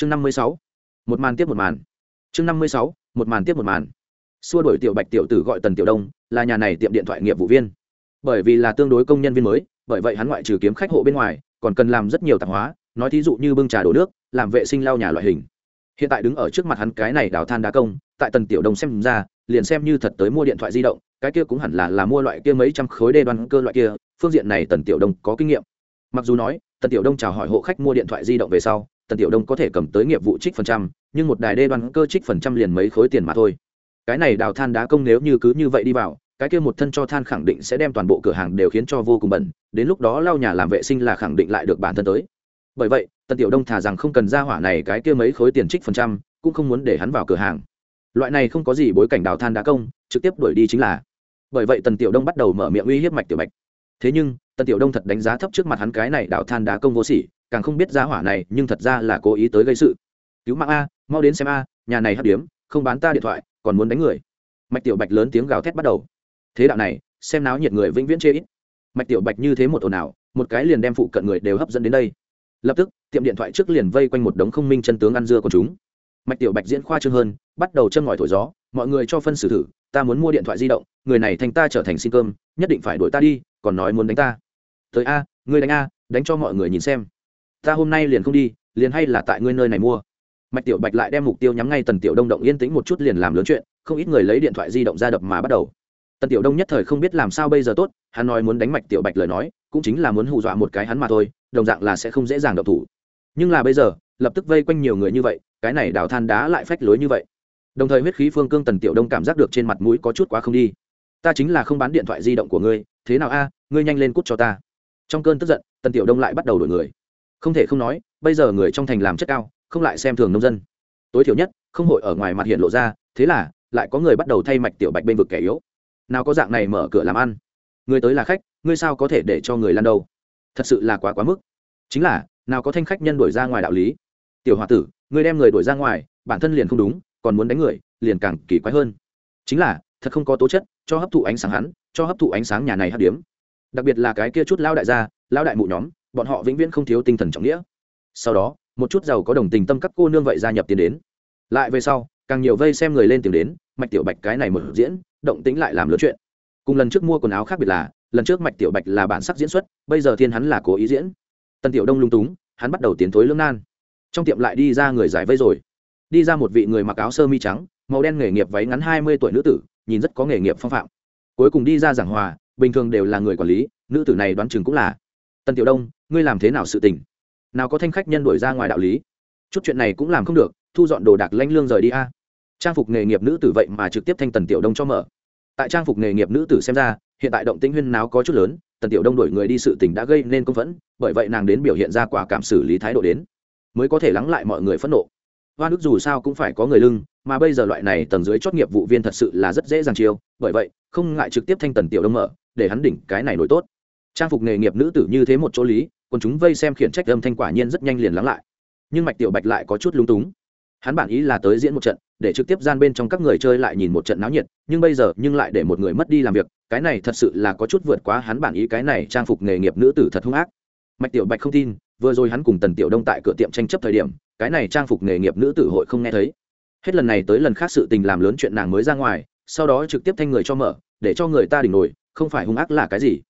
chương năm mươi sáu, một màn tiếp một màn. Chương năm mươi sáu, một màn tiếp một màn. Xua đổi tiểu bạch tiểu tử gọi tần tiểu đông, là nhà này tiệm điện thoại nghiệp vụ viên. Bởi vì là tương đối công nhân viên mới, bởi vậy hắn ngoại trừ kiếm khách hộ bên ngoài, còn cần làm rất nhiều tạp hóa, nói thí dụ như bưng trà đổ nước, làm vệ sinh lau nhà loại hình. Hiện tại đứng ở trước mặt hắn cái này đào than đá công, tại tần tiểu đông xem ra, liền xem như thật tới mua điện thoại di động, cái kia cũng hẳn là là mua loại kia mấy trăm khối đê đoan cơ loại kia, phương diện này tần tiểu đông có kinh nghiệm. Mặc dù nói, tần tiểu đông chào hỏi hộ khách mua điện thoại di động về sau tần tiểu đông có thể cầm tới nghiệp vụ trích phần trăm, nhưng một đài đê đoan cơ trích phần trăm liền mấy khối tiền mà thôi. Cái này đào than đá công nếu như cứ như vậy đi vào, cái kia một thân cho than khẳng định sẽ đem toàn bộ cửa hàng đều khiến cho vô cùng bẩn, đến lúc đó lau nhà làm vệ sinh là khẳng định lại được bản thân tới. Bởi vậy, tần tiểu đông thà rằng không cần ra hỏa này cái kia mấy khối tiền trích phần trăm, cũng không muốn để hắn vào cửa hàng. Loại này không có gì bối cảnh đào than đá công, trực tiếp đuổi đi chính là. Bởi vậy tần tiểu đông bắt đầu mở miệng uy hiếp mạch tiểu bạch thế nhưng, tần tiểu đông thật đánh giá thấp trước mặt hắn cái này đào than đá công vô sỉ càng không biết giá hỏa này, nhưng thật ra là cố ý tới gây sự. Cứu mạng a, mau đến xem a, nhà này hấp điếm, không bán ta điện thoại, còn muốn đánh người. Mạch tiểu bạch lớn tiếng gào thét bắt đầu. Thế đạo này, xem náo nhiệt người vĩnh viễn chê ít. Mạch tiểu bạch như thế một ồn ào, một cái liền đem phụ cận người đều hấp dẫn đến đây. Lập tức, tiệm điện thoại trước liền vây quanh một đống không minh chân tướng ăn dưa của chúng. Mạch tiểu bạch diễn khoa trương hơn, bắt đầu châm ngòi thổi gió, mọi người cho phân xử thử, ta muốn mua điện thoại di động, người này thành ta trở thành xin cơm, nhất định phải đuổi ta đi, còn nói muốn đánh ta. Tới a ngươi đánh a, đánh cho mọi người nhìn xem ta hôm nay liền không đi, liền hay là tại ngươi nơi này mua. Mạch tiểu bạch lại đem mục tiêu nhắm ngay tần tiểu đông động yên tĩnh một chút liền làm lớn chuyện, không ít người lấy điện thoại di động ra đập mà bắt đầu. Tần tiểu đông nhất thời không biết làm sao bây giờ tốt, hắn nói muốn đánh mạch tiểu bạch lời nói, cũng chính là muốn hù dọa một cái hắn mà thôi, đồng dạng là sẽ không dễ dàng độc thủ. Nhưng là bây giờ, lập tức vây quanh nhiều người như vậy, cái này đào than đá lại phách lối như vậy. Đồng thời huyết khí phương cương tần tiểu đông cảm giác được trên mặt mũi có chút quá không đi. Ta chính là không bán điện thoại di động của ngươi, thế nào a, ngươi nhanh lên cút cho ta. Trong cơn tức giận, tần tiểu đông lại bắt đầu đổi người không thể không nói, bây giờ người trong thành làm chất cao, không lại xem thường nông dân. Tối thiểu nhất, không hội ở ngoài mặt hiện lộ ra, thế là, lại có người bắt đầu thay mạch tiểu bạch bên vực kẻ yếu. Nào có dạng này mở cửa làm ăn. Người tới là khách, ngươi sao có thể để cho người lan đâu? Thật sự là quá quá mức. Chính là, nào có thanh khách nhân đuổi ra ngoài đạo lý. Tiểu h o a tử, ngươi đem người đuổi ra ngoài, bản thân liền không đúng, còn muốn đánh người, liền càng kỳ quái hơn. Chính là, thật không có tố chất, cho hấp thụ ánh sáng hắn, cho hấp thụ ánh sáng nhà này hấp điếm. Đặc biệt là cái kia chút lao đại gia lao đại mụ nhóm bọn họ vĩnh viễn không thiếu tinh thần trọng nghĩa. Sau đó, một chút giàu có đồng tình tâm các cô nương vậy gia nhập tiền đến. Lại về sau, càng nhiều vây xem người lên tiền đến, mạch tiểu bạch cái này một diễn, động tính lại làm lớn chuyện. Cùng lần trước mua quần áo khác biệt là, lần trước mạch tiểu bạch là bản sắc diễn xuất, bây giờ thiên hắn là cố ý diễn. Tần tiểu đông lung túng, hắn bắt đầu tiến thối lương nan. Trong tiệm lại đi ra người giải vây rồi. Đi ra một vị người mặc áo sơ mi trắng, màu đen nghề nghiệp váy ngắn hai mươi tuổi nữ tử, nhìn rất có nghề nghiệp phong phạm. Cuối cùng đi ra giảng hòa, bình thường đều là người quản lý, nữ tử này đoán chừng cũng là. Tần tiểu đông ngươi làm thế nào sự tình? Nào có thanh khách nhân đuổi ra ngoài đạo lý. Chút chuyện này cũng làm không được, thu dọn đồ đạc lanh lương rời đi a. Trang phục nghề nghiệp nữ tử vậy mà trực tiếp thanh tần tiểu đông cho mở. Tại trang phục nghề nghiệp nữ tử xem ra, hiện tại động tĩnh huyên náo có chút lớn, tần tiểu đông đổi người đi sự tình đã gây nên công phẫn, bởi vậy nàng đến biểu hiện ra quả cảm xử lý thái độ đến, mới có thể lắng lại mọi người phẫn nộ. Hoa nước dù sao cũng phải có người lưng, mà bây giờ loại này tầng dưới chót nghiệp vụ viên thật sự là rất dễ dàng chiêu, bởi vậy, không ngại trực tiếp thanh tần tiểu đông mở, để hắn đỉnh cái này nổi tốt. Trang phục nghề nghiệp nữ tử như thế một chỗ lý còn chúng vây xem khiển trách âm thanh quả nhiên rất nhanh liền lắng lại. Nhưng mạch tiểu bạch lại có chút lúng túng. Hắn bản ý là tới diễn một trận, để trực tiếp gian bên trong các người chơi lại nhìn một trận náo nhiệt, nhưng bây giờ nhưng lại để một người mất đi làm việc, cái này thật sự là có chút vượt quá hắn bản ý cái này trang phục nghề nghiệp nữ tử thật hung ác. Mạch tiểu bạch không tin, vừa rồi hắn cùng tần tiểu đông tại cửa tiệm tranh chấp thời điểm, cái này trang phục nghề nghiệp nữ tử hội không nghe thấy. Hết lần này tới lần khác sự tình làm lớn chuyện nàng mới ra ngoài, sau đó trực tiếp thanh người cho mở, để cho người ta đỉnh nổi, không phải hung ác là cái gì.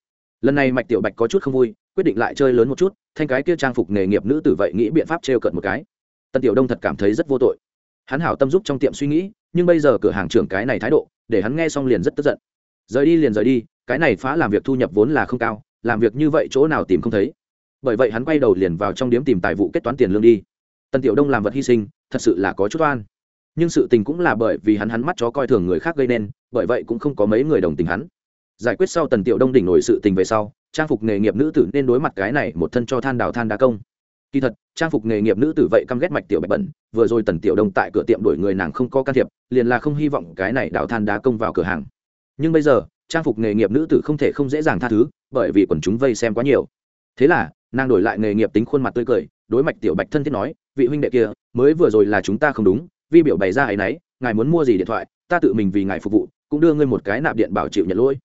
Lần này mạch tiểu bạch có chút không vui quyết định lại chơi lớn một chút, thanh cái kia trang phục nghề nghiệp nữ tử vậy nghĩ biện pháp trêu cận một cái. Tần tiểu đông thật cảm thấy rất vô tội. Hắn hảo tâm giúp trong tiệm suy nghĩ, nhưng bây giờ cửa hàng trưởng cái này thái độ, để hắn nghe xong liền rất tức giận. Rời đi liền rời đi, cái này phá làm việc thu nhập vốn là không cao, làm việc như vậy chỗ nào tìm không thấy. Bởi vậy hắn quay đầu liền vào trong điếm tìm tài vụ kết toán tiền lương đi. Tần tiểu đông làm vật hy sinh, thật sự là có chút oan. Nhưng sự tình cũng là bởi vì hắn hắn mắt chó coi thường người khác gây nên, bởi vậy cũng không có mấy người đồng tình hắn. Giải quyết sau tần tiểu đông đỉnh nổi sự tình về sau trang phục nghề nghiệp nữ tử nên đối mặt cái này một thân cho than đào than đá công. Kỳ thật, trang phục nghề nghiệp nữ tử vậy căm ghét mạch tiểu bạch bẩn, vừa rồi tần tiểu đông tại cửa tiệm đổi người nàng không có can thiệp, liền là không hy vọng cái này đào than đá công vào cửa hàng. Nhưng bây giờ, trang phục nghề nghiệp nữ tử không thể không dễ dàng tha thứ, bởi vì quần chúng vây xem quá nhiều. Thế là, nàng đổi lại nghề nghiệp tính khuôn mặt tươi cười, đối mạch tiểu bạch thân thiết nói, vị huynh đệ kia, mới vừa rồi là chúng ta không đúng, vi biểu bày ra ấy nấy, ngài muốn mua gì điện thoại, ta tự mình vì ngài phục vụ, cũng đưa ngươi một cái nạp điện bảo chịu nhận lỗi.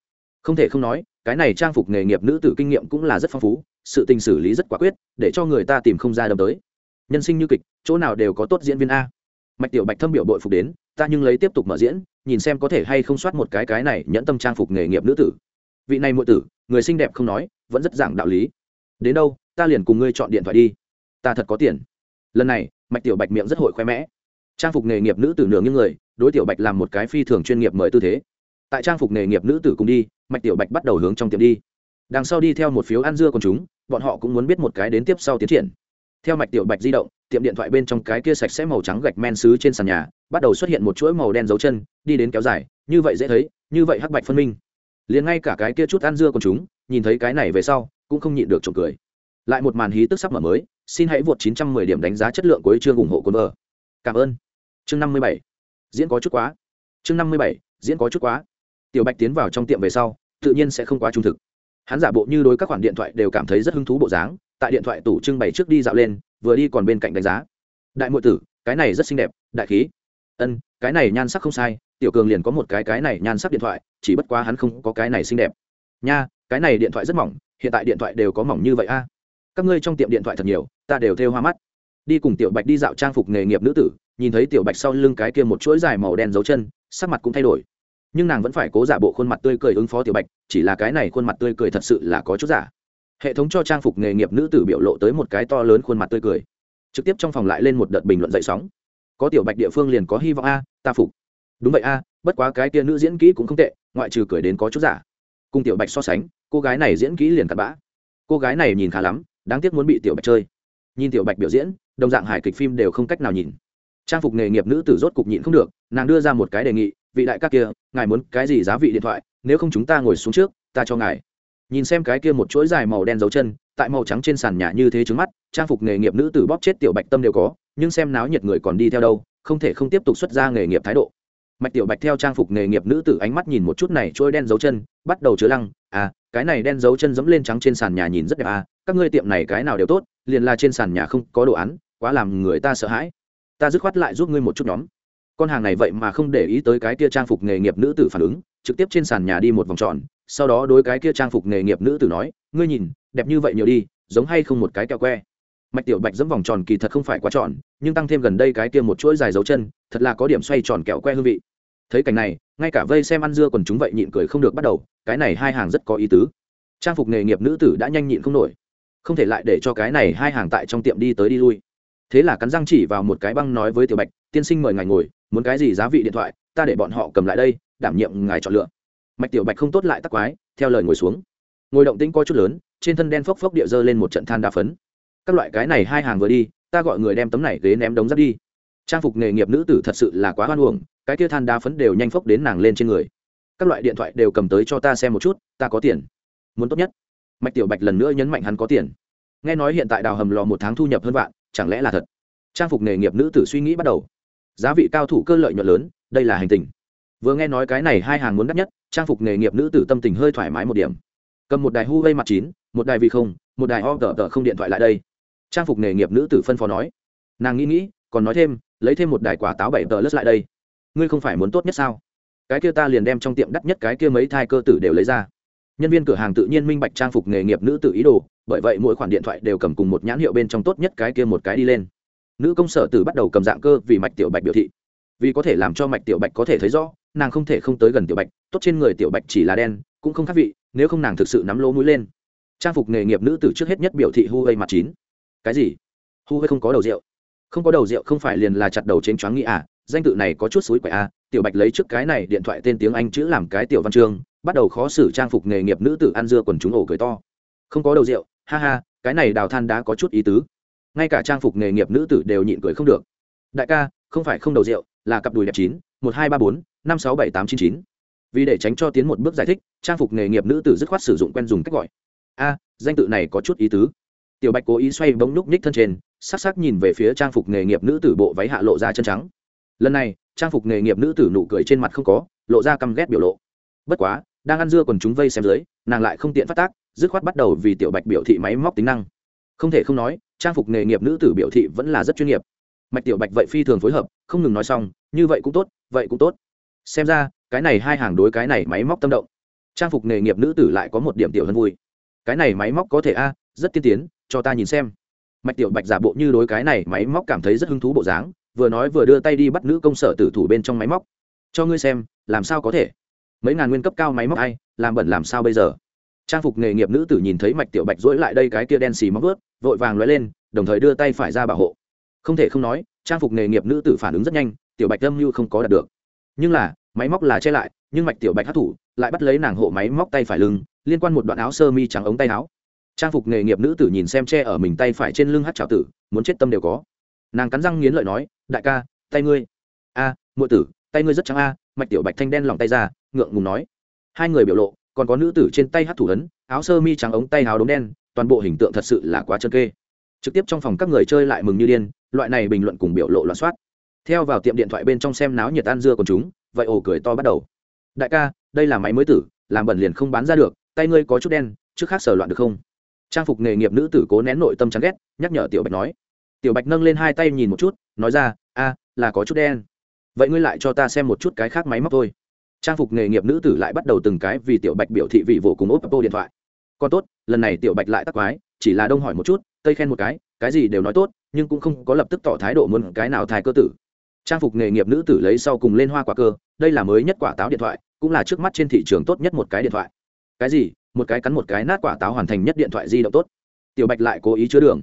Không thể không nói cái này trang phục nghề nghiệp nữ tử kinh nghiệm cũng là rất phong phú, sự tình xử lý rất quả quyết, để cho người ta tìm không ra đâm tới. Nhân sinh như kịch, chỗ nào đều có tốt diễn viên a. Mạch tiểu bạch thâm biểu bội phục đến, ta nhưng lấy tiếp tục mở diễn, nhìn xem có thể hay không soát một cái cái này nhẫn tâm trang phục nghề nghiệp nữ tử. Vị này muội tử, người xinh đẹp không nói, vẫn rất giảng đạo lý. Đến đâu, ta liền cùng ngươi chọn điện thoại đi. Ta thật có tiền. Lần này, mạch tiểu bạch miệng rất hội khoe mẽ. Trang phục nghề nghiệp nữ tử nửa những người, đối tiểu bạch làm một cái phi thường chuyên nghiệp mời tư thế tại trang phục nghề nghiệp nữ tử cùng đi, mạch tiểu bạch bắt đầu hướng trong tiệm đi. Đằng sau đi theo một phiếu ăn dưa còn chúng, bọn họ cũng muốn biết một cái đến tiếp sau tiến triển. Theo mạch tiểu bạch di động, tiệm điện thoại bên trong cái kia sạch sẽ màu trắng gạch men xứ trên sàn nhà, bắt đầu xuất hiện một chuỗi màu đen dấu chân, đi đến kéo dài, như vậy dễ thấy, như vậy hắc bạch phân minh. Liền ngay cả cái kia chút ăn dưa còn chúng, nhìn thấy cái này về sau, cũng không nhịn được trộm cười. Lại một màn hí tức sắp mở mới, xin hãy vượt 910 điểm đánh giá chất lượng của chương ủng hộ quân vợ. Cảm ơn. Chương 57. diễn có chút quá. Chương 57. diễn có chút quá tiểu bạch tiến vào trong tiệm về sau, tự nhiên sẽ không quá trung thực. Hắn giả bộ như đối các khoản điện thoại đều cảm thấy rất hứng thú bộ dáng, tại điện thoại tủ trưng bày trước đi dạo lên, vừa đi còn bên cạnh đánh giá. Đại muội tử, cái này rất xinh đẹp, đại khí. Ân, cái này nhan sắc không sai, tiểu cường liền có một cái cái này nhan sắc điện thoại, chỉ bất quá hắn không có cái này xinh đẹp. Nha, cái này điện thoại rất mỏng, hiện tại điện thoại đều có mỏng như vậy a. Các ngươi trong tiệm điện thoại thật nhiều, ta đều theo hoa mắt. Đi cùng tiểu bạch đi dạo trang phục nghề nghiệp nữ tử, nhìn thấy tiểu bạch sau lưng cái kia một chuỗi dài màu đen dấu chân, sắc mặt cũng thay đổi nhưng nàng vẫn phải cố giả bộ khuôn mặt tươi cười ứng phó tiểu bạch, chỉ là cái này khuôn mặt tươi cười thật sự là có chút giả. Hệ thống cho trang phục nghề nghiệp nữ tử biểu lộ tới một cái to lớn khuôn mặt tươi cười. Trực tiếp trong phòng lại lên một đợt bình luận dậy sóng. Có tiểu bạch địa phương liền có hy vọng a, ta phục. Đúng vậy a, bất quá cái kia nữ diễn kỹ cũng không tệ, ngoại trừ cười đến có chút giả. Cùng tiểu bạch so sánh, cô gái này diễn kỹ liền tạt bã. Cô gái này nhìn khá lắm, đáng tiếc muốn bị tiểu bạch chơi. Nhìn tiểu bạch biểu diễn, đồng dạng hài kịch phim đều không cách nào nhìn. Trang phục nghề nghiệp nữ tử rốt cục nhịn không được, nàng đưa ra một cái đề nghị vị đại ca kia, ngài muốn cái gì giá vị điện thoại, nếu không chúng ta ngồi xuống trước, ta cho ngài. Nhìn xem cái kia một chuỗi dài màu đen dấu chân, tại màu trắng trên sàn nhà như thế trứng mắt, trang phục nghề nghiệp nữ tử bóp chết tiểu bạch tâm đều có, nhưng xem náo nhiệt người còn đi theo đâu, không thể không tiếp tục xuất ra nghề nghiệp thái độ. Mạch tiểu bạch theo trang phục nghề nghiệp nữ tử ánh mắt nhìn một chút này trôi đen dấu chân, bắt đầu chứa lăng à cái này đen dấu chân dẫm lên trắng trên sàn nhà nhìn rất đẹp à các ngươi tiệm này cái nào đều tốt, liền là trên sàn nhà không có đồ án, quá làm người ta sợ hãi. Ta dứt khoát lại giúp ngươi một chút nhóm con hàng này vậy mà không để ý tới cái kia trang phục nghề nghiệp nữ tử phản ứng, trực tiếp trên sàn nhà đi một vòng tròn, sau đó đối cái kia trang phục nghề nghiệp nữ tử nói, ngươi nhìn, đẹp như vậy nhiều đi, giống hay không một cái kẹo que. Mạch tiểu bạch dẫm vòng tròn kỳ thật không phải quá tròn, nhưng tăng thêm gần đây cái kia một chuỗi dài dấu chân, thật là có điểm xoay tròn kẹo que hương vị. Thấy cảnh này, ngay cả vây xem ăn dưa còn chúng vậy nhịn cười không được bắt đầu, cái này hai hàng rất có ý tứ. Trang phục nghề nghiệp nữ tử đã nhanh nhịn không nổi. Không thể lại để cho cái này hai hàng tại trong tiệm đi tới đi lui thế là cắn răng chỉ vào một cái băng nói với tiểu bạch, tiên sinh mời ngài ngồi, muốn cái gì giá vị điện thoại, ta để bọn họ cầm lại đây, đảm nhiệm ngài chọn lựa. Mạch tiểu bạch không tốt lại tắc quái, theo lời ngồi xuống. Ngồi động tĩnh coi chút lớn, trên thân đen phốc phốc địa dơ lên một trận than đá phấn. Các loại cái này hai hàng vừa đi, ta gọi người đem tấm này ghế ném đống rác đi. Trang phục nghề nghiệp nữ tử thật sự là quá hoan uổng, cái kia than đá phấn đều nhanh phốc đến nàng lên trên người. Các loại điện thoại đều cầm tới cho ta xem một chút, ta có tiền. Muốn tốt nhất. Mạch tiểu bạch lần nữa nhấn mạnh hắn có tiền. Nghe nói hiện tại đào hầm lò một tháng thu nhập hơn vạn chẳng lẽ là thật? Trang phục nghề nghiệp nữ tử suy nghĩ bắt đầu. Giá vị cao thủ cơ lợi nhuận lớn, đây là hành tình. Vừa nghe nói cái này hai hàng muốn đắt nhất, trang phục nghề nghiệp nữ tử tâm tình hơi thoải mái một điểm. Cầm một đài hu huawei mặt chín, một đài vì không, một đài ho tờ tờ không điện thoại lại đây. Trang phục nghề nghiệp nữ tử phân phó nói. Nàng nghĩ nghĩ, còn nói thêm, lấy thêm một đài quả táo bảy tờ lất lại đây. Ngươi không phải muốn tốt nhất sao? Cái kia ta liền đem trong tiệm đắt nhất cái kia mấy thai cơ tử đều lấy ra nhân viên cửa hàng tự nhiên minh bạch trang phục nghề nghiệp nữ tự ý đồ, bởi vậy mỗi khoản điện thoại đều cầm cùng một nhãn hiệu bên trong tốt nhất cái kia một cái đi lên. Nữ công sở tử bắt đầu cầm dạng cơ vì mạch tiểu bạch biểu thị. Vì có thể làm cho mạch tiểu bạch có thể thấy rõ, nàng không thể không tới gần tiểu bạch, tốt trên người tiểu bạch chỉ là đen, cũng không khác vị, nếu không nàng thực sự nắm lỗ mũi lên. Trang phục nghề nghiệp nữ tử trước hết nhất biểu thị hu gây mặt chín. Cái gì? Hu gây không có đầu rượu. Không có đầu rượu không phải liền là chặt đầu trên choáng nghĩ à danh tự này có chút suối quậy à tiểu bạch lấy trước cái này điện thoại tên tiếng anh chữ làm cái tiểu văn chương bắt đầu khó xử trang phục nghề nghiệp nữ tử ăn dưa quần chúng ổ cười to. Không có đầu rượu, ha ha, cái này đào than đã có chút ý tứ. Ngay cả trang phục nghề nghiệp nữ tử đều nhịn cười không được. Đại ca, không phải không đầu rượu, là cặp đùi đẹp chín, một hai ba bốn, năm sáu bảy tám chín chín. Vì để tránh cho tiến một bước giải thích, trang phục nghề nghiệp nữ tử dứt khoát sử dụng quen dùng cách gọi. A, danh tự này có chút ý tứ. Tiểu bạch cố ý xoay bóng núc ních thân trên, sắc sắc nhìn về phía trang phục nghề nghiệp nữ tử bộ váy hạ lộ ra chân trắng. Lần này, trang phục nghề nghiệp nữ tử nụ cười trên mặt không có, lộ ra căm ghét biểu lộ. Bất quá đang ăn dưa còn chúng vây xem dưới, nàng lại không tiện phát tác, dứt khoát bắt đầu vì tiểu bạch biểu thị máy móc tính năng. Không thể không nói, trang phục nghề nghiệp nữ tử biểu thị vẫn là rất chuyên nghiệp. Mạch tiểu bạch vậy phi thường phối hợp, không ngừng nói xong, như vậy cũng tốt, vậy cũng tốt. Xem ra, cái này hai hàng đối cái này máy móc tâm động. Trang phục nghề nghiệp nữ tử lại có một điểm tiểu hơn vui. Cái này máy móc có thể a, rất tiên tiến, cho ta nhìn xem. Mạch tiểu bạch giả bộ như đối cái này máy móc cảm thấy rất hứng thú bộ dáng, vừa nói vừa đưa tay đi bắt nữ công sở tử thủ bên trong máy móc. Cho ngươi xem, làm sao có thể mấy ngàn nguyên cấp cao máy móc hay làm bẩn làm sao bây giờ? Trang phục nghề nghiệp nữ tử nhìn thấy mạch tiểu bạch dỗi lại đây cái kia đen xì móc ướt vội vàng lóe lên đồng thời đưa tay phải ra bảo hộ. Không thể không nói trang phục nghề nghiệp nữ tử phản ứng rất nhanh tiểu bạch âm mưu không có đạt được. Nhưng là máy móc là che lại nhưng mạch tiểu bạch hát thủ lại bắt lấy nàng hộ máy móc tay phải lưng liên quan một đoạn áo sơ mi trắng ống tay áo. Trang phục nghề nghiệp nữ tử nhìn xem che ở mình tay phải trên lưng hát trào tử muốn chết tâm đều có. Nàng cắn răng nghiến lợi nói đại ca tay ngươi. A à, tử tay ngươi rất trắng a mạch tiểu bạch thanh đen lòng tay ra, ngượng ngùng nói. Hai người biểu lộ, còn có nữ tử trên tay hát thủ ấn, áo sơ mi trắng ống tay áo đống đen, toàn bộ hình tượng thật sự là quá chân kê. Trực tiếp trong phòng các người chơi lại mừng như điên, loại này bình luận cùng biểu lộ loạn soát. Theo vào tiệm điện thoại bên trong xem náo nhiệt ăn dưa còn chúng, vậy ồ cười to bắt đầu. Đại ca, đây là máy mới tử, làm bẩn liền không bán ra được, tay ngươi có chút đen, trước khác sờ loạn được không? Trang phục nghề nghiệp nữ tử cố nén nội tâm chán ghét, nhắc nhở tiểu bạch nói. Tiểu bạch nâng lên hai tay nhìn một chút, nói ra, a, là có chút đen vậy ngươi lại cho ta xem một chút cái khác máy móc thôi. Trang phục nghề nghiệp nữ tử lại bắt đầu từng cái vì tiểu bạch biểu thị vị vô cùng oppo điện thoại. Còn tốt, lần này tiểu bạch lại tắc quái, chỉ là đông hỏi một chút, tây khen một cái cái gì đều nói tốt, nhưng cũng không có lập tức tỏ thái độ muốn cái nào thai cơ tử. Trang phục nghề nghiệp nữ tử lấy sau cùng lên hoa quả cơ, đây là mới nhất quả táo điện thoại, cũng là trước mắt trên thị trường tốt nhất một cái điện thoại. Cái gì? Một cái cắn một cái nát quả táo hoàn thành nhất điện thoại di động tốt. Tiểu bạch lại cố ý chứa đường.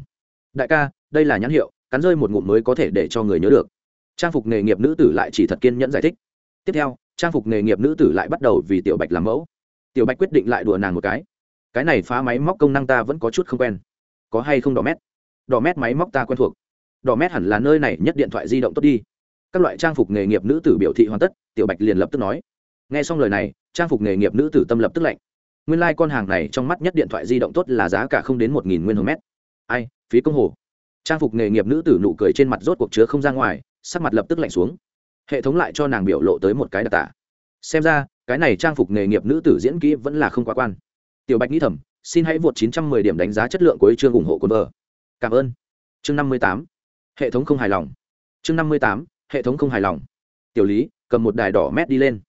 Đại ca, đây là nhãn hiệu, cắn rơi một ngụm mới có thể để cho người nhớ được trang phục nghề nghiệp nữ tử lại chỉ thật kiên nhẫn giải thích. Tiếp theo, trang phục nghề nghiệp nữ tử lại bắt đầu vì tiểu bạch làm mẫu. Tiểu bạch quyết định lại đùa nàng một cái. Cái này phá máy móc công năng ta vẫn có chút không quen. Có hay không đỏ mét? Đỏ mét máy móc ta quen thuộc. Đỏ mét hẳn là nơi này nhất điện thoại di động tốt đi. Các loại trang phục nghề nghiệp nữ tử biểu thị hoàn tất, tiểu bạch liền lập tức nói. Nghe xong lời này, trang phục nghề nghiệp nữ tử tâm lập tức lạnh. Nguyên lai、like、con hàng này trong mắt nhất điện thoại di động tốt là giá cả không đến một nghìn nguyên hồ mét. Ai, phí công hồ. Trang phục nghề nghiệp nữ tử nụ cười trên mặt rốt cuộc chứa không ra ngoài sắc mặt lập tức lạnh xuống. Hệ thống lại cho nàng biểu lộ tới một cái đặc tả. Xem ra, cái này trang phục nghề nghiệp nữ tử diễn kỹ vẫn là không quá quan. Tiểu bạch nghĩ thầm, xin hãy vượt 910 điểm đánh giá chất lượng của chương ủng hộ quân vợ. Cảm ơn. Chương 58. hệ thống không hài lòng. Chương 58. hệ thống không hài lòng. Tiểu lý, cầm một đài đỏ mét đi lên.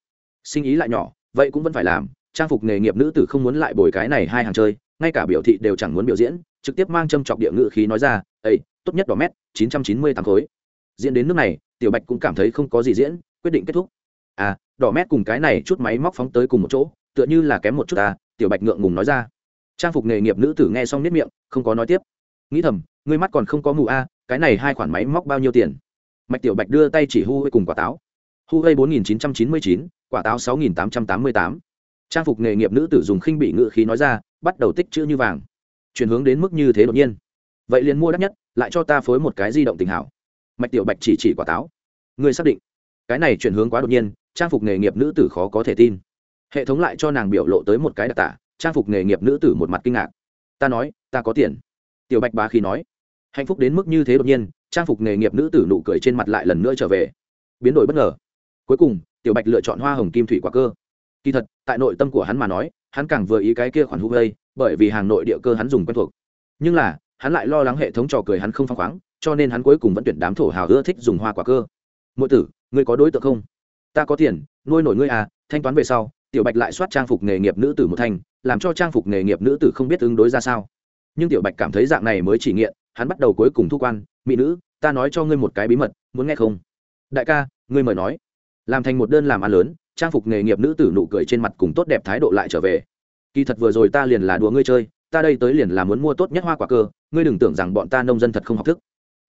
Sinh ý lại nhỏ, vậy cũng vẫn phải làm. Trang phục nghề nghiệp nữ tử không muốn lại bồi cái này hai hàng chơi, ngay cả biểu thị đều chẳng muốn biểu diễn, trực tiếp mang châm chọc địa ngự khí nói ra ây tốt nhất đỏ mét 998 khối diễn đến nước này tiểu bạch cũng cảm thấy không có gì diễn quyết định kết thúc. À đỏ mét cùng cái này chút máy móc phóng tới cùng một chỗ tựa như là kém một chút à tiểu bạch ngượng ngùng nói ra. Trang phục nghề nghiệp nữ tử nghe xong nếp miệng không có nói tiếp. Nghĩ thầm ngươi mắt còn không có mù a à, cái này hai khoản máy móc bao nhiêu tiền? Mạch tiểu bạch đưa tay chỉ hu cùng quả táo. Hu gây bốn nghìn chín trăm chín mươi chín quả táo sáu nghìn tám trăm tám mươi tám. Trang phục nghề nghiệp nữ tử dùng khinh bị ngự khí nói ra bắt đầu tích chữ như vàng. Chuyển hướng đến mức như thế đột nhiên. Vậy liền mua đắt nhất lại cho ta phối một cái di động tình hảo mạch tiểu bạch chỉ chỉ quả táo. Ngươi xác định. Cái này chuyển hướng quá đột nhiên, trang phục nghề nghiệp nữ tử khó có thể tin. Hệ thống lại cho nàng biểu lộ tới một cái đặc tả, trang phục nghề nghiệp nữ tử một mặt kinh ngạc. Ta nói, ta có tiền. Tiểu bạch bá khi nói. Hạnh phúc đến mức như thế đột nhiên, trang phục nghề nghiệp nữ tử nụ cười trên mặt lại lần nữa trở về. Biến đổi bất ngờ. Cuối cùng, tiểu bạch lựa chọn hoa hồng kim thủy quả cơ. Kỳ thật, tại nội tâm của hắn mà nói, hắn càng vừa ý cái kia khoản hữu gây bởi vì hàng nội địa cơ hắn dùng quen thuộc. Nhưng là, hắn lại lo lắng hệ thống trò cười hắn không phăng khoáng cho nên hắn cuối cùng vẫn tuyển đám thổ hào ưa thích dùng hoa quả cơ. Mỗi tử ngươi có đối tượng không? Ta có tiền nuôi nổi ngươi à thanh toán về sau tiểu bạch lại soát trang phục nghề nghiệp nữ tử một thành, làm cho trang phục nghề nghiệp nữ tử không biết ứng đối ra sao. Nhưng tiểu bạch cảm thấy dạng này mới chỉ nghiện hắn bắt đầu cuối cùng thu quan. Mỹ nữ ta nói cho ngươi một cái bí mật muốn nghe không? Đại ca ngươi mời nói. Làm thành một đơn làm ăn lớn trang phục nghề nghiệp nữ tử nụ cười trên mặt cùng tốt đẹp thái độ lại trở về. Kỳ thật vừa rồi ta liền là đùa ngươi chơi ta đây tới liền là muốn mua tốt nhất hoa quả cơ ngươi đừng tưởng rằng bọn ta nông dân thật không học thức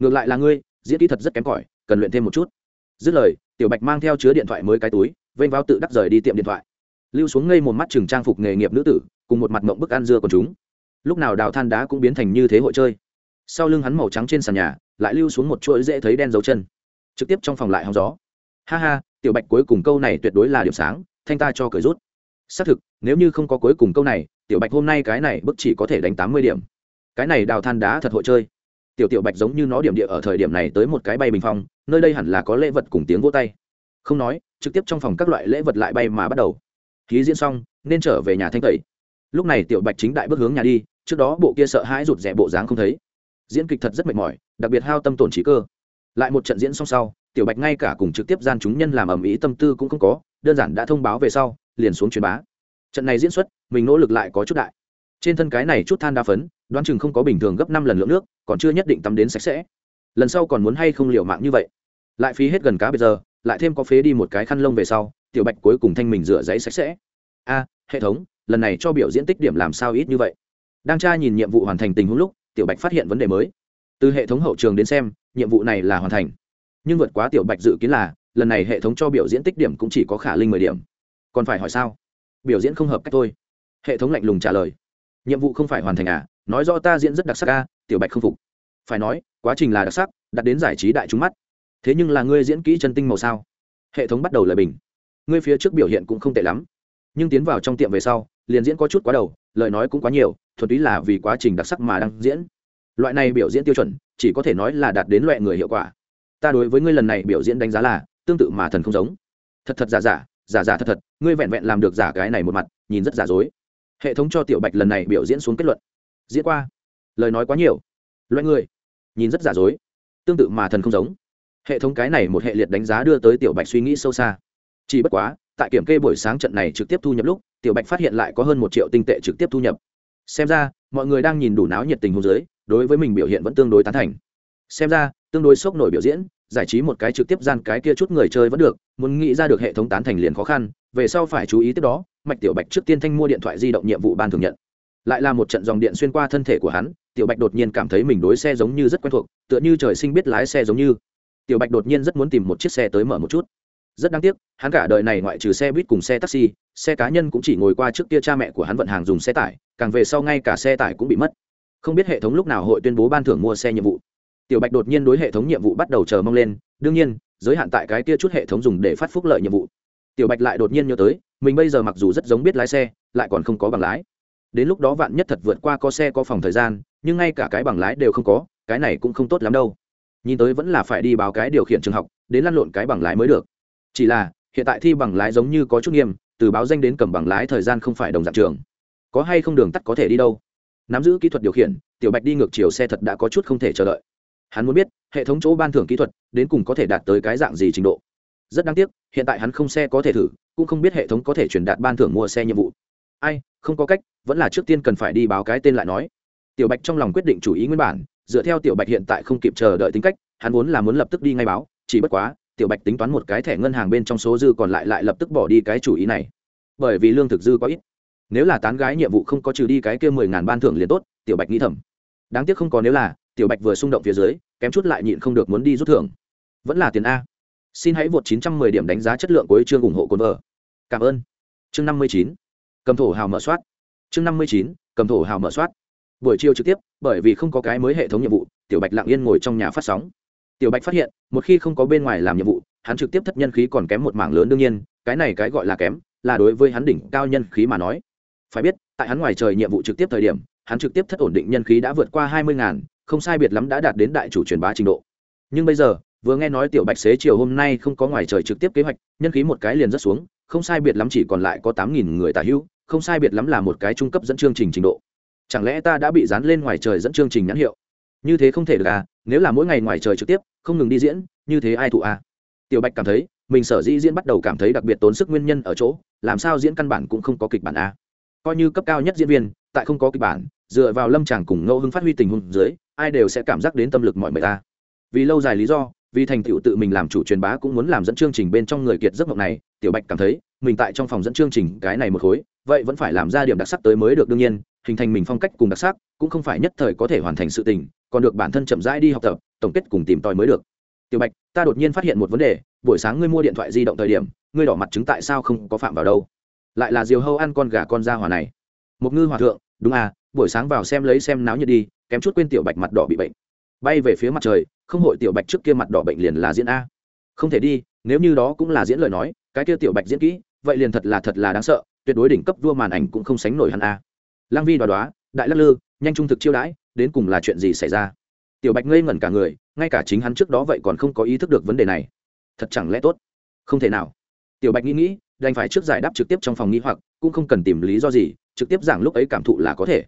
ngược lại là ngươi, diễn kỹ thật rất kém cỏi, cần luyện thêm một chút. Dứt lời, tiểu bạch mang theo chứa điện thoại mới cái túi, vênh vào tự đắc rời đi tiệm điện thoại. Lưu xuống ngây một mắt chừng trang phục nghề nghiệp nữ tử, cùng một mặt mộng bức ăn dưa của chúng. Lúc nào đào than đá cũng biến thành như thế hội chơi. Sau lưng hắn màu trắng trên sàn nhà, lại lưu xuống một chuỗi dễ thấy đen dấu chân. Trực tiếp trong phòng lại hóng gió. Ha ha, tiểu bạch cuối cùng câu này tuyệt đối là điểm sáng, thanh ta cho cười rút. Xác thực, nếu như không có cuối cùng câu này, tiểu bạch hôm nay cái này bức chỉ có thể đánh tám mươi điểm. Cái này đào than đá thật hội chơi tiểu tiểu bạch giống như nó điểm địa ở thời điểm này tới một cái bay bình phong, nơi đây hẳn là có lễ vật cùng tiếng vỗ tay. Không nói, trực tiếp trong phòng các loại lễ vật lại bay mà bắt đầu. Ký diễn xong, nên trở về nhà thanh tẩy. Lúc này tiểu bạch chính đại bước hướng nhà đi, trước đó bộ kia sợ hãi rụt rẽ bộ dáng không thấy. Diễn kịch thật rất mệt mỏi, đặc biệt hao tâm tổn trí cơ. Lại một trận diễn xong sau, tiểu bạch ngay cả cùng trực tiếp gian chúng nhân làm ầm ĩ tâm tư cũng không có, đơn giản đã thông báo về sau, liền xuống truyền bá. Trận này diễn xuất, mình nỗ lực lại có chút đại. Trên thân cái này chút than đa phấn đoán chừng không có bình thường gấp năm lần lượng nước, còn chưa nhất định tắm đến sạch sẽ. Lần sau còn muốn hay không liều mạng như vậy? Lại phí hết gần cá bây giờ, lại thêm có phế đi một cái khăn lông về sau, tiểu bạch cuối cùng thanh mình rửa giấy sạch sẽ. A, hệ thống, lần này cho biểu diễn tích điểm làm sao ít như vậy? Đang tra nhìn nhiệm vụ hoàn thành tình huống lúc, tiểu bạch phát hiện vấn đề mới. Từ hệ thống hậu trường đến xem, nhiệm vụ này là hoàn thành. Nhưng vượt quá tiểu bạch dự kiến là, lần này hệ thống cho biểu diễn tích điểm cũng chỉ có khả linh mười điểm. Còn phải hỏi sao? Biểu diễn không hợp cách thôi. Hệ thống lạnh lùng trả lời. Nhiệm vụ không phải hoàn thành à? Nói rõ ta diễn rất đặc sắc ca, tiểu bạch không phục. Phải nói, quá trình là đặc sắc, đặt đến giải trí đại chúng mắt. Thế nhưng là ngươi diễn kỹ chân tinh màu sao? Hệ thống bắt đầu lời bình. Ngươi phía trước biểu hiện cũng không tệ lắm. Nhưng tiến vào trong tiệm về sau, liền diễn có chút quá đầu, lời nói cũng quá nhiều, thuần túy là vì quá trình đặc sắc mà đang diễn. Loại này biểu diễn tiêu chuẩn, chỉ có thể nói là đạt đến loại người hiệu quả. Ta đối với ngươi lần này biểu diễn đánh giá là, tương tự mà thần không giống. Thật thật giả giả giả giả thật thật, ngươi vẹn vẹn làm được giả cái này một mặt, nhìn rất giả dối. Hệ thống cho tiểu bạch lần này biểu diễn xuống kết luận diễn qua. Lời nói quá nhiều. Loại người, nhìn rất giả dối, tương tự mà thần không giống. Hệ thống cái này một hệ liệt đánh giá đưa tới tiểu bạch suy nghĩ sâu xa. Chỉ bất quá, tại kiểm kê buổi sáng trận này trực tiếp thu nhập lúc, tiểu bạch phát hiện lại có hơn một triệu tinh tệ trực tiếp thu nhập. Xem ra, mọi người đang nhìn đủ náo nhiệt tình hôn giới đối với mình biểu hiện vẫn tương đối tán thành. Xem ra, tương đối sốc nổi biểu diễn, giải trí một cái trực tiếp gian cái kia chút người chơi vẫn được, muốn nghĩ ra được hệ thống tán thành liền khó khăn, về sau phải chú ý tiếp đó, mạch tiểu bạch trước tiên thanh mua điện thoại di động nhiệm vụ ban thường nhận lại là một trận dòng điện xuyên qua thân thể của hắn, tiểu bạch đột nhiên cảm thấy mình đối xe giống như rất quen thuộc, tựa như trời sinh biết lái xe giống như. Tiểu bạch đột nhiên rất muốn tìm một chiếc xe tới mở một chút. Rất đáng tiếc, hắn cả đời này ngoại trừ xe buýt cùng xe taxi, xe cá nhân cũng chỉ ngồi qua trước kia cha mẹ của hắn vận hàng dùng xe tải, càng về sau ngay cả xe tải cũng bị mất. Không biết hệ thống lúc nào hội tuyên bố ban thưởng mua xe nhiệm vụ. Tiểu bạch đột nhiên đối hệ thống nhiệm vụ bắt đầu chờ mong lên, đương nhiên, giới hạn tại cái kia chút hệ thống dùng để phát phúc lợi nhiệm vụ. Tiểu bạch lại đột nhiên nhớ tới, mình bây giờ mặc dù rất giống biết lái xe, lại còn không có bằng lái đến lúc đó vạn nhất thật vượt qua có xe có phòng thời gian, nhưng ngay cả cái bằng lái đều không có, cái này cũng không tốt lắm đâu. Nhìn tới vẫn là phải đi báo cái điều khiển trường học, đến lăn lộn cái bằng lái mới được. Chỉ là, hiện tại thi bằng lái giống như có chút nghiêm, từ báo danh đến cầm bằng lái thời gian không phải đồng dạng trường. Có hay không đường tắt có thể đi đâu? Nắm giữ kỹ thuật điều khiển, tiểu bạch đi ngược chiều xe thật đã có chút không thể chờ đợi. Hắn muốn biết, hệ thống chỗ ban thưởng kỹ thuật, đến cùng có thể đạt tới cái dạng gì trình độ? Rất đáng tiếc, hiện tại hắn không xe có thể thử, cũng không biết hệ thống có thể truyền đạt ban thưởng mua xe nhiệm vụ. Ai, không có cách vẫn là trước tiên cần phải đi báo cái tên lại nói. Tiểu bạch trong lòng quyết định chủ ý nguyên bản, dựa theo tiểu bạch hiện tại không kịp chờ đợi tính cách, hắn vốn là muốn lập tức đi ngay báo, chỉ bất quá, tiểu bạch tính toán một cái thẻ ngân hàng bên trong số dư còn lại lại lập tức bỏ đi cái chủ ý này. Bởi vì lương thực dư có ít. Nếu là tán gái nhiệm vụ không có trừ đi cái kia mười ngàn ban thưởng liền tốt, tiểu bạch nghĩ thầm. Đáng tiếc không có nếu là, tiểu bạch vừa xung động phía dưới, kém chút lại nhịn không được muốn đi rút thưởng. Vẫn là tiền a. Xin hãy vượt 910 điểm đánh giá chất lượng của chương ủng hộ cồn vợ. Cảm ơn. Chương 59. cầm thổ hào mở soát chương 59. cầm thổ hào mở soát. Buổi chiều trực tiếp, bởi vì không có cái mới hệ thống nhiệm vụ, tiểu bạch lặng yên ngồi trong nhà phát sóng. Tiểu bạch phát hiện, một khi không có bên ngoài làm nhiệm vụ, hắn trực tiếp thất nhân khí còn kém một mảng lớn đương nhiên, cái này cái gọi là kém, là đối với hắn đỉnh cao nhân khí mà nói. Phải biết, tại hắn ngoài trời nhiệm vụ trực tiếp thời điểm, hắn trực tiếp thất ổn định nhân khí đã vượt qua hai mươi ngàn, không sai biệt lắm đã đạt đến đại chủ truyền bá trình độ. Nhưng bây giờ, vừa nghe nói tiểu bạch xế chiều hôm nay không có ngoài trời trực tiếp kế hoạch, nhân khí một cái liền rất xuống, không sai biệt lắm chỉ còn lại có tám nghìn người tả hữu không sai biệt lắm là một cái trung cấp dẫn chương trình trình độ. Chẳng lẽ ta đã bị dán lên ngoài trời dẫn chương trình nhãn hiệu? Như thế không thể được à? Nếu là mỗi ngày ngoài trời trực tiếp, không ngừng đi diễn, như thế ai thụ à? Tiểu bạch cảm thấy, mình sở dĩ diễn bắt đầu cảm thấy đặc biệt tốn sức nguyên nhân ở chỗ, làm sao diễn căn bản cũng không có kịch bản a à. coi như cấp cao nhất diễn viên, tại không có kịch bản, dựa vào lâm tràng cùng ngẫu hưng phát huy tình huống dưới, ai đều sẽ cảm giác đến tâm lực mọi người ta. Vì lâu dài lý do, vì thành tựu tự mình làm chủ truyền bá cũng muốn làm dẫn chương trình bên trong người kiệt giấc mộng này, tiểu bạch cảm thấy, mình tại trong phòng dẫn chương trình cái này một khối vậy vẫn phải làm ra điểm đặc sắc tới mới được đương nhiên, hình thành mình phong cách cùng đặc sắc, cũng không phải nhất thời có thể hoàn thành sự tình, còn được bản thân chậm rãi đi học tập, tổng kết cùng tìm tòi mới được. Tiểu bạch, ta đột nhiên phát hiện một vấn đề, buổi sáng ngươi mua điện thoại di động thời điểm, ngươi đỏ mặt chứng tại sao không có phạm vào đâu? Lại là diều hâu ăn con gà con da hòa này. Một ngư hòa thượng, đúng à buổi sáng vào xem lấy xem náo nhiệt đi, kém chút quên tiểu bạch mặt đỏ bị bệnh. Bay về phía mặt trời, không hội tiểu bạch trước kia mặt đỏ bệnh liền là diễn a. Không thể đi, nếu như đó cũng là diễn lời nói, cái kia tiểu bạch diễn kỹ, vậy liền thật là thật là đáng sợ tuyệt đối đỉnh cấp vua màn ảnh cũng không sánh nổi hắn a. Lang vi đoá đoá, đại lắc lư, nhanh trung thực chiêu đãi, đến cùng là chuyện gì xảy ra? Tiểu bạch ngây ngẩn cả người, ngay cả chính hắn trước đó vậy còn không có ý thức được vấn đề này. Thật chẳng lẽ tốt? Không thể nào. Tiểu bạch nghĩ nghĩ, đành phải trước giải đáp trực tiếp trong phòng nghĩ hoặc, cũng không cần tìm lý do gì, trực tiếp giảng lúc ấy cảm thụ là có thể.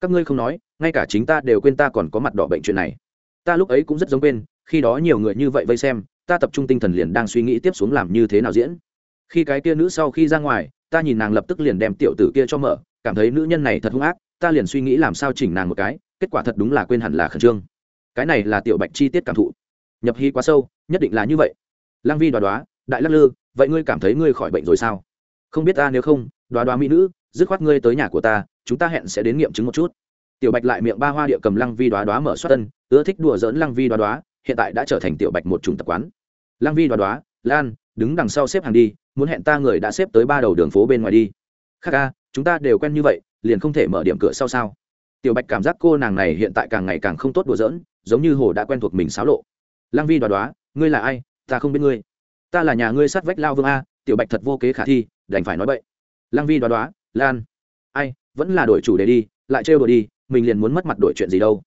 Các ngươi không nói, ngay cả chính ta đều quên ta còn có mặt đỏ bệnh chuyện này. Ta lúc ấy cũng rất giống quên, khi đó nhiều người như vậy vây xem, ta tập trung tinh thần liền đang suy nghĩ tiếp xuống làm như thế nào diễn khi cái kia nữ sau khi ra ngoài, ta nhìn nàng lập tức liền đem tiểu tử kia cho mở, cảm thấy nữ nhân này thật hung ác, ta liền suy nghĩ làm sao chỉnh nàng một cái, kết quả thật đúng là quên hẳn là khẩn trương. Cái này là tiểu bạch chi tiết cảm thụ. Nhập hy quá sâu, nhất định là như vậy. Lăng vi đoá đoá, đại lắc lư, vậy ngươi cảm thấy ngươi khỏi bệnh rồi sao? Không biết ta nếu không, đoá đoá mỹ nữ, dứt khoát ngươi tới nhà của ta, chúng ta hẹn sẽ đến nghiệm chứng một chút. Tiểu bạch lại miệng ba hoa địa cầm lăng vi đoá đoá mở soát tân ưa thích đùa dỡn lăng vi đoá đoá, hiện tại đã trở thành tiểu bạch một chủng tập quán. Lăng vi đoá đoá, lan đứng đằng sau xếp hàng đi, muốn hẹn ta người đã xếp tới ba đầu đường phố bên ngoài đi. Khác ca, chúng ta đều quen như vậy, liền không thể mở điểm cửa sau sao? Tiểu bạch cảm giác cô nàng này hiện tại càng ngày càng không tốt đùa giỡn, giống như hồ đã quen thuộc mình xáo lộ. Lăng vi đoá đoá, ngươi là ai? Ta không biết ngươi. Ta là nhà ngươi sát vách lao vương a, tiểu bạch thật vô kế khả thi, đành phải nói vậy lăng vi đoá đoá, lan. Ai, vẫn là đổi chủ đề đi, lại trêu đồ đi, mình liền muốn mất mặt đổi chuyện gì đâu.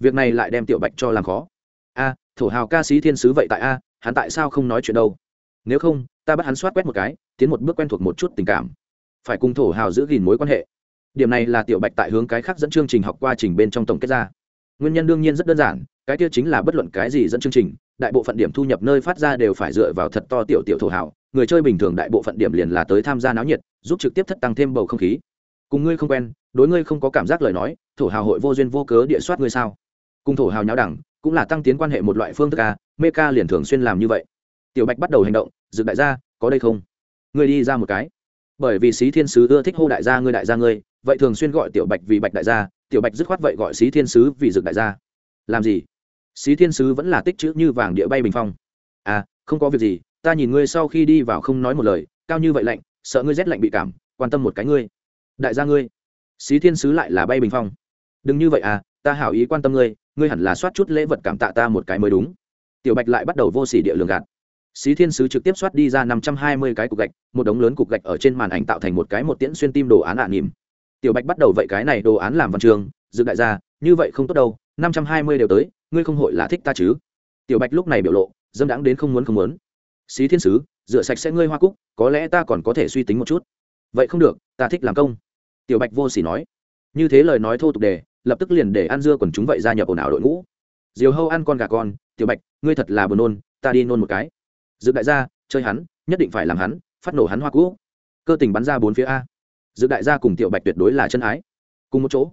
Việc này lại đem tiểu bạch cho làm khó. A, thổ hào ca sĩ thiên sứ vậy tại a, hắn tại sao không nói chuyện đâu? Nếu không, ta bắt hắn soát quét một cái, tiến một bước quen thuộc một chút tình cảm. Phải cùng thổ hào giữ gìn mối quan hệ. Điểm này là tiểu bạch tại hướng cái khác dẫn chương trình học qua trình bên trong tổng kết ra. Nguyên nhân đương nhiên rất đơn giản, cái kia chính là bất luận cái gì dẫn chương trình, đại bộ phận điểm thu nhập nơi phát ra đều phải dựa vào thật to tiểu tiểu thổ hào, người chơi bình thường đại bộ phận điểm liền là tới tham gia náo nhiệt, giúp trực tiếp thất tăng thêm bầu không khí. Cùng ngươi không quen, đối ngươi không có cảm giác lời nói, thổ hào hội vô duyên vô cớ địa soát ngươi sao? Cùng thổ hào nháo đẳng, cũng là tăng tiến quan hệ một loại phương thức ca mê ca liền thường xuyên làm như vậy tiểu bạch bắt đầu hành động dựng đại gia, có đây không? Ngươi đi ra một cái. Bởi vì sĩ thiên sứ ưa thích hô đại gia ngươi đại gia ngươi, vậy thường xuyên gọi tiểu bạch vì bạch đại gia, tiểu bạch dứt khoát vậy gọi sĩ thiên sứ vì dựng đại gia. Làm gì? Sĩ thiên sứ vẫn là tích chữ như vàng địa bay bình phong. À không có việc gì, ta nhìn ngươi sau khi đi vào không nói một lời, cao như vậy lạnh, sợ ngươi rét lạnh bị cảm, quan tâm một cái ngươi. Đại gia ngươi. Sĩ thiên sứ lại là bay bình phong. Đừng như vậy à ta hảo ý quan tâm ngươi ngươi hẳn là soát chút lễ vật cảm tạ ta một cái mới đúng. Tiểu bạch lại bắt đầu vô sỉ địa lường gạt. Xí Thiên sứ trực tiếp soát đi ra năm trăm hai mươi cái cục gạch, một đống lớn cục gạch ở trên màn ảnh tạo thành một cái một tiễn xuyên tim đồ án ạ à Tiểu Bạch bắt đầu vậy cái này đồ án làm văn trường, dự đại gia, như vậy không tốt đâu, năm trăm hai mươi đều tới, ngươi không hội là thích ta chứ? Tiểu Bạch lúc này biểu lộ, dâm đãng đến không muốn không muốn. Xí Thiên sứ, rửa sạch sẽ ngươi hoa cúc, có lẽ ta còn có thể suy tính một chút. Vậy không được, ta thích làm công. Tiểu Bạch vô sỉ nói. Như thế lời nói thô tục đề, lập tức liền để ăn dưa quần chúng vậy gia nhập ồn ào đội ngũ. Diều Hâu ăn con gà con, Tiểu Bạch, ngươi thật là buồn nôn, ta đi nôn một cái dự đại gia, chơi hắn, nhất định phải làm hắn, phát nổ hắn hoa cũ. Cơ tình bắn ra bốn phía a. Dự đại gia cùng tiểu bạch tuyệt đối là chân ái. Cùng một chỗ.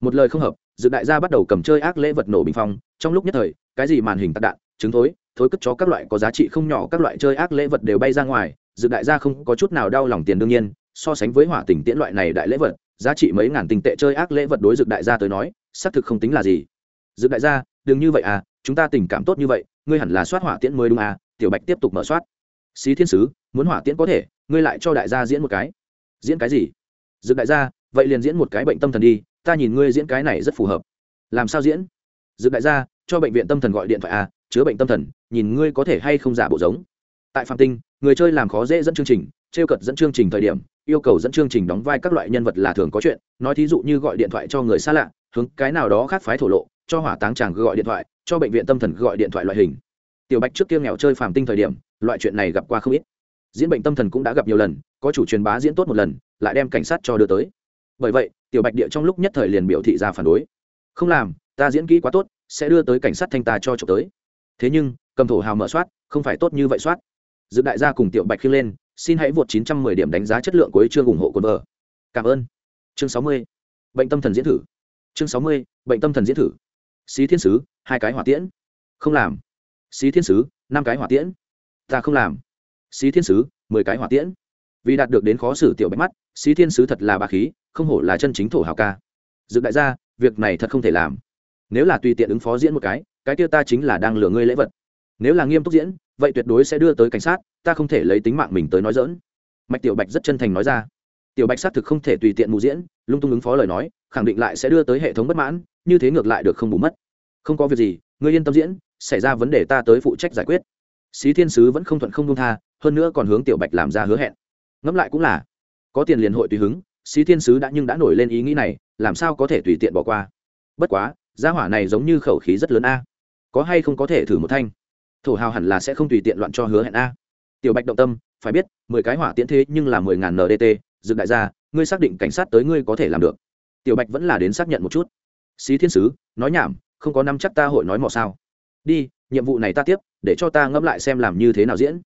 Một lời không hợp dự đại gia bắt đầu cầm chơi ác lễ vật nổ bình phong. Trong lúc nhất thời, cái gì màn hình tạc đạn, trứng thối thối cất chó các loại có giá trị không nhỏ, các loại chơi ác lễ vật đều bay ra ngoài. Dự đại gia không có chút nào đau lòng tiền đương nhiên, so sánh với hỏa tình tiễn loại này đại lễ vật, giá trị mấy ngàn tình tệ chơi ác lễ vật đối Dự đại gia tới nói, xác thực không tính là gì. Dự đại gia, đừng như vậy à chúng ta tình cảm tốt như vậy, ngươi hẳn là soát hỏa tiễn mới đúng à tiểu bạch tiếp tục mở soát. Xí thiên sứ, muốn hỏa tiễn có thể, ngươi lại cho đại gia diễn một cái. Diễn cái gì? Dựng đại gia, vậy liền diễn một cái bệnh tâm thần đi, ta nhìn ngươi diễn cái này rất phù hợp. Làm sao diễn? Dựng đại gia, cho bệnh viện tâm thần gọi điện thoại à chứa bệnh tâm thần, nhìn ngươi có thể hay không giả bộ giống. Tại phạm tinh, người chơi làm khó dễ dẫn chương trình, trêu cật dẫn chương trình thời điểm, yêu cầu dẫn chương trình đóng vai các loại nhân vật là thường có chuyện, nói thí dụ như gọi điện thoại cho người xa lạ, hướng cái nào đó khác phái thổ lộ, cho hỏa táng chàng gọi điện thoại, cho bệnh viện tâm thần gọi điện thoại loại hình tiểu bạch trước kia nghèo chơi phàm tinh thời điểm, loại chuyện này gặp qua không ít. Diễn bệnh tâm thần cũng đã gặp nhiều lần, có chủ truyền bá diễn tốt một lần, lại đem cảnh sát cho đưa tới. Bởi vậy, tiểu bạch địa trong lúc nhất thời liền biểu thị ra phản đối. Không làm, ta diễn kỹ quá tốt, sẽ đưa tới cảnh sát thanh ta cho trộm tới. Thế nhưng, cầm thổ hào mở soát, không phải tốt như vậy soát. Dự đại gia cùng tiểu bạch khiêng lên, xin hãy vượt 910 điểm đánh giá chất lượng của chương ủng hộ quân vợ. Cảm ơn. Chương 60. bệnh tâm thần diễn thử. Chương 60. bệnh tâm thần diễn thử. Xí thiên sứ, hai cái hỏa tiễn. Không làm xí thiên sứ, năm cái hỏa tiễn. Ta không làm. Xí thiên sứ, mười cái hỏa tiễn. Vì đạt được đến khó xử tiểu bạch mắt, xí thiên sứ thật là bà khí, không hổ là chân chính thổ hào ca. Dựng đại gia, việc này thật không thể làm. Nếu là tùy tiện ứng phó diễn một cái cái kia ta chính là đang lừa ngươi lễ vật. Nếu là nghiêm túc diễn, vậy tuyệt đối sẽ đưa tới cảnh sát, ta không thể lấy tính mạng mình tới nói dỡn mạch tiểu bạch rất chân thành nói ra. Tiểu bạch xác thực không thể tùy tiện mù diễn, lung tung ứng phó lời nói, khẳng định lại sẽ đưa tới hệ thống bất mãn, như thế ngược lại được không bù mất. Không có việc gì ngươi yên tâm diễn, xảy ra vấn đề ta tới phụ trách giải quyết. Xí thiên sứ vẫn không thuận không đông tha, hơn nữa còn hướng tiểu bạch làm ra hứa hẹn. Ngẫm lại cũng là, có tiền liền hội tùy hứng, xí thiên sứ đã nhưng đã nổi lên ý nghĩ này, làm sao có thể tùy tiện bỏ qua? Bất quá, gia hỏa này giống như khẩu khí rất lớn a. Có hay không có thể thử một thanh? Thổ hào hẳn là sẽ không tùy tiện loạn cho hứa hẹn a. Tiểu bạch động tâm, phải biết, mười cái hỏa tiễn thế nhưng là mười ngàn ndt dựng đại gia, ngươi xác định cảnh sát tới ngươi có thể làm được. Tiểu bạch vẫn là đến xác nhận một chút. Xí thiên sứ, nói nhảm không có năm chắc ta hội nói mò sao. Đi, nhiệm vụ này ta tiếp, để cho ta ngẫm lại xem làm như thế nào diễn.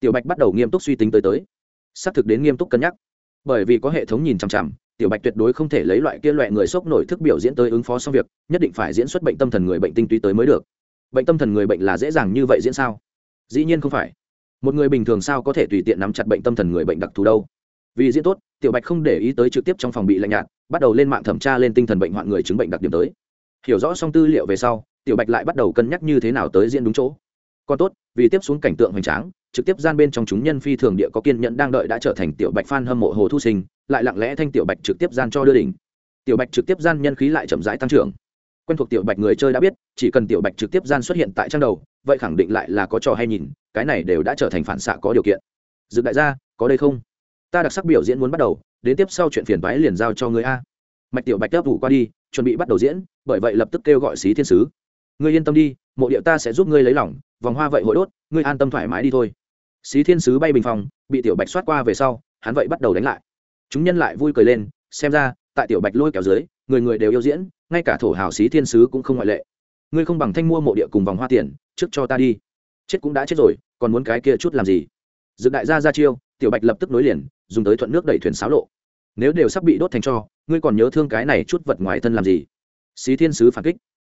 Tiểu bạch bắt đầu nghiêm túc suy tính tới tới. Xác thực đến nghiêm túc cân nhắc. Bởi vì có hệ thống nhìn chằm chằm, tiểu bạch tuyệt đối không thể lấy loại kia loại người sốc nổi thức biểu diễn tới ứng phó xong việc, nhất định phải diễn xuất bệnh tâm thần người bệnh tinh túy tới mới được. Bệnh tâm thần người bệnh là dễ dàng như vậy diễn sao? Dĩ nhiên không phải. Một người bình thường sao có thể tùy tiện nắm chặt bệnh tâm thần người bệnh đặc thù đâu. Vì diễn tốt, tiểu bạch không để ý tới trực tiếp trong phòng bị lạnh nhạt, bắt đầu lên mạng thẩm tra lên tinh thần bệnh hoạn người chứng bệnh đặc điểm tới hiểu rõ xong tư liệu về sau, tiểu bạch lại bắt đầu cân nhắc như thế nào tới diễn đúng chỗ. Còn tốt, vì tiếp xuống cảnh tượng hoành tráng, trực tiếp gian bên trong chúng nhân phi thường địa có kiên nhẫn đang đợi đã trở thành tiểu bạch f hâm mộ hồ thu sinh, lại lặng lẽ thanh tiểu bạch trực tiếp gian cho đưa đỉnh. Tiểu bạch trực tiếp gian nhân khí lại chậm rãi tăng trưởng. Quen thuộc tiểu bạch người chơi đã biết, chỉ cần tiểu bạch trực tiếp gian xuất hiện tại trang đầu, vậy khẳng định lại là có trò hay nhìn, cái này đều đã trở thành phản xạ có điều kiện. Dự đại gia, có đây không? Ta đặc sắc biểu diễn muốn bắt đầu, đến tiếp sau chuyện phiền toái liền giao cho người a. Mạch tiểu bạch đáp vụ qua đi chuẩn bị bắt đầu diễn, bởi vậy lập tức kêu gọi xí thiên sứ. Ngươi yên tâm đi, mộ điệu ta sẽ giúp ngươi lấy lỏng vòng hoa vậy hội đốt, ngươi an tâm thoải mái đi thôi. Xí thiên sứ bay bình phòng, bị tiểu bạch xoát qua về sau, hắn vậy bắt đầu đánh lại. Chúng nhân lại vui cười lên, xem ra, tại tiểu bạch lôi kéo dưới, người người đều yêu diễn, ngay cả thổ hào xí thiên sứ cũng không ngoại lệ. Ngươi không bằng thanh mua mộ địa cùng vòng hoa tiền, trước cho ta đi. Chết cũng đã chết rồi, còn muốn cái kia chút làm gì? Dựng đại gia ra chiêu, tiểu bạch lập tức nối liền, dùng tới thuận nước đẩy thuyền xáo lộ. Nếu đều sắp bị đốt thành cho ngươi còn nhớ thương cái này chút vật ngoài thân làm gì? Xí thiên sứ phản kích.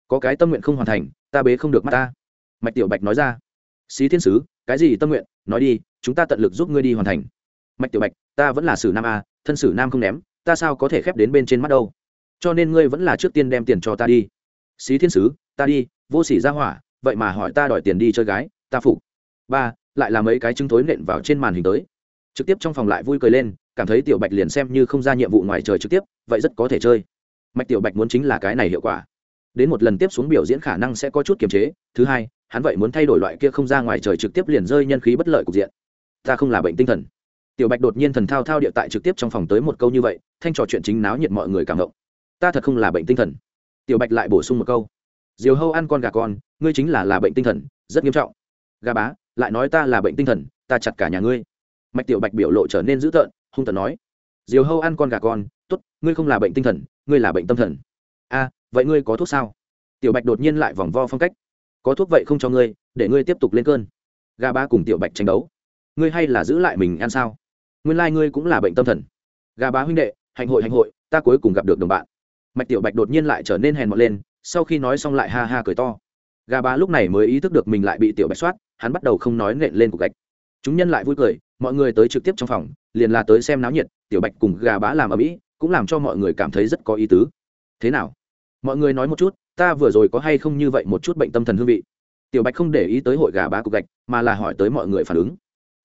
Có cái tâm nguyện không hoàn thành, ta bế không được mắt ta. Mạch tiểu bạch nói ra. Xí thiên sứ, cái gì tâm nguyện? Nói đi, chúng ta tận lực giúp ngươi đi hoàn thành. Mạch tiểu bạch, ta vẫn là sử nam a, thân sử nam không ném, ta sao có thể khép đến bên trên mắt đâu? Cho nên ngươi vẫn là trước tiên đem tiền cho ta đi. Xí thiên sứ, ta đi, vô sỉ ra hỏa, vậy mà hỏi ta đòi tiền đi chơi gái, ta phục. Ba, lại là mấy cái chứng thối nện vào trên màn hình tới. Trực tiếp trong phòng lại vui cười lên cảm thấy tiểu bạch liền xem như không ra nhiệm vụ ngoài trời trực tiếp, vậy rất có thể chơi. Mạch tiểu bạch muốn chính là cái này hiệu quả. Đến một lần tiếp xuống biểu diễn khả năng sẽ có chút kiềm chế, thứ hai, hắn vậy muốn thay đổi loại kia không ra ngoài trời trực tiếp liền rơi nhân khí bất lợi cục diện. Ta không là bệnh tinh thần. Tiểu bạch đột nhiên thần thao thao địa tại trực tiếp trong phòng tới một câu như vậy, thanh trò chuyện chính náo nhiệt mọi người cảm động. Ta thật không là bệnh tinh thần. Tiểu bạch lại bổ sung một câu. Diều hâu ăn con gà con, ngươi chính là là bệnh tinh thần, rất nghiêm trọng. Gà bá, lại nói ta là bệnh tinh thần, ta chặt cả nhà ngươi. Mạch tiểu bạch biểu lộ trở nên dữ tợn hung tợn nói. Diều hâu ăn con gà con t ố t ngươi không là bệnh tinh thần, ngươi là bệnh tâm thần. A, vậy ngươi có thuốc sao? Tiểu bạch đột nhiên lại vòng vo phong cách. Có thuốc vậy không cho ngươi, để ngươi tiếp tục lên cơn. Gà ba cùng tiểu bạch tranh đấu. Ngươi hay là giữ lại mình ăn sao? Nguyên lai、like、ngươi cũng là bệnh tâm thần. Gà bá huynh đệ hành hội hành hội, ta cuối cùng gặp được đồng bạn. Mạch tiểu bạch đột nhiên lại trở nên hèn mọt lên, sau khi nói xong lại ha ha cười to. Gà bá lúc này mới ý thức được mình lại bị tiểu bạch soát, hắn bắt đầu không nói nện lên cục gạch. Chúng nhân lại vui cười, mọi người tới trực tiếp trong phòng liền là tới xem náo nhiệt, tiểu bạch cùng gà bá làm ở mỹ, cũng làm cho mọi người cảm thấy rất có ý tứ. Thế nào? Mọi người nói một chút, ta vừa rồi có hay không như vậy một chút bệnh tâm thần hương vị? Tiểu bạch không để ý tới hội gà bá cục gạch, mà là hỏi tới mọi người phản ứng.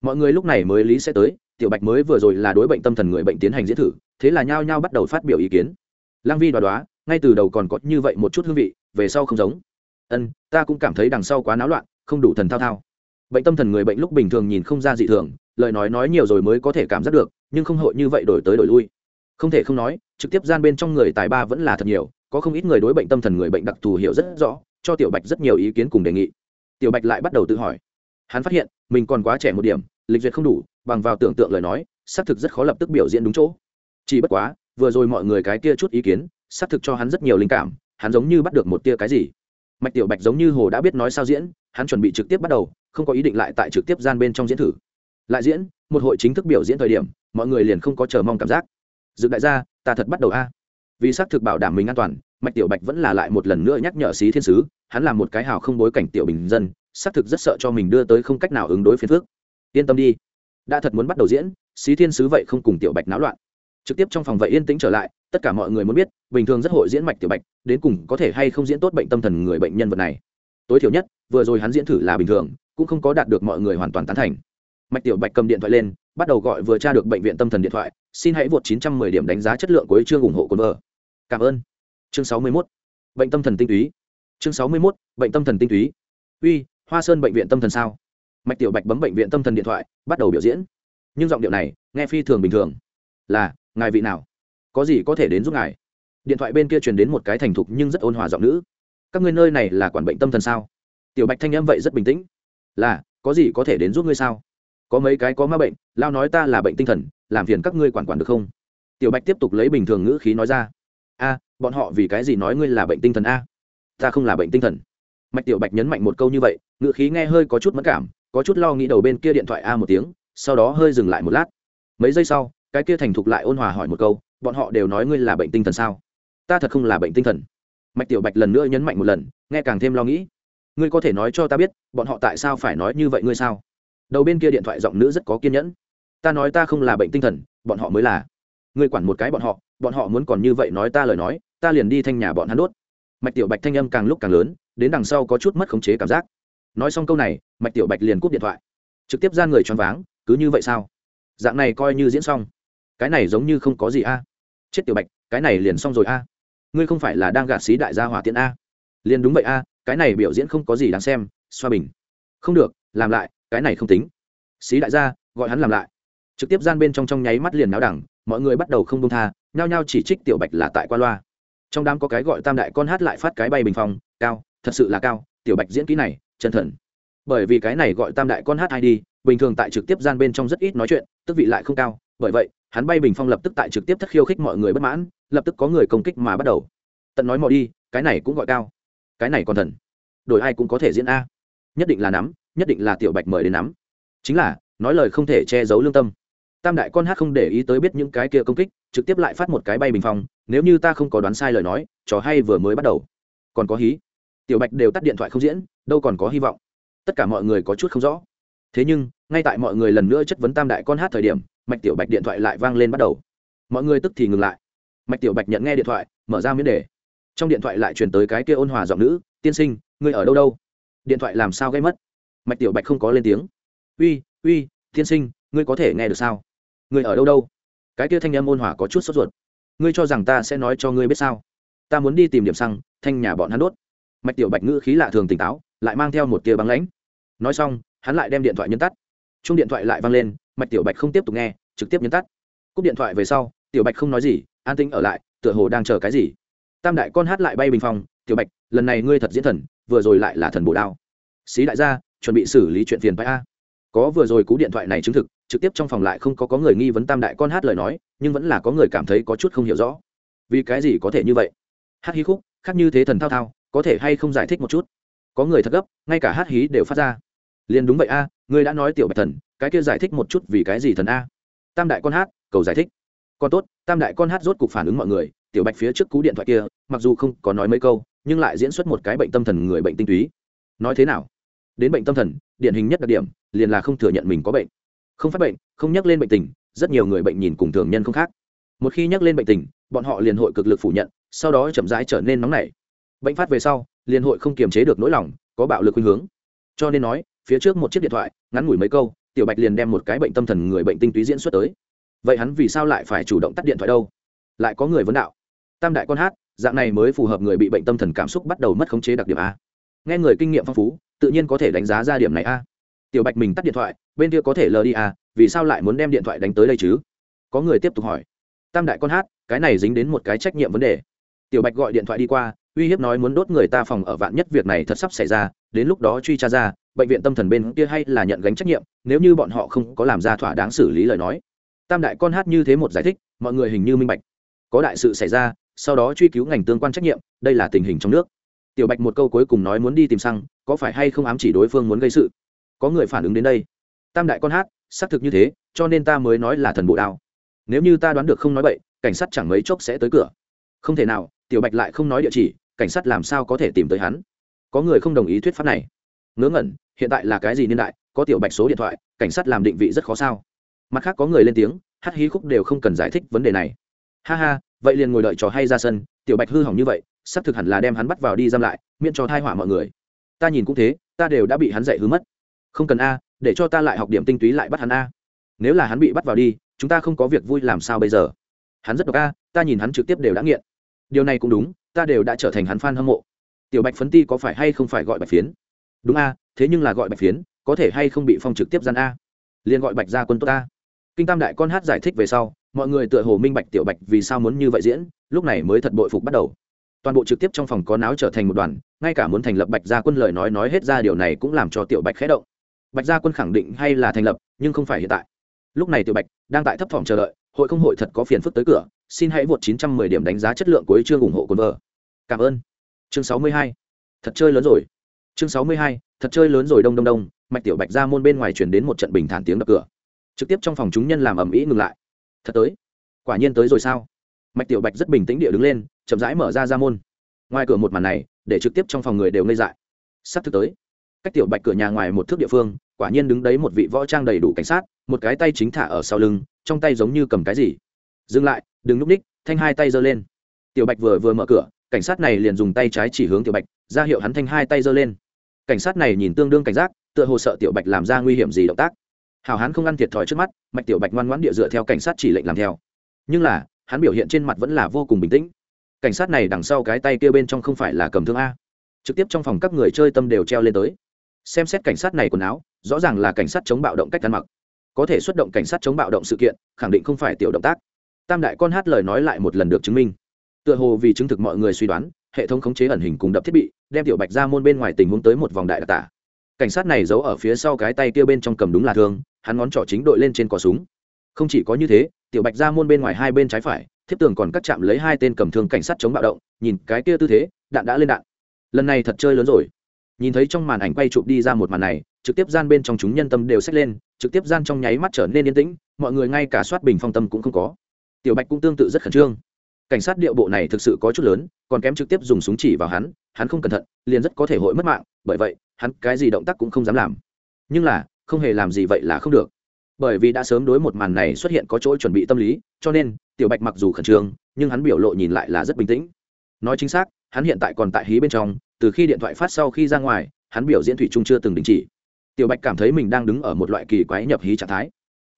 Mọi người lúc này mới lý sẽ tới, tiểu bạch mới vừa rồi là đối bệnh tâm thần người bệnh tiến hành diễn thử, thế là nhao nhao bắt đầu phát biểu ý kiến. Lang vi đoá đoá, ngay từ đầu còn có như vậy một chút hương vị, về sau không giống. Ân, ta cũng cảm thấy đằng sau quá náo loạn, không đủ thần thao thao. Bệnh tâm thần người bệnh lúc bình thường nhìn không ra dị thường lời nói nói nhiều rồi mới có thể cảm giác được, nhưng không hội như vậy đổi tới đổi lui. Không thể không nói, trực tiếp gian bên trong người tài ba vẫn là thật nhiều, có không ít người đối bệnh tâm thần người bệnh đặc thù hiểu rất rõ, cho tiểu bạch rất nhiều ý kiến cùng đề nghị. Tiểu bạch lại bắt đầu tự hỏi. Hắn phát hiện, mình còn quá trẻ một điểm, lịch duyệt không đủ, bằng vào tưởng tượng lời nói, xác thực rất khó lập tức biểu diễn đúng chỗ. Chỉ bất quá, vừa rồi mọi người cái kia chút ý kiến, xác thực cho hắn rất nhiều linh cảm, hắn giống như bắt được một tia cái gì. Mạch tiểu bạch giống như hồ đã biết nói sao diễn, hắn chuẩn bị trực tiếp bắt đầu, không có ý định lại tại trực tiếp gian bên trong diễn thử lại diễn, một hội chính thức biểu diễn thời điểm, mọi người liền không có chờ mong cảm giác. Dự đại gia, ta thật bắt đầu a. Vì xác thực bảo đảm mình an toàn, mạch tiểu bạch vẫn là lại một lần nữa nhắc nhở xí thiên sứ, hắn là một cái hào không bối cảnh tiểu bình dân, xác thực rất sợ cho mình đưa tới không cách nào ứng đối phiền phước yên tâm đi. Đã thật muốn bắt đầu diễn, xí thiên sứ vậy không cùng tiểu bạch náo loạn. Trực tiếp trong phòng vậy yên tĩnh trở lại, tất cả mọi người muốn biết, bình thường rất hội diễn mạch tiểu bạch, đến cùng có thể hay không diễn tốt bệnh tâm thần người bệnh nhân vật này. Tối thiểu nhất, vừa rồi hắn diễn thử là bình thường, cũng không có đạt được mọi người hoàn toàn tán thành mạch tiểu bạch cầm điện thoại lên, bắt đầu gọi vừa tra được bệnh viện tâm thần điện thoại, xin hãy vượt 910 điểm đánh giá chất lượng của chương ủng hộ cồn vợ. Cảm ơn. Chương 61. bệnh tâm thần tinh túy. Chương 61. bệnh tâm thần tinh túy. Uy, hoa sơn bệnh viện tâm thần sao? Mạch tiểu bạch bấm bệnh viện tâm thần điện thoại, bắt đầu biểu diễn. Nhưng giọng điệu này, nghe phi thường bình thường. Là, ngài vị nào? Có gì có thể đến giúp ngài? Điện thoại bên kia truyền đến một cái thành thục nhưng rất ôn hòa giọng nữ. Các ngươi nơi này là quản bệnh tâm thần sao? Tiểu bạch thanh âm vậy rất bình tĩnh. Là, có gì có thể đến giúp ngươi sao? Có mấy cái có ma bệnh, lao nói ta là bệnh tinh thần, làm phiền các ngươi quản quản được không? Tiểu bạch tiếp tục lấy bình thường ngữ khí nói ra. A, bọn họ vì cái gì nói ngươi là bệnh tinh thần a? Ta không là bệnh tinh thần. Mạch tiểu bạch nhấn mạnh một câu như vậy, ngữ khí nghe hơi có chút mất cảm, có chút lo nghĩ đầu bên kia điện thoại a một tiếng, sau đó hơi dừng lại một lát. Mấy giây sau, cái kia thành thục lại ôn hòa hỏi một câu, bọn họ đều nói ngươi là bệnh tinh thần sao? Ta thật không là bệnh tinh thần. Mạch tiểu bạch lần nữa nhấn mạnh một lần, nghe càng thêm lo nghĩ. Ngươi có thể nói cho ta biết, bọn họ tại sao phải nói như vậy ngươi sao? Đầu bên kia điện thoại giọng nữ rất có kiên nhẫn. Ta nói ta không là bệnh tinh thần, bọn họ mới là. Ngươi quản một cái bọn họ bọn họ muốn còn như vậy nói ta lời nói, ta liền đi thanh nhà bọn hắn đốt. Mạch tiểu bạch thanh âm càng lúc càng lớn, đến đằng sau có chút mất khống chế cảm giác. Nói xong câu này, mạch tiểu bạch liền cúp điện thoại. Trực tiếp ra người choáng váng, cứ như vậy sao? Dạng này coi như diễn xong. Cái này giống như không có gì a. Chết tiểu bạch, cái này liền xong rồi a. Ngươi không phải là đang gạt xí đại gia hỏa tiện a. Liền đúng vậy a, cái này biểu diễn không có gì đáng xem, xoa bình. Không được, làm lại cái này không tính. Xí đại gia, gọi hắn làm lại. Trực tiếp gian bên trong trong nháy mắt liền náo đẳng, mọi người bắt đầu không công tha, nhao nhao chỉ trích tiểu bạch là tại qua loa. Trong đám có cái gọi tam đại con hát lại phát cái bay bình phong, cao, thật sự là cao, tiểu bạch diễn kỹ này, chân thần. Bởi vì cái này gọi tam đại con hát id bình thường tại trực tiếp gian bên trong rất ít nói chuyện, tức vị lại không cao, bởi vậy, hắn bay bình phong lập tức tại trực tiếp thất khiêu khích mọi người bất mãn, lập tức có người công kích mà bắt đầu. Tận nói mọi đi, cái này cũng gọi cao, cái này còn thần. Đổi ai cũng có thể diễn a. Nhất định là nắm nhất định là tiểu bạch mời đến nắm. Chính là, nói lời không thể che giấu lương tâm. Tam đại con hát không để ý tới biết những cái kia công kích, trực tiếp lại phát một cái bay bình phong, nếu như ta không có đoán sai lời nói, trò hay vừa mới bắt đầu. Còn có hí. Tiểu bạch đều tắt điện thoại không diễn, đâu còn có hy vọng. Tất cả mọi người có chút không rõ. Thế nhưng, ngay tại mọi người lần nữa chất vấn tam đại con hát thời điểm, mạch tiểu bạch điện thoại lại vang lên bắt đầu. Mọi người tức thì ngừng lại. Mạch tiểu bạch nhận nghe điện thoại, mở ra miễn đề. Trong điện thoại lại truyền tới cái kia ôn hòa giọng nữ, tiên sinh, ngươi ở đâu đâu? Điện thoại làm sao gây mất? Mạch tiểu bạch không có lên tiếng. Uy uy, tiên sinh, ngươi có thể nghe được sao? Ngươi ở đâu đâu? Cái kia thanh âm ôn hỏa có chút sốt ruột. Ngươi cho rằng ta sẽ nói cho ngươi biết sao? Ta muốn đi tìm điểm xăng, thanh nhà bọn hắn đốt. Mạch tiểu bạch ngữ khí lạ thường tỉnh táo, lại mang theo một tia băng lãnh. Nói xong, hắn lại đem điện thoại nhấn tắt. Chung điện thoại lại vang lên, mạch tiểu bạch không tiếp tục nghe, trực tiếp nhấn tắt. Cúp điện thoại về sau, tiểu bạch không nói gì, an tĩnh ở lại, tựa hồ đang chờ cái gì. Tam đại con hát lại bay bình phong tiểu bạch, lần này ngươi thật diễn thần, vừa rồi lại là thần bổ đao. Xí đại gia chuẩn bị xử lý chuyện phiền phải a. Có vừa rồi cú điện thoại này chứng thực, trực tiếp trong phòng lại không có có người nghi vấn tam đại con hát lời nói, nhưng vẫn là có người cảm thấy có chút không hiểu rõ. Vì cái gì có thể như vậy? Hát hí khúc, khác như thế thần thao thao, có thể hay không giải thích một chút? Có người thật gấp, ngay cả hát hí đều phát ra. Liền đúng vậy a ngươi đã nói tiểu bạch thần, cái kia giải thích một chút vì cái gì thần a? Tam đại con hát, cầu giải thích. Còn tốt, tam đại con hát rốt cục phản ứng mọi người, tiểu bạch phía trước cú điện thoại kia, mặc dù không có nói mấy câu, nhưng lại diễn xuất một cái bệnh tâm thần người bệnh tinh túy. Nói thế nào? Đến bệnh tâm thần, điển hình nhất đặc điểm, liền là không thừa nhận mình có bệnh. Không phát bệnh, không nhắc lên bệnh tình, rất nhiều người bệnh nhìn cùng thường nhân không khác. Một khi nhắc lên bệnh tình, bọn họ liền hội cực lực phủ nhận, sau đó chậm rãi trở nên nóng nảy. Bệnh phát về sau, liền hội không kiềm chế được nỗi lòng, có bạo lực khuynh hướng. Cho nên nói, phía trước một chiếc điện thoại, ngắn ngủi mấy câu, tiểu bạch liền đem một cái bệnh tâm thần người bệnh tinh túy diễn xuất tới. Vậy hắn vì sao lại phải chủ động tắt điện thoại đâu? Lại có người vấn đạo. Tam đại con hát, dạng này mới phù hợp người bị bệnh tâm thần cảm xúc bắt đầu mất khống chế đặc điểm a. Nghe người kinh nghiệm phong phú tự nhiên có thể đánh giá ra điểm này a. Tiểu bạch mình tắt điện thoại, bên kia có thể lờ đi à? vì sao lại muốn đem điện thoại đánh tới đây chứ? Có người tiếp tục hỏi. Tam đại con hát, cái này dính đến một cái trách nhiệm vấn đề. Tiểu bạch gọi điện thoại đi qua, uy hiếp nói muốn đốt người ta phòng ở vạn nhất việc này thật sắp xảy ra, đến lúc đó truy tra ra, bệnh viện tâm thần bên kia hay là nhận gánh trách nhiệm, nếu như bọn họ không có làm ra thỏa đáng xử lý lời nói. Tam đại con hát như thế một giải thích, mọi người hình như minh bạch. Có đại sự xảy ra, sau đó truy cứu ngành tương quan trách nhiệm, đây là tình hình trong nước tiểu bạch một câu cuối cùng nói muốn đi tìm xăng có phải hay không ám chỉ đối phương muốn gây sự? Có người phản ứng đến đây. Tam đại con hát, xác thực như thế, cho nên ta mới nói là thần bộ đao. Nếu như ta đoán được không nói bậy, cảnh sát chẳng mấy chốc sẽ tới cửa. Không thể nào, tiểu bạch lại không nói địa chỉ, cảnh sát làm sao có thể tìm tới hắn? Có người không đồng ý thuyết pháp này. Ngớ ngẩn, hiện tại là cái gì niên đại, có tiểu bạch số điện thoại, cảnh sát làm định vị rất khó sao? Mặt khác có người lên tiếng, hát hí khúc đều không cần giải thích vấn đề này. Ha ha, vậy liền ngồi đợi trò hay ra sân, tiểu bạch hư hỏng như vậy sắp thực hẳn là đem hắn bắt vào đi giam lại, miễn cho thai họa mọi người. Ta nhìn cũng thế, ta đều đã bị hắn dạy hứa mất. Không cần a, để cho ta lại học điểm tinh túy lại bắt hắn a. Nếu là hắn bị bắt vào đi, chúng ta không có việc vui làm sao bây giờ? Hắn rất độc a, ta nhìn hắn trực tiếp đều đã nghiện. Điều này cũng đúng, ta đều đã trở thành hắn f a n hâm mộ. Tiểu bạch phấn ti có phải hay không phải gọi bạch phiến? Đúng a, thế nhưng là gọi bạch phiến, có thể hay không bị phong trực tiếp gian a? Liền gọi bạch ra quân tốt a. Kinh tam đại con hát giải thích về sau, mọi người tựa hồ minh bạch tiểu bạch vì sao muốn như vậy diễn, lúc này mới thật bội phục bắt đầu toàn bộ trực tiếp trong phòng có náo trở thành một đoàn, ngay cả muốn thành lập bạch gia quân lời nói nói hết ra điều này cũng làm cho tiểu bạch khẽ động. Bạch gia quân khẳng định hay là thành lập, nhưng không phải hiện tại. Lúc này tiểu bạch đang tại thấp phòng chờ đợi, hội không hội thật có phiền phức tới cửa, xin hãy vượt 910 điểm đánh giá chất lượng cuối chương ủng hộ quân vợ. Cảm ơn. Chương 62. thật chơi lớn rồi. Chương 62. thật chơi lớn rồi đông đông đông, mạch tiểu bạch ra môn bên ngoài chuyển đến một trận bình thản tiếng đập cửa. Trực tiếp trong phòng chúng nhân làm ầm ĩ ngừng lại. Thật tới. Quả nhiên tới rồi sao? Mạch tiểu bạch rất bình tĩnh địa đứng lên chậm rãi mở ra ra môn. Ngoài cửa một màn này, để trực tiếp trong phòng người đều ngây dại. Sắp thực tới, cách tiểu bạch cửa nhà ngoài một thước địa phương, quả nhiên đứng đấy một vị võ trang đầy đủ cảnh sát, một cái tay chính thả ở sau lưng, trong tay giống như cầm cái gì. Dừng lại, đừng núp ních, thanh hai tay giơ lên. Tiểu bạch vừa vừa mở cửa, cảnh sát này liền dùng tay trái chỉ hướng tiểu bạch, ra hiệu hắn thanh hai tay giơ lên. Cảnh sát này nhìn tương đương cảnh giác, tựa hồ sợ tiểu bạch làm ra nguy hiểm gì động tác. Hào hắn không ăn thiệt thòi trước mắt, mạch tiểu bạch ngoan ngoãn địa dựa theo cảnh sát chỉ lệnh làm theo. Nhưng là, hắn biểu hiện trên mặt vẫn là vô cùng bình tĩnh cảnh sát này đằng sau cái tay kia bên trong không phải là cầm thương a. Trực tiếp trong phòng các người chơi tâm đều treo lên tới. Xem xét cảnh sát này quần áo, rõ ràng là cảnh sát chống bạo động cách ăn mặc. Có thể xuất động cảnh sát chống bạo động sự kiện, khẳng định không phải tiểu động tác. Tam đại con hát lời nói lại một lần được chứng minh. Tựa hồ vì chứng thực mọi người suy đoán, hệ thống khống chế ẩn hình cùng đập thiết bị, đem tiểu bạch ra môn bên ngoài tình huống tới một vòng đại đặc tả. Cảnh sát này giấu ở phía sau cái tay kia bên trong cầm đúng là thương, hắn ngón trỏ chính đội lên trên cò súng. Không chỉ có như thế, tiểu bạch ra môn bên ngoài hai bên trái phải thiếp tường còn cắt chạm lấy hai tên cầm thương cảnh sát chống bạo động, nhìn cái kia tư thế, đạn đã lên đạn. Lần này thật chơi lớn rồi. Nhìn thấy trong màn ảnh quay chụp đi ra một màn này, trực tiếp gian bên trong chúng nhân tâm đều xách lên, trực tiếp gian trong nháy mắt trở nên yên tĩnh, mọi người ngay cả soát bình phong tâm cũng không có. Tiểu bạch cũng tương tự rất khẩn trương. Cảnh sát điệu bộ này thực sự có chút lớn, còn kém trực tiếp dùng súng chỉ vào hắn hắn không cẩn thận, liền rất có thể hội mất mạng, bởi vậy, hắn cái gì động tác cũng không dám làm. Nhưng là, không hề làm gì vậy là không được bởi vì đã sớm đối một màn này xuất hiện có chỗ chuẩn bị tâm lý, cho nên, tiểu bạch mặc dù khẩn trương, nhưng hắn biểu lộ nhìn lại là rất bình tĩnh. Nói chính xác, hắn hiện tại còn tại hí bên trong, từ khi điện thoại phát sau khi ra ngoài, hắn biểu diễn thủy chung chưa từng đình chỉ. Tiểu bạch cảm thấy mình đang đứng ở một loại kỳ quái nhập hí trạng thái.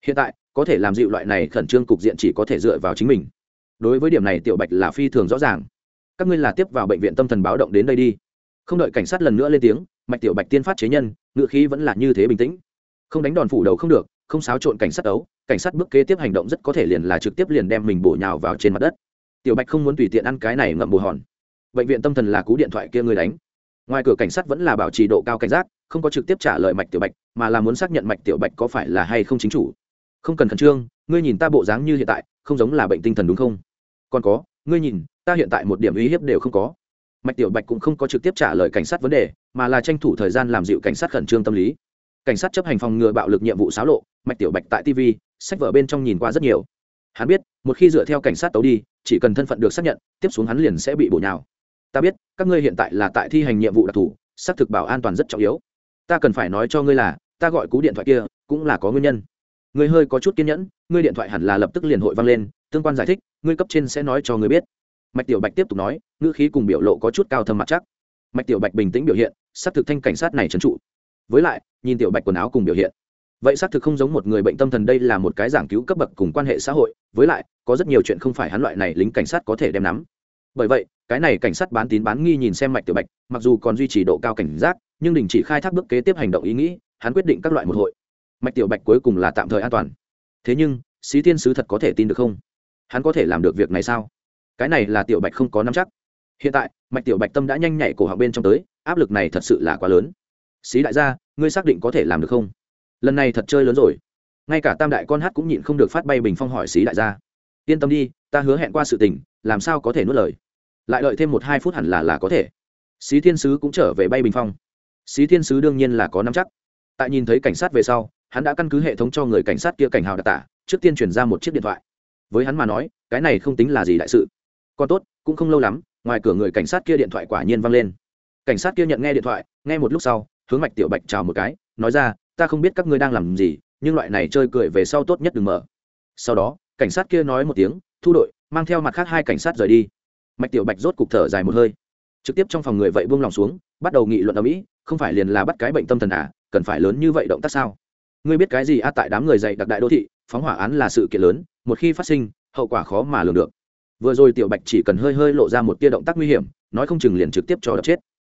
Hiện tại, có thể làm dịu loại này khẩn trương cục diện chỉ có thể dựa vào chính mình. Đối với điểm này tiểu bạch là phi thường rõ ràng. Các ngươi là tiếp vào bệnh viện tâm thần báo động đến đây đi. Không đợi cảnh sát lần nữa lên tiếng, mạch tiểu bạch tiên phát chế nhân ngựa khí vẫn là như thế bình tĩnh. Không đánh đòn phủ đầu không được không xáo trộn cảnh sát đấu, cảnh sát bước kế tiếp hành động rất có thể liền là trực tiếp liền đem mình bổ nhào vào trên mặt đất. Tiểu bạch không muốn tùy tiện ăn cái này ngậm bù hòn. Bệnh viện tâm thần là cú điện thoại kia người đánh. Ngoài cửa cảnh sát vẫn là bảo trì độ cao cảnh giác, không có trực tiếp trả lời mạch tiểu bạch, mà là muốn xác nhận mạch tiểu bạch có phải là hay không chính chủ. Không cần khẩn trương, ngươi nhìn ta bộ dáng như hiện tại, không giống là bệnh tinh thần đúng không? Còn có, ngươi nhìn, ta hiện tại một điểm uy hiếp đều không có. Mạch tiểu bạch cũng không có trực tiếp trả lời cảnh sát vấn đề, mà là tranh thủ thời gian làm dịu cảnh sát khẩn trương tâm lý. Cảnh sát chấp hành phòng ngừa bạo lực nhiệm vụ xáo lộ mạch tiểu bạch tại tv sách vở bên trong nhìn qua rất nhiều. Hắn biết, một khi dựa theo cảnh sát tấu đi, chỉ cần thân phận được xác nhận, tiếp xuống hắn liền sẽ bị bổ nhào. Ta biết, các ngươi hiện tại là tại thi hành nhiệm vụ đặc thù, xác thực bảo an toàn rất trọng yếu. Ta cần phải nói cho ngươi là, ta gọi cú điện thoại kia, cũng là có nguyên nhân. Ngươi hơi có chút kiên nhẫn, ngươi điện thoại hẳn là lập tức liền hội vang lên, tương quan giải thích, ngươi cấp trên sẽ nói cho ngươi biết. Mạch tiểu bạch tiếp tục nói, ngữ khí cùng biểu lộ có chút cao thâm mặt chắc. Mạch tiểu bạch bình tĩnh biểu hiện, xác thực thanh cảnh sát này trấn trụ. Với lại, nhìn tiểu bạch quần áo cùng biểu hiện vậy xác thực không giống một người bệnh tâm thần đây là một cái giảng cứu cấp bậc cùng quan hệ xã hội, với lại, có rất nhiều chuyện không phải hắn loại này lính cảnh sát có thể đem nắm. Bởi vậy, cái này cảnh sát bán tín bán nghi nhìn xem mạch tiểu bạch, mặc dù còn duy trì độ cao cảnh giác, nhưng đình chỉ khai thác bước kế tiếp hành động ý nghĩ, hắn quyết định các loại một hội. Mạch tiểu bạch cuối cùng là tạm thời an toàn. Thế nhưng, xí thiên sứ thật có thể tin được không? Hắn có thể làm được việc này sao? Cái này là tiểu bạch không có nắm chắc. Hiện tại, mạch tiểu bạch tâm đã nhanh nhảy cổ họng bên trong tới, áp lực này thật sự là quá lớn. Xí đại gia, ngươi xác định có thể làm được không? Lần này thật chơi lớn rồi. Ngay cả tam đại con hát cũng nhịn không được phát bay bình phong hỏi xí đại gia. Yên tâm đi, ta hứa hẹn qua sự tình, làm sao có thể nuốt lời. Lại đợi thêm một hai phút hẳn là là có thể. Xí thiên sứ cũng trở về bay bình phong. Xí thiên sứ đương nhiên là có nắm chắc. Tại nhìn thấy cảnh sát về sau, hắn đã căn cứ hệ thống cho người cảnh sát kia cảnh hào đặc tả, trước tiên chuyển ra một chiếc điện thoại. Với hắn mà nói, cái này không tính là gì đại sự. Còn tốt, cũng không lâu lắm, ngoài cửa người cảnh sát kia điện thoại quả nhiên văng lên. Cảnh sát kia nhận nghe điện thoại, nghe một lúc sau, hướng mạch tiểu bạch chào một cái, nói ra ta không biết các ngươi đang làm gì, nhưng loại này chơi cười về sau tốt nhất đừng mở. Sau đó, cảnh sát kia nói một tiếng, thu đội, mang theo mặt khác hai cảnh sát rời đi. Mạch tiểu bạch rốt cục thở dài một hơi. Trực tiếp trong phòng người vậy buông lòng xuống, bắt đầu nghị luận ở mỹ không phải liền là bắt cái bệnh tâm thần à cần phải lớn như vậy động tác sao? Ngươi biết cái gì a tại đám người dạy đặc đại đô thị, phóng hỏa án là sự kiện lớn, một khi phát sinh, hậu quả khó mà lường được. Vừa rồi tiểu bạch chỉ cần hơi hơi lộ ra một tia động tác nguy hiểm, nói không chừng liền trực tiếp cho đập chết.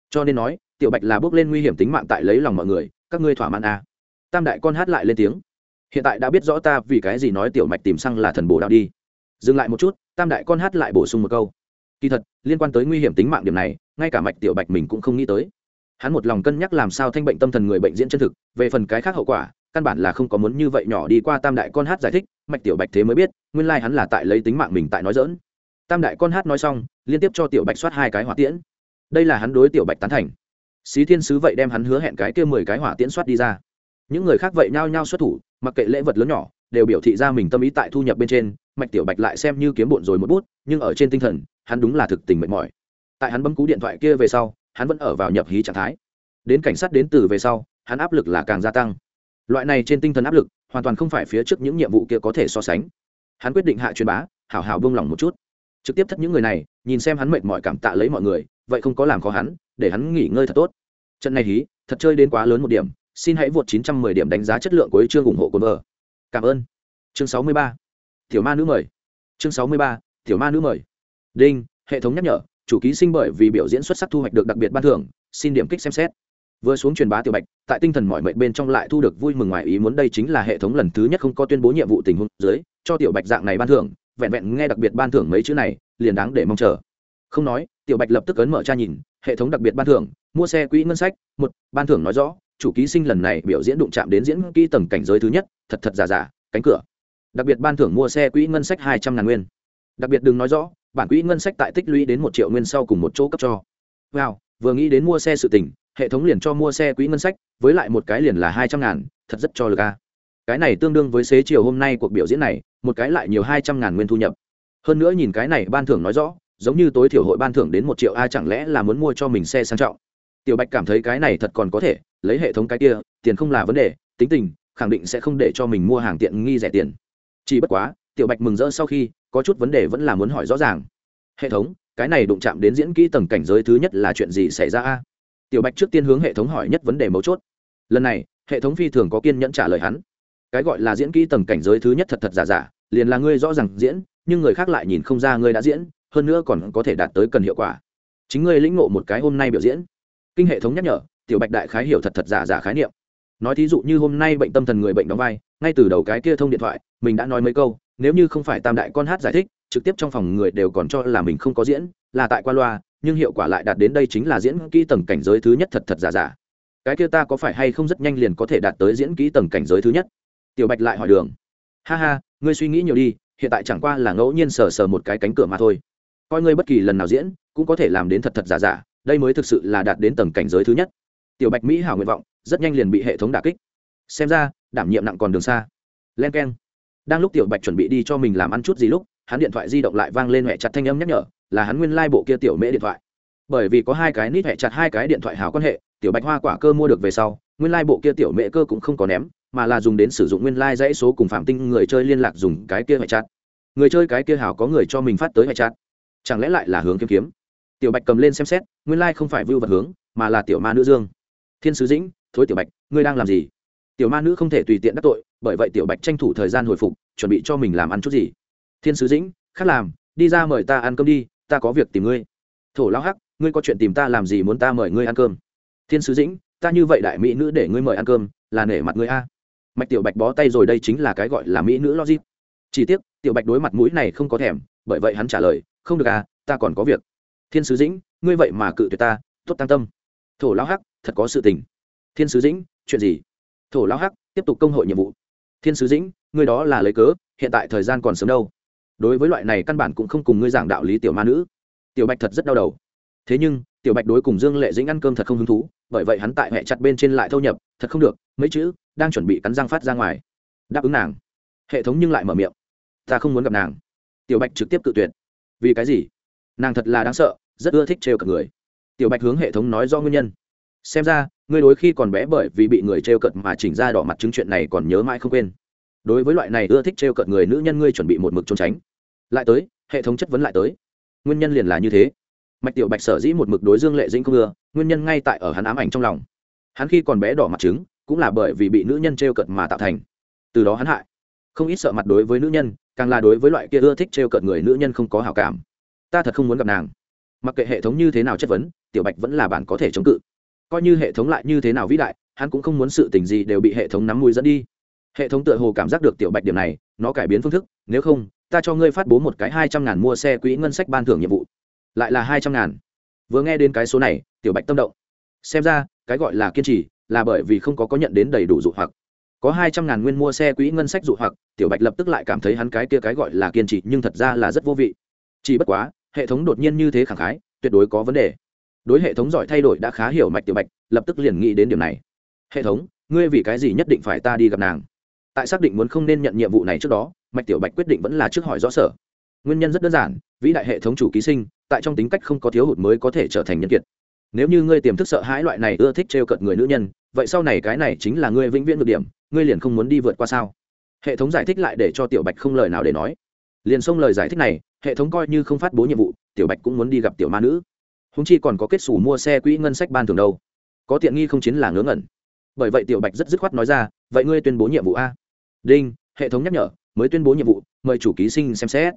Cho nên nói, tiểu bạch là bước lên nguy hiểm tính mạng tại lấy lòng mọi người, các ngươi thỏa mãn à tam đại con hát lại lên tiếng. Hiện tại đã biết rõ ta vì cái gì nói tiểu mạch tìm xăng là thần bổ đạo đi. Dừng lại một chút, tam đại con hát lại bổ sung một câu. Kỳ thật, liên quan tới nguy hiểm tính mạng điểm này, ngay cả mạch tiểu bạch mình cũng không nghĩ tới. Hắn một lòng cân nhắc làm sao thanh bệnh tâm thần người bệnh diễn chân thực, về phần cái khác hậu quả, căn bản là không có muốn như vậy nhỏ đi qua tam đại con hát giải thích, mạch tiểu bạch thế mới biết, nguyên lai、like、hắn là tại lấy tính mạng mình tại nói dỡn tam đại con hát nói xong, liên tiếp cho tiểu bạch soát hai cái hỏa tiễn. Đây là hắn đối tiểu bạch tán thành. Xí thiên sứ vậy đem hắn hứa hẹn cái kia mười cái hỏa tiễn soát đi ra những người khác vậy nhao nhao xuất thủ, mặc kệ lễ vật lớn nhỏ, đều biểu thị ra mình tâm ý tại thu nhập bên trên, mạch tiểu bạch lại xem như kiếm bộn rồi một bút, nhưng ở trên tinh thần, hắn đúng là thực tình mệt mỏi. Tại hắn bấm cú điện thoại kia về sau, hắn vẫn ở vào nhập hí trạng thái. Đến cảnh sát đến từ về sau, hắn áp lực là càng gia tăng. Loại này trên tinh thần áp lực, hoàn toàn không phải phía trước những nhiệm vụ kia có thể so sánh. Hắn quyết định hạ truyền bá, hảo hảo buông lỏng một chút. Trực tiếp thất những người này, nhìn xem hắn mệt mỏi cảm tạ lấy mọi người, vậy không có làm khó hắn, để hắn nghỉ ngơi thật tốt. Trận này hí, thật chơi đến quá lớn một điểm xin hãy vượt 910 điểm đánh giá chất lượng của chương ủng hộ của vợ. Cảm ơn. Chương 63. tiểu ma nữ mời. Chương 63. tiểu ma nữ mời. Đinh, hệ thống nhắc nhở, chủ ký sinh bởi vì biểu diễn xuất sắc thu hoạch được đặc biệt ban thưởng, xin điểm kích xem xét. Vừa xuống truyền bá tiểu bạch, tại tinh thần mọi mệnh bên trong lại thu được vui mừng ngoài ý muốn đây chính là hệ thống lần thứ nhất không có tuyên bố nhiệm vụ tình huống dưới, cho tiểu bạch dạng này ban thưởng, vẹn vẹn nghe đặc biệt ban thưởng mấy chữ này, liền đáng để mong chờ. Không nói, tiểu bạch lập tức ấn mở tra nhìn, hệ thống đặc biệt ban thưởng, mua xe quỹ ngân sách, một, ban thưởng nói rõ chủ ký sinh lần này biểu diễn đụng chạm đến diễn kỹ tầng cảnh giới thứ nhất, thật thật giả giả, cánh cửa. Đặc biệt ban thưởng mua xe quỹ ngân sách hai trăm ngàn nguyên. Đặc biệt đừng nói rõ, bản quỹ ngân sách tại tích lũy đến một triệu nguyên sau cùng một chỗ cấp cho. Wow, vừa nghĩ đến mua xe sự tỉnh hệ thống liền cho mua xe quỹ ngân sách, với lại một cái liền là hai trăm ngàn, thật rất cho lực a. Cái này tương đương với xế chiều hôm nay cuộc biểu diễn này, một cái lại nhiều hai trăm ngàn nguyên thu nhập. Hơn nữa nhìn cái này ban thưởng nói rõ, giống như tối thiểu hội ban thưởng đến một triệu a chẳng lẽ là muốn mua cho mình xe sang trọng? Tiểu bạch cảm thấy cái này thật còn có thể, lấy hệ thống cái kia, tiền không là vấn đề, tính tình, khẳng định sẽ không để cho mình mua hàng tiện nghi rẻ tiền. Chỉ bất quá, tiểu bạch mừng rỡ sau khi, có chút vấn đề vẫn là muốn hỏi rõ ràng. Hệ thống, cái này đụng chạm đến diễn kỹ tầng cảnh giới thứ nhất là chuyện gì xảy ra a? Tiểu bạch trước tiên hướng hệ thống hỏi nhất vấn đề mấu chốt. Lần này, hệ thống phi thường có kiên nhẫn trả lời hắn. Cái gọi là diễn kỹ tầng cảnh giới thứ nhất thật thật giả giả, liền là ngươi rõ ràng diễn, nhưng người khác lại nhìn không ra ngươi đã diễn, hơn nữa còn có thể đạt tới cần hiệu quả. Chính ngươi lĩnh ngộ một cái hôm nay biểu diễn kinh hệ thống nhắc nhở, tiểu bạch đại khái hiểu thật thật giả giả khái niệm. Nói thí dụ như hôm nay bệnh tâm thần người bệnh đóng vai, ngay từ đầu cái kia thông điện thoại, mình đã nói mấy câu, nếu như không phải tam đại con hát giải thích, trực tiếp trong phòng người đều còn cho là mình không có diễn, là tại qua loa, nhưng hiệu quả lại đạt đến đây chính là diễn kỹ tầng cảnh giới thứ nhất thật thật giả giả. Cái kia ta có phải hay không rất nhanh liền có thể đạt tới diễn kỹ tầng cảnh giới thứ nhất? Tiểu bạch lại hỏi đường. Ha ha, ngươi suy nghĩ nhiều đi, hiện tại chẳng qua là ngẫu nhiên sờ sờ một cái cánh cửa mà thôi. Coi ngươi bất kỳ lần nào diễn, cũng có thể làm đến thật thật giả giả đây mới thực sự là đạt đến tầng cảnh giới thứ nhất. Tiểu bạch mỹ hảo nguyện vọng, rất nhanh liền bị hệ thống đả kích. Xem ra, đảm nhiệm nặng còn đường xa. Len k e n đang lúc tiểu bạch chuẩn bị đi cho mình làm ăn chút gì lúc, hắn điện thoại di động lại vang lên huệ chặt thanh âm nhắc nhở, là hắn nguyên lai、like、bộ kia tiểu mễ điện thoại. Bởi vì có hai cái nít huệ chặt hai cái điện thoại hào quan hệ, tiểu bạch hoa quả cơ mua được về sau, nguyên lai、like、bộ kia tiểu mễ cơ cũng không có ném, mà là dùng đến sử dụng nguyên lai、like、dãy số cùng phạm tinh người chơi liên lạc dùng cái kia huệ chặt. Người chơi cái kia hào có người cho mình phát tới huệ chặt. Chẳng lẽ lại là hướng kiếm kiếm? Tiểu bạch cầm lên xem xét, nguyên lai không phải vưu vật hướng, mà là tiểu ma nữ dương. Thiên sứ dĩnh, thối tiểu bạch, ngươi đang làm gì? Tiểu ma nữ không thể tùy tiện đắc tội, bởi vậy tiểu bạch tranh thủ thời gian hồi phục, chuẩn bị cho mình làm ăn chút gì. Thiên sứ dĩnh, khác làm, đi ra mời ta ăn cơm đi, ta có việc tìm ngươi. Thổ lao hắc, ngươi có chuyện tìm ta làm gì muốn ta mời ngươi ăn cơm? Thiên sứ dĩnh, ta như vậy đại mỹ nữ để ngươi mời ăn cơm, là nể mặt ngươi a. Mạch tiểu bạch bó tay rồi, đây chính là cái gọi là mỹ nữ logic. Chỉ tiếc, tiểu bạch đối mặt mũi này không có thèm, bởi vậy hắn trả lời, không được à ta còn có việc thiên sứ dĩnh, ngươi vậy mà cự tuyệt ta, tốt tăng tâm. Thổ lao hắc, thật có sự tình. Thiên sứ dĩnh, chuyện gì? Thổ lao hắc, tiếp tục công hội nhiệm vụ. Thiên sứ dĩnh, ngươi đó là lấy cớ, hiện tại thời gian còn sớm đâu. Đối với loại này căn bản cũng không cùng ngươi giảng đạo lý tiểu ma nữ. Tiểu bạch thật rất đau đầu. Thế nhưng, tiểu bạch đối cùng dương lệ dĩnh ăn cơm thật không hứng thú, bởi vậy hắn tại hệ chặt bên trên lại thâu nhập, thật không được, mấy chữ đang chuẩn bị cắn răng phát ra ngoài. Đáp ứng nàng. Hệ thống nhưng lại mở miệng. Ta không muốn gặp nàng. Tiểu bạch trực tiếp tự tuyệt. Vì cái gì? Nàng thật là đáng sợ, rất ưa thích trêu cợt người. Tiểu bạch hướng hệ thống nói do nguyên nhân. Xem ra, ngươi đối khi còn bé bởi vì bị người trêu cợt mà chỉnh ra đỏ mặt chứng chuyện này còn nhớ mãi không quên. Đối với loại này ưa thích trêu cợt người nữ nhân ngươi chuẩn bị một mực trốn tránh. Lại tới, hệ thống chất vấn lại tới. Nguyên nhân liền là như thế. Mạch tiểu bạch sở dĩ một mực đối dương lệ dĩnh không ưa, nguyên nhân ngay tại ở hắn ám ảnh trong lòng. Hắn khi còn bé đỏ mặt trứng, cũng là bởi vì bị nữ nhân t r e o cợt mà tạo thành. Từ đó hắn hại. Không ít sợ mặt đối với nữ nhân, càng là đối với loại kia ưa thích t r e o cợt người nữ nhân không có hào cảm ta thật không muốn gặp nàng. Mặc kệ hệ thống như thế nào chất vấn, tiểu bạch vẫn là bạn có thể chống cự. Coi như hệ thống lại như thế nào vĩ đại, hắn cũng không muốn sự tình gì đều bị hệ thống nắm mũi dẫn đi. Hệ thống tựa hồ cảm giác được tiểu bạch điểm này, nó cải biến phương thức, nếu không, ta cho ngươi phát bố một cái hai trăm ngàn mua xe quỹ ngân sách ban thưởng nhiệm vụ. Lại là hai trăm ngàn. Vừa nghe đến cái số này, tiểu bạch tâm động. Xem ra, cái gọi là kiên trì, là bởi vì không có có nhận đến đầy đủ dụ hoặc. Có hai trăm ngàn nguyên mua xe quỹ ngân sách dụ hoặc, tiểu bạch lập tức lại cảm thấy hắn cái kia cái gọi là kiên trì, nhưng thật ra là rất vô vị. Chỉ bất quá hệ thống đột nhiên như thế khẳng khái, tuyệt đối có vấn đề. Đối hệ thống giỏi thay đổi đã khá hiểu mạch tiểu bạch, lập tức liền nghĩ đến điểm này. Hệ thống, ngươi vì cái gì nhất định phải ta đi gặp nàng? Tại xác định muốn không nên nhận nhiệm vụ này trước đó, mạch tiểu bạch quyết định vẫn là trước hỏi rõ sở. Nguyên nhân rất đơn giản, vĩ đại hệ thống chủ ký sinh, tại trong tính cách không có thiếu hụt mới có thể trở thành nhân kiệt. Nếu như ngươi tiềm thức sợ hãi loại này ưa thích t cận cợt người nữ nhân, vậy sau này cái này chính là ngươi vĩnh viễn được điểm, ngươi liền không muốn đi vượt qua sao? Hệ thống giải thích lại để cho tiểu bạch không lời nào để nói liền xông lời giải thích này, hệ thống coi như không phát bố nhiệm vụ, tiểu bạch cũng muốn đi gặp tiểu ma nữ. Húng chi còn có kết xù mua xe quỹ ngân sách ban thường đâu. Có tiện nghi không chiến là ngớ ngẩn. Bởi vậy tiểu bạch rất dứt khoát nói ra, vậy ngươi tuyên bố nhiệm vụ a? Đinh. Hệ thống nhắc nhở, mới tuyên bố nhiệm vụ, mời chủ ký sinh xem xét.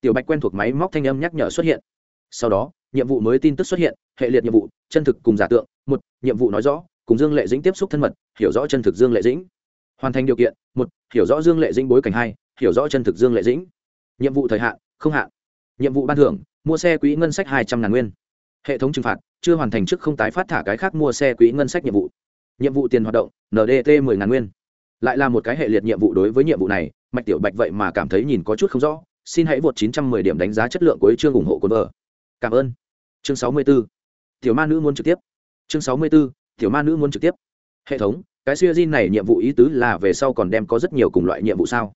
Tiểu bạch quen thuộc máy móc thanh âm nhắc nhở xuất hiện. Sau đó, nhiệm vụ mới tin tức xuất hiện, hệ liệt nhiệm vụ, chân thực cùng giả tượng. Một, nhiệm vụ nói rõ, cùng dương lệ dĩnh tiếp xúc thân mật, hiểu rõ chân thực dương lệ dĩnh. Hoàn thành điều kiện, một, hiểu rõ dương lệ dĩnh bối cảnh hai, hiểu rõ chân thực dương lệ dĩnh nhiệm vụ thời hạn, không hạn. Nhiệm vụ ban thưởng, mua xe quỹ ngân sách hai trăm ngàn nguyên. Hệ thống trừng phạt, chưa hoàn thành trước không tái phát thả cái khác mua xe quỹ ngân sách nhiệm vụ. Nhiệm vụ tiền hoạt động ndt mười ngàn nguyên. Lại là một cái hệ liệt nhiệm vụ đối với nhiệm vụ này, mạch tiểu bạch vậy mà cảm thấy nhìn có chút không rõ, xin hãy vượt 910 điểm đánh giá chất lượng của chương ủng hộ cồn vợ. Cảm ơn. Chương 64. tiểu ma nữ muốn trực tiếp. Chương 64. tiểu ma nữ muốn trực tiếp. Hệ thống, cái suy di này nhiệm vụ ý tứ là về sau còn đem có rất nhiều cùng loại nhiệm vụ sao?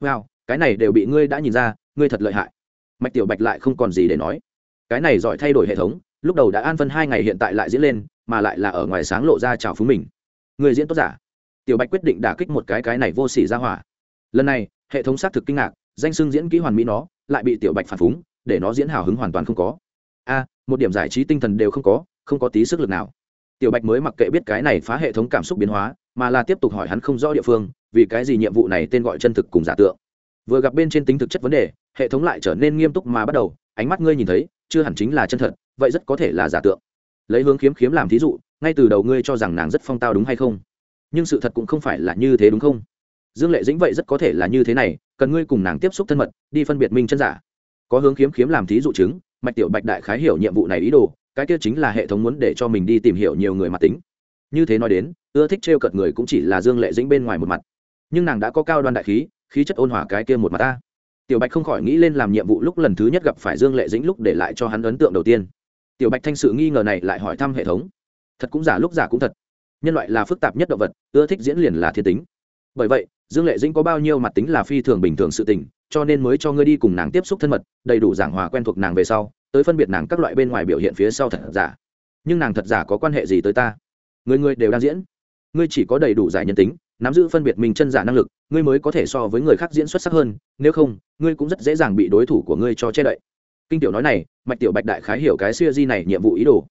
Wow cái này đều bị ngươi đã nhìn ra, ngươi thật lợi hại. Mạch tiểu bạch lại không còn gì để nói. Cái này giỏi thay đổi hệ thống, lúc đầu đã an phân hai ngày hiện tại lại diễn lên, mà lại là ở ngoài sáng lộ ra chào phúng mình. Người diễn tốt giả. Tiểu bạch quyết định đả kích một cái cái này vô sỉ ra hỏa. Lần này, hệ thống xác thực kinh ngạc, danh sưng diễn kỹ hoàn mỹ nó, lại bị tiểu bạch phản phúng, để nó diễn hào hứng hoàn toàn không có. A, một điểm giải trí tinh thần đều không có không có tí sức lực nào. Tiểu bạch mới mặc kệ biết cái này phá hệ thống cảm xúc biến hóa, mà là tiếp tục hỏi hắn không rõ địa phương, vì cái gì nhiệm vụ này tên gọi chân thực cùng giả tượng vừa gặp bên trên tính thực chất vấn đề, hệ thống lại trở nên nghiêm túc mà bắt đầu, ánh mắt ngươi nhìn thấy, chưa hẳn chính là chân thật, vậy rất có thể là giả tượng. Lấy hướng khiếm khiếm làm thí dụ, ngay từ đầu ngươi cho rằng nàng rất phong tao đúng hay không? Nhưng sự thật cũng không phải là như thế đúng không? Dương lệ dĩnh vậy rất có thể là như thế này, cần ngươi cùng nàng tiếp xúc thân mật, đi phân biệt minh chân giả. Có hướng khiếm khiếm làm thí dụ chứng, mạch tiểu bạch đại khái hiểu nhiệm vụ này ý đồ, cái kia chính là hệ thống muốn để cho mình đi tìm hiểu nhiều người mặt tính. Như thế nói đến, ưa thích trêu cợt người cũng chỉ là dương lệ dĩnh bên ngoài một mặt. Nhưng nàng đã có cao đoan đại khí khí chất ôn hòa cái kia một mặt ta. Tiểu bạch không khỏi nghĩ lên làm nhiệm vụ lúc lần thứ nhất gặp phải dương lệ dĩnh lúc để lại cho hắn ấn tượng đầu tiên. Tiểu bạch thanh sự nghi ngờ này lại hỏi thăm hệ thống. Thật cũng giả lúc giả cũng thật. Nhân loại là phức tạp nhất động vật, ưa thích diễn liền là thiên tính. Bởi vậy, dương lệ dĩnh có bao nhiêu mặt tính là phi thường bình thường sự tình, cho nên mới cho ngươi đi cùng nàng tiếp xúc thân mật, đầy đủ giảng hòa quen thuộc nàng về sau, tới phân biệt nàng các loại bên ngoài biểu hiện phía sau thật giả. Nhưng nàng thật giả có quan hệ gì tới ta? Người người đều đang diễn. Ngươi chỉ có đầy đủ giải nhân tính nắm giữ phân biệt mình chân giả năng lực, ngươi mới có thể so với người khác diễn xuất sắc hơn, nếu không, ngươi cũng rất dễ dàng bị đối thủ của ngươi cho che đậy. Kinh tiểu nói này, mạch tiểu bạch đại khái hiểu cái siêu di này nhiệm vụ ý đồ.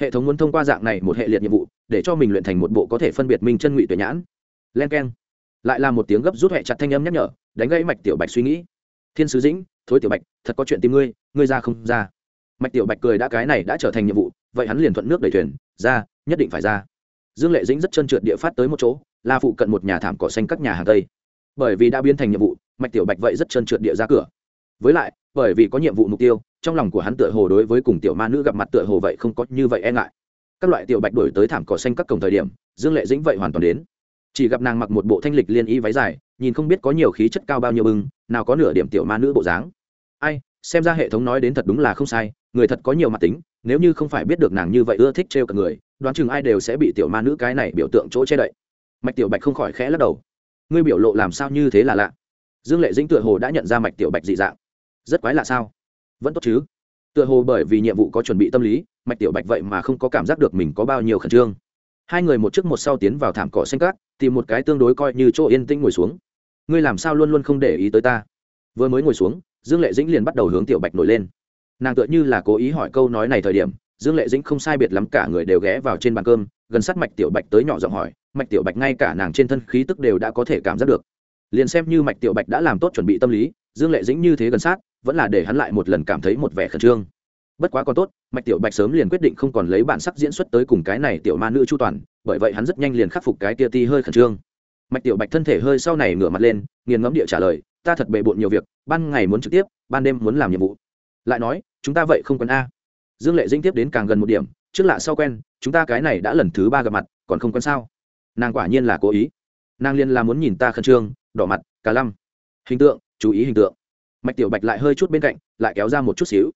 Hệ thống muốn thông qua dạng này một hệ liệt nhiệm vụ, để cho mình luyện thành một bộ có thể phân biệt minh chân ngụy tuyển nhãn. Len k e n lại là một tiếng gấp rút hệ chặt thanh âm nhắc nhở, đánh gãy mạch tiểu bạch suy nghĩ. Thiên sứ dĩnh, thối tiểu bạch, thật có chuyện tìm ngươi ngươi ra không ra. Mạch tiểu bạch cười đã cái này đã trở thành nhiệm vụ, vậy hắn liền thuận nước đẩy thuyền, ra, nhất định phải ra. Dương lệ dĩnh rất trơn trượt địa phát tới một chỗ là phụ cận một nhà thảm cỏ xanh các nhà hàng tây. Bởi vì đã biến thành nhiệm vụ, mạch tiểu bạch vậy rất trơn trượt địa ra cửa. Với lại, bởi vì có nhiệm vụ mục tiêu, trong lòng của hắn tựa hồ đối với cùng tiểu ma nữ gặp mặt tựa hồ vậy không có như vậy e ngại. Các loại tiểu bạch đổi tới thảm cỏ xanh các cổng thời điểm, dương lệ dĩnh vậy hoàn toàn đến. Chỉ gặp nàng mặc một bộ thanh lịch liên y váy dài, nhìn không biết có nhiều khí chất cao bao nhiêu bưng, nào có nửa điểm tiểu ma nữ bộ dáng. Ai, xem ra hệ thống nói đến thật đúng là không sai, người thật có nhiều mặt tính, nếu như không phải biết được nàng như vậy ưa thích trêu cả người, đoán chừng ai đều sẽ bị tiểu ma nữ cái này biểu tượng chỗ che đậy mạch tiểu bạch không khỏi khẽ lắc đầu. Ngươi biểu lộ làm sao như thế là lạ? Dương lệ dĩnh tựa hồ đã nhận ra mạch tiểu bạch dị dạng. Rất quái lạ sao? Vẫn tốt chứ? Tựa hồ bởi vì nhiệm vụ có chuẩn bị tâm lý, mạch tiểu bạch vậy mà không có cảm giác được mình có bao nhiêu khẩn trương. Hai người một trước một sau tiến vào thảm cỏ xanh cát, tìm một cái tương đối coi như chỗ yên tĩnh ngồi xuống. Ngươi làm sao luôn luôn không để ý tới ta? Vừa mới ngồi xuống, dương lệ dĩnh liền bắt đầu hướng tiểu bạch nổi lên. Nàng tựa như là cố ý hỏi câu nói này thời điểm, dương lệ dĩnh không sai biệt lắm cả người đều ghé vào trên bàn cơm gần sát mạch tiểu bạch tới nhỏ giọng hỏi, mạch tiểu bạch ngay cả nàng trên thân khí tức đều đã có thể cảm giác được. Liền xem như mạch tiểu bạch đã làm tốt chuẩn bị tâm lý, dương lệ dĩnh như thế gần sát, vẫn là để hắn lại một lần cảm thấy một vẻ khẩn trương. Bất quá còn tốt, mạch tiểu bạch sớm liền quyết định không còn lấy bản sắc diễn xuất tới cùng cái này tiểu ma nữ chu toàn, bởi vậy hắn rất nhanh liền khắc phục cái tia ti hơi khẩn trương. Mạch tiểu bạch thân thể hơi sau này ngửa mặt lên, nghiền ngẫm địa trả lời, ta thật bề bộn nhiều việc, ban ngày muốn trực tiếp, ban đêm muốn làm nhiệm vụ. Lại nói, chúng ta vậy không cần a. Dương lệ dĩnh tiếp đến càng gần một điểm trước lạ sau quen, chúng ta cái này đã lần thứ ba gặp mặt, còn không quen sao? Nàng quả nhiên là cố ý. Nàng liên là muốn nhìn ta khẩn trương, đỏ mặt, cả lăm. Hình tượng, chú ý hình tượng. Mạch tiểu bạch lại hơi chút bên cạnh, lại kéo ra một chút xíu.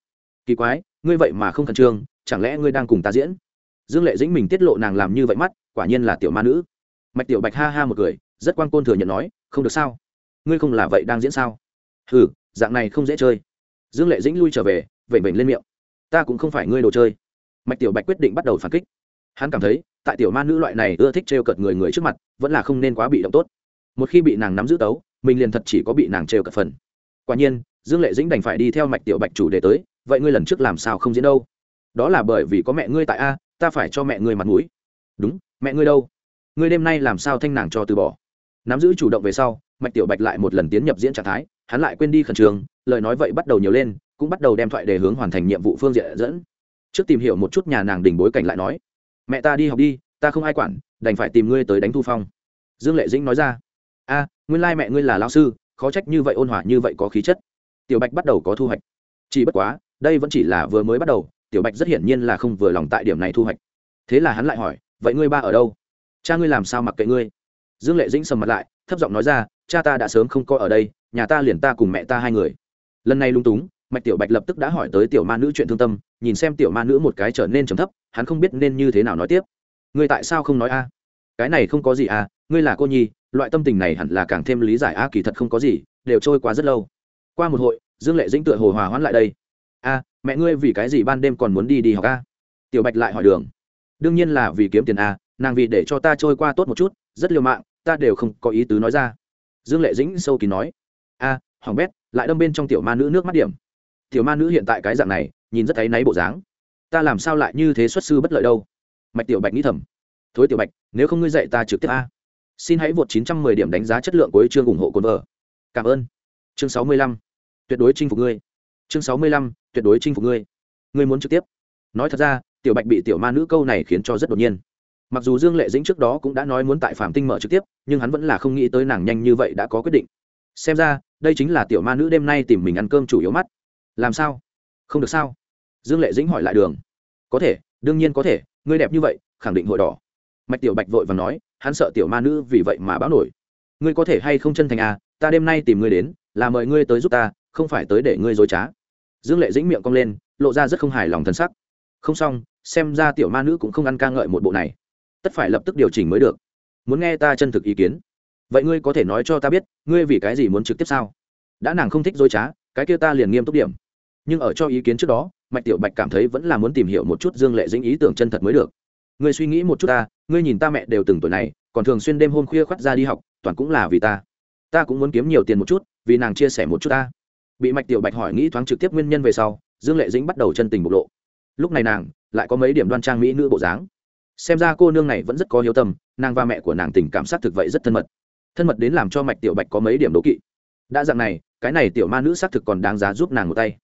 Kỳ quái, ngươi vậy mà không khẩn trương, chẳng lẽ ngươi đang cùng ta diễn? Dương lệ dĩnh mình tiết lộ nàng làm như vậy mắt, quả nhiên là tiểu ma nữ. Mạch tiểu bạch ha ha một cười, rất quan côn thừa nhận nói, không được sao? Ngươi không là vậy đang diễn sao? Hừ, dạng này không dễ chơi. Dương lệ dĩnh lui trở về, vểnh vểnh lên miệng. Ta cũng không phải ngươi đồ chơi mạch tiểu bạch quyết định bắt đầu phản kích. Hắn cảm thấy, tại tiểu ma nữ loại này ưa thích trêu cợt người người trước mặt, vẫn là không nên quá bị động tốt. Một khi bị nàng nắm giữ tấu, mình liền thật chỉ có bị nàng trêu cợt phần. Quả nhiên, dương lệ dĩnh đành phải đi theo mạch tiểu bạch chủ đề tới, vậy ngươi lần trước làm sao không diễn đâu? Đó là bởi vì có mẹ ngươi tại a, ta phải cho mẹ ngươi mặt mũi. Đúng, mẹ ngươi đâu? Ngươi đêm nay làm sao thanh nàng cho từ bỏ? Nắm giữ chủ động về sau, mạch tiểu bạch lại một lần tiến nhập diễn trạng thái, hắn lại quên đi khẩn trương, lời nói vậy bắt đầu nhiều lên, cũng bắt đầu đem thoại đề hướng hoàn thành nhiệm vụ phương diện dẫn trước tìm hiểu một chút nhà nàng đỉnh bối cảnh lại nói, mẹ ta đi học đi, ta không ai quản, đành phải tìm ngươi tới đánh thu phong. Dương lệ dĩnh nói ra, a, nguyên lai mẹ ngươi là lao sư, khó trách như vậy ôn hòa như vậy có khí chất. Tiểu bạch bắt đầu có thu hoạch. Chỉ bất quá, đây vẫn chỉ là vừa mới bắt đầu, tiểu bạch rất hiển nhiên là không vừa lòng tại điểm này thu hoạch. Thế là hắn lại hỏi, vậy ngươi ba ở đâu? Cha ngươi làm sao mặc kệ ngươi? Dương lệ dĩnh sầm mặt lại, thấp giọng nói ra, cha ta đã sớm không coi ở đây, nhà ta liền ta cùng mẹ ta hai người. Lần này lung túng, mạch tiểu bạch lập tức đã hỏi tới tiểu ma nữ chuyện thương tâm nhìn xem tiểu ma nữ một cái trở nên trầm thấp, hắn không biết nên như thế nào nói tiếp. Ngươi tại sao không nói a? Cái này không có gì à ngươi là cô nhi, loại tâm tình này hẳn là càng thêm lý giải a, kỳ thật không có gì, đều trôi qua rất lâu. Qua một hội, dương lệ dĩnh tựa hồ hòa hoãn lại đây. A, mẹ ngươi vì cái gì ban đêm còn muốn đi đi học a? Tiểu bạch lại hỏi đường. Đương nhiên là vì kiếm tiền a, nàng vì để cho ta trôi qua tốt một chút, rất liều mạng, ta đều không có ý tứ nói ra. Dương lệ dĩnh sâu kín nói. A, hoàng bét, lại đâm bên trong tiểu ma nữ nước mắt điểm tiểu ma nữ hiện tại cái dạng này, nhìn rất thấy náy bộ dáng. Ta làm sao lại như thế xuất sư bất lợi đâu? Mạch tiểu bạch nghĩ thầm. Thối tiểu bạch, nếu không ngươi dạy ta trực tiếp a. Xin hãy vượt 910 điểm đánh giá chất lượng của chương ủng hộ cồn vợ. Cảm ơn. Chương 65. tuyệt đối chinh phục ngươi. Chương 65. tuyệt đối chinh phục ngươi. Ngươi muốn trực tiếp. Nói thật ra, tiểu bạch bị tiểu ma nữ câu này khiến cho rất đột nhiên. Mặc dù dương lệ dĩnh trước đó cũng đã nói muốn tại phạm tinh mở trực tiếp, nhưng hắn vẫn là không nghĩ tới nàng nhanh như vậy đã có quyết định. Xem ra, đây chính là tiểu ma nữ đêm nay tìm mình ăn cơm chủ yếu mắt làm sao? Không được sao? Dương lệ dĩnh hỏi lại đường. Có thể, đương nhiên có thể, ngươi đẹp như vậy, khẳng định hội đỏ. Mạch tiểu bạch vội và nói, hắn sợ tiểu ma nữ vì vậy mà báo nổi. Ngươi có thể hay không chân thành à ta đêm nay tìm ngươi đến, là mời ngươi tới giúp ta, không phải tới để ngươi dối trá. Dương lệ dĩnh miệng cong lên, lộ ra rất không hài lòng thân sắc. Không xong, xem ra tiểu ma nữ cũng không ăn ca ngợi một bộ này. Tất phải lập tức điều chỉnh mới được. Muốn nghe ta chân thực ý kiến. Vậy ngươi có thể nói cho ta biết, ngươi vì cái gì muốn trực tiếp sao? Đã nàng không thích dối trá, cái kia ta liền nghiêm túc điểm nhưng ở cho ý kiến trước đó, mạch tiểu bạch cảm thấy vẫn là muốn tìm hiểu một chút dương lệ dĩnh ý tưởng chân thật mới được. Ngươi suy nghĩ một chút ta, ngươi nhìn ta mẹ đều từng tuổi này, còn thường xuyên đêm hôm khuya khoắt ra đi học, toàn cũng là vì ta. Ta cũng muốn kiếm nhiều tiền một chút, vì nàng chia sẻ một chút ta. Bị mạch tiểu bạch hỏi nghĩ thoáng trực tiếp nguyên nhân về sau, dương lệ dĩnh bắt đầu chân tình bộc lộ. Lúc này nàng, lại có mấy điểm đoan trang mỹ nữ bộ dáng. Xem ra cô nương này vẫn rất có hiếu tâm, nàng và mẹ của nàng tình cảm xác thực vậy rất thân mật. Thân mật đến làm cho mạch tiểu bạch có mấy điểm đố kỵ. Đã dạng này, cái này tiểu ma nữ xác thực còn đáng giá giúp nàng một tay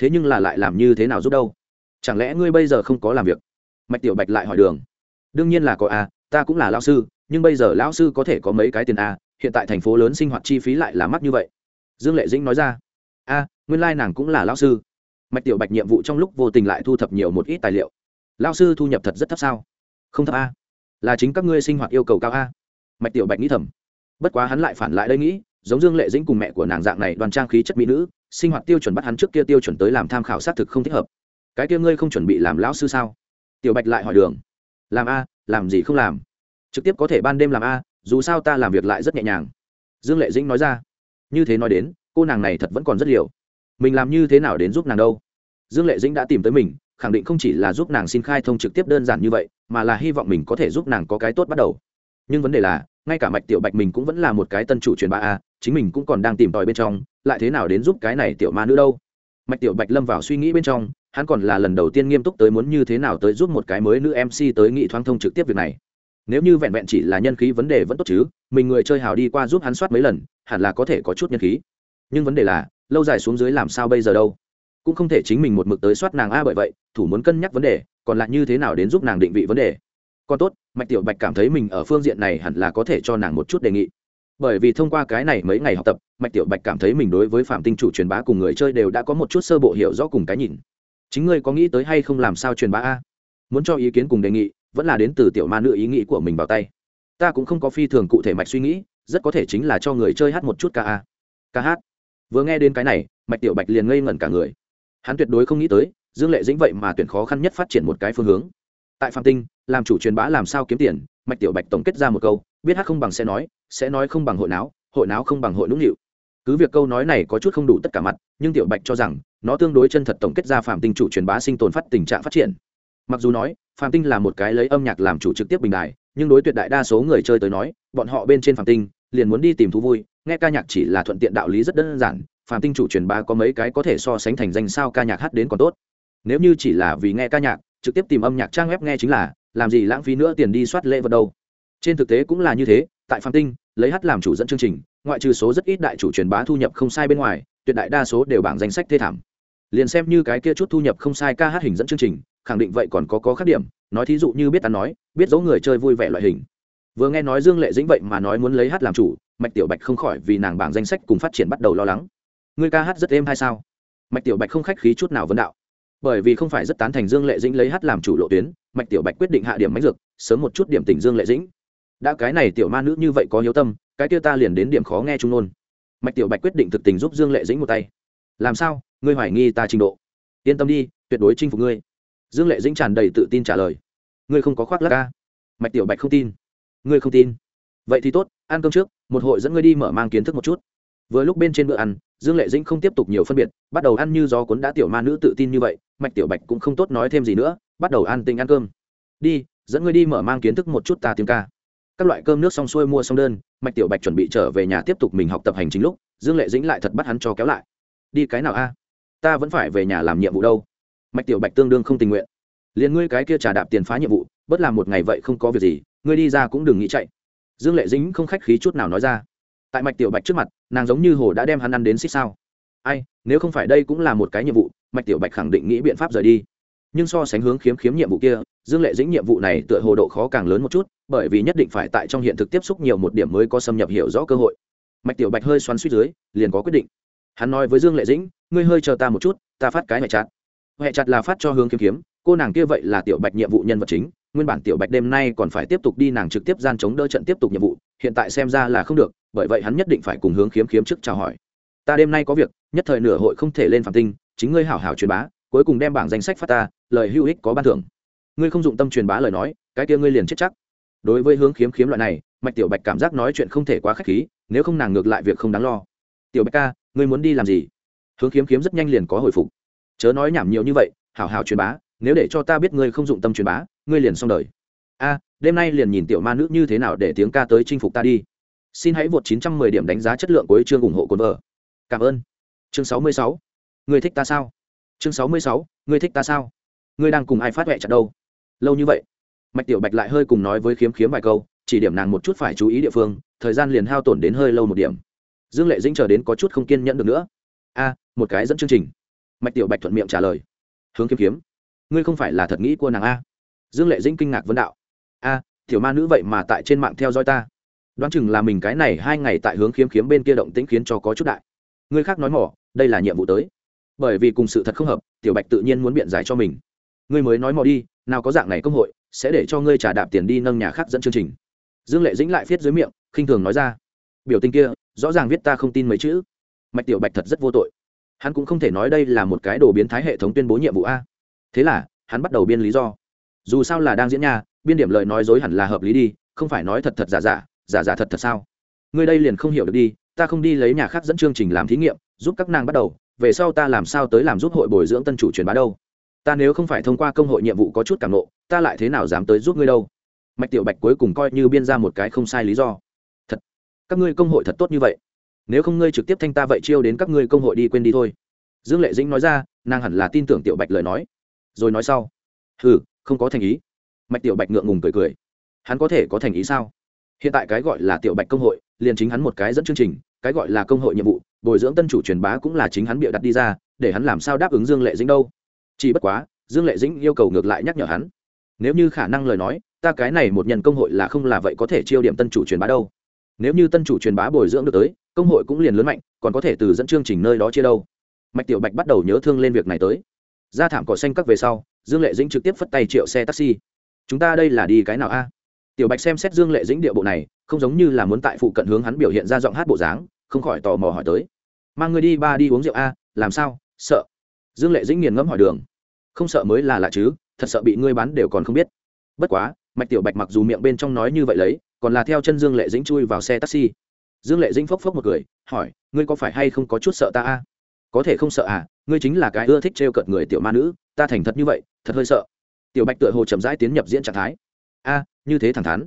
thế nhưng là lại làm như thế nào giúp đâu? Chẳng lẽ ngươi bây giờ không có làm việc? Mạch tiểu bạch lại hỏi đường. Đương nhiên là có a, ta cũng là lao sư, nhưng bây giờ lão sư có thể có mấy cái tiền a, hiện tại thành phố lớn sinh hoạt chi phí lại là mắc như vậy. Dương lệ dĩnh nói ra. A, nguyên lai nàng cũng là lao sư. Mạch tiểu bạch nhiệm vụ trong lúc vô tình lại thu thập nhiều một ít tài liệu. Lao sư thu nhập thật rất thấp sao? Không thấp a. Là chính các ngươi sinh hoạt yêu cầu cao a. Mạch tiểu bạch nghĩ thầm. Bất quá hắn lại phản lại đây nghĩ giống dương lệ dĩnh cùng mẹ của nàng dạng này đoàn trang khí chất mỹ nữ, sinh hoạt tiêu chuẩn bắt hắn trước kia tiêu chuẩn tới làm tham khảo xác thực không thích hợp. Cái kia ngươi không chuẩn bị làm lão sư sao? Tiểu bạch lại hỏi đường. Làm a, làm gì không làm? Trực tiếp có thể ban đêm làm a, dù sao ta làm việc lại rất nhẹ nhàng. Dương lệ dĩnh nói ra. Như thế nói đến, cô nàng này thật vẫn còn rất liều. Mình làm như thế nào đến giúp nàng đâu? Dương lệ dĩnh đã tìm tới mình, khẳng định không chỉ là giúp nàng xin khai thông trực tiếp đơn giản như vậy, mà là hy vọng mình có thể giúp nàng có cái tốt bắt đầu. Nhưng vấn đề là ngay cả mạch tiểu bạch mình cũng vẫn là một cái tân chủ truyền bá a, chính mình cũng còn đang tìm tòi bên trong, lại thế nào đến giúp cái này tiểu ma nữ đâu? Mạch tiểu bạch lâm vào suy nghĩ bên trong, hắn còn là lần đầu tiên nghiêm túc tới muốn như thế nào tới giúp một cái mới nữ mc tới nghị thoáng thông trực tiếp việc này. Nếu như vẹn vẹn chỉ là nhân khí vấn đề vẫn tốt chứ, mình người chơi hào đi qua giúp hắn soát mấy lần, hẳn là có thể có chút nhân khí. Nhưng vấn đề là, lâu dài xuống dưới làm sao bây giờ đâu? Cũng không thể chính mình một mực tới soát nàng a bởi vậy, thủ muốn cân nhắc vấn đề, còn lại như thế nào đến giúp nàng định vị vấn đề? Còn tốt, mạch tiểu bạch cảm thấy mình ở phương diện này hẳn là có thể cho nàng một chút đề nghị. Bởi vì thông qua cái này mấy ngày học tập, mạch tiểu bạch cảm thấy mình đối với phạm tinh chủ truyền bá cùng người chơi đều đã có một chút sơ bộ hiểu rõ cùng cái nhìn. Chính ngươi có nghĩ tới hay không làm sao truyền bá a? Muốn cho ý kiến cùng đề nghị, vẫn là đến từ tiểu ma nữ ý nghĩ của mình vào tay. Ta cũng không có phi thường cụ thể mạch suy nghĩ, rất có thể chính là cho người chơi hát một chút ca a. Ca hát. Vừa nghe đến cái này, mạch tiểu bạch liền ngây ngẩn cả người. Hắn tuyệt đối không nghĩ tới, dương lệ dĩnh vậy mà tuyển khó khăn nhất phát triển một cái phương hướng. Tại phạm tinh làm chủ truyền bá làm sao kiếm tiền, mạch tiểu bạch tổng kết ra một câu, biết hát không bằng sẽ nói sẽ nói không bằng hội não hội não không bằng hội nũng nịu. Cứ việc câu nói này có chút không đủ tất cả mặt, nhưng tiểu bạch cho rằng, nó tương đối chân thật tổng kết ra phạm tinh chủ truyền bá sinh tồn phát tình trạng phát triển. Mặc dù nói, phạm tinh là một cái lấy âm nhạc làm chủ trực tiếp bình đại nhưng đối tuyệt đại đa số người chơi tới nói, bọn họ bên trên phạm tinh, liền muốn đi tìm thú vui, nghe ca nhạc chỉ là thuận tiện đạo lý rất đơn giản, phạm tinh chủ truyền bá có mấy cái có thể so sánh thành danh sao ca nhạc hát đến còn tốt. Nếu như chỉ là vì nghe ca nhạc, trực tiếp tìm âm nhạc trang web nghe chính là làm gì lãng phí nữa tiền đi soát lễ vật đâu. Trên thực tế cũng là như thế, tại phạm tinh, lấy hát làm chủ dẫn chương trình, ngoại trừ số rất ít đại chủ truyền bá thu nhập không sai bên ngoài, tuyệt đại đa số đều bảng danh sách thê thảm. Liền xem như cái kia chút thu nhập không sai ca hát hình dẫn chương trình, khẳng định vậy còn có có khác điểm, nói thí dụ như biết ăn nói, biết dấu người chơi vui vẻ loại hình. Vừa nghe nói dương lệ dĩnh vậy mà nói muốn lấy hát làm chủ, mạch tiểu bạch không khỏi vì nàng bảng danh sách cùng phát triển bắt đầu lo lắng. Ngươi ca hát rất êm hay sao? Mạch tiểu bạch không khách khí chút nào vấn đạo bởi vì không phải rất tán thành dương lệ dĩnh lấy hát làm chủ lộ tuyến, mạch tiểu bạch quyết định hạ điểm mánh dược, sớm một chút điểm tỉnh dương lệ dĩnh. Đã cái này tiểu ma nữ như vậy có hiếu tâm, cái kia ta liền đến điểm khó nghe trung nôn. Mạch tiểu bạch quyết định thực tình giúp dương lệ dĩnh một tay. Làm sao? Ngươi hoài nghi ta trình độ. Yên tâm đi, tuyệt đối chinh phục ngươi. Dương lệ dĩnh tràn đầy tự tin trả lời. Ngươi không có khoác lắc ca mạch tiểu bạch không tin. Ngươi không tin. Vậy thì tốt, ăn cơm trước, một hội dẫn ngươi đi mở mang kiến thức một chút. Vừa lúc bên trên bữa ăn dương lệ dĩnh không tiếp tục nhiều phân biệt, bắt đầu ăn như do cuốn đã tiểu ma nữ tự tin như vậy, mạch tiểu bạch cũng không tốt nói thêm gì nữa, bắt đầu ăn tinh ăn cơm. Đi, dẫn ngươi đi mở mang kiến thức một chút ta tiếng ca. Các loại cơm nước xong xuôi mua xong đơn, mạch tiểu bạch chuẩn bị trở về nhà tiếp tục mình học tập hành chính lúc, dương lệ dĩnh lại thật bắt hắn cho kéo lại. Đi cái nào a? Ta vẫn phải về nhà làm nhiệm vụ đâu. Mạch tiểu bạch tương đương không tình nguyện. Liền ngươi cái kia trả đạp tiền phá nhiệm vụ, bất làm một ngày vậy không có việc gì, ngươi đi ra cũng đừng nghĩ chạy. Dương lệ Dĩnh không khách khí chút nào nói ra. Tại mạch tiểu bạch trước mặt nàng giống như hồ đã đem hắn ăn đến xích sao. Ai, nếu không phải đây cũng là một cái nhiệm vụ, mạch tiểu bạch khẳng định nghĩ biện pháp rời đi. Nhưng so sánh hướng khiếm khiếm nhiệm vụ kia, dương lệ dĩnh nhiệm vụ này tựa hồ độ khó càng lớn một chút, bởi vì nhất định phải tại trong hiện thực tiếp xúc nhiều một điểm mới có xâm nhập hiểu rõ cơ hội. Mạch tiểu bạch hơi xoắn suýt dưới, liền có quyết định. Hắn nói với dương lệ dĩnh, ngươi hơi chờ ta một chút, ta phát cái hệ chặt. Hệ chặt là phát cho hướng kiếm kiếm cô nàng kia vậy là tiểu bạch nhiệm vụ nhân vật chính nguyên bản tiểu bạch đêm nay còn phải tiếp tục đi nàng trực tiếp gian chống đỡ trận tiếp tục nhiệm vụ, hiện tại xem ra là không được, bởi vậy hắn nhất định phải cùng hướng kiếm kiếm trước chào hỏi. Ta đêm nay có việc, nhất thời nửa hội không thể lên phạm tinh, chính ngươi hảo hảo truyền bá, cuối cùng đem bảng danh sách phát ta, lời hữu ích có ban thưởng. Ngươi không dụng tâm truyền bá lời nói, cái kia ngươi liền chết chắc. Đối với hướng kiếm kiếm loại này, mạch tiểu bạch cảm giác nói chuyện không thể quá khách khí, nếu không nàng ngược lại việc không đáng lo. Tiểu bạch ca, ngươi muốn đi làm gì? Hướng kiếm kiếm rất nhanh liền có hồi phục. Chớ nói nhảm nhiều như vậy, hảo hảo truyền bá, nếu để cho ta biết ngươi không dụng tâm truyền bá ngươi liền xong đời. A, đêm nay liền nhìn tiểu ma nữ như thế nào để tiếng ca tới chinh phục ta đi. Xin hãy vượt 910 điểm đánh giá chất lượng cuối chương ủng hộ cồn vợ cảm ơn. Chương 66. ngươi thích ta sao? Chương 66. ngươi thích ta sao? Ngươi đang cùng ai phát huệ chặt đâu? Lâu như vậy. Mạch tiểu bạch lại hơi cùng nói với khiếm khiếm vài câu, chỉ điểm nàng một chút phải chú ý địa phương, thời gian liền hao tổn đến hơi lâu một điểm. Dương lệ dĩnh chờ đến có chút không kiên nhẫn được nữa. A, một cái dẫn chương trình. Mạch tiểu bạch thuận miệng trả lời. Hướng kiếm kiếm ngươi không phải là thật nghĩ của nàng a dương lệ dĩnh kinh ngạc vấn đạo. A, tiểu ma nữ vậy mà tại trên mạng theo dõi ta. Đoán chừng là mình cái này hai ngày tại hướng kiếm kiếm bên kia động tĩnh khiến cho có chút đại. Ngươi khác nói mỏ, đây là nhiệm vụ tới. Bởi vì cùng sự thật không hợp, tiểu bạch tự nhiên muốn biện giải cho mình. Ngươi mới nói mỏ đi, nào có dạng này công hội, sẽ để cho ngươi trả đạp tiền đi nâng nhà khác dẫn chương trình. Dương lệ dĩnh lại viết dưới miệng, khinh thường nói ra. Biểu tình kia, rõ ràng viết ta không tin mấy chữ. Mạch tiểu bạch thật rất vô tội. Hắn cũng không thể nói đây là một cái đồ biến thái hệ thống tuyên bố nhiệm vụ a. Thế là, hắn bắt đầu biên lý do dù sao là đang diễn nha, biên điểm lời nói dối hẳn là hợp lý đi, không phải nói thật thật giả giả giả giả thật thật sao? Ngươi đây liền không hiểu được đi, ta không đi lấy nhà khác dẫn chương trình làm thí nghiệm, giúp các nàng bắt đầu, về sau ta làm sao tới làm giúp hội bồi dưỡng tân chủ truyền bá đâu? Ta nếu không phải thông qua công hội nhiệm vụ có chút cảm nộ ta lại thế nào dám tới giúp ngươi đâu? Mạch tiểu bạch cuối cùng coi như biên ra một cái không sai lý do. Thật, các ngươi công hội thật tốt như vậy. Nếu không ngươi trực tiếp thanh ta vậy chiêu đến các ngươi công hội đi quên đi thôi. Dương lệ dĩnh nói ra, nàng hẳn là tin tưởng tiểu bạch lời nói. Rồi nói sau. Ừ không có thành ý. Mạch tiểu bạch ngượng ngùng cười cười. Hắn có thể có thành ý sao? Hiện tại cái gọi là tiểu bạch công hội, liền chính hắn một cái dẫn chương trình, cái gọi là công hội nhiệm vụ, bồi dưỡng tân chủ truyền bá cũng là chính hắn bịa đặt đi ra, để hắn làm sao đáp ứng dương lệ dĩnh đâu? Chỉ bất quá, dương lệ dĩnh yêu cầu ngược lại nhắc nhở hắn. Nếu như khả năng lời nói, ta cái này một nhân công hội là không là vậy có thể chiêu điểm tân chủ truyền bá đâu. Nếu như tân chủ truyền bá bồi dưỡng được tới, công hội cũng liền lớn mạnh, còn có thể từ dẫn chương trình nơi đó chia đâu. Mạch tiểu bạch bắt đầu nhớ thương lên việc này tới. Ra thảm cỏ xanh các về sau dương lệ dĩnh trực tiếp phất tay triệu xe taxi. Chúng ta đây là đi cái nào a? Tiểu bạch xem xét dương lệ dĩnh điệu bộ này, không giống như là muốn tại phụ cận hướng hắn biểu hiện ra giọng hát bộ dáng, không khỏi tò mò hỏi tới. Mang người đi ba đi uống rượu a, làm sao? Sợ. Dương lệ dĩnh nghiền ngẫm hỏi đường. Không sợ mới là lạ chứ, thật sợ bị ngươi bán đều còn không biết. Bất quá, mạch tiểu bạch mặc dù miệng bên trong nói như vậy lấy, còn là theo chân dương lệ dĩnh chui vào xe taxi. Dương lệ dĩnh phốc phốc một cười, hỏi, ngươi có phải hay không có chút sợ ta a? Có thể không sợ à ngươi chính là cái ưa thích trêu cợt người tiểu ma nữ ta thành thật như vậy, thật hơi sợ. Tiểu bạch tựa hồ chậm rãi tiến nhập diễn trạng thái. A, như thế thẳng thắn.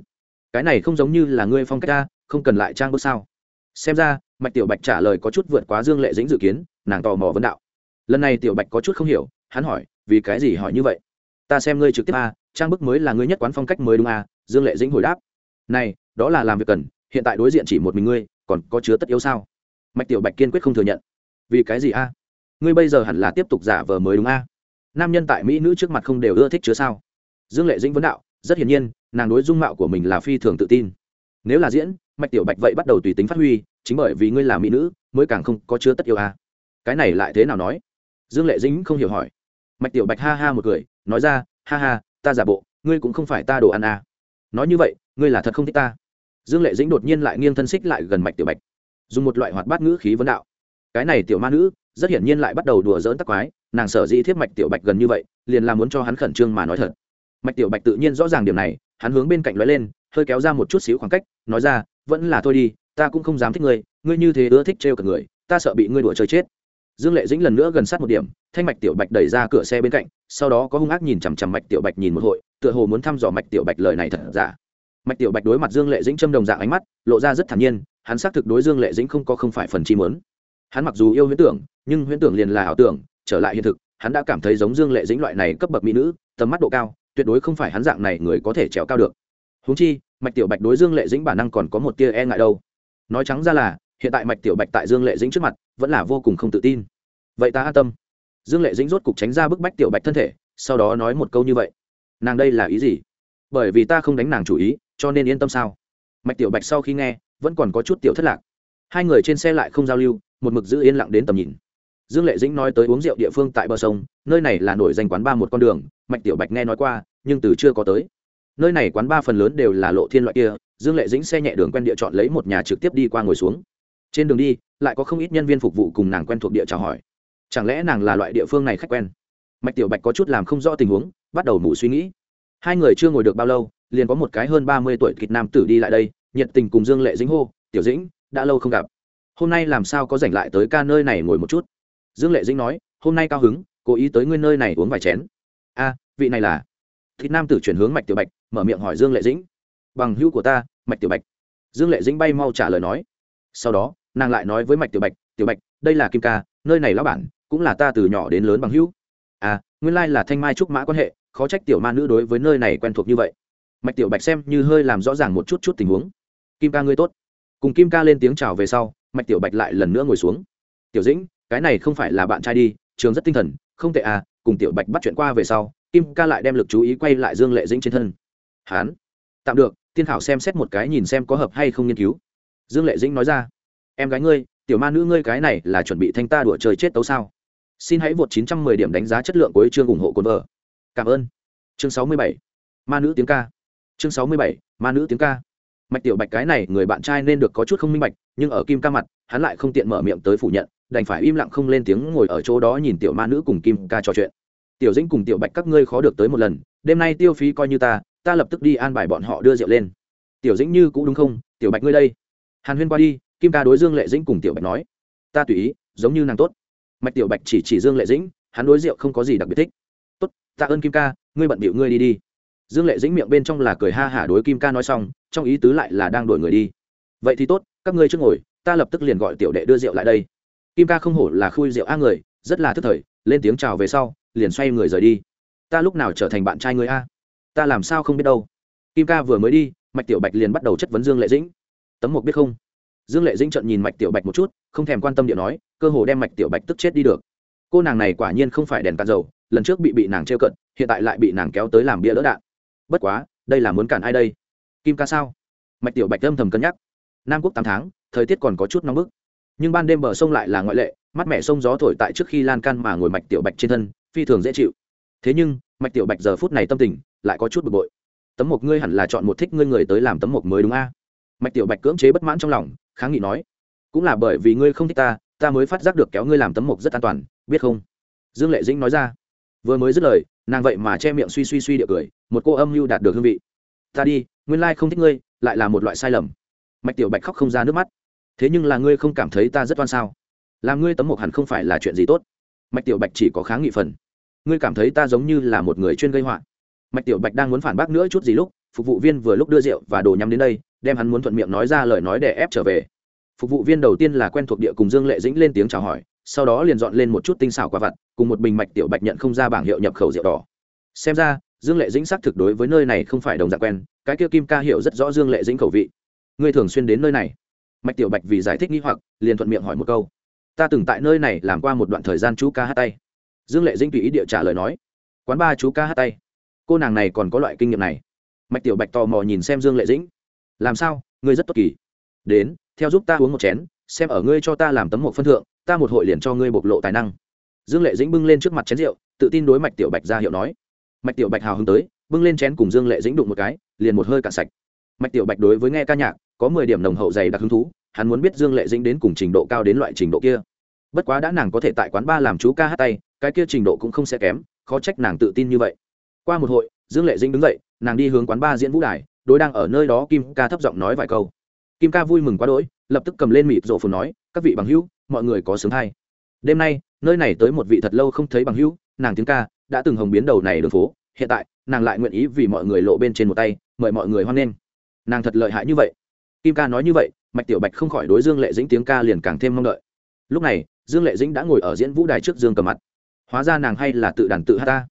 Cái này không giống như là ngươi phong cách ta, không cần lại trang bước sao? Xem ra, mạch tiểu bạch trả lời có chút vượt quá dương lệ dĩnh dự kiến, nàng tò mò vấn đạo. Lần này tiểu bạch có chút không hiểu, hắn hỏi, vì cái gì hỏi như vậy? Ta xem ngươi trực tiếp a, trang bức mới là ngươi nhất quán phong cách mới đúng a, dương lệ dĩnh hồi đáp. Này, đó là làm việc cần, hiện tại đối diện chỉ một mình ngươi, còn có chứa tất yếu sao? Mạch tiểu bạch kiên quyết không thừa nhận. Vì cái gì a? Ngươi bây giờ hẳn là tiếp tục giả vờ mới đúng a nam nhân tại mỹ nữ trước mặt không đều ưa thích chứa sao? Dương lệ dĩnh vấn đạo, rất hiển nhiên, nàng đối dung mạo của mình là phi thường tự tin. Nếu là diễn, mạch tiểu bạch vậy bắt đầu tùy tính phát huy, chính bởi vì ngươi là mỹ nữ, mới càng không có chứa tất yêu à? cái này lại thế nào nói? Dương lệ dĩnh không hiểu hỏi. Mạch tiểu bạch ha ha một cười, nói ra, ha ha, ta giả bộ, ngươi cũng không phải ta đồ ăn à? nói như vậy, ngươi là thật không thích ta. Dương lệ dĩnh đột nhiên lại nghiêng thân xích lại gần mạch tiểu bạch, dùng một loại hoạt bát ngữ khí vấn đạo. Cái này tiểu ma nữ, rất hiển nhiên lại bắt đầu đùa dỡn tắc quái nàng sở dĩ thiếp mạch tiểu bạch gần như vậy, liền là muốn cho hắn khẩn trương mà nói thật. Mạch tiểu bạch tự nhiên rõ ràng điểm này, hắn hướng bên cạnh lóe lên, hơi kéo ra một chút xíu khoảng cách, nói ra, vẫn là thôi đi, ta cũng không dám thích ngươi ngươi như thế ưa thích trêu cả người, ta sợ bị ngươi đùa chơi chết. Dương lệ dĩnh lần nữa gần sát một điểm, thanh mạch tiểu bạch đẩy ra cửa xe bên cạnh, sau đó có hung ác nhìn chằm chằm mạch tiểu bạch nhìn một hội, tựa hồ muốn thăm dò mạch tiểu bạch lời này thật giả. Mạch tiểu bạch đối mặt dương lệ dĩnh châm đồng dạng ánh mắt, lộ ra rất thản nhiên, hắn xác thực đối dương lệ dĩnh không có không phải phần chi mớn hắn mặc dù yêu huyễn tưởng, nhưng huyễn tưởng liền là ảo tưởng trở lại hiện thực, hắn đã cảm thấy giống dương lệ dĩnh loại này cấp bậc mỹ nữ, tầm mắt độ cao, tuyệt đối không phải hắn dạng này người có thể trèo cao được. Húng chi, mạch tiểu bạch đối dương lệ dĩnh bản năng còn có một tia e ngại đâu. Nói trắng ra là, hiện tại mạch tiểu bạch tại dương lệ dĩnh trước mặt, vẫn là vô cùng không tự tin. Vậy ta an tâm. Dương lệ dĩnh rốt cục tránh ra bức bách tiểu bạch thân thể, sau đó nói một câu như vậy. Nàng đây là ý gì? Bởi vì ta không đánh nàng chủ ý, cho nên yên tâm sao? Mạch tiểu bạch sau khi nghe, vẫn còn có chút tiểu thất lạc. Hai người trên xe lại không giao lưu, một mực giữ yên lặng đến tầm nhìn dương lệ dĩnh nói tới uống rượu địa phương tại bờ sông, nơi này là nổi danh quán ba một con đường, mạch tiểu bạch nghe nói qua, nhưng từ chưa có tới. Nơi này quán ba phần lớn đều là lộ thiên loại kia, dương lệ dĩnh xe nhẹ đường quen địa chọn lấy một nhà trực tiếp đi qua ngồi xuống. Trên đường đi, lại có không ít nhân viên phục vụ cùng nàng quen thuộc địa chào hỏi. Chẳng lẽ nàng là loại địa phương này khách quen? Mạch tiểu bạch có chút làm không rõ tình huống, bắt đầu mủ suy nghĩ. Hai người chưa ngồi được bao lâu, liền có một cái hơn ba mươi tuổi kịch nam tử đi lại đây, nhiệt tình cùng dương lệ dĩnh hô, tiểu dĩnh, đã lâu không gặp. Hôm nay làm sao có rảnh lại tới ca nơi này ngồi một chút? Dương lệ dĩnh nói, hôm nay cao hứng, cố ý tới ngươi nơi này uống vài chén. A, vị này là? Thịt nam tử chuyển hướng mạch tiểu bạch, mở miệng hỏi dương lệ dĩnh. Bằng hữu của ta, mạch tiểu bạch. Dương lệ dĩnh bay mau trả lời nói. Sau đó, nàng lại nói với mạch tiểu bạch tiểu bạch, đây là kim ca, nơi này lão bản, cũng là ta từ nhỏ đến lớn bằng hữu. À nguyên lai là thanh mai trúc mã quan hệ, khó trách tiểu ma nữ đối với nơi này quen thuộc như vậy. Mạch tiểu bạch xem như hơi làm rõ ràng một chút chút tình huống. Kim ca ngươi tốt. Cùng kim ca lên tiếng chào về sau, mạch tiểu bạch lại lần nữa ngồi xuống. Tiểu dĩnh cái này không phải là bạn trai đi, trường rất tinh thần, không tệ à cùng tiểu bạch bắt chuyện qua về sau, kim ca lại đem lực chú ý quay lại dương lệ dĩnh trên thân. Hán. Tạm được tiên thảo xem xét một cái nhìn xem có hợp hay không nghiên cứu. Dương lệ dĩnh nói ra. Em gái ngươi, tiểu ma nữ ngươi cái này là chuẩn bị thanh ta đùa trời chết tấu sao? Xin hãy vượt 910 điểm đánh giá chất lượng của chương ủng hộ cồn vợ cảm ơn. Chương 67. ma nữ tiếng ca. Chương 67. ma nữ tiếng ca. Mạch tiểu bạch cái này người bạn trai nên được có chút không minh bạch, nhưng ở kim ca mặt, hắn lại không tiện mở miệng tới phủ nhận đành phải im lặng không lên tiếng ngồi ở chỗ đó nhìn tiểu ma nữ cùng kim ca trò chuyện. Tiểu dĩnh cùng tiểu bạch các ngươi khó được tới một lần, đêm nay tiêu phí coi như ta ta lập tức đi an bài bọn họ đưa rượu lên. Tiểu dĩnh như cũng đúng không? Tiểu bạch ngươi đây. Hàn huyên qua đi, kim ca đối dương lệ dĩnh cùng tiểu bạch nói. Ta tùy ý, giống như nàng tốt. Mạch tiểu bạch chỉ chỉ dương lệ dĩnh, hắn đối rượu không có gì đặc biệt thích. Tốt, tạ ơn kim ca, ngươi bận bịu ngươi đi đi. Dương lệ dĩnh miệng bên trong là cười ha hả đối kim ca nói xong, trong ý tứ lại là đang đổi người đi. Vậy thì tốt, các ngươi trước ngồi, ta lập tức liền gọi tiểu đệ đưa rượu lại đây kim ca không hổ là khui rượu a người, rất là thức thời, lên tiếng chào về sau, liền xoay người rời đi. Ta lúc nào trở thành bạn trai người a? Ta làm sao không biết đâu? Kim ca vừa mới đi, mạch tiểu bạch liền bắt đầu chất vấn dương lệ dĩnh. Tấm một biết không? Dương lệ dĩnh trận nhìn mạch tiểu bạch một chút, không thèm quan tâm điện nói, cơ hồ đem mạch tiểu bạch tức chết đi được. Cô nàng này quả nhiên không phải đèn cạn dầu, lần trước bị bị nàng trêu cận, hiện tại lại bị nàng kéo tới làm bia đỡ đạn. Bất quá, đây là muốn cản ai đây? Kim ca sao? Mạch tiểu bạch âm thầm cân nhắc. Nam quốc tám tháng, thời tiết còn có chút nóng bức nhưng ban đêm bờ sông lại là ngoại lệ mắt mẹ sông gió thổi tại trước khi lan can mà ngồi mạch tiểu bạch trên thân, phi thường dễ chịu. Thế nhưng, mạch tiểu bạch giờ phút này tâm tình lại có chút bực bội. Tấm mộc ngươi hẳn là chọn một thích ngươi người tới làm tấm mộc mới đúng a? Mạch tiểu bạch cưỡng chế bất mãn trong lòng, kháng nghị nói, cũng là bởi vì ngươi không thích ta ta mới phát giác được kéo ngươi làm tấm mộc rất an toàn, biết không? Dương lệ dĩnh nói ra. Vừa mới dứt lời, nàng vậy mà che miệng suy suy suy địa cười, một cô âm mưu đạt được hương vị. Ta đi, nguyên lai không thích ngươi, lại là một loại sai lầm. Mạch tiểu bạch khóc không ra nước mắt thế nhưng là ngươi không cảm thấy ta rất oan sao? Làm ngươi tấm mộc hẳn không phải là chuyện gì tốt. Mạch tiểu bạch chỉ có kháng nghị phần. Ngươi cảm thấy ta giống như là một người chuyên gây họa. Mạch tiểu bạch đang muốn phản bác nữa chút gì lúc, phục vụ viên vừa lúc đưa rượu và đồ nhắm đến đây, đem hắn muốn thuận miệng nói ra lời nói để ép trở về. Phục vụ viên đầu tiên là quen thuộc địa cùng dương lệ dĩnh lên tiếng chào hỏi, sau đó liền dọn lên một chút tinh xảo quả vặt, cùng một bình mạch tiểu bạch nhận không ra bảng hiệu nhập khẩu rượu đỏ. Xem ra, dương lệ dĩnh xác thực đối với nơi này không phải đồng dạng quen, cái kia kim ca hiệu rất rõ dương lệ dĩnh khẩu vị. Ngươi thường xuyên đến nơi này? Mạch tiểu bạch vì giải thích nghi hoặc, liền thuận miệng hỏi một câu. Ta từng tại nơi này làm qua một đoạn thời gian chú ca hát tay. Dương lệ dĩnh tùy ý địa trả lời nói. Quán ba chú ca hát tay. Cô nàng này còn có loại kinh nghiệm này. Mạch tiểu bạch tò mò nhìn xem dương lệ dĩnh. Làm sao? Ngươi rất tốt kỳ. Đến, theo giúp ta uống một chén, xem ở ngươi cho ta làm tấm một phân thượng, ta một hội liền cho ngươi bộc lộ tài năng. Dương lệ dĩnh bưng lên trước mặt chén rượu, tự tin đối mạch tiểu bạch ra hiệu nói. Mạch tiểu bạch hào hứng tới, bưng lên chén cùng dương lệ dĩnh đụng một cái, liền một hơi cạn sạch. Mạch tiểu bạch đối với nghe ca nhạc có mười điểm nồng hậu dày đặc hứng thú, hắn muốn biết dương lệ dĩnh đến cùng trình độ cao đến loại trình độ kia. Bất quá đã nàng có thể tại quán ba làm chú ca hát tay, cái kia trình độ cũng không sẽ kém, khó trách nàng tự tin như vậy. Qua một hội, dương lệ dĩnh đứng dậy, nàng đi hướng quán ba diễn vũ đài, đối đang ở nơi đó kim ca thấp giọng nói vài câu. Kim ca vui mừng quá đỗi, lập tức cầm lên mịt rộ phồn nói, các vị bằng hữu, mọi người có sướng hay? Đêm nay, nơi này tới một vị thật lâu không thấy bằng hữu, nàng tiếng ca đã từng hồng biến đầu này đường phố, hiện tại, nàng lại nguyện ý vì mọi người lộ bên trên một tay, mời mọi người hoan nghênh. Nàng thật lợi hại như vậy kim ca nói như vậy, mạch tiểu bạch không khỏi đối dương lệ dĩnh tiếng ca liền càng thêm mong đợi. Lúc này, dương lệ dĩnh đã ngồi ở diễn vũ đài trước dương cầm mặt. Hóa ra nàng hay là tự đàn tự hát ta.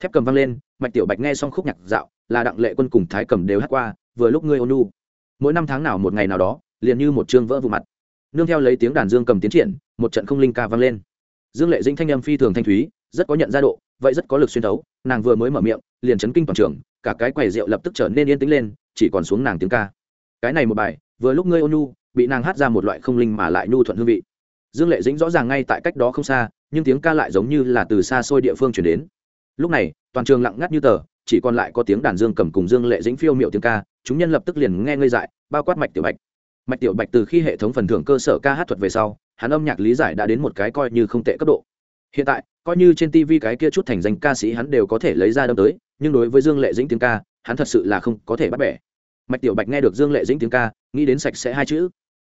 Thép cầm vang lên, mạch tiểu bạch nghe xong khúc nhạc dạo, là đặng lệ quân cùng thái cầm đều hát qua, vừa lúc ngươi ôn u. mỗi năm tháng nào một ngày nào đó, liền như một chương vỡ vụ mặt. Nương theo lấy tiếng đàn dương cầm tiến triển, một trận không linh ca vang lên. Dương lệ dĩnh thanh âm phi thường thanh thúy, rất có nhận ra độ, vậy rất có lực xuyên thấu, nàng vừa mới mở miệng, liền chấn kinh toàn trường, cả cái quầy rượu lập tức trở nên yên tĩnh lên, chỉ còn xuống nàng tiếng ca cái này một bài, vừa lúc ngươi ôn nhu bị nàng hát ra một loại không linh mà lại nhu thuận hương vị. Dương lệ dĩnh rõ ràng ngay tại cách đó không xa, nhưng tiếng ca lại giống như là từ xa xôi địa phương chuyển đến. Lúc này, toàn trường lặng ngắt như tờ, chỉ còn lại có tiếng đàn dương cầm cùng dương lệ dĩnh phiêu miệu tiếng ca, chúng nhân lập tức liền nghe ngơi dại, bao quát mạch tiểu bạch. Mạch tiểu bạch từ khi hệ thống phần thưởng cơ sở ca hát thuật về sau, hắn âm nhạc lý giải đã đến một cái coi như không tệ cấp độ. Hiện tại, coi như trên tv cái kia chút thành danh ca sĩ hắn đều có thể lấy ra đâm tới, nhưng đối với dương lệ dĩnh tiếng ca, hắn thật sự là không có thể bắt bẻ mạch tiểu bạch nghe được dương lệ dĩnh tiếng ca, nghĩ đến sạch sẽ hai chữ.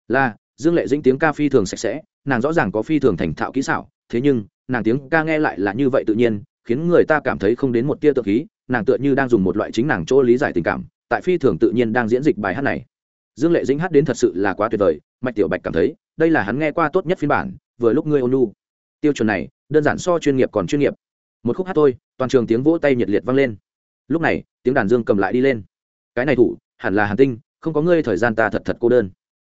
Là, dương lệ dĩnh tiếng ca phi thường sạch sẽ, nàng rõ ràng có phi thường thành thạo kỹ xảo, thế nhưng, nàng tiếng ca nghe lại là như vậy tự nhiên, khiến người ta cảm thấy không đến một tia tự khí, nàng tựa như đang dùng một loại chính nàng chỗ lý giải tình cảm, tại phi thường tự nhiên đang diễn dịch bài hát này. Dương lệ dĩnh hát đến thật sự là quá tuyệt vời, mạch tiểu bạch cảm thấy, đây là hắn nghe qua tốt nhất phiên bản, vừa lúc ngươi ôn nu tiêu chuẩn này, đơn giản so chuyên nghiệp còn chuyên nghiệp. Một khúc hát thôi, toàn trường tiếng vỗ tay nhiệt liệt vang lên. Lúc này, tiếng đàn dương cầm lại đi lên. Cái này thủ hẳn là hàn tinh, không có ngươi thời gian ta thật thật cô đơn.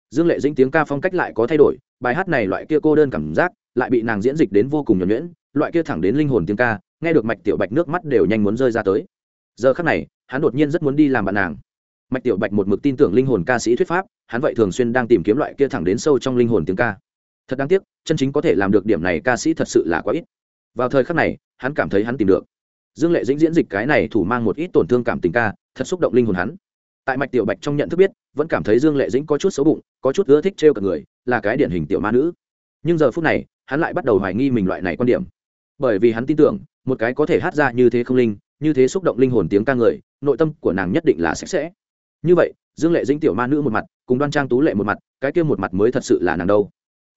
Dương lệ dĩnh tiếng ca phong cách lại có thay đổi, bài hát này loại kia cô đơn cảm giác lại bị nàng diễn dịch đến vô cùng nhuẩn nhuyễn, loại kia thẳng đến linh hồn tiếng ca, nghe được mạch tiểu bạch nước mắt đều nhanh muốn rơi ra tới. Giờ khắc này, hắn đột nhiên rất muốn đi làm bạn nàng. Mạch tiểu bạch một mực tin tưởng linh hồn ca sĩ thuyết pháp, hắn vậy thường xuyên đang tìm kiếm loại kia thẳng đến sâu trong linh hồn tiếng ca. Thật đáng tiếc, chân chính có thể làm được điểm này ca sĩ thật sự là quá ít. Vào thời khắc này, hắn cảm thấy hắn tìm được. Dương lệ dĩnh diễn dịch cái này thủ mang một ít tổn thương cảm tình ca, thật xúc động linh hồn hắn tại mạch tiểu bạch trong nhận thức biết, vẫn cảm thấy dương lệ dĩnh có chút xấu bụng, có chút ưa thích trêu cả người, là cái điển hình tiểu ma nữ. Nhưng giờ phút này, hắn lại bắt đầu hoài nghi mình loại này quan điểm. Bởi vì hắn tin tưởng, một cái có thể hát ra như thế không linh, như thế xúc động linh hồn tiếng ca người, nội tâm của nàng nhất định là sạch sẽ. Như vậy, dương lệ dĩnh tiểu ma nữ một mặt, cùng đoan trang tú lệ một mặt, cái kia một mặt mới thật sự là nàng đâu.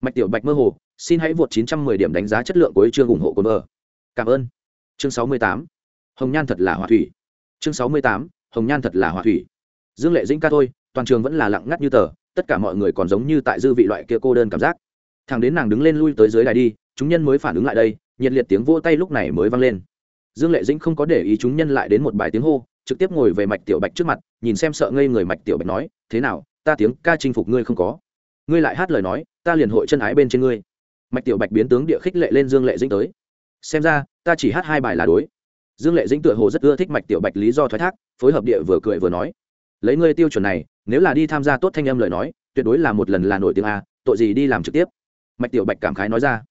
Mạch tiểu bạch mơ hồ, xin hãy vượt 910 điểm đánh giá chất lượng của chương ủng hộ cồn vợ. Cảm ơn. Chương 68. hồng nhan thật là hỏa thủy. Chương 68. hồng nhan thật là hỏa thủy dương lệ dĩnh ca thôi, toàn trường vẫn là lặng ngắt như tờ, tất cả mọi người còn giống như tại dư vị loại kia cô đơn cảm giác. Thằng đến nàng đứng lên lui tới dưới đài đi, chúng nhân mới phản ứng lại đây, nhiệt liệt tiếng vỗ tay lúc này mới vang lên. Dương lệ dĩnh không có để ý chúng nhân lại đến một bài tiếng hô, trực tiếp ngồi về mạch tiểu bạch trước mặt, nhìn xem sợ ngây người mạch tiểu bạch nói, thế nào, ta tiếng ca chinh phục ngươi không có? Ngươi lại hát lời nói, ta liền hội chân ái bên trên ngươi. Mạch tiểu bạch biến tướng địa khích lệ lên dương lệ dĩnh tới. Xem ra, ta chỉ hát hai bài là đối. Dương lệ dĩnh tựa hồ rất ưa thích mạch tiểu bạch lý do thoái thác, phối hợp địa vừa cười vừa nói lấy ngươi tiêu chuẩn này, nếu là đi tham gia tốt thanh âm lời nói, tuyệt đối là một lần là nổi tiếng a, tội gì đi làm trực tiếp? Mạch tiểu bạch cảm khái nói ra.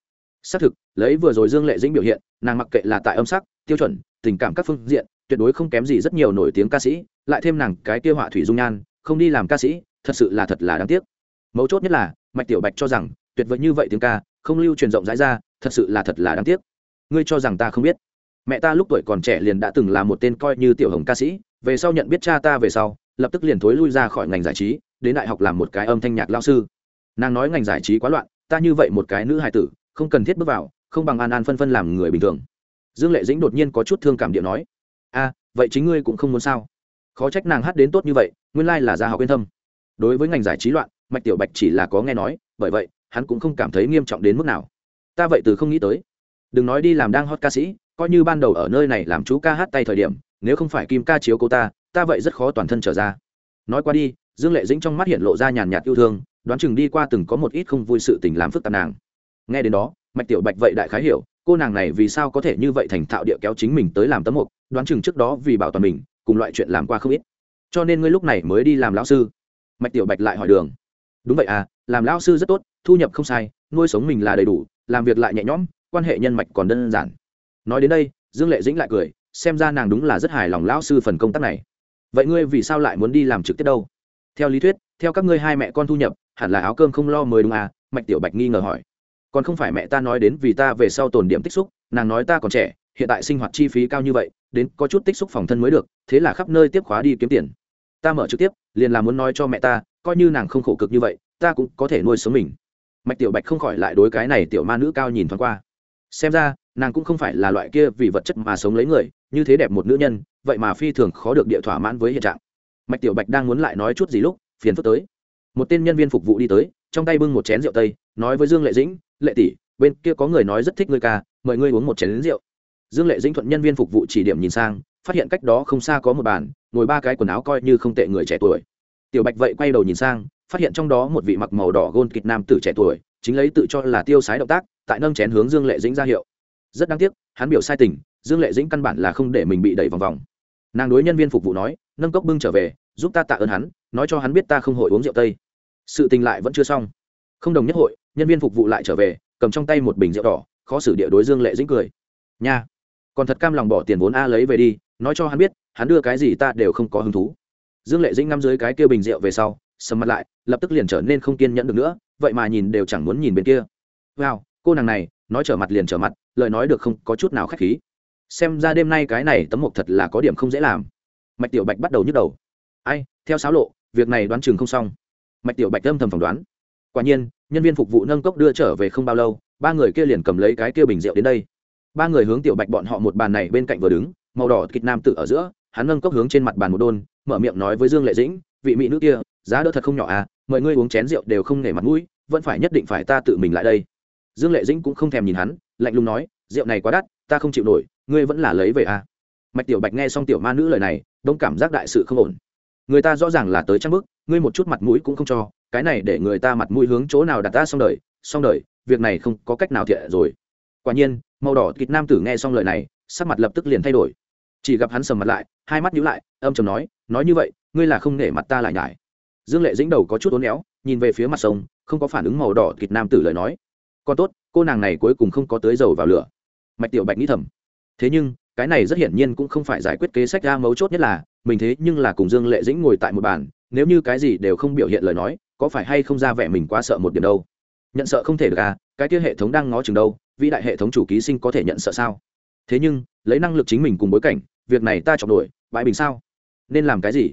Xác thực, lấy vừa rồi dương lệ dĩnh biểu hiện, nàng mặc kệ là tại âm sắc, tiêu chuẩn, tình cảm các phương diện, tuyệt đối không kém gì rất nhiều nổi tiếng ca sĩ, lại thêm nàng cái kia họa thủy dung nhan, không đi làm ca sĩ, thật sự là thật là đáng tiếc. Mấu chốt nhất là, mạch tiểu bạch cho rằng, tuyệt vời như vậy tiếng ca, không lưu truyền rộng rãi ra, thật sự là thật là đáng tiếc. Ngươi cho rằng ta không biết. Mẹ ta lúc tuổi còn trẻ liền đã từng là một tên coi như tiểu hồng ca sĩ, về sau nhận biết cha ta về sau lập tức liền thối lui ra khỏi ngành giải trí, đến đại học làm một cái âm thanh nhạc lao sư. Nàng nói ngành giải trí quá loạn, ta như vậy một cái nữ hài tử, không cần thiết bước vào, không bằng an an phân phân làm người bình thường. Dương lệ dĩnh đột nhiên có chút thương cảm điện nói, a, vậy chính ngươi cũng không muốn sao? Khó trách nàng hát đến tốt như vậy, nguyên lai là gia học yên thâm đối với ngành giải trí loạn, mạch tiểu bạch chỉ là có nghe nói, bởi vậy, hắn cũng không cảm thấy nghiêm trọng đến mức nào. Ta vậy từ không nghĩ tới. Đừng nói đi làm đang hot ca sĩ, coi như ban đầu ở nơi này làm chú ca hát tay thời điểm, nếu không phải kim ca chiếu cô ta ta vậy rất khó toàn thân trở ra. Nói qua đi, dương lệ dĩnh trong mắt hiện lộ ra nhàn nhạt yêu thương, đoán chừng đi qua từng có một ít không vui sự tình làm phức tạp nàng. Nghe đến đó, mạch tiểu bạch vậy đại khái hiểu, cô nàng này vì sao có thể như vậy thành thạo địa kéo chính mình tới làm tấm mục, đoán chừng trước đó vì bảo toàn mình, cùng loại chuyện làm qua không ít. Cho nên ngươi lúc này mới đi làm lão sư. Mạch tiểu bạch lại hỏi đường. Đúng vậy à làm lão sư rất tốt, thu nhập không sai, nuôi sống mình là đầy đủ, làm việc lại nhẹ nhõm, quan hệ nhân mạch còn đơn giản. Nói đến đây, dương lệ dĩnh lại cười, xem ra nàng đúng là rất hài lòng lão sư phần công tác này vậy ngươi vì sao lại muốn đi làm trực tiếp đâu? Theo lý thuyết, theo các ngươi hai mẹ con thu nhập, hẳn là áo cơm không lo mới đúng à? Mạch tiểu bạch nghi ngờ hỏi. Còn không phải mẹ ta nói đến vì ta về sau tồn điểm tích xúc, nàng nói ta còn trẻ, hiện tại sinh hoạt chi phí cao như vậy, đến có chút tích xúc phòng thân mới được, thế là khắp nơi tiếp khóa đi kiếm tiền. Ta mở trực tiếp, liền là muốn nói cho mẹ ta, coi như nàng không khổ cực như vậy, ta cũng có thể nuôi sống mình. Mạch tiểu bạch không khỏi lại đối cái này tiểu ma nữ cao nhìn thoáng qua. Xem ra, nàng cũng không phải là loại kia vì vật chất mà sống lấy người như thế đẹp một nữ nhân, vậy mà phi thường khó được địa thỏa mãn với hiện trạng. Mạch tiểu bạch đang muốn lại nói chút gì lúc, phiền phức tới. Một tên nhân viên phục vụ đi tới, trong tay bưng một chén rượu tây, nói với dương lệ dĩnh, lệ tỷ, bên kia có người nói rất thích ngươi ca, mời ngươi uống một chén rượu. Dương lệ dĩnh thuận nhân viên phục vụ chỉ điểm nhìn sang, phát hiện cách đó không xa có một bàn, ngồi ba cái quần áo coi như không tệ người trẻ tuổi. Tiểu bạch vậy quay đầu nhìn sang, phát hiện trong đó một vị mặc màu đỏ gôn kịch nam tử trẻ tuổi, chính lấy tự cho là tiêu sái động tác, tại nâng chén hướng dương lệ dĩnh ra hiệu. Rất đáng tiếc, hắn biểu sai tình dương lệ dĩnh căn bản là không để mình bị đẩy vòng vòng. Nàng đối nhân viên phục vụ nói, nâng cốc bưng trở về, giúp ta tạ ơn hắn, nói cho hắn biết ta không hội uống rượu tây. Sự tình lại vẫn chưa xong. Không đồng nhất hội, nhân viên phục vụ lại trở về, cầm trong tay một bình rượu đỏ, khó xử địa đối dương lệ dĩnh cười. Nha, còn thật cam lòng bỏ tiền vốn a lấy về đi, nói cho hắn biết, hắn đưa cái gì ta đều không có hứng thú. Dương lệ dĩnh ngắm dưới cái kia bình rượu về sau, sầm mặt lại, lập tức liền trở nên không kiên nhẫn được nữa, vậy mà nhìn đều chẳng muốn nhìn bên kia. Wow, cô nàng này, nói trở mặt liền trở mặt, lời nói được không có chút nào khách khí xem ra đêm nay cái này tấm mộc thật là có điểm không dễ làm. Mạch tiểu bạch bắt đầu nhức đầu. Ai, theo sáo lộ, việc này đoán chừng không xong. Mạch tiểu bạch âm thầm phỏng đoán. Quả nhiên, nhân viên phục vụ nâng cốc đưa trở về không bao lâu, ba người kia liền cầm lấy cái kia bình rượu đến đây. Ba người hướng tiểu bạch bọn họ một bàn này bên cạnh vừa đứng, màu đỏ kịch nam tự ở giữa, hắn nâng cốc hướng trên mặt bàn một đôn, mở miệng nói với dương lệ dĩnh, vị mỹ nữ kia, giá đỡ thật không nhỏ à mời ngươi uống chén rượu đều không nể mặt mũi, vẫn phải nhất định phải ta tự mình lại đây. Dương lệ dĩnh cũng không thèm nhìn hắn, lạnh lùng nói, rượu này quá đắt ta không chịu nổi, ngươi vẫn là lấy về à. Mạch tiểu bạch nghe xong tiểu ma nữ lời này, đông cảm giác đại sự không ổn. Người ta rõ ràng là tới trang bức ngươi một chút mặt mũi cũng không cho, cái này để người ta mặt mũi hướng chỗ nào đặt ta xong đời xong đời, việc này không có cách nào thiện rồi. Quả nhiên, màu đỏ kịch nam tử nghe xong lời này, sắc mặt lập tức liền thay đổi. Chỉ gặp hắn sầm mặt lại, hai mắt nhíu lại, âm chầm nói nói như vậy, ngươi là không nể mặt ta lại nhải. Dương lệ dĩnh đầu có chút uốn éo, nhìn về phía mặt sông, không có phản ứng màu đỏ kịch nam tử lời nói. Còn tốt, cô nàng này cuối cùng không có tới dầu vào lửa mạch tiểu bạch nghĩ thầm. Thế nhưng, cái này rất hiển nhiên cũng không phải giải quyết kế sách ra mấu chốt nhất là, mình thế nhưng là cùng dương lệ dĩnh ngồi tại một bàn, nếu như cái gì đều không biểu hiện lời nói, có phải hay không ra vẻ mình quá sợ một điểm đâu? Nhận sợ không thể được à cái kia hệ thống đang ngó chừng đâu, vĩ đại hệ thống chủ ký sinh có thể nhận sợ sao? Thế nhưng, lấy năng lực chính mình cùng bối cảnh, việc này ta chọn đổi bãi bình sao? Nên làm cái gì?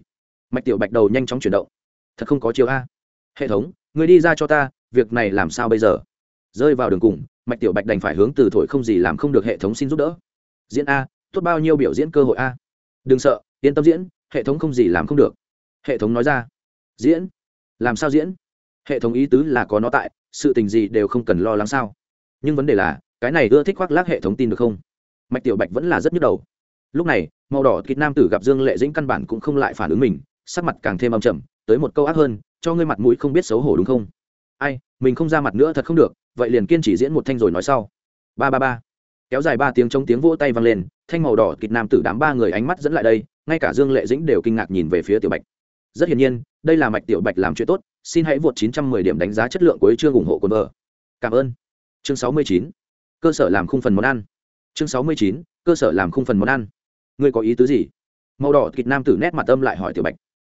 Mạch tiểu bạch đầu nhanh chóng chuyển động. Thật không có chiều a. Hệ thống người đi ra cho ta, việc này làm sao bây giờ? Rơi vào đường cùng mạch tiểu bạch đành phải hướng từ thổi không gì làm không được hệ thống xin giúp đỡ. Diễn a, tốt bao nhiêu biểu diễn cơ hội a. Đừng sợ, yên tâm diễn, hệ thống không gì làm không được. Hệ thống nói ra. Diễn. Làm sao diễn? Hệ thống ý tứ là có nó tại, sự tình gì đều không cần lo lắng sao? Nhưng vấn đề là, cái này ưa thích khoác lác hệ thống tin được không? Mạch tiểu bạch vẫn là rất nhức đầu. Lúc này, màu đỏ kịt nam tử gặp dương lệ dĩnh căn bản cũng không lại phản ứng mình, sắc mặt càng thêm âm trầm, tới một câu ác hơn, cho ngươi mặt mũi không biết xấu hổ đúng không? Ai, mình không ra mặt nữa thật không được vậy liền kiên chỉ diễn một thanh rồi nói sau. Ba ba ba. Kéo dài ba tiếng trong tiếng vỗ tay vang lên, thanh màu đỏ kịch nam tử đám ba người ánh mắt dẫn lại đây, ngay cả dương lệ dĩnh đều kinh ngạc nhìn về phía tiểu bạch. Rất hiển nhiên, đây là mạch tiểu bạch làm chuyện tốt, xin hãy vượt 910 điểm đánh giá chất lượng cuối chương ủng hộ quân vợ. Cảm ơn. Chương 69. cơ sở làm khung phần món ăn. Chương 69. cơ sở làm khung phần món ăn. Ngươi có ý tứ gì? Màu đỏ kịch nam tử nét mặt âm lại hỏi tiểu bạch.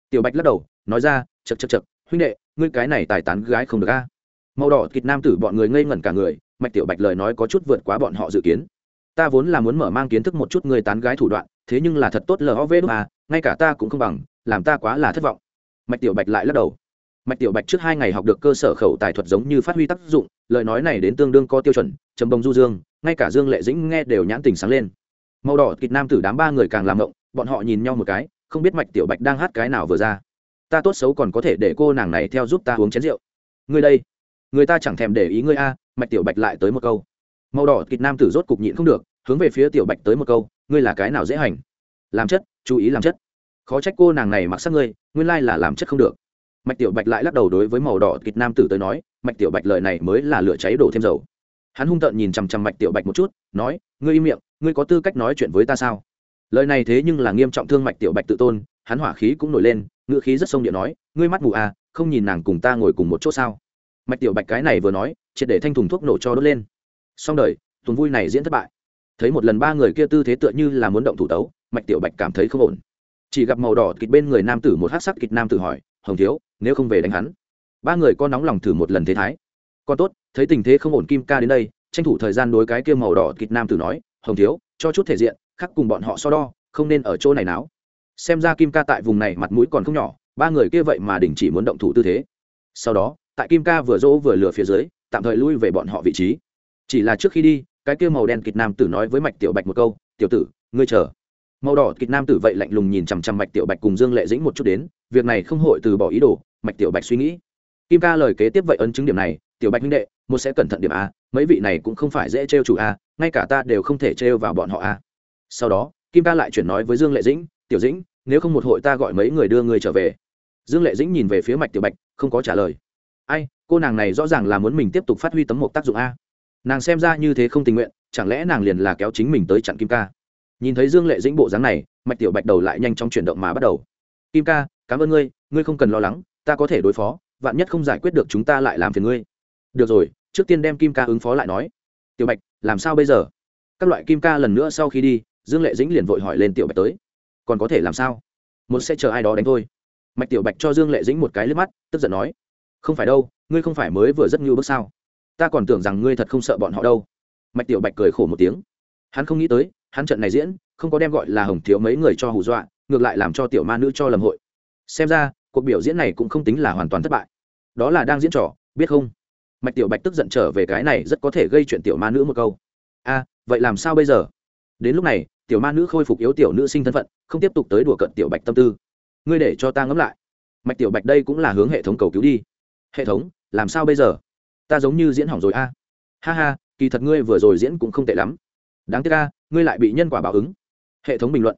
Tiểu bạch lắc đầu, nói ra chật chật chật huynh đệ, ngươi cái này tài tán gái không được a màu đỏ kịt nam tử bọn người ngây ngẩn cả người, mạch tiểu bạch lời nói có chút vượt quá bọn họ dự kiến. Ta vốn là muốn mở mang kiến thức một chút người tán gái thủ đoạn, thế nhưng là thật tốt lov à ngay cả ta cũng không bằng, làm ta quá là thất vọng. Mạch tiểu bạch lại lắc đầu. Mạch tiểu bạch trước hai ngày học được cơ sở khẩu tài thuật giống như phát huy tác dụng, lời nói này đến tương đương có tiêu chuẩn trầm bông du dương, ngay cả dương lệ dĩnh nghe đều nhãn tình sáng lên. Màu đỏ kịt nam tử đám ba người càng làm ngộng, bọn họ nhìn nhau một cái, không biết mạch tiểu bạch đang hát cái nào vừa ra. Ta tốt xấu còn có thể để cô nàng này theo giúp ta uống chén rượu. Ngươi đây người ta chẳng thèm để ý ngươi a, mạch tiểu bạch lại tới một câu. Màu đỏ kịch nam tử rốt cục nhịn không được, hướng về phía tiểu bạch tới một câu, ngươi là cái nào dễ hành? Làm chất, chú ý làm chất. Khó trách cô nàng này mặc sắc ngươi, nguyên lai là làm chất không được. Mạch tiểu bạch lại lắc đầu đối với màu đỏ kịch nam tử tới nói, mạch tiểu bạch lời này mới là lửa cháy đổ thêm dầu. Hắn hung tợn nhìn chằm chằm mạch tiểu bạch một chút, nói, ngươi im miệng, ngươi có tư cách nói chuyện với ta sao? Lời này thế nhưng là nghiêm trọng thương mạch tiểu bạch tự tôn, hắn hỏa khí cũng nổi lên ngựa khí rất sông điện nói, ngươi mắt mù à không nhìn nàng cùng ta ngồi cùng một chỗ sao? Mạch tiểu bạch cái này vừa nói, triệt để thanh thùng thuốc nổ cho đốt lên. Xong đời, tuần vui này diễn thất bại. Thấy một lần ba người kia tư thế tựa như là muốn động thủ tấu, mạch tiểu bạch cảm thấy không ổn. Chỉ gặp màu đỏ kịch bên người nam tử một hát sắc kịch nam tử hỏi, hồng thiếu, nếu không về đánh hắn? Ba người con nóng lòng thử một lần thế thái. Con tốt, thấy tình thế không ổn kim ca đến đây, tranh thủ thời gian đối cái kia màu đỏ kịch nam tử nói, hồng thiếu, cho chút thể diện, khắc cùng bọn họ so đo, không nên ở chỗ này náo xem ra kim ca tại vùng này mặt mũi còn không nhỏ, ba người kia vậy mà đình chỉ muốn động thủ tư thế. Sau đó tại kim ca vừa dỗ vừa lừa phía dưới, tạm thời lui về bọn họ vị trí. Chỉ là trước khi đi, cái kia màu đen kịch nam tử nói với mạch tiểu bạch một câu, tiểu tử, ngươi chờ. Màu đỏ kịch nam tử vậy lạnh lùng nhìn chằm chằm mạch tiểu bạch cùng dương lệ dĩnh một chút đến, việc này không hội từ bỏ ý đồ, mạch tiểu bạch suy nghĩ. Kim ca lời kế tiếp vậy ấn chứng điểm này, tiểu bạch huynh đệ, một sẽ cẩn thận điểm a, mấy vị này cũng không phải dễ trêu chủ a, ngay cả ta đều không thể trêu vào bọn họ a. Sau đó, kim ca lại chuyển nói với dương lệ dĩnh, tiểu dĩnh, nếu không một hội ta gọi mấy người đưa người trở về. Dương lệ dĩnh nhìn về phía mạch tiểu bạch, không có trả lời ai, cô nàng này rõ ràng là muốn mình tiếp tục phát huy tấm mộc tác dụng a. Nàng xem ra như thế không tình nguyện, chẳng lẽ nàng liền là kéo chính mình tới chặn kim ca? Nhìn thấy dương lệ dĩnh bộ dáng này, mạch tiểu bạch đầu lại nhanh chóng chuyển động mà bắt đầu. Kim ca, cảm ơn ngươi ngươi không cần lo lắng, ta có thể đối phó, vạn nhất không giải quyết được chúng ta lại làm phiền ngươi. Được rồi, trước tiên đem kim ca ứng phó lại nói. Tiểu bạch, làm sao bây giờ? Các loại kim ca lần nữa sau khi đi, dương lệ dĩnh liền vội hỏi lên tiểu bạch tới. Còn có thể làm sao? Một sẽ chờ ai đó đánh thôi. Mạch tiểu bạch cho dương lệ dĩnh một cái lướt mắt, tức giận nói không phải đâu, ngươi không phải mới vừa rất ngưu bước sao? Ta còn tưởng rằng ngươi thật không sợ bọn họ đâu. Mạch tiểu bạch cười khổ một tiếng. Hắn không nghĩ tới, hắn trận này diễn, không có đem gọi là hồng thiếu mấy người cho hù dọa, ngược lại làm cho tiểu ma nữ cho lầm hội. Xem ra, cuộc biểu diễn này cũng không tính là hoàn toàn thất bại. Đó là đang diễn trò, biết không? Mạch tiểu bạch tức giận trở về cái này rất có thể gây chuyện tiểu ma nữ một câu. A, vậy làm sao bây giờ? Đến lúc này, tiểu ma nữ khôi phục yếu tiểu nữ sinh thân phận, không tiếp tục tới đùa cận tiểu bạch tâm tư. Ngươi để cho ta ngẫm lại. Mạch tiểu bạch đây cũng là hướng hệ thống cầu cứu đi hệ thống, làm sao bây giờ? Ta giống như diễn hỏng rồi a. Ha ha, kỳ thật ngươi vừa rồi diễn cũng không tệ lắm. Đáng tiếc a, ngươi lại bị nhân quả báo ứng. Hệ thống bình luận.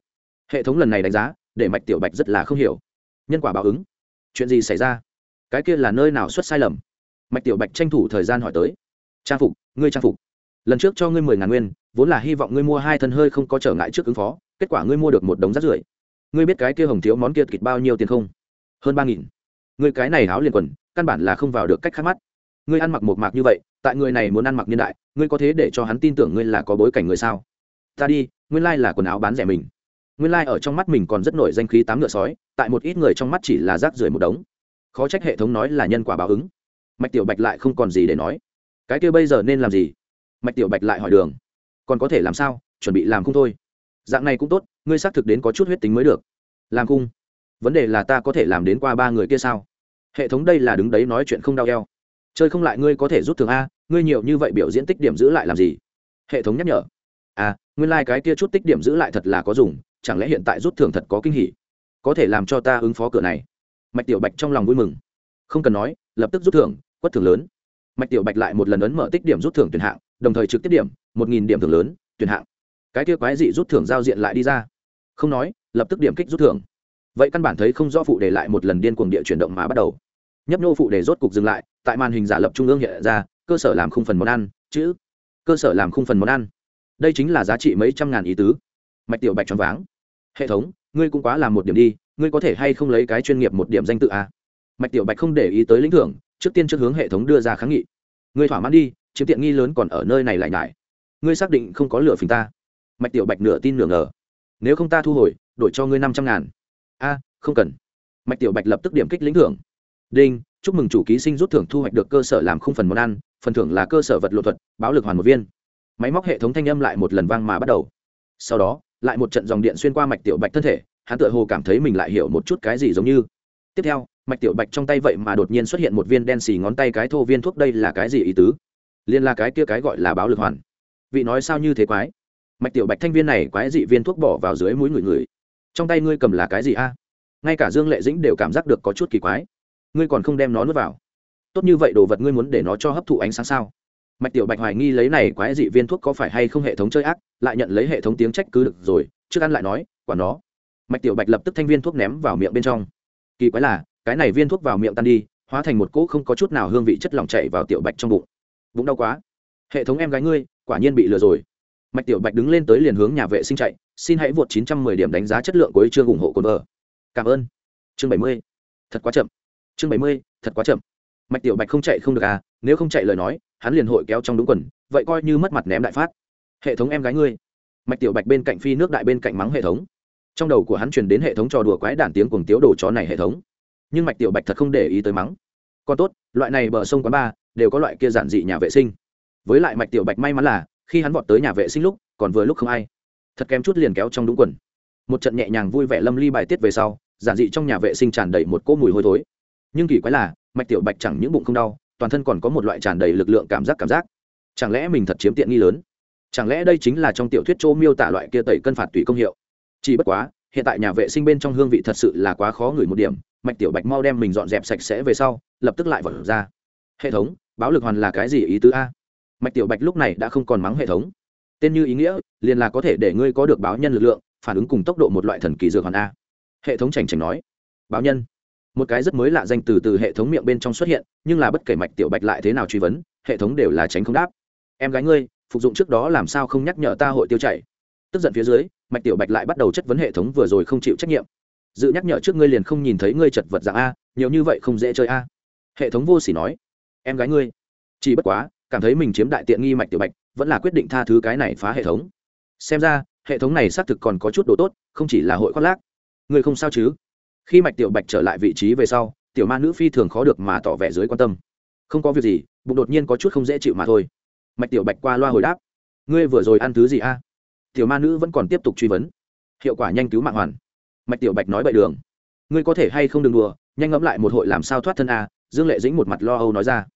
Hệ thống lần này đánh giá, để mạch tiểu bạch rất là không hiểu. Nhân quả báo ứng? Chuyện gì xảy ra? Cái kia là nơi nào xuất sai lầm? Mạch tiểu bạch tranh thủ thời gian hỏi tới. Trang phục, ngươi trang phục. Lần trước cho ngươi mười ngàn nguyên, vốn là hy vọng ngươi mua hai thân hơi không có trở ngại trước ứng phó, kết quả ngươi mua được một đống rác rưởi. Ngươi biết cái kia hồng thiếu món kia kịch bao nhiêu tiền không? Hơn ba nghìn người cái này háo liền quần, căn bản là không vào được cách khác mắt. Ngươi ăn mặc một mạc như vậy, tại người này muốn ăn mặc niên đại, ngươi có thế để cho hắn tin tưởng ngươi là có bối cảnh người sao? Ta đi, nguyên lai là quần áo bán rẻ mình. Nguyên lai ở trong mắt mình còn rất nổi danh khí tám ngựa sói, tại một ít người trong mắt chỉ là rác rưởi một đống. Khó trách hệ thống nói là nhân quả báo ứng. Mạch tiểu bạch lại không còn gì để nói. Cái kia bây giờ nên làm gì? Mạch tiểu bạch lại hỏi đường. Còn có thể làm sao? Chuẩn bị làm không thôi. Dạng này cũng tốt, ngươi xác thực đến có chút huyết tính mới được. Làm cung. vấn đề là ta có thể làm đến qua ba người kia sao? Hệ thống đây là đứng đấy nói chuyện không đau eo. Chơi không lại ngươi có thể rút thường a, ngươi nhiều như vậy biểu diễn tích điểm giữ lại làm gì? Hệ thống nhắc nhở. À nguyên lai、like、cái kia chút tích điểm giữ lại thật là có dùng, chẳng lẽ hiện tại rút thưởng thật có kinh hỉ? Có thể làm cho ta ứng phó cửa này. Mạch tiểu bạch trong lòng vui mừng. Không cần nói, lập tức rút thưởng, quất thưởng lớn. Mạch tiểu bạch lại một lần ấn mở tích điểm rút thưởng tuyển hạng, đồng thời trực tiếp điểm, một nghìn điểm thưởng lớn, tuyển hạng. Cái kia quái dị rút thưởng giao diện lại đi ra. Không nói, lập tức điểm kích rút thưởng vậy căn bản thấy không rõ phụ để lại một lần điên cuồng địa chuyển động mà bắt đầu. Nhấp nô phụ để rốt cục dừng lại, tại màn hình giả lập trung ương hiện ra, cơ sở làm khung phần món ăn, chữ. Cơ sở làm khung phần món ăn. Đây chính là giá trị mấy trăm ngàn ý tứ. Mạch tiểu bạch choáng váng. Hệ thống, ngươi cũng quá làm một điểm đi, ngươi có thể hay không lấy cái chuyên nghiệp một điểm danh tự a? Mạch tiểu bạch không để ý tới lĩnh thưởng, trước tiên trước hướng hệ thống đưa ra kháng nghị. Ngươi thỏa mãn đi, chiếm tiện nghi lớn còn ở nơi này lại nhải. Ngươi xác định không có lửa phình ta. Mạch tiểu bạch nửa tin nửa ngờ. Nếu không ta thu hồi, đổi cho ngươi năm trăm ngàn a, không cần. Mạch tiểu bạch lập tức điểm kích lĩnh thưởng. Đinh, chúc mừng chủ ký sinh rút thưởng thu hoạch được cơ sở làm khung phần món ăn, phần thưởng là cơ sở vật lộ thuật, báo lực hoàn một viên. Máy móc hệ thống thanh âm lại một lần vang mà bắt đầu. Sau đó, lại một trận dòng điện xuyên qua mạch tiểu bạch thân thể, hắn tựa hồ cảm thấy mình lại hiểu một chút cái gì giống như. Tiếp theo, mạch tiểu bạch trong tay vậy mà đột nhiên xuất hiện một viên đen xì ngón tay cái thô viên thuốc đây là cái gì ý tứ? Liên là cái kia cái gọi là báo lực hoàn. Vị nói sao như thế quái? Mạch tiểu bạch thanh viên này quái dị viên thuốc bỏ vào dưới mũi người người trong tay ngươi cầm là cái gì a? Ngay cả dương lệ dĩnh đều cảm giác được có chút kỳ quái. Ngươi còn không đem nó nuốt vào. Tốt như vậy đồ vật ngươi muốn để nó cho hấp thụ ánh sáng sao? Mạch tiểu bạch hoài nghi lấy này quái dị viên thuốc có phải hay không hệ thống chơi ác, lại nhận lấy hệ thống tiếng trách cứ được rồi, trước ăn lại nói, quả nó. Mạch tiểu bạch lập tức thanh viên thuốc ném vào miệng bên trong. Kỳ quái là, cái này viên thuốc vào miệng tan đi, hóa thành một cỗ không có chút nào hương vị chất lỏng chảy vào tiểu bạch trong bụng. Bụng đau quá. Hệ thống em gái ngươi, quả nhiên bị lừa rồi mạch tiểu bạch đứng lên tới liền hướng nhà vệ sinh chạy xin hãy vượt 910 điểm đánh giá chất lượng của chương ủng hộ cồn vợ. Cảm ơn. Chương 70. thật quá chậm. Chương 70, thật quá chậm. Mạch tiểu bạch không chạy không được à nếu không chạy lời nói hắn liền hội kéo trong đúng quần vậy coi như mất mặt ném đại phát. Hệ thống em gái ngươi. Mạch tiểu bạch bên cạnh phi nước đại bên cạnh mắng hệ thống. Trong đầu của hắn truyền đến hệ thống trò đùa quái đản tiếng cuồng tiếu đồ chó này hệ thống. Nhưng mạch tiểu bạch thật không để ý tới mắng. Còn tốt loại này bờ sông quán ba đều có loại kia giản dị nhà vệ sinh. Với lại mạch tiểu bạch may mắn là khi hắn vọt tới nhà vệ sinh lúc, còn vừa lúc không ai. Thật kém chút liền kéo trong đúng quần. Một trận nhẹ nhàng vui vẻ lâm ly bài tiết về sau, giản dị trong nhà vệ sinh tràn đầy một cỗ mùi hôi thối. Nhưng kỳ quái là, mạch tiểu bạch chẳng những bụng không đau, toàn thân còn có một loại tràn đầy lực lượng cảm giác cảm giác. Chẳng lẽ mình thật chiếm tiện nghi lớn? Chẳng lẽ đây chính là trong tiểu thuyết chỗ miêu tả loại kia tẩy cân phạt tùy công hiệu? Chỉ bất quá, hiện tại nhà vệ sinh bên trong hương vị thật sự là quá khó ngửi một điểm, mạch tiểu bạch mau đem mình dọn dẹp sạch sẽ về sau, lập tức lại vẩn ra. Hệ thống, báo lực hoàn là cái gì ý tứ a? Mạch tiểu bạch lúc này đã không còn mắng hệ thống. Tên như ý nghĩa, liền là có thể để ngươi có được báo nhân lực lượng, phản ứng cùng tốc độ một loại thần kỳ dược hoàn a. Hệ thống chảnh chảnh nói. Báo nhân. Một cái rất mới lạ danh từ từ hệ thống miệng bên trong xuất hiện, nhưng là bất kể mạch tiểu bạch lại thế nào truy vấn, hệ thống đều là tránh không đáp. Em gái ngươi, phục dụng trước đó làm sao không nhắc nhở ta hội tiêu chảy? Tức giận phía dưới, mạch tiểu bạch lại bắt đầu chất vấn hệ thống vừa rồi không chịu trách nhiệm. Dự nhắc nhở trước ngươi liền không nhìn thấy ngươi chật vật dạng a, nhiều như vậy không dễ chơi a. Hệ thống vô s ỉ nói. Em gái ngươi. Chỉ bất quá cảm thấy mình chiếm đại tiện nghi mạch tiểu bạch, vẫn là quyết định tha thứ cái này phá hệ thống. Xem ra, hệ thống này xác thực còn có chút đồ tốt, không chỉ là hội khoác lác. Ngươi không sao chứ? Khi mạch tiểu bạch trở lại vị trí về sau, tiểu ma nữ phi thường khó được mà tỏ vẻ dưới quan tâm. Không có việc gì, bụng đột nhiên có chút không dễ chịu mà thôi. Mạch tiểu bạch qua loa hồi đáp. Ngươi vừa rồi ăn thứ gì a? Tiểu ma nữ vẫn còn tiếp tục truy vấn. Hiệu quả nhanh cứu mạng hoàn. Mạch tiểu bạch nói bậy đường. Ngươi có thể hay không đừng đùa, nhanh ngẫm lại một hội làm sao thoát thân a? Dương lệ dĩnh một mặt lo âu nói ra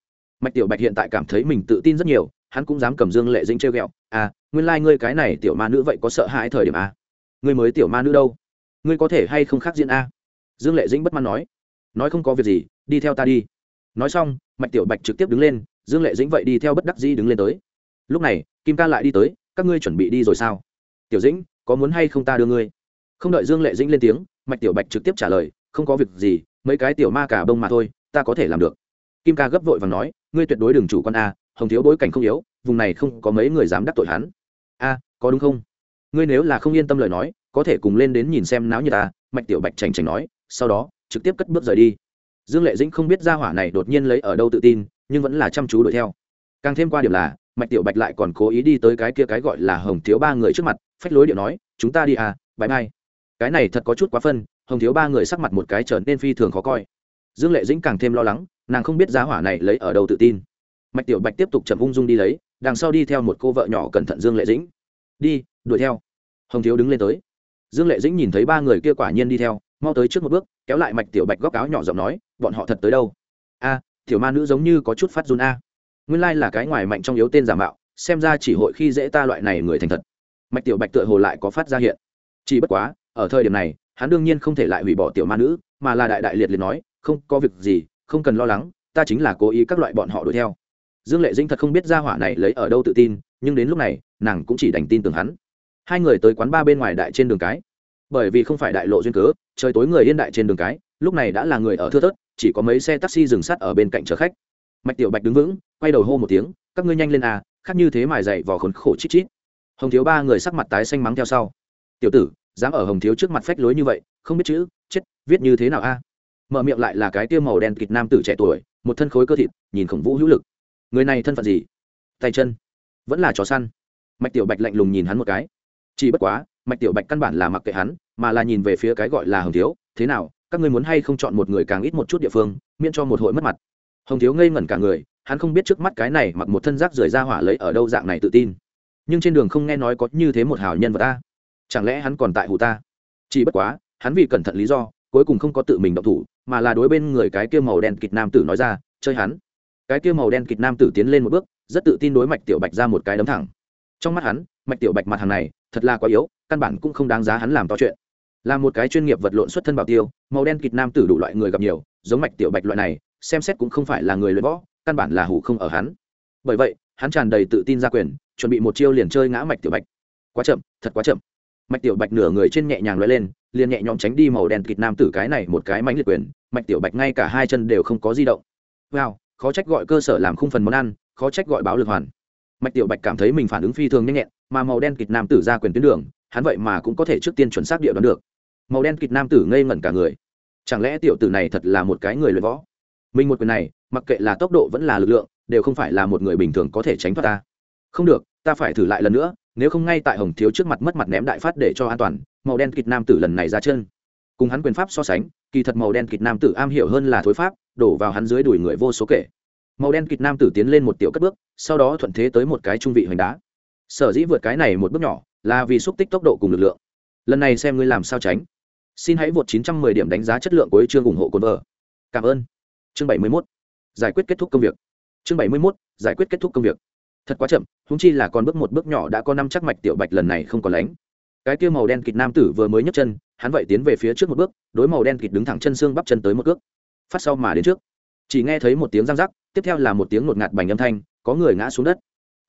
mạch tiểu bạch hiện tại cảm thấy mình tự tin rất nhiều, hắn cũng dám cầm dương lệ dĩnh treo ghẹo. À nguyên lai、like、ngươi cái này tiểu ma nữ vậy có sợ hãi thời điểm à? ngươi mới tiểu ma nữ đâu? Ngươi có thể hay không khác diễn a dương lệ dĩnh bất mãn nói. Nói không có việc gì, đi theo ta đi. Nói xong, mạch tiểu bạch trực tiếp đứng lên, dương lệ dĩnh vậy đi theo bất đắc dĩ đứng lên tới. Lúc này, kim ca lại đi tới, các ngươi chuẩn bị đi rồi sao? Tiểu dĩnh, có muốn hay không ta đưa ngươi? Không đợi dương lệ dĩnh lên tiếng, mạch tiểu bạch trực tiếp trả lời, không có việc gì, mấy cái tiểu ma cả bông mà thôi, ta có thể làm được kim ca gấp vội và nói, ngươi tuyệt đối đừng chủ con a, hồng thiếu bối cảnh không yếu, vùng này không có mấy người dám đắc tội hắn. A, có đúng không? Ngươi nếu là không yên tâm lời nói, có thể cùng lên đến nhìn xem náo như ta, mạch tiểu bạch chành chành nói, sau đó, trực tiếp cất bước rời đi. Dương lệ dĩnh không biết ra hỏa này đột nhiên lấy ở đâu tự tin, nhưng vẫn là chăm chú đuổi theo. Càng thêm qua điểm là, mạch tiểu bạch lại còn cố ý đi tới cái kia cái gọi là hồng thiếu ba người trước mặt, phách lối điệu nói, chúng ta đi à bãi mai. Cái này thật có chút quá phân, hồng thiếu ba người sắc mặt một cái trở nên phi thường khó coi. Dương lệ dĩnh càng thêm lo lắng nàng không biết giá hỏa này lấy ở đâu tự tin. Mạch tiểu bạch tiếp tục chậm ung dung đi lấy, đằng sau đi theo một cô vợ nhỏ cẩn thận dương lệ dĩnh. Đi, đuổi theo. Hồng thiếu đứng lên tới. Dương lệ dĩnh nhìn thấy ba người kia quả nhiên đi theo, mau tới trước một bước, kéo lại mạch tiểu bạch góc áo nhỏ giọng nói, bọn họ thật tới đâu? A, tiểu ma nữ giống như có chút phát run a. Nguyên lai là cái ngoài mạnh trong yếu tên giả mạo, xem ra chỉ hội khi dễ ta loại này người thành thật. Mạch tiểu bạch tựa hồ lại có phát ra hiện. Chỉ bất quá, ở thời điểm này, hắn đương nhiên không thể lại hủy bỏ tiểu ma nữ, mà là đại đại liệt liệt nói, không có việc gì không cần lo lắng, ta chính là cố ý các loại bọn họ đuổi theo. Dương lệ dĩnh thật không biết ra hỏa này lấy ở đâu tự tin, nhưng đến lúc này, nàng cũng chỉ đành tin tưởng hắn. Hai người tới quán ba bên ngoài đại trên đường cái. Bởi vì không phải đại lộ duyên cớ, trời tối người yên đại trên đường cái, lúc này đã là người ở thưa thớt, chỉ có mấy xe taxi dừng sát ở bên cạnh chở khách. Mạch tiểu bạch đứng vững, quay đầu hô một tiếng, các ngươi nhanh lên à khác như thế mài dậy vò khốn khổ chít chít. Hồng thiếu ba người sắc mặt tái xanh mắng theo sau. Tiểu tử, dám ở hồng thiếu trước mặt phách lối như vậy, không biết chữ, chết, viết như thế nào a? Mở miệng lại là cái tiêu màu đen kịt nam tử trẻ tuổi, một thân khối cơ thịt, nhìn khổng vũ hữu lực. Người này thân phận gì? Tay chân. Vẫn là chó săn. Mạch tiểu bạch lạnh lùng nhìn hắn một cái. Chỉ bất quá, mạch tiểu bạch căn bản là mặc kệ hắn, mà là nhìn về phía cái gọi là hồng thiếu. Thế nào, các ngươi muốn hay không chọn một người càng ít một chút địa phương, miễn cho một hội mất mặt? Hồng thiếu ngây ngẩn cả người, hắn không biết trước mắt cái này mặc một thân rác rời ra hỏa lấy ở đâu dạng này tự tin. Nhưng trên đường không nghe nói có như thế một hào nhân vật ta. Chẳng lẽ hắn còn tại hụ ta? Chỉ bất quá, hắn vì cẩn thận lý do cuối cùng không có tự mình động thủ, mà là đối bên người cái kia màu đen kịt nam tử nói ra, chơi hắn. Cái kia màu đen kịt nam tử tiến lên một bước, rất tự tin đối mạch tiểu bạch ra một cái đấm thẳng. Trong mắt hắn, mạch tiểu bạch mặt hàng này, thật là quá yếu, căn bản cũng không đáng giá hắn làm to chuyện. Là một cái chuyên nghiệp vật lộn xuất thân bảo tiêu, màu đen kịt nam tử đủ loại người gặp nhiều, giống mạch tiểu bạch loại này, xem xét cũng không phải là người luyện võ, căn bản là hủ không ở hắn. Bởi vậy, hắn tràn đầy tự tin ra quyền, chuẩn bị một chiêu liền chơi ngã mạch tiểu bạch. Quá chậm, thật quá chậm mạch tiểu bạch nửa người trên nhẹ nhàng lóe lên, liền nhẹ nhõm tránh đi màu đen kịt nam tử cái này một cái mánh liệt quyền, mạch tiểu bạch ngay cả hai chân đều không có di động. Wow, khó trách gọi cơ sở làm khung phần món ăn, khó trách gọi báo lực hoàn. Mạch tiểu bạch cảm thấy mình phản ứng phi thường nhanh nhẹn, mà màu đen kịt nam tử ra quyền tuyến đường, hắn vậy mà cũng có thể trước tiên chuẩn xác địa đoán được. Màu đen kịt nam tử ngây ngẩn cả người. Chẳng lẽ tiểu tử này thật là một cái người luyện võ? Mình một quyền này, mặc kệ là tốc độ vẫn là lực lượng, đều không phải là một người bình thường có thể tránh thoát ta. Không được, ta phải thử lại lần nữa nếu không ngay tại hồng thiếu trước mặt mất mặt ném đại phát để cho an toàn, màu đen kịt nam tử lần này ra chân. Cùng hắn quyền pháp so sánh, kỳ thật màu đen kịt nam tử am hiểu hơn là thối pháp, đổ vào hắn dưới đùi người vô số kể. Màu đen kịt nam tử tiến lên một tiểu cất bước, sau đó thuận thế tới một cái trung vị hoành đá. Sở dĩ vượt cái này một bước nhỏ, là vì xúc tích tốc độ cùng lực lượng. Lần này xem ngươi làm sao tránh. Xin hãy vượt 910 điểm đánh giá chất lượng của chương ủng hộ cồn vợ cảm ơn. Chương 71. giải quyết kết thúc công việc. Chương 71. giải quyết kết thúc công việc thật quá chậm húng chi là còn bước một bước nhỏ đã có năm chắc mạch tiểu bạch lần này không còn lánh. Cái kia màu đen kịt nam tử vừa mới nhấc chân, hắn vậy tiến về phía trước một bước, đối màu đen kịt đứng thẳng chân xương bắp chân tới một cước. Phát sau mà đến trước. Chỉ nghe thấy một tiếng răng rắc, tiếp theo là một tiếng ngột ngạt bành âm thanh, có người ngã xuống đất.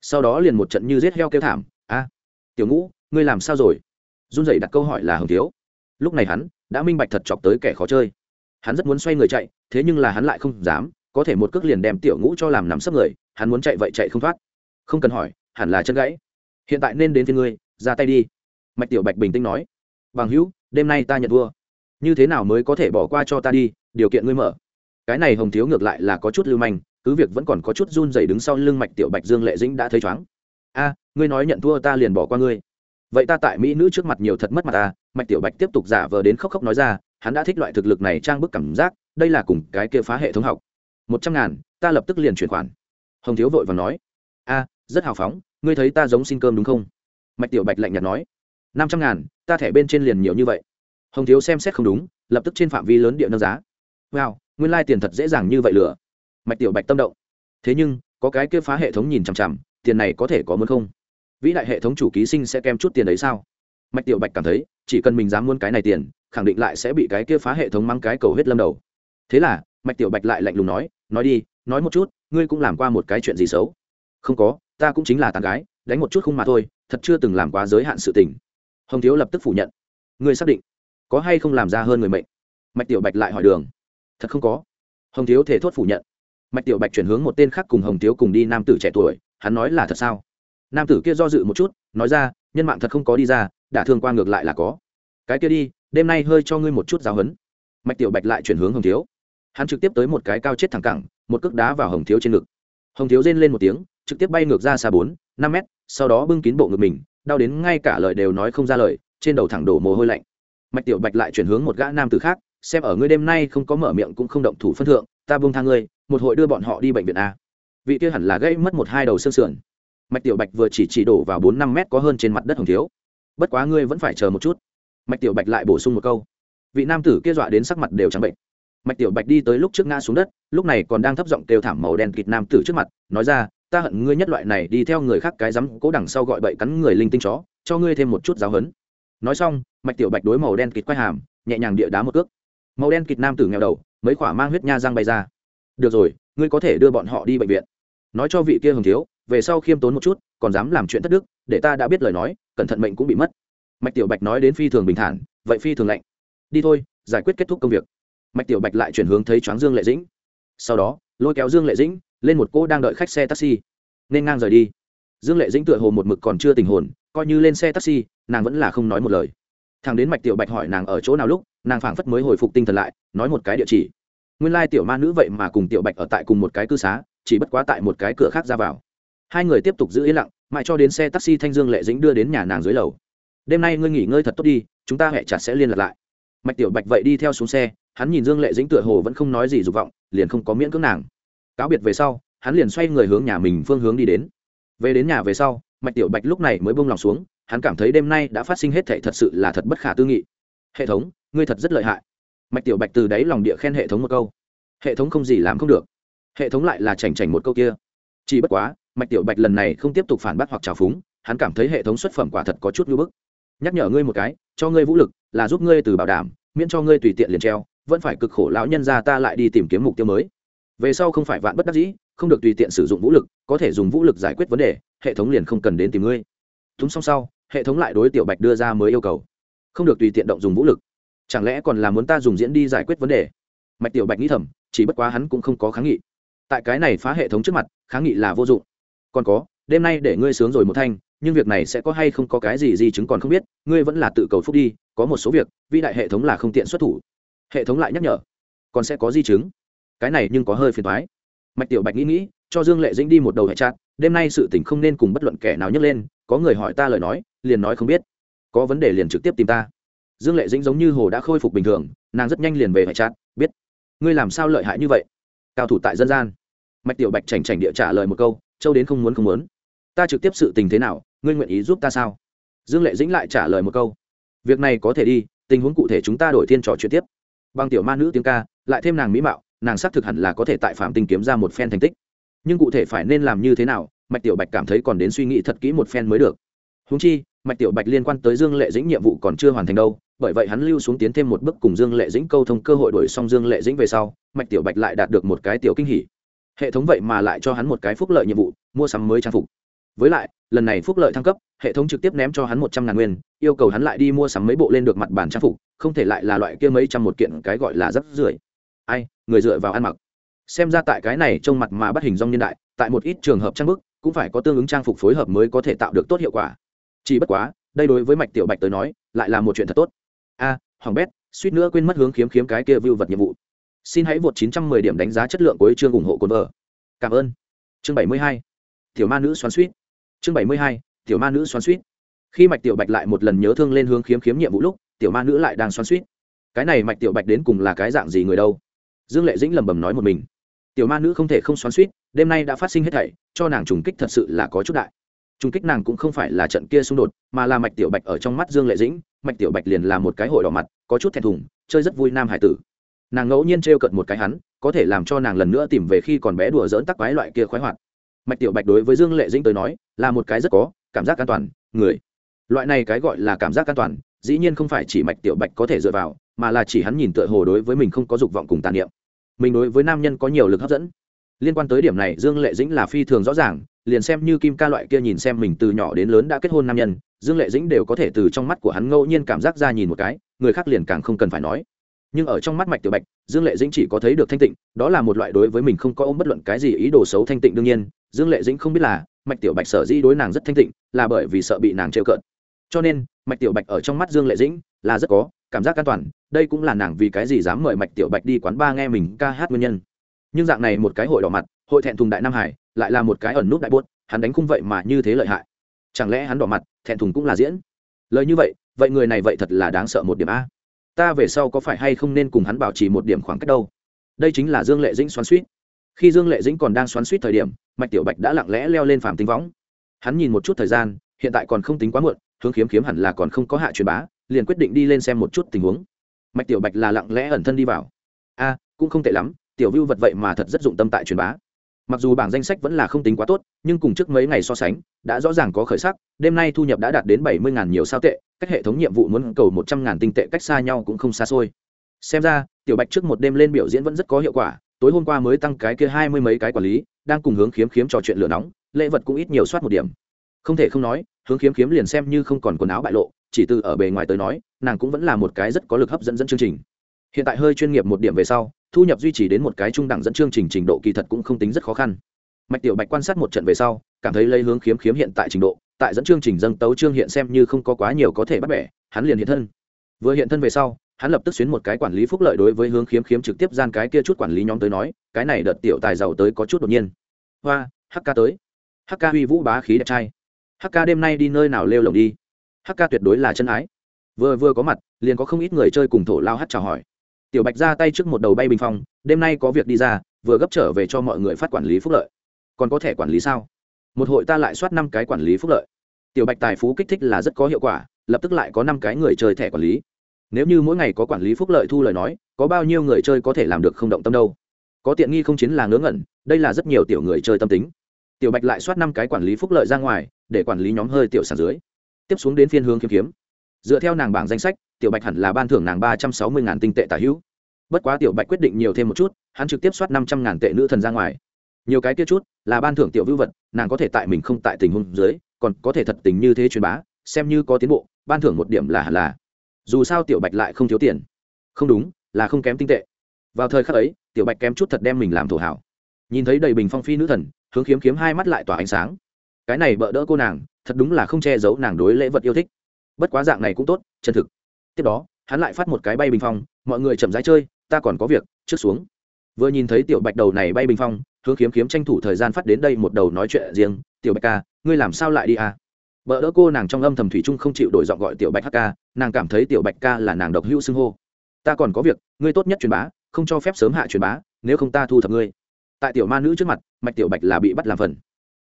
Sau đó liền một trận như giết heo kêu thảm, a, tiểu ngũ, ngươi làm sao rồi? Run rẩy đặt câu hỏi là hồng thiếu. Lúc này hắn đã minh bạch thật chọc tới kẻ khó chơi. Hắn rất muốn xoay người chạy, thế nhưng là hắn lại không dám, có thể một cước liền đem tiểu ngũ cho làm nằm sấp người, hắn muốn chạy vậy chạy không thoát không cần hỏi, hẳn là chân gãy. Hiện tại nên đến phía ngươi, ra tay đi. Mạch tiểu bạch bình tĩnh nói. Bằng hữu, đêm nay ta nhận thua. Như thế nào mới có thể bỏ qua cho ta đi, điều kiện ngươi mở. Cái này hồng thiếu ngược lại là có chút lưu manh, cứ việc vẫn còn có chút run dày đứng sau lưng mạch tiểu bạch dương lệ dĩnh đã thấy chóng a, ngươi nói nhận thua ta liền bỏ qua ngươi. Vậy ta tại mỹ nữ trước mặt nhiều thật mất mặt ta mạch tiểu bạch tiếp tục giả vờ đến khóc khóc nói ra, hắn đã thích loại thực lực này trang bức cảm giác, đây là cùng cái kia phá hệ thống học. Một trăm ngàn, ta lập tức liền chuyển khoản. Hồng thiếu vội và nói. A rất hào phóng, ngươi thấy ta giống xin cơm đúng không? Mạch tiểu bạch lạnh nhạt nói. Năm trăm ngàn, ta thẻ bên trên liền nhiều như vậy. Hồng thiếu xem xét không đúng, lập tức trên phạm vi lớn địa nâng giá. Wow, nguyên lai tiền thật dễ dàng như vậy lừa. Mạch tiểu bạch tâm động. Thế nhưng, có cái kia phá hệ thống nhìn chằm chằm, tiền này có thể có muốn không? Vĩ đại hệ thống chủ ký sinh sẽ kem chút tiền đấy sao? Mạch tiểu bạch cảm thấy, chỉ cần mình dám muốn cái này tiền, khẳng định lại sẽ bị cái kia phá hệ thống mang cái cầu hết lâm đầu. Thế là, mạch tiểu bạch lại lạnh lùng nói nói đi, nói một chút, ngươi cũng làm qua một cái chuyện gì xấu? Không có ta cũng chính là tàn gái, đánh một chút không mà thôi, thật chưa từng làm quá giới hạn sự tình. Hồng thiếu lập tức phủ nhận. Ngươi xác định có hay không làm ra hơn người mệnh? Mạch tiểu bạch lại hỏi đường. Thật không có. Hồng thiếu thể thốt phủ nhận. Mạch tiểu bạch chuyển hướng một tên khác cùng hồng thiếu cùng đi nam tử trẻ tuổi, hắn nói là thật sao? Nam tử kia do dự một chút, nói ra, nhân mạng thật không có đi ra, đả thương qua ngược lại là có. Cái kia đi, đêm nay hơi cho ngươi một chút giáo huấn. mạch tiểu bạch lại chuyển hướng hồng thiếu. Hắn trực tiếp tới một cái cao chết thẳng cẳng, một cước đá vào hồng thiếu trên ngực. Hồng thiếu rên lên một tiếng trực tiếp bay ngược ra xa bốn, năm mét, sau đó bưng kín bộ ngực mình, đau đến ngay cả lời đều nói không ra lời, trên đầu thẳng đổ mồ hôi lạnh. Mạch tiểu bạch lại chuyển hướng một gã nam tử khác, xem ở ngươi đêm nay không có mở miệng cũng không động thủ phân thượng, ta buông tha ngươi, một hội đưa bọn họ đi bệnh viện a. Vị kia hẳn là gây mất một hai đầu xương sườn. Mạch tiểu bạch vừa chỉ chỉ đổ vào bốn, năm mét có hơn trên mặt đất hồng thiếu. Bất quá ngươi vẫn phải chờ một chút. Mạch tiểu bạch lại bổ sung một câu. Vị nam tử kia dọa đến sắc mặt đều trắng bệnh. Mạch tiểu bạch đi tới lúc trước ngã xuống đất, lúc này còn đang thấp giọng kêu thảm màu đen kịt nam tử trước mặt, nói ra ta hận ngươi nhất loại này, đi theo người khác cái rắm, cố đằng sau gọi bậy cắn người linh tinh chó, cho ngươi thêm một chút giáo hấn nói xong, mạch tiểu bạch đối màu đen kịt quay hàm, nhẹ nhàng địa đá một cước. Màu đen kịt nam tử nghèo đầu, mấy khỏa mang huyết nha răng bay ra. Được rồi, ngươi có thể đưa bọn họ đi bệnh viện. Nói cho vị kia hồng thiếu, về sau khiêm tốn một chút, còn dám làm chuyện thất đức, để ta đã biết lời nói, cẩn thận mệnh cũng bị mất. Mạch tiểu bạch nói đến phi thường bình thản, vậy phi thường lạnh. Đi thôi, giải quyết kết thúc công việc. Mạch tiểu bạch lại chuyển hướng thấy choáng dương lệ dĩnh. Sau đó, lôi kéo dương lệ dĩnh lên một cô đang đợi khách xe taxi. Nên ngang rời đi. Dương lệ dĩnh tựa hồ một mực còn chưa tình hồn, coi như lên xe taxi, nàng vẫn là không nói một lời. Thằng đến mạch tiểu bạch hỏi nàng ở chỗ nào lúc, nàng phảng phất mới hồi phục tinh thần lại, nói một cái địa chỉ. Nguyên lai tiểu ma nữ vậy mà cùng tiểu bạch ở tại cùng một cái cư xá, chỉ bất quá tại một cái cửa khác ra vào. Hai người tiếp tục giữ yên lặng, mãi cho đến xe taxi thanh dương lệ dĩnh đưa đến nhà nàng dưới lầu. Đêm nay ngươi nghỉ ngơi thật tốt đi, chúng ta hẹn chặt sẽ liên lạc lại. Mạch tiểu bạch vậy đi theo xuống xe, hắn nhìn dương lệ dĩnh tựa hồ vẫn không nói gì dục vọng, liền không có miễn cưỡng nàng cáo biệt về sau, hắn liền xoay người hướng nhà mình phương hướng đi đến. Về đến nhà về sau, mạch tiểu bạch lúc này mới bông lòng xuống, hắn cảm thấy đêm nay đã phát sinh hết thệ thật sự là thật bất khả tư nghị. Hệ thống, ngươi thật rất lợi hại. Mạch tiểu bạch từ đáy lòng địa khen hệ thống một câu. Hệ thống không gì làm không được. Hệ thống lại là chảnh chảnh một câu kia. Chỉ bất quá, mạch tiểu bạch lần này không tiếp tục phản bác hoặc trào phúng, hắn cảm thấy hệ thống xuất phẩm quả thật có chút ngưỡng bức. Nhắc nhở ngươi một cái, cho ngươi vũ lực là giúp ngươi từ bảo đảm, miễn cho ngươi tùy tiện liền treo, vẫn phải cực khổ lão nhân ra ta lại đi tìm kiếm mục tiêu mới về sau không phải vạn bất đắc dĩ, không được tùy tiện sử dụng vũ lực, có thể dùng vũ lực giải quyết vấn đề, hệ thống liền không cần đến tìm ngươi. Thúng xong sau, hệ thống lại đối tiểu bạch đưa ra mới yêu cầu. Không được tùy tiện động dùng vũ lực. Chẳng lẽ còn là muốn ta dùng diễn đi giải quyết vấn đề? Mạch tiểu bạch nghĩ thầm, chỉ bất quá hắn cũng không có kháng nghị. Tại cái này phá hệ thống trước mặt, kháng nghị là vô dụng. Còn có, đêm nay để ngươi sướng rồi một thanh, nhưng việc này sẽ có hay không có cái gì di chứng còn không biết, ngươi vẫn là tự cầu phúc đi, có một số việc, vĩ đại hệ thống là không tiện xuất thủ. Hệ thống lại nhắc nhở, còn sẽ có di chứng cái này nhưng có hơi phiền thoái. Mạch tiểu bạch nghĩ nghĩ, cho dương lệ dĩnh đi một đầu hệ chặt đêm nay sự tình không nên cùng bất luận kẻ nào nhấc lên, có người hỏi ta lời nói, liền nói không biết. Có vấn đề liền trực tiếp tìm ta. Dương lệ dĩnh giống như hồ đã khôi phục bình thường, nàng rất nhanh liền về hệ chặt biết. Ngươi làm sao lợi hại như vậy? Cao thủ tại dân gian. Mạch tiểu bạch chảnh chảnh địa trả lời một câu, châu đến không muốn không muốn. Ta trực tiếp sự tình thế nào, ngươi nguyện ý giúp ta sao? Dương lệ dĩnh lại trả lời một câu. Việc này có thể đi, tình huống cụ thể chúng ta đổi thiên trò chuyện tiếp. Bằng tiểu ma nữ tiếng ca, lại thêm nàng mỹ mạo nàng xác thực hẳn là có thể tại phạm tinh kiếm ra một phen thành tích. Nhưng cụ thể phải nên làm như thế nào, mạch tiểu bạch cảm thấy còn đến suy nghĩ thật kỹ một phen mới được. Húng chi, mạch tiểu bạch liên quan tới dương lệ dĩnh nhiệm vụ còn chưa hoàn thành đâu, bởi vậy hắn lưu xuống tiến thêm một bước cùng dương lệ dĩnh câu thông cơ hội đổi xong dương lệ dĩnh về sau, mạch tiểu bạch lại đạt được một cái tiểu kinh hỉ. Hệ thống vậy mà lại cho hắn một cái phúc lợi nhiệm vụ, mua sắm mới trang phục. Với lại, lần này phúc lợi thăng cấp, hệ thống trực tiếp ném cho hắn một trăm ngàn nguyên, yêu cầu hắn lại đi mua sắm mấy bộ lên được mặt bàn trang phục, không thể lại là loại kia mấy trăm một kiện cái gọi là rất rưởi. Ai người dựa vào ăn mặc. Xem ra tại cái này trông mặt mà bắt hình dong nhân đại tại một ít trường hợp trang bức cũng phải có tương ứng trang phục phối hợp mới có thể tạo được tốt hiệu quả. Chỉ bất quá đây đối với mạch tiểu bạch tới nói lại là một chuyện thật tốt. A à, hoàng bét suýt nữa quên mất hướng khiếm khiếm cái kia view vật nhiệm vụ. Xin hãy vượt 910 điểm đánh giá chất lượng của chương ủng hộ cồn vợ. Cảm ơn. Chương 72. tiểu ma nữ xoắn suýt. Chương 72. tiểu ma nữ xoắn suýt. Khi mạch tiểu bạch lại một lần nhớ thương lên hướng khiếm khiếm nhiệm vụ lúc tiểu ma nữ lại đang xoắn suýt. Cái này mạch tiểu bạch đến cùng là cái dạng gì người đâu? Dương lệ dĩnh lẩm bẩm nói một mình. Tiểu ma nữ không thể không xoắn suýt đêm nay đã phát sinh hết thảy, cho nàng trùng kích thật sự là có chút đại. Trùng kích nàng cũng không phải là trận kia xung đột, mà là mạch tiểu bạch ở trong mắt dương lệ dĩnh, mạch tiểu bạch liền là một cái hội đỏ mặt, có chút thẹn thùng, chơi rất vui nam hải tử. Nàng ngẫu nhiên t cận một cái hắn, có thể làm cho nàng lần nữa tìm về khi còn bé đùa dỡn tắc quái loại kia khoái hoạt. Mạch tiểu bạch đối với dương lệ dĩnh tới nói, là một cái rất có cảm giác an toàn, người. Loại này cái gọi là cảm giác an toàn, dĩ nhiên không phải chỉ mạch tiểu bạch có thể dựa vào mà là chỉ hắn nhìn tựa hồ đối với mình không có dục vọng cùng tàn niệm. Mình đối với nam nhân có nhiều lực hấp dẫn. Liên quan tới điểm này, dương lệ dĩnh là phi thường rõ ràng, liền xem như kim ca loại kia nhìn xem mình từ nhỏ đến lớn đã kết hôn nam nhân, dương lệ dĩnh đều có thể từ trong mắt của hắn ngẫu nhiên cảm giác ra nhìn một cái, người khác liền càng không cần phải nói. Nhưng ở trong mắt mạch tiểu bạch, dương lệ dĩnh chỉ có thấy được thanh tịnh, đó là một loại đối với mình không có ôm bất luận cái gì ý đồ xấu thanh tịnh đương nhiên, dương lệ dĩnh không biết là mạch tiểu bạch sở dĩ đối nàng rất thanh tịnh, là bởi vì sợ bị nàng trêu cợt. Cho nên, mạch tiểu bạch ở trong mắt dương lệ dĩnh là rất có cảm giác an toàn đây cũng là nàng vì cái gì dám mời mạch tiểu bạch đi quán ba nghe mình ca hát nguyên nhân. Nhưng dạng này một cái hội đỏ mặt, hội thẹn thùng đại nam hải, lại là một cái ẩn nút đại buốt, hắn đánh khung vậy mà như thế lợi hại. Chẳng lẽ hắn đỏ mặt, thẹn thùng cũng là diễn? Lời như vậy vậy người này vậy thật là đáng sợ một điểm a. Ta về sau có phải hay không nên cùng hắn bảo trì một điểm khoảng cách đâu? Đây chính là dương lệ dĩnh xoắn suýt. Khi dương lệ dĩnh còn đang xoắn suýt thời điểm, mạch tiểu bạch đã lặng lẽ leo lên phàm tính võng. Hắn nhìn một chút thời gian, hiện tại còn không tính quá muộn, hướng khiếm khiếm hẳn là còn không có hạ truyền bá, liền quyết định đi lên xem một chút tình huống mạch tiểu bạch là lặng lẽ ẩn thân đi vào. A, cũng không tệ lắm, tiểu vưu vật vậy mà thật rất dụng tâm tại truyền bá. Mặc dù bảng danh sách vẫn là không tính quá tốt, nhưng cùng trước mấy ngày so sánh, đã rõ ràng có khởi sắc, đêm nay thu nhập đã đạt đến bảy mươi nhiều sao tệ, cách hệ thống nhiệm vụ muốn cầu một trăm ngàn tinh tệ cách xa nhau cũng không xa xôi. Xem ra, tiểu bạch trước một đêm lên biểu diễn vẫn rất có hiệu quả, tối hôm qua mới tăng cái kia hai mươi mấy cái quản lý, đang cùng hướng khiếm khiếm trò chuyện lửa nóng, lễ vật cũng ít nhiều soát một điểm. Không thể không nói hướng khiếm khiếm liền xem như không còn quần áo bại lộ, chỉ từ ở bề ngoài tới nói, nàng cũng vẫn là một cái rất có lực hấp dẫn dẫn chương trình. Hiện tại hơi chuyên nghiệp một điểm về sau, thu nhập duy trì đến một cái trung đẳng dẫn chương trình trình độ kỳ thật cũng không tính rất khó khăn. Mạch tiểu bạch quan sát một trận về sau, cảm thấy lấy hướng khiếm khiếm hiện tại trình độ, tại dẫn chương trình dâng tấu chương hiện xem như không có quá nhiều có thể bắt bẻ, hắn liền hiện thân. Vừa hiện thân về sau, hắn lập tức xuyến một cái quản lý phúc lợi đối với hướng khiếm khiếm trực tiếp gian cái kia chút quản lý nhóm tới nói, cái này đợt tiểu tài giàu tới có chút đột nhiên. Hoa hk tới. Hk huy vũ bá khí đẹp trai. Hắc Ca đêm nay đi nơi nào lêu lồng đi? Hắc Ca tuyệt đối là chân ái. Vừa vừa có mặt, liền có không ít người chơi cùng thổ lao hát chào hỏi. Tiểu bạch ra tay trước một đầu bay bình phong, đêm nay có việc đi ra, vừa gấp trở về cho mọi người phát quản lý phúc lợi. Còn có thẻ quản lý sao? Một hội ta lại soát năm cái quản lý phúc lợi. Tiểu bạch tài phú kích thích là rất có hiệu quả, lập tức lại có năm cái người chơi thẻ quản lý. Nếu như mỗi ngày có quản lý phúc lợi thu lời nói, có bao nhiêu người chơi có thể làm được không động tâm đâu? Có tiện nghi không chính là ngớ ngẩn, đây là rất nhiều tiểu người chơi tâm tính. Tiểu bạch lại soát năm cái quản lý phúc lợi ra ngoài để quản lý nhóm hơi tiểu sản dưới. Tiếp xuống đến phiên hướng kiếm kiếm. Dựa theo nàng bảng danh sách, tiểu bạch hẳn là ban thưởng nàng ba trăm sáu mươi ngàn tinh tệ tả hữu. Bất quá tiểu bạch quyết định nhiều thêm một chút, hắn trực tiếp soát năm trăm ngàn tệ nữ thần ra ngoài. Nhiều cái kia chút, là ban thưởng tiểu vưu vật, nàng có thể tại mình không tại tình huống dưới, còn có thể thật tình như thế truyền bá, xem như có tiến bộ, ban thưởng một điểm là hẳn là. Dù sao tiểu bạch lại không thiếu tiền. Không đúng, là không kém tinh tệ. Vào thời khắc ấy, tiểu bạch kém chút thật đem mình làm thổ hảo. Nhìn thấy đầy bình phong phi nữ thần, hướng kiếm kiếm hai mắt lại tỏa ánh sáng cái này bỡ đỡ cô nàng, thật đúng là không che giấu nàng đối lễ vật yêu thích. Bất quá dạng này cũng tốt, chân thực. Tiếp đó, hắn lại phát một cái bay bình phong, mọi người chậm rãi chơi, ta còn có việc, trước xuống. Vừa nhìn thấy tiểu bạch đầu này bay bình phong, hướng kiếm kiếm tranh thủ thời gian phát đến đây một đầu nói chuyện riêng, tiểu bạch ca, ngươi làm sao lại đi à? Vợ đỡ cô nàng trong âm thầm thủy chung không chịu đổi giọng gọi tiểu bạch ca, nàng cảm thấy tiểu bạch ca là nàng độc hữu xưng hô. Ta còn có việc, ngươi tốt nhất truyền bá, không cho phép sớm hạ truyền bá, nếu không ta thu thập ngươi. Tại tiểu ma nữ trước mặt, mạch tiểu bạch là bị bắt làm phần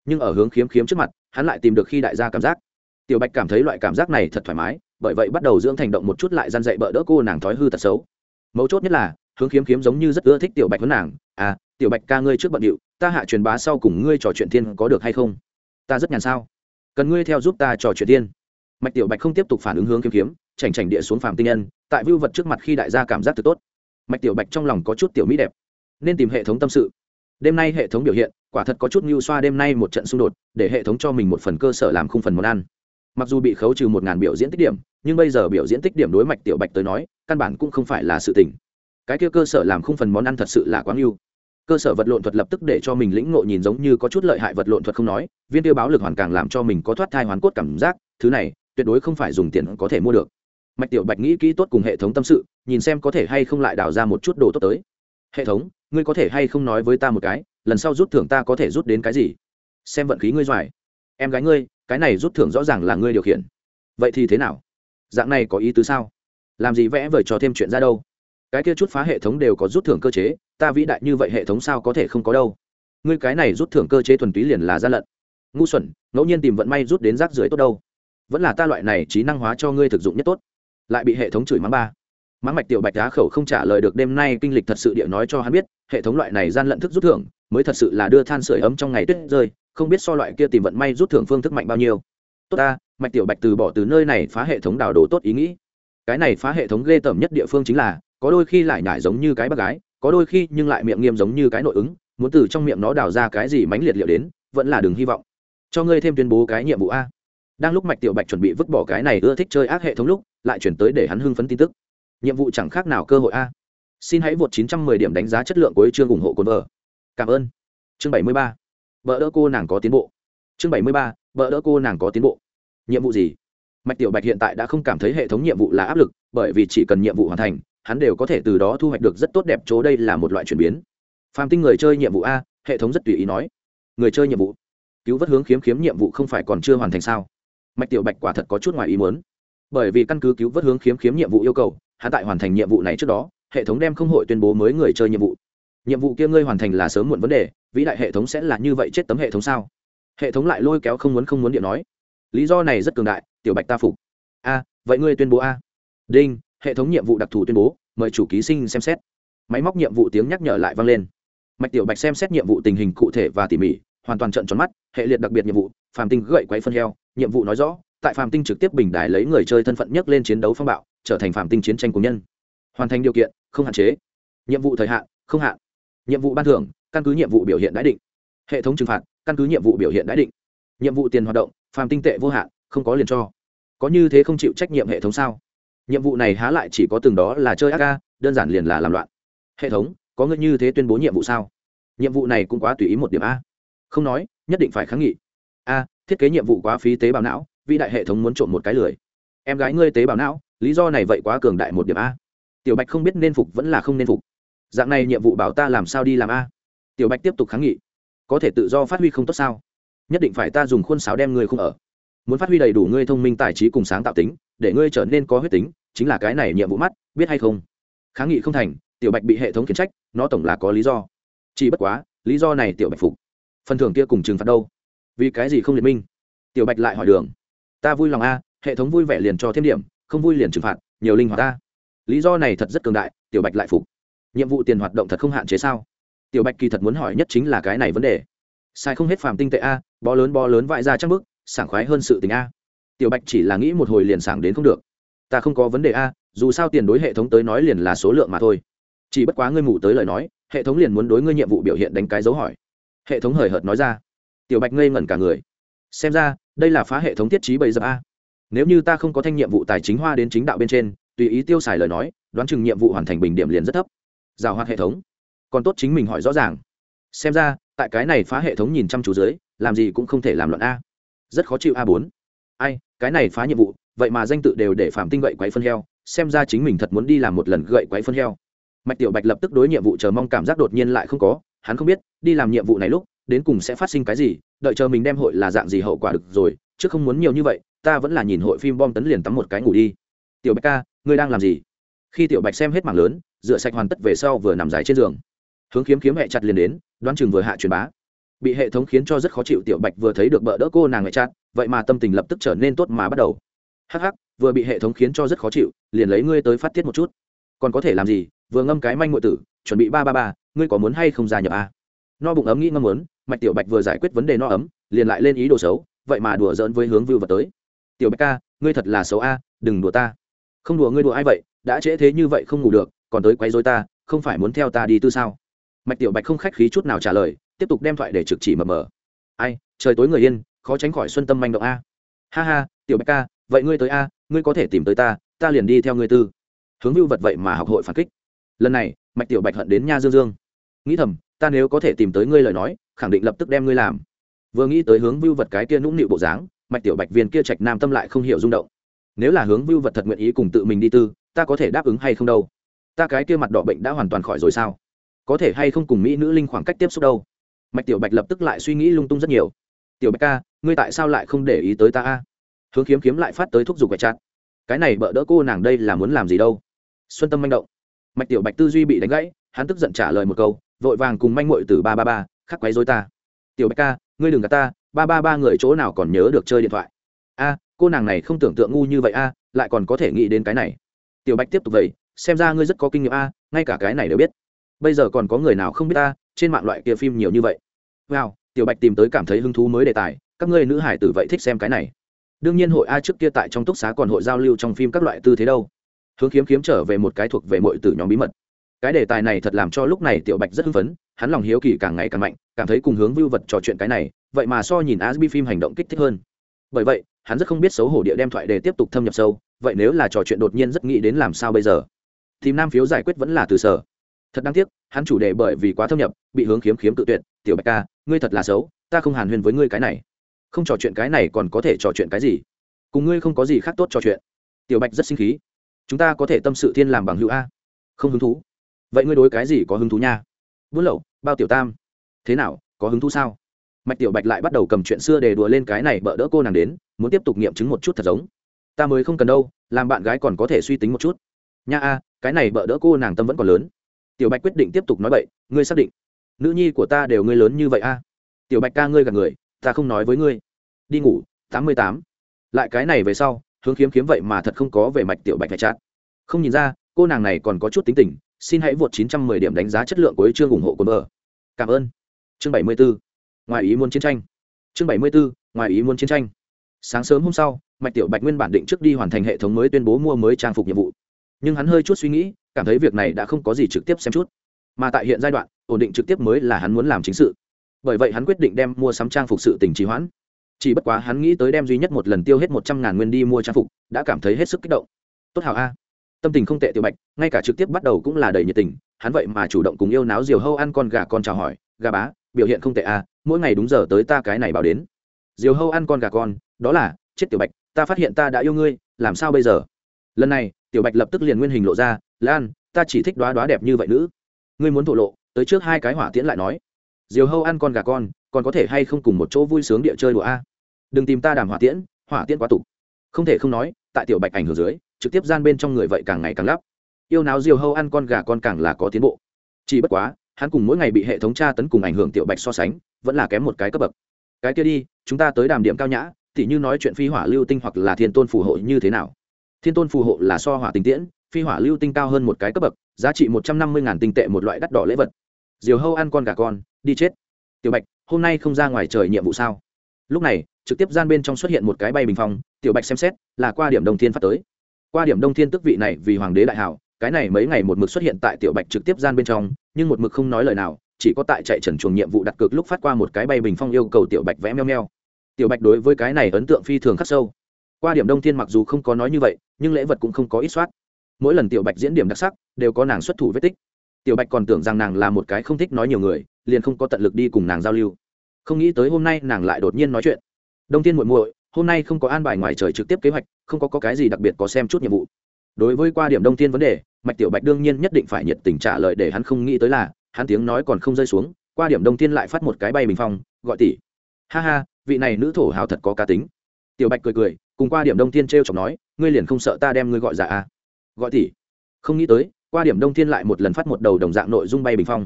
nhưng ở hướng khiếm khiếm trước mặt, hắn lại tìm được khi đại gia cảm giác. Tiểu bạch cảm thấy loại cảm giác này thật thoải mái, bởi vậy bắt đầu dưỡng thành động một chút lại gian dậy bỡ đỡ cô nàng thói hư tật xấu. Mấu chốt nhất là, hướng khiếm khiếm giống như rất ưa thích tiểu bạch hơn nàng à tiểu bạch ca ngươi trước bận điệu, ta hạ truyền bá sau cùng ngươi trò chuyện thiên có được hay không? Ta rất nhàn sao? Cần ngươi theo giúp ta trò chuyện thiên. mạch tiểu bạch không tiếp tục phản ứng hướng kiếm kiếm chảnh chảnh địa xuống phàm tinh nhân, tại vưu vật trước mặt khi đại gia cảm giác thật tốt. Mạch tiểu bạch trong lòng có chút tiểu mỹ đẹp, nên tìm hệ thống tâm sự đêm nay hệ thống biểu hiện, quả thật có chút mưu xoa đêm nay một trận xung đột, để hệ thống cho mình một phần cơ sở làm khung phần món ăn. Mặc dù bị khấu trừ một ngàn biểu diễn tích điểm, nhưng bây giờ biểu diễn tích điểm đối mạch tiểu bạch tới nói, căn bản cũng không phải là sự tình. Cái kia cơ sở làm khung phần món ăn thật sự là quá mưu cơ sở vật lộn thuật lập tức để cho mình lĩnh ngộ nhìn giống như có chút lợi hại vật lộn thuật không nói, viên tiêu báo lực hoàn càng làm cho mình có thoát thai hoàn cốt cảm giác, thứ này, tuyệt đối không phải dùng tiền có thể mua được. Mạch tiểu bạch nghĩ kỹ tốt cùng hệ thống tâm sự, nhìn xem có thể hay không lại đào ra một chút đồ tốt tới. Hệ thống ngươi có thể hay không nói với ta một cái, lần sau rút thưởng ta có thể rút đến cái gì? Xem vận khí ngươi doài. Em gái ngươi, cái này rút thưởng rõ ràng là ngươi điều khiển. Vậy thì thế nào? Dạng này có ý tứ sao? Làm gì vẽ vời cho thêm chuyện ra đâu? Cái kia chút phá hệ thống đều có rút thưởng cơ chế, ta vĩ đại như vậy hệ thống sao có thể không có đâu? Ngươi cái này rút thưởng cơ chế thuần túy liền là gian lận. Ngu xuẩn, ngẫu nhiên tìm vận may rút đến rác rưởi tốt đâu. Vẫn là ta loại này trí năng hóa cho ngươi thực dụng nhất tốt. Lại bị hệ thống chửi mắng ba. Mắng mạch tiểu bạch đá khẩu không trả lời được, đêm nay kinh lịch thật sự địa nói cho hắn biết hệ thống loại này gian lận thức rút thưởng mới thật sự là đưa than sửa ấm trong ngày tuyết rơi, không biết so loại kia tìm vận may rút thưởng phương thức mạnh bao nhiêu. Tốt ta, mạch tiểu bạch từ bỏ từ nơi này phá hệ thống đào đồ tốt ý nghĩ. Cái này phá hệ thống ghê tởm nhất địa phương chính là, có đôi khi lại nhải giống như cái bác gái, có đôi khi nhưng lại miệng nghiêm giống như cái nội ứng, muốn từ trong miệng nó đào ra cái gì mãnh liệt liệu đến, vẫn là đừng hy vọng. Cho ngươi thêm tuyên bố cái nhiệm vụ a. Đang lúc mạch tiểu bạch chuẩn bị vứt bỏ cái này ưa thích chơi ác hệ thống lúc, lại chuyển tới để hắn hưng phấn tin tức. Nhiệm vụ chẳng khác nào cơ hội a xin hãy vượt 910 điểm đánh giá chất lượng của chương ủng hộ cồn vợ. Cảm ơn. Chương 73. vợ đỡ cô nàng có tiến bộ. Chương 73. vợ đỡ cô nàng có tiến bộ. Nhiệm vụ gì? Mạch tiểu bạch hiện tại đã không cảm thấy hệ thống nhiệm vụ là áp lực, bởi vì chỉ cần nhiệm vụ hoàn thành, hắn đều có thể từ đó thu hoạch được rất tốt đẹp chỗ đây là một loại chuyển biến. Phàm tinh người chơi nhiệm vụ a, hệ thống rất tùy ý nói. Người chơi nhiệm vụ. Cứu vớt hướng khiếm khiếm nhiệm vụ không phải còn chưa hoàn thành sao? Mạch tiểu bạch quả thật có chút ngoài ý muốn. Bởi vì căn cứ cứu vớt hướng khiếm khiếm nhiệm vụ yêu cầu, hắn tại hoàn thành nhiệm vụ này trước đó hệ thống đem không hội tuyên bố mới người chơi nhiệm vụ. Nhiệm vụ kia ngươi hoàn thành là sớm muộn vấn đề, vĩ đại hệ thống sẽ là như vậy chết tấm hệ thống sao? Hệ thống lại lôi kéo không muốn không muốn điện nói. Lý do này rất cường đại, tiểu bạch ta phục. A, vậy ngươi tuyên bố a. Đinh, hệ thống nhiệm vụ đặc thù tuyên bố, mời chủ ký sinh xem xét. Máy móc nhiệm vụ tiếng nhắc nhở lại vang lên. Mạch tiểu bạch xem xét nhiệm vụ tình hình cụ thể và tỉ mỉ, hoàn toàn trận tròn mắt, hệ liệt đặc biệt nhiệm vụ, phàm tinh gậy quấy phân heo, nhiệm vụ nói rõ, tại phàm tinh trực tiếp bình đài lấy người chơi thân phận nhất lên chiến đấu phong bạo, trở thành phàm tinh chiến tranh cùng nhân hoàn thành điều kiện, không hạn chế. Nhiệm vụ thời hạn, không hạn. Nhiệm vụ ban thưởng, căn cứ nhiệm vụ biểu hiện đã định. Hệ thống trừng phạt, căn cứ nhiệm vụ biểu hiện đã định. Nhiệm vụ tiền hoạt động, phàm tinh tệ vô hạn, không có liền cho. Có như thế không chịu trách nhiệm hệ thống sao? Nhiệm vụ này há lại chỉ có từng đó là chơi ác đơn giản liền là làm loạn. Hệ thống, có ngươi như thế tuyên bố nhiệm vụ sao? Nhiệm vụ này cũng quá tùy ý một điểm a. Không nói, nhất định phải kháng nghị. A, thiết kế nhiệm vụ quá phí tế bào não, vĩ đại hệ thống muốn trộm một cái lười. Em gái ngươi tế bào não, lý do này vậy quá cường đại một điểm a tiểu bạch không biết nên phục vẫn là không nên phục. Dạng này nhiệm vụ bảo ta làm sao đi làm a? Tiểu bạch tiếp tục kháng nghị. Có thể tự do phát huy không tốt sao? Nhất định phải ta dùng khuôn sáo đem ngươi không ở. Muốn phát huy đầy đủ ngươi thông minh tài trí cùng sáng tạo tính, để ngươi trở nên có huyết tính, chính là cái này nhiệm vụ mắt, biết hay không? Kháng nghị không thành, tiểu bạch bị hệ thống khiển trách, nó tổng là có lý do. Chỉ bất quá, lý do này tiểu bạch phục. Phần thưởng kia cùng trừng phạt đâu? Vì cái gì không liệt minh? Tiểu bạch lại hỏi đường. Ta vui lòng a, hệ thống vui vẻ liền cho thêm điểm, không vui liền trừng phạt, nhiều linh hoạt ta lý do này thật rất cường đại, tiểu bạch lại phục. Nhiệm vụ tiền hoạt động thật không hạn chế sao? Tiểu bạch kỳ thật muốn hỏi nhất chính là cái này vấn đề. Sai không hết phàm tinh tệ a, bó lớn bó lớn vãi ra chắc bức, sảng khoái hơn sự tình a. Tiểu bạch chỉ là nghĩ một hồi liền sảng đến không được. Ta không có vấn đề a, dù sao tiền đối hệ thống tới nói liền là số lượng mà thôi. Chỉ bất quá ngươi mù tới lời nói, hệ thống liền muốn đối ngươi nhiệm vụ biểu hiện đánh cái dấu hỏi. Hệ thống hời hợt nói ra. Tiểu bạch ngây ngẩn cả người. Xem ra, đây là phá hệ thống tiết trí bầy dập a. Nếu như ta không có thanh nhiệm vụ tài chính hoa đến chính đạo bên trên tùy ý tiêu xài lời nói, đoán chừng nhiệm vụ hoàn thành bình điểm liền rất thấp. Rào hoạt hệ thống. Còn tốt chính mình hỏi rõ ràng. Xem ra, tại cái này phá hệ thống nhìn chăm chú dưới, làm gì cũng không thể làm luận a. Rất khó chịu a bốn. Ai, cái này phá nhiệm vụ, vậy mà danh tự đều để phạm tinh gậy quấy phân heo, xem ra chính mình thật muốn đi làm một lần gậy quấy phân heo. Mạch tiểu bạch lập tức đối nhiệm vụ chờ mong cảm giác đột nhiên lại không có, hắn không biết, đi làm nhiệm vụ này lúc, đến cùng sẽ phát sinh cái gì, đợi chờ mình đem hội là dạng gì hậu quả được rồi, chứ không muốn nhiều như vậy, ta vẫn là nhìn hội phim bom tấn liền tắm một cái ngủ đi. Tiểu bạch ca ngươi đang làm gì? Khi tiểu bạch xem hết mảng lớn, rửa sạch hoàn tất về sau vừa nằm dài trên giường. Hướng kiếm kiếm hẹ chặt liền đến, đoán chừng vừa hạ truyền bá. Bị hệ thống khiến cho rất khó chịu, tiểu bạch vừa thấy được bỡ đỡ cô nàng hẹ chặt, vậy mà tâm tình lập tức trở nên tốt mà bắt đầu. Hắc hắc, vừa bị hệ thống khiến cho rất khó chịu, liền lấy ngươi tới phát tiết một chút. Còn có thể làm gì? Vừa ngâm cái manh ngụy tử, chuẩn bị ba ba ba, ngươi có muốn hay không gia nhập a? No bụng ấm nghĩ ngâm muốn, mạch tiểu bạch vừa giải quyết vấn đề no ấm, liền lại lên ý đồ xấu, vậy mà đùa giỡn với hướng vưu vật tới. Tiểu bạch ca, ngươi thật là xấu a, đừng đùa ta không đùa ngươi đùa ai vậy, đã trễ thế như vậy không ngủ được, còn tới quấy rối ta, không phải muốn theo ta đi tư sao? Mạch tiểu bạch không khách khí chút nào trả lời, tiếp tục đem thoại để trực chỉ mờ mờ ai, trời tối người yên, khó tránh khỏi xuân tâm manh động a. Ha ha, tiểu bạch ca, vậy ngươi tới a, ngươi có thể tìm tới ta ta liền đi theo ngươi tư. Hướng vưu vật vậy mà học hội phản kích. Lần này, mạch tiểu bạch hận đến nha dương dương. Nghĩ thầm, ta nếu có thể tìm tới ngươi lời nói, khẳng định lập tức đem ngươi làm. Vừa nghĩ tới hướng vưu vật cái kia nũng nịu bộ dáng, mạch tiểu bạch viên kia trạch nam tâm lại không hiểu rung động nếu là hướng vưu vật thật nguyện ý cùng tự mình đi tư, ta có thể đáp ứng hay không đâu? Ta cái kia mặt đỏ bệnh đã hoàn toàn khỏi rồi sao? Có thể hay không cùng mỹ nữ linh khoảng cách tiếp xúc đâu? Mạch tiểu bạch lập tức lại suy nghĩ lung tung rất nhiều. Tiểu bạch ca, ngươi tại sao lại không để ý tới ta a? Hướng kiếm kiếm lại phát tới thúc giục quẹt chặt cái này bợ đỡ cô nàng đây là muốn làm gì đâu? Xuân tâm manh động. Mạch tiểu bạch tư duy bị đánh gãy, hắn tức giận trả lời một câu, vội vàng cùng manh mội từ ba ba ba, khắc quấy dối ta. Tiểu bạch ca, ngươi đừng gạt ta, ba ba ba người chỗ nào còn nhớ được chơi điện thoại? A cô nàng này không tưởng tượng ngu như vậy a, lại còn có thể nghĩ đến cái này. Tiểu bạch tiếp tục vậy, xem ra ngươi rất có kinh nghiệm a, ngay cả cái này đều biết. Bây giờ còn có người nào không biết ta, trên mạng loại kia phim nhiều như vậy. Wow, tiểu bạch tìm tới cảm thấy hứng thú mới đề tài, các ngươi nữ hải tử vậy thích xem cái này. Đương nhiên hội a trước kia tại trong túc xá còn hội giao lưu trong phim các loại tư thế đâu. Hướng kiếm kiếm trở về một cái thuộc về mọi tử nhóm bí mật. Cái đề tài này thật làm cho lúc này tiểu bạch rất hưng phấn, hắn lòng hiếu kỳ càng ngày càng mạnh, cảm thấy cùng hướng vưu vật trò chuyện cái này, vậy mà so nhìn asbi phim hành động kích thích hơn bởi vậy, hắn rất không biết xấu hổ địa đem thoại để tiếp tục thâm nhập sâu, vậy nếu là trò chuyện đột nhiên rất nghĩ đến làm sao bây giờ? Thì nam phiếu giải quyết vẫn là từ sở. Thật đáng tiếc, hắn chủ đề bởi vì quá thâm nhập, bị hướng kiếm kiếm tự tuyệt. Tiểu bạch ca, ngươi thật là xấu, ta không hàn huyên với ngươi cái này. Không trò chuyện cái này còn có thể trò chuyện cái gì? Cùng ngươi không có gì khác tốt trò chuyện. Tiểu bạch rất sinh khí. Chúng ta có thể tâm sự thiên làm bằng hữu a. Không hứng thú. Vậy ngươi đối cái gì có hứng thú nha? Buôn lậu, bao tiểu tam. Thế nào, có hứng thú sao? Mạch tiểu bạch lại bắt đầu cầm chuyện xưa để đùa lên cái này bỡ đỡ cô nàng đến, muốn tiếp tục nghiệm chứng một chút thật giống. Ta mới không cần đâu, làm bạn gái còn có thể suy tính một chút. Nha a, cái này bỡ đỡ cô nàng tâm vẫn còn lớn. Tiểu bạch quyết định tiếp tục nói vậy ngươi xác định. Nữ nhi của ta đều ngươi lớn như vậy a. Tiểu bạch ca ngươi gặp người, ta không nói với ngươi. Đi ngủ, tám mươi tám. Lại cái này về sau, hướng kiếm kiếm vậy mà thật không có về mạch tiểu bạch phải chát. Không nhìn ra, cô nàng này còn có chút tính tình, xin hãy vượt chín trăm mười điểm đánh giá chất lượng của chương ủng hộ của bờ. Cảm ơn. Chương bảy mươi bốn ngoài ý muốn chiến tranh. Chương bảy mươi 74. ngoài ý muốn chiến tranh. Sáng sớm hôm sau, mạch tiểu bạch nguyên bản định trước đi hoàn thành hệ thống mới tuyên bố mua mới trang phục nhiệm vụ. Nhưng hắn hơi chút suy nghĩ, cảm thấy việc này đã không có gì trực tiếp xem chút. Mà tại hiện giai đoạn, ổn định trực tiếp mới là hắn muốn làm chính sự. Bởi vậy hắn quyết định đem mua sắm trang phục sự tình trì hoãn. Chỉ bất quá hắn nghĩ tới đem duy nhất một lần tiêu hết một trăm ngàn nguyên đi mua trang phục, đã cảm thấy hết sức kích động. Tốt hảo a. Tâm tình không tệ tiểu bạch, ngay cả trực tiếp bắt đầu cũng là đầy nhiệt tình. Hắn vậy mà chủ động cùng yêu náo diều hâu ăn con gà con chào hỏi. Gà bá, biểu hiện không tệ a mỗi ngày đúng giờ tới ta cái này bảo đến. Diều hâu ăn con gà con, đó là, chết tiểu bạch, ta phát hiện ta đã yêu ngươi, làm sao bây giờ? Lần này, tiểu bạch lập tức liền nguyên hình lộ ra, lan, ta chỉ thích đoá đoá đẹp như vậy nữ. Ngươi muốn thổ lộ, tới trước hai cái hỏa tiễn lại nói. Diều hâu ăn con gà con, còn có thể hay không cùng một chỗ vui sướng địa chơi đùa a? Đừng tìm ta đàm hỏa tiễn hỏa tiễn quá tục. Không thể không nói, tại tiểu bạch ảnh hưởng dưới, trực tiếp gian bên trong người vậy càng ngày càng lắp. Yêu náo diều hâu ăn con gà con càng là có tiến bộ. Chỉ bất quá hắn cùng mỗi ngày bị hệ thống tra tấn cùng ảnh hưởng tiểu bạch so sánh, vẫn là kém một cái cấp bậc. Cái kia đi, chúng ta tới đàm điểm cao nhã thì như nói chuyện phi hỏa lưu tinh hoặc là thiên tôn phù hộ như thế nào. Thiên tôn phù hộ là so hỏa tinh tiễn, phi hỏa lưu tinh cao hơn một cái cấp bậc, giá trị một trăm năm mươi tinh tệ một loại đắt đỏ lễ vật. Diều hâu ăn con gà con, đi chết. Tiểu bạch, hôm nay không ra ngoài trời nhiệm vụ sao? Lúc này, trực tiếp gian bên trong xuất hiện một cái bay bình phong, tiểu bạch xem xét, là qua điểm đông thiên phát tới. Qua điểm đông thiên tức vị này vì hoàng đế đại hảo cái này mấy ngày một mực xuất hiện tại tiểu bạch trực tiếp gian bên trong nhưng một mực không nói lời nào chỉ có tại chạy trần chuồng nhiệm vụ đặt cược lúc phát qua một cái bay bình phong yêu cầu tiểu bạch vẽ meo meo. Tiểu bạch đối với cái này ấn tượng phi thường khắc sâu. Qua điểm đông thiên mặc dù không có nói như vậy nhưng lễ vật cũng không có ít soát. Mỗi lần tiểu bạch diễn điểm đặc sắc đều có nàng xuất thủ vết tích. Tiểu bạch còn tưởng rằng nàng là một cái không thích nói nhiều người liền không có tận lực đi cùng nàng giao lưu. Không nghĩ tới hôm nay nàng lại đột nhiên nói chuyện. Đông thiên muội muội hôm nay không có an bài ngoài trời trực tiếp kế hoạch không có, có cái gì đặc biệt có xem chút nhiệm vụ. Đối với qua điểm đông thiên vấn đề mạch tiểu bạch đương nhiên nhất định phải nhiệt tình trả lời để hắn không nghĩ tới là, hắn tiếng nói còn không rơi xuống, qua điểm đông thiên lại phát một cái bay bình phong, gọi tỷ ha ha, vị này nữ thổ hào thật có cá tính. Tiểu bạch cười cười, cùng qua điểm đông thiên t r e o chọc nói, ngươi liền không sợ ta đem ngươi gọi giả à? Gọi tỷ không nghĩ tới, qua điểm đông thiên lại một lần phát một đầu đồng dạng nội dung bay bình phong.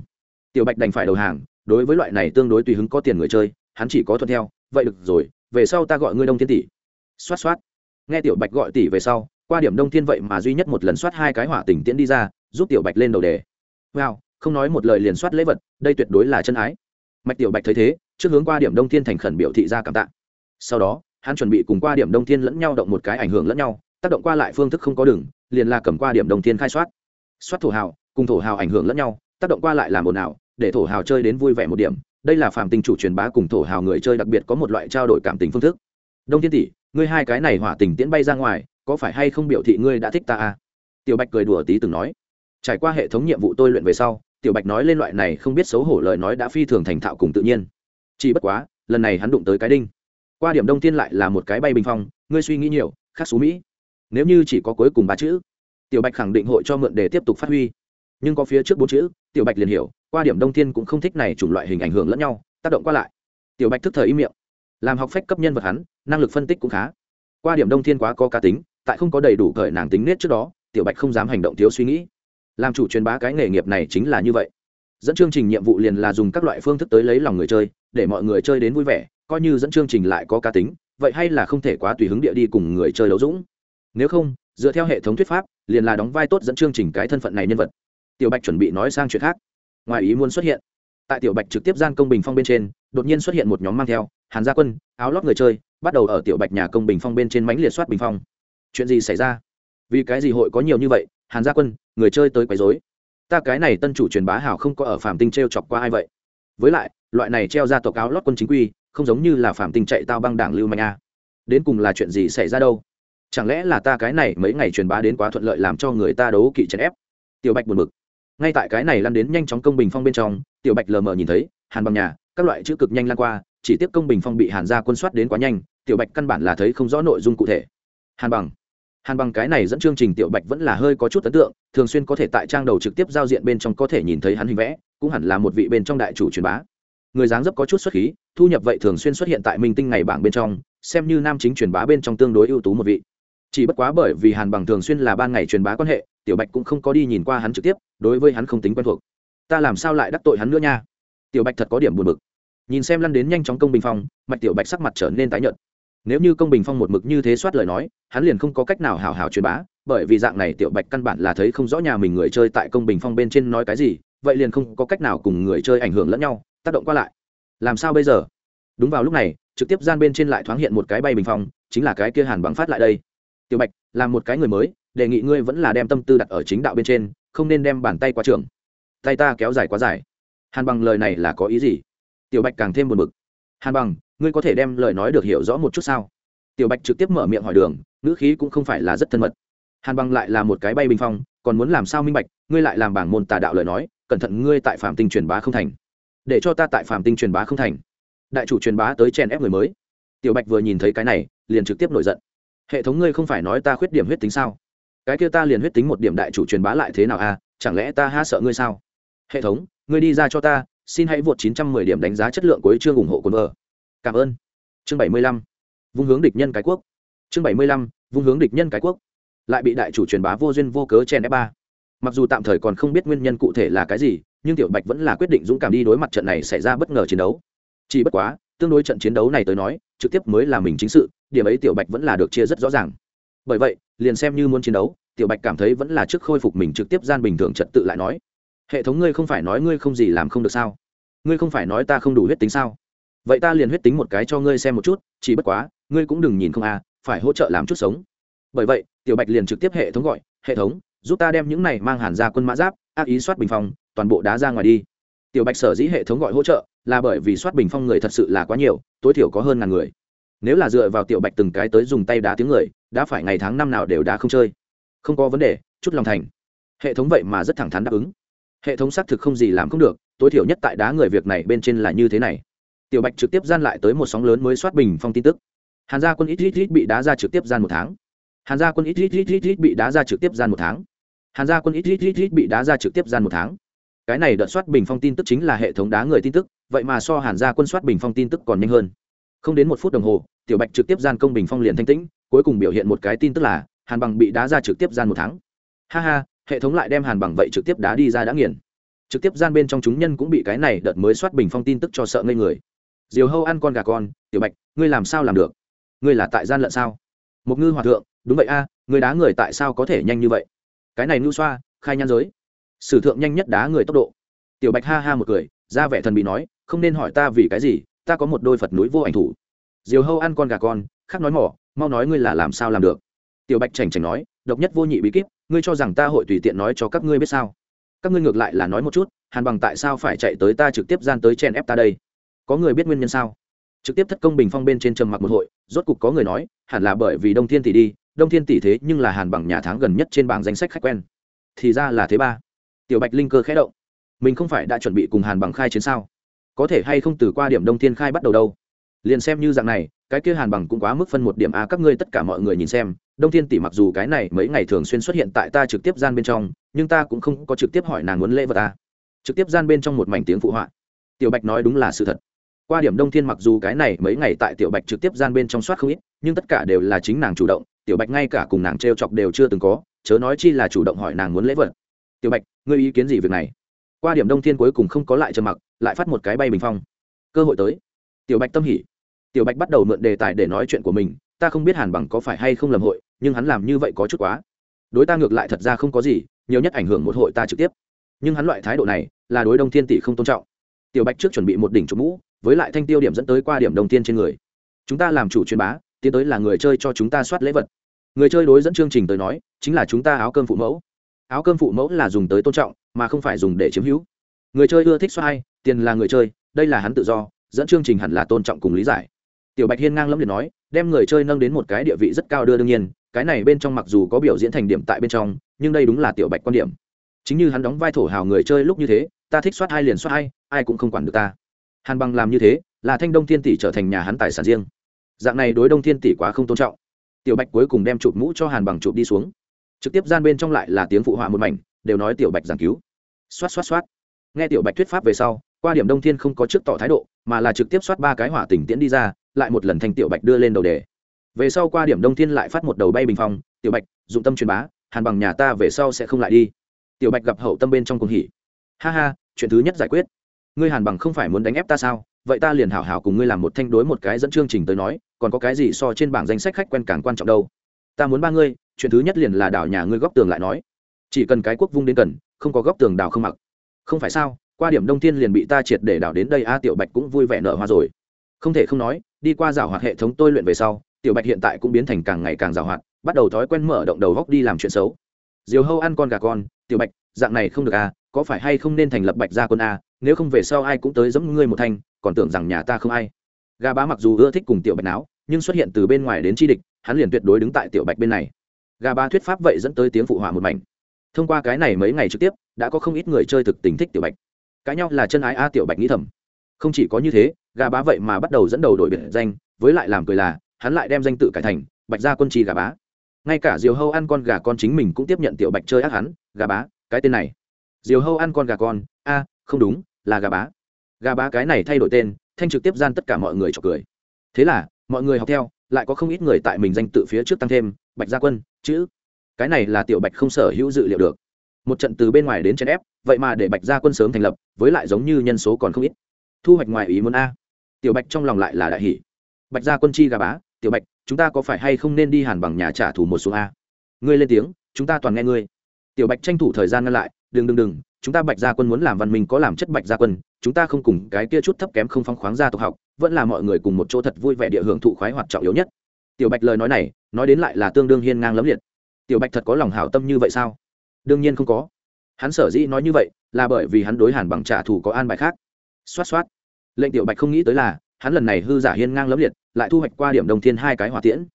Tiểu bạch đành phải đầu hàng, đối với loại này tương đối tùy hứng có tiền người chơi, hắn chỉ có thuận theo, vậy được rồi, về sau ta gọi ngươi đông thiên tỷ xoát xoát. Nghe tiểu bạch gọi tỷ về sau qua điểm đông thiên vậy mà duy nhất một lần soát hai cái hỏa tình tiễn đi ra, giúp tiểu bạch lên đầu đề. Wow, không nói một lời liền soát lễ vật, đây tuyệt đối là chân ái. Mạch tiểu bạch thấy thế, trước hướng qua điểm đông thiên thành khẩn biểu thị ra cảm tạ. Sau đó, hắn chuẩn bị cùng qua điểm đông thiên lẫn nhau động một cái ảnh hưởng lẫn nhau, tác động qua lại phương thức không có đường, liền là cầm qua điểm đông thiên khai soát. Soát thổ hào, cùng thổ hào ảnh hưởng lẫn nhau, tác động qua lại làm ồn ào, để thổ hào chơi đến vui vẻ một điểm. Đây là phạm tình chủ truyền bá cùng thổ hào người chơi đặc biệt có một loại trao đổi cảm tình phương thức. Đông thiên tỷ, ngươi hai cái này hỏa tình tiễn bay ra ngoài có phải hay không biểu thị ngươi đã thích ta à? tiểu bạch cười đùa tí từng nói. Trải qua hệ thống nhiệm vụ tôi luyện về sau, tiểu bạch nói lên loại này không biết xấu hổ lời nói đã phi thường thành thạo cùng tự nhiên. Chỉ bất quá, lần này hắn đụng tới cái đinh. Qua điểm đông tiên lại là một cái bay bình phong, ngươi suy nghĩ nhiều, khác xú mỹ. Nếu như chỉ có cuối cùng ba chữ, tiểu bạch khẳng định hội cho mượn để tiếp tục phát huy. Nhưng có phía trước bốn chữ, tiểu bạch liền hiểu, qua điểm đông tiên cũng không thích này chủng loại hình ảnh hưởng lẫn nhau, tác động qua lại. Tiểu bạch thức thời im miệng. Làm học phách cấp nhân vật hắn, năng lực phân tích cũng khá. Qua điểm đông thiên quá có cá tính tại không có đầy đủ cởi nàng tính nết trước đó, tiểu bạch không dám hành động thiếu suy nghĩ. Làm chủ truyền bá cái nghề nghiệp này chính là như vậy. Dẫn chương trình nhiệm vụ liền là dùng các loại phương thức tới lấy lòng người chơi, để mọi người chơi đến vui vẻ, coi như dẫn chương trình lại có cá tính, vậy hay là không thể quá tùy hứng địa đi cùng người chơi đấu dũng. Nếu không, dựa theo hệ thống thuyết pháp, liền là đóng vai tốt dẫn chương trình cái thân phận này nhân vật. Tiểu bạch chuẩn bị nói sang chuyện khác. Ngoài ý muốn xuất hiện, tại tiểu bạch trực tiếp gian công bình phong bên trên, đột nhiên xuất hiện một nhóm mang theo, hàn gia quân, áo lót người chơi, bắt đầu ở tiểu bạch nhà công bình phong bên trên mánh liệt soát bình phong chuyện gì xảy ra? Vì cái gì hội có nhiều như vậy? Hàn gia quân, người chơi tới quấy dối ta cái này tân chủ truyền bá hảo không có ở phạm tinh t r e o chọc qua ai vậy? Với lại, loại này treo ra tộc áo lót quân chính quy, không giống như là phạm tinh chạy tao băng đảng lưu mạnh a. Đến cùng là chuyện gì xảy ra đâu? Chẳng lẽ là ta cái này mấy ngày truyền bá đến quá thuận lợi làm cho người ta đấu kỵ chèn ép? Tiểu bạch buồn bực. Ngay tại cái này lăn đến nhanh chóng công bình phong bên trong, tiểu bạch lờ mờ nhìn thấy, hàn bằng nhà, các loại chữ cực nhanh lan qua, chỉ tiếp công bình phong bị hàn gia quân soát đến quá nhanh, tiểu bạch căn bản là thấy không rõ nội dung cụ thể. Hàn bằng hàn bằng cái này dẫn chương trình tiểu bạch vẫn là hơi có chút ấn tượng, thường xuyên có thể tại trang đầu trực tiếp giao diện bên trong có thể nhìn thấy hắn hình vẽ, cũng hẳn là một vị bên trong đại chủ truyền bá. Người dáng dấp có chút xuất khí, thu nhập vậy thường xuyên xuất hiện tại minh tinh ngày bảng bên trong, xem như nam chính truyền bá bên trong tương đối ưu tú một vị. Chỉ bất quá bởi vì hàn bằng thường xuyên là ban ngày truyền bá quan hệ, tiểu bạch cũng không có đi nhìn qua hắn trực tiếp, đối với hắn không tính quen thuộc. Ta làm sao lại đắc tội hắn nữa nha? Tiểu bạch thật có điểm buồn bực. Nhìn xem lăn đến nhanh chóng công bình phong, mạch tiểu bạch sắc mặt trở nên tái nhợt nếu như công bình phong một mực như thế soát lời nói, hắn liền không có cách nào hào hào truyền bá, bởi vì dạng này tiểu bạch căn bản là thấy không rõ nhà mình người chơi tại công bình phong bên trên nói cái gì, vậy liền không có cách nào cùng người chơi ảnh hưởng lẫn nhau, tác động qua lại. Làm sao bây giờ? Đúng vào lúc này, trực tiếp gian bên trên lại thoáng hiện một cái bay bình phong, chính là cái kia hàn bằng phát lại đây. Tiểu bạch là một cái người mới, đề nghị ngươi vẫn là đem tâm tư đặt ở chính đạo bên trên, không nên đem bàn tay qua trường. Tay ta kéo dài quá dài. Hàn bằng lời này là có ý gì? Tiểu bạch càng thêm buồn bực hàn bằng, ngươi có thể đem lời nói được hiểu rõ một chút sao? Tiểu bạch trực tiếp mở miệng hỏi đường, ngữ khí cũng không phải là rất thân mật. Hàn bằng lại là một cái bay bình phong, còn muốn làm sao minh bạch, ngươi lại làm bảng môn tà đạo lời nói, cẩn thận ngươi tại phạm tinh truyền bá không thành. Để cho ta tại phạm tinh truyền bá không thành. Đại chủ truyền bá tới chèn ép người mới. Tiểu bạch vừa nhìn thấy cái này, liền trực tiếp nổi giận. Hệ thống ngươi không phải nói ta khuyết điểm huyết tính sao? Cái kia ta liền huyết tính một điểm đại chủ truyền bá lại thế nào à? Chẳng lẽ ta ha sợ ngươi sao? Hệ thống, ngươi đi ra cho ta xin hãy vượt 910 điểm đánh giá chất lượng của chương ủng hộ cồn vợ. Cảm ơn. Chương 75. vung hướng địch nhân cái quốc. Chương 75. vung hướng địch nhân cái quốc. Lại bị đại chủ truyền bá vô duyên vô cớ chen ép ba. Mặc dù tạm thời còn không biết nguyên nhân cụ thể là cái gì, nhưng tiểu bạch vẫn là quyết định dũng cảm đi đối mặt trận này xảy ra bất ngờ chiến đấu. Chỉ bất quá, tương đối trận chiến đấu này tới nói, trực tiếp mới là mình chính sự, điểm ấy tiểu bạch vẫn là được chia rất rõ ràng. Bởi vậy, liền xem như muốn chiến đấu, tiểu bạch cảm thấy vẫn là trước khôi phục mình trực tiếp gian bình thường trật tự lại nói hệ thống ngươi không phải nói ngươi không gì làm không được sao? Ngươi không phải nói ta không đủ huyết tính sao? Vậy ta liền huyết tính một cái cho ngươi xem một chút, chỉ bất quá, ngươi cũng đừng nhìn không à phải hỗ trợ làm chút sống. Bởi vậy, tiểu bạch liền trực tiếp hệ thống gọi, hệ thống, giúp ta đem những này mang hàn ra quân mã giáp, ác ý soát bình phong, toàn bộ đá ra ngoài đi. Tiểu bạch sở dĩ hệ thống gọi hỗ trợ, là bởi vì soát bình phong người thật sự là quá nhiều, tối thiểu có hơn ngàn người. Nếu là dựa vào tiểu bạch từng cái tới dùng tay đá tiếng người, đã phải ngày tháng năm nào đều đá không chơi. Không có vấn đề, chút lòng thành. Hệ thống vậy mà rất thẳng thắn đáp ứng hệ thống xác thực không gì làm không được, tối thiểu nhất tại đá người việc này bên trên là như thế này. Tiểu bạch trực tiếp gian lại tới một sóng lớn mới soát bình phong tin tức. Hàn gia quân ít ít ít bị đá ra trực tiếp gian một tháng. Hàn gia quân ít ít ít ít ít bị đá ra trực tiếp gian một tháng. Hàn gia quân ít ít ít ít bị đá ra trực tiếp gian một tháng. Cái này đợt soát bình phong tin tức chính là hệ thống đá người tin tức, vậy mà so hàn gia quân soát bình phong tin tức còn nhanh hơn. Không đến một phút đồng hồ, tiểu bạch trực tiếp gian công bình phong liền thanh tĩnh, cuối cùng biểu hiện một cái tin tức là, hàn bằng bị đá ra trực tiếp gian một tháng. Ha ha hệ thống lại đem hàn bằng vậy trực tiếp đá đi ra đã nghiền. Trực tiếp gian bên trong chúng nhân cũng bị cái này đợt mới soát bình phong tin tức cho sợ ngây người. Diều hâu ăn con gà con tiểu bạch ngươi làm sao làm được? Ngươi là tại gian lận sao? Một ngư hòa thượng đúng vậy a à, người đá người tại sao có thể nhanh như vậy? Cái này ngưu xoa khai nhan giới. Sử thượng nhanh nhất đá người tốc độ. Tiểu bạch ha ha một cười ra vẻ thần bị nói không nên hỏi ta vì cái gì ta có một đôi phật núi vô ảnh thủ. Diều hâu ăn con gà con khác nói mỏ mau nói ngươi là làm sao làm được? Tiểu bạch chảnh chảnh nói độc nhất vô nhị bí kíp ngươi cho rằng ta hội tùy tiện nói cho các ngươi biết sao? Các ngươi ngược lại là nói một chút, hàn bằng tại sao phải chạy tới ta trực tiếp gian tới chen ép ta đây? Có người biết nguyên nhân sao? Trực tiếp thất công bình phong bên trên trầm mặc một hội, rốt cục có người nói, hẳn là bởi vì đông thiên tỷ đi, đông thiên tỷ thế nhưng là hàn bằng nhà tháng gần nhất trên bảng danh sách khách quen. Thì ra là thế ba. Tiểu bạch linh cơ khẽ động. Mình không phải đã chuẩn bị cùng hàn bằng khai chiến sao? Có thể hay không từ qua điểm đông thiên khai bắt đầu đâu? Liền xem như dạng này cái kia hàn bằng cũng quá mức phân một điểm a, các ngươi tất cả mọi người nhìn xem, đông thiên tỷ mặc dù cái này mấy ngày thường xuyên xuất hiện tại ta trực tiếp gian bên trong, nhưng ta cũng không có trực tiếp hỏi nàng muốn lễ vật ta trực tiếp gian bên trong một mảnh tiếng phụ họa. Tiểu bạch nói đúng là sự thật. Qua điểm đông thiên mặc dù cái này mấy ngày tại tiểu bạch trực tiếp gian bên trong soát không ít, nhưng tất cả đều là chính nàng chủ động, tiểu bạch ngay cả cùng nàng t r e o chọc đều chưa từng có, chớ nói chi là chủ động hỏi nàng muốn lễ vật. Tiểu bạch, ngươi ý kiến gì việc này? Qua điểm đông thiên cuối cùng không có lại trầm mặc, lại phát một cái bay bình phong. Cơ hội tới. Tiểu bạch tâm hỉ tiểu bạch bắt đầu mượn đề tài để nói chuyện của mình, ta không biết hàn bằng có phải hay không lầm hội, nhưng hắn làm như vậy có chút quá. Đối ta ngược lại thật ra không có gì, nhiều nhất ảnh hưởng một hội ta trực tiếp. Nhưng hắn loại thái độ này, là đối đông thiên tỷ không tôn trọng. Tiểu bạch trước chuẩn bị một đỉnh trục mũ, với lại thanh tiêu điểm dẫn tới qua điểm đồng tiên trên người. Chúng ta làm chủ truyền bá, tiến tới là người chơi cho chúng ta soát lễ vật. Người chơi đối dẫn chương trình tới nói, chính là chúng ta áo cơm phụ mẫu. Áo cơm phụ mẫu là dùng tới tôn trọng, mà không phải dùng để chiếm hữu. Người chơi ưa thích soát hay tiền là người chơi, đây là hắn tự do, dẫn chương trình hẳn là tôn trọng cùng lý giải tiểu bạch hiên ngang lẫm liệt nói, đem người chơi nâng đến một cái địa vị rất cao đưa đương nhiên, cái này bên trong mặc dù có biểu diễn thành điểm tại bên trong, nhưng đây đúng là tiểu bạch quan điểm. Chính như hắn đóng vai thổ hào người chơi lúc như thế, ta thích soát hai liền soát hai ai cũng không quản được ta. Hàn bằng làm như thế, là thanh đông thiên tỷ trở thành nhà hắn tài sản riêng. Dạng này đối đông thiên tỷ quá không tôn trọng. Tiểu bạch cuối cùng đem chụp mũ cho hàn bằng chụp đi xuống. Trực tiếp gian bên trong lại là tiếng phụ họa một mảnh, đều nói tiểu bạch giảng cứu. Xoát xoát xoát nghe tiểu bạch thuyết pháp về sau, qua điểm đông thiên không có trước tỏ thái độ, mà là trực tiếp xoát ba cái hỏa tỉnh tiễn đi ra lại một lần thanh tiểu bạch đưa lên đầu đề. Về sau qua điểm đông thiên lại phát một đầu bay bình phong, tiểu bạch, dụng tâm truyền bá, hàn bằng nhà ta về sau sẽ không lại đi. Tiểu bạch gặp hậu tâm bên trong cùng hỉ. Ha ha, chuyện thứ nhất giải quyết. Ngươi hàn bằng không phải muốn đánh ép ta sao? Vậy ta liền hảo hảo cùng ngươi làm một thanh đối một cái dẫn chương trình tới nói, còn có cái gì so trên bảng danh sách khách quen càng quan trọng đâu? Ta muốn ba ngươi, chuyện thứ nhất liền là đảo nhà ngươi góc tường lại nói. Chỉ cần cái quốc vung đến cần không có góc tường đảo không mặc. Không phải sao, qua điểm đông thiên liền bị ta triệt để đảo đến đây a, tiểu bạch cũng vui vẻ nở hoa rồi không thể không nói, đi qua rào hoạt hệ thống tôi luyện về sau, tiểu bạch hiện tại cũng biến thành càng ngày càng rào hoạt, bắt đầu thói quen mở động đầu góc đi làm chuyện xấu. Diều hâu ăn con gà con, tiểu bạch, dạng này không được à có phải hay không nên thành lập bạch gia quân a nếu không về sau ai cũng tới giẫm ngươi một thanh, còn tưởng rằng nhà ta không ai. Gà bá mặc dù ưa thích cùng tiểu bạch não nhưng xuất hiện từ bên ngoài đến chi địch, hắn liền tuyệt đối đứng tại tiểu bạch bên này. Gà bá thuyết pháp vậy dẫn tới tiếng phụ họa một mảnh. Thông qua cái này mấy ngày trực tiếp, đã có không ít người chơi thực tình thích tiểu bạch. Cãi nhau là chân ái a tiểu bạch nghĩ thầm. Không chỉ có như thế gà bá vậy mà bắt đầu dẫn đầu đổi biệt danh, với lại làm cười là, hắn lại đem danh tự cải thành, bạch gia quân trì gà bá. Ngay cả diều hâu ăn con gà con chính mình cũng tiếp nhận tiểu bạch chơi ác hắn, gà bá, cái tên này. Diều hâu ăn con gà con, a, không đúng, là gà bá. Gà bá cái này thay đổi tên, thanh trực tiếp gian tất cả mọi người chọc cười. Thế là, mọi người học theo, lại có không ít người tại mình danh tự phía trước tăng thêm, bạch gia quân, chữ. Cái này là tiểu bạch không sở hữu dự liệu được. Một trận từ bên ngoài đến chèn ép, vậy mà để bạch gia quân sớm thành lập, với lại giống như nhân số còn không ít. Thu hoạch ngoài ý muốn a tiểu bạch trong lòng lại là đại hỷ bạch gia quân chi gà bá, tiểu bạch, chúng ta có phải hay không nên đi hàn bằng nhà trả thù một số a? Ngươi lên tiếng, chúng ta toàn nghe ngươi. Tiểu bạch tranh thủ thời gian ngăn lại, đừng đừng đừng, chúng ta bạch gia quân muốn làm văn minh có làm chất bạch gia quân, chúng ta không cùng cái kia chút thấp kém không phong khoáng gia tộc học, vẫn là mọi người cùng một chỗ thật vui vẻ địa hưởng thụ khoái hoạt trọng yếu nhất. Tiểu bạch lời nói này, nói đến lại là tương đương hiên ngang lấm liệt. Tiểu bạch thật có lòng hảo tâm như vậy sao? Đương nhiên không có. Hắn sở dĩ nói như vậy là bởi vì hắn đối hàn bằng trả thù có an bài khác. Xoát xoát lệnh tiểu bạch không nghĩ tới là, hắn lần này hư giả hiên ngang lẫm liệt, lại thu hoạch qua điểm đồng thiên hai cái hỏa tiễn.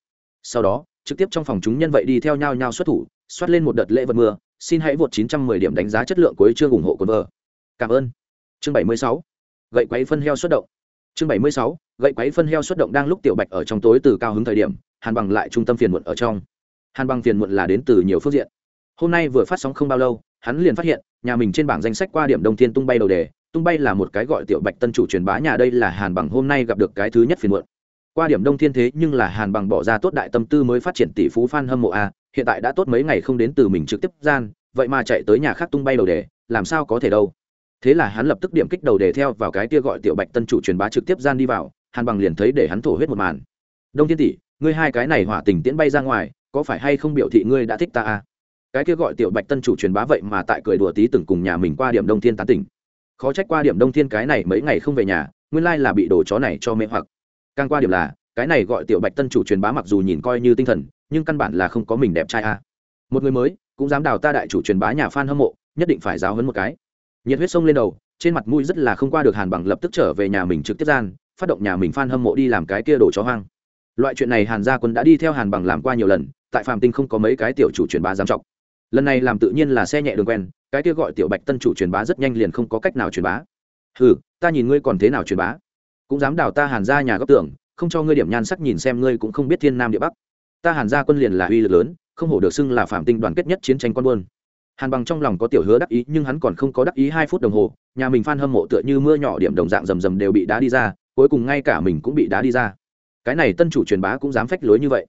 Sau đó, trực tiếp trong phòng chúng nhân vậy đi theo nhau nhau xuất thủ, xoát lên một đợt lễ vật mưa, xin hãy vượt 910 điểm đánh giá chất lượng cuối chương ủng hộ quân vợ. Cảm ơn. Chương 76. gậy quấy phân heo xuất động. Chương 76. gậy quấy phân heo xuất động đang lúc tiểu bạch ở trong tối từ cao hứng thời điểm, hàn bằng lại trung tâm phiền muộn ở trong. Hàn bằng phiền muộn là đến từ nhiều phương diện. Hôm nay vừa phát sóng không bao lâu, hắn liền phát hiện, nhà mình trên bảng danh sách qua điểm đồng thiên tung bay đầu đề tung bay là một cái gọi tiểu bạch tân chủ truyền bá nhà đây là hàn bằng hôm nay gặp được cái thứ nhất phiền muộn. Qua điểm đông thiên thế nhưng là hàn bằng bỏ ra tốt đại tâm tư mới phát triển tỷ phú phan hâm mộ a, hiện tại đã tốt mấy ngày không đến từ mình trực tiếp gian, vậy mà chạy tới nhà khác tung bay đầu đề, làm sao có thể đâu? Thế là hắn lập tức điểm kích đầu đề theo vào cái kia gọi tiểu bạch tân chủ truyền bá trực tiếp gian đi vào, hàn bằng liền thấy để hắn thổ huyết một màn. Đông thiên tỷ, ngươi hai cái này hỏa tình tiễn bay ra ngoài, có phải hay không biểu thị ngươi đã thích ta a? Cái kia gọi tiểu bạch tân chủ truyền bá vậy mà tại cười đùa tí từng cùng nhà mình qua điểm đông thiên tán tỉnh khó trách qua điểm đông thiên cái này mấy ngày không về nhà, nguyên lai là bị đồ chó này cho mê hoặc. Càng qua điểm là, cái này gọi tiểu bạch tân chủ truyền bá mặc dù nhìn coi như tinh thần, nhưng căn bản là không có mình đẹp trai a. À. Một người mới, cũng dám đào ta đại chủ truyền bá nhà f a n hâm mộ, nhất định phải giáo hấn một cái. Nhiệt huyết sông lên đầu, trên mặt mũi rất là không qua được hàn bằng lập tức trở về nhà mình trực tiếp gian, phát động nhà mình f a n hâm mộ đi làm cái kia đồ chó hoang. Loại chuyện này hàn gia quân đã đi theo hàn bằng làm qua nhiều lần, tại phạm tinh không có mấy cái tiểu chủ truyền bá giám trọng lần này làm tự nhiên là xe nhẹ đường quen cái kia gọi tiểu bạch tân chủ truyền bá rất nhanh liền không có cách nào truyền bá. Ừ ta nhìn ngươi còn thế nào truyền bá. Cũng dám đào ta hàn ra nhà góc tưởng, không cho ngươi điểm nhan sắc nhìn xem ngươi cũng không biết thiên nam địa bắc. Ta hàn ra quân liền là uy lực lớn, không hổ được xưng là phạm tinh đoàn kết nhất chiến tranh con buôn. Hàn bằng trong lòng có tiểu hứa đắc ý, nhưng hắn còn không có đắc ý hai phút đồng hồ, nhà mình phan hâm mộ tựa như mưa nhỏ điểm đồng dạng rầm rầm đều bị đá đi ra, cuối cùng ngay cả mình cũng bị đá đi ra. Cái này tân chủ truyền bá cũng dám phách lối như vậy.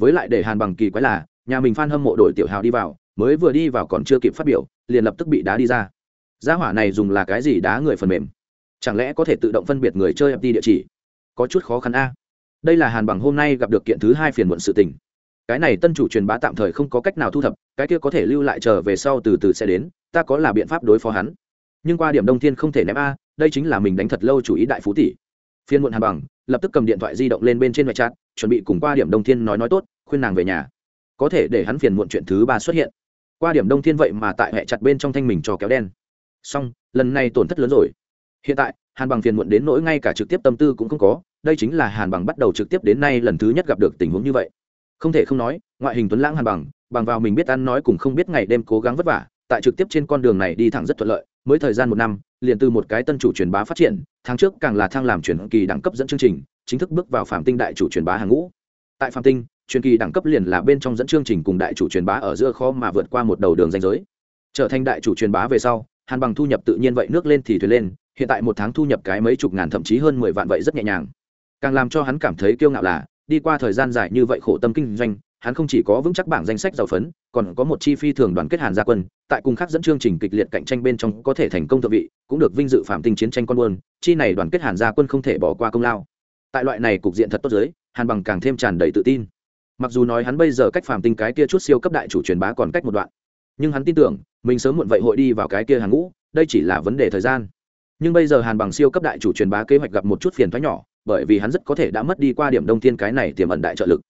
Với lại để hàn bằng kỳ quái là, nhà mình phan hâm mộ đội tiểu hào đi vào, mới vừa đi vào còn chưa kịp phát biểu liền lập tức bị đá đi ra. Gia hỏa này dùng là cái gì đá người phần mềm? Chẳng lẽ có thể tự động phân biệt người chơi ft địa chỉ? Có chút khó khăn a. Đây là hàn bằng hôm nay gặp được kiện thứ hai phiền muộn sự tình. Cái này tân chủ truyền bá tạm thời không có cách nào thu thập, cái kia có thể lưu lại chờ về sau từ từ sẽ đến, ta có là biện pháp đối phó hắn. Nhưng qua điểm đông thiên không thể ném a, đây chính là mình đánh thật lâu chủ ý đại phú tỷ. Phiên muộn hàn bằng, lập tức cầm điện thoại di động lên bên trên ngoại chat, chuẩn bị cùng qua điểm đông thiên nói nói tốt, khuyên nàng về nhà. Có thể để hắn phiền muộn chuyện thứ ba xuất hiện qua điểm đông thiên vậy mà tại hệ chặt bên trong thanh mình cho kéo đen. Xong, lần này tổn thất lớn rồi. Hiện tại, hàn bằng phiền muộn đến nỗi ngay cả trực tiếp tâm tư cũng không có, đây chính là hàn bằng bắt đầu trực tiếp đến nay lần thứ nhất gặp được tình huống như vậy. Không thể không nói, ngoại hình tuấn lãng hàn bằng bằng vào mình biết ăn nói cùng không biết ngày đêm cố gắng vất vả, tại trực tiếp trên con đường này đi thẳng rất thuận lợi, mới thời gian một năm, liền từ một cái tân chủ truyền bá phát triển, tháng trước càng là thang làm truyền kỳ đẳng cấp dẫn chương trình, chính thức bước vào phạm tinh đại chủ truyền bá hàng ngũ. Tại phạm tinh truyền kỳ đẳng cấp liền là bên trong dẫn chương trình cùng đại chủ truyền bá ở giữa kho mà vượt qua một đầu đường danh giới. Trở thành đại chủ truyền bá về sau, hàn bằng thu nhập tự nhiên vậy nước lên thì thuyền lên, hiện tại một tháng thu nhập cái mấy chục ngàn thậm chí hơn mười vạn vậy rất nhẹ nhàng. Càng làm cho hắn cảm thấy kiêu ngạo là, đi qua thời gian dài như vậy khổ tâm kinh doanh, hắn không chỉ có vững chắc bảng danh sách giàu phấn, còn có một chi phi thường đoàn kết hàn gia quân, tại cùng khác dẫn chương trình kịch liệt cạnh tranh bên trong có thể thành công thượng vị, cũng được vinh dự phạm tinh chiến tranh con buôn, chi này đoàn kết hàn gia quân không thể bỏ qua công lao. Tại loại này cục diện thật tốt giới hàn bằng càng thêm tràn đầy tự tin mặc dù nói hắn bây giờ cách phàm tinh cái kia chút siêu cấp đại chủ truyền bá còn cách một đoạn, nhưng hắn tin tưởng, mình sớm muộn vậy hội đi vào cái kia hàng ngũ, đây chỉ là vấn đề thời gian. Nhưng bây giờ hàn bằng siêu cấp đại chủ truyền bá kế hoạch gặp một chút phiền thoái nhỏ, bởi vì hắn rất có thể đã mất đi qua điểm đông thiên cái này tiềm ẩn đại trợ lực.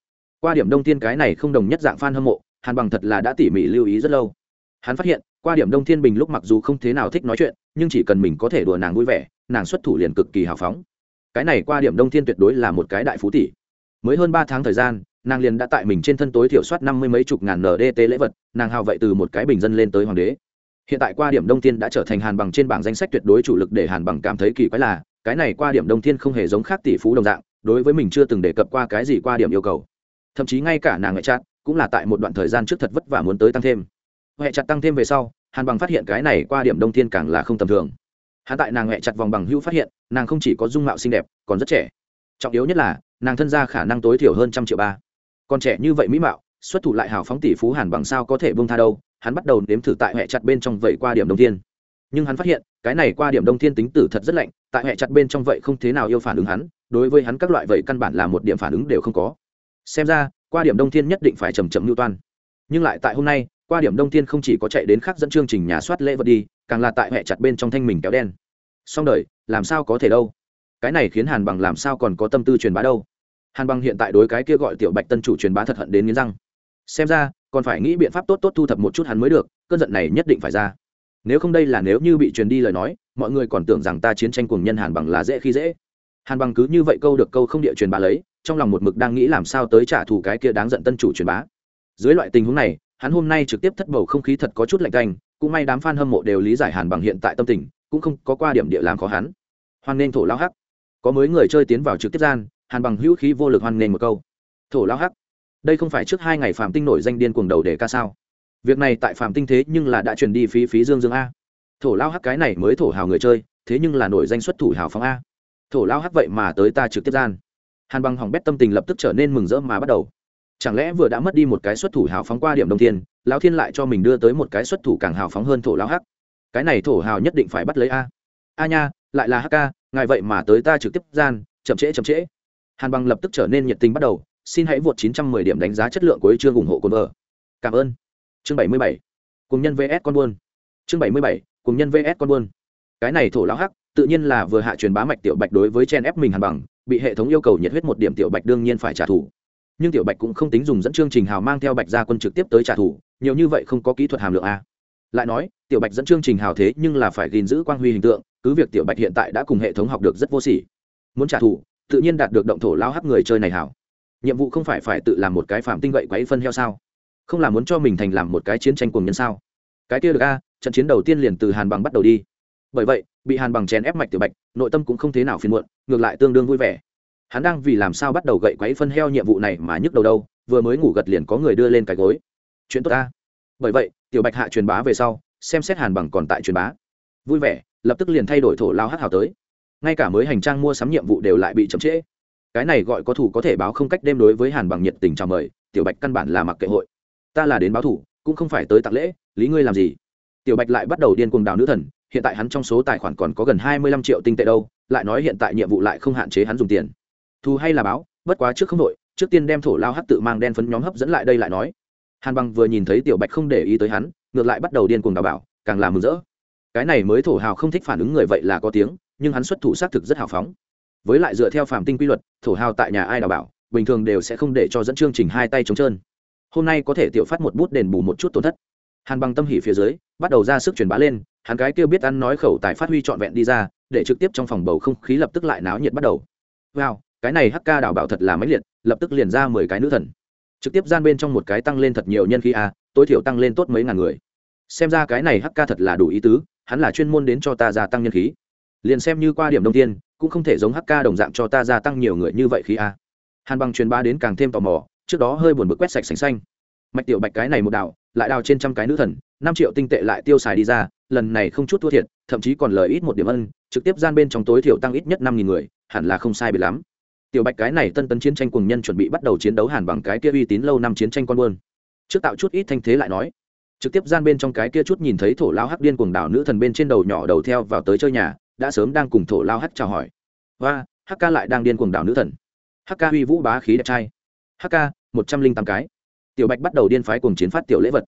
Qua điểm đông thiên cái này không đồng nhất dạng f a n hâm mộ, hàn bằng thật là đã tỉ mỉ lưu ý rất lâu. Hắn phát hiện, qua điểm đông thiên bình lúc mặc dù không thế nào thích nói chuyện, nhưng chỉ cần mình có thể đùa nàng vui vẻ, nàng xuất thủ liền cực kỳ hào phóng. Cái này qua điểm đông thiên tuyệt đối là một cái đại phú tỷ. Mới hơn ba tháng thời gian nàng liền đã tại mình trên thân tối thiểu soát năm mươi mấy chục ngàn ndt lễ vật, nàng hào vậy từ một cái bình dân lên tới hoàng đế. Hiện tại qua điểm đông thiên đã trở thành hàn bằng trên bảng danh sách tuyệt đối chủ lực để hàn bằng cảm thấy kỳ quái là, cái này qua điểm đông thiên không hề giống khác tỷ phú đồng dạng, đối với mình chưa từng đề cập qua cái gì qua điểm yêu cầu. Thậm chí ngay cả nàng ngoại chát cũng là tại một đoạn thời gian trước thật vất vả muốn tới tăng thêm. Huệ chặt tăng thêm về sau, hàn bằng phát hiện cái này qua điểm đông thiên càng là không tầm thường. Hắn tại nàng huệ chặt vòng bằng hữu phát hiện, nàng không chỉ có dung mạo xinh đẹp, còn rất trẻ. Trọng yếu nhất là, nàng thân ra khả năng tối thiểu hơn trăm triệu ba còn trẻ như vậy mỹ mạo, xuất thủ lại hào phóng tỷ phú hàn bằng sao có thể bông tha đâu, hắn bắt đầu nếm thử tại hệ chặt bên trong vậy qua điểm đông thiên. Nhưng hắn phát hiện, cái này qua điểm đông thiên tính tử thật rất lạnh, tại hệ chặt bên trong vậy không thế nào yêu phản ứng hắn, đối với hắn các loại vậy căn bản là một điểm phản ứng đều không có. Xem ra, qua điểm đông thiên nhất định phải chầm chậm mưu toan. Nhưng lại tại hôm nay, qua điểm đông thiên không chỉ có chạy đến khác dẫn chương trình nhà soát lễ vật đi, càng là tại hệ chặt bên trong thanh mình kéo đen. Xong đời, làm sao có thể đâu? Cái này khiến hàn bằng làm sao còn có tâm tư truyền bá đâu? Hàn bằng hiện tại đối cái kia gọi tiểu bạch tân chủ truyền bá thật hận đến nghiến răng. Xem ra, còn phải nghĩ biện pháp tốt tốt thu thập một chút hắn mới được, cơn giận này nhất định phải ra. Nếu không đây là nếu như bị truyền đi lời nói, mọi người còn tưởng rằng ta chiến tranh cùng nhân hàn bằng là dễ khi dễ. Hàn bằng cứ như vậy câu được câu không địa truyền bá lấy, trong lòng một mực đang nghĩ làm sao tới trả thù cái kia đáng giận tân chủ truyền bá. Dưới loại tình huống này, hắn hôm nay trực tiếp thất bầu không khí thật có chút lạnh canh cũng may đám f a n hâm mộ đều lý giải hàn bằng hiện tại tâm tình, cũng không có qua điểm địa làm khó hắn. Hoan nên thổ lao hắc. Có mấy người chơi tiến vào trực tiếp gian hàn bằng hữu khí vô lực hoan nghênh một câu. Thổ lao hắc, đây không phải trước hai ngày phạm tinh nổi danh điên cuồng đầu để ca sao? Việc này tại phạm tinh thế nhưng là đã truyền đi phí phí dương dương a. Thổ lao hắc cái này mới thổ hào người chơi, thế nhưng là nổi danh xuất thủ hào phóng a. Thổ lao hắc vậy mà tới ta trực tiếp gian. Hàn bằng hỏng bét tâm tình lập tức trở nên mừng rỡ mà bắt đầu. Chẳng lẽ vừa đã mất đi một cái xuất thủ hào phóng qua điểm đông thiên lao thiên lại cho mình đưa tới một cái xuất thủ càng hào phóng hơn thổ lao hắc? Cái này thổ hào nhất định phải bắt lấy a. A nha, lại là hk ngài vậy mà tới ta trực tiếp gian, chậm trễ chậm trễ hàn bằng lập tức trở nên nhiệt tình bắt đầu, xin hãy vượt 910 điểm đánh giá chất lượng của chương ủng hộ cồn vợ. Cảm ơn. Chương 77. cùng nhân vs con buôn. Chương 77. cùng nhân vs con buôn. Cái này thổ lão hắc, tự nhiên là vừa hạ truyền bá mạch tiểu bạch đối với chen ép mình hàn bằng bị hệ thống yêu cầu nhiệt huyết một điểm tiểu bạch đương nhiên phải trả thù. Nhưng tiểu bạch cũng không tính dùng dẫn chương trình hào mang theo bạch gia quân trực tiếp tới trả thù, nhiều như vậy không có kỹ thuật hàm lượng a. Lại nói, tiểu bạch dẫn chương trình hào thế nhưng là phải gìn giữ quang huy hình tượng, cứ việc tiểu bạch hiện tại đã cùng hệ thống học được rất vô sỉ. Muốn trả thù tự nhiên đạt được động thổ lao hắc người chơi này hảo. Nhiệm vụ không phải phải tự làm một cái phạm tinh gậy quấy phân heo sao? Không là muốn cho mình thành làm một cái chiến tranh cùng nhân sao? Cái kia được a, trận chiến đầu tiên liền từ hàn bằng bắt đầu đi. Bởi vậy, bị hàn bằng chèn ép mạch tiểu bạch, nội tâm cũng không thế nào phiền muộn, ngược lại tương đương vui vẻ. Hắn đang vì làm sao bắt đầu gậy quấy phân heo nhiệm vụ này mà nhức đầu đâu, vừa mới ngủ gật liền có người đưa lên cái gối. Chuyện tốt ta bởi vậy, tiểu bạch hạ truyền bá về sau, xem xét hàn bằng còn tại truyền bá. Vui vẻ, lập tức liền thay đổi thổ lao hát hào tới ngay cả mới hành trang mua sắm nhiệm vụ đều lại bị chậm trễ. Cái này gọi có thủ có thể báo không cách đêm đối với hàn bằng nhiệt tình chào mời, tiểu bạch căn bản là mặc kệ hội. Ta là đến báo thủ, cũng không phải tới tặng lễ, lý ngươi làm gì? Tiểu bạch lại bắt đầu điên cuồng đào nữ thần, hiện tại hắn trong số tài khoản còn có gần hai mươi lăm triệu tinh tệ đâu, lại nói hiện tại nhiệm vụ lại không hạn chế hắn dùng tiền. Thu hay là báo, bất quá trước không đội trước tiên đem thổ lao hát tự mang đen phấn nhóm hấp dẫn lại đây lại nói. Hàn bằng vừa nhìn thấy tiểu bạch không để ý tới hắn, ngược lại bắt đầu điên cuồng đào bảo, càng làm mừng rỡ. Cái này mới thổ hào không thích phản ứng người vậy là có tiếng nhưng hắn xuất thủ xác thực rất hào phóng. Với lại dựa theo phạm tinh quy luật, thổ hào tại nhà ai đào bảo, bình thường đều sẽ không để cho dẫn chương trình hai tay trống trơn. Hôm nay có thể tiểu phát một bút đền bù một chút tổn thất. Hàn bằng tâm hỉ phía dưới, bắt đầu ra sức truyền bá lên, hắn cái kia biết ăn nói khẩu tài phát huy trọn vẹn đi ra, để trực tiếp trong phòng bầu không khí lập tức lại náo nhiệt bắt đầu. Wow, cái này hk đào bảo thật là máy liệt, lập tức liền ra mười cái nữ thần. Trực tiếp gian bên trong một cái tăng lên thật nhiều nhân khí a, tối thiểu tăng lên tốt mấy ngàn người. Xem ra cái này hk thật là đủ ý tứ, hắn là chuyên môn đến cho ta gia tăng nhân khí liền xem như qua điểm đông tiên, cũng không thể giống hk đồng dạng cho ta gia tăng nhiều người như vậy khí a. Hàn bằng truyền bá đến càng thêm tò mò, trước đó hơi buồn bực quét sạch sành xanh. Mạch tiểu bạch cái này một đạo, lại đào trên trăm cái nữ thần, năm triệu tinh tệ lại tiêu xài đi ra, lần này không chút thua thiệt, thậm chí còn lời ít một điểm ân, trực tiếp gian bên trong tối thiểu tăng ít nhất năm nghìn người, hẳn là không sai bị lắm. Tiểu bạch cái này tân tấn chiến tranh cùng nhân chuẩn bị bắt đầu chiến đấu hàn bằng cái kia uy tín lâu năm chiến tranh con buôn. Trước tạo chút ít thanh thế lại nói, trực tiếp gian bên trong cái kia chút nhìn thấy thổ lao hắc điên cuồng đảo nữ thần bên trên đầu nhỏ đầu theo vào tới chơi nhà đã sớm đang cùng thổ lao hắc chào hỏi. Và, hắc ca lại đang điên cuồng đảo nữ thần. Hắc ca uy vũ bá khí đẹp trai. Hắc ca, một trăm linh tám cái. Tiểu bạch bắt đầu điên phái cùng chiến phát tiểu lễ vật.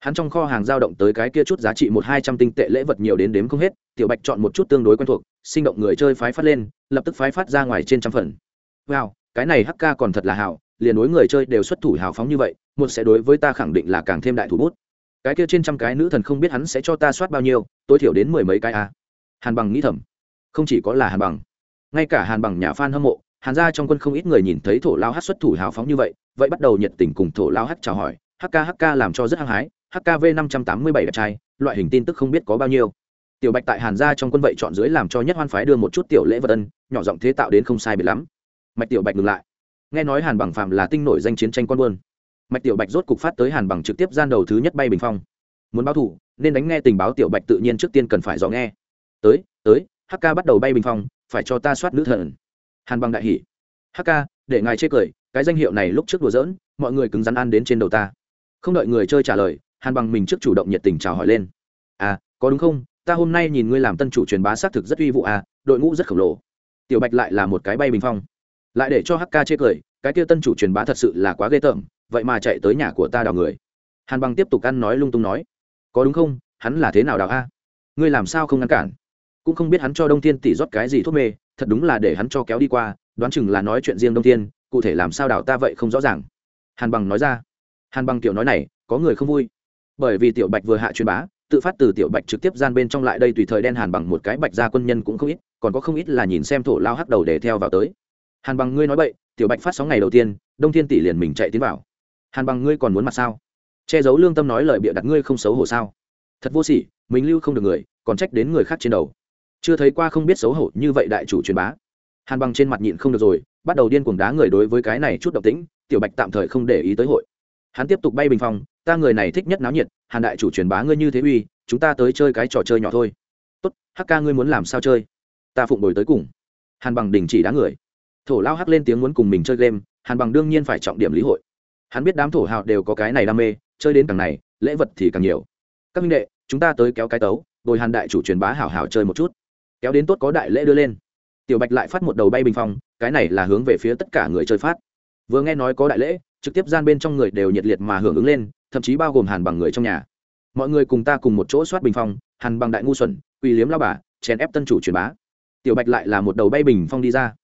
Hắn trong kho hàng giao động tới cái kia chút giá trị một hai trăm tinh tệ lễ vật nhiều đến đếm không hết, tiểu bạch chọn một chút tương đối quen thuộc, sinh động người chơi phái phát lên, lập tức phái phát ra ngoài trên trăm phần. Wow, cái này hk còn thật là hảo, liền đối người chơi đều xuất thủ hào phóng như vậy, một sẽ đối với ta khẳng định là càng thêm đại thủ bút. Cái kia trên trăm cái nữ thần không biết hắn sẽ cho ta soát bao nhiêu, tối thiểu đến mười mấy cái a. à hàn bằng nghĩ thầm. Không chỉ có là hàn bằng, ngay cả hàn bằng nhà f a n hâm mộ, hàn ra trong quân không ít người nhìn thấy thổ lao hát xuất thủ hào phóng như vậy vậy bắt đầu nhiệt tình cùng thổ lao hát chào hỏi hk hk làm cho rất hăng hái hkv năm trăm tám mươi bảy đẹp trai, loại hình tin tức không biết có bao nhiêu. Tiểu bạch tại hàn gia trong quân vậy chọn dưới làm cho nhất hoan phái đưa một chút tiểu lễ vật ân, nhỏ giọng thế tạo đến không sai biệt lắm. Mạch tiểu bạch ngừng lại. Nghe nói hàn bằng phạm là tinh nổi danh chiến tranh con buôn. Mạch tiểu bạch rốt cục phát tới hàn bằng trực tiếp gian đầu thứ nhất bay bình phong. Muốn báo thủ, nên đánh nghe tình báo tiểu bạch tự nhiên trước tiên cần phải dò nghe tới tới hk bắt đầu bay bình phong, phải cho ta soát nữ thần. Hàn bằng đại hỉ. Hk để ngài chê cười, cái danh hiệu này lúc trước đùa giỡn, mọi người cứng rắn ăn đến trên đầu ta. Không đợi người chơi trả lời, hàn bằng mình trước chủ động nhiệt tình chào hỏi lên. À có đúng không? Ta hôm nay nhìn ngươi làm tân chủ truyền bá xác thực rất uy vụ à đội ngũ rất khổng lồ. Tiểu bạch lại là một cái bay bình phong. Lại để cho hk chê cười, cái kia tân chủ truyền bá thật sự là quá ghê tởm, vậy mà chạy tới nhà của ta đào người. Hàn bằng tiếp tục ăn nói lung tung nói. Có đúng không? Hắn là thế nào đào a? Ngươi làm sao không ngăn cản? Cũng không biết hắn cho đông thiên tỷ rót cái gì thuốc mê, thật đúng là để hắn cho kéo đi qua, đoán chừng là nói chuyện riêng đông thiên, cụ thể làm sao đảo ta vậy không rõ ràng. Hàn bằng nói ra. Hàn bằng kiểu nói này, có người không vui. Bởi vì tiểu bạch vừa hạ truyền bá, tự phát từ tiểu bạch trực tiếp gian bên trong lại đây tùy thời đen hàn bằng một cái bạch gia quân nhân cũng không ít, còn có không ít là nhìn xem thổ lao hắc đầu để theo vào tới. Hàn bằng ngươi nói vậy tiểu bạch phát sóng ngày đầu tiên, đông thiên tỷ liền mình chạy tiến vào. Hàn bằng ngươi còn muốn mặt sao? Che giấu lương tâm nói lời bịa đặt ngươi không xấu hổ sao? Thật vô sỉ, mình lưu không được người, còn trách đến người khác trên đầu chưa thấy qua không biết xấu hổ như vậy đại chủ truyền bá. Hàn bằng trên mặt nhịn không được rồi, bắt đầu điên cuồng đá người đối với cái này chút độc tĩnh, tiểu bạch tạm thời không để ý tới hội. Hắn tiếp tục bay bình phong, ta người này thích nhất náo nhiệt, hàn đại chủ truyền bá ngươi như thế uy, chúng ta tới chơi cái trò chơi nhỏ thôi. Tốt, hắc ca ngươi muốn làm sao chơi? Ta phụng đổi tới cùng. Hàn bằng đình chỉ đá người. Thổ lao hắc lên tiếng muốn cùng mình chơi game, hàn bằng đương nhiên phải trọng điểm lý hội. Hắn biết đám thổ hào đều có cái này đam mê, chơi đến càng này, lễ vật thì càng nhiều. Các minh đệ, chúng ta tới kéo cái tấu, bồi hàn đại chủ truyền bá hảo hảo chơi một chút kéo đến tốt có đại lễ đưa lên. Tiểu bạch lại phát một đầu bay bình phong, cái này là hướng về phía tất cả người chơi phát. Vừa nghe nói có đại lễ, trực tiếp gian bên trong người đều nhiệt liệt mà hưởng ứng lên, thậm chí bao gồm hàn bằng người trong nhà. Mọi người cùng ta cùng một chỗ soát bình phong, hàn bằng đại ngu xuẩn, quỳ liếm lao bà, chèn ép tân chủ truyền bá. Tiểu bạch lại là một đầu bay bình phong đi ra.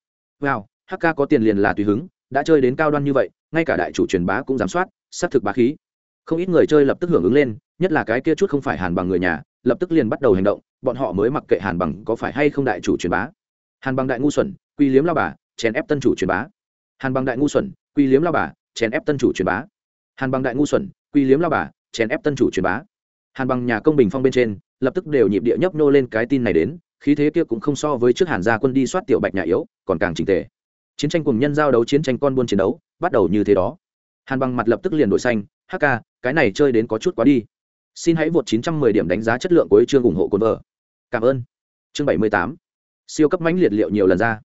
Wow hk có tiền liền là tùy hứng, đã chơi đến cao đoan như vậy, ngay cả đại chủ truyền bá cũng giám soát xác thực bá khí. Không ít người chơi lập tức hưởng ứng lên nhất là cái kia chút không phải hàn bằng người nhà, lập tức liền bắt đầu hành động, bọn họ mới mặc kệ hàn bằng có phải hay không đại chủ truyền bá. Hàn bằng đại ngu xuẩn, quy liếm lao bà, chèn ép tân chủ truyền bá. Hàn bằng đại ngu xuẩn, quy liếm lao bà, chèn ép tân chủ truyền bá. Hàn bằng đại ngu xuẩn, quy liếm lao bà, chèn ép tân chủ truyền bá. Hàn bằng nhà công bình phong bên trên, lập tức đều nhịp địa nhấp nô lên cái tin này đến, khí thế kia cũng không so với trước hàn gia quân đi soát tiểu bạch nhà yếu, còn càng trình tề. Chiến tranh cùng nhân giao đấu, chiến tranh con buôn chiến đấu, bắt đầu như thế đó. Hàn bằng mặt lập tức liền đổi xanh hk cái này chơi đến có chút quá đi xin hãy vượt 910 điểm đánh giá chất lượng của chương ủng hộ cồn vợ. Cảm ơn. Chương 78. siêu cấp mãnh liệt liệu nhiều lần ra.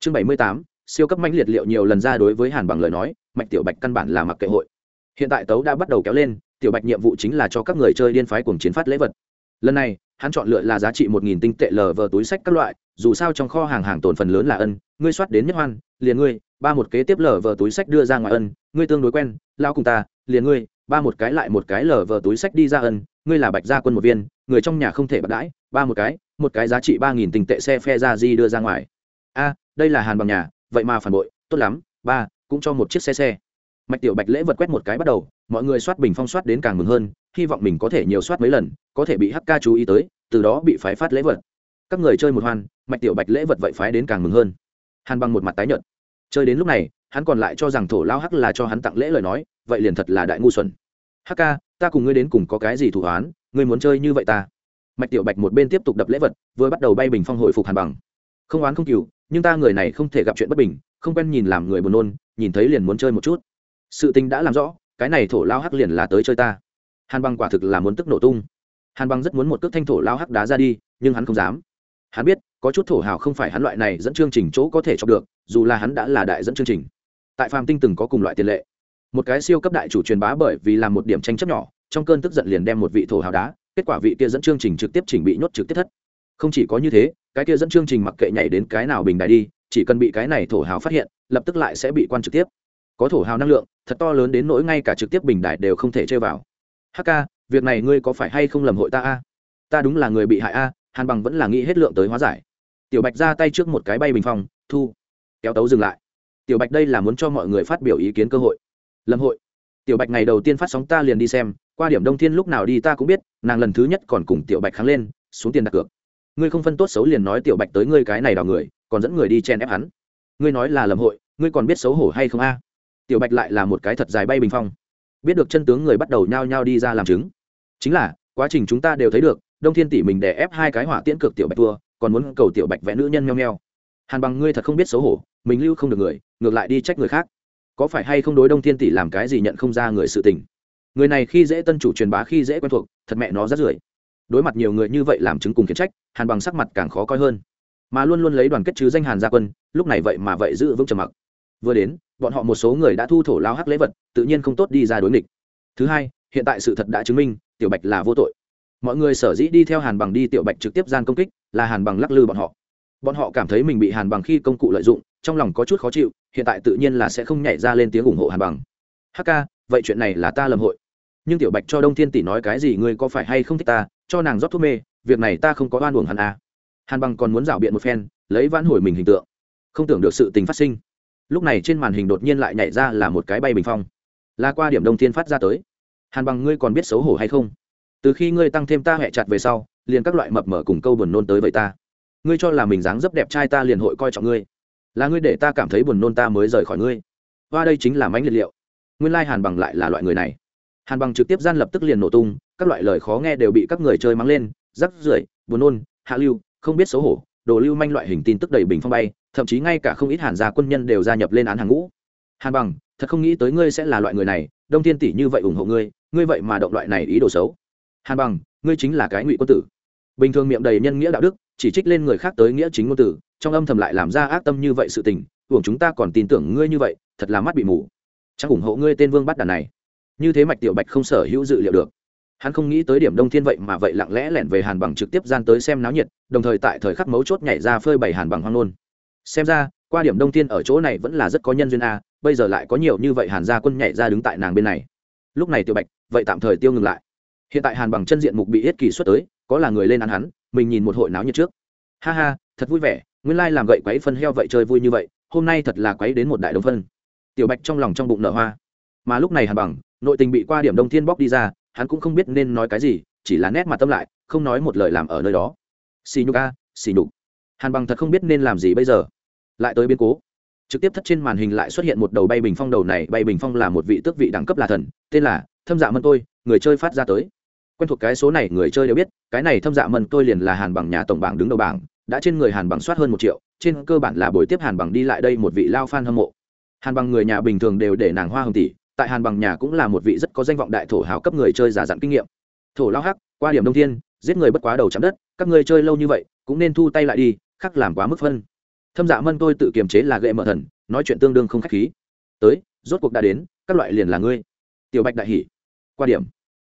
Chương 78. siêu cấp mãnh liệt liệu nhiều lần ra đối với hàn bằng lời nói, mạch tiểu bạch căn bản là mặc kệ hội. Hiện tại tấu đã bắt đầu kéo lên, tiểu bạch nhiệm vụ chính là cho các người chơi điên phái cùng chiến phát lễ vật. Lần này, hắn chọn lựa là giá trị một nghìn tinh tệ lờ vờ túi sách các loại, dù sao trong kho hàng hàng tồn phần lớn là ân, ngươi soát đến nhất hoan, liền ngươi, ba một kế tiếp lờ vờ túi sách đưa ra ngoài ân, ngươi tương đối quen, lao cùng ta, liền ngươi ba một cái lại một cái lờ vờ túi sách đi ra ân, ngươi là bạch gia quân một viên, người trong nhà không thể bạc đãi, ba một cái một cái giá trị ba nghìn tình tệ xe phe ra di đưa ra ngoài. A, đây là hàn bằng nhà, vậy mà phản bội, tốt lắm, ba, cũng cho một chiếc xe xe. Mạch tiểu bạch lễ vật quét một cái bắt đầu, mọi người soát bình phong soát đến càng mừng hơn, hy vọng mình có thể nhiều soát mấy lần, có thể bị hk chú ý tới, từ đó bị phái phát lễ vật. Các người chơi một hoan, mạch tiểu bạch lễ vật vậy phái đến càng mừng hơn. Hàn bằng một mặt tái nhợt. Chơi đến lúc này hắn còn lại cho rằng thổ lao hắc là cho hắn tặng lễ lời nói vậy liền thật là đại ngu xuẩn. Hắc ca, ta cùng ngươi đến cùng có cái gì thủ hoán ngươi muốn chơi như vậy ta? Mạch tiểu bạch một bên tiếp tục đập lễ vật vừa bắt đầu bay bình phong hồi phục hàn bằng. Không oán không cừu nhưng ta người này không thể gặp chuyện bất bình không quen nhìn làm người buồn nôn nhìn thấy liền muốn chơi một chút. Sự tình đã làm rõ cái này thổ lao hắc liền là tới chơi ta. Hàn bằng quả thực là muốn tức nổ tung. Hàn bằng rất muốn một cước thanh thổ lao hắc đá ra đi nhưng hắn không dám. Hắn biết có chút thổ hào không phải hắn loại này dẫn chương trình chỗ có thể chọc được dù là hắn đã là đại dẫn chương trình tại phàm tinh từng có cùng loại tiền lệ. Một cái siêu cấp đại chủ truyền bá bởi vì làm một điểm tranh chấp nhỏ, trong cơn tức giận liền đem một vị thổ hào đá, kết quả vị kia dẫn chương trình trực tiếp chỉnh bị nhốt trực tiếp thất. Không chỉ có như thế, cái kia dẫn chương trình mặc kệ nhảy đến cái nào bình đại đi, chỉ cần bị cái này thổ hào phát hiện, lập tức lại sẽ bị quan trực tiếp. Có thổ hào năng lượng, thật to lớn đến nỗi ngay cả trực tiếp bình đại đều không thể chơi vào. Hk việc này ngươi có phải hay không lầm hội ta a? Ta đúng là người bị hại a, hàn bằng vẫn là nghĩ hết lượng tới hóa giải. Tiểu bạch ra tay trước một cái bay bình phong, thu, kéo tấu dừng lại tiểu bạch đây là muốn cho mọi người phát biểu ý kiến cơ hội. Lâm hội. Tiểu bạch ngày đầu tiên phát sóng ta liền đi xem, qua điểm đông thiên lúc nào đi ta cũng biết, nàng lần thứ nhất còn cùng tiểu bạch kháng lên, xuống tiền đặt cược. Ngươi không phân tốt xấu liền nói tiểu bạch tới ngươi cái này đào người, còn dẫn người đi chen ép hắn. Ngươi nói là lầm hội, ngươi còn biết xấu hổ hay không a? Tiểu bạch lại là một cái thật dài bay bình phong. Biết được chân tướng người bắt đầu nhao nhao đi ra làm chứng. Chính là, quá trình chúng ta đều thấy được, đông thiên tỷ mình đè ép hai cái hỏa tiễn cực tiểu bạch thua, còn muốn cầu tiểu bạch vẽ nữ nhân meo meo. Hàn bằng ngươi thật không biết xấu hổ, mình lưu không được người ngược lại đi trách người khác. Có phải hay không đối đông thiên tỷ làm cái gì nhận không ra người sự tình? Người này khi dễ tân chủ truyền bá, khi dễ quen thuộc, thật mẹ nó rất rưởi. Đối mặt nhiều người như vậy làm chứng cùng kiến trách, hàn bằng sắc mặt càng khó coi hơn. Mà luôn luôn lấy đoàn kết chứ danh hàn gia quân, lúc này vậy mà vậy giữ vững trầm mặc. Vừa đến, bọn họ một số người đã thu thổ lao hắc lễ vật, tự nhiên không tốt đi ra đối nghịch. Thứ hai, hiện tại sự thật đã chứng minh, tiểu bạch là vô tội. Mọi người sở dĩ đi theo hàn bằng đi, tiểu bạch trực tiếp gian công kích, là hàn bằng lắc lư bọn họ bọn họ cảm thấy mình bị hàn bằng khi công cụ lợi dụng, trong lòng có chút khó chịu, hiện tại tự nhiên là sẽ không nhảy ra lên tiếng ủng hộ hàn bằng. Hk vậy chuyện này là ta lầm hội. Nhưng tiểu bạch cho đông thiên tỷ nói cái gì ngươi có phải hay không thích ta, cho nàng rót thuốc mê, việc này ta không có oan uổng hắn à. hàn bằng còn muốn rảo biện một phen, lấy vãn hồi mình hình tượng. Không tưởng được sự tình phát sinh. Lúc này trên màn hình đột nhiên lại nhảy ra là một cái bay bình phong. Là qua điểm đông thiên phát ra tới. Hàn bằng ngươi còn biết xấu hổ hay không? Từ khi ngươi tăng thêm ta hẹ chặt về sau, liền các loại mập mở cùng câu buồn nôn tới vậy ta ngươi cho là mình dáng dấp đẹp trai ta liền hội coi trọng ngươi. Là ngươi để ta cảm thấy buồn nôn ta mới rời khỏi ngươi. Và đây chính là mánh liệt liệu. Nguyên lai hàn bằng lại là loại người này. Hàn bằng trực tiếp gian lập tức liền nổ tung, các loại lời khó nghe đều bị các người chơi mắng lên, rắc rưởi, buồn nôn, hạ lưu, không biết xấu hổ, đồ lưu manh loại hình tin tức đầy bình phong bay, thậm chí ngay cả không ít hàn gia quân nhân đều gia nhập lên án hàng ngũ. Hàn bằng, thật không nghĩ tới ngươi sẽ là loại người này, đông thiên tỷ như vậy ủng hộ ngươi ngươi vậy mà động loại này ý đồ xấu. Hàn bằng, ngươi chính là cái ngụy quân tử. Bình thường miệng đầy nhân nghĩa đạo đức chỉ trích lên người khác tới nghĩa chính ngôn tử, trong âm thầm lại làm ra ác tâm như vậy sự tình, hưởng chúng ta còn tin tưởng ngươi như vậy, thật là mắt bị mù. Chắc ủng hộ ngươi tên vương bắt đàn này. Như thế mạch tiểu bạch không sở hữu dự liệu được. Hắn không nghĩ tới điểm đông thiên vậy mà vậy lặng lẽ lẻn về hàn bằng trực tiếp gian tới xem náo nhiệt, đồng thời tại thời khắc mấu chốt nhảy ra phơi bày hàn bằng hoang nôn xem ra, qua điểm đông thiên ở chỗ này vẫn là rất có nhân duyên a, bây giờ lại có nhiều như vậy hàn gia quân nhảy ra đứng tại nàng bên này. Lúc này tiểu bạch, vậy tạm thời tiêu ngừng lại. Hiện tại hàn bằng chân diện mục bị yết kỳ xuất tới, có là người lên ăn hắn mình nhìn một hội náo nhiệt trước. Ha ha, thật vui vẻ, nguyên lai làm gậy quấy phân heo vậy chơi vui như vậy, hôm nay thật là quấy đến một đại đồng phân. Tiểu bạch trong lòng trong bụng nở hoa. Mà lúc này hàn bằng, nội tình bị qua điểm đông thiên bóc đi ra, hắn cũng không biết nên nói cái gì, chỉ là nét mặt tâm lại, không nói một lời làm ở nơi đó. Xì nhục a, xì nhục. Hàn bằng thật không biết nên làm gì bây giờ. Lại tới biến cố. Trực tiếp thất trên màn hình lại xuất hiện một đầu bay bình phong, đầu này bay bình phong là một vị tước vị đẳng cấp là thần, tên là thâm dạ mân tôi, người chơi phát ra tới quen thuộc cái số này người chơi đều biết, cái này thâm dạ mân tôi liền là hàn bằng nhà tổng bảng đứng đầu bảng, đã trên người hàn bằng soát hơn một triệu, trên cơ bản là buổi tiếp hàn bằng đi lại đây một vị lao f a n hâm mộ. Hàn bằng người nhà bình thường đều để nàng hoa hồng tỷ, tại hàn bằng nhà cũng là một vị rất có danh vọng đại thổ hào cấp người chơi giả dặn kinh nghiệm. Thổ lao hắc, qua điểm đông thiên, giết người bất quá đầu chạm đất, các người chơi lâu như vậy, cũng nên thu tay lại đi, khắc làm quá mức phân. Thâm dạ mân tôi tự kiềm chế là gậy mở thần, nói chuyện tương đương không k h á c h khí. Tới, rốt cuộc đã đến, các loại liền là ngươi. Tiểu bạch đại hỷ qua điểm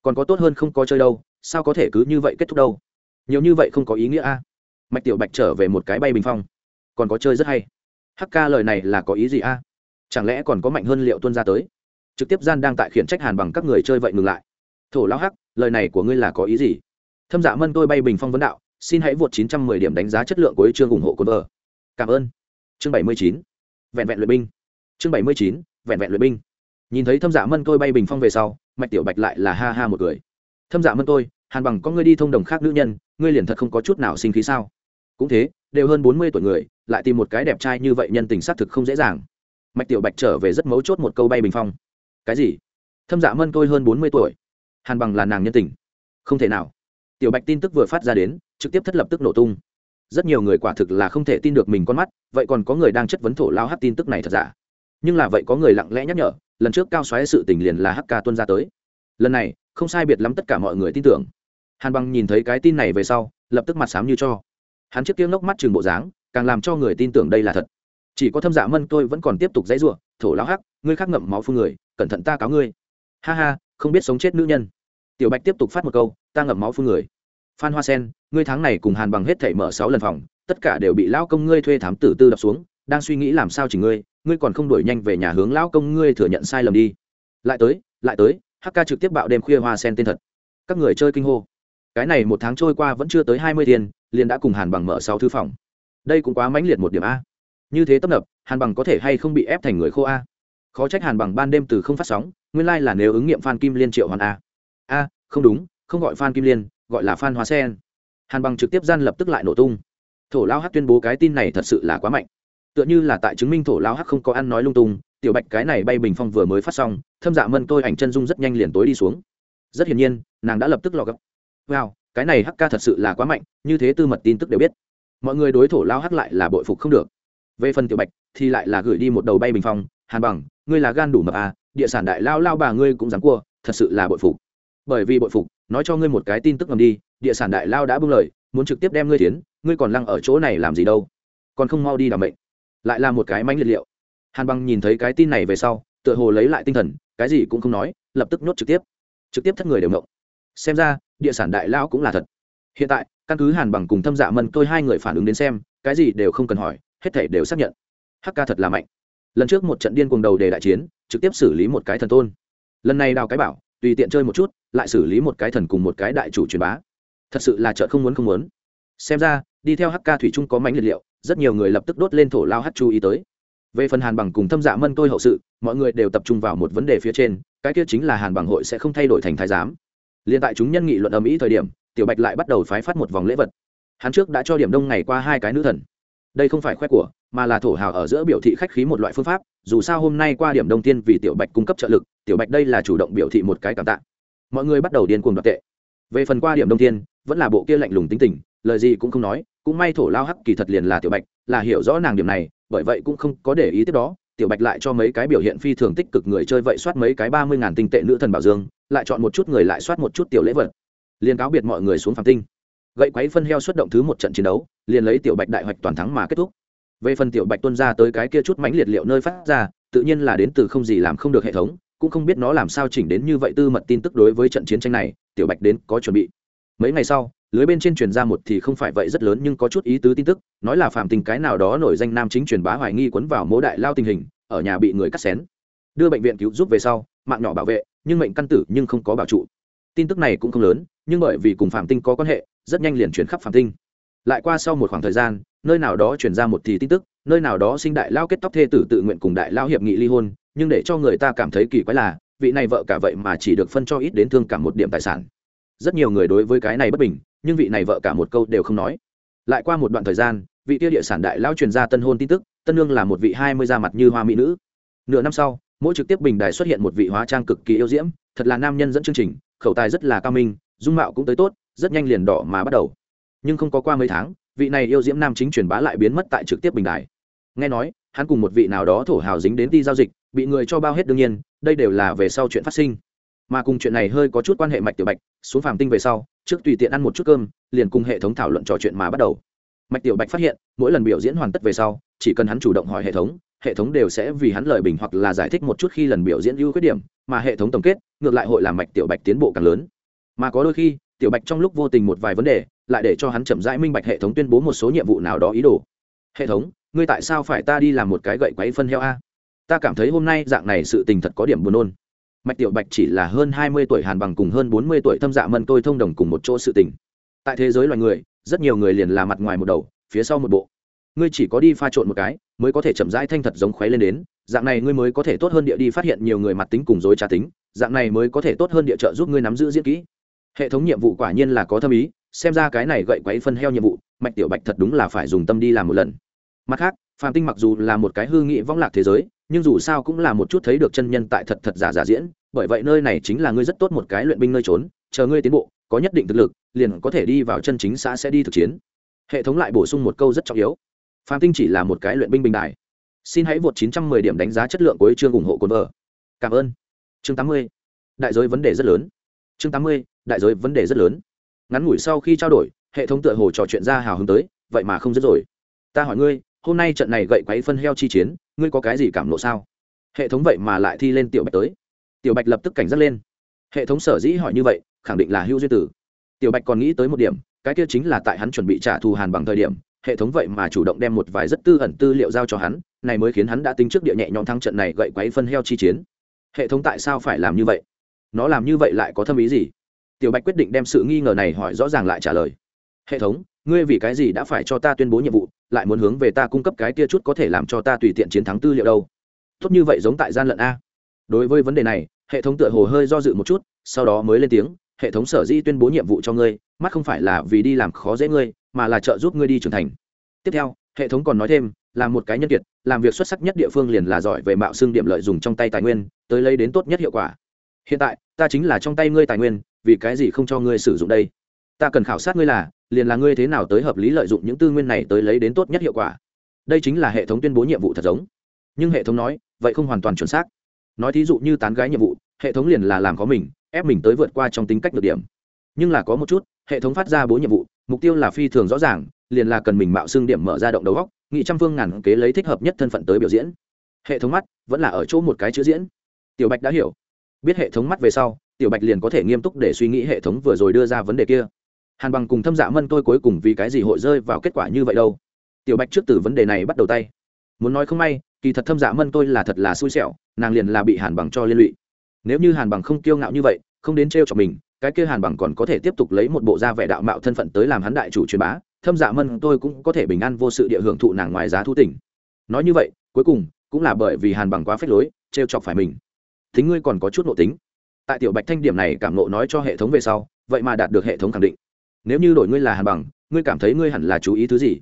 còn có tốt hơn không có chơi đâu, sao có thể cứ như vậy kết thúc đâu? Nhiều như vậy không có ý nghĩa a. Mạch tiểu bạch trở về một cái bay bình phong. Còn có chơi rất hay. Hk lời này là có ý gì a? Chẳng lẽ còn có mạnh hơn liệu tuân ra tới? Trực tiếp gian đang tại khiển trách hàn bằng các người chơi vậy ngừng lại. Thổ lão hắc, lời này của ngươi là có ý gì? Thâm dạ mân tôi bay bình phong vấn đạo, xin hãy vượt 910 điểm đánh giá chất lượng của chương ủng hộ quân vợ cảm ơn. Chương 79. vẹn vẹn luyện binh. Chương 79. vẹn vẹn luyện binh nhìn thấy thâm dạ mân tôi bay bình phong về sau, mạch tiểu bạch lại là ha ha một người thâm dạ mân tôi, hàn bằng có ngươi đi thông đồng khác nữ nhân, ngươi liền thật không có chút nào sinh khí sao? Cũng thế, đều hơn bốn mươi tuổi người, lại tìm một cái đẹp trai như vậy nhân tình xác thực không dễ dàng. Mạch tiểu bạch trở về rất mấu chốt một câu bay bình phong. Cái gì? Thâm dạ mân tôi hơn bốn mươi tuổi. Hàn bằng là nàng nhân tình. Không thể nào. Tiểu bạch tin tức vừa phát ra đến, trực tiếp thất lập tức nổ tung. Rất nhiều người quả thực là không thể tin được mình con mắt, vậy còn có người đang chất vấn thổ lao hát tin tức này thật giả? Nhưng là vậy có người lặng lẽ nhắc nhở lần trước cao xoáy sự tình liền là hk tuân ra tới. Lần này, không sai biệt lắm tất cả mọi người tin tưởng. Hàn bằng nhìn thấy cái tin này về sau, lập tức mặt sám như cho. Hắn trước tiếng ngốc mắt chừng bộ dáng, càng làm cho người tin tưởng đây là thật. Chỉ có thâm dạ mân tôi vẫn còn tiếp tục dãy r u ộ thổ lão hắc, ngươi khắc ngậm máu phương người, cẩn thận ta cáo ngươi. Ha ha, không biết sống chết nữ nhân. Tiểu bạch tiếp tục phát một câu, ta ngậm máu phương người. Phan hoa sen, ngươi tháng này cùng hàn bằng hết thảy mở sáu lần phòng, tất cả đều bị lão công ngươi thuê thám tử tư đập xuống, đang suy nghĩ làm sao chỉ ngươi ngươi còn không đuổi nhanh về nhà hướng lão công ngươi thừa nhận sai lầm đi. Lại tới lại tới hk trực tiếp bạo đêm khuya hoa sen tên thật. Các người chơi kinh hô. Cái này một tháng trôi qua vẫn chưa tới hai mươi tiền, liền đã cùng hàn bằng mở sáu thư phòng. Đây cũng quá mãnh liệt một điểm a. Như thế tấp nập, hàn bằng có thể hay không bị ép thành người khô a? Khó trách hàn bằng ban đêm từ không phát sóng, nguyên lai、like、là nếu ứng nghiệm phan kim liên triệu hoàn a. A, không đúng, không gọi phan kim liên, gọi là phan hoa sen. Hàn bằng trực tiếp gian lập tức lại nổ tung. Thổ lao hát tuyên bố cái tin này thật sự là quá mạnh tựa như là tại chứng minh thổ lao hắc không có ăn nói lung tung, tiểu bạch cái này bay bình phong vừa mới phát xong, thâm dạ mân tôi ảnh chân dung rất nhanh liền tối đi xuống. Rất hiển nhiên, nàng đã lập tức lò gấp. Wow, cái này hắc ca thật sự là quá mạnh, như thế tư mật tin tức đều biết. Mọi người đối thổ lao hắc lại là bội phục không được. Về phần tiểu bạch, thì lại là gửi đi một đầu bay bình phong, hàn bằng, ngươi là gan đủ mập à địa sản đại lao lao bà ngươi cũng dám cua, thật sự là bội phục. Bởi vì bội phục, nói cho ngươi một cái tin tức ngầm đi, địa sản đại lao đã bưng lời, muốn trực tiếp đem ngươi tiến, ngươi còn lăng ở chỗ này làm gì đâu. Còn không mau đi làm mệnh lại là một cái mánh liệt liệu. Hàn bằng nhìn thấy cái tin này về sau, tựa hồ lấy lại tinh thần, cái gì cũng không nói, lập tức nhốt trực tiếp. Trực tiếp thất người đều ngộng. Xem ra, địa sản đại lão cũng là thật. Hiện tại, căn cứ hàn bằng cùng thâm dạ mân tôi hai người phản ứng đến xem, cái gì đều không cần hỏi, hết thể đều xác nhận. Hk thật là mạnh. Lần trước một trận điên cuồng đầu đề đại chiến, trực tiếp xử lý một cái thần tôn. Lần này đào cái bảo, tùy tiện chơi một chút, lại xử lý một cái thần cùng một cái đại chủ truyền bá. Thật sự là chợt không muốn không muốn. Xem ra đi theo hk thủy trung có mánh liệt liệu, rất nhiều người lập tức đốt lên thổ lao hát chú ý tới. Về phần hàn bằng cùng thâm dạ mân tôi hậu sự, mọi người đều tập trung vào một vấn đề phía trên, cái kia chính là hàn bằng hội sẽ không thay đổi thành thái giám. Liền tại chúng nhân nghị luận ầm ĩ thời điểm, tiểu bạch lại bắt đầu phái phát một vòng lễ vật. Hắn trước đã cho điểm đông ngày qua hai cái nữ thần. Đây không phải khoe của, mà là thổ hào ở giữa biểu thị khách khí một loại phương pháp, dù sao hôm nay qua điểm đông tiên vì tiểu bạch cung cấp trợ lực, tiểu bạch đây là chủ động biểu thị một cái cảm tạ. Mọi người bắt đầu điên cuồng đoạt tệ. Về phần qua điểm đông tiên, vẫn là bộ kia lạnh lùng tính tình lời gì cũng không nói, cũng may thổ lao hắc kỳ thật liền là tiểu bạch, là hiểu rõ nàng điểm này, bởi vậy cũng không có để ý tiếp đó, tiểu bạch lại cho mấy cái biểu hiện phi thường tích cực người chơi vậy soát mấy cái ba mươi ngàn tinh tệ nữ thần bảo dương, lại chọn một chút người lại soát một chút tiểu lễ vật. Liền cáo biệt mọi người xuống phạm tinh. Gậy quấy phân heo xuất động thứ một trận chiến đấu, liền lấy tiểu bạch đại hoạch toàn thắng mà kết thúc. Về phần tiểu bạch tuân ra tới cái kia chút mãnh liệt liệu nơi phát ra, tự nhiên là đến từ không gì làm không được hệ thống, cũng không biết nó làm sao chỉnh đến như vậy tư mật tin tức đối với trận chiến tranh này, tiểu bạch đến có chuẩn bị mấy ngày sau, lưới bên trên truyền ra một thì không phải vậy rất lớn nhưng có chút ý tứ tin tức, nói là phạm tình cái nào đó nổi danh nam chính truyền bá hoài nghi quấn vào mố đại lao tình hình, ở nhà bị người cắt xén. Đưa bệnh viện cứu giúp về sau, mạng nhỏ bảo vệ, nhưng mệnh căn tử nhưng không có bảo trụ. Tin tức này cũng không lớn, nhưng bởi vì cùng phạm tinh có quan hệ, rất nhanh liền chuyển khắp phạm tinh lại qua sau một khoảng thời gian, nơi nào đó chuyển ra một thì tin tức, nơi nào đó sinh đại lao kết tóc thê tử tự nguyện cùng đại lao hiệp nghị ly hôn, nhưng để cho người ta cảm thấy kỳ quái là, vị này vợ cả vậy mà chỉ được phân cho ít đến thương cả một điểm tài sản rất nhiều người đối với cái này bất bình, nhưng vị này vợ cả một câu đều không nói. Lại qua một đoạn thời gian, vị tiêu địa sản đại lao truyền ra tân hôn tin tức, tân lương là một vị hai mươi da mặt như hoa mỹ nữ. Nửa năm sau, mỗi trực tiếp bình đài xuất hiện một vị hóa trang cực kỳ yêu diễm, thật là nam nhân dẫn chương trình, khẩu tài rất là cao minh, dung mạo cũng tới tốt, rất nhanh liền đỏ mà bắt đầu. Nhưng không có qua mấy tháng, vị này yêu diễm nam chính truyền bá lại biến mất tại trực tiếp bình đài. Nghe nói, hắn cùng một vị nào đó thổ hào dính đến đi giao dịch, bị người cho bao hết đương nhiên, đây đều là về sau chuyện phát sinh mà cùng chuyện này hơi có chút quan hệ mạch tiểu bạch, xuống phàm tinh về sau, trước tùy tiện ăn một chút cơm, liền cùng hệ thống thảo luận trò chuyện mà bắt đầu. Mạch tiểu bạch phát hiện, mỗi lần biểu diễn hoàn tất về sau, chỉ cần hắn chủ động hỏi hệ thống hệ thống đều sẽ vì hắn lời bình hoặc là giải thích một chút khi lần biểu diễn ưu khuyết điểm, mà hệ thống tổng kết, ngược lại hội làm mạch tiểu bạch tiến bộ càng lớn. Mà có đôi khi, tiểu bạch trong lúc vô tình một vài vấn đề, lại để cho hắn chậm rãi minh bạch hệ thống tuyên bố một số nhiệm vụ nào đó ý đồ. Hệ thống, ngươi tại sao phải ta đi làm một cái gậy quấy phân heo a? Ta cảm thấy hôm nay dạng này sự tình thật có điểm buồn nôn mạch tiểu bạch chỉ là hơn hai mươi tuổi hàn bằng cùng hơn bốn mươi tuổi thâm dạ mân tôi thông đồng cùng một chỗ sự tình. Tại thế giới loài người, rất nhiều người liền là mặt ngoài một đầu, phía sau một bộ. Ngươi chỉ có đi pha trộn một cái, mới có thể chậm rãi thanh thật giống khuấy lên đến. Dạng này ngươi mới có thể tốt hơn địa đi phát hiện nhiều người mặt tính cùng dối trá tính. Dạng này mới có thể tốt hơn địa trợ giúp ngươi nắm giữ diễn kỹ. Hệ thống nhiệm vụ quả nhiên là có thâm ý, xem ra cái này gậy quấy phân heo nhiệm vụ, mạch tiểu bạch thật đúng là phải dùng tâm đi làm một lần. Mặt khác phàm tinh mặc dù là một cái hư nghị vong lạc thế giới, nhưng dù sao cũng là một chút thấy được chân nhân tại thật thật giả giả diễn bởi vậy nơi này chính là ngươi rất tốt một cái luyện binh nơi trốn, chờ ngươi tiến bộ, có nhất định thực lực, liền có thể đi vào chân chính xã sẽ đi thực chiến. Hệ thống lại bổ sung một câu rất trọng yếu. Phạm tinh chỉ là một cái luyện binh bình đại xin hãy vượt 910 điểm đánh giá chất lượng của chương ủng hộ cồn vợ. Cảm ơn. Chương 80. đại giới vấn đề rất lớn. Chương 80. đại giới vấn đề rất lớn. Ngắn ngủi sau khi trao đổi, hệ thống tựa hồ trò chuyện ra hào hứng tới, vậy mà không dứt rồi. Ta hỏi ngươi, hôm nay trận này gậy quấy phân heo chi chiến, ngươi có cái gì cảm lộ sao? Hệ thống vậy mà lại thi lên tiểu bạch tới tiểu bạch lập tức cảnh giác lên. Hệ thống sở dĩ hỏi như vậy, khẳng định là hưu duyên tử. Tiểu bạch còn nghĩ tới một điểm, cái kia chính là tại hắn chuẩn bị trả thù hàn bằng thời điểm, hệ thống vậy mà chủ động đem một vài rất tư ẩn tư liệu giao cho hắn, này mới khiến hắn đã tính trước địa nhẹ nhõm thắng trận này gậy quấy phân heo chi chiến. Hệ thống tại sao phải làm như vậy? Nó làm như vậy lại có thâm ý gì? Tiểu bạch quyết định đem sự nghi ngờ này hỏi rõ ràng lại trả lời. Hệ thống, ngươi vì cái gì đã phải cho ta tuyên bố nhiệm vụ, lại muốn hướng về ta cung cấp cái kia chút có thể làm cho ta tùy tiện chiến thắng tư liệu đâu? Tốt như vậy giống tại gian lận a đối với vấn đề này, hệ thống tựa hồ hơi do dự một chút, sau đó mới lên tiếng, hệ thống sở di tuyên bố nhiệm vụ cho ngươi, mắt không phải là vì đi làm khó dễ ngươi, mà là trợ giúp ngươi đi trưởng thành. Tiếp theo, hệ thống còn nói thêm, là một cái nhân kiệt, làm việc xuất sắc nhất địa phương liền là giỏi về mạo xương điểm lợi dùng trong tay tài nguyên, tới lấy đến tốt nhất hiệu quả. Hiện tại, ta chính là trong tay ngươi tài nguyên, vì cái gì không cho ngươi sử dụng đây? Ta cần khảo sát ngươi là, liền là ngươi thế nào tới hợp lý lợi dụng những tư nguyên này tới lấy đến tốt nhất hiệu quả. Đây chính là hệ thống tuyên bố nhiệm vụ thật giống. Nhưng hệ thống nói, vậy không hoàn toàn chuẩn xác nói thí dụ như tán gái nhiệm vụ, hệ thống liền là làm có mình, ép mình tới vượt qua trong tính cách được điểm. Nhưng là có một chút, hệ thống phát ra bố nhiệm vụ, mục tiêu là phi thường rõ ràng, liền là cần mình mạo xương điểm mở ra động đầu góc, nghị trăm phương ngàn kế lấy thích hợp nhất thân phận tới biểu diễn. Hệ thống mắt vẫn là ở chỗ một cái chữ diễn. Tiểu bạch đã hiểu. Biết hệ thống mắt về sau, tiểu bạch liền có thể nghiêm túc để suy nghĩ hệ thống vừa rồi đưa ra vấn đề kia. Hàn bằng cùng thâm dạ mân tôi cuối cùng vì cái gì hội rơi vào kết quả như vậy đâu? Tiểu bạch trước từ vấn đề này bắt đầu tay. Muốn nói không may, kỳ thật thâm dạ mân tôi là thật là xui xẻo nàng liền là bị hàn bằng cho liên lụy. Nếu như hàn bằng không kiêu ngạo như vậy, không đến t r chọc mình, cái kia hàn bằng còn có thể tiếp tục lấy một bộ da vẻ đạo mạo thân phận tới làm hắn đại chủ truyền bá, thâm dạ mân tôi cũng có thể bình an vô sự địa hưởng thụ nàng ngoài giá thu tỉnh nói như vậy, cuối cùng, cũng là bởi vì hàn bằng quá phép lối t chọc phải mình. Thính ngươi còn có chút nội tính. Tại tiểu bạch thanh điểm này cảm nộ nói cho hệ thống về sau, vậy mà đạt được hệ thống khẳng định. Nếu như đổi ngươi là hàn bằng, ngươi cảm thấy ngươi hẳn là chú ý thứ gì?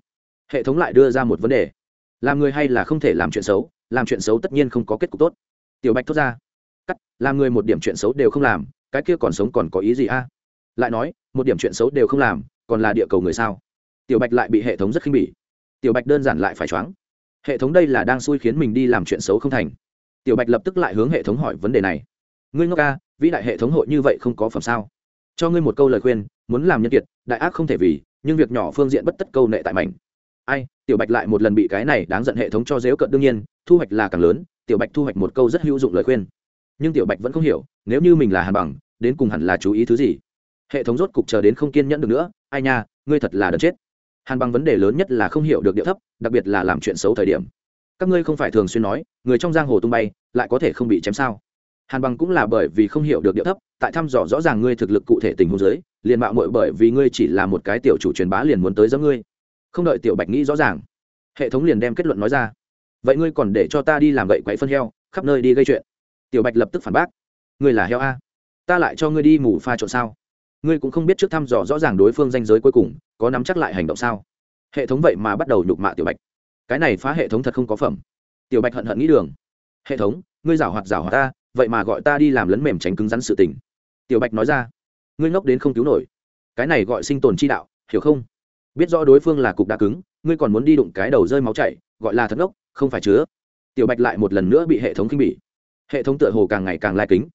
Hệ thống lại đưa ra một vấn đề. Làm người hay là không thể làm chuyện xấu, làm chuyện xấu tất nhiên không có kết cục tốt tiểu bạch thốt ra. Cắt, làm người một điểm chuyện xấu đều không làm, cái kia còn sống còn có ý gì a? Lại nói, một điểm chuyện xấu đều không làm, còn là địa cầu người sao? Tiểu bạch lại bị hệ thống rất khinh bỉ. Tiểu bạch đơn giản lại phải choáng. Hệ thống đây là đang xui khiến mình đi làm chuyện xấu không thành. Tiểu bạch lập tức lại hướng hệ thống hỏi vấn đề này. Ngươi ngốc ca vĩ đại hệ thống hội như vậy không có phẩm sao? Cho ngươi một câu lời khuyên, muốn làm nhân kiệt, đại ác không thể vì, nhưng việc nhỏ phương diện bất tất câu nệ tại mảnh. Ai, tiểu bạch lại một lần bị cái này đáng giận hệ thống cho dếu cận đương nhiên, thu hoạch là càng lớn tiểu bạch thu hoạch một câu rất hữu dụng lời khuyên. Nhưng tiểu bạch vẫn không hiểu, nếu như mình là hàn bằng, đến cùng hẳn là chú ý thứ gì? Hệ thống rốt cục chờ đến không kiên nhẫn được nữa, ai nha, ngươi thật là đần chết. Hàn bằng vấn đề lớn nhất là không hiểu được địa thấp, đặc biệt là làm chuyện xấu thời điểm. Các ngươi không phải thường xuyên nói, người trong giang hồ tung bay, lại có thể không bị chém sao? Hàn bằng cũng là bởi vì không hiểu được địa thấp, tại thăm dò rõ ràng ngươi thực lực cụ thể tình huống giới liền mạo muội bởi vì ngươi chỉ là một cái tiểu chủ truyền bá liền muốn tới giẫm ngươi. Không đợi tiểu bạch nghĩ rõ ràng, hệ thống liền đem kết luận nói ra vậy ngươi còn để cho ta đi làm gậy quậy phân heo, khắp nơi đi gây chuyện. Tiểu bạch lập tức phản bác. Ngươi là heo a. Ta lại cho ngươi đi ngủ pha trộn sao? Ngươi cũng không biết trước thăm dò rõ ràng đối phương danh giới cuối cùng, có nắm chắc lại hành động sao? Hệ thống vậy mà bắt đầu nhục mạ tiểu bạch. Cái này phá hệ thống thật không có phẩm. Tiểu bạch hận hận nghĩ đường. Hệ thống, ngươi giảo hoạt giảo hoạt ta, vậy mà gọi ta đi làm lấn mềm tránh cứng rắn sự tình. Tiểu bạch nói ra. Ngươi ngốc đến không cứu nổi. Cái này gọi sinh tồn chi đạo, hiểu không? Biết rõ đối phương là cục đá cứng, ngươi còn muốn đi đụng cái đầu rơi máu chảy, gọi là thật ngốc không phải chứa. Tiểu bạch lại một lần nữa bị hệ thống khinh bỉ. Hệ thống tựa hồ càng ngày càng lai kính.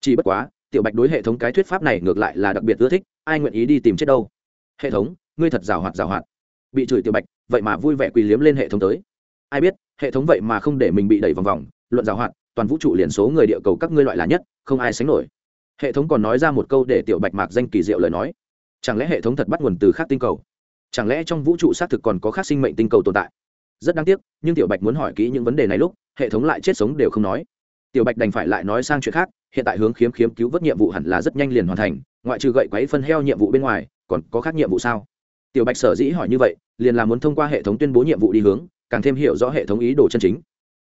Chỉ bất quá, tiểu bạch đối hệ thống cái thuyết pháp này ngược lại là đặc biệt ưa thích, ai nguyện ý đi tìm chết đâu? Hệ thống, ngươi thật rào hoạt rào hoạt. Bị chửi tiểu bạch, vậy mà vui vẻ quỳ liếm lên hệ thống tới. Ai biết, hệ thống vậy mà không để mình bị đẩy vòng vòng, luận rào hoạt, toàn vũ trụ liền số người địa cầu các ngươi loại là nhất, không ai sánh nổi. Hệ thống còn nói ra một câu để tiểu bạch mạc danh kỳ diệu lời nói. Chẳng lẽ hệ thống thật bắt nguồn từ khác tinh cầu? Chẳng lẽ trong vũ trụ xác thực còn có khác sinh mệnh tinh cầu tồn tại? Rất đáng tiếc, nhưng tiểu bạch muốn hỏi kỹ những vấn đề này lúc, hệ thống lại chết sống đều không nói. Tiểu bạch đành phải lại nói sang chuyện khác, hiện tại hướng khiếm khiếm cứu vớt nhiệm vụ hẳn là rất nhanh liền hoàn thành, ngoại trừ gậy quấy phân heo nhiệm vụ bên ngoài, còn có khác nhiệm vụ sao? Tiểu bạch sở dĩ hỏi như vậy, liền là muốn thông qua hệ thống tuyên bố nhiệm vụ đi hướng, càng thêm hiểu rõ hệ thống ý đồ chân chính.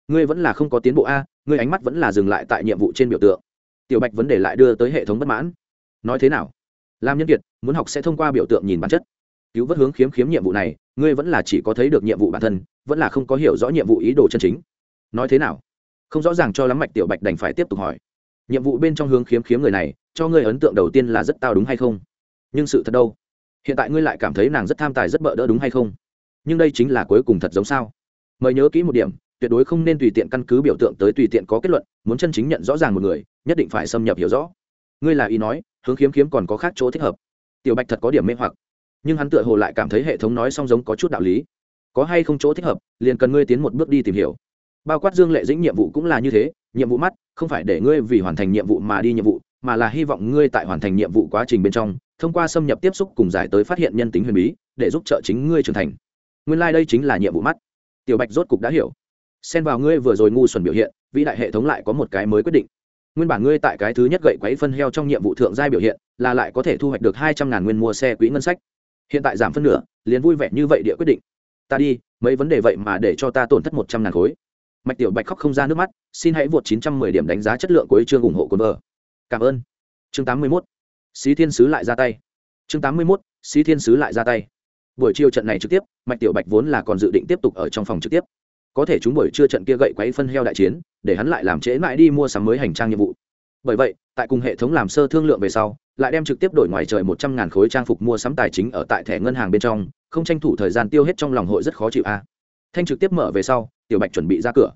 Ngươi vẫn là không có tiến bộ a, ngươi ánh mắt vẫn là dừng lại tại nhiệm vụ trên biểu tượng. Tiểu bạch vấn đề lại đưa tới hệ thống bất mãn. Nói thế nào? Làm nhân kiệt, muốn học sẽ thông qua biểu tượng nhìn bản chất. Cứu vớt hướng khiếm khiếm nhiệm vụ này, ngươi vẫn là chỉ có thấy được nhiệm vụ bản thân vẫn là không có hiểu rõ nhiệm vụ ý đồ chân chính. Nói thế nào? Không rõ ràng cho lắm mạch tiểu bạch đành phải tiếp tục hỏi. Nhiệm vụ bên trong hướng khiếm khiếm người này, cho ngươi ấn tượng đầu tiên là rất tao đúng hay không? Nhưng sự thật đâu? Hiện tại ngươi lại cảm thấy nàng rất tham tài rất bợ đỡ đúng hay không? Nhưng đây chính là cuối cùng thật giống sao? Mời nhớ kỹ một điểm, tuyệt đối không nên tùy tiện căn cứ biểu tượng tới tùy tiện có kết luận, muốn chân chính nhận rõ ràng một người, nhất định phải xâm nhập hiểu rõ. Ngươi là ý nói, hướng khiếm khiếm còn có khác chỗ thích hợp. Tiểu bạch thật có điểm mê hoặc, nhưng hắn tựa hồ lại cảm thấy hệ thống nói song giống có chút đạo lý có hay không chỗ thích hợp, liền cần ngươi tiến một bước đi tìm hiểu. Bao quát dương lệ dĩnh nhiệm vụ cũng là như thế, nhiệm vụ mắt, không phải để ngươi vì hoàn thành nhiệm vụ mà đi nhiệm vụ, mà là hy vọng ngươi tại hoàn thành nhiệm vụ quá trình bên trong, thông qua xâm nhập tiếp xúc cùng giải tới phát hiện nhân tính huyền bí, để giúp trợ chính ngươi trưởng thành. Nguyên lai、like、đây chính là nhiệm vụ mắt. Tiểu bạch rốt cục đã hiểu. Xen vào ngươi vừa rồi ngu xuẩn biểu hiện, vĩ đại hệ thống lại có một cái mới quyết định. Nguyên bản ngươi tại cái thứ nhất gậy quấy phân heo trong nhiệm vụ thượng giai biểu hiện, là lại có thể thu hoạch được hai trăm ngàn nguyên mua xe quỹ ngân sách. Hiện tại giảm phân nửa, liền vui vẻ như vậy địa quyết định ta đi, mấy vấn đề vậy mà để cho ta tổn thất một trăm ngàn khối. Mạch tiểu bạch khóc không ra nước mắt, xin hãy vượt chín trăm mười điểm đánh giá chất lượng cuối chương ủng hộ cồn vợ. Cảm ơn. Chương tám mươi mốt. Xí thiên sứ lại ra tay. Chương tám mươi mốt. Xí thiên sứ lại ra tay. Buổi chiều trận này trực tiếp, mạch tiểu bạch vốn là còn dự định tiếp tục ở trong phòng trực tiếp. Có thể chúng buổi trưa trận kia gậy quấy phân heo đại chiến, để hắn lại làm trễ mãi đi mua sắm mới hành trang nhiệm vụ. Bởi vậy, tại cùng hệ thống làm sơ thương lượng về sau, lại đem trực tiếp đổi ngoài trời một trăm ngàn khối trang phục mua sắm tài chính ở tại thẻ ngân hàng bên trong không tranh thủ thời gian tiêu hết trong lòng hội rất khó chịu a. À. Thanh trực tiếp mở về sau, tiểu bạch chuẩn bị ra cửa.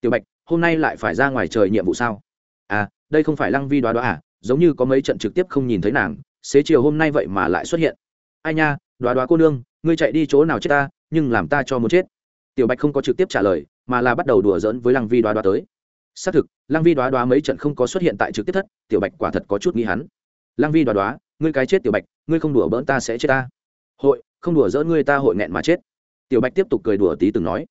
Tiểu bạch, hôm nay lại phải ra ngoài trời nhiệm vụ sao? À đây không phải lăng vi đoá đoá à giống như có mấy trận trực tiếp không nhìn thấy nàng, xế chiều hôm nay vậy mà lại xuất hiện. Ai nha, đoá đoá cô nương, ngươi chạy đi chỗ nào chết ta, nhưng làm ta cho muốn chết. Tiểu bạch không có trực tiếp trả lời, mà là bắt đầu đùa giỡn với lăng vi đoá đoá tới. Xác thực, lăng vi đoá đoá mấy trận không có xuất hiện tại trực tiếp thất, tiểu bạch quả thật có chút nghĩ hắn. Lăng vi đoá đoá, ngươi cái chết tiểu bạch, ngươi không đùa bỡn ta sẽ chết ta hội, không đùa dỡ ngươi ta hội nghẹn mà chết. Tiểu bạch tiếp tục cười đùa tí từng nói.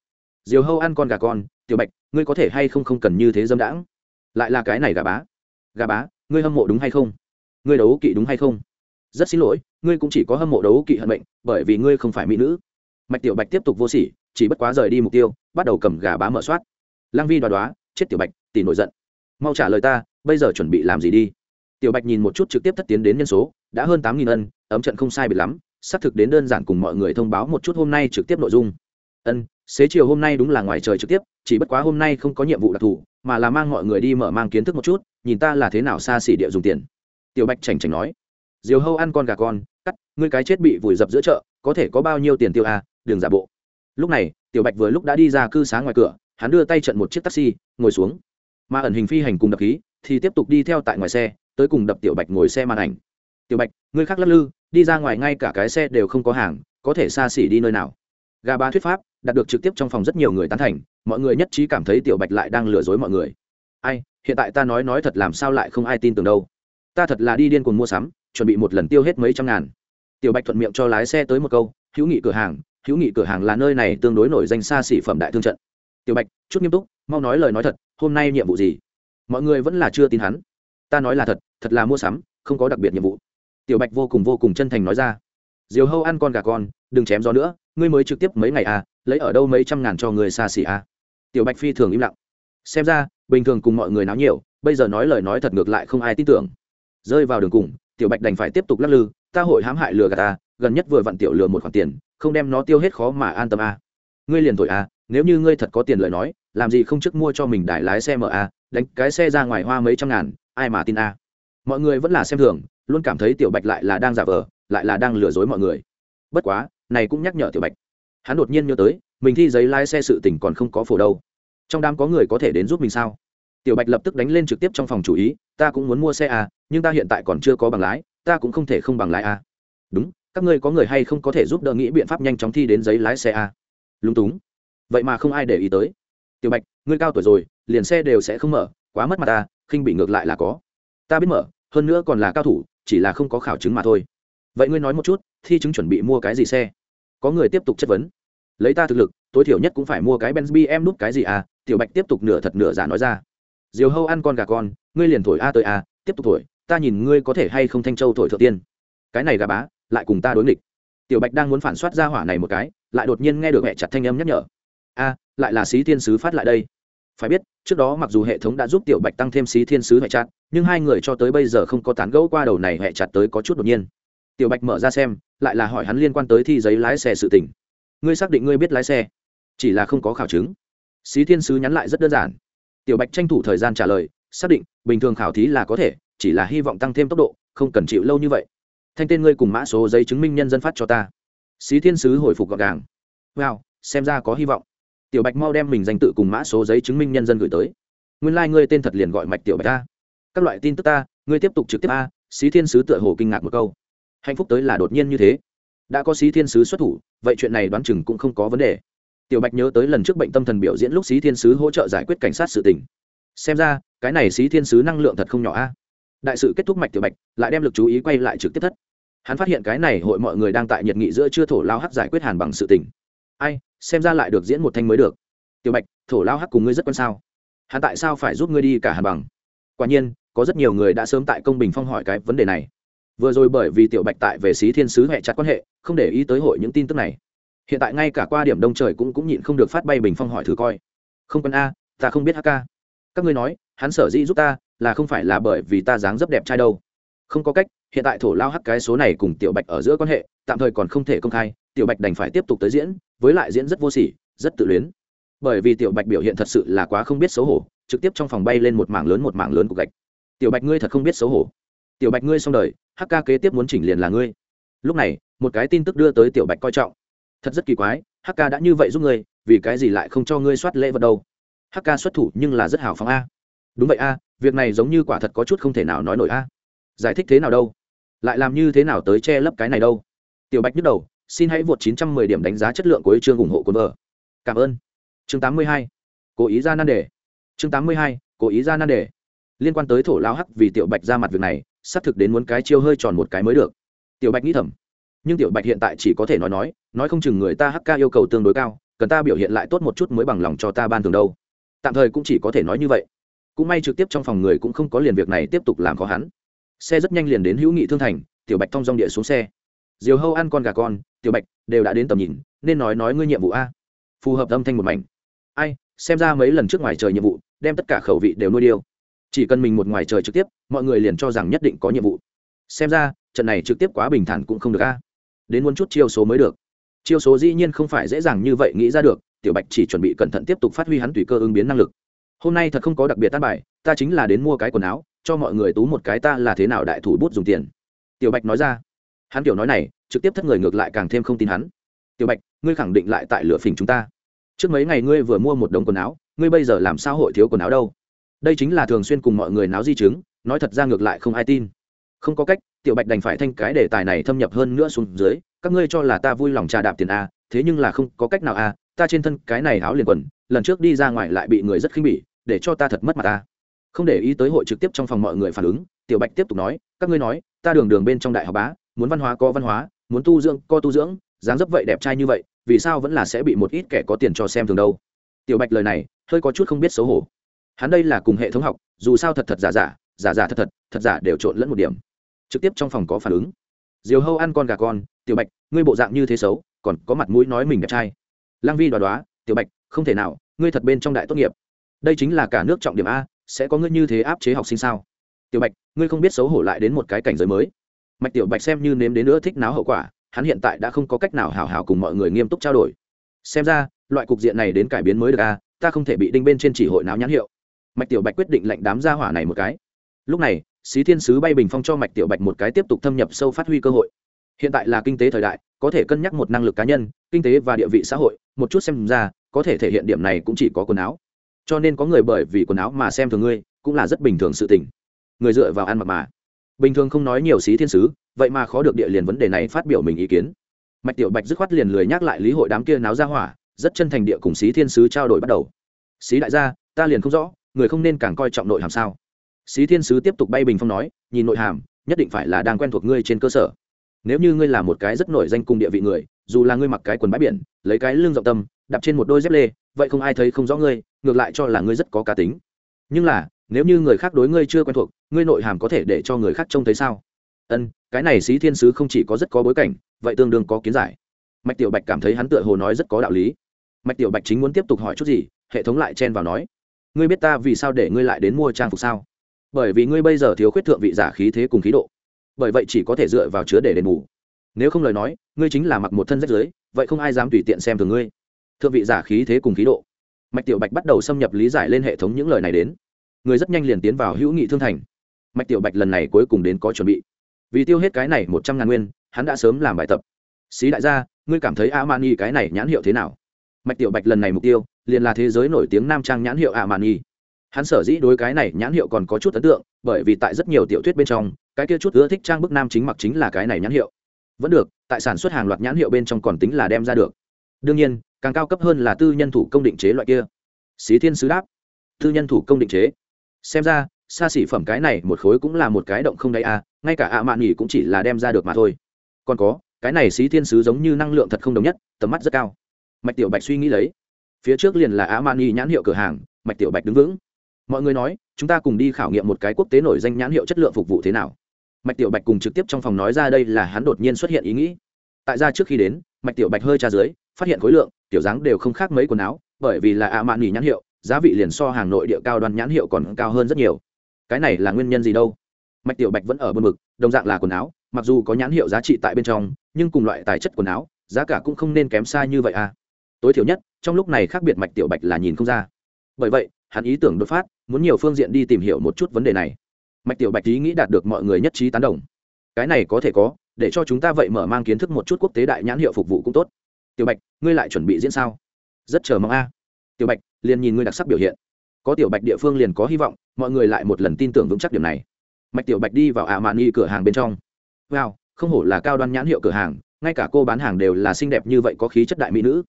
Diều hâu ăn con gà con, tiểu bạch, ngươi có thể hay không không cần như thế dâm đãng? Lại là cái này gà bá. Gà bá, ngươi hâm mộ đúng hay không? Ngươi đấu kỵ đúng hay không? Rất xin lỗi, ngươi cũng chỉ có hâm mộ đấu kỵ hận mệnh, bởi vì ngươi không phải mỹ nữ. Mạch tiểu bạch tiếp tục vô sỉ, chỉ bất quá rời đi mục tiêu, bắt đầu cầm gà bá mở soát. Lang vi đoá đoá, chết tiểu bạch, tỷ nổi giận. Mau trả lời ta, bây giờ chuẩn bị làm gì đi? Tiểu bạch nhìn một chút trực tiếp thất tiến đến nhân số, đã hơn tám nghìn ân, ấm trận không sai biệt lắm xác thực đến đơn giản cùng mọi người thông báo một chút hôm nay trực tiếp nội dung. Ân xế chiều hôm nay đúng là ngoài trời trực tiếp chỉ bất quá hôm nay không có nhiệm vụ đặc thù mà là mang mọi người đi mở mang kiến thức một chút nhìn ta là thế nào xa xỉ địa dùng tiền. Tiểu bạch chảnh chảnh nói diều hâu ăn con gà con cắt ngươi cái chết bị vùi dập giữa chợ có thể có bao nhiêu tiền tiêu à, đường giả bộ. Lúc này tiểu bạch vừa lúc đã đi ra cư xá ngoài cửa hắn đưa tay trận một chiếc taxi ngồi xuống. Mà ẩn hình phi hành cùng đập khí thì tiếp tục đi theo tại ngoài xe tới cùng đập tiểu bạch ngồi xe màn ảnh. Tiểu bạch ngươi khác lắc lư đi ra ngoài ngay cả cái xe đều không có hàng, có thể xa xỉ đi nơi nào. Gà ba thuyết pháp, đạt được trực tiếp trong phòng rất nhiều người tán thành, mọi người nhất trí cảm thấy tiểu bạch lại đang lừa dối mọi người. Ai, hiện tại ta nói nói thật làm sao lại không ai tin tưởng đâu. Ta thật là đi điên cuồng mua sắm, chuẩn bị một lần tiêu hết mấy trăm ngàn. Tiểu bạch thuận miệng cho lái xe tới một câu, hữu nghị cửa hàng, hữu nghị cửa hàng là nơi này tương đối nổi danh xa xỉ phẩm đại thương trận. Tiểu bạch, chút nghiêm túc, mau nói lời nói thật, hôm nay nhiệm vụ gì? Mọi người vẫn là chưa tin hắn. Ta nói là thật thật là mua sắm, không có đặc biệt nhiệm vụ tiểu bạch vô cùng vô cùng chân thành nói ra. Diều hâu ăn con gà con, đừng chém gió nữa, ngươi mới trực tiếp mấy ngày à lấy ở đâu mấy trăm ngàn cho người xa xỉ à. Tiểu bạch phi thường im lặng. Xem ra, bình thường cùng mọi người náo nhiều, bây giờ nói lời nói thật ngược lại không ai tin tưởng. Rơi vào đường cùng, tiểu bạch đành phải tiếp tục lắc lư, ta hội hãm hại lừa gạt ta, gần nhất vừa vặn tiểu lừa một khoản tiền, không đem nó tiêu hết khó mà an tâm à. ngươi liền thổi à nếu như ngươi thật có tiền lời nói, làm gì không trước mua cho mình đài lái xe mở à đánh cái xe ra ngoài hoa mấy trăm ngàn, ai mà tin à mọi người vẫn là xem thường, luôn cảm thấy tiểu bạch lại là đang giả vờ, lại là đang lừa dối mọi người. Bất quá, này cũng nhắc nhở tiểu bạch. Hắn đột nhiên nhớ tới, mình thi giấy lái xe sự tỉnh còn không có phổ đâu. Trong đám có người có thể đến giúp mình sao? Tiểu bạch lập tức đánh lên trực tiếp trong phòng chủ ý, ta cũng muốn mua xe à nhưng ta hiện tại còn chưa có bằng lái, ta cũng không thể không bằng lái à. Đúng, các ngươi có người hay không có thể giúp đỡ nghĩ biện pháp nhanh chóng thi đến giấy lái xe à? Lúng túng. Vậy mà không ai để ý tới. Tiểu bạch, ngươi cao tuổi rồi, liền xe đều sẽ không mở, quá mất mặt ta, khinh bị ngược lại là có ta biết mở, hơn nữa còn là cao thủ, chỉ là không có khảo chứng mà thôi. Vậy ngươi nói một chút, thi chứng chuẩn bị mua cái gì xe? Có người tiếp tục chất vấn. Lấy ta thực lực, tối thiểu nhất cũng phải mua cái benz em nút cái gì à? Tiểu bạch tiếp tục nửa thật nửa giả nói ra. Diều hâu ăn con gà con, ngươi liền thổi a tới a, tiếp tục thổi, ta nhìn ngươi có thể hay không thanh châu thổi thượng tiên. Cái này gà bá, lại cùng ta đối nghịch. Tiểu bạch đang muốn phản soát ra hỏa này một cái, lại đột nhiên nghe được mẹ chặt thanh âm nhắc nhở. A, lại là xí tiên sứ phát lại đây phải biết, trước đó mặc dù hệ thống đã giúp tiểu bạch tăng thêm xí thiên sứ hệ chặt, nhưng hai người cho tới bây giờ không có tán gẫu qua đầu này hệ chặt tới có chút đột nhiên. Tiểu bạch mở ra xem, lại là hỏi hắn liên quan tới thi giấy lái xe sự tình. Ngươi xác định ngươi biết lái xe? Chỉ là không có khảo chứng. Xí thiên sứ nhắn lại rất đơn giản. Tiểu bạch tranh thủ thời gian trả lời, xác định, bình thường khảo thí là có thể, chỉ là hy vọng tăng thêm tốc độ, không cần chịu lâu như vậy. Thanh tên ngươi cùng mã số giấy chứng minh nhân dân phát cho ta. Xí thiên sứ hồi phục gọn gàng. Wow, xem ra có hy vọng tiểu bạch mau đem mình danh tự cùng mã số giấy chứng minh nhân dân gửi tới. Nguyên lai、like、ngươi tên thật liền gọi mạch tiểu bạch ta. Các loại tin tức ta, ngươi tiếp tục trực tiếp a, xí thiên sứ tựa hồ kinh ngạc một câu. Hạnh phúc tới là đột nhiên như thế. Đã có xí thiên sứ xuất thủ, vậy chuyện này đoán chừng cũng không có vấn đề. Tiểu bạch nhớ tới lần trước bệnh tâm thần biểu diễn lúc xí thiên sứ hỗ trợ giải quyết cảnh sát sự tình. Xem ra, cái này xí thiên sứ năng lượng thật không nhỏ a. Đại sự kết thúc mạch tiểu bạch, lại đem lực chú ý quay lại trực tiếp thất. Hắn phát hiện cái này hội mọi người đang tại nhiệt nghị giữa chưa thổ lao hắt giải quyết hàn bằng sự tình ai, xem ra lại được diễn một thanh mới được. Tiểu bạch, thổ lao hắc cùng ngươi rất quan sao? Hắn tại sao phải giúp ngươi đi cả hàn bằng? Quả nhiên, có rất nhiều người đã sớm tại công bình phong hỏi cái vấn đề này. Vừa rồi bởi vì tiểu bạch tại về xí thiên sứ hệ chặt quan hệ, không để ý tới hội những tin tức này. Hiện tại ngay cả qua điểm đông trời cũng cũng nhịn không được phát bay bình phong hỏi thử coi. Không cần a, ta không biết hk các ngươi nói, hắn sở dĩ giúp ta, là không phải là bởi vì ta dáng dấp đẹp trai đâu. Không có cách, hiện tại thổ lao hắc cái số này cùng tiểu bạch ở giữa quan hệ, tạm thời còn không thể công khai, tiểu bạch đành phải tiếp tục tới diễn với lại diễn rất vô sỉ, rất tự luyến. Bởi vì tiểu bạch biểu hiện thật sự là quá không biết xấu hổ, trực tiếp trong phòng bay lên một mảng lớn một mảng lớn của gạch. Tiểu bạch ngươi thật không biết xấu hổ. Tiểu bạch ngươi xong đời, Hắc Ca kế tiếp muốn chỉnh liền là ngươi. Lúc này, một cái tin tức đưa tới tiểu bạch coi trọng. Thật rất kỳ quái, Hắc Ca đã như vậy giúp ngươi, vì cái gì lại không cho ngươi soát lễ vật đâu? Ca xuất thủ nhưng là rất hào phóng a. Đúng vậy a, việc này giống như quả thật có chút không thể nào nói nổi a. Giải thích thế nào đâu? Lại làm như thế nào tới che lấp cái này đâu? Tiểu bạch nhức đầu xin hãy vượt 910 điểm đánh giá chất lượng của chương ủng hộ cồn vợ cảm ơn. Chương 82. cố ý ra nan đề. Chương 82. cố ý ra nan đề. Liên quan tới thổ lao hắc vì tiểu bạch ra mặt việc này sắp thực đến muốn cái chiêu hơi tròn một cái mới được. Tiểu bạch nghĩ thầm. Nhưng tiểu bạch hiện tại chỉ có thể nói nói nói không chừng người ta hk yêu cầu tương đối cao, cần ta biểu hiện lại tốt một chút mới bằng lòng cho ta ban thường đâu. Tạm thời cũng chỉ có thể nói như vậy. Cũng may trực tiếp trong phòng người cũng không có liền việc này tiếp tục làm khó hắn. Xe rất nhanh liền đến hữu nghị thương thành, tiểu bạch thong dong địa xuống xe. Diều hâu ăn con gà con tiểu bạch, đều đã đến tầm nhìn, nên nói nói ngươi nhiệm vụ a. Phù hợp âm thanh một mảnh. Ai, xem ra mấy lần trước ngoài trời nhiệm vụ, đem tất cả khẩu vị đều nuôi điêu. Chỉ cần mình một ngoài trời trực tiếp, mọi người liền cho rằng nhất định có nhiệm vụ. Xem ra, trận này trực tiếp quá bình thản cũng không được a. Đến muốn chút chiêu số mới được. Chiêu số dĩ nhiên không phải dễ dàng như vậy nghĩ ra được, tiểu bạch chỉ chuẩn bị cẩn thận tiếp tục phát huy hắn tùy cơ ứng biến năng lực. Hôm nay thật không có đặc biệt tan bài, ta chính là đến mua cái quần áo, cho mọi người tú một cái ta là thế nào đại thủ bút dùng tiền. Tiểu bạch nói ra hắn kiểu nói này, trực tiếp thất người ngược lại càng thêm không tin hắn. Tiểu bạch, ngươi khẳng định lại tại lửa phình chúng ta. Trước mấy ngày ngươi vừa mua một đống quần áo, ngươi bây giờ làm sao hội thiếu quần áo đâu? Đây chính là thường xuyên cùng mọi người náo di chứng, nói thật ra ngược lại không ai tin. Không có cách, tiểu bạch đành phải thanh cái đề tài này thâm nhập hơn nữa xuống dưới, các ngươi cho là ta vui lòng trà đạp tiền a, thế nhưng là không có cách nào a, ta trên thân cái này áo liền quần, lần trước đi ra ngoài lại bị người rất khinh bỉ, để cho ta thật mất mặt ta không để ý tới hội trực tiếp trong phòng mọi người phản ứng, tiểu bạch tiếp tục nói, các ngươi nói, ta đường đường bên trong đại học bá muốn văn hóa có văn hóa, muốn tu dưỡng có tu dưỡng, dáng dấp vậy đẹp trai như vậy, vì sao vẫn là sẽ bị một ít kẻ có tiền cho xem thường đâu? Tiểu bạch lời này, hơi có chút không biết xấu hổ. Hắn đây là cùng hệ thống học, dù sao thật thật giả giả giả giả thật thật thật giả đều trộn lẫn một điểm. Trực tiếp trong phòng có phản ứng. Diều hâu ăn con gà con, tiểu bạch, ngươi bộ dạng như thế xấu, còn có mặt mũi nói mình đẹp trai. Lang vi đoá đoá, tiểu bạch, không thể nào, ngươi thật bên trong đại tốt nghiệp. Đây chính là cả nước trọng điểm a, sẽ có ngươi như thế áp chế học sinh sao? Tiểu bạch, ngươi không biết xấu hổ lại đến một cái cảnh giới mới mạch tiểu bạch xem như nếm đến nữa thích náo hậu quả, hắn hiện tại đã không có cách nào hào hào cùng mọi người nghiêm túc trao đổi. Xem ra, loại cục diện này đến cải biến mới được a, ta không thể bị đinh bên trên chỉ hội náo nhãn hiệu. Mạch tiểu bạch quyết định lệnh đám gia hỏa này một cái. Lúc này, xí thiên sứ bay bình phong cho mạch tiểu bạch một cái tiếp tục thâm nhập sâu phát huy cơ hội. Hiện tại là kinh tế thời đại, có thể cân nhắc một năng lực cá nhân, kinh tế và địa vị xã hội, một chút xem ra, có thể thể hiện điểm này cũng chỉ có quần áo. Cho nên có người bởi vì quần áo mà xem thường ngươi, cũng là rất bình thường sự tình. Người dựa vào ăn mặc mà bình thường không nói nhiều xí thiên sứ, vậy mà khó được địa liền vấn đề này phát biểu mình ý kiến. Mạch tiểu bạch dứt khoát liền lười nhắc lại lý hội đám kia náo ra hỏa, rất chân thành địa cùng xí thiên sứ trao đổi bắt đầu. Xí đại gia, ta liền không rõ, người không nên càng coi trọng nội hàm sao? Xí thiên sứ tiếp tục bay bình phong nói, nhìn nội hàm, nhất định phải là đang quen thuộc ngươi trên cơ sở. Nếu như ngươi là một cái rất nổi danh cùng địa vị người, dù là ngươi mặc cái quần bãi biển, lấy cái lưng rộng tâm, đạp trên một đôi dép lê, vậy không ai thấy không rõ ngươi, ngược lại cho là ngươi rất có cá tính. Nhưng là nếu như người khác đối ngươi chưa quen thuộc, ngươi nội hàm có thể để cho người khác trông thấy sao? Ân, cái này xí thiên sứ không chỉ có rất có bối cảnh, vậy tương đương có kiến giải. Mạch tiểu bạch cảm thấy hắn tựa hồ nói rất có đạo lý. Mạch tiểu bạch chính muốn tiếp tục hỏi chút gì, hệ thống lại chen vào nói, ngươi biết ta vì sao để ngươi lại đến mua trang phục sao? Bởi vì ngươi bây giờ thiếu khuyết thượng vị giả khí thế cùng khí độ. Bởi vậy chỉ có thể dựa vào chứa để đền bù. Nếu không lời nói, ngươi chính là mặc một thân rách dưới vậy không ai dám tùy tiện xem thường ngươi. Thượng vị giả khí thế cùng khí độ. Mạch tiểu bạch bắt đầu xâm nhập lý giải lên hệ thống những lời này đến người rất nhanh liền tiến vào hữu nghị thương thành. Mạch tiểu bạch lần này cuối cùng đến có chuẩn bị. Vì tiêu hết cái này một trăm ngàn nguyên, hắn đã sớm làm bài tập. Xí đại gia, ngươi cảm thấy a mani cái này nhãn hiệu thế nào? Mạch tiểu bạch lần này mục tiêu, liền là thế giới nổi tiếng nam trang nhãn hiệu a mani hắn sở dĩ đối cái này nhãn hiệu còn có chút ấn tượng, bởi vì tại rất nhiều tiểu thuyết bên trong, cái kia chút ưa thích trang bức nam chính mặc chính là cái này nhãn hiệu. Vẫn được, tại sản xuất hàng loạt nhãn hiệu bên trong còn tính là đem ra được. Đương nhiên, càng cao cấp hơn là tư nhân thủ công định chế loại kia. Xí thiên sứ đáp. Tư nhân thủ công định chế xem ra, xa xỉ phẩm cái này một khối cũng là một cái động không đáy à ngay cả ạ mạn nghỉ cũng chỉ là đem ra được mà thôi. Còn có, cái này xí thiên sứ giống như năng lượng thật không đồng nhất, tầm mắt rất cao. Mạch tiểu bạch suy nghĩ lấy. Phía trước liền là ạ mạn nghỉ nhãn hiệu cửa hàng, mạch tiểu bạch đứng vững. Mọi người nói, chúng ta cùng đi khảo nghiệm một cái quốc tế nổi danh nhãn hiệu chất lượng phục vụ thế nào? Mạch tiểu bạch cùng trực tiếp trong phòng nói ra đây là hắn đột nhiên xuất hiện ý nghĩ. Tại ra trước khi đến, mạch tiểu bạch hơi tra dưới, phát hiện khối lượng, tiểu dáng đều không khác mấy quần áo, bởi vì là ạ mạn nghỉ nhãn hiệu giá vị liền so hàng nội địa cao đoan nhãn hiệu còn cao hơn rất nhiều. Cái này là nguyên nhân gì đâu? Mạch tiểu bạch vẫn ở bờ mực, đồng dạng là quần áo, mặc dù có nhãn hiệu giá trị tại bên trong, nhưng cùng loại tài chất quần áo, giá cả cũng không nên kém xa như vậy à. Tối thiểu nhất, trong lúc này khác biệt mạch tiểu bạch là nhìn không ra. Bởi vậy, hắn ý tưởng đột phát, muốn nhiều phương diện đi tìm hiểu một chút vấn đề này. Mạch tiểu bạch ý nghĩ đạt được mọi người nhất trí tán đồng. Cái này có thể có, để cho chúng ta vậy mở mang kiến thức một chút quốc tế đại nhãn hiệu phục vụ cũng tốt. Tiểu bạch, ngươi lại chuẩn bị diễn sao? Rất chờ mong a tiểu bạch, liền nhìn ngươi đặc sắc biểu hiện. Có tiểu bạch địa phương liền có hy vọng, mọi người lại một lần tin tưởng vững chắc điểm này. Mạch tiểu bạch đi vào ả mạn nghi cửa hàng bên trong. Wow, không hổ là cao đoan nhãn hiệu cửa hàng, ngay cả cô bán hàng đều là xinh đẹp như vậy có khí chất đại mỹ nữ.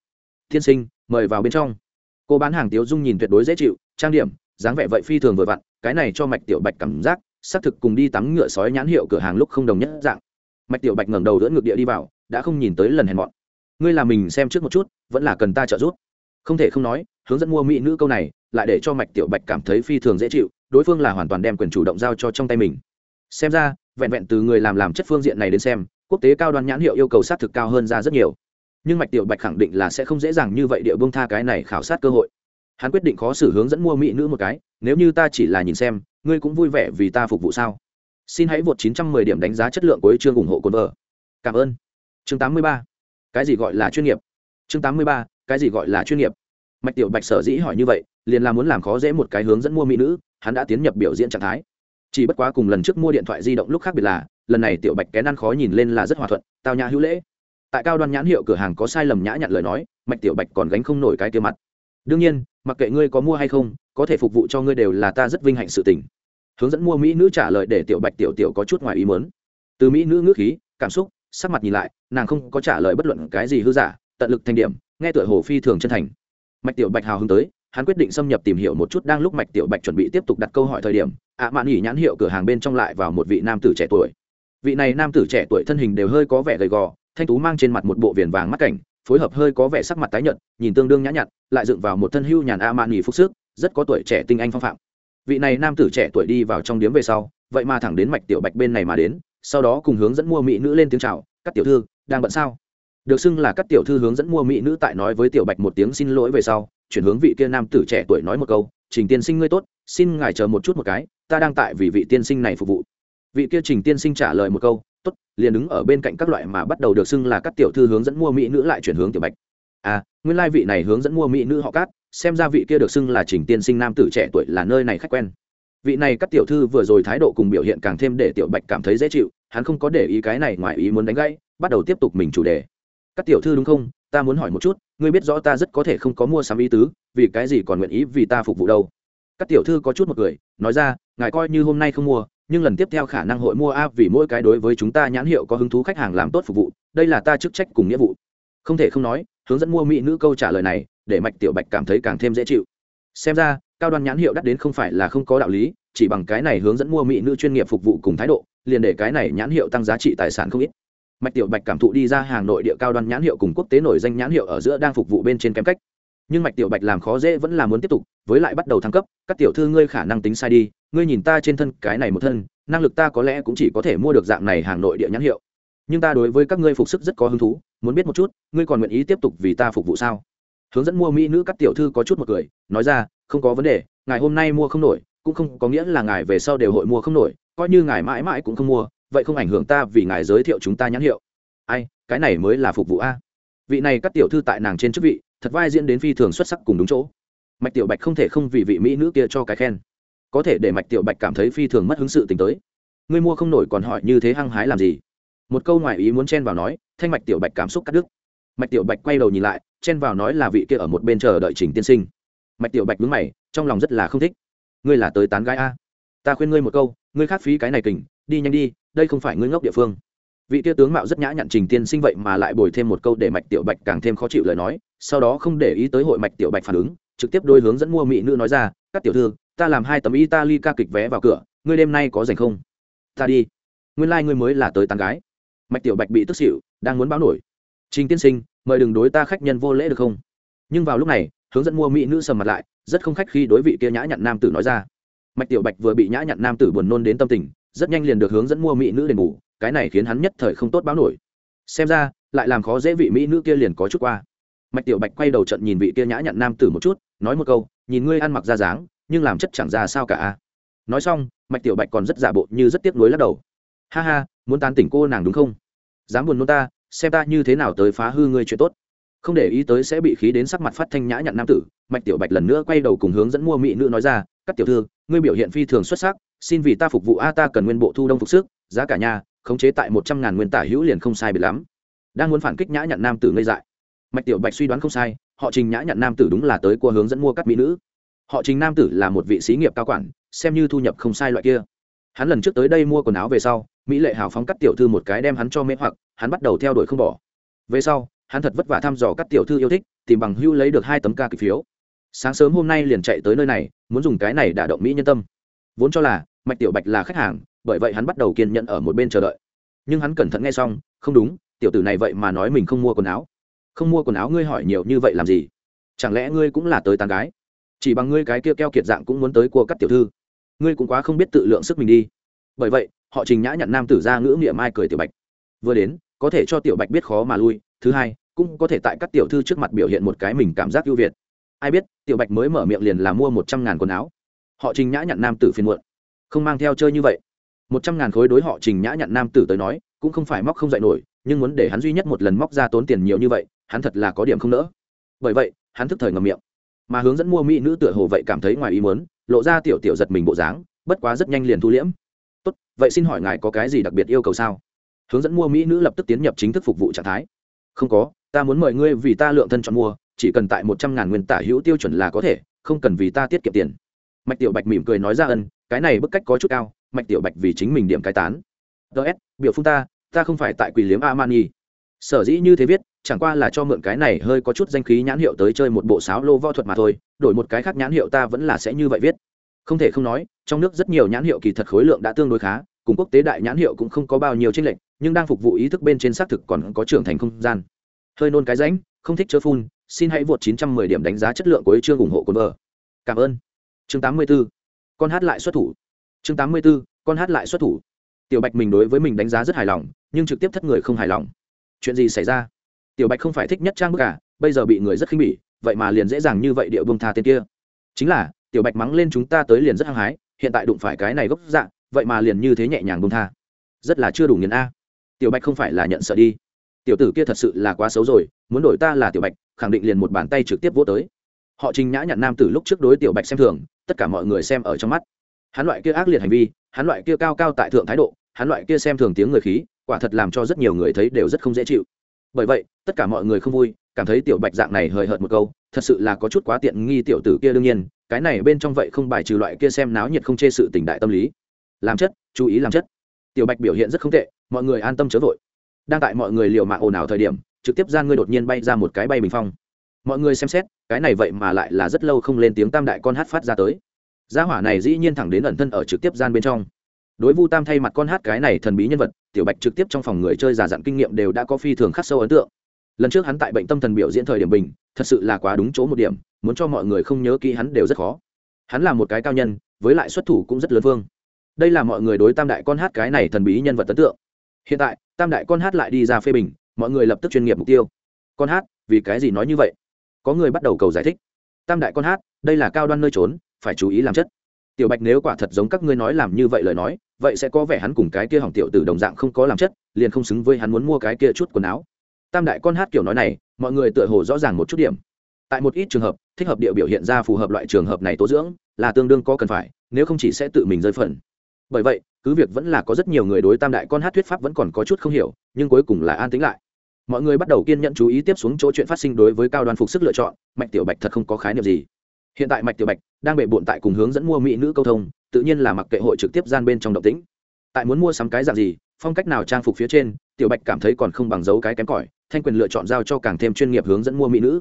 Tiên sinh, mời vào bên trong. Cô bán hàng tiếu dung nhìn tuyệt đối dễ chịu, trang điểm, dáng vẻ vậy phi thường vừa vặn, cái này cho mạch tiểu bạch cảm giác, xác thực cùng đi tắm ngựa sói nhãn hiệu cửa hàng lúc không đồng nhất dạng. Mạch tiểu bạch ngẩng đầu đỡ ngược địa đi vào, đã không nhìn tới lần hèn mọn. Ngươi là mình xem trước một chút, vẫn là cần ta trợ giúp. Không thể không nói hướng dẫn mua mỹ nữ câu này, lại để cho mạch tiểu bạch cảm thấy phi thường dễ chịu, đối phương là hoàn toàn đem quyền chủ động giao cho trong tay mình. Xem ra, vẹn vẹn từ người làm làm chất phương diện này đến xem, quốc tế cao đoan nhãn hiệu yêu cầu sát thực cao hơn ra rất nhiều. Nhưng mạch tiểu bạch khẳng định là sẽ không dễ dàng như vậy địa bông tha cái này khảo sát cơ hội. Hắn quyết định khó xử hướng dẫn mua mỹ nữ một cái, nếu như ta chỉ là nhìn xem, ngươi cũng vui vẻ vì ta phục vụ sao? Xin hãy vượt 910 điểm đánh giá chất lượng của chương ủng hộ cồn vợ cảm ơn. Chương 83. cái gì gọi là chuyên nghiệp? Chương 83. cái gì gọi là chuyên nghiệp? Mạch tiểu bạch sở dĩ hỏi như vậy, liền là muốn làm khó dễ một cái hướng dẫn mua mỹ nữ, hắn đã tiến nhập biểu diễn trạng thái. Chỉ bất quá cùng lần trước mua điện thoại di động lúc khác biệt là, lần này tiểu bạch kén ăn khó nhìn lên là rất hòa thuận, tao nhã hữu lễ. Tại cao đoan nhãn hiệu cửa hàng có sai lầm nhã nhặn lời nói, mạch tiểu bạch còn gánh không nổi cái tiêu mặt. Đương nhiên, mặc kệ ngươi có mua hay không, có thể phục vụ cho ngươi đều là ta rất vinh hạnh sự tình. Hướng dẫn mua mỹ nữ trả lời để tiểu bạch tiểu tiểu có chút ngoài ý mớn từ mỹ nữ ngữ khí, cảm xúc, sắc mặt nhìn lại, nàng không có trả lời bất luận cái gì hư giả, tận lực thành điểm, nghe tựa hồ phi thường chân thành mạch tiểu bạch hào hứng tới, hắn quyết định xâm nhập tìm hiểu một chút đang lúc mạch tiểu bạch chuẩn bị tiếp tục đặt câu hỏi thời điểm, ạ mạn nghỉ nhãn hiệu cửa hàng bên trong lại vào một vị nam tử trẻ tuổi. Vị này nam tử trẻ tuổi thân hình đều hơi có vẻ gầy gò, thanh tú mang trên mặt một bộ viền vàng mắt cảnh, phối hợp hơi có vẻ sắc mặt tái nhợt, nhìn tương đương nhã nhặn, lại dựng vào một thân hưu nhàn a mạn nghỉ phúc sức, rất có tuổi trẻ tinh anh phong phạm. Vị này nam tử trẻ tuổi đi vào trong điếm về sau, vậy mà thẳng đến mạch tiểu bạch bên này mà đến, sau đó cùng hướng dẫn mua mỹ nữ lên tiếng chào các tiểu thư, đang bận sao? Được xưng là các tiểu thư hướng dẫn mua mỹ nữ tại nói với tiểu bạch một tiếng xin lỗi về sau, chuyển hướng vị kia nam tử trẻ tuổi nói một câu, trình tiên sinh ngươi tốt, xin ngài chờ một chút một cái, ta đang tại vì vị tiên sinh này phục vụ. Vị kia trình tiên sinh trả lời một câu, tốt, liền đứng ở bên cạnh các loại mà bắt đầu được xưng là các tiểu thư hướng dẫn mua mỹ nữ lại chuyển hướng tiểu bạch. À nguyên lai vị này hướng dẫn mua mỹ nữ họ cát, xem ra vị kia được xưng là trình tiên sinh nam tử trẻ tuổi là nơi này khách quen. Vị này các tiểu thư vừa rồi thái độ cùng biểu hiện càng thêm để tiểu bạch cảm thấy dễ chịu, hắn không có để ý cái này ngoài ý muốn đánh gãy, bắt đầu tiếp tục mình chủ đề các tiểu thư đúng không? Ta muốn hỏi một chút, ngươi biết rõ ta rất có thể không có mua sắm ý tứ, vì cái gì còn nguyện ý vì ta phục vụ đâu? Các tiểu thư có chút một cười, nói ra, ngài coi như hôm nay không mua, nhưng lần tiếp theo khả năng hội mua a vì mỗi cái đối với chúng ta nhãn hiệu có hứng thú khách hàng làm tốt phục vụ, đây là ta chức trách cùng nghĩa vụ. Không thể không nói, hướng dẫn mua mỹ nữ câu trả lời này, để mạch tiểu bạch cảm thấy càng thêm dễ chịu. Xem ra, cao đoan nhãn hiệu đắt đến không phải là không có đạo lý, chỉ bằng cái này hướng dẫn mua mỹ nữ chuyên nghiệp phục vụ cùng thái độ, liền để cái này nhãn hiệu tăng giá trị tài sản không ít mạch tiểu bạch cảm thụ đi ra hàng nội địa cao đoan nhãn hiệu cùng quốc tế nổi danh nhãn hiệu ở giữa đang phục vụ bên trên kém cách. Nhưng mạch tiểu bạch làm khó dễ vẫn là muốn tiếp tục, với lại bắt đầu thăng cấp, các tiểu thư ngươi khả năng tính sai đi, ngươi nhìn ta trên thân cái này một thân, năng lực ta có lẽ cũng chỉ có thể mua được dạng này hàng nội địa nhãn hiệu. Nhưng ta đối với các ngươi phục sức rất có hứng thú, muốn biết một chút, ngươi còn nguyện ý tiếp tục vì ta phục vụ sao? Hướng dẫn mua mỹ nữ các tiểu thư có chút một cười, nói ra, không có vấn đề, ngài hôm nay mua không nổi, cũng không có nghĩa là ngài về sau đều hội mua không nổi, coi như ngài mãi mãi cũng không mua vậy không ảnh hưởng ta vì ngài giới thiệu chúng ta nhãn hiệu. Ai, cái này mới là phục vụ a. Vị này các tiểu thư tại nàng trên chức vị, thật vai diễn đến phi thường xuất sắc cùng đúng chỗ. Mạch tiểu bạch không thể không vì vị mỹ nữ kia cho cái khen. Có thể để mạch tiểu bạch cảm thấy phi thường mất hứng sự tình tới. Ngươi mua không nổi còn hỏi như thế hăng hái làm gì? Một câu ngoài ý muốn chen vào nói, thanh mạch tiểu bạch cảm xúc cắt đứt. Mạch tiểu bạch quay đầu nhìn lại, chen vào nói là vị kia ở một bên chờ đợi trình tiên sinh. Mạch tiểu bạch đứng mày, trong lòng rất là không thích. Ngươi là tới tán gái a. Ta khuyên ngươi một câu, ngươi khác phí cái này kình đi nhanh đi, đây không phải ngươi ngốc địa phương. Vị kia tướng mạo rất nhã nhặn trình tiên sinh vậy mà lại bồi thêm một câu để mạch tiểu bạch càng thêm khó chịu lời nói, sau đó không để ý tới hội mạch tiểu bạch phản ứng, trực tiếp đôi hướng dẫn mua mỹ nữ nói ra, các tiểu thư, ta làm hai tấm italy ca kịch vé vào cửa, ngươi đêm nay có dành không? Ta đi. Nguyên lai、like、ngươi mới là tới tán gái. Mạch tiểu bạch bị tức xịu đang muốn báo nổi. Trình tiên sinh, mời đừng đối ta khách nhân vô lễ được không? Nhưng vào lúc này, hướng dẫn mua mỹ nữ sầm mặt lại, rất không khách khi đối vị kia nhã nhặn nam tử nói ra. Mạch tiểu bạch vừa bị nhã nhặn nam tử buồn nôn đến tâm tình rất nhanh liền được hướng dẫn mua mỹ nữ đền bù, cái này khiến hắn nhất thời không tốt báo nổi. Xem ra, lại làm khó dễ vị mỹ nữ kia liền có chút qua. Mạch tiểu bạch quay đầu trận nhìn vị kia nhã nhặn nam tử một chút, nói một câu, nhìn ngươi ăn mặc ra dáng, nhưng làm chất chẳng ra sao cả nói xong, mạch tiểu bạch còn rất giả bộ như rất tiếc nuối lắc đầu. Ha ha, muốn tán tỉnh cô nàng đúng không? Dám buồn nôn ta, xem ta như thế nào tới phá hư ngươi chuyện tốt. Không để ý tới sẽ bị khí đến sắc mặt phát thanh nhã nhặn nam tử, mạch tiểu bạch lần nữa quay đầu cùng hướng dẫn mua mỹ nữ nói ra, các tiểu thư ngươi biểu hiện phi thường xuất sắc, xin vì ta phục vụ a, ta cần nguyên bộ thu đông phục sức, giá cả nhà khống chế tại một trăm ngàn nguyên tả hữu liền không sai biệt lắm. Đang muốn phản kích nhã nhặn nam tử ngây dại. Mạch tiểu bạch suy đoán không sai, họ trình nhã nhặn nam tử đúng là tới qua hướng dẫn mua các mỹ nữ. Họ trình nam tử là một vị sĩ nghiệp cao quản, xem như thu nhập không sai loại kia. Hắn lần trước tới đây mua quần áo về sau, mỹ lệ hào phóng cắt tiểu thư một cái đem hắn cho mê hoặc, hắn bắt đầu theo đuổi không bỏ. Về sau, hắn thật vất vả thăm dò các tiểu thư yêu thích, tìm bằng hưu lấy được hai tấm ca kịch phiếu sáng sớm hôm nay liền chạy tới nơi này, muốn dùng cái này đả động mỹ nhân tâm. Vốn cho là, mạch tiểu bạch là khách hàng, bởi vậy hắn bắt đầu kiên nhẫn ở một bên chờ đợi. Nhưng hắn cẩn thận nghe xong, không đúng, tiểu tử này vậy mà nói mình không mua quần áo. Không mua quần áo ngươi hỏi nhiều như vậy làm gì? Chẳng lẽ ngươi cũng là tới tán gái? Chỉ bằng ngươi cái kia keo kiệt dạng cũng muốn tới cua cắt tiểu thư. Ngươi cũng quá không biết tự lượng sức mình đi. Bởi vậy, họ trình nhã nhận nam tử ra ngữ nghĩa mai cười tiểu bạch. Vừa đến, có thể cho tiểu bạch biết khó mà lui. Thứ hai, cũng có thể tại các tiểu thư trước mặt biểu hiện một cái mình cảm giác ưu việt ai biết, tiểu bạch mới mở miệng liền là mua một trăm ngàn quần áo. Họ trình nhã nhận nam tử phiền muộn. Không mang theo chơi như vậy. Một trăm ngàn khối đối họ trình nhã nhận nam tử tới nói, cũng không phải móc không dạy nổi, nhưng muốn để hắn duy nhất một lần móc ra tốn tiền nhiều như vậy, hắn thật là có điểm không nỡ. Bởi vậy, hắn thức thời ngầm miệng. Mà hướng dẫn mua mỹ nữ tựa hồ vậy cảm thấy ngoài ý muốn, lộ ra tiểu tiểu giật mình bộ dáng, bất quá rất nhanh liền thu liễm. Tốt, vậy xin hỏi ngài có cái gì đặc biệt yêu cầu sao? Hướng dẫn mua mỹ nữ lập tức tiến nhập chính thức phục vụ trạng thái. Không có, ta muốn mời ngươi vì ta lượng thân chọn mua chỉ cần tại một trăm ngàn nguyên tả hữu tiêu chuẩn là có thể, không cần vì ta tiết kiệm tiền. Mạch tiểu bạch mỉm cười nói ra ân, cái này bức cách có chút cao, mạch tiểu bạch vì chính mình điểm cái tán. Ts biểu phun ta ta không phải tại quỷ liếm amani. Sở dĩ như thế viết, chẳng qua là cho mượn cái này hơi có chút danh khí nhãn hiệu tới chơi một bộ sáo lô võ thuật mà thôi, đổi một cái khác nhãn hiệu ta vẫn là sẽ như vậy viết. Không thể không nói, trong nước rất nhiều nhãn hiệu kỳ thật khối lượng đã tương đối khá, cùng quốc tế đại nhãn hiệu cũng không có bao nhiêu tranh lệch, nhưng đang phục vụ ý thức bên trên xác thực còn có trưởng thành không gian. Hơi nôn cái rãnh, không thích chớ phun xin hãy vượt 910 điểm đánh giá chất lượng của chương ủng hộ cồn vợ. Cảm ơn. Chương 84. con hát lại xuất thủ. Chương 84. con hát lại xuất thủ. Tiểu bạch mình đối với mình đánh giá rất hài lòng nhưng trực tiếp thất người không hài lòng. Chuyện gì xảy ra? Tiểu bạch không phải thích nhất trang bức cả à, bây giờ bị người rất khinh bỉ vậy mà liền dễ dàng như vậy điệu buông tha tên kia. Chính là tiểu bạch mắng lên chúng ta tới liền rất hăng hái hiện tại đụng phải cái này gốc dạng vậy mà liền như thế nhẹ nhàng buông tha. Rất là chưa đủ nghiền a. Tiểu bạch không phải là nhận sợ đi tiểu tử kia thật sự là quá xấu rồi, muốn đổi ta là tiểu bạch, khẳng định liền một bàn tay trực tiếp vỗ tới. Họ trình nhã nhặn nam từ lúc trước đối tiểu bạch xem thường, tất cả mọi người xem ở trong mắt. Hắn loại kia ác liệt hành vi, hắn loại kia cao cao tại thượng thái độ, hắn loại kia xem thường tiếng người khí, quả thật làm cho rất nhiều người thấy đều rất không dễ chịu. Bởi vậy, tất cả mọi người không vui, cảm thấy tiểu bạch dạng này hời hợt một câu, thật sự là có chút quá tiện nghi tiểu tử kia đương nhiên, cái này bên trong vậy không bài trừ loại kia xem náo nhiệt không chê sự tình đại tâm lý. Làm chất, chú ý làm chất. Tiểu bạch biểu hiện rất không tệ, mọi người an tâm chớ vội đang tại mọi người liều mạng ồn ào thời điểm, trực tiếp gian ngươi đột nhiên bay ra một cái bay bình phong. Mọi người xem xét, cái này vậy mà lại là rất lâu không lên tiếng tam đại con hát phát ra tới. Gia hỏa này dĩ nhiên thẳng đến ẩn thân ở trực tiếp gian bên trong. Đối vu tam thay mặt con hát cái này thần bí nhân vật, tiểu bạch trực tiếp trong phòng người chơi già dặn kinh nghiệm đều đã có phi thường khắc sâu ấn tượng. Lần trước hắn tại bệnh tâm thần biểu diễn thời điểm bình, thật sự là quá đúng chỗ một điểm, muốn cho mọi người không nhớ kỹ hắn đều rất khó. Hắn là một cái cao nhân, với lại xuất thủ cũng rất lớn vương. Đây là mọi người đối tam đại con hát cái này thần bí nhân vật ấn tượng. Hiện tại tam đại con hát lại đi ra phê bình, mọi người lập tức chuyên nghiệp mục tiêu. Con hát, vì cái gì nói như vậy? Có người bắt đầu cầu giải thích. Tam đại con hát, đây là cao đoan nơi trốn, phải chú ý làm chất. Tiểu bạch nếu quả thật giống các ngươi nói làm như vậy lời nói, vậy sẽ có vẻ hắn cùng cái kia hỏng tiểu tử đồng dạng không có làm chất, liền không xứng với hắn muốn mua cái kia chút quần áo. Tam đại con hát kiểu nói này, mọi người tựa hồ rõ ràng một chút điểm. Tại một ít trường hợp, thích hợp địa biểu hiện ra phù hợp loại trường hợp này tố dưỡng, là tương đương có cần phải, nếu không chỉ sẽ tự mình rơi phần bởi vậy, cứ việc vẫn là có rất nhiều người đối tam đại con hát thuyết pháp vẫn còn có chút không hiểu, nhưng cuối cùng là an tính lại. Mọi người bắt đầu kiên nhẫn chú ý tiếp xuống chỗ chuyện phát sinh đối với cao đoàn phục sức lựa chọn, mạch tiểu bạch thật không có khái niệm gì. Hiện tại mạch tiểu bạch đang bệ bộn tại cùng hướng dẫn mua mỹ nữ câu thông, tự nhiên là mặc kệ hội trực tiếp gian bên trong động tĩnh. Tại muốn mua sắm cái dạng gì, phong cách nào trang phục phía trên, tiểu bạch cảm thấy còn không bằng dấu cái kém cỏi, thanh quyền lựa chọn giao cho càng thêm chuyên nghiệp hướng dẫn mua mỹ nữ.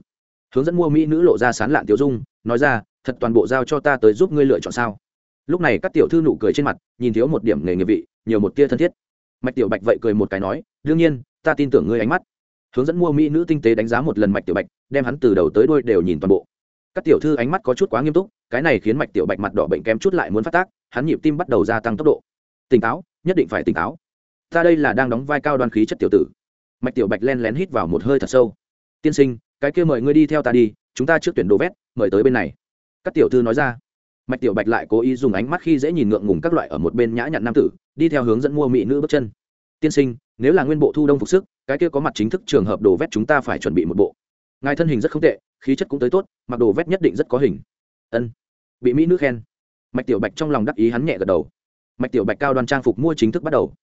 Hướng dẫn mua mỹ nữ lộ ra sán lạn tiểu dung, nói ra, thật toàn bộ giao cho ta tới giúp ngươi lựa chọn sao? Lúc này các tiểu thư nụ cười trên mặt, nhìn thiếu một điểm nghề nghiệp vị, nhiều một tia thân thiết. Mạch tiểu bạch vậy cười một cái nói, đương nhiên, ta tin tưởng ngươi ánh mắt. Hướng dẫn mua mỹ nữ tinh tế đánh giá một lần mạch tiểu bạch, đem hắn từ đầu tới đuôi đều nhìn toàn bộ. Các tiểu thư ánh mắt có chút quá nghiêm túc, cái này khiến mạch tiểu bạch mặt đỏ bệnh kém chút lại muốn phát tác, hắn nhịp tim bắt đầu gia tăng tốc độ. Tỉnh táo, nhất định phải tỉnh táo. Ta đây là đang đóng vai cao đoan khí chất tiểu tử. Mạch tiểu bạch len lén hít vào một hơi thật sâu. Tiên sinh, cái kia mời ngươi đi theo ta đi, chúng ta trước tuyển đồ vét, mời tới bên này. Các tiểu thư nói ra mạch tiểu bạch lại cố ý dùng ánh mắt khi dễ nhìn ngượng ngùng các loại ở một bên nhã nhặn nam tử, đi theo hướng dẫn mua mỹ nữ bước chân. Tiên sinh, nếu là nguyên bộ thu đông phục sức, cái kia có mặt chính thức trường hợp đồ vét chúng ta phải chuẩn bị một bộ. Ngài thân hình rất không tệ, khí chất cũng tới tốt, mặc đồ vét nhất định rất có hình. Ân. Bị mỹ nữ khen. Mạch tiểu bạch trong lòng đắc ý hắn nhẹ gật đầu. Mạch tiểu bạch cao đoàn trang phục mua chính thức bắt đầu.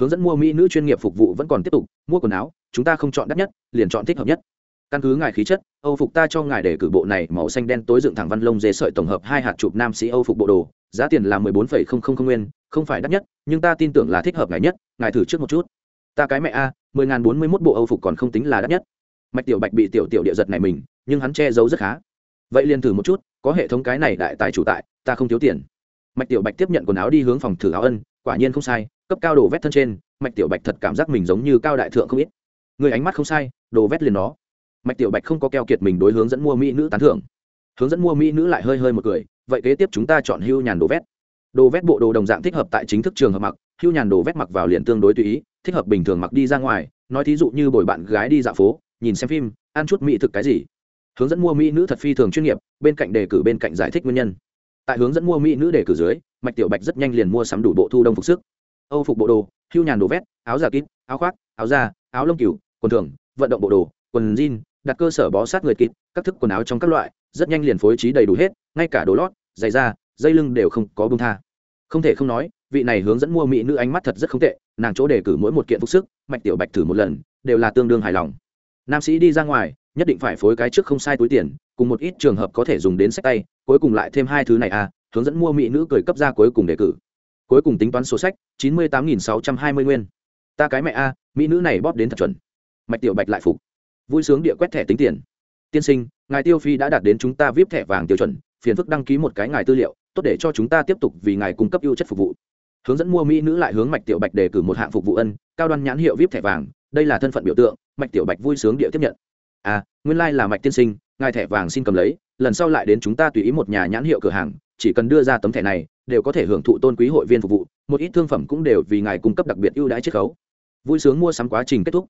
Hướng dẫn mua mỹ nữ chuyên nghiệp phục vụ vẫn còn tiếp tục, mua quần áo, chúng ta không chọn đắt nhất, liền chọn thích hợp nhất căn cứ ngài khí chất, âu phục ta cho ngài để cử bộ này màu xanh đen tối dựng thẳng văn lông dê sợi tổng hợp hai hạt chụp nam sĩ âu phục bộ đồ, giá tiền là mười bốn phẩy không không không nguyên, không phải đắt nhất, nhưng ta tin tưởng là thích hợp ngài nhất, ngài thử trước một chút. Ta cái mẹ a, mười ngàn bốn mươi mốt bộ âu phục còn không tính là đắt nhất. Mạch tiểu bạch bị tiểu tiểu địa giật này mình, nhưng hắn che giấu rất khá. Vậy liền thử một chút, có hệ thống cái này đại tài chủ tại, ta không thiếu tiền. Mạch tiểu bạch tiếp nhận quần áo đi hướng phòng thử áo ân, quả nhiên không sai, cấp cao đồ vét thân trên, mạch tiểu bạch thật cảm giác mình giống như cao đại thượng không ít. Người ánh mắt không sai, đồ vét liền nó mạch tiểu bạch không có keo kiệt mình đối hướng dẫn mua mỹ nữ tán thưởng. Hướng dẫn mua mỹ nữ lại hơi hơi một cười, vậy kế tiếp chúng ta chọn hưu nhàn đồ vét. Đồ vét bộ đồ đồng dạng thích hợp tại chính thức trường hợp mặc, hưu nhàn đồ vét mặc vào liền tương đối tùy ý, thích hợp bình thường mặc đi ra ngoài. Nói thí dụ như bồi bạn gái đi dạo phố, nhìn xem phim, ăn chút mỹ thực cái gì. Hướng dẫn mua mỹ nữ thật phi thường chuyên nghiệp, bên cạnh đề cử bên cạnh giải thích nguyên nhân. Tại hướng dẫn mua mỹ nữ đề cử dưới, mạch tiểu bạch rất nhanh liền mua sắm đủ bộ thu đông phục sức. Âu phục bộ đồ, hưu nhàn đồ vét, áo giả kín áo khoác, áo da, áo lông cừu, quần thường, vận động bộ đồ, quần jean đặt cơ sở bó sát người kịt các thức quần áo trong các loại, rất nhanh liền phối trí đầy đủ hết, ngay cả đồ lót, giày da, dây lưng đều không có bông tha. Không thể không nói, vị này hướng dẫn mua mỹ nữ ánh mắt thật rất không tệ, nàng chỗ đề cử mỗi một kiện phục sức, mạch tiểu bạch thử một lần, đều là tương đương hài lòng. Nam sĩ đi ra ngoài, nhất định phải phối cái trước không sai túi tiền, cùng một ít trường hợp có thể dùng đến sách tay, cuối cùng lại thêm hai thứ này à hướng dẫn mua mỹ nữ cười cấp ra cuối cùng đề cử. Cuối cùng tính toán số sách, chín mươi tám nghìn sáu trăm hai mươi nguyên. Ta cái mẹ a, mỹ nữ này bóp đến thật chuẩn. Mạch tiểu bạch lại phục vui sướng địa quét thẻ tính tiền. Tiên sinh, ngài tiêu phi đã đạt đến chúng ta vip thẻ vàng tiêu chuẩn, phiền phức đăng ký một cái ngài tư liệu, tốt để cho chúng ta tiếp tục vì ngài cung cấp ưu chất phục vụ. Hướng dẫn mua mỹ nữ lại hướng mạch tiểu bạch đề cử một hạng phục vụ ân, cao đoan nhãn hiệu vip thẻ vàng, đây là thân phận biểu tượng, mạch tiểu bạch vui sướng địa tiếp nhận. À nguyên lai、like、là mạch tiên sinh, ngài thẻ vàng xin cầm lấy, lần sau lại đến chúng ta tùy ý một nhà nhãn hiệu cửa hàng, chỉ cần đưa ra tấm thẻ này, đều có thể hưởng thụ tôn quý hội viên phục vụ, một ít thương phẩm cũng đều vì ngài cung cấp đặc biệt ưu đãi chiết khấu. Vui sướng mua sắm quá trình kết thúc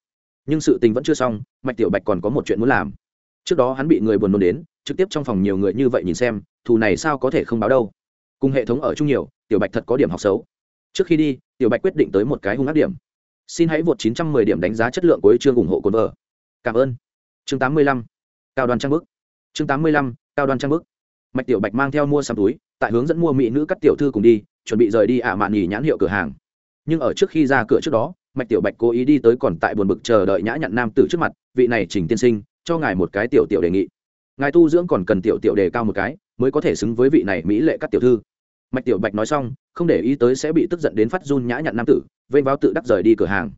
nhưng sự tình vẫn chưa xong, mạch tiểu bạch còn có một chuyện muốn làm. Trước đó hắn bị người buồn nôn đến, trực tiếp trong phòng nhiều người như vậy nhìn xem, thù này sao có thể không báo đâu. Cùng hệ thống ở chung nhiều, tiểu bạch thật có điểm học xấu. Trước khi đi, tiểu bạch quyết định tới một cái hung ác điểm. Xin hãy vượt 910 điểm đánh giá chất lượng cuối chương ủng hộ cồn vợ. Cảm ơn. Chương 85. cao đoàn trang bức. Chương 85. cao đoàn trang bức. Mạch tiểu bạch mang theo mua sắm túi, tại hướng dẫn mua mỹ nữ cắt tiểu thư cùng đi, chuẩn bị rời đi ả mạn nhì nhãn hiệu cửa hàng. Nhưng ở trước khi ra cửa trước đó mạch tiểu bạch cố ý đi tới còn tại buồn bực chờ đợi nhã nhặn nam tử trước mặt, vị này chỉnh tiên sinh, cho ngài một cái tiểu tiểu đề nghị. Ngài tu dưỡng còn cần tiểu tiểu đề cao một cái, mới có thể xứng với vị này mỹ lệ các tiểu thư. Mạch tiểu bạch nói xong, không để ý tới sẽ bị tức giận đến phát run nhã nhặn nam tử, vênh váo tự đắc rời đi cửa hàng.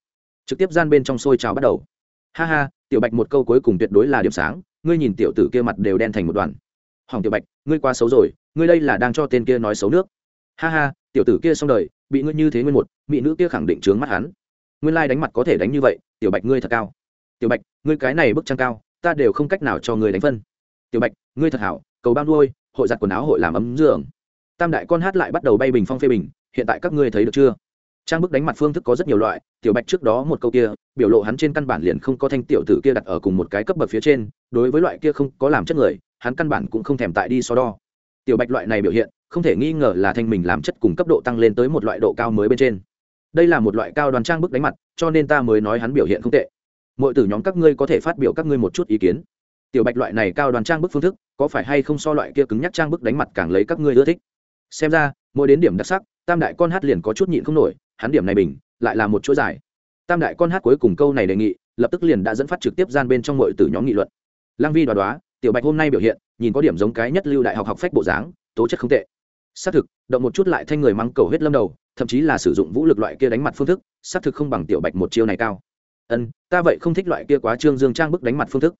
Trực tiếp gian bên trong xôi trào bắt đầu. Ha ha, tiểu bạch một câu cuối cùng tuyệt đối là điểm sáng, ngươi nhìn tiểu tử kia mặt đều đen thành một đoàn. Hỏng tiểu bạch, ngươi quá xấu rồi, ngươi đây là đang cho tên kia nói xấu nước. Ha ha, tiểu tử kia xong đời, bị ngươi như thế nguyên một, mỹ nữ kia khẳng định trướng mắt hắn nguyên lai đánh mặt có thể đánh như vậy, tiểu bạch ngươi thật cao. Tiểu bạch, ngươi cái này bức trang cao, ta đều không cách nào cho ngươi đánh phân. Tiểu bạch, ngươi thật hảo, cầu bao nuôi, hội giặt quần áo hội làm ấm giường. Tam đại con hát lại bắt đầu bay bình phong phê bình, hiện tại các ngươi thấy được chưa? Trang bức đánh mặt phương thức có rất nhiều loại, tiểu bạch trước đó một câu kia, biểu lộ hắn trên căn bản liền không có thanh tiểu tử kia đặt ở cùng một cái cấp bậc phía trên, đối với loại kia không có làm chất người, hắn căn bản cũng không thèm tại đi so đo. Tiểu bạch loại này biểu hiện, không thể nghi ngờ là thanh mình làm chất cùng cấp độ tăng lên tới một loại độ cao mới bên trên đây là một loại cao đoàn trang bức đánh mặt, cho nên ta mới nói hắn biểu hiện không tệ. Mọi từ nhóm các ngươi có thể phát biểu các ngươi một chút ý kiến. Tiểu bạch loại này cao đoàn trang bức phương thức, có phải hay không so loại kia cứng nhắc trang bức đánh mặt càng lấy các ngươi ưa thích? Xem ra, mỗi đến điểm đặc sắc, tam đại con hát liền có chút nhịn không nổi, hắn điểm này bình, lại là một chuỗi dài. Tam đại con hát cuối cùng câu này đề nghị, lập tức liền đã dẫn phát trực tiếp gian bên trong mọi từ nhóm nghị luận. Lăng vi đoá đoá, tiểu bạch hôm nay biểu hiện, nhìn có điểm giống cái nhất lưu đại học học phách bộ dáng, tố chất không tệ. Xác thực, động một chút lại thanh người mắng cầu hết lâm đầu thậm chí là sử dụng vũ lực loại kia đánh mặt phương thức, xác thực không bằng tiểu bạch một chiêu này cao. Ân, ta vậy không thích loại kia quá trương dương trang bức đánh mặt phương thức.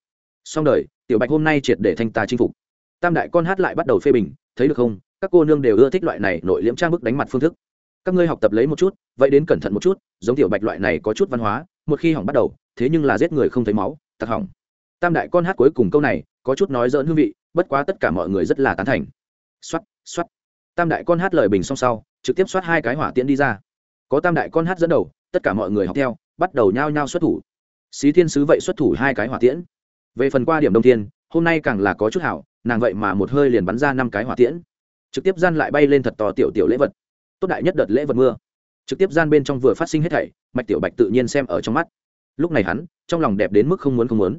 Xong đời, tiểu bạch hôm nay triệt để thanh ta chinh phục. Tam đại con hát lại bắt đầu phê bình, thấy được không? Các cô nương đều ưa thích loại này nội liễm trang bức đánh mặt phương thức. Các ngươi học tập lấy một chút, vậy đến cẩn thận một chút, giống tiểu bạch loại này có chút văn hóa, một khi hỏng bắt đầu, thế nhưng là giết người không thấy máu tặc hỏng. Tam đại con hát cuối cùng câu này, có chút nói dỡn hương vị, bất quá tất cả mọi người rất là tán thành. X o á t x o á t tam đại con hát lời bình song sau, trực tiếp soát hai cái hỏa tiễn đi ra. Có tam đại con hát dẫn đầu, tất cả mọi người học theo, bắt đầu nhao nhao xuất thủ. Xí thiên sứ vậy xuất thủ hai cái hỏa tiễn. Về phần qua điểm đông thiên, hôm nay càng là có chút hảo, nàng vậy mà một hơi liền bắn ra năm cái hỏa tiễn. Trực tiếp gian lại bay lên thật to tiểu tiểu lễ vật. Tốt đại nhất đợt lễ vật mưa. Trực tiếp gian bên trong vừa phát sinh hết thảy, mạch tiểu bạch tự nhiên xem ở trong mắt. Lúc này hắn, trong lòng đẹp đến mức không muốn không muốn.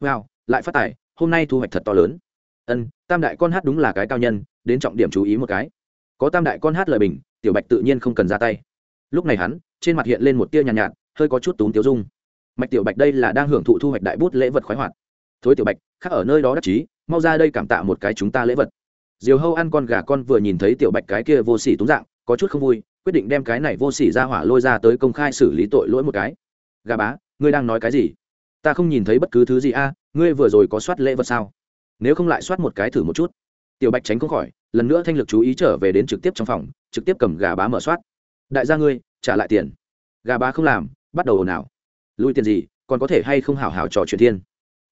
Wow, lại phát tài, hôm nay thu hoạch thật to lớn. Ân, tam đại con hát đúng là cái cao nhân đến trọng điểm chú ý một cái. Có tam đại con hát lời bình tiểu bạch tự nhiên không cần ra tay. Lúc này hắn trên mặt hiện lên một tia nhàn nhạt, nhạt hơi có chút túng tiêu dung. Mạch tiểu bạch đây là đang hưởng thụ thu hoạch đại bút lễ vật khoái hoạt. Thối tiểu bạch khác ở nơi đó đắc chí mau ra đây cảm tạ một cái chúng ta lễ vật. Diều hâu ăn con gà con vừa nhìn thấy tiểu bạch cái kia vô sỉ túng dạng có chút không vui quyết định đem cái này vô sỉ ra hỏa lôi ra tới công khai xử lý tội lỗi một cái. Gà bá ngươi đang nói cái gì? Ta không nhìn thấy bất cứ thứ gì a ngươi vừa rồi có soát lễ vật sao? Nếu không lại soát một cái thử một chút tiểu bạch tránh không khỏi, lần nữa thanh lực chú ý trở về đến trực tiếp trong phòng, trực tiếp cầm gà bá mở soát. Đại gia ngươi, trả lại tiền. Gà bá không làm, bắt đầu ồn ào. Lui tiền gì, còn có thể hay không hảo hảo trò chuyện thiên?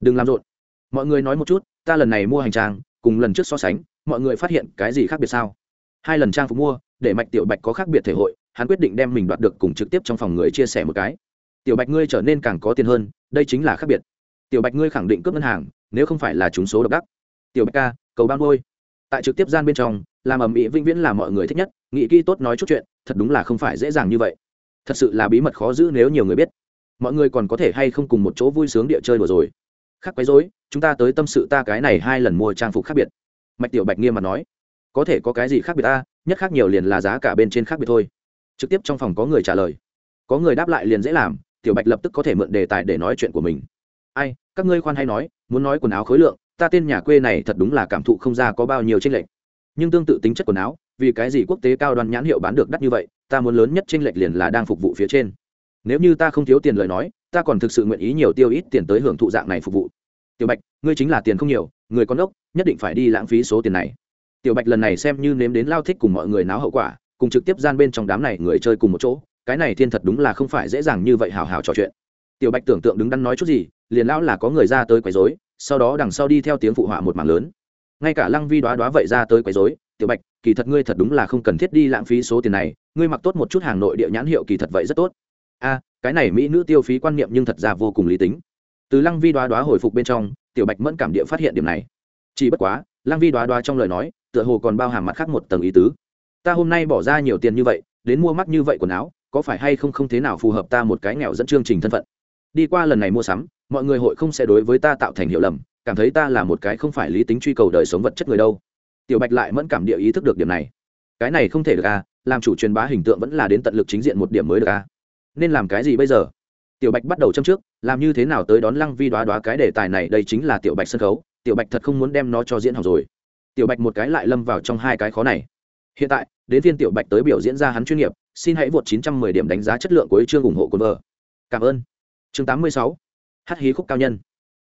Đừng làm rộn. Mọi người nói một chút, ta lần này mua hành trang, cùng lần trước so sánh, mọi người phát hiện cái gì khác biệt sao? Hai lần trang phục mua, để mạch tiểu bạch có khác biệt thể hội, hắn quyết định đem mình đoạt được cùng trực tiếp trong phòng người chia sẻ một cái. Tiểu bạch ngươi trở nên càng có tiền hơn, đây chính là khác biệt. Tiểu bạch ngươi khẳng định cướp ngân hàng, nếu không phải là chúng số độc đắc. Tiểu bạch ca, cầu ban ngôi tại trực tiếp gian bên trong, làm ầm ĩ vĩnh viễn là mọi người thích nhất, nghĩ kỹ tốt nói chút chuyện, thật đúng là không phải dễ dàng như vậy. Thật sự là bí mật khó giữ nếu nhiều người biết. Mọi người còn có thể hay không cùng một chỗ vui sướng địa chơi đùa rồi. Khác quấy rối, chúng ta tới tâm sự ta cái này hai lần mua trang phục khác biệt. Mạch tiểu bạch nghiêm mà nói, có thể có cái gì khác biệt ta, nhất khác nhiều liền là giá cả bên trên khác biệt thôi. Trực tiếp trong phòng có người trả lời. Có người đáp lại liền dễ làm, tiểu bạch lập tức có thể mượn đề tài để nói chuyện của mình. Ai, các ngươi khoan hay nói, muốn nói quần áo khối lượng ta tên nhà quê này thật đúng là cảm thụ không ra có bao nhiêu tranh lệch. Nhưng tương tự tính chất quần áo, vì cái gì quốc tế cao đoan nhãn hiệu bán được đắt như vậy, ta muốn lớn nhất tranh lệch liền là đang phục vụ phía trên. Nếu như ta không thiếu tiền lời nói, ta còn thực sự nguyện ý nhiều tiêu ít tiền tới hưởng thụ dạng này phục vụ. Tiểu bạch, ngươi chính là tiền không nhiều, người con ốc, nhất định phải đi lãng phí số tiền này. Tiểu bạch lần này xem như nếm đến lao thích cùng mọi người náo hậu quả, cùng trực tiếp gian bên trong đám này người chơi cùng một chỗ, cái này thiên thật đúng là không phải dễ dàng như vậy hào hào trò chuyện. Tiểu bạch tưởng tượng đứng đắn nói chút gì, liền lão là có người ra tới quấy rối sau đó đằng sau đi theo tiếng phụ họa một mảng lớn. Ngay cả lăng vi đoá đoá vậy ra tới quấy rối, tiểu bạch, kỳ thật ngươi thật đúng là không cần thiết đi lãng phí số tiền này, ngươi mặc tốt một chút hàng nội địa nhãn hiệu kỳ thật vậy rất tốt. A, cái này mỹ nữ tiêu phí quan niệm nhưng thật ra vô cùng lý tính. Từ lăng vi đoá đoá hồi phục bên trong, tiểu bạch mẫn cảm địa phát hiện điểm này. Chỉ bất quá, lăng vi đoá đoá trong lời nói, tựa hồ còn bao hàm mặt khác một tầng ý tứ. Ta hôm nay bỏ ra nhiều tiền như vậy, đến mua mắt như vậy quần áo, có phải hay không không thế nào phù hợp ta một cái nghèo dẫn chương trình thân phận? Đi qua lần này mua sắm mọi người hội không sẽ đối với ta tạo thành hiểu lầm, cảm thấy ta là một cái không phải lý tính truy cầu đời sống vật chất người đâu. Tiểu bạch lại mẫn cảm địa ý thức được điểm này. Cái này không thể được à làm chủ truyền bá hình tượng vẫn là đến tận lực chính diện một điểm mới được à nên làm cái gì bây giờ? Tiểu bạch bắt đầu châm trước, làm như thế nào tới đón lăng vi đoá đoá cái đề tài này, đây chính là tiểu bạch sân khấu, tiểu bạch thật không muốn đem nó cho diễn học rồi. Tiểu bạch một cái lại lâm vào trong hai cái khó này. Hiện tại, đến phiên tiểu bạch tới biểu diễn ra hắn chuyên nghiệp, xin hãy vượt 910 điểm đánh giá chất lượng của chương ủng hộ cồn vợ. Cảm ơn. Chương 86 hát hí khúc cao nhân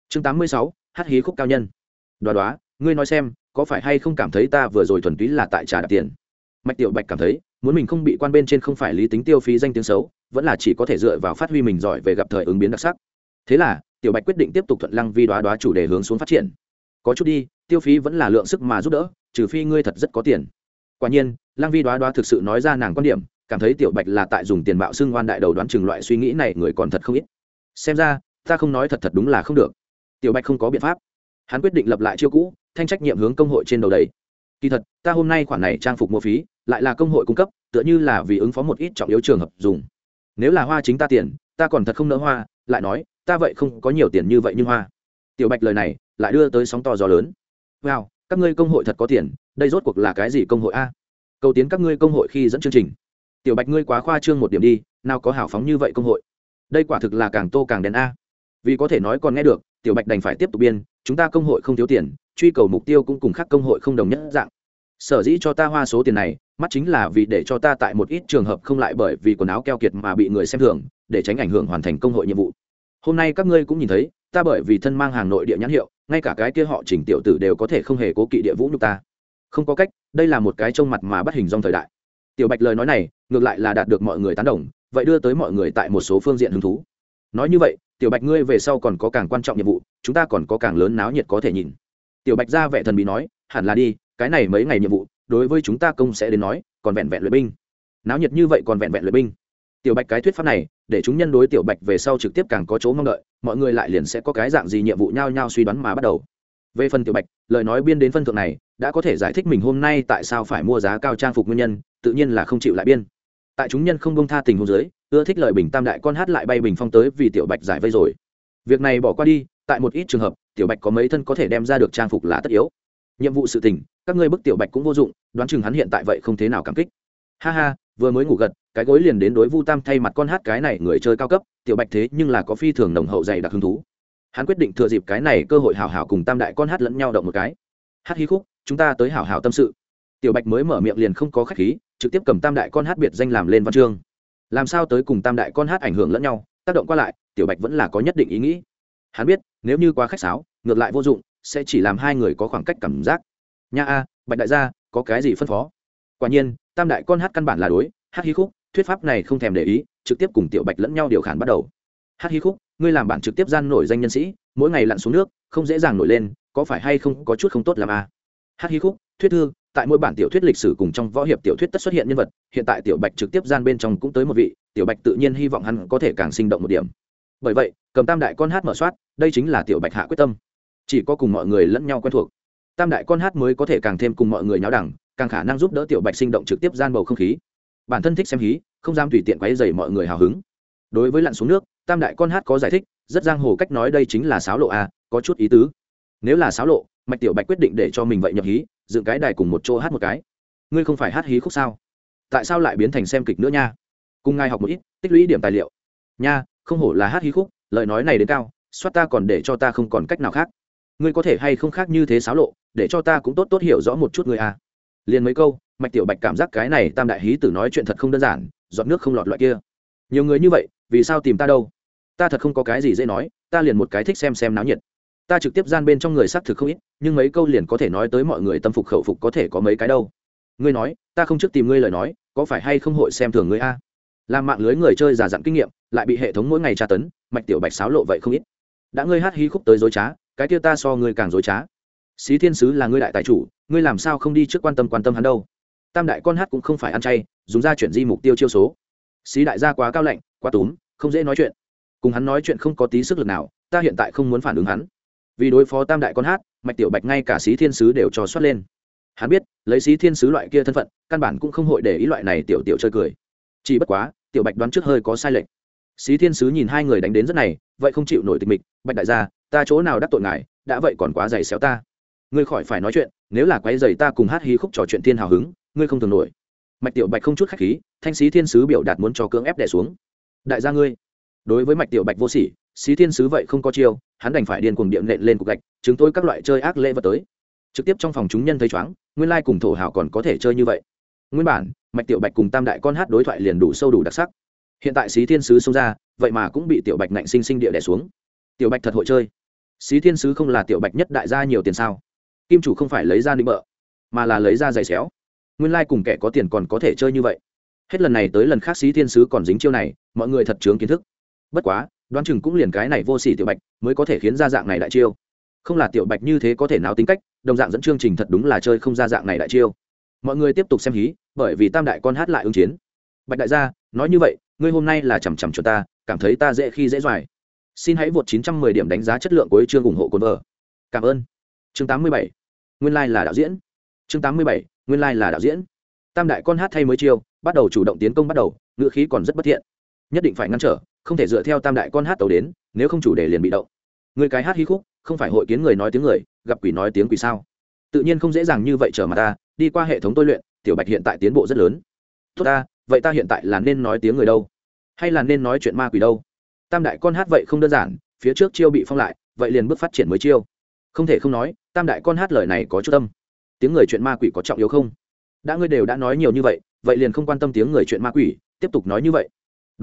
chương 86. hát hí khúc cao nhân đoá đoá, ngươi nói xem, có phải hay không cảm thấy ta vừa rồi thuần túy là tại trà đạp tiền? Mạch tiểu bạch cảm thấy, muốn mình không bị quan bên trên không phải lý tính tiêu phí danh tiếng xấu, vẫn là chỉ có thể dựa vào phát huy mình giỏi về gặp thời ứng biến đặc sắc. Thế là, tiểu bạch quyết định tiếp tục thuận lăng vi đoá đoá chủ đề hướng xuống phát triển. Có chút đi, tiêu phí vẫn là lượng sức mà giúp đỡ, trừ phi ngươi thật rất có tiền. Quả nhiên, lăng vi đoá đoá thực sự nói ra nàng quan điểm, cảm thấy tiểu bạch là tại dùng tiền bạo xưng oan đại đầu đoán chừng loại suy nghĩ này người còn thật không ít. Xem ra ta không nói thật thật đúng là không được. Tiểu bạch không có biện pháp. Hắn quyết định lập lại chiêu cũ, thanh trách nhiệm hướng công hội trên đầu đầy. Kỳ thật, ta hôm nay khoản này trang phục mua phí, lại là công hội cung cấp, tựa như là vì ứng phó một ít trọng yếu trường hợp dùng. Nếu là hoa chính ta tiền, ta còn thật không nỡ hoa, lại nói, ta vậy không có nhiều tiền như vậy nhưng hoa. Tiểu bạch lời này, lại đưa tới sóng to gió lớn. Wow, các ngươi công hội thật có tiền, đây rốt cuộc là cái gì công hội a? Cầu tiến các ngươi công hội khi dẫn chương trình. Tiểu bạch ngươi quá khoa trương một điểm đi, nào có hào phóng như vậy công hội. Đây quả thực là càng tô càng đèn a vì có thể nói còn nghe được, tiểu bạch đành phải tiếp tục biên, chúng ta công hội không thiếu tiền, truy cầu mục tiêu cũng cùng khác công hội không đồng nhất dạng. Sở dĩ cho ta hoa số tiền này, mắt chính là vì để cho ta tại một ít trường hợp không lại bởi vì quần áo keo kiệt mà bị người xem thường, để tránh ảnh hưởng hoàn thành công hội nhiệm vụ. Hôm nay các ngươi cũng nhìn thấy, ta bởi vì thân mang hàng nội địa nhãn hiệu, ngay cả cái kia họ chỉnh tiểu tử đều có thể không hề cố kỵ địa vũ nhục ta. Không có cách, đây là một cái trông mặt mà bắt hình dong thời đại. Tiểu bạch lời nói này, ngược lại là đạt được mọi người tán đồng, vậy đưa tới mọi người tại một số phương diện hứng thú. Nói như vậy tiểu bạch ngươi về sau còn có càng quan trọng nhiệm vụ, chúng ta còn có càng lớn náo nhiệt có thể nhìn. Tiểu bạch ra vẻ thần bí nói, hẳn là đi, cái này mấy ngày nhiệm vụ, đối với chúng ta công sẽ đến nói, còn vẹn vẹn luyện binh. Náo nhiệt như vậy còn vẹn vẹn luyện binh. Tiểu bạch cái thuyết pháp này, để chúng nhân đối tiểu bạch về sau trực tiếp càng có chỗ mong đợi, mọi người lại liền sẽ có cái dạng gì nhiệm vụ nhao nhau suy đoán mà bắt đầu. Về phần tiểu bạch, lời nói biên đến phân thượng này, đã có thể giải thích mình hôm nay tại sao phải mua giá cao trang phục nguyên nhân, tự nhiên là không chịu lại biên. Tại chúng nhân không bông tha tình hôn dưới ưa thích lời bình tam đại con hát lại bay bình phong tới vì tiểu bạch giải vây rồi. Việc này bỏ qua đi, tại một ít trường hợp, tiểu bạch có mấy thân có thể đem ra được trang phục là tất yếu. Nhiệm vụ sự tình, các ngươi bức tiểu bạch cũng vô dụng, đoán chừng hắn hiện tại vậy không thế nào cảm kích. Ha ha, vừa mới ngủ gật, cái gối liền đến đối vu tam thay mặt con hát cái này người chơi cao cấp, tiểu bạch thế nhưng là có phi thường nồng hậu dày đặc hứng thú. Hắn quyết định thừa dịp cái này cơ hội hào hào cùng tam đại con hát lẫn nhau động một cái. Hát hí khúc, chúng ta tới hào hào tâm sự. Tiểu bạch mới mở miệng liền không có khách khí, trực tiếp cầm tam đại con hát biệt danh làm lên văn chương làm sao tới cùng tam đại con hát ảnh hưởng lẫn nhau, tác động qua lại, tiểu bạch vẫn là có nhất định ý nghĩ. Hắn biết, nếu như quá khách sáo, ngược lại vô dụng, sẽ chỉ làm hai người có khoảng cách cảm giác. Nha a, bạch đại gia, có cái gì phân phó? Quả nhiên, tam đại con hát căn bản là đối, hát hí khúc, thuyết pháp này không thèm để ý, trực tiếp cùng tiểu bạch lẫn nhau điều khản bắt đầu. Hát hí khúc, ngươi làm bản trực tiếp gian nổi danh nhân sĩ, mỗi ngày lặn xuống nước, không dễ dàng nổi lên, có phải hay không có chút không tốt làm a? Hát hí khúc, thuyết thư tại mỗi bản tiểu thuyết lịch sử cùng trong võ hiệp tiểu thuyết tất xuất hiện nhân vật, hiện tại tiểu bạch trực tiếp gian bên trong cũng tới một vị, tiểu bạch tự nhiên hy vọng hắn có thể càng sinh động một điểm. Bởi vậy, cầm tam đại con hát mở soát, đây chính là tiểu bạch hạ quyết tâm. Chỉ có cùng mọi người lẫn nhau quen thuộc. Tam đại con hát mới có thể càng thêm cùng mọi người nháo đẳng, càng khả năng giúp đỡ tiểu bạch sinh động trực tiếp gian bầu không khí. Bản thân thích xem hí, không dám tùy tiện quấy dày mọi người hào hứng. Đối với lặn xuống nước, tam đại con hát có giải thích, rất giang hồ cách nói đây chính là sáo lộ a, có chút ý tứ. Nếu là sáo lộ, mạch tiểu bạch quyết định để cho mình vậy nhập hí dựng cái đài cùng một chỗ hát một cái. Ngươi không phải hát hí khúc sao? Tại sao lại biến thành xem kịch nữa nha? Cùng ngài học một ít, tích lũy điểm tài liệu. Nha, không hổ là hát hí khúc, lời nói này đến cao, soát ta còn để cho ta không còn cách nào khác. Ngươi có thể hay không khác như thế xáo lộ, để cho ta cũng tốt tốt hiểu rõ một chút ngươi à. Liền mấy câu, mạch tiểu bạch cảm giác cái này tam đại hí tử nói chuyện thật không đơn giản, giọt nước không lọt loại kia. Nhiều người như vậy, vì sao tìm ta đâu? Ta thật không có cái gì dễ nói, ta liền một cái thích xem xem náo nhiệt ta trực tiếp gian bên trong người xác thực không ít, nhưng mấy câu liền có thể nói tới mọi người tâm phục khẩu phục có thể có mấy cái đâu. Ngươi nói, ta không trước tìm ngươi lời nói, có phải hay không hội xem thường ngươi a? Làm mạng lưới người chơi giả dặn kinh nghiệm, lại bị hệ thống mỗi ngày tra tấn, mạch tiểu bạch xáo lộ vậy không ít. Đã ngươi hát hí khúc tới dối trá, cái kia ta so ngươi càng dối trá. Xí thiên sứ là ngươi đại tài chủ, ngươi làm sao không đi trước quan tâm quan tâm hắn đâu? Tam đại con hát cũng không phải ăn chay, dùng ra chuyển di mục tiêu chiêu số. Xí đại gia quá cao lạnh, quá túm, không dễ nói chuyện. Cùng hắn nói chuyện không có tí sức lực nào, ta hiện tại không muốn phản ứng hắn vì đối phó tam đại con hát, mạch tiểu bạch ngay cả xí thiên sứ đều cho xuất lên. Hắn biết, lấy xí thiên sứ loại kia thân phận, căn bản cũng không hội để ý loại này tiểu tiểu chơi cười. Chỉ bất quá, tiểu bạch đoán trước hơi có sai lệch. Xí thiên sứ nhìn hai người đánh đến rất này, vậy không chịu nổi tình mịch, bạch đại gia, ta chỗ nào đắc tội ngài, đã vậy còn quá dày xéo ta. Ngươi khỏi phải nói chuyện, nếu là quái dày ta cùng hát hí khúc trò chuyện thiên hào hứng, ngươi không thường nổi. Mạch tiểu bạch không chút khách khí, thanh xí thiên sứ biểu đạt muốn cho cưỡng ép đẻ xuống. Đại gia ngươi, đối với mạch tiểu bạch vô sỉ xí thiên sứ vậy không có chiêu, hắn đành phải điên cuồng điệm nện lên cục gạch, chứng tôi các loại chơi ác lễ vật tới. Trực tiếp trong phòng chúng nhân thấy chóng nguyên lai cùng thổ hảo còn có thể chơi như vậy. Nguyên bản, mạch tiểu bạch cùng tam đại con hát đối thoại liền đủ sâu đủ đặc sắc. Hiện tại xí thiên sứ xông ra, vậy mà cũng bị tiểu bạch nạnh sinh sinh địa đẻ xuống. Tiểu bạch thật hội chơi. Xí thiên sứ không là tiểu bạch nhất đại gia nhiều tiền sao? Kim chủ không phải lấy ra định bợ, mà là lấy ra giày xéo. Nguyên lai、like、cùng kẻ có tiền còn có thể chơi như vậy. Hết lần này tới lần khác xí thiên sứ còn dính chiêu này, mọi người thật chướng kiến thức. Bất quá đoán chừng cũng liền cái này vô sỉ tiểu bạch mới có thể khiến ra dạng này đại chiêu. Không là tiểu bạch như thế có thể nào tính cách, đồng dạng dẫn chương trình thật đúng là chơi không ra dạng này đại chiêu. Mọi người tiếp tục xem hí, bởi vì tam đại con hát lại ứng chiến. Bạch đại gia, nói như vậy, ngươi hôm nay là chằm chằm cho ta, cảm thấy ta dễ khi dễ doài. Xin hãy vượt 910 điểm đánh giá chất lượng của chương ủng hộ cồn vợ cảm ơn. Chương 87. nguyên lai là đạo diễn. Chương 87. nguyên lai là đạo diễn. Tam đại con hát thay mới chiêu, bắt đầu chủ động tiến công bắt đầu, ngựa khí còn rất bất thiện. Nhất định phải ngăn trở không thể dựa theo tam đại con hát tàu đến, nếu không chủ đề liền bị động. Người cái hát hí khúc, không phải hội kiến người nói tiếng người, gặp quỷ nói tiếng quỷ sao? Tự nhiên không dễ dàng như vậy trở mà ta, đi qua hệ thống tôi luyện, tiểu bạch hiện tại tiến bộ rất lớn. Tốt ta, vậy ta hiện tại là nên nói tiếng người đâu? Hay là nên nói chuyện ma quỷ đâu? Tam đại con hát vậy không đơn giản, phía trước chiêu bị phong lại, vậy liền bước phát triển mới chiêu. Không thể không nói, tam đại con hát lời này có chút tâm tiếng người chuyện ma quỷ có trọng yếu không? Đã ngươi đều đã nói nhiều như vậy vậy liền không quan tâm tiếng người chuyện ma quỷ, tiếp tục nói như vậy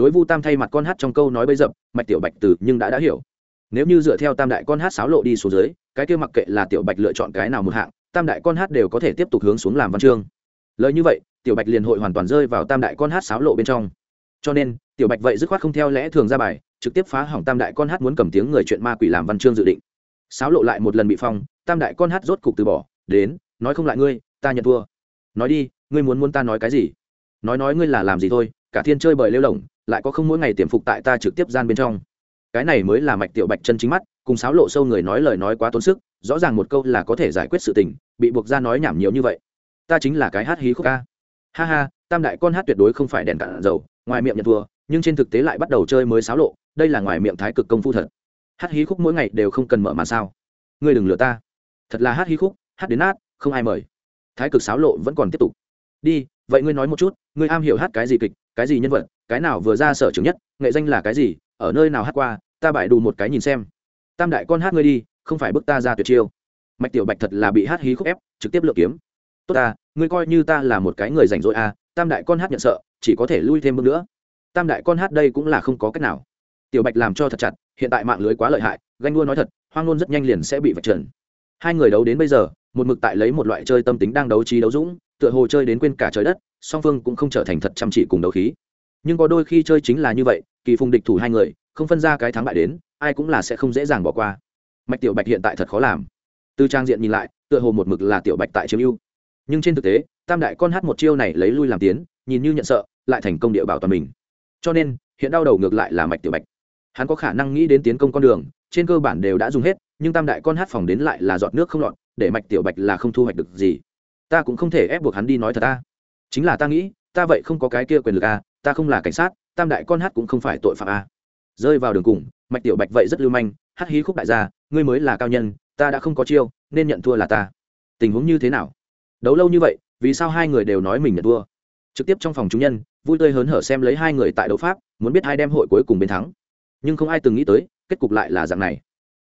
đối vu tam thay mặt con hát trong câu nói bây dập, mạch tiểu bạch từ nhưng đã đã hiểu. Nếu như dựa theo tam đại con hát sáo lộ đi xuống dưới, cái kia mặc kệ là tiểu bạch lựa chọn cái nào một hạng, tam đại con hát đều có thể tiếp tục hướng xuống làm văn chương. Lời như vậy, tiểu bạch liền hội hoàn toàn rơi vào tam đại con hát sáo lộ bên trong. Cho nên, tiểu bạch vậy dứt khoát không theo lẽ thường ra bài, trực tiếp phá hỏng tam đại con hát muốn cầm tiếng người chuyện ma quỷ làm văn chương dự định. Sáo lộ lại một lần bị phong, tam đại con hát rốt cục từ bỏ, đến, nói không lại ngươi, ta nhận thua. Nói đi, ngươi muốn muốn ta nói cái gì? Nói nói ngươi là làm gì thôi cả thiên chơi bời lêu lỏng, lại có không mỗi ngày tiềm phục tại ta trực tiếp gian bên trong. Cái này mới là mạch tiểu bạch chân chính mắt, cùng sáo lộ sâu người nói lời nói quá tốn sức, rõ ràng một câu là có thể giải quyết sự tình, bị buộc ra nói nhảm nhiều như vậy. Ta chính là cái hát hí khúc ca. Ha ha, tam đại con hát tuyệt đối không phải đèn cạn dầu, ngoài miệng nhận thua, nhưng trên thực tế lại bắt đầu chơi mới sáo lộ, đây là ngoài miệng thái cực công phu thật. Hát hí khúc mỗi ngày đều không cần mở mà sao. Ngươi đừng lừa ta. Thật là hát hí khúc, hát đến nát, không ai mời. Thái cực sáo lộ vẫn còn tiếp tục. Đi, vậy ngươi nói một chút, ngươi am hiểu hát cái gì kịch? Cái gì nhân vật, cái nào vừa ra sở trường nhất, nghệ danh là cái gì, ở nơi nào hát qua, ta bại đủ một cái nhìn xem. Tam đại con hát ngươi đi, không phải bức ta ra tuyệt chiêu. Mạch tiểu bạch thật là bị hát hí khúc ép, trực tiếp lựa kiếm. Tốt ta, ngươi coi như ta là một cái người rảnh rỗi à tam đại con hát nhận sợ, chỉ có thể lui thêm bước nữa. Tam đại con hát đây cũng là không có cách nào. Tiểu bạch làm cho thật chặt, hiện tại mạng lưới quá lợi hại, ganh đua nói thật, hoang ngôn rất nhanh liền sẽ bị vạch trần. Hai người đấu đến bây giờ, một mực tại lấy một loại chơi tâm tính đang đấu trí đấu dũng, tựa hồ chơi đến quên cả trời đất song phương cũng không trở thành thật chăm chỉ cùng đấu khí. Nhưng có đôi khi chơi chính là như vậy, kỳ phùng địch thủ hai người, không phân ra cái thắng bại đến, ai cũng là sẽ không dễ dàng bỏ qua. Mạch tiểu bạch hiện tại thật khó làm. Từ trang diện nhìn lại, tựa hồ một mực là tiểu bạch tại chiếm ưu. Nhưng trên thực tế, tam đại con hát một chiêu này lấy lui làm tiến, nhìn như nhận sợ, lại thành công địa bảo toàn mình. Cho nên, hiện đau đầu ngược lại là mạch tiểu bạch. Hắn có khả năng nghĩ đến tiến công con đường, trên cơ bản đều đã dùng hết, nhưng tam đại con hát phòng đến lại là giọt nước không lọt, để mạch tiểu bạch là không thu hoạch được gì. Ta cũng không thể ép buộc hắn đi nói thật ta chính là ta nghĩ, ta vậy không có cái kia quyền lực a ta không là cảnh sát, tam đại con hát cũng không phải tội phạm a rơi vào đường cùng, mạch tiểu bạch vậy rất lưu manh, hát hí khúc đại gia, ngươi mới là cao nhân, ta đã không có chiêu, nên nhận thua là ta. Tình huống như thế nào? Đấu lâu như vậy, vì sao hai người đều nói mình nhận thua? Trực tiếp trong phòng chúng nhân, vui tươi hớn hở xem lấy hai người tại đấu pháp, muốn biết hai đem hội cuối cùng bên thắng. Nhưng không ai từng nghĩ tới, kết cục lại là dạng này.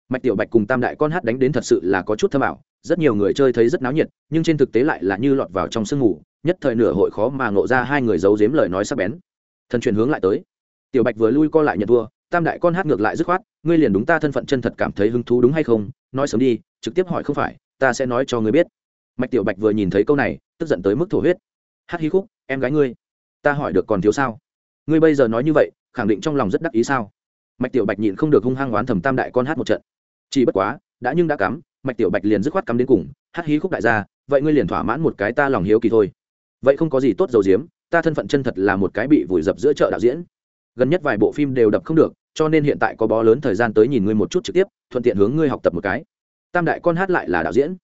Mạch tiểu bạch cùng tam đại con hát đánh đến thật sự là có chút thâm ảo rất nhiều người chơi thấy rất náo nhiệt, nhưng trên thực tế lại là như lọt vào trong sương ngủ. nhất thời nửa hội khó mà ngộ ra hai người giấu giếm lời nói sắc bén. Thần chuyển hướng lại tới. Tiểu bạch vừa lui co lại nhận thua, tam đại con hát ngược lại dứt khoát, ngươi liền đúng ta thân phận chân thật cảm thấy hứng thú đúng hay không, nói sớm đi, trực tiếp hỏi không phải, ta sẽ nói cho ngươi biết. Mạch tiểu bạch vừa nhìn thấy câu này, tức giận tới mức thổ huyết. Hát hí khúc, em gái ngươi, ta hỏi được còn thiếu sao? Ngươi bây giờ nói như vậy, khẳng định trong lòng rất đắc ý sao? Mạch tiểu bạch nhịn không được hung hăng oán thầm tam đại con hát một trận. Chỉ bất quá, đã nhưng đã cắm mạch tiểu bạch liền dứt khoát cắm đến cùng hát hí khúc đại gia, vậy ngươi liền thỏa mãn một cái ta lòng hiếu kỳ thôi. Vậy không có gì tốt dầu diếm, ta thân phận chân thật là một cái bị vùi dập giữa chợ đạo diễn. Gần nhất vài bộ phim đều đập không được, cho nên hiện tại có bó lớn thời gian tới nhìn ngươi một chút trực tiếp, thuận tiện hướng ngươi học tập một cái. Tam đại con hát lại là đạo diễn.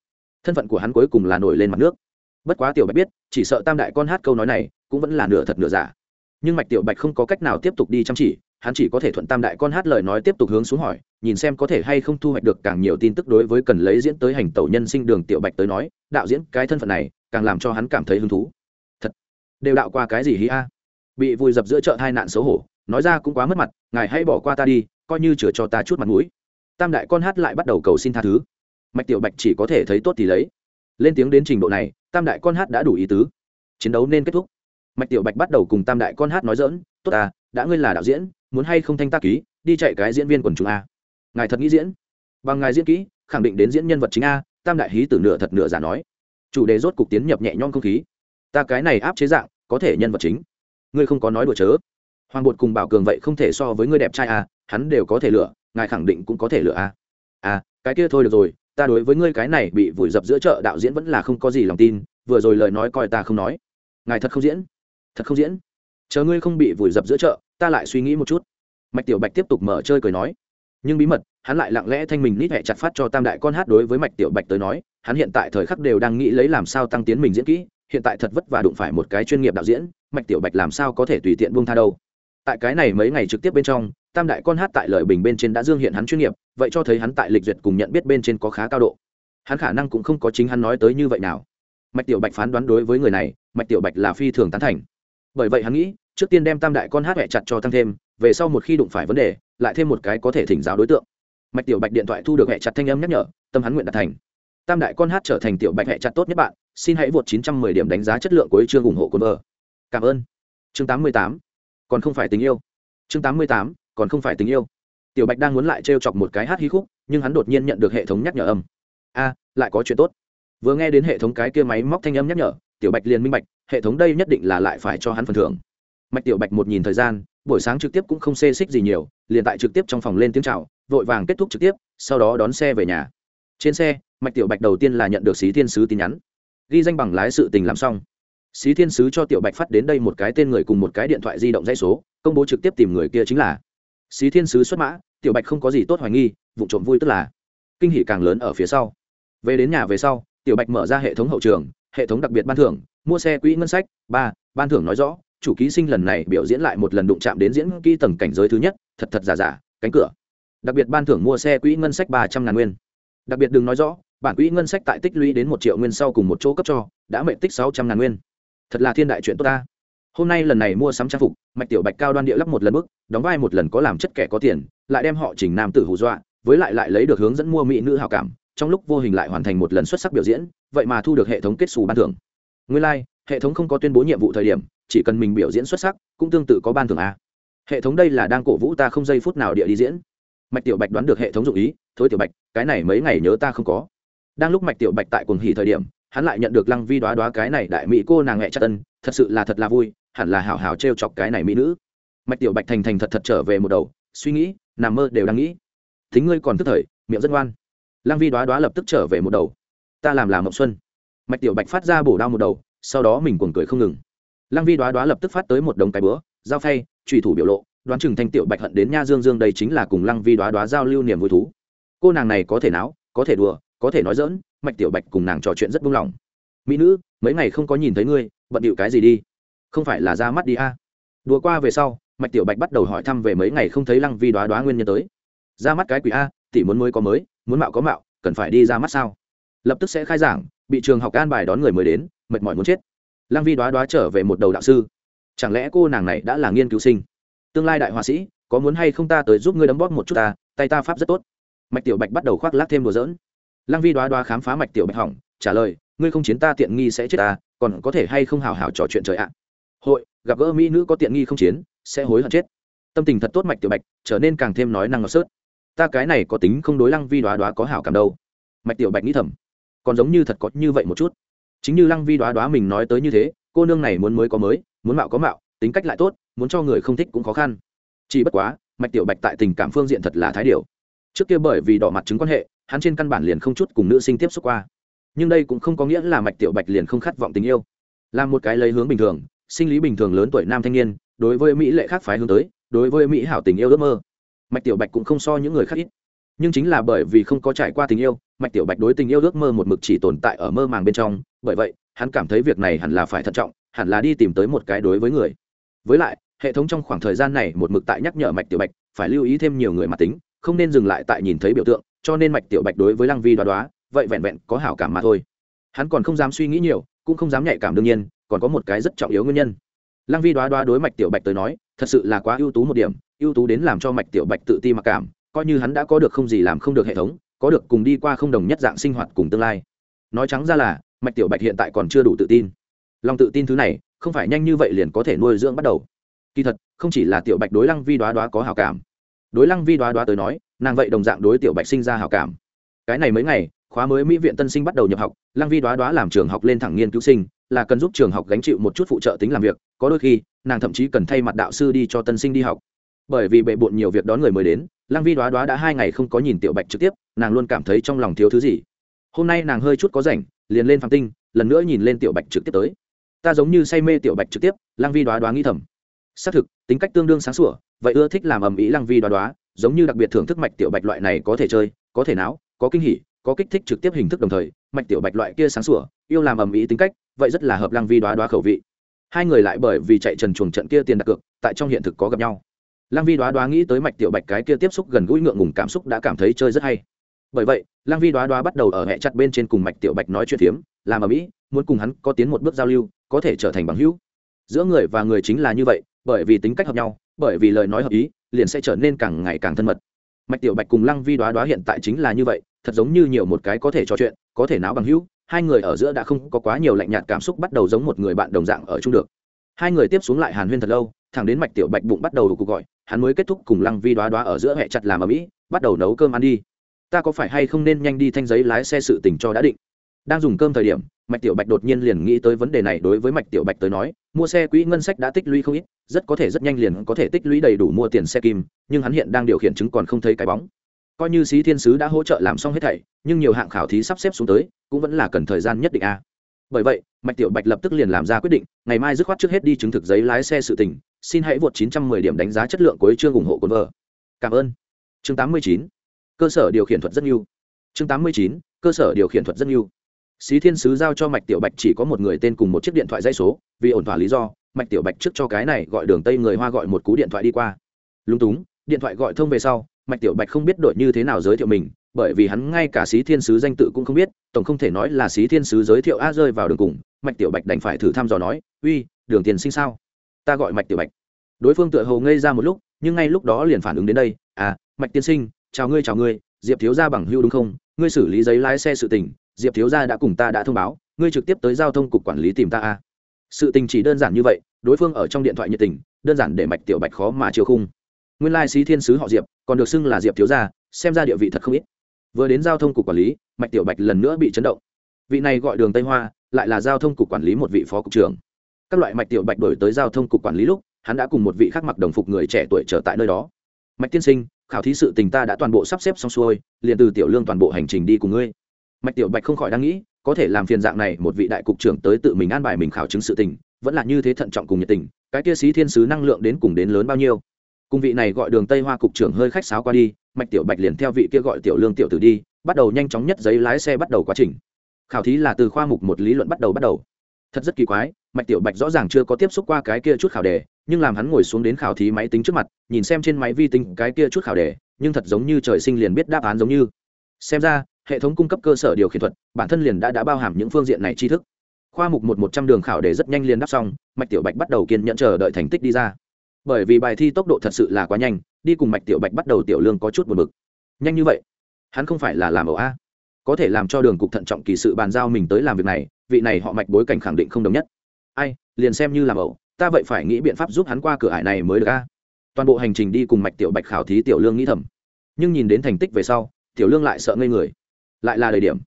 Thân phận của hắn cuối cùng là nổi lên mặt nước. Bất quá tiểu bạch biết, chỉ sợ tam đại con hát câu nói này cũng vẫn là nửa thật nửa giả. Nhưng mạch tiểu bạch không có cách nào tiếp tục đi chăm chỉ, hắn chỉ có thể thuận tam đại con hát lời nói tiếp tục hướng xuống hỏi nhìn xem có thể hay không thu hoạch được càng nhiều tin tức đối với cần lấy diễn tới hành tẩu nhân sinh đường tiểu bạch tới nói, đạo diễn cái thân phận này càng làm cho hắn cảm thấy hứng thú. Thật, đều đạo qua cái gì hí a? Bị vùi dập giữa chợ hai nạn xấu hổ, nói ra cũng quá mất mặt, ngài hãy bỏ qua ta đi, coi như chừa cho ta chút mặt mũi. Tam đại con hát lại bắt đầu cầu xin tha thứ. Mạch tiểu bạch chỉ có thể thấy tốt thì lấy. Lên tiếng đến trình độ này, tam đại con hát đã đủ ý tứ. Chiến đấu nên kết thúc. Mạch tiểu bạch bắt đầu cùng tam đại con hát nói dỡn tốt ta, đã ngươi là đạo diễn, muốn hay không thanh tác ký, đi chạy cái diễn viên quần chúng a? Ngài thật nghĩ diễn? Bằng ngài diễn kỹ, khẳng định đến diễn nhân vật chính a, tam đại hí từ nửa thật nửa giả nói. Chủ đề rốt cục tiến nhập nhẹ nhõm không khí. Ta cái này áp chế dạng, có thể nhân vật chính. Ngươi không có nói đùa chớ. Hoàng bột cùng bảo cường vậy không thể so với ngươi đẹp trai a, hắn đều có thể lựa, ngài khẳng định cũng có thể lựa a. À cái kia thôi được rồi, ta đối với ngươi cái này bị vùi dập giữa chợ đạo diễn vẫn là không có gì lòng tin, vừa rồi lời nói coi ta không nói. Ngài thật không diễn? Thật không diễn? Chờ ngươi không bị vùi dập giữa chợ, ta lại suy nghĩ một chút. Mạch tiểu bạch tiếp tục mở chơi cười nói nhưng bí mật, hắn lại lặng lẽ thanh mình nít hẹ chặt phát cho tam đại con hát đối với mạch tiểu bạch tới nói, hắn hiện tại thời khắc đều đang nghĩ lấy làm sao tăng tiến mình diễn kỹ, hiện tại thật vất và đụng phải một cái chuyên nghiệp đạo diễn, mạch tiểu bạch làm sao có thể tùy tiện buông tha đâu. Tại cái này mấy ngày trực tiếp bên trong, tam đại con hát tại lời bình bên trên đã dương hiện hắn chuyên nghiệp, vậy cho thấy hắn tại lịch duyệt cùng nhận biết bên trên có khá cao độ. Hắn khả năng cũng không có chính hắn nói tới như vậy nào. Mạch tiểu bạch phán đoán đối với người này, mạch tiểu bạch là phi thường tán thành. Bởi vậy hắn nghĩ, trước tiên đem tam đại con hát hẹ chặt cho tăng thêm về sau một khi đụng phải vấn đề lại thêm một cái có thể thỉnh giáo đối tượng. Mạch tiểu bạch điện thoại thu được hẹ chặt thanh âm nhắc nhở tâm hắn nguyện đạt thành. Tam đại con hát trở thành tiểu bạch hẹ chặt tốt nhất bạn xin hãy vượt 910 điểm đánh giá chất lượng của chương ủng hộ cồn vợ. Cảm ơn. Chương 88. còn không phải tình yêu. Chương 88, còn không phải tình yêu. Tiểu bạch đang muốn lại trêu chọc một cái hát hí khúc nhưng hắn đột nhiên nhận được hệ thống nhắc nhở âm. A lại có chuyện tốt. Vừa nghe đến hệ thống cái kia máy móc thanh âm nhắc nhở tiểu bạch liền minh bạch hệ thống đây nhất định là lại phải cho hắn phần thưởng mạch tiểu bạch một nhìn thời gian, buổi sáng trực tiếp cũng không xê xích gì nhiều, liền tại trực tiếp trong phòng lên tiếng chào, vội vàng kết thúc trực tiếp, sau đó đón xe về nhà. Trên xe, mạch tiểu bạch đầu tiên là nhận được xí thiên sứ tin nhắn. Ghi danh bằng lái sự tình làm xong. Xí thiên sứ cho tiểu bạch phát đến đây một cái tên người cùng một cái điện thoại di động dây số, công bố trực tiếp tìm người kia chính là. Xí thiên sứ xuất mã, tiểu bạch không có gì tốt hoài nghi, vụ trộm vui tức là. Kinh hỷ càng lớn ở phía sau. Về đến nhà về sau, tiểu bạch mở ra hệ thống hậu trường, hệ thống đặc biệt ban thưởng, mua xe quỹ ngân sách, ba, ban thưởng nói rõ chủ ký sinh lần này biểu diễn lại một lần đụng chạm đến diễn kỹ tầng cảnh giới thứ nhất thật thật giả giả cánh cửa. Đặc biệt ban thưởng mua xe quỹ ngân sách ba trăm ngàn nguyên. Đặc biệt đừng nói rõ bản quỹ ngân sách tại tích lũy đến một triệu nguyên sau cùng một chỗ cấp cho đã mệnh tích sáu trăm ngàn nguyên. Thật là thiên đại chuyện tốt ta. Hôm nay lần này mua sắm trang phục mạch tiểu bạch cao đoan địa lắp một lần bức đóng vai một lần có làm chất kẻ có tiền lại đem họ chỉnh nam tử hù dọa với lại lại lấy được hướng dẫn mua mỹ nữ hào cảm trong lúc vô hình lại hoàn thành một lần xuất sắc biểu diễn vậy mà thu được hệ thống kết xù ban thưởng. Nguyên lai、like, hệ thống không có tuyên bố nhiệm vụ thời điểm chỉ cần mình biểu diễn xuất sắc, cũng tương tự có ban thưởng a. Hệ thống đây là đang cổ vũ ta không giây phút nào địa đi diễn. Mạch tiểu bạch đoán được hệ thống dụng ý thối tiểu bạch, cái này mấy ngày nhớ ta không có. Đang lúc mạch tiểu bạch tại cuồng hỉ thời điểm, hắn lại nhận được lăng vi đoá đoá cái này đại mỹ cô nàng mẹ chắc tân thật sự là thật là vui, hẳn là hảo hảo t r e o chọc cái này mỹ nữ. Mạch tiểu bạch thành thành thật thật trở về một đầu, suy nghĩ, nằm mơ đều đang nghĩ. Thính ngươi còn tức thời, miệng rất ngoan. Lăng vi đoá đoá lập tức trở về một đầu. Ta làm là mộng xuân. Mạch tiểu bạch phát ra bổ đao một đầu, sau đó mình cuồng cười không ngừng lăng vi đoá đoá lập tức phát tới một đống cái bữa, giao phay trùy thủ biểu lộ, đoán chừng thanh tiểu bạch hận đến nha dương dương đây chính là cùng lăng vi đoá đoá giao lưu niềm vui thú. Cô nàng này có thể náo, có thể đùa, có thể nói dỡn mạch tiểu bạch cùng nàng trò chuyện rất buông lỏng. Mỹ nữ, mấy ngày không có nhìn thấy ngươi, bận điệu cái gì đi? Không phải là ra mắt đi a? À. đùa qua về sau, mạch tiểu bạch bắt đầu hỏi thăm về mấy ngày không thấy lăng vi đoá đoá nguyên nhân tới. Ra mắt cái quỷ a, tỷ muốn mới có mới, muốn mạo có mạo, cần phải đi ra mắt sao? Lập tức sẽ khai giảng, bị trường học an bài đón người mới đến, mệt mỏi muốn chết lăng vi đoá đoá trở về một đầu đạo sư. Chẳng lẽ cô nàng này đã là nghiên cứu sinh? Tương lai đại họa sĩ, có muốn hay không ta tới giúp ngươi đấm bóp một chút ta, tay ta pháp rất tốt. Mạch tiểu bạch bắt đầu khoác lác thêm đùa dỡn lăng vi đoá đoá khám phá mạch tiểu bạch hỏng, trả lời, ngươi không chiến ta tiện nghi sẽ chết ta, còn có thể hay không hào hào trò chuyện trời ạ? Hội, gặp gỡ mỹ nữ có tiện nghi không chiến, sẽ hối hận chết. Tâm tình thật tốt mạch tiểu bạch, trở nên càng thêm nói năng ngọt sớt. Ta cái này có tính không đối lăng vi đoá đoá có hảo cảm đâu. Mạch tiểu bạch nghĩ thầm, còn giống như thật có như vậy một chút chính như lăng vi đoá đoá mình nói tới như thế, cô nương này muốn mới có mới, muốn mạo có mạo, tính cách lại tốt, muốn cho người không thích cũng khó khăn. Chỉ bất quá, mạch tiểu bạch tại tình cảm phương diện thật là thái điều trước kia bởi vì đỏ mặt chứng quan hệ, hắn trên căn bản liền không chút cùng nữ sinh tiếp xúc qua. Nhưng đây cũng không có nghĩa là mạch tiểu bạch liền không khát vọng tình yêu. Là một cái lấy hướng bình thường, sinh lý bình thường lớn tuổi nam thanh niên, đối với mỹ lệ khác phái hướng tới, đối với mỹ hảo tình yêu ước mơ. Mạch tiểu bạch cũng không so những người khác ít nhưng chính là bởi vì không có trải qua tình yêu, mạch tiểu bạch đối tình yêu ước mơ một mực chỉ tồn tại ở mơ màng bên trong, bởi vậy, hắn cảm thấy việc này hẳn là phải thận trọng, hẳn là đi tìm tới một cái đối với người. Với lại, hệ thống trong khoảng thời gian này một mực tại nhắc nhở mạch tiểu bạch phải lưu ý thêm nhiều người mặt tính, không nên dừng lại tại nhìn thấy biểu tượng, cho nên mạch tiểu bạch đối với lăng vi đoá đoá, vậy vẹn vẹn có hảo cảm mà thôi. Hắn còn không dám suy nghĩ nhiều, cũng không dám nhạy cảm đương nhiên, còn có một cái rất trọng yếu nguyên nhân. Lăng vi đoá đoá đối mạch tiểu bạch tới nói, thật sự là quá ưu tú một điểm, ưu tú đến làm cho mạch tiểu bạch tự ti mặc cảm coi như hắn đã có được không gì làm không được hệ thống, có được cùng đi qua không đồng nhất dạng sinh hoạt cùng tương lai. Nói trắng ra là, mạch tiểu bạch hiện tại còn chưa đủ tự tin. Lòng tự tin thứ này, không phải nhanh như vậy liền có thể nuôi dưỡng bắt đầu. Kỳ thật, không chỉ là tiểu bạch đối lăng vi đoá đoá có hào cảm. Đối lăng vi đoá đoá tới nói, nàng vậy đồng dạng đối tiểu bạch sinh ra hào cảm. Cái này mấy ngày, khóa mới mỹ viện tân sinh bắt đầu nhập học, lăng vi đoá đoá làm trường học lên thẳng nghiên cứu sinh, là cần giúp trường học gánh chịu một chút phụ trợ tính làm việc, có đôi khi, nàng thậm chí cần thay mặt đạo sư đi cho tân sinh đi học. Bởi vì bệ bộn nhiều việc đón người mới đến lăng vi đoá đoá đã hai ngày không có nhìn tiểu bạch trực tiếp, nàng luôn cảm thấy trong lòng thiếu thứ gì. Hôm nay nàng hơi chút có rảnh, liền lên phạm tinh, lần nữa nhìn lên tiểu bạch trực tiếp tới. Ta giống như say mê tiểu bạch trực tiếp, lăng vi đoá đoá nghĩ thầm. Xác thực, tính cách tương đương sáng sủa, vậy ưa thích làm ầm ĩ lăng vi đoá đoá, giống như đặc biệt thưởng thức mạch tiểu bạch loại này có thể chơi, có thể não có kinh hỉ, có kích thích trực tiếp hình thức đồng thời, mạch tiểu bạch loại kia sáng sủa, yêu làm ầm ĩ tính cách, vậy rất là hợp lăng vi đoá đoá khẩu vị. Hai người lại bởi vì chạy trần chuồng trận kia tiền đặt cược, tại trong hiện thực có gặp nhau lăng vi đoá đoá nghĩ tới mạch tiểu bạch cái kia tiếp xúc gần gũi ngượng ngùng cảm xúc đã cảm thấy chơi rất hay. Bởi vậy, lăng vi đoá đoá bắt đầu ở hẹ chặt bên trên cùng mạch tiểu bạch nói chuyện phiếm, làm ở mỹ muốn cùng hắn có tiến một bước giao lưu, có thể trở thành bằng hữu. Giữa người và người chính là như vậy, bởi vì tính cách hợp nhau, bởi vì lời nói hợp ý, liền sẽ trở nên càng ngày càng thân mật. Mạch tiểu bạch cùng lăng vi đoá đoá hiện tại chính là như vậy, thật giống như nhiều một cái có thể trò chuyện, có thể náo bằng hữu, hai người ở giữa đã không có quá nhiều lạnh nhạt cảm xúc bắt đầu giống một người bạn đồng dạng ở chung được. Hai người tiếp xuống lại hàn huyên thật lâu, thẳng đến mạch tiểu bạch bụng bắt đầu cuộc gọi hắn mới kết thúc cùng lăng vi đoá đoá ở giữa hẹ chặt làm ở mỹ, bắt đầu nấu cơm ăn đi. Ta có phải hay không nên nhanh đi thanh giấy lái xe sự tình cho đã định? Đang dùng cơm thời điểm, mạch tiểu bạch đột nhiên liền nghĩ tới vấn đề này đối với mạch tiểu bạch tới nói, mua xe quỹ ngân sách đã tích lũy không ít, rất có thể rất nhanh liền có thể tích lũy đầy đủ mua tiền xe kim, nhưng hắn hiện đang điều khiển chứng còn không thấy cái bóng. Coi như sĩ thiên sứ đã hỗ trợ làm xong hết thảy, nhưng nhiều hạng khảo thí sắp xếp xuống tới, cũng vẫn là cần thời gian nhất định a bởi vậy mạch tiểu bạch lập tức liền làm ra quyết định ngày mai dứt khoát trước hết đi chứng thực giấy lái xe sự tình xin hãy vượt 910 điểm đánh giá chất lượng cuối chương ủng hộ cồn vợ cảm ơn chương 89. cơ sở điều khiển thuật rất nhiều chương 89. cơ sở điều khiển thuật rất nhiều Xí Thiên Sứ giao cho Mạch Tiểu Bạch chỉ có một người tên cùng một chiếc điện thoại dây số, vì ổn thỏa lý do, Mạch Tiểu Bạch trước cho cái này gọi Đường Tây người Hoa gọi một cú điện thoại đi qua. Lúng túng, điện thoại gọi thông về sau, Mạch Tiểu Bạch không biết đổi như thế nào giới thiệu mình, bởi vì hắn ngay cả Xí Thiên Sứ danh tự cũng không biết, tổng không thể nói là Xí Thiên Sứ giới thiệu a rơi vào đường cùng, Mạch Tiểu Bạch đành phải thử thăm dò nói, "Uy, Đường Tiền Sinh sao? Ta gọi Mạch Tiểu Bạch." Đối phương tựa hồ ngây ra một lúc, nhưng ngay lúc đó liền phản ứng đến đây, "À, Mạch Tiên Sinh, chào ngươi chào ngươi, Diệp thiếu gia bằng hữu đúng không? Ngươi xử lý giấy lái xe sự tình, Diệp thiếu gia đã cùng ta đã thông báo, ngươi trực tiếp tới giao thông cục quản lý tìm ta a sự tình chỉ đơn giản như vậy đối phương ở trong điện thoại nhiệt tình đơn giản để mạch tiểu bạch khó mà chiều khung nguyên lai sĩ thiên sứ họ diệp còn được xưng là diệp thiếu gia xem ra địa vị thật không ít vừa đến giao thông cục quản lý, mạch tiểu bạch lần nữa bị chấn động. Vị này gọi đường tây hoa, lại là giao thông cục quản lý một vị phó cục trưởng. Các loại mạch tiểu bạch đổi tới giao thông cục quản lý lúc, hắn đã cùng một vị khác mặc đồng phục người trẻ tuổi trở tại nơi đó. Mạch tiên sinh, khảo thí sự tình ta đã toàn bộ sắp xếp xong xuôi, liền từ tiểu lương toàn bộ hành trình đi cùng ngươi. Mạch tiểu bạch không khỏi đang nghĩ, có thể làm phiền dạng này một vị đại cục trưởng tới tự mình an bài mình khảo chứng sự tình, vẫn là như thế thận trọng cùng nhiệt tình, cái kia sĩ thiên sứ năng lượng đến cùng đến lớn bao nhiêu. Cùng vị này gọi đường tây hoa cục trưởng hơi khách sáo qua đi mạch tiểu bạch liền theo vị kia gọi tiểu lương tiểu tử đi, bắt đầu nhanh chóng nhất giấy lái xe bắt đầu quá trình. Khảo thí là từ khoa mục một lý luận bắt đầu bắt đầu. Thật rất kỳ quái, mạch tiểu bạch rõ ràng chưa có tiếp xúc qua cái kia chút khảo đề, nhưng làm hắn ngồi xuống đến khảo thí máy tính trước mặt, nhìn xem trên máy vi tính cái kia chút khảo đề, nhưng thật giống như trời sinh liền biết đáp án giống như. Xem ra, hệ thống cung cấp cơ sở điều khiển thuật, bản thân liền đã đã bao hàm những phương diện này tri thức. Khoa mục một một trăm đường khảo đề rất nhanh liền đáp xong, mạch tiểu bạch bắt đầu kiên nhẫn chờ đợi thành tích đi ra. Bởi vì bài thi tốc độ thật sự là quá nhanh đi cùng mạch tiểu bạch bắt đầu tiểu lương có chút buồn bực. Nhanh như vậy? Hắn không phải là làm ẩu a? Có thể làm cho đường cục thận trọng kỳ sự bàn giao mình tới làm việc này, vị này họ mạch bối cảnh khẳng định không đồng nhất. Ai, liền xem như làm ẩu, ta vậy phải nghĩ biện pháp giúp hắn qua cửa ải này mới được a. Toàn bộ hành trình đi cùng mạch tiểu bạch khảo thí tiểu lương nghĩ thầm. Nhưng nhìn đến thành tích về sau, tiểu lương lại sợ ngây người. Lại là đầy điểm.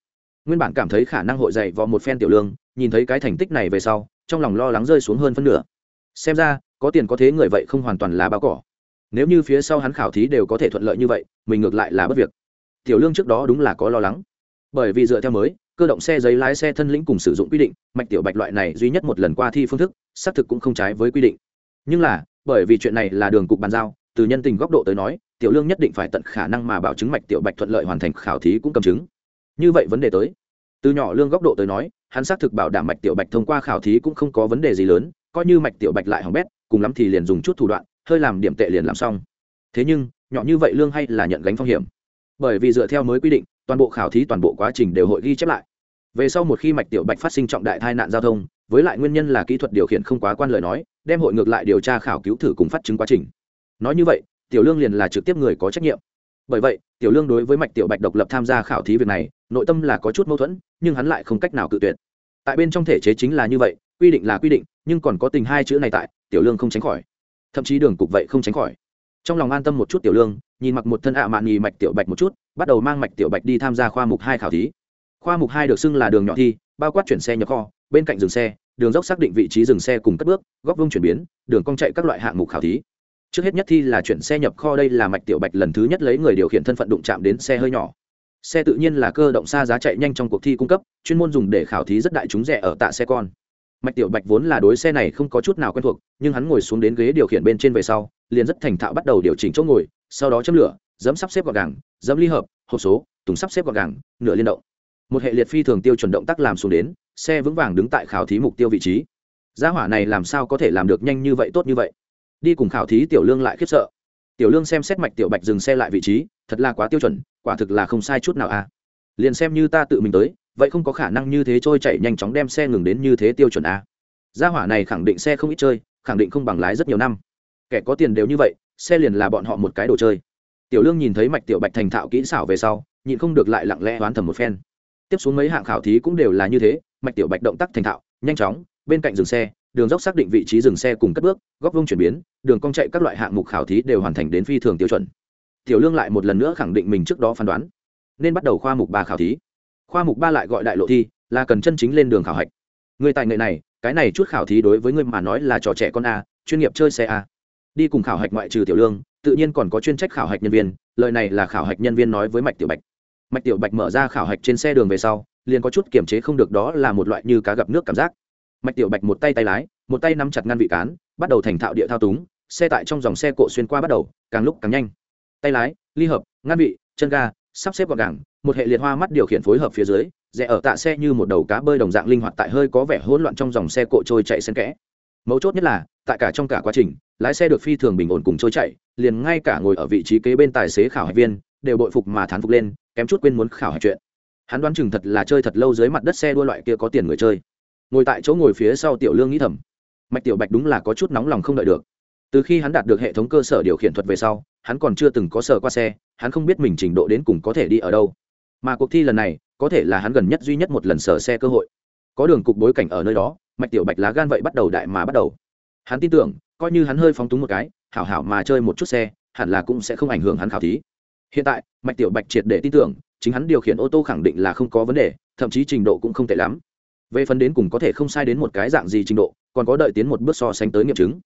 Nguyên bản cảm thấy khả năng hội dạy vào một phen tiểu lương, nhìn thấy cái thành tích này về sau, trong lòng lo lắng rơi xuống hơn phân nửa. Xem ra, có tiền có thế người vậy không hoàn toàn là bao cỏ nếu như phía sau hắn khảo thí đều có thể thuận lợi như vậy, mình ngược lại là bất việc. Tiểu lương trước đó đúng là có lo lắng. Bởi vì dựa theo mới, cơ động xe giấy lái xe thân lĩnh cùng sử dụng quy định, mạch tiểu bạch loại này duy nhất một lần qua thi phương thức, xác thực cũng không trái với quy định. Nhưng là, bởi vì chuyện này là đường cục bàn giao, từ nhân tình góc độ tới nói, tiểu lương nhất định phải tận khả năng mà bảo chứng mạch tiểu bạch thuận lợi hoàn thành khảo thí cũng cầm chứng. Như vậy vấn đề tới. Từ nhỏ lương góc độ tới nói, hắn xác thực bảo đảm mạch tiểu bạch thông qua khảo thí cũng không có vấn đề gì lớn, coi như mạch tiểu bạch lại hỏng bét, cùng lắm thì liền dùng chút thủ đoạn hơi làm điểm tệ liền làm xong. Thế nhưng, nhỏ như vậy lương hay là nhận gánh phong hiểm. Bởi vì dựa theo mới quy định, toàn bộ khảo thí, toàn bộ quá trình đều hội ghi chép lại. Về sau một khi mạch tiểu bạch phát sinh trọng đại tai nạn giao thông, với lại nguyên nhân là kỹ thuật điều khiển không quá quan lời nói, đem hội ngược lại điều tra khảo cứu thử cùng phát chứng quá trình. Nói như vậy, tiểu lương liền là trực tiếp người có trách nhiệm. Bởi vậy, tiểu lương đối với mạch tiểu bạch độc lập tham gia khảo thí việc này, nội tâm là có chút mâu thuẫn, nhưng hắn lại không cách nào cự tuyệt. Tại bên trong thể chế chính là như vậy, quy định là quy định, nhưng còn có tình hai chữ này tại, tiểu lương không tránh khỏi thậm chí đường cục vậy không tránh khỏi. Trong lòng an tâm một chút tiểu lương, nhìn mặc một thân ạ mạn nhì mạch tiểu bạch một chút, bắt đầu mang mạch tiểu bạch đi tham gia khoa mục hai khảo thí. Khoa mục hai được xưng là đường nhỏ thi, bao quát chuyển xe nhập kho, bên cạnh dừng xe, đường dốc xác định vị trí dừng xe cùng cất bước, góc vung chuyển biến, đường cong chạy các loại hạng mục khảo thí. Trước hết nhất thi là chuyển xe nhập kho đây là mạch tiểu bạch lần thứ nhất lấy người điều khiển thân phận đụng chạm đến xe hơi nhỏ. Xe tự nhiên là cơ động xa giá chạy nhanh trong cuộc thi cung cấp, chuyên môn dùng để khảo thí rất đại chúng rẻ ở tạ xe con mạch tiểu bạch vốn là đối xe này không có chút nào quen thuộc, nhưng hắn ngồi xuống đến ghế điều khiển bên trên về sau, liền rất thành thạo bắt đầu điều chỉnh chỗ ngồi, sau đó châm lửa dẫm sắp xếp gọn gàng dẫm ly hợp, hộp số, tùng sắp xếp gọn gàng, nửa liên động. Một hệ liệt phi thường tiêu chuẩn động tác làm xuống đến, xe vững vàng đứng tại khảo thí mục tiêu vị trí. Gia hỏa này làm sao có thể làm được nhanh như vậy, tốt như vậy? Đi cùng khảo thí tiểu lương lại khiếp sợ. Tiểu lương xem xét mạch tiểu bạch dừng xe lại vị trí, thật là quá tiêu chuẩn, quả thực là không sai chút nào à. liền xem như ta tự mình tới vậy không có khả năng như thế trôi chạy nhanh chóng đem xe ngừng đến như thế tiêu chuẩn a. À. gia hỏa này khẳng định xe không ít chơi, khẳng định không bằng lái rất nhiều năm. Kẻ có tiền đều như vậy, xe liền là bọn họ một cái đồ chơi. Tiểu lương nhìn thấy mạch tiểu bạch thành thạo kỹ xảo về sau, nhịn không được lại lặng lẽ oán thầm một phen. Tiếp xuống mấy hạng khảo thí cũng đều là như thế, mạch tiểu bạch động tác thành thạo, nhanh chóng, bên cạnh dừng xe, đường dốc xác định vị trí dừng xe cùng cất bước, góc vông chuyển biến, đường cong chạy các loại hạng mục khảo thí đều hoàn thành đến phi thường tiêu chuẩn. Tiểu lương lại một lần nữa khẳng định mình trước đó phán đoán, nên bắt đầu khoa mục ba khảo thí khoa mục ba lại gọi đại lộ thi, là cần chân chính lên đường khảo hạch. Người tài nghệ này, cái này chút khảo thí đối với người mà nói là trò trẻ con a, chuyên nghiệp chơi xe a. Đi cùng khảo hạch ngoại trừ tiểu lương, tự nhiên còn có chuyên trách khảo hạch nhân viên, lời này là khảo hạch nhân viên nói với mạch tiểu bạch. Mạch tiểu bạch mở ra khảo hạch trên xe đường về sau, liền có chút kiềm chế không được đó là một loại như cá gặp nước cảm giác. Mạch tiểu bạch một tay tay lái, một tay nắm chặt ngăn vị cán, bắt đầu thành thạo địa thao túng, xe tại trong dòng xe cộ xuyên qua bắt đầu, càng lúc càng nhanh. Tay lái, ly hợp, ngăn vị, chân ga sắp xếp gọn gàng, một hệ liệt hoa mắt điều khiển phối hợp phía dưới, rẽ ở tạ xe như một đầu cá bơi đồng dạng linh hoạt tại hơi có vẻ hỗn loạn trong dòng xe cộ trôi chạy xen kẽ. Mấu chốt nhất là, tại cả trong cả quá trình, lái xe được phi thường bình ổn cùng trôi chạy, liền ngay cả ngồi ở vị trí kế bên tài xế khảo hạch viên, đều bội phục mà thán phục lên, kém chút quên muốn khảo hạch chuyện. Hắn đoán chừng thật là chơi thật lâu dưới mặt đất xe đua loại kia có tiền người chơi. Ngồi tại chỗ ngồi phía sau tiểu lương nghĩ thầm. Mạch tiểu bạch đúng là có chút nóng lòng không đợi được từ khi hắn đạt được hệ thống cơ sở điều khiển thuật về sau, hắn còn chưa từng có sở qua xe, hắn không biết mình trình độ đến cùng có thể đi ở đâu. Mà cuộc thi lần này, có thể là hắn gần nhất duy nhất một lần sở xe cơ hội. Có đường cục bối cảnh ở nơi đó, mạch tiểu bạch lá gan vậy bắt đầu đại mà bắt đầu. Hắn tin tưởng, coi như hắn hơi phóng túng một cái, hảo hảo mà chơi một chút xe, hẳn là cũng sẽ không ảnh hưởng hắn khảo thí. Hiện tại, mạch tiểu bạch triệt để tin tưởng, chính hắn điều khiển ô tô khẳng định là không có vấn đề, thậm chí trình độ cũng không tệ lắm. Về phần đến cùng có thể không sai đến một cái dạng gì trình độ, còn có đợi tiến một bước so sánh tới nghiệm chứng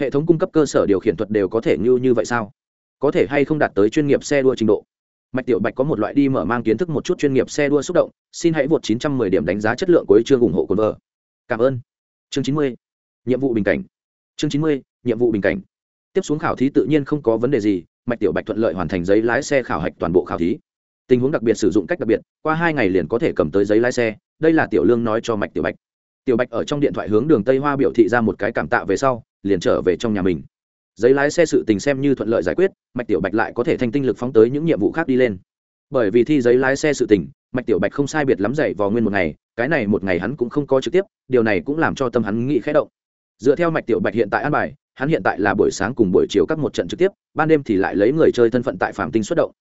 hệ thống cung cấp cơ sở điều khiển thuật đều có thể như như vậy sao? Có thể hay không đạt tới chuyên nghiệp xe đua trình độ? Mạch tiểu bạch có một loại đi mở mang kiến thức một chút chuyên nghiệp xe đua xúc động, xin hãy vượt 910 điểm đánh giá chất lượng của chương ủng hộ cồn vợ cảm ơn. Chương 90. nhiệm vụ bình cảnh. Chương 90. nhiệm vụ bình cảnh. Tiếp xuống khảo thí tự nhiên không có vấn đề gì, mạch tiểu bạch thuận lợi hoàn thành giấy lái xe khảo hạch toàn bộ khảo thí. Tình huống đặc biệt sử dụng cách đặc biệt, qua hai ngày liền có thể cầm tới giấy lái xe, đây là tiểu lương nói cho mạch tiểu bạch. Tiểu bạch ở trong điện thoại hướng đường tây hoa biểu thị ra một cái cảm tạ về sau liền trở về trong nhà mình. Giấy lái xe sự tình xem như thuận lợi giải quyết, mạch tiểu bạch lại có thể thanh tinh lực phóng tới những nhiệm vụ khác đi lên. Bởi vì thi giấy lái xe sự tình, mạch tiểu bạch không sai biệt lắm dậy vào nguyên một ngày, cái này một ngày hắn cũng không có trực tiếp, điều này cũng làm cho tâm hắn nghĩ khẽ động. Dựa theo mạch tiểu bạch hiện tại an bài, hắn hiện tại là buổi sáng cùng buổi chiều các một trận trực tiếp, ban đêm thì lại lấy người chơi thân phận tại phạm tinh xuất động.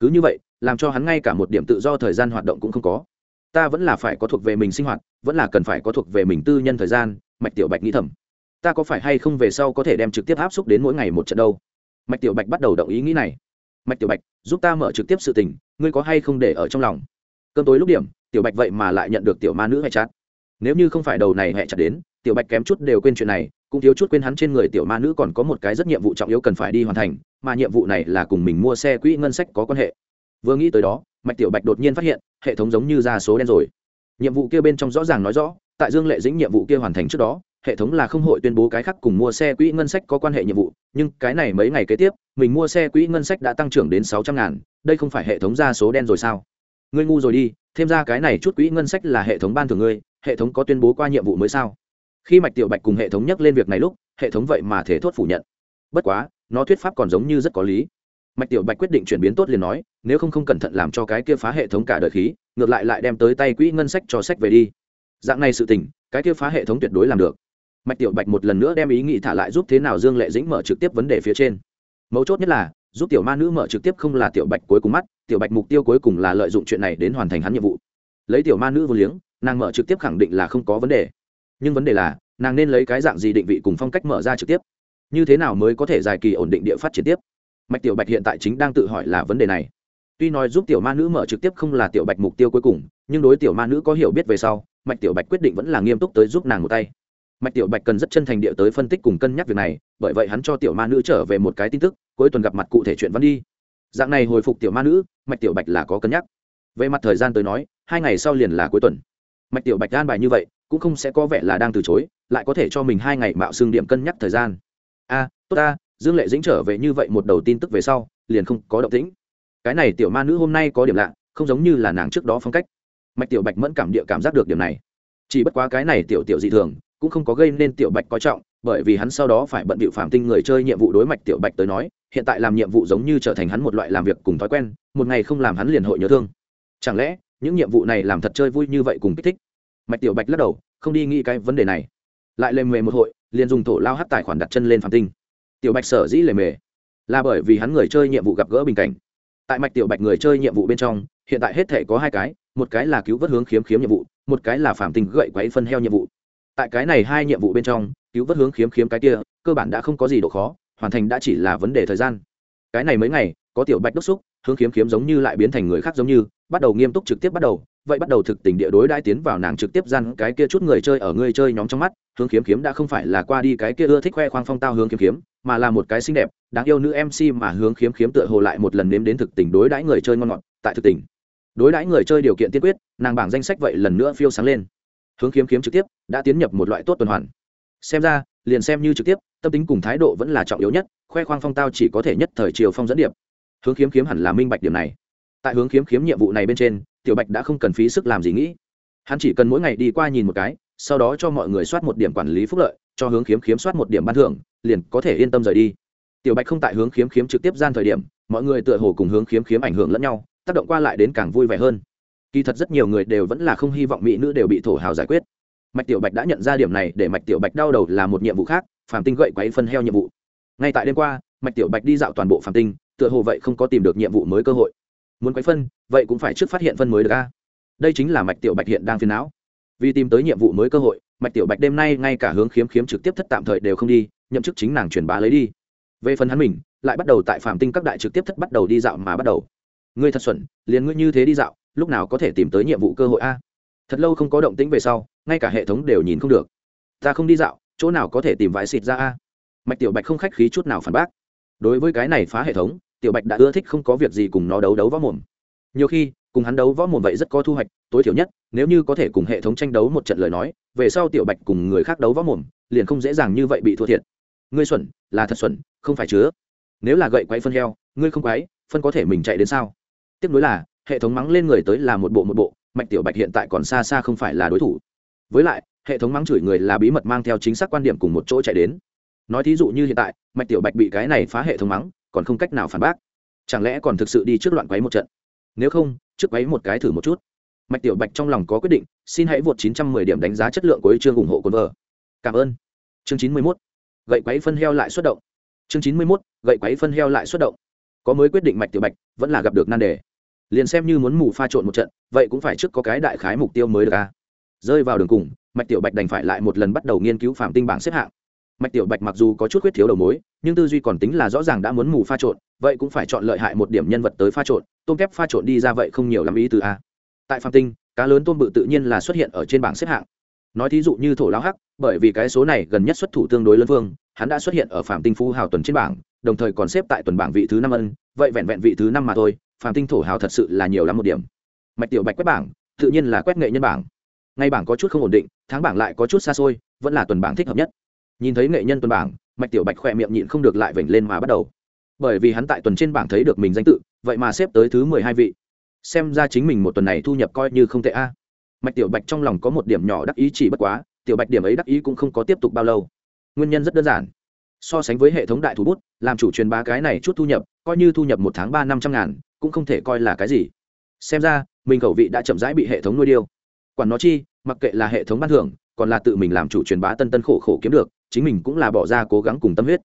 Cứ như vậy, làm cho hắn ngay cả một điểm tự do thời gian hoạt động cũng không có. Ta vẫn là phải có thuộc về mình sinh hoạt, vẫn là cần phải có thuộc về mình tư nhân thời gian, mạch tiểu bạch nghĩ thầm ta có phải hay không về sau có thể đem trực tiếp áp xúc đến mỗi ngày một trận đâu? Mạch tiểu bạch bắt đầu động ý nghĩ này. Mạch tiểu bạch, giúp ta mở trực tiếp sự tình, ngươi có hay không để ở trong lòng? Cơn tối lúc điểm, tiểu bạch vậy mà lại nhận được tiểu ma nữ hẹ chặt nếu như không phải đầu này hẹ chặt đến, tiểu bạch kém chút đều quên chuyện này, cũng thiếu chút quên hắn trên người tiểu ma nữ còn có một cái rất nhiệm vụ trọng yếu cần phải đi hoàn thành, mà nhiệm vụ này là cùng mình mua xe quỹ ngân sách có quan hệ. Vừa nghĩ tới đó, mạch tiểu bạch đột nhiên phát hiện, hệ thống giống như ra số đen rồi. Nhiệm vụ kia bên trong rõ ràng nói rõ, tại dương lệ dĩnh nhiệm vụ kia hoàn thành trước đó hệ thống là không hội tuyên bố cái khác cùng mua xe quỹ ngân sách có quan hệ nhiệm vụ, nhưng cái này mấy ngày kế tiếp, mình mua xe quỹ ngân sách đã tăng trưởng đến sáu trăm ngàn, đây không phải hệ thống ra số đen rồi sao? Ngươi ngu rồi đi, thêm ra cái này chút quỹ ngân sách là hệ thống ban thường ngươi, hệ thống có tuyên bố qua nhiệm vụ mới sao? Khi mạch tiểu bạch cùng hệ thống nhắc lên việc này lúc, hệ thống vậy mà thể thốt phủ nhận. Bất quá, nó thuyết pháp còn giống như rất có lý. Mạch tiểu bạch quyết định chuyển biến tốt liền nói, nếu không không cẩn thận làm cho cái kia phá hệ thống cả đời khí, ngược lại lại đem tới tay quỹ ngân sách cho sách về đi. Dạng này sự tình, cái kia phá hệ thống tuyệt đối làm được mạch tiểu bạch một lần nữa đem ý nghĩ thả lại giúp thế nào dương lệ dĩnh mở trực tiếp vấn đề phía trên. Mấu chốt nhất là, giúp tiểu ma nữ mở trực tiếp không là tiểu bạch cuối cùng mắt, tiểu bạch mục tiêu cuối cùng là lợi dụng chuyện này đến hoàn thành hắn nhiệm vụ. Lấy tiểu ma nữ vô liếng, nàng mở trực tiếp khẳng định là không có vấn đề. Nhưng vấn đề là, nàng nên lấy cái dạng gì định vị cùng phong cách mở ra trực tiếp? Như thế nào mới có thể dài kỳ ổn định địa phát triển tiếp? Mạch tiểu bạch hiện tại chính đang tự hỏi là vấn đề này. Tuy nói giúp tiểu ma nữ mở trực tiếp không là tiểu bạch mục tiêu cuối cùng, nhưng đối tiểu ma nữ có hiểu biết về sau, mạch tiểu bạch quyết định vẫn là nghiêm túc tới giúp nàng một tay mạch tiểu bạch cần rất chân thành địa tới phân tích cùng cân nhắc việc này, bởi vậy hắn cho tiểu ma nữ trở về một cái tin tức, cuối tuần gặp mặt cụ thể chuyện văn đi. Dạng này hồi phục tiểu ma nữ, mạch tiểu bạch là có cân nhắc. Về mặt thời gian tới nói, hai ngày sau liền là cuối tuần. Mạch tiểu bạch an bài như vậy, cũng không sẽ có vẻ là đang từ chối, lại có thể cho mình hai ngày mạo xương điểm cân nhắc thời gian. A, tốt ta, dương lệ dĩnh trở về như vậy một đầu tin tức về sau, liền không có động tĩnh. Cái này tiểu ma nữ hôm nay có điểm lạ, không giống như là nàng trước đó phong cách. Mạch tiểu bạch mẫn cảm địa cảm giác được điểm này. Chỉ bất quá cái này tiểu tiểu dị thường cũng không có gây nên tiểu bạch coi trọng, bởi vì hắn sau đó phải bận bịu phạm tinh người chơi nhiệm vụ đối mạch tiểu bạch tới nói, hiện tại làm nhiệm vụ giống như trở thành hắn một loại làm việc cùng thói quen, một ngày không làm hắn liền hội nhớ thương. Chẳng lẽ, những nhiệm vụ này làm thật chơi vui như vậy cùng kích thích? Mạch tiểu bạch lắc đầu, không đi nghĩ cái vấn đề này. Lại lề mề một hội, liền dùng thổ lao hát tài khoản đặt chân lên phạm tinh. Tiểu bạch sở dĩ lề mề, là bởi vì hắn người chơi nhiệm vụ gặp gỡ bình cảnh. Tại mạch tiểu bạch người chơi nhiệm vụ bên trong, hiện tại hết thể có hai cái, một cái là cứu vớt hướng khiếm khiếm nhiệm vụ, một cái là phạm tinh gậy quấy phân heo nhiệm vụ tại cái này hai nhiệm vụ bên trong, cứu vớt hướng khiếm khiếm cái kia, cơ bản đã không có gì độ khó, hoàn thành đã chỉ là vấn đề thời gian. Cái này mấy ngày, có tiểu bạch đốc xúc, hướng khiếm khiếm giống như lại biến thành người khác giống như, bắt đầu nghiêm túc trực tiếp bắt đầu, vậy bắt đầu thực tình địa đối đãi tiến vào nàng trực tiếp gian cái kia chút người chơi ở người chơi nhóm trong mắt, hướng khiếm khiếm đã không phải là qua đi cái kia ưa thích khoe khoang phong tao hướng khiếm khiếm, mà là một cái xinh đẹp, đáng yêu nữ mc mà hướng khiếm khiếm tựa hồ lại một lần nếm đến thực tình đối đãi người chơi ngon ngọt, tại thực tình đối đãi người chơi điều kiện tiên quyết, nàng bảng danh sách vậy lần nữa phiêu sáng lên hướng khiếm khiếm trực tiếp, đã tiến nhập một loại tốt tuần hoàn. Xem ra, liền xem như trực tiếp, tâm tính cùng thái độ vẫn là trọng yếu nhất, khoe khoang phong tao chỉ có thể nhất thời chiều phong dẫn điệp. Hướng khiếm khiếm hẳn là minh bạch điểm này. Tại hướng khiếm khiếm nhiệm vụ này bên trên, tiểu bạch đã không cần phí sức làm gì nghĩ. Hắn chỉ cần mỗi ngày đi qua nhìn một cái, sau đó cho mọi người soát một điểm quản lý phúc lợi, cho hướng khiếm khiếm soát một điểm ban thưởng, liền có thể yên tâm rời đi. Tiểu bạch không tại hướng khiếm khiếm trực tiếp gian thời điểm, mọi người tựa hồ cùng hướng khiếm khiếm ảnh hưởng lẫn nhau, tác động qua lại đến càng vui vẻ hơn kỳ thật rất nhiều người đều vẫn là không hy vọng mỹ nữ đều bị thổ hào giải quyết. Mạch tiểu bạch đã nhận ra điểm này để mạch tiểu bạch đau đầu là một nhiệm vụ khác, phàm tinh gậy quấy phân heo nhiệm vụ. Ngay tại đêm qua, mạch tiểu bạch đi dạo toàn bộ phàm tinh, tựa hồ vậy không có tìm được nhiệm vụ mới cơ hội. Muốn quấy phân, vậy cũng phải trước phát hiện phân mới được a. Đây chính là mạch tiểu bạch hiện đang phiền não. Vì tìm tới nhiệm vụ mới cơ hội, mạch tiểu bạch đêm nay ngay cả hướng khiếm khiếm trực tiếp thất tạm thời đều không đi, nhậm chức chính nàng truyền bá lấy đi. Về phần hắn mình, lại bắt đầu tại phạm tinh các đại trực tiếp thất bắt đầu đi dạo mà bắt đầu. Ngươi thật xuẩn, liền ngươi như thế đi dạo lúc nào có thể tìm tới nhiệm vụ cơ hội a? Thật lâu không có động tĩnh về sau, ngay cả hệ thống đều nhìn không được. Ta không đi dạo, chỗ nào có thể tìm vải xịt ra a? Mạch tiểu bạch không khách khí chút nào phản bác. Đối với cái này phá hệ thống, tiểu bạch đã ưa thích không có việc gì cùng nó đấu đấu võ mồm. Nhiều khi, cùng hắn đấu võ mồm vậy rất có thu hoạch, tối thiểu nhất, nếu như có thể cùng hệ thống tranh đấu một trận lời nói, về sau tiểu bạch cùng người khác đấu võ mồm, liền không dễ dàng như vậy bị thua thiệt. Ngươi xuẩn, là thật xuẩn, không phải chứa. Nếu là gậy quay phân heo, ngươi không quái phân có thể mình chạy đến sao? Tiếp nối là hệ thống mắng lên người tới là một bộ một bộ, mạch tiểu bạch hiện tại còn xa xa không phải là đối thủ. Với lại, hệ thống mắng chửi người là bí mật mang theo chính xác quan điểm cùng một chỗ chạy đến. Nói thí dụ như hiện tại, mạch tiểu bạch bị cái này phá hệ thống mắng, còn không cách nào phản bác. Chẳng lẽ còn thực sự đi trước loạn quấy một trận? Nếu không, trước quấy một cái thử một chút. Mạch tiểu bạch trong lòng có quyết định, xin hãy vượt 910 điểm đánh giá chất lượng của chương ủng hộ quân vợ. Cảm ơn. Chương 91. gậy quấy phân heo lại xuất động. Chương 91. gậy quấy phân heo lại xuất động. Có mới quyết định mạch tiểu bạch, vẫn là gặp được nan đề liền xem như muốn mù pha trộn một trận, vậy cũng phải trước có cái đại khái mục tiêu mới được a. Rơi vào đường cùng, mạch tiểu bạch đành phải lại một lần bắt đầu nghiên cứu phạm tinh bảng xếp hạng. Mạch tiểu bạch mặc dù có chút khuyết thiếu đầu mối, nhưng tư duy còn tính là rõ ràng đã muốn mù pha trộn, vậy cũng phải chọn lợi hại một điểm nhân vật tới pha trộn, tôm kép pha trộn đi ra vậy không nhiều lắm ý từ a. Tại phạm tinh, cá lớn tôm bự tự nhiên là xuất hiện ở trên bảng xếp hạng. Nói thí dụ như thổ lao hắc, bởi vì cái số này gần nhất xuất thủ tương đối lớn vương, hắn đã xuất hiện ở phạm tinh phú hào tuần trên bảng, đồng thời còn xếp tại tuần bảng vị thứ năm ân, vậy vẹn vẹn vị thứ năm mà thôi phạm tinh thổ hào thật sự là nhiều lắm một điểm. Mạch tiểu bạch quét bảng, tự nhiên là quét nghệ nhân bảng. Ngay bảng có chút không ổn định, tháng bảng lại có chút xa xôi, vẫn là tuần bảng thích hợp nhất. Nhìn thấy nghệ nhân tuần bảng, mạch tiểu bạch khỏe miệng nhịn không được lại vểnh lên mà bắt đầu. Bởi vì hắn tại tuần trên bảng thấy được mình danh tự, vậy mà xếp tới thứ mười hai vị. Xem ra chính mình một tuần này thu nhập coi như không tệ a. Mạch tiểu bạch trong lòng có một điểm nhỏ đắc ý chỉ bất quá, tiểu bạch điểm ấy đắc ý cũng không có tiếp tục bao lâu. Nguyên nhân rất đơn giản. So sánh với hệ thống đại thủ bút, làm chủ truyền bá cái này chút thu nhập, coi như thu nhập một tháng ba năm trăm ngàn cũng không thể coi là cái gì. Xem ra, mình khẩu vị đã chậm rãi bị hệ thống nuôi điêu. Quản nó chi, mặc kệ là hệ thống ban thưởng, còn là tự mình làm chủ truyền bá tân tân khổ khổ kiếm được, chính mình cũng là bỏ ra cố gắng cùng tâm huyết.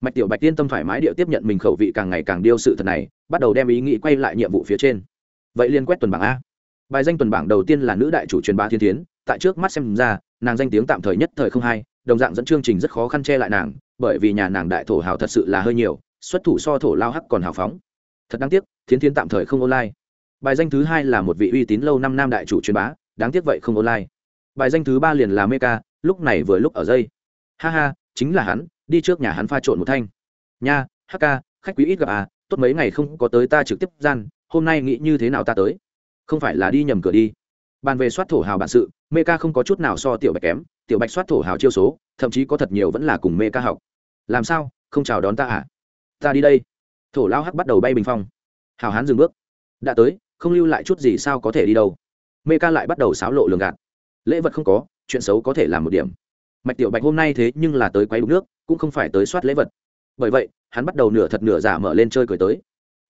Mạch tiểu bạch tiên tâm thoải mái địa tiếp nhận mình khẩu vị càng ngày càng điêu sự thật này, bắt đầu đem ý nghĩ quay lại nhiệm vụ phía trên. Vậy liên quét tuần bảng a. Bài danh tuần bảng đầu tiên là nữ đại chủ truyền bá thiên tiến tại trước mắt xem ra, nàng danh tiếng tạm thời nhất thời không hay đồng dạng dẫn chương trình rất khó khăn che lại nàng, bởi vì nhà nàng đại thổ hào thật sự là hơi nhiều, xuất thủ so thổ lao hắc còn hào phóng. Thật đáng tiếc thiến thiến tạm thời không online. Bài danh thứ hai là một vị uy tín lâu năm nam đại chủ truyền bá đáng tiếc vậy không online. Bài danh thứ ba liền là Mecha, lúc này vừa lúc ở dây. Ha ha chính là hắn đi trước nhà hắn pha trộn một thanh. Nha hk khách quý ít gặp à tốt mấy ngày không có tới ta trực tiếp gian hôm nay nghĩ như thế nào ta tới? Không phải là đi nhầm cửa đi. Bàn về soát thổ hào bản sự Mecha không có chút nào so tiểu bạch kém. Tiểu bạch soát thổ hào chiêu số thậm chí có thật nhiều vẫn là cùng Mecha học. Làm sao? Không chào đón ta à? Ta đi đây. Thổ lao hắc bắt đầu bay bình phong hào hán dừng bước. Đã tới, không lưu lại chút gì sao có thể đi đâu? Mê ca lại bắt đầu xáo lộ lường gạt. Lễ vật không có, chuyện xấu có thể làm một điểm. Mạch tiểu bạch hôm nay thế nhưng là tới quay đúng nước, cũng không phải tới soát lễ vật. Bởi vậy, hắn bắt đầu nửa thật nửa giả mở lên chơi cười tới.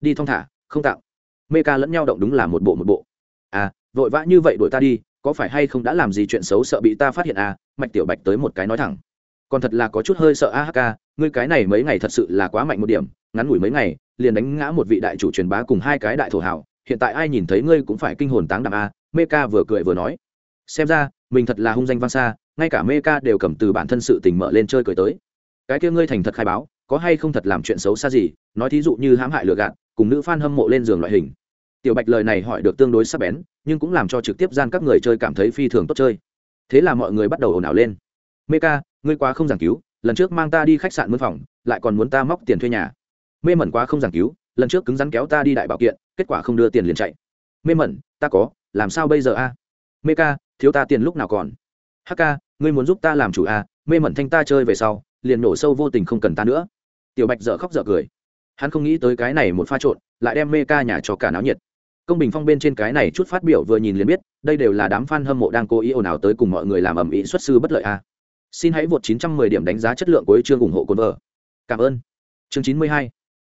Đi thong thả, không tạo. Mê ca lẫn nhau động đúng là một bộ một bộ. À vội vã như vậy đuổi ta đi, có phải hay không đã làm gì chuyện xấu sợ bị ta phát hiện à? Mạch tiểu bạch tới một cái nói thẳng. Còn thật là có chút hơi sợ ahk ngươi cái này mấy ngày thật sự là quá mạnh một điểm, ngắn ngủi mấy ngày liền đánh ngã một vị đại chủ truyền bá cùng hai cái đại thổ hảo hiện tại ai nhìn thấy ngươi cũng phải kinh hồn táng đạm a, mê ca vừa cười vừa nói. Xem ra, mình thật là hung danh vang xa, ngay cả mê ca đều cầm từ bản thân sự tình mở lên chơi cười tới. Cái kia ngươi thành thật khai báo, có hay không thật làm chuyện xấu xa gì, nói thí dụ như hãm hại lừa gạt, cùng nữ f a n hâm mộ lên giường loại hình. Tiểu bạch lời này hỏi được tương đối sắc bén, nhưng cũng làm cho trực tiếp gian các người chơi cảm thấy phi thường tốt chơi. Thế là mọi người bắt đầu ồn ào lên. Mê ca, ngươi quá không giảng cứu, lần trước mang ta đi khách sạn mướn phòng, lại còn muốn ta móc tiền thuê nhà mê mẩn quá không giảng cứu, lần trước cứng rắn kéo ta đi đại bảo kiện, kết quả không đưa tiền liền chạy. Mê mẩn, ta có, làm sao bây giờ a? Mê ca, thiếu ta tiền lúc nào còn? Hk ngươi muốn giúp ta làm chủ a mê mẩn thanh ta chơi về sau, liền nổ sâu vô tình không cần ta nữa. Tiểu bạch dở khóc dở cười. Hắn không nghĩ tới cái này một pha trộn, lại đem mê ca nhà cho cả náo nhiệt. Công bình phong bên trên cái này chút phát biểu vừa nhìn liền biết, đây đều là đám f a n hâm mộ đang cố ý ồn ào tới cùng mọi người làm ầm ĩ xuất sư bất lợi a. Xin hãy vượt 910 điểm đánh giá chất lượng của chương ủng hộ cồn vợ. Cảm ơn. Chương 92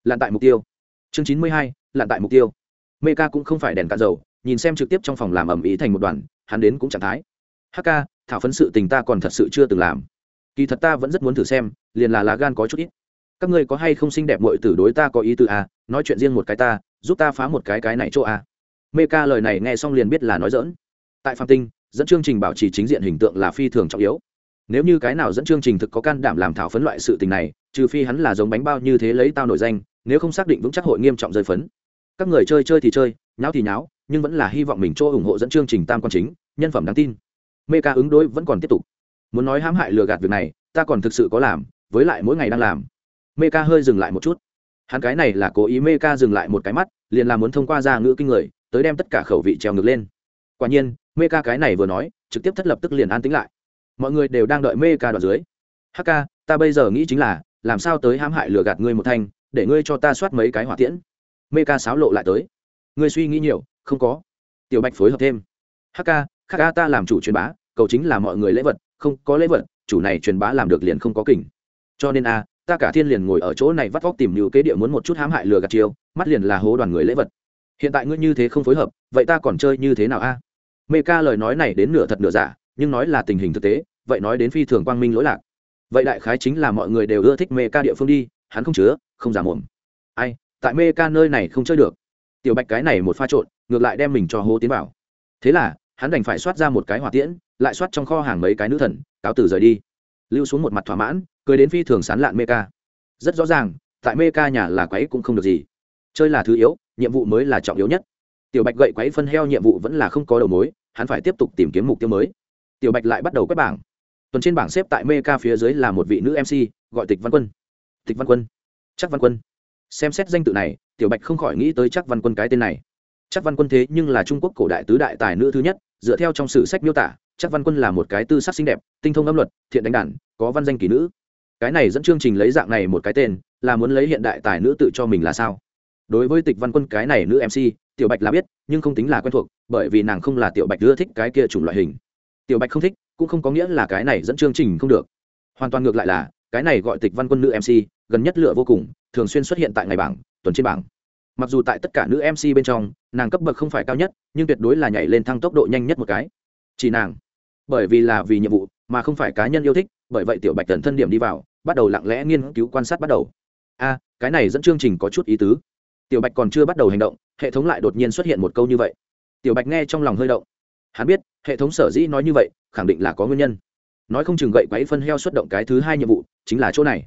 lặn tại mục tiêu. Chương 92. lặn tại mục tiêu. Mê ca cũng không phải đèn cạn dầu nhìn xem trực tiếp trong phòng làm ầm ĩ thành một đoàn hắn đến cũng trạng thái. Hk thảo phấn sự tình ta còn thật sự chưa từng làm. Kỳ thật ta vẫn rất muốn thử xem liền là lá gan có chút ít. Các ngươi có hay không xinh đẹp mội tử đối ta có ý tư à, nói chuyện riêng một cái ta giúp ta phá một cái cái này chỗ à. mê ca lời này nghe xong liền biết là nói dỡn tại phạm tinh dẫn chương trình bảo trì chính diện hình tượng là phi thường trọng yếu. Nếu như cái nào dẫn chương trình thực có can đảm làm thảo phấn loại sự tình này trừ phi hắn là giống bánh bao như thế lấy tao nổi danh nếu không xác định vững chắc hội nghiêm trọng rơi phấn. Các người chơi chơi thì chơi, nháo thì nháo, nhưng vẫn là hy vọng mình cho ủng hộ dẫn chương trình tam quan chính, nhân phẩm đáng tin. Mê ca ứng đối vẫn còn tiếp tục. Muốn nói hãm hại lừa gạt việc này, ta còn thực sự có làm, với lại mỗi ngày đang làm. Mê ca hơi dừng lại một chút. Hắn cái này là cố ý mê ca dừng lại một cái mắt, liền là muốn thông qua ra ngữ kinh người, tới đem tất cả khẩu vị treo ngược lên. Quả nhiên mê ca cái này vừa nói, trực tiếp thất lập tức liền an tính lại. Mọi người đều đang đợi mê ca đoạt dưới. Hk ta bây giờ nghĩ chính là, làm sao tới hãm hại lừa gạt ngươi một thanh để ngươi cho ta soát mấy cái hỏa tiễn. Mê ca sáo lộ lại tới. Ngươi suy nghĩ nhiều, không có. Tiểu bạch phối hợp thêm. Hk hk ta làm chủ truyền bá, cầu chính là mọi người lễ vật, không có lễ vật, chủ này truyền bá làm được liền không có kỉnh cho nên a, ta cả thiên liền ngồi ở chỗ này vắt vóc tìm nhiều kế địa muốn một chút hãm hại lừa gạt chiêu, mắt liền là hố đoàn người lễ vật. Hiện tại ngươi như thế không phối hợp, vậy ta còn chơi như thế nào a? Mê ca lời nói này đến nửa thật nửa giả, nhưng nói là tình hình thực tế, vậy nói đến phi thường quang minh lỗi lạc. Vậy đại khái chính là mọi người đều ưa thích mê ca địa phương đi, hắn không chứa không giả mồm. Ai, tại mê ca nơi này không chơi được. Tiểu bạch cái này một pha trộn, ngược lại đem mình cho hô tiến vào. Thế là, hắn đành phải soát ra một cái hỏa tiễn, lại soát trong kho hàng mấy cái nữ thần, cáo từ rời đi. Lưu xuống một mặt thỏa mãn, cười đến phi thường sán lạn mê ca. Rất rõ ràng, tại mê ca nhà là quấy cũng không được gì. Chơi là thứ yếu, nhiệm vụ mới là trọng yếu nhất. Tiểu bạch gậy quấy phân heo nhiệm vụ vẫn là không có đầu mối, hắn phải tiếp tục tìm kiếm mục tiêu mới. Tiểu bạch lại bắt đầu quét bảng. Tuần trên bảng xếp tại mê ca phía dưới là một vị nữ mc gọi tịch văn quân. Tịch văn quân chắc văn quân. Xem xét danh tự này, tiểu bạch không khỏi nghĩ tới chắc văn quân cái tên này. Chắc văn quân thế nhưng là trung quốc cổ đại tứ đại tài nữ thứ nhất, dựa theo trong sử sách miêu tả, chắc văn quân là một cái tư sắc xinh đẹp, tinh thông âm luật, thiện đánh đàn, có văn danh kỳ nữ. Cái này dẫn chương trình lấy dạng này một cái tên, là muốn lấy hiện đại tài nữ tự cho mình là sao? Đối với tịch văn quân cái này nữ mc tiểu bạch là biết, nhưng không tính là quen thuộc, bởi vì nàng không là tiểu bạch ưa thích cái kia chủng loại hình. Tiểu bạch không thích, cũng không có nghĩa là cái này dẫn chương trình không được. Hoàn toàn ngược lại là, cái này gọi tịch văn quân nữ mc gần nhất lựa vô cùng, thường xuyên xuất hiện tại ngày bảng, tuần trên bảng. Mặc dù tại tất cả nữ mc bên trong, nàng cấp bậc không phải cao nhất, nhưng tuyệt đối là nhảy lên thăng tốc độ nhanh nhất một cái. Chỉ nàng. Bởi vì là vì nhiệm vụ, mà không phải cá nhân yêu thích, bởi vậy tiểu bạch tần thân điểm đi vào, bắt đầu lặng lẽ nghiên cứu quan sát bắt đầu. A, cái này dẫn chương trình có chút ý tứ. Tiểu bạch còn chưa bắt đầu hành động, hệ thống lại đột nhiên xuất hiện một câu như vậy. Tiểu bạch nghe trong lòng hơi động. Hắn biết, hệ thống sở dĩ nói như vậy, khẳng định là có nguyên nhân. Nói không chừng gậy quáy phân heo xuất động cái thứ hai nhiệm vụ, chính là chỗ này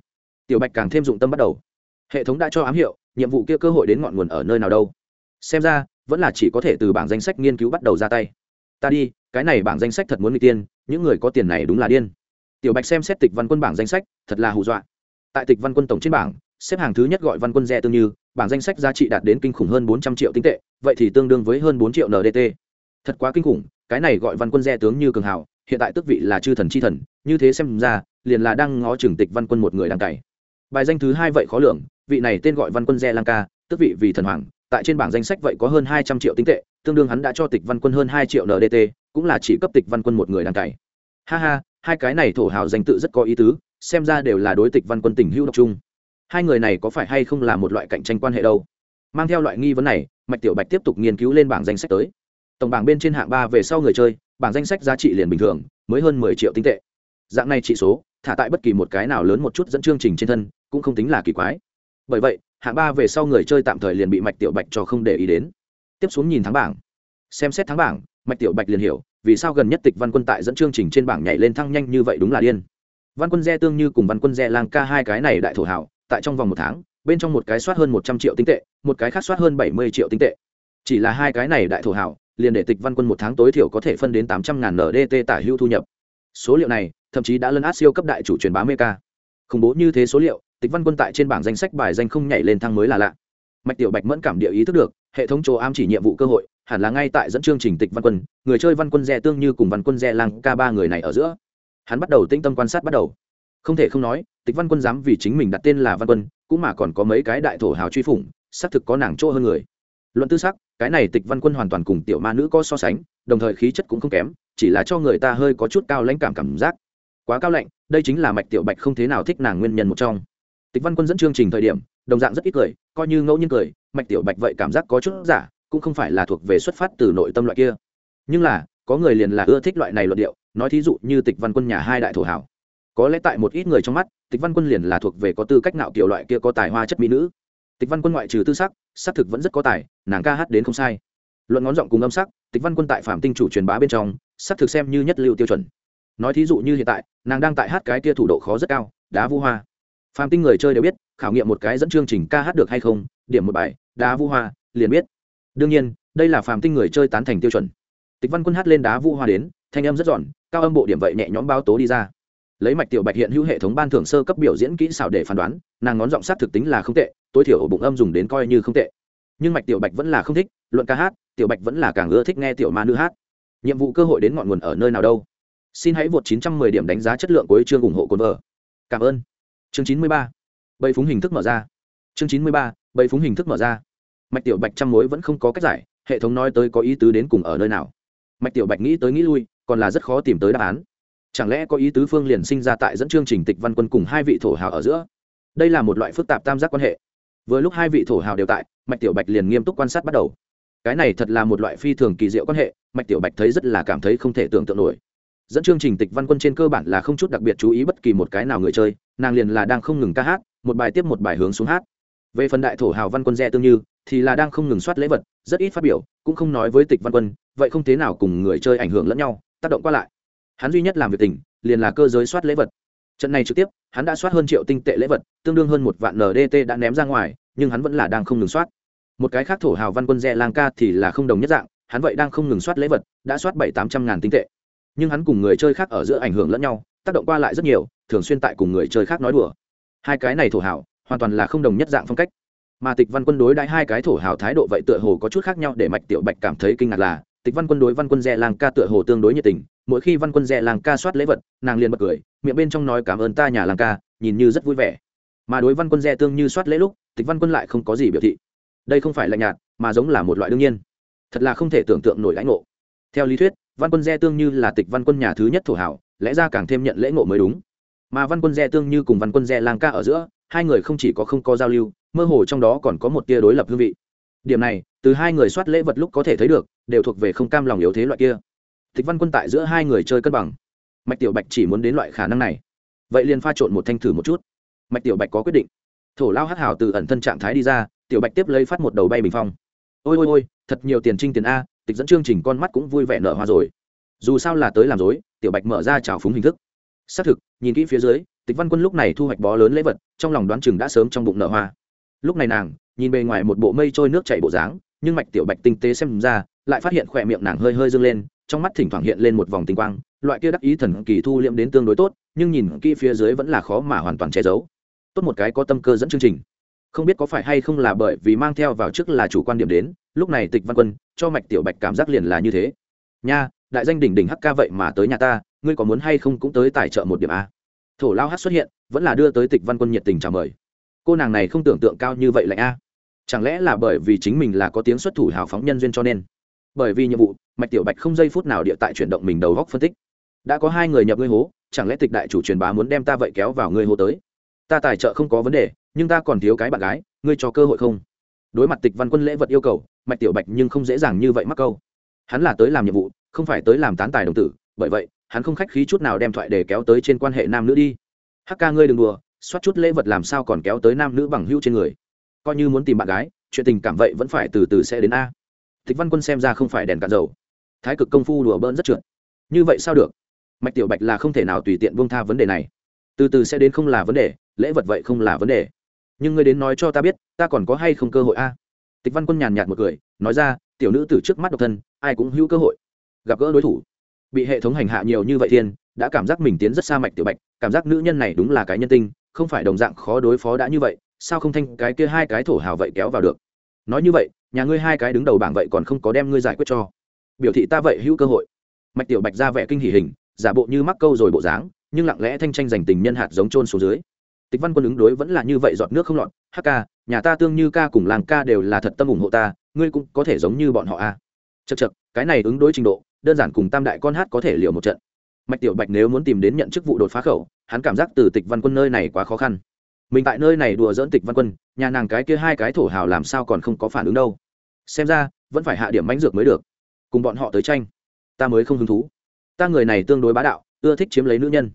tiểu bạch càng thêm dụng tâm bắt đầu. Hệ thống đã cho ám hiệu, nhiệm vụ kia cơ hội đến ngọn nguồn ở nơi nào đâu. Xem ra, vẫn là chỉ có thể từ bảng danh sách nghiên cứu bắt đầu ra tay. Ta đi, cái này bảng danh sách thật muốn bị tiên, những người có tiền này đúng là điên. Tiểu bạch xem xét tịch văn quân bảng danh sách, thật là hù dọa. Tại tịch văn quân tổng trên bảng, xếp hàng thứ nhất gọi văn quân rẻ tương như, bảng danh sách giá trị đạt đến kinh khủng hơn bốn trăm triệu tinh tệ, vậy thì tương đương với hơn bốn triệu ndt thật quá kinh khủng, cái này gọi văn quân rẻ tướng như cường hào, hiện tại tước vị là chư thần chi thần, như thế xem ra, liền là đang ngó trừng tịch văn quân một người đang cày bài danh thứ hai vậy khó lường, vị này tên gọi văn quân re lang ca tước vị vì thần hoàng, tại trên bảng danh sách vậy có hơn hai trăm triệu tinh tệ, tương đương hắn đã cho tịch văn quân hơn hai triệu ndt cũng là chỉ cấp tịch văn quân một người đang cày ha ha, hai cái này thổ hào danh tự rất có ý tứ, xem ra đều là đối tịch văn quân tình hữu độc trung hai người này có phải hay không là một loại cạnh tranh quan hệ đâu? Mang theo loại nghi vấn này, mạch tiểu bạch tiếp tục nghiên cứu lên bảng danh sách tới. Tổng bảng bên trên hạng ba về sau người chơi, bảng danh sách giá trị liền bình thường, mới hơn mười triệu tinh tệ. Dạng này trị số, thả tại bất kỳ một cái nào lớn một chút dẫn chương trình trên thân cũng không tính là kỳ quái. Bởi vậy, hạng ba về sau người chơi tạm thời liền bị mạch tiểu bạch cho không để ý đến. Tiếp xuống nhìn tháng bảng. Xem xét tháng bảng, mạch tiểu bạch liền hiểu, vì sao gần nhất tịch văn quân tại dẫn chương trình trên bảng nhảy lên thăng nhanh như vậy đúng là điên. Văn quân gia tương như cùng văn quân gia lang ca hai cái này đại thổ hảo, tại trong vòng một tháng, bên trong một cái soát hơn một trăm triệu tinh tệ, một cái khác soát hơn bảy mươi triệu tinh tệ. Chỉ là hai cái này đại thổ hảo, liền để tịch văn quân một tháng tối thiểu có thể phân đến tám trăm ngàn ndt tả hữu thu nhập. Số liệu này, thậm chí đã lấn át siêu cấp đại chủ truyền bá mê khủng bố như thế số liệu tịch văn quân tại trên bảng danh sách bài danh không nhảy lên thang mới là lạ. Mạch tiểu bạch mẫn cảm địa ý thức được, hệ thống chỗ am chỉ nhiệm vụ cơ hội, hẳn là ngay tại dẫn chương trình tịch văn quân, người chơi văn quân Dè tương như cùng văn quân Dè lang ca ba người này ở giữa. Hắn bắt đầu tĩnh tâm quan sát bắt đầu. Không thể không nói, tịch văn quân dám vì chính mình đặt tên là văn quân, cũng mà còn có mấy cái đại thổ hào truy phủng, xác thực có nàng chỗ hơn người. Luận tư sắc, cái này tịch văn quân hoàn toàn cùng tiểu ma nữ có so sánh, đồng thời khí chất cũng không kém, chỉ là cho người ta hơi có chút cao lãnh cảm cảm giác. Quá cao lạnh, đây chính là mạch tiểu bạch không thế nào thích nàng nguyên nhân một trong tịch văn quân dẫn chương trình thời điểm, đồng dạng rất ít cười coi như ngẫu nhiên cười, mạch tiểu bạch vậy cảm giác có chút giả, cũng không phải là thuộc về xuất phát từ nội tâm loại kia. Nhưng là, có người liền là ưa thích loại này luận điệu, nói thí dụ như tịch văn quân nhà hai đại thổ hảo. Có lẽ tại một ít người trong mắt, tịch văn quân liền là thuộc về có tư cách nạo kiểu loại kia có tài hoa chất mỹ nữ. Tịch văn quân ngoại trừ tư sắc sắc thực vẫn rất có tài, nàng ca hát đến không sai. Luận ngón giọng cùng âm sắc, tịch văn quân tại phạm tinh chủ truyền bá bên trong, sắc thực xem như nhất liệu tiêu chuẩn. Nói thí dụ như hiện tại, nàng đang tại hát cái kia thủ độ khó rất cao, đá vu hoa phạm tinh người chơi đều biết, khảo nghiệm một cái dẫn chương trình ca hát được hay không, điểm một bài, đá vu hoa, liền biết. Đương nhiên, đây là phàm tinh người chơi tán thành tiêu chuẩn. Tịch văn quân hát lên đá vu hoa đến, thanh âm rất giòn, cao âm bộ điểm vậy nhẹ nhõm bao tố đi ra. Lấy mạch tiểu bạch hiện hữu hệ thống ban thưởng sơ cấp biểu diễn kỹ xảo để phán đoán, nàng ngón giọng sát thực tính là không tệ, tối thiểu ổ bụng âm dùng đến coi như không tệ. Nhưng mạch tiểu bạch vẫn là không thích, luận ca hát, tiểu bạch vẫn là càng ưa thích nghe tiểu ma nữ hát. Nhiệm vụ cơ hội đến ngọn nguồn ở nơi nào đâu. Xin hãy vượt 910 điểm đánh giá chất lượng của chương ủng hộ cồn vợ. Cảm ơn chương 93. bầy phúng hình thức mở ra. Chương 93. bầy phúng hình thức mở ra. Mạch tiểu bạch trăm mối vẫn không có cách giải, hệ thống nói tới có ý tứ đến cùng ở nơi nào. Mạch tiểu bạch nghĩ tới nghĩ lui, còn là rất khó tìm tới đáp án. Chẳng lẽ có ý tứ phương liền sinh ra tại dẫn chương trình tịch văn quân cùng hai vị thổ hào ở giữa? Đây là một loại phức tạp tam giác quan hệ. Vừa lúc hai vị thổ hào đều tại, mạch tiểu bạch liền nghiêm túc quan sát bắt đầu. Cái này thật là một loại phi thường kỳ diệu quan hệ, mạch tiểu bạch thấy rất là cảm thấy không thể tưởng tượng nổi dẫn chương trình tịch văn quân trên cơ bản là không chút đặc biệt chú ý bất kỳ một cái nào người chơi, nàng liền là đang không ngừng ca hát, một bài tiếp một bài hướng xuống hát. Về phần đại thổ hào văn quân rẽ tương như, thì là đang không ngừng soát lễ vật, rất ít phát biểu, cũng không nói với tịch văn quân, vậy không thế nào cùng người chơi ảnh hưởng lẫn nhau, tác động qua lại. Hắn duy nhất làm việc tỉnh liền là cơ giới soát lễ vật. Trận này trực tiếp, hắn đã soát hơn triệu tinh tệ lễ vật, tương đương hơn một vạn ndt đã ném ra ngoài, nhưng hắn vẫn là đang không ngừng soát. Một cái khác thổ hào văn quân rẽ lang ca thì là không đồng nhất dạng, hắn vậy đang không ngừng soát lễ vật, đã soát bảy tám trăm ngàn tinh tệ nhưng hắn cùng người chơi khác ở giữa ảnh hưởng lẫn nhau, tác động qua lại rất nhiều, thường xuyên tại cùng người chơi khác nói đùa. Hai cái này thổ hảo, hoàn toàn là không đồng nhất dạng phong cách. Mà tịch văn quân đối đãi hai cái thổ hảo thái độ vậy tựa hồ có chút khác nhau để mạch tiểu bạch cảm thấy kinh ngạc là, tịch văn quân đối văn quân dè lang ca tựa hồ tương đối nhiệt tình, mỗi khi văn quân dè lang ca soát lễ vật, nàng liền bật cười, miệng bên trong nói cảm ơn ta nhà lang ca, nhìn như rất vui vẻ. Mà đối văn quân dè tương như soát lễ lúc, tịch văn quân lại không có gì biểu thị. Đây không phải là nhạt, mà giống là một loại đương nhiên. Thật là không thể tưởng tượng nổi lãnh ngộ. Theo lý thuyết văn quân rẽ tương như là tịch văn quân nhà thứ nhất thổ hảo, lẽ ra càng thêm nhận lễ ngộ mới đúng. Mà văn quân rẽ tương như cùng văn quân rẽ lang ca ở giữa, hai người không chỉ có không có giao lưu, mơ hồ trong đó còn có một tia đối lập hương vị. Điểm này, từ hai người soát lễ vật lúc có thể thấy được, đều thuộc về không cam lòng yếu thế loại kia. Tịch văn quân tại giữa hai người chơi cân bằng. Mạch tiểu bạch chỉ muốn đến loại khả năng này. Vậy liền pha trộn một thanh thử một chút. Mạch tiểu bạch có quyết định. Thổ lao hắc hào từ ẩn thân trạng thái đi ra, tiểu bạch tiếp lấy phát một đầu bay bình phong. Ôi ôi ôi, thật nhiều tiền trinh tiền a tịch dẫn chương trình con mắt cũng vui vẻ nở hoa rồi. Dù sao là tới làm dối tiểu bạch mở ra trào phúng hình thức. Xác thực, nhìn kỹ phía dưới, tịch văn quân lúc này thu hoạch bó lớn lễ vật, trong lòng đoán chừng đã sớm trong bụng nở hoa. Lúc này nàng, nhìn bề ngoài một bộ mây trôi nước chảy bộ dáng, nhưng mạch tiểu bạch tinh tế xem ra, lại phát hiện khỏe miệng nàng hơi hơi dâng lên, trong mắt thỉnh thoảng hiện lên một vòng tinh quang, loại kia đắc ý thần kỳ thu liệm đến tương đối tốt, nhưng nhìn kỹ phía dưới vẫn là khó mà hoàn toàn che giấu. Tốt một cái có tâm cơ dẫn chương trình không biết có phải hay không là bởi vì mang theo vào trước là chủ quan điểm đến, lúc này tịch văn quân cho mạch tiểu bạch cảm giác liền là như thế. Nha, đại danh đỉnh đỉnh hk vậy mà tới nhà ta, ngươi có muốn hay không cũng tới tài trợ một điểm a? Thổ lao hát xuất hiện, vẫn là đưa tới tịch văn quân nhiệt tình chào mời. Cô nàng này không tưởng tượng cao như vậy lạnh a. Chẳng lẽ là bởi vì chính mình là có tiếng xuất thủ hào phóng nhân duyên cho nên? Bởi vì nhiệm vụ, mạch tiểu bạch không giây phút nào địa tại chuyển động mình đầu góc phân tích. Đã có hai người nhập ngươi hố, chẳng lẽ tịch đại chủ truyền bá muốn đem ta vậy kéo vào ngươi hố tới? Ta tài trợ không có vấn đề, nhưng ta còn thiếu cái bạn gái, ngươi cho cơ hội không? Đối mặt tịch văn quân lễ vật yêu cầu, mạch tiểu bạch nhưng không dễ dàng như vậy mắc câu. Hắn là tới làm nhiệm vụ, không phải tới làm tán tài đồng tử, bởi vậy, hắn không khách khí chút nào đem thoại để kéo tới trên quan hệ nam nữ đi. Hắc ca ngươi đừng đùa, soát chút lễ vật làm sao còn kéo tới nam nữ bằng hữu trên người. Coi như muốn tìm bạn gái, chuyện tình cảm vậy vẫn phải từ từ sẽ đến a. Tịch văn quân xem ra không phải đèn cạn dầu. Thái cực công phu đùa bỡn rất trượt. Như vậy sao được? Mạch tiểu bạch là không thể nào tùy tiện buông tha vấn đề này. Từ từ sẽ đến không là vấn đề lễ vật vậy không là vấn đề. Nhưng ngươi đến nói cho ta biết, ta còn có hay không cơ hội a? Tịch văn quân nhàn nhạt một cười, nói ra, tiểu nữ từ trước mắt độc thân, ai cũng hữu cơ hội. Gặp gỡ đối thủ. Bị hệ thống hành hạ nhiều như vậy thiên, đã cảm giác mình tiến rất xa mạch tiểu bạch, cảm giác nữ nhân này đúng là cái nhân tinh, không phải đồng dạng khó đối phó đã như vậy, sao không thanh cái kia hai cái thổ hào vậy kéo vào được? Nói như vậy, nhà ngươi hai cái đứng đầu bảng vậy còn không có đem ngươi giải quyết cho. Biểu thị ta vậy hữu cơ hội. Mạch tiểu bạch ra vẻ kinh hỉ hình, giả bộ như mắc câu rồi bộ dáng, nhưng lặng lẽ thanh tranh giành tình nhân hạt giống trôn xuống dưới tịch văn quân ứng đối vẫn là như vậy giọt nước không lọt. Ca, nhà ta tương như ca cùng làng ca đều là thật tâm ủng hộ ta ngươi cũng có thể giống như bọn họ a. Chật chật cái này ứng đối trình độ đơn giản cùng tam đại con hát có thể liều một trận. Mạch tiểu bạch nếu muốn tìm đến nhận chức vụ đột phá khẩu hắn cảm giác từ tịch văn quân nơi này quá khó khăn. Mình tại nơi này đùa dỡn tịch văn quân nhà nàng cái kia hai cái thổ hào làm sao còn không có phản ứng đâu. Xem ra vẫn phải hạ điểm mánh dược mới được. Cùng bọn họ tới tranh ta mới không hứng thú. Ta người này tương đối bá đạo ưa thích chiếm lấy nữ nhân.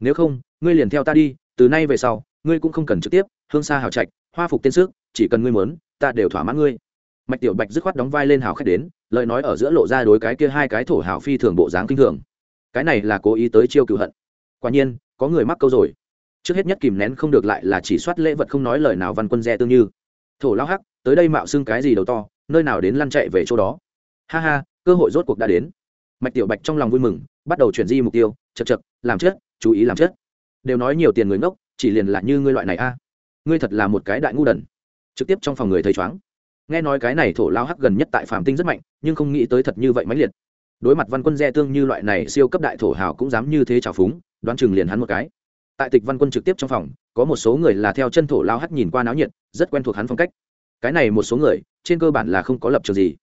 Nếu không ngươi liền theo ta đi từ nay về sau, ngươi cũng không cần trực tiếp, hương xa hào trạch, hoa phục tiên sức chỉ cần ngươi muốn, ta đều thỏa mãn ngươi. Mạch tiểu bạch dứt khoát đóng vai lên hào khách đến, lời nói ở giữa lộ ra đối cái kia hai cái thổ hào phi thường bộ dáng kinh thường. Cái này là cố ý tới chiêu cựu hận. Quả nhiên, có người mắc câu rồi. Trước hết nhất kìm nén không được lại là chỉ soát lễ vật không nói lời nào văn quân dè tương như. Thổ lao hắc, tới đây mạo xưng cái gì đầu to, nơi nào đến lăn chạy về chỗ đó. Ha ha, cơ hội rốt cuộc đã đến. Mạch tiểu bạch trong lòng vui mừng, bắt đầu chuyển di mục tiêu chật chật làm chết, chú ý làm chết đều nói nhiều tiền người ngốc, chỉ liền là như ngươi loại này a. Ngươi thật là một cái đại ngu đần. Trực tiếp trong phòng người thấy chóng nghe nói cái này thổ lao hắc gần nhất tại phạm tinh rất mạnh, nhưng không nghĩ tới thật như vậy mãnh liệt. Đối mặt văn quân dè tương như loại này siêu cấp đại thổ hào cũng dám như thế trào phúng, đoán chừng liền hắn một cái. Tại tịch văn quân trực tiếp trong phòng, có một số người là theo chân thổ lao hắt nhìn qua náo nhiệt, rất quen thuộc hắn phong cách. Cái này một số người, trên cơ bản là không có lập trường gì.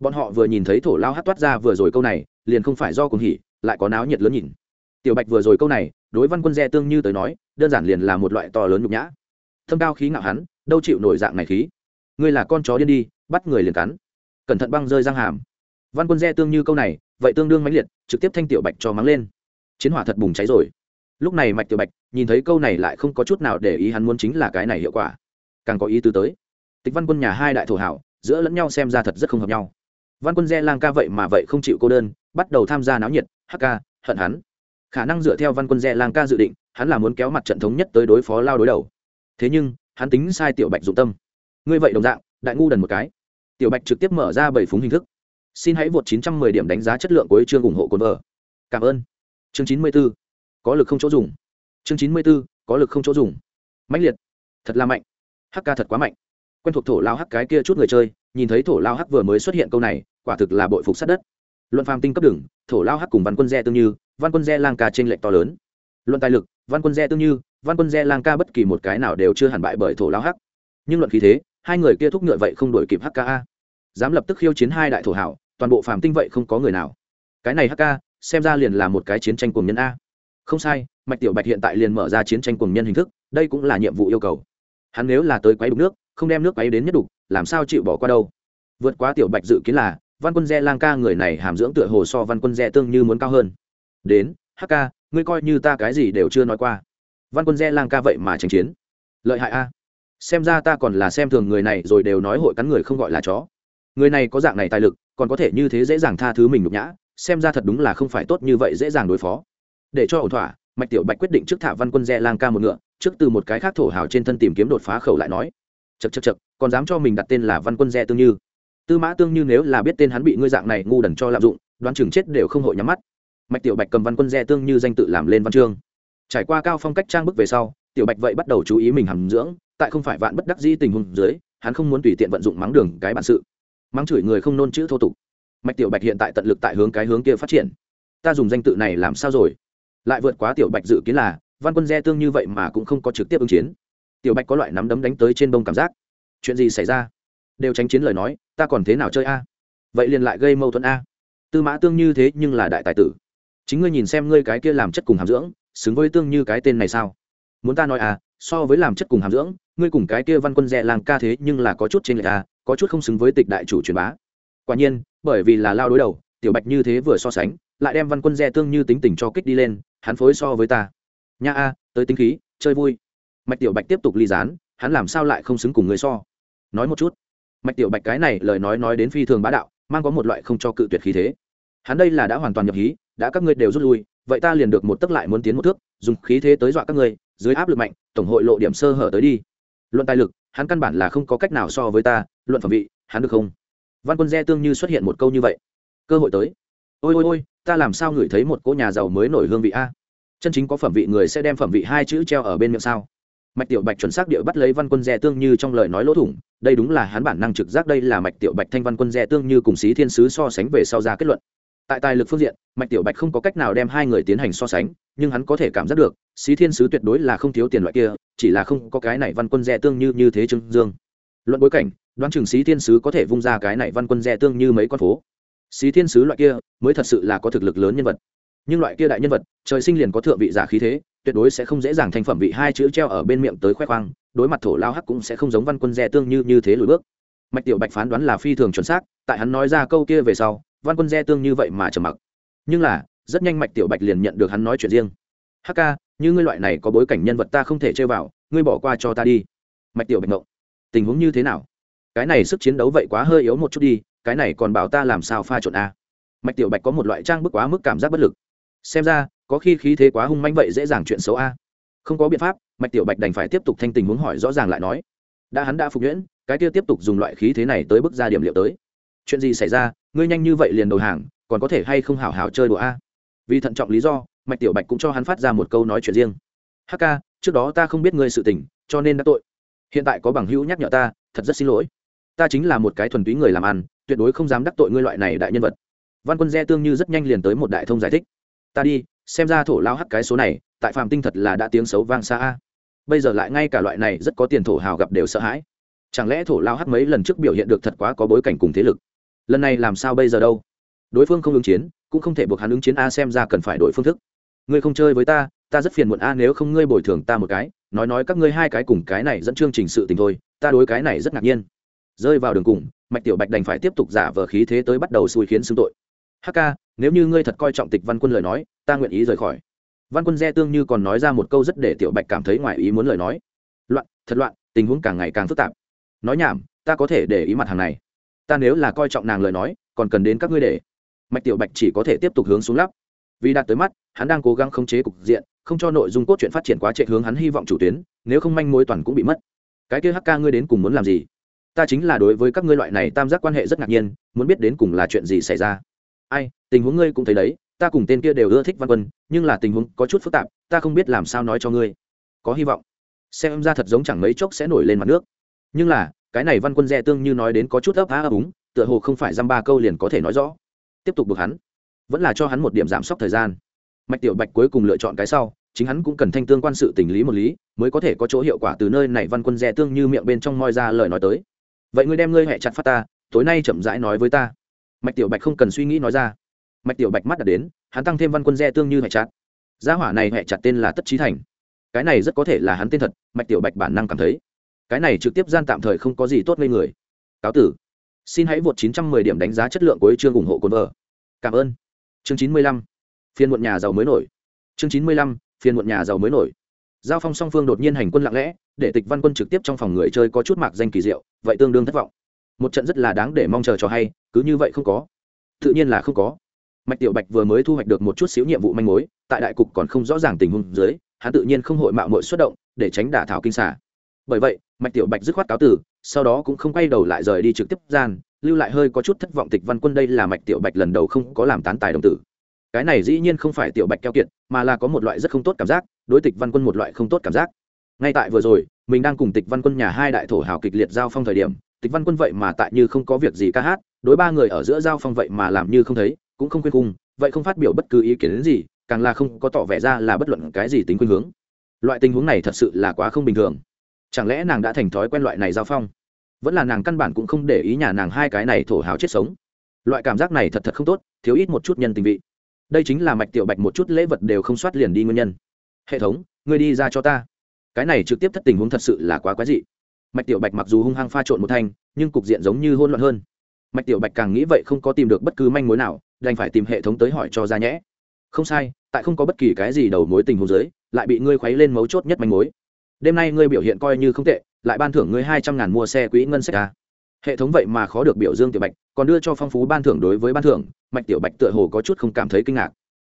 Bọn họ vừa nhìn thấy thổ lao hắt toát ra vừa rồi câu này, liền không phải do cùng hỉ, lại có náo nhiệt lớn nhìn. Tiểu bạch vừa rồi câu này đối văn quân Dè tương như tới nói, đơn giản liền là một loại to lớn nhục nhã. Thâm cao khí ngạo hắn, đâu chịu nổi dạng này khí. Ngươi là con chó điên đi, bắt người liền cắn. Cẩn thận băng rơi răng hàm. Văn quân Dè tương như câu này, vậy tương đương mãnh liệt, trực tiếp thanh tiểu bạch cho mắng lên. Chiến hỏa thật bùng cháy rồi. Lúc này mạch tiểu bạch, nhìn thấy câu này lại không có chút nào để ý hắn muốn chính là cái này hiệu quả. Càng có ý tứ tới. Tịch văn quân nhà hai đại thổ hảo, giữa lẫn nhau xem ra thật rất không hợp nhau. Văn quân Dè lang ca vậy mà vậy không chịu cô đơn, bắt đầu tham gia náo nhiệt hk hận hắn khả năng dựa theo văn quân gia lang ca dự định, hắn là muốn kéo mặt trận thống nhất tới đối phó lao đối đầu. Thế nhưng, hắn tính sai tiểu bạch dụng tâm. Ngươi vậy đồng dạng, đại ngu đần một cái. Tiểu bạch trực tiếp mở ra bảy phúng hình thức. Xin hãy vượt 910 điểm đánh giá chất lượng của chương ủng hộ cồn vợ cảm ơn. Chương 94. có lực không chỗ dùng. Chương 94. có lực không chỗ dùng. Mãnh liệt. Thật là mạnh. Hắc Ca thật quá mạnh. Quen thuộc thổ lao hắc cái kia chút người chơi, nhìn thấy thổ lao hắc vừa mới xuất hiện câu này, quả thực là bội phục sát đất luận phàm tinh cấp đường, thổ lao hắc cùng văn quân gia tương như, văn quân gia lang ca trên lệch to lớn. Luận tài lực, văn quân gia tương như, văn quân gia lang ca bất kỳ một cái nào đều chưa hẳn bại bởi thổ lao hắc. Nhưng luận khí thế, hai người kia thúc ngựa vậy không đổi kịp hka dám lập tức khiêu chiến hai đại thổ hảo, toàn bộ phàm tinh vậy không có người nào. Cái này hk xem ra liền là một cái chiến tranh cùng nhân a. Không sai, mạch tiểu bạch hiện tại liền mở ra chiến tranh cùng nhân hình thức, đây cũng là nhiệm vụ yêu cầu. Hắn nếu là tới quấy đục nước, không đem nước quấy đến nhất đục, làm sao chịu bỏ qua đâu? Vượt quá tiểu bạch dự kiến là văn quân re lang ca người này hàm dưỡng tựa hồ so văn quân re tương như muốn cao hơn. Đến Hắc Ca, ngươi coi như ta cái gì đều chưa nói qua. Văn quân re lang ca vậy mà tranh chiến. Lợi hại a. Xem ra ta còn là xem thường người này rồi đều nói hội cắn người không gọi là chó. Người này có dạng này tài lực còn có thể như thế dễ dàng tha thứ mình nhục nhã xem ra thật đúng là không phải tốt như vậy dễ dàng đối phó. Để cho ổn thỏa mạch tiểu bạch quyết định trước thả văn quân re lang ca một ngựa trước từ một cái khác thổ hào trên thân tìm kiếm đột phá khẩu lại nói. Chật chật chật còn dám cho mình đặt tên là văn quân re tương như tư mã tương như nếu là biết tên hắn bị ngươi dạng này ngu đần cho lạm dụng, đoán chừng chết đều không hội nhắm mắt. Mạch tiểu bạch cầm văn quân dẹ tương như danh tự làm lên văn chương. Trải qua cao phong cách trang bức về sau, tiểu bạch vậy bắt đầu chú ý mình hàm dưỡng, tại không phải vạn bất đắc dĩ tình huống dưới, hắn không muốn tùy tiện vận dụng mắng đường cái bản sự. Mắng chửi người không nôn chữ thô tục. Mạch tiểu bạch hiện tại tận lực tại hướng cái hướng kia phát triển. Ta dùng danh tự này làm sao rồi? Lại vượt quá tiểu bạch dự kiến là, văn quân gia tương như vậy mà cũng không có trực tiếp ứng chiến. Tiểu bạch có loại nắm đấm đánh tới trên bông cảm giác. Chuyện gì xảy ra? Đều tránh chiến lời nói, ta còn thế nào chơi a? Vậy liền lại gây mâu thuẫn a. Tư mã tương như thế nhưng là đại tài tử. Chính ngươi nhìn xem ngươi cái kia làm chất cùng hàm dưỡng, xứng với tương như cái tên này sao? Muốn ta nói à so với làm chất cùng hàm dưỡng, ngươi cùng cái kia văn quân dẹ làng ca thế nhưng là có chút trên lệch à có chút không xứng với tịch đại chủ truyền bá. Quả nhiên, bởi vì là lao đối đầu, tiểu bạch như thế vừa so sánh, lại đem văn quân dẹ tương như tính tình cho kích đi lên, hắn phối so với ta. Nha a, tới tính khí, chơi vui. Mạch tiểu bạch tiếp tục ly dán hắn làm sao lại không xứng cùng người so? Nói một chút mạch tiểu bạch cái này lời nói nói đến phi thường bá đạo, mang có một loại không cho cự tuyệt khí thế. Hắn đây là đã hoàn toàn nhập hí, đã các ngươi đều rút lui, vậy ta liền được một tấc lại muốn tiến một thước, dùng khí thế tới dọa các ngươi, dưới áp lực mạnh, tổng hội lộ điểm sơ hở tới đi. Luận tài lực, hắn căn bản là không có cách nào so với ta, luận phẩm vị, hắn được không? Văn quân re tương như xuất hiện một câu như vậy. Cơ hội tới. Ôi ôi ôi, ta làm sao ngửi thấy một cô nhà giàu mới nổi hương vị a? Chân chính có phẩm vị người sẽ đem phẩm vị hai chữ treo ở bên miệng sao? Mạch tiểu bạch chuẩn xác địa bắt lấy văn quân dè tương như trong lời nói lỗ thủng, đây đúng là hắn bản năng trực giác, đây là mạch tiểu bạch thanh văn quân dè tương như cùng xí thiên sứ so sánh về sau ra kết luận. Tại tài lực phương diện, mạch tiểu bạch không có cách nào đem hai người tiến hành so sánh, nhưng hắn có thể cảm giác được, xí thiên sứ tuyệt đối là không thiếu tiền loại kia, chỉ là không có cái này văn quân dè tương như như thế trương dương. Luận bối cảnh, đoán chừng xí thiên sứ có thể vung ra cái này văn quân dè tương như mấy con phố. Xí thiên sứ loại kia, mới thật sự là có thực lực lớn nhân vật. Nhưng loại kia đại nhân vật, trời sinh liền có thượng vị giả khí thế tuyệt đối sẽ không dễ dàng thành phẩm vị hai chữ treo ở bên miệng tới khoe khoang, đối mặt thổ lao hắc cũng sẽ không giống văn quân dè tương như như thế lùi bước. Mạch tiểu bạch phán đoán là phi thường chuẩn xác, tại hắn nói ra câu kia về sau, văn quân dè tương như vậy mà trầm mặc. Nhưng là, rất nhanh mạch tiểu bạch liền nhận được hắn nói chuyện riêng. Hắc ca, như ngươi loại này có bối cảnh nhân vật ta không thể chơi vào, ngươi bỏ qua cho ta đi. Mạch tiểu bạch ngộng. Tình huống như thế nào? Cái này sức chiến đấu vậy quá hơi yếu một chút đi, cái này còn bảo ta làm sao pha trộn a? Mạch tiểu bạch có một loại trang bức quá mức cảm giác bất lực. Xem ra có khi khí thế quá hung manh vậy dễ dàng chuyện xấu a. Không có biện pháp, mạch tiểu bạch đành phải tiếp tục thanh tình huống hỏi rõ ràng lại nói. Đã hắn đã phục nhuyễn, cái kia tiếp tục dùng loại khí thế này tới bước ra điểm liệu tới. Chuyện gì xảy ra, ngươi nhanh như vậy liền đầu hàng, còn có thể hay không hảo hảo chơi đùa a? Vì thận trọng lý do, mạch tiểu bạch cũng cho hắn phát ra một câu nói chuyện riêng. Hk trước đó ta không biết ngươi sự tình, cho nên đã tội. Hiện tại có bằng hữu nhắc nhở ta, thật rất xin lỗi. Ta chính là một cái thuần túy người làm ăn, tuyệt đối không dám đắc tội ngươi loại này đại nhân vật. Văn quân re tương như rất nhanh liền tới một đại thông giải thích. Ta đi xem ra thổ lao hắc cái số này, tại phạm tinh thật là đã tiếng xấu vang xa a. Bây giờ lại ngay cả loại này rất có tiền thổ hào gặp đều sợ hãi. Chẳng lẽ thổ lao hắc mấy lần trước biểu hiện được thật quá có bối cảnh cùng thế lực? Lần này làm sao bây giờ đâu? Đối phương không ứng chiến, cũng không thể buộc hắn ứng chiến a xem ra cần phải đổi phương thức. Ngươi không chơi với ta ta rất phiền muộn a nếu không ngươi bồi thường ta một cái. Nói nói các ngươi hai cái cùng cái này dẫn chương trình sự tình thôi, ta đối cái này rất ngạc nhiên. Rơi vào đường cùng, mạch tiểu bạch đành phải tiếp tục giả vờ khí thế tới bắt đầu xui khiến xưng tội. Hk nếu như ngươi thật coi trọng tịch văn quân lời nói, ta nguyện ý rời khỏi. Văn quân re tương như còn nói ra một câu rất để tiểu bạch cảm thấy ngoài ý muốn lời nói. Loạn, thật loạn, tình huống càng ngày càng phức tạp. Nói nhảm, ta có thể để ý mặt hàng này. Ta nếu là coi trọng nàng lời nói, còn cần đến các ngươi để. Mạch tiểu bạch chỉ có thể tiếp tục hướng xuống lắp. Vì đạt tới mắt, hắn đang cố gắng khống chế cục diện, không cho nội dung cốt truyện phát triển quá trệ hướng hắn hy vọng chủ tuyến, nếu không manh mối toàn cũng bị mất. Cái kia hk ngươi đến cùng muốn làm gì? Ta chính là đối với các ngươi loại này tam giác quan hệ rất ngạc nhiên, muốn biết đến cùng là chuyện gì xảy ra ai, tình huống ngươi cũng thấy đấy, ta cùng tên kia đều ưa thích văn quân, nhưng là tình huống có chút phức tạp, ta không biết làm sao nói cho ngươi. Có hy vọng. Xem ra thật giống chẳng mấy chốc sẽ nổi lên mặt nước. Nhưng là, cái này văn quân dè tương như nói đến có chút ấp á ấp úng, tựa hồ không phải dăm ba câu liền có thể nói rõ. Tiếp tục buộc hắn. Vẫn là cho hắn một điểm giảm sốc thời gian. Mạch tiểu bạch cuối cùng lựa chọn cái sau, chính hắn cũng cần thanh tương quan sự tình lý một lý, mới có thể có chỗ hiệu quả từ nơi này văn quân dè tương như miệng bên trong moi ra lời nói tới. Vậy ngươi đem ngươi hẹ chặt phát ta, tối nay chậm rãi nói với ta mạch tiểu bạch không cần suy nghĩ nói ra. Mạch tiểu bạch mắt đã đến, hắn tăng thêm văn quân re tương như hệ chặt. Gia hỏa này hệ chặt tên là tất trí thành. Cái này rất có thể là hắn tên thật, mạch tiểu bạch bản năng cảm thấy. Cái này trực tiếp gian tạm thời không có gì tốt ngây người. Cáo tử. Xin hãy vượt 910 điểm đánh giá chất lượng của chương ủng hộ cồn vợ. Cảm ơn. Chương 95. phiên muộn nhà giàu mới nổi. Chương 95. phiên muộn nhà giàu mới nổi. Giao phong song phương đột nhiên hành quân lặng lẽ, để tịch văn quân trực tiếp trong phòng người chơi có chút mạc danh kỳ diệu, vậy tương đương thất vọng. Một trận rất là đáng để mong chờ cho hay cứ như vậy không có. Tự nhiên là không có. Mạch tiểu bạch vừa mới thu hoạch được một chút xíu nhiệm vụ manh mối, tại đại cục còn không rõ ràng tình huống dưới, hắn tự nhiên không hội mạo mội xuất động để tránh đả thảo kinh xả bởi vậy, mạch tiểu bạch dứt khoát cáo tử sau đó cũng không quay đầu lại rời đi trực tiếp gian, lưu lại hơi có chút thất vọng tịch văn quân đây là mạch tiểu bạch lần đầu không có làm tán tài đồng tử. Cái này dĩ nhiên không phải tiểu bạch keo kiệt, mà là có một loại rất không tốt cảm giác, đối tịch văn quân một loại không tốt cảm giác. Ngay tại vừa rồi, mình đang cùng tịch văn quân nhà hai đại thổ hào kịch liệt giao phong thời điểm, tịch văn quân vậy mà tại như không có việc gì ca hát đối ba người ở giữa giao phong vậy mà làm như không thấy, cũng không khuyên cung vậy không phát biểu bất cứ ý kiến đến gì, càng là không có tỏ vẻ ra là bất luận cái gì tính khuyên hướng. Loại tình huống này thật sự là quá không bình thường. Chẳng lẽ nàng đã thành thói quen loại này giao phong? Vẫn là nàng căn bản cũng không để ý nhà nàng hai cái này thổ hào chết sống. Loại cảm giác này thật thật không tốt, thiếu ít một chút nhân tình vị. Đây chính là mạch tiểu bạch một chút lễ vật đều không soát liền đi nguyên nhân. Hệ thống, ngươi đi ra cho ta. Cái này trực tiếp thất tình huống thật sự là quá quái dị. Mạch tiểu bạch mặc dù hung hăng pha trộn một thanh, nhưng cục diện giống như hôn loạn hơn mạch tiểu bạch càng nghĩ vậy không có tìm được bất cứ manh mối nào, đành phải tìm hệ thống tới hỏi cho ra nhẽ. Không sai, tại không có bất kỳ cái gì đầu mối tình hồ giới lại bị ngươi khuấy lên mấu chốt nhất manh mối. Đêm nay ngươi biểu hiện coi như không tệ, lại ban thưởng ngươi hai trăm ngàn mua xe quỹ ngân sách ra hệ thống vậy mà khó được biểu dương tiểu bạch, còn đưa cho phong phú ban thưởng đối với ban thưởng, mạch tiểu bạch tựa hồ có chút không cảm thấy kinh ngạc.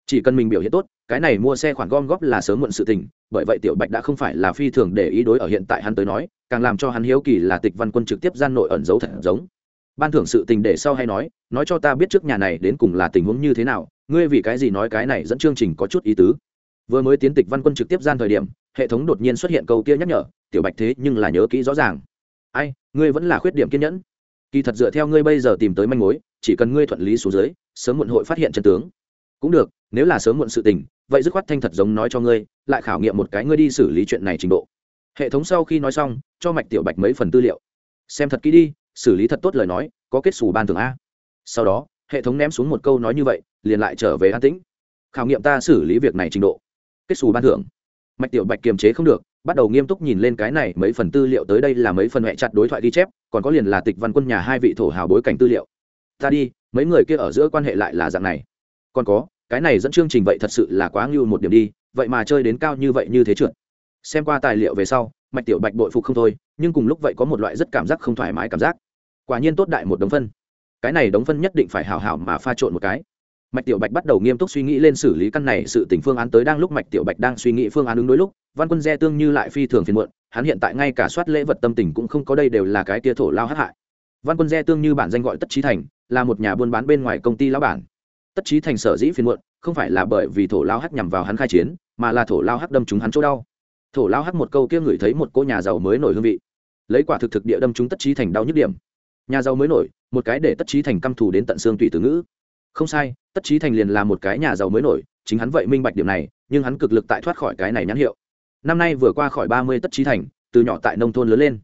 Chỉ cần mình biểu hiện tốt, cái này mua xe khoản gom góp là sớm muộn sự tình, bởi vậy tiểu bạch đã không phải là phi thường để ý đối ở hiện tại hắn tới nói, càng làm cho hắn hiếu kỳ là tịch văn quân trực tiếp gian nội ẩn giấu thật giống ban thưởng sự tình để sau hay nói nói cho ta biết trước nhà này đến cùng là tình huống như thế nào, ngươi vì cái gì nói cái này dẫn chương trình có chút ý tứ. Vừa mới tiến tịch văn quân trực tiếp gian thời điểm, hệ thống đột nhiên xuất hiện câu kia nhắc nhở, tiểu bạch thế nhưng là nhớ kỹ rõ ràng. Ai, ngươi vẫn là khuyết điểm kiên nhẫn. Kỳ thật dựa theo ngươi bây giờ tìm tới manh mối, chỉ cần ngươi thuận lý xuống dưới, sớm muộn hội phát hiện chân tướng. Cũng được, nếu là sớm muộn sự tình, vậy dứt khoát thanh thật giống nói cho ngươi, lại khảo nghiệm một cái ngươi đi xử lý chuyện này trình độ. Hệ thống sau khi nói xong, cho mạch tiểu bạch mấy phần tư liệu. Xem thật kỹ đi xử lý thật tốt lời nói, có kết xù ban thường a. Sau đó, hệ thống ném xuống một câu nói như vậy, liền lại trở về an tĩnh. Khảo nghiệm ta xử lý việc này trình độ. Kết xù ban thưởng. Mạch tiểu bạch kiềm chế không được, bắt đầu nghiêm túc nhìn lên cái này, mấy phần tư liệu tới đây là mấy phần hệ chặt đối thoại ghi chép, còn có liền là tịch văn quân nhà hai vị thổ hào bối cảnh tư liệu. Ta đi, mấy người kia ở giữa quan hệ lại là dạng này. Còn có, cái này dẫn chương trình vậy thật sự là quá ngưu một điểm đi, vậy mà chơi đến cao như vậy như thế trượt. Xem qua tài liệu về sau, mạch tiểu bạch bội phục không thôi, nhưng cùng lúc vậy có một loại rất cảm giác không thoải mái cảm giác quả nhiên tốt đại một đống phân. Cái này đống phân nhất định phải hào hảo mà pha trộn một cái. Mạch tiểu bạch bắt đầu nghiêm túc suy nghĩ lên xử lý căn này sự tình phương án tới đang lúc mạch tiểu bạch đang suy nghĩ phương án ứng đối lúc, văn quân ge tương như lại phi thường phiền muộn, hắn hiện tại ngay cả soát lễ vật tâm tình cũng không có đây đều là cái tia thổ lao hát hại. Văn quân ge tương như bản danh gọi tất trí thành, là một nhà buôn bán bên ngoài công ty lão bản. Tất trí thành sở dĩ phiền muộn, không phải là bởi vì thổ lao hắc nhằm vào hắn khai chiến, mà là thổ lao hắc đâm chúng hắn chỗ đau. Thổ lao hắc một câu kia ngửi thấy một cô nhà giàu mới nổi hương vị. Lấy quả thực thực địa đâm chúng tất trí thành đau nhức điểm nhà giàu mới nổi, một cái để tất trí thành căm thù đến tận xương tùy từ ngữ. Không sai, tất trí thành liền là một cái nhà giàu mới nổi, chính hắn vậy minh bạch điểm này, nhưng hắn cực lực tại thoát khỏi cái này nhãn hiệu. Năm nay vừa qua khỏi ba mươi tất trí thành, từ nhỏ tại nông thôn lớn lên.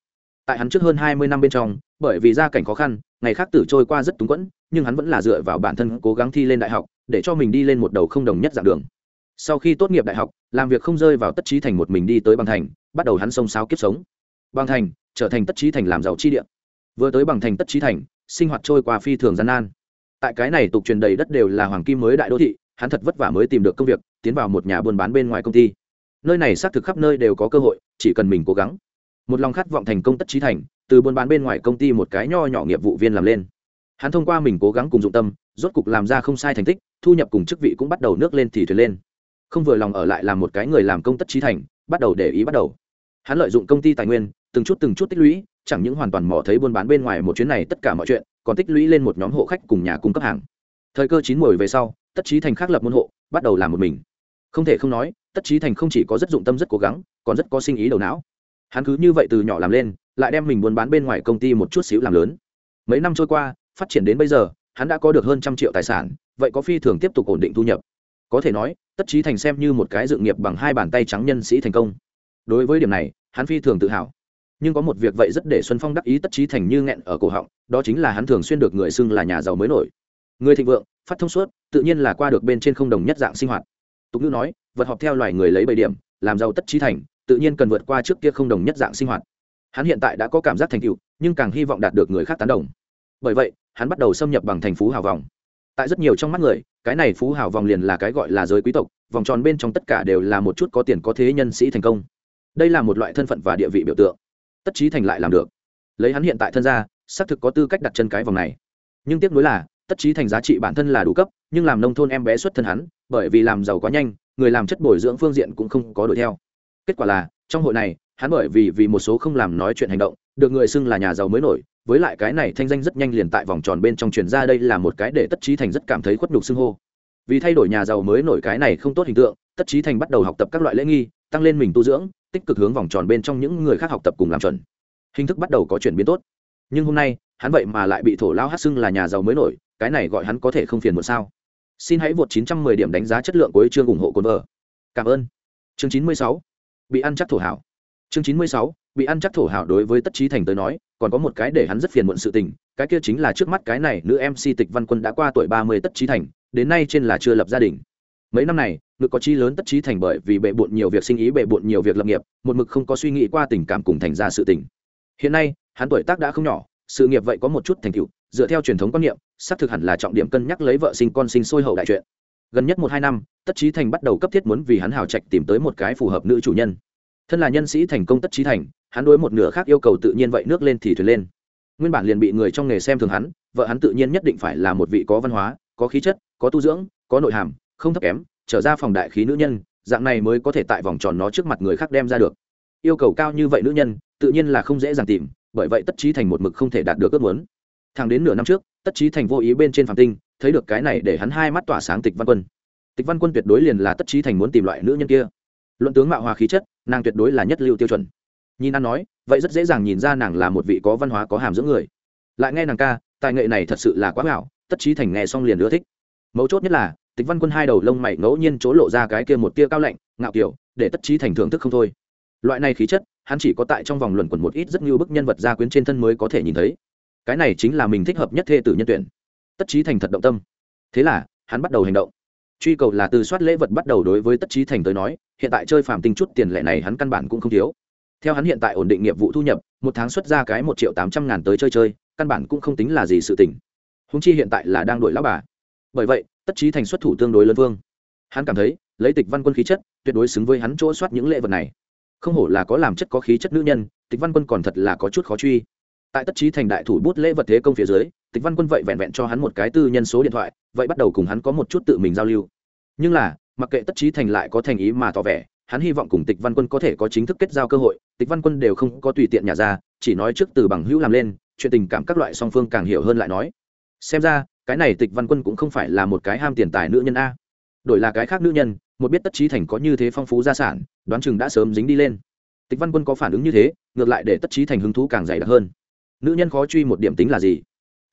Tại hắn trước hơn hai mươi năm bên trong, bởi vì gia cảnh khó khăn, ngày khác tử trôi qua rất túng quẫn, nhưng hắn vẫn là dựa vào bản thân cố gắng thi lên đại học, để cho mình đi lên một đầu không đồng nhất dạng đường. Sau khi tốt nghiệp đại học, làm việc không rơi vào tất trí thành một mình đi tới bằng thành, bắt đầu hắn xông xáo kiếp sống. Bằng thành trở thành tất trí thành làm giàu chi địa vừa tới bằng thành tất trí thành, sinh hoạt trôi qua phi thường gian nan. Tại cái này tục truyền đầy đất đều là hoàng kim mới đại đô thị, hắn thật vất vả mới tìm được công việc, tiến vào một nhà buôn bán bên ngoài công ty. Nơi này xác thực khắp nơi đều có cơ hội, chỉ cần mình cố gắng. Một lòng khát vọng thành công tất trí thành, từ buôn bán bên ngoài công ty một cái nho nhỏ nghiệp vụ viên làm lên. Hắn thông qua mình cố gắng cùng dụng tâm, rốt cục làm ra không sai thành tích, thu nhập cùng chức vị cũng bắt đầu nước lên thì thuyền lên. Không vừa lòng ở lại làm một cái người làm công tất trí thành, bắt đầu để ý bắt đầu. Hắn lợi dụng công ty tài nguyên, từng chút từng chút tích lũy chẳng những hoàn toàn mò thấy buôn bán bên ngoài một chuyến này tất cả mọi chuyện, còn tích lũy lên một nhóm hộ khách cùng nhà cung cấp hàng. Thời cơ chín muồi về sau, tất trí thành khắc lập môn hộ, bắt đầu làm một mình. Không thể không nói, tất trí thành không chỉ có rất dụng tâm rất cố gắng, còn rất có sinh ý đầu não. Hắn cứ như vậy từ nhỏ làm lên, lại đem mình buôn bán bên ngoài công ty một chút xíu làm lớn. Mấy năm trôi qua, phát triển đến bây giờ, hắn đã có được hơn trăm triệu tài sản, vậy có phi thường tiếp tục ổn định thu nhập. Có thể nói, tất trí thành xem như một cái dự nghiệp bằng hai bàn tay trắng nhân sĩ thành công. Đối với điểm này, hắn phi thường tự hào nhưng có một việc vậy rất để xuân phong đắc ý tất trí thành như nghẹn ở cổ họng, đó chính là hắn thường xuyên được người xưng là nhà giàu mới nổi. Người thịnh vượng, phát thông suốt, tự nhiên là qua được bên trên không đồng nhất dạng sinh hoạt. Tục ngữ nói, vật họp theo loài người lấy bảy điểm, làm giàu tất trí thành, tự nhiên cần vượt qua trước kia không đồng nhất dạng sinh hoạt. Hắn hiện tại đã có cảm giác thành tựu, nhưng càng hy vọng đạt được người khác tán đồng. Bởi vậy, hắn bắt đầu xâm nhập bằng thành phú hào vòng. Tại rất nhiều trong mắt người, cái này phú hào vòng liền là cái gọi là giới quý tộc, vòng tròn bên trong tất cả đều là một chút có tiền có thế nhân sĩ thành công. Đây là một loại thân phận và địa vị biểu tượng tất trí thành lại làm được. Lấy hắn hiện tại thân ra, xác thực có tư cách đặt chân cái vòng này. Nhưng tiếc nuối là tất trí thành giá trị bản thân là đủ cấp nhưng làm nông thôn em bé xuất thân hắn bởi vì làm giàu quá nhanh người làm chất bồi dưỡng phương diện cũng không có đuổi theo. Kết quả là trong hội này hắn bởi vì vì một số không làm nói chuyện hành động được người xưng là nhà giàu mới nổi với lại cái này thanh danh rất nhanh liền tại vòng tròn bên trong truyền ra đây là một cái để tất trí thành rất cảm thấy khuất nhục xưng hô. Vì thay đổi nhà giàu mới nổi cái này không tốt hình tượng tất trí thành bắt đầu học tập các loại lễ nghi tăng lên mình tu dưỡng tích cực hướng vòng tròn bên trong những người khác học tập cùng làm chuẩn. Hình thức bắt đầu có chuyển biến tốt. Nhưng hôm nay, hắn vậy mà lại bị thổ lao hát xưng là nhà giàu mới nổi, cái này gọi hắn có thể không phiền một sao? Xin hãy vượt 910 điểm đánh giá chất lượng của chương ủng hộ cồn vợ cảm ơn. Chương 96. bị ăn chắc thổ hảo. Chương 96. bị ăn chắc thổ hảo đối với tất trí thành tới nói, còn có một cái để hắn rất phiền muộn sự tình, cái kia chính là trước mắt cái này nữ mc tịch văn quân đã qua tuổi 30 tất trí thành, đến nay trên là chưa lập gia đình mấy năm này, ngực có chi lớn tất trí thành bởi vì bệ bộn nhiều việc sinh ý, bệ bộn nhiều việc lập nghiệp, một mực không có suy nghĩ qua tình cảm cùng thành ra sự tình. Hiện nay, hắn tuổi tác đã không nhỏ, sự nghiệp vậy có một chút thành tựu, dựa theo truyền thống quan niệm, xác thực hẳn là trọng điểm cân nhắc lấy vợ sinh con sinh sôi hậu đại chuyện. Gần nhất một hai năm, tất trí thành bắt đầu cấp thiết muốn vì hắn hào trạch tìm tới một cái phù hợp nữ chủ nhân. Thân là nhân sĩ thành công tất trí thành, hắn đối một nửa khác yêu cầu tự nhiên vậy nước lên thì thuyền lên. Nguyên bản liền bị người trong nghề xem thường hắn, vợ hắn tự nhiên nhất định phải là một vị có văn hóa, có khí chất, có tu dưỡng, có nội hàm không thấp kém, trở ra phòng đại khí nữ nhân, dạng này mới có thể tại vòng tròn nó trước mặt người khác đem ra được. Yêu cầu cao như vậy nữ nhân, tự nhiên là không dễ dàng tìm, bởi vậy tất trí thành một mực không thể đạt được ước muốn. Thẳng đến nửa năm trước, tất trí thành vô ý bên trên phạm tinh, thấy được cái này để hắn hai mắt tỏa sáng tịch văn quân. Tịch văn quân tuyệt đối liền là tất trí thành muốn tìm loại nữ nhân kia. Luận tướng mạo hòa khí chất, nàng tuyệt đối là nhất lưu tiêu chuẩn. Nhìn ăn nói, vậy rất dễ dàng nhìn ra nàng là một vị có văn hóa, có hàm dưỡng người. Lại nghe nàng ca, tài nghệ này thật sự là quá hảo tất trí thành nghe xong liền ưa thích. Mấu chốt nhất là tịch văn quân hai đầu lông mày ngẫu nhiên chỗ lộ ra cái kia một tia cao lạnh, ngạo kiểu, để tất trí thành thưởng thức không thôi. Loại này khí chất, hắn chỉ có tại trong vòng luẩn quẩn một ít rất như bức nhân vật gia quyến trên thân mới có thể nhìn thấy. Cái này chính là mình thích hợp nhất thê tử nhân tuyển. Tất trí thành thật động tâm. Thế là, hắn bắt đầu hành động. Truy cầu là từ soát lễ vật bắt đầu đối với tất trí thành tới nói, hiện tại chơi phàm tinh chút tiền lệ này hắn căn bản cũng không thiếu. Theo hắn hiện tại ổn định nghiệp vụ thu nhập, một tháng xuất ra cái một triệu tám trăm ngàn tới chơi chơi, căn bản cũng không tính là gì sự tỉnh húng chi hiện tại là đang đổi lão bà. Bởi vậy tất trí thành xuất thủ tương đối lớn vương. Hắn cảm thấy, lấy tịch văn quân khí chất, tuyệt đối xứng với hắn chỗ soát những lễ vật này. Không hổ là có làm chất có khí chất nữ nhân, tịch văn quân còn thật là có chút khó truy. Tại tất trí thành đại thủ bút lễ vật thế công phía dưới, tịch văn quân vậy vẹn vẹn cho hắn một cái tư nhân số điện thoại, vậy bắt đầu cùng hắn có một chút tự mình giao lưu. Nhưng là, mặc kệ tất trí thành lại có thành ý mà tỏ vẻ, hắn hy vọng cùng tịch văn quân có thể có chính thức kết giao cơ hội, tịch văn quân đều không có tùy tiện nhà ra, chỉ nói trước từ bằng hữu làm lên, chuyện tình cảm các loại song phương càng hiểu hơn lại nói. Xem ra cái này tịch văn quân cũng không phải là một cái ham tiền tài nữ nhân a. Đổi là cái khác nữ nhân, một biết tất trí thành có như thế phong phú gia sản, đoán chừng đã sớm dính đi lên. Tịch văn quân có phản ứng như thế, ngược lại để tất trí thành hứng thú càng dày đặc hơn. Nữ nhân khó truy một điểm tính là gì?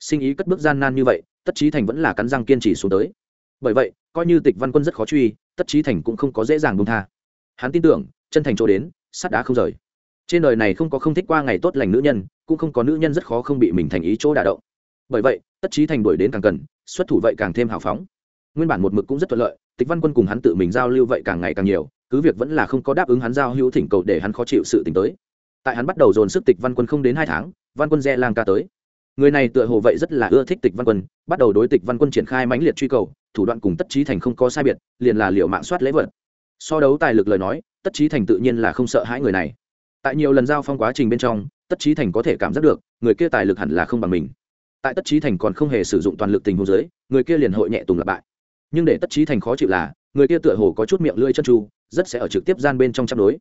Sinh ý cất bước gian nan như vậy, tất trí thành vẫn là cắn răng kiên trì xuống tới. Bởi vậy, coi như tịch văn quân rất khó truy, tất trí thành cũng không có dễ dàng bông tha. Hắn tin tưởng, chân thành chỗ đến, sắt đá không rời. Trên đời này không có không thích qua ngày tốt lành nữ nhân, cũng không có nữ nhân rất khó không bị mình thành ý chỗ đả động bởi vậy, tất trí thành đuổi đến càng cần, xuất thủ vậy càng thêm hào phóng. Nguyên bản một mực cũng rất thuận lợi, tịch văn quân cùng hắn tự mình giao lưu vậy càng ngày càng nhiều, cứ việc vẫn là không có đáp ứng hắn giao hữu thỉnh cầu để hắn khó chịu sự t tới. Tại hắn bắt đầu dồn sức tịch văn quân không đến hai tháng, văn quân re lang ca tới. Người này tựa hồ vậy rất là ưa thích tịch văn quân, bắt đầu đối tịch văn quân triển khai mãnh liệt truy cầu, thủ đoạn cùng tất trí thành không có sai biệt, liền là liệu mạng soát lễ vật. So đấu tài lực lời nói, tất trí thành tự nhiên là không sợ hãi người này. Tại nhiều lần giao phong quá trình bên trong, tất trí thành có thể cảm giác được, người kia tài lực hẳn là không bằng mình tại tất trí thành còn không hề sử dụng toàn lực tình huống giới người kia liền hội nhẹ tùng lặp bại. Nhưng để tất trí thành khó chịu là, người kia tựa hồ có chút miệng lưỡi chân tru, rất sẽ ở trực tiếp gian bên trong chấp đối.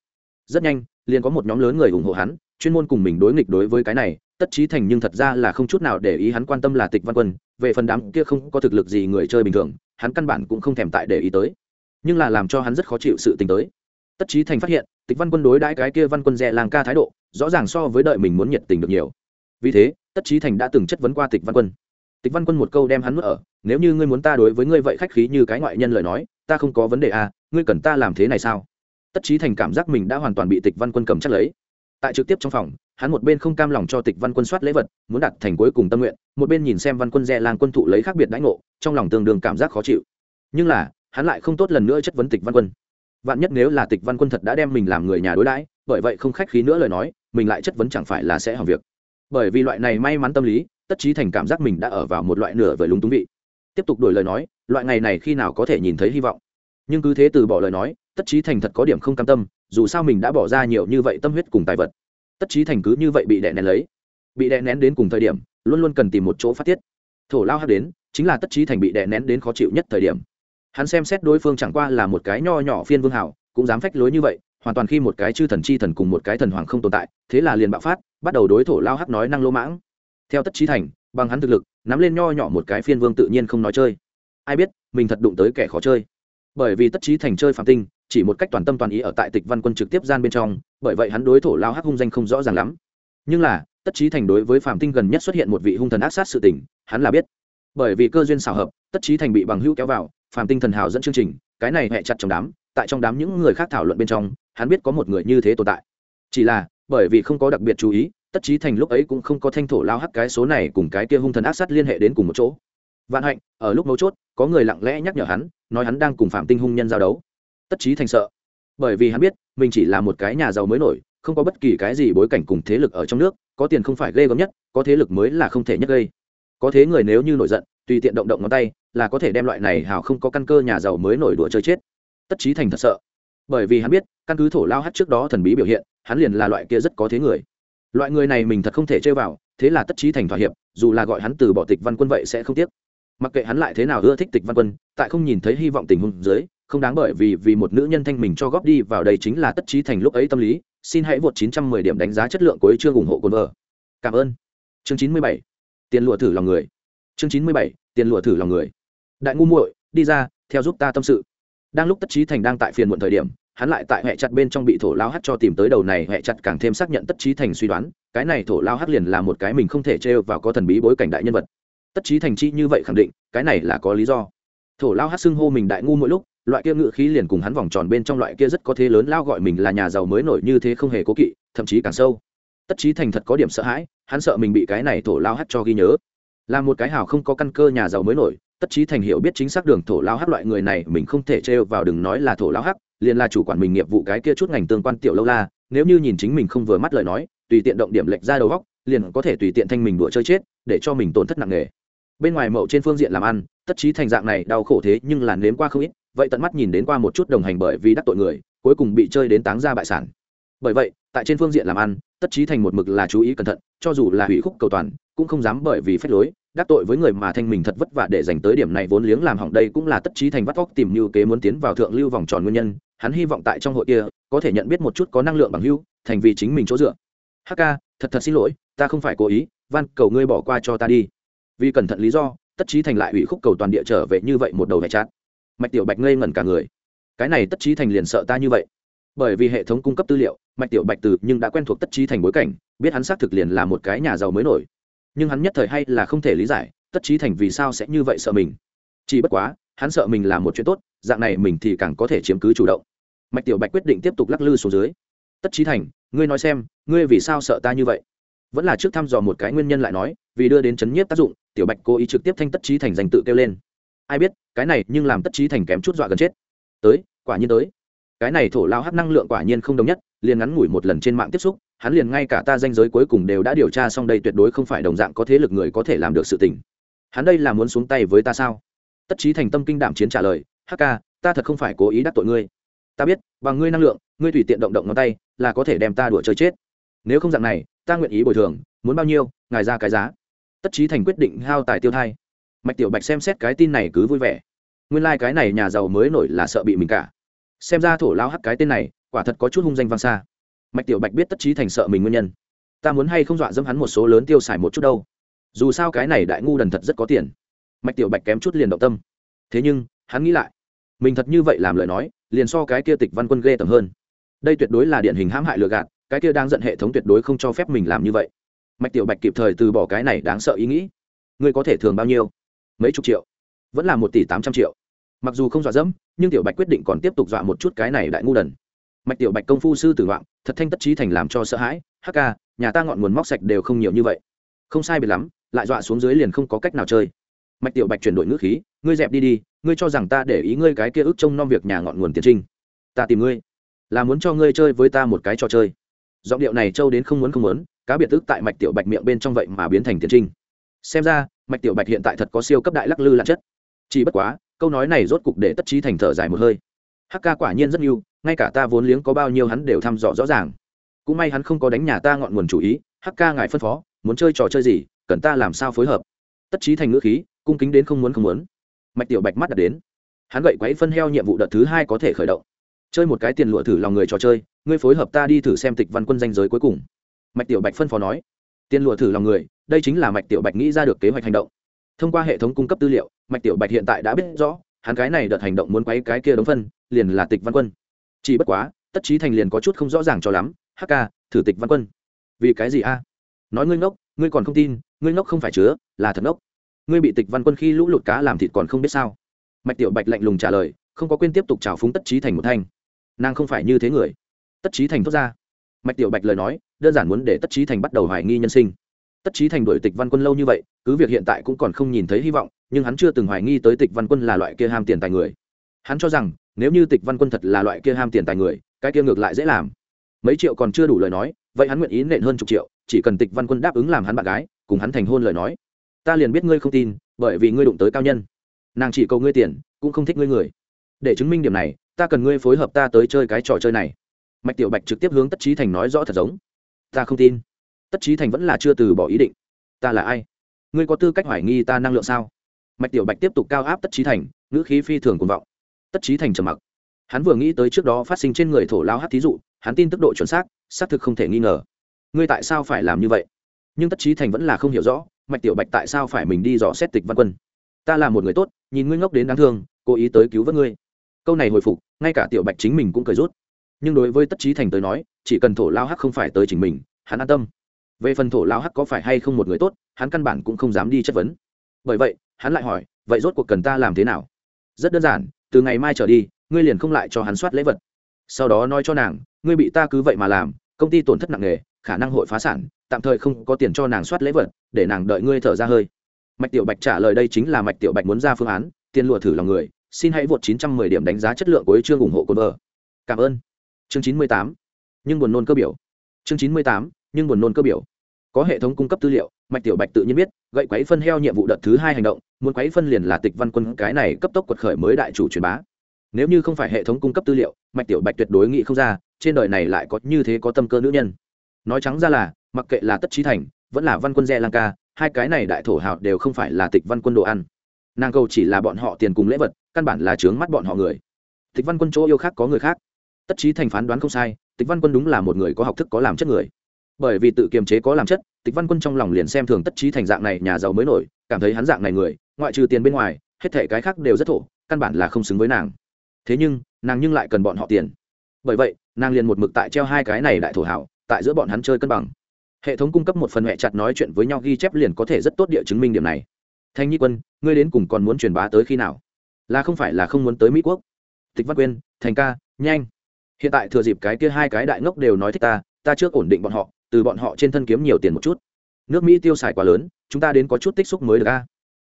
Rất nhanh, liền có một nhóm lớn người ủng hộ hắn, chuyên môn cùng mình đối nghịch đối với cái này, tất trí thành nhưng thật ra là không chút nào để ý hắn quan tâm là tịch văn quân, về phần đám kia không có thực lực gì người chơi bình thường, hắn căn bản cũng không thèm tại để ý tới. Nhưng là làm cho hắn rất khó chịu sự tình tới. Tất trí thành phát hiện, tịch văn quân đối đãi cái kia văn quân dè làng ca thái độ, rõ ràng so với đợi mình muốn nhiệt tình được nhiều. Vì thế tất trí thành đã từng chất vấn qua tịch văn quân. Tịch văn quân một câu đem hắn nuốt ở, nếu như ngươi muốn ta đối với ngươi vậy khách khí như cái ngoại nhân lời nói, ta không có vấn đề à ngươi cần ta làm thế này sao? Tất trí thành cảm giác mình đã hoàn toàn bị tịch văn quân cầm chắc lấy. Tại trực tiếp trong phòng, hắn một bên không cam lòng cho tịch văn quân soát lễ vật, muốn đặt thành cuối cùng tâm nguyện, một bên nhìn xem văn quân dè làng quân thụ lấy khác biệt đãi ngộ, trong lòng tương đương cảm giác khó chịu. Nhưng là, hắn lại không tốt lần nữa chất vấn tịch văn quân. Vạn nhất nếu là tịch văn quân thật đã đem mình làm người nhà đối đãi, bởi vậy không khách khí nữa lời nói, mình lại chất vấn chẳng phải là sẽ hỏng việc bởi vì loại này may mắn tâm lý, tất trí thành cảm giác mình đã ở vào một loại nửa vời lúng túng vị. Tiếp tục đổi lời nói, loại ngày này khi nào có thể nhìn thấy hy vọng? Nhưng cứ thế từ bỏ lời nói, tất trí thành thật có điểm không cam tâm, dù sao mình đã bỏ ra nhiều như vậy tâm huyết cùng tài vật. Tất trí thành cứ như vậy bị đè nén lấy. Bị đè nén đến cùng thời điểm, luôn luôn cần tìm một chỗ phát tiết. Thổ lao hát đến, chính là tất trí thành bị đè nén đến khó chịu nhất thời điểm. Hắn xem xét đối phương chẳng qua là một cái nho nhỏ phiên vương hảo, cũng dám phách lối như vậy hoàn toàn khi một cái chư thần chi thần cùng một cái thần hoàng không tồn tại, thế là liền bạo phát, bắt đầu đối thổ lao hắc nói năng lỗ mãng. Theo tất trí thành, bằng hắn thực lực, nắm lên nho nhỏ một cái phiên vương tự nhiên không nói chơi. Ai biết, mình thật đụng tới kẻ khó chơi. Bởi vì tất trí thành chơi phạm tinh, chỉ một cách toàn tâm toàn ý ở tại tịch văn quân trực tiếp gian bên trong, bởi vậy hắn đối thổ lao hắc hung danh không rõ ràng lắm. Nhưng là, tất trí thành đối với phạm tinh gần nhất xuất hiện một vị hung thần ác sát sự tình, hắn là biết. Bởi vì cơ duyên xảo hợp, tất trí thành bị bằng hữu kéo vào phạm tinh thần hào dẫn chương trình, cái này hẹ chặt trong đám, tại trong đám những người khác thảo luận bên trong hắn biết có một người như thế tồn tại. Chỉ là, bởi vì không có đặc biệt chú ý, tất trí thành lúc ấy cũng không có thanh thổ lao hắc cái số này cùng cái kia hung thần ác sát liên hệ đến cùng một chỗ. Vạn hạnh, ở lúc mấu chốt, có người lặng lẽ nhắc nhở hắn, nói hắn đang cùng phạm tinh hung nhân giao đấu. Tất trí thành sợ, bởi vì hắn biết, mình chỉ là một cái nhà giàu mới nổi, không có bất kỳ cái gì bối cảnh cùng thế lực ở trong nước, có tiền không phải ghê gớm nhất, có thế lực mới là không thể nhất gây. Có thế người nếu như nổi giận, tùy tiện động động ngón tay, là có thể đem loại này hào không có căn cơ nhà giàu mới nổi đùa chơi chết. Tất trí thành thật sợ bởi vì hắn biết, căn cứ thổ lao hát trước đó thần bí biểu hiện, hắn liền là loại kia rất có thế người. Loại người này mình thật không thể chơi vào, thế là tất trí thành thỏa hiệp, dù là gọi hắn từ bỏ tịch văn quân vậy sẽ không tiếc. Mặc kệ hắn lại thế nào ưa thích tịch văn quân, tại không nhìn thấy hy vọng tình huống dưới, không đáng bởi vì vì một nữ nhân thanh mình cho góp đi vào đây chính là tất trí thành lúc ấy tâm lý, xin hãy vượt 910 điểm đánh giá chất lượng của chương ủng hộ cồn vợ. Cảm ơn. Chương 97. tiền lụa thử lòng người. Chương 97. tiền lụa thử lòng người. Đại ngu muội, đi ra, theo giúp ta tâm sự. Đang lúc tất trí thành đang tại phiền muộn thời điểm hắn lại tại hệ chặt bên trong bị thổ lao hắt cho tìm tới đầu này, hệ chặt càng thêm xác nhận tất trí thành suy đoán, cái này thổ lao hắt liền là một cái mình không thể trêu vào có thần bí bối cảnh đại nhân vật. Tất trí thành chi như vậy khẳng định, cái này là có lý do. Thổ lao hắt xưng hô mình đại ngu mỗi lúc, loại kia ngự khí liền cùng hắn vòng tròn bên trong loại kia rất có thế lớn lao gọi mình là nhà giàu mới nổi như thế không hề cố kỵ, thậm chí càng sâu. Tất trí thành thật có điểm sợ hãi, hắn sợ mình bị cái này thổ lao hắt cho ghi nhớ. Là một cái hào không có căn cơ nhà giàu mới nổi, tất trí thành hiểu biết chính xác đường thổ lao hắc loại người này, mình không thể trêu vào đừng nói là thổ lao hắc liền là chủ quản mình nghiệp vụ cái kia chút ngành tương quan tiểu lâu la, nếu như nhìn chính mình không vừa mắt lời nói, tùy tiện động điểm lệch ra đầu góc, liền có thể tùy tiện thanh mình đùa chơi chết, để cho mình tổn thất nặng nề. Bên ngoài mậu trên phương diện làm ăn, tất trí thành dạng này đau khổ thế nhưng là nếm qua không ít, vậy tận mắt nhìn đến qua một chút đồng hành bởi vì đắc tội người, cuối cùng bị chơi đến táng ra bại sản. Bởi vậy, tại trên phương diện làm ăn, tất trí thành một mực là chú ý cẩn thận, cho dù là hủy khúc cầu toàn, cũng không dám bởi vì phép lối, đắc tội với người mà thanh mình thật vất vả để dành tới điểm này vốn liếng làm hỏng đây cũng là tất trí thành vắt vóc tìm như kế muốn tiến vào thượng lưu vòng tròn nguyên nhân hắn hy vọng tại trong hội kia có thể nhận biết một chút có năng lượng bằng hưu, thành vì chính mình chỗ dựa. Hk thật thật xin lỗi, ta không phải cố ý, van, cầu ngươi bỏ qua cho ta đi. Vì cẩn thận lý do, tất trí thành lại ủy khúc cầu toàn địa trở về như vậy một đầu vạch chát. Mạch tiểu bạch ngây ngẩn cả người. Cái này tất trí thành liền sợ ta như vậy. Bởi vì hệ thống cung cấp tư liệu, mạch tiểu bạch từ nhưng đã quen thuộc tất trí thành bối cảnh, biết hắn xác thực liền là một cái nhà giàu mới nổi. Nhưng hắn nhất thời hay là không thể lý giải, tất trí thành vì sao sẽ như vậy sợ mình. Chỉ bất quá, hắn sợ mình là một chuyện tốt, dạng này mình thì càng có thể chiếm cứ chủ động mạch tiểu bạch quyết định tiếp tục lắc lư xuống dưới. Tất trí thành, ngươi nói xem, ngươi vì sao sợ ta như vậy? Vẫn là trước thăm dò một cái nguyên nhân lại nói, vì đưa đến chấn nhiếp tác dụng, tiểu bạch cố ý trực tiếp thanh tất trí thành danh tự kêu lên. Ai biết, cái này nhưng làm tất trí thành kém chút dọa gần chết. Tới, quả nhiên tới. Cái này thổ lao hắc năng lượng quả nhiên không đồng nhất, liền ngắn ngủi một lần trên mạng tiếp xúc, hắn liền ngay cả ta danh giới cuối cùng đều đã điều tra xong đây tuyệt đối không phải đồng dạng có thế lực người có thể làm được sự tình. Hắn đây là muốn xuống tay với ta sao? Tất trí thành tâm kinh đảm chiến trả lời hk ta thật không phải cố ý đắc tội ngươi ta biết, bằng ngươi năng lượng, ngươi tùy tiện động động ngón tay là có thể đem ta đùa chơi chết. Nếu không dạng này, ta nguyện ý bồi thường, muốn bao nhiêu, ngài ra cái giá. Tất trí thành quyết định hao tài tiêu thai. Mạch tiểu bạch xem xét cái tin này cứ vui vẻ. Nguyên lai、like、cái này nhà giàu mới nổi là sợ bị mình cả. Xem ra thổ lao hắc cái tên này, quả thật có chút hung danh vang xa. Mạch tiểu bạch biết tất trí thành sợ mình nguyên nhân. Ta muốn hay không dọa dẫm hắn một số lớn tiêu xài một chút đâu. Dù sao cái này đại ngu đần thật rất có tiền. Mạch tiểu bạch kém chút liền động tâm. Thế nhưng, hắn nghĩ lại. Mình thật như vậy làm lời nói liền so cái kia tịch văn quân ghê tởm hơn. Đây tuyệt đối là điển hình hãm hại lừa gạt, cái kia đang giận hệ thống tuyệt đối không cho phép mình làm như vậy. Mạch tiểu bạch kịp thời từ bỏ cái này đáng sợ ý nghĩ. Ngươi có thể thường bao nhiêu? Mấy chục triệu. Vẫn là một tỷ tám trăm triệu. Mặc dù không dọa dẫm, nhưng tiểu bạch quyết định còn tiếp tục dọa một chút cái này đại ngu đần. Mạch tiểu bạch công phu sư tử loạn, thật thanh tất trí thành làm cho sợ hãi hk nhà ta ngọn nguồn móc sạch đều không nhiều như vậy. Không sai biệt lắm, lại dọa xuống dưới liền không có cách nào chơi mạch tiểu bạch chuyển đổi ngữ khí, ngươi dẹp đi đi, ngươi cho rằng ta để ý ngươi cái kia ức trông nom việc nhà ngọn nguồn tiền trinh. Ta tìm ngươi, là muốn cho ngươi chơi với ta một cái trò chơi. Giọng điệu này trâu đến không muốn không muốn, cá biệt tức tại mạch tiểu bạch miệng bên trong vậy mà biến thành tiền trinh. Xem ra, mạch tiểu bạch hiện tại thật có siêu cấp đại lắc lư lạ chất. Chỉ bất quá, câu nói này rốt cục để tất trí thành thở dài một hơi. Hk quả nhiên rất nhiều ngay cả ta vốn liếng có bao nhiêu hắn đều thăm dò rõ ràng. Cũng may hắn không có đánh nhà ta ngọn nguồn chủ ý hk ngài phân phó, muốn chơi trò chơi gì, cần ta làm sao phối hợp. Tất trí thành ngữ khí cung kính đến không muốn không muốn. Mạch tiểu bạch mắt đặt đến. Hắn gậy quấy phân heo nhiệm vụ đợt thứ hai có thể khởi động. Chơi một cái tiền lụa thử lòng người trò chơi, ngươi phối hợp ta đi thử xem tịch văn quân danh giới cuối cùng. Mạch tiểu bạch phân phó nói. Tiền lụa thử lòng người, đây chính là mạch tiểu bạch nghĩ ra được kế hoạch hành động. Thông qua hệ thống cung cấp tư liệu, mạch tiểu bạch hiện tại đã biết rõ, hắn cái này đợt hành động muốn quấy cái kia đống phân, liền là tịch văn quân. Chỉ bất quá, tất trí thành liền có chút không rõ ràng cho lắm. Hk thử tịch văn quân. Vì cái gì a? Nói ngươi ngốc, ngươi còn không tin, ngươi ngốc không phải chứa, là thật ngốc ngươi bị tịch văn quân khi lũ lụt cá làm thịt còn không biết sao? Mạch tiểu bạch lạnh lùng trả lời, không có quên tiếp tục trào phúng tất trí thành một thanh. Nàng không phải như thế người. Tất trí thành thốt ra. Mạch tiểu bạch lời nói, đơn giản muốn để tất trí thành bắt đầu hoài nghi nhân sinh. Tất trí thành đổi tịch văn quân lâu như vậy, cứ việc hiện tại cũng còn không nhìn thấy hy vọng, nhưng hắn chưa từng hoài nghi tới tịch văn quân là loại kia ham tiền tài người. Hắn cho rằng, nếu như tịch văn quân thật là loại kia ham tiền tài người, cái kia ngược lại dễ làm. Mấy triệu còn chưa đủ lời nói, vậy hắn nguyện ý nện hơn chục triệu, chỉ cần tịch văn quân đáp ứng làm hắn bạn gái, cùng hắn thành hôn lời nói ta liền biết ngươi không tin, bởi vì ngươi đụng tới cao nhân. Nàng chỉ cầu ngươi tiền, cũng không thích ngươi người. Để chứng minh điểm này, ta cần ngươi phối hợp ta tới chơi cái trò chơi này. Mạch tiểu bạch trực tiếp hướng tất trí thành nói rõ thật giống. Ta không tin. Tất trí thành vẫn là chưa từ bỏ ý định. Ta là ai? Ngươi có tư cách hoài nghi ta năng lượng sao? Mạch tiểu bạch tiếp tục cao áp tất trí thành, ngữ khí phi thường cuồng vọng. Tất trí thành trầm mặc. Hắn vừa nghĩ tới trước đó phát sinh trên người thổ lao hát thí dụ, hắn tin tức độ chuẩn xác xác thực không thể nghi ngờ. Ngươi tại sao phải làm như vậy? Nhưng tất trí thành vẫn là không hiểu rõ mạch tiểu bạch tại sao phải mình đi dò xét tịch văn quân? Ta là một người tốt, nhìn ngươi ngốc đến đáng thương, cố ý tới cứu vớt ngươi. Câu này hồi phục, ngay cả tiểu bạch chính mình cũng cười rút. Nhưng đối với tất trí thành tới nói, chỉ cần thổ lao hắc không phải tới chính mình, hắn an tâm. Về phần thổ lao hắc có phải hay không một người tốt, hắn căn bản cũng không dám đi chất vấn. Bởi vậy, hắn lại hỏi, vậy rốt cuộc cần ta làm thế nào? Rất đơn giản, từ ngày mai trở đi, ngươi liền không lại cho hắn soát lễ vật. Sau đó nói cho nàng, ngươi bị ta cứ vậy mà làm, công ty tổn thất nặng nề, khả năng hội phá sản tạm thời không có tiền cho nàng soát lễ vật, để nàng đợi ngươi thở ra hơi. Mạch tiểu bạch trả lời đây chính là mạch tiểu bạch muốn ra phương án, tiền lùa thử lòng người, xin hãy vượt 910 điểm đánh giá chất lượng của chương ủng hộ cồn vợ. Cảm ơn. Chương 98. nhưng buồn nôn cơ biểu. Chương 98. nhưng buồn nôn cơ biểu. Có hệ thống cung cấp tư liệu, mạch tiểu bạch tự nhiên biết, gậy quấy phân heo nhiệm vụ đợt thứ hai hành động, muốn quấy phân liền là tịch văn quân cái này cấp tốc quật khởi mới đại chủ truyền bá. Nếu như không phải hệ thống cung cấp tư liệu, mạch tiểu bạch tuyệt đối nghĩ không ra, trên đời này lại có như thế có tâm cơ nữ nhân. Nói trắng ra là mặc kệ là tất trí thành, vẫn là văn quân re lang ca, hai cái này đại thổ hào đều không phải là tịch văn quân đồ ăn. Nàng cầu chỉ là bọn họ tiền cùng lễ vật, căn bản là trướng mắt bọn họ người. Tịch văn quân chỗ yêu khác có người khác. Tất trí thành phán đoán không sai, tịch văn quân đúng là một người có học thức có làm chất người. Bởi vì tự kiềm chế có làm chất, tịch văn quân trong lòng liền xem thường tất trí thành dạng này nhà giàu mới nổi, cảm thấy hắn dạng này người, ngoại trừ tiền bên ngoài, hết thể cái khác đều rất thổ, căn bản là không xứng với nàng. Thế nhưng, nàng nhưng lại cần bọn họ tiền. Bởi vậy, nàng liền một mực tại treo hai cái này đại thổ hảo tại giữa bọn hắn chơi cân bằng hệ thống cung cấp một phần hệ chặt nói chuyện với nhau ghi chép liền có thể rất tốt địa chứng minh điểm này. Thanh nhi quân, ngươi đến cùng còn muốn truyền bá tới khi nào? Là không phải là không muốn tới mỹ quốc. Tịch văn quyên, thành ca, nhanh. Hiện tại thừa dịp cái kia hai cái đại ngốc đều nói thích ta ta trước ổn định bọn họ, từ bọn họ trên thân kiếm nhiều tiền một chút. Nước mỹ tiêu xài quá lớn, chúng ta đến có chút tích xúc mới được a.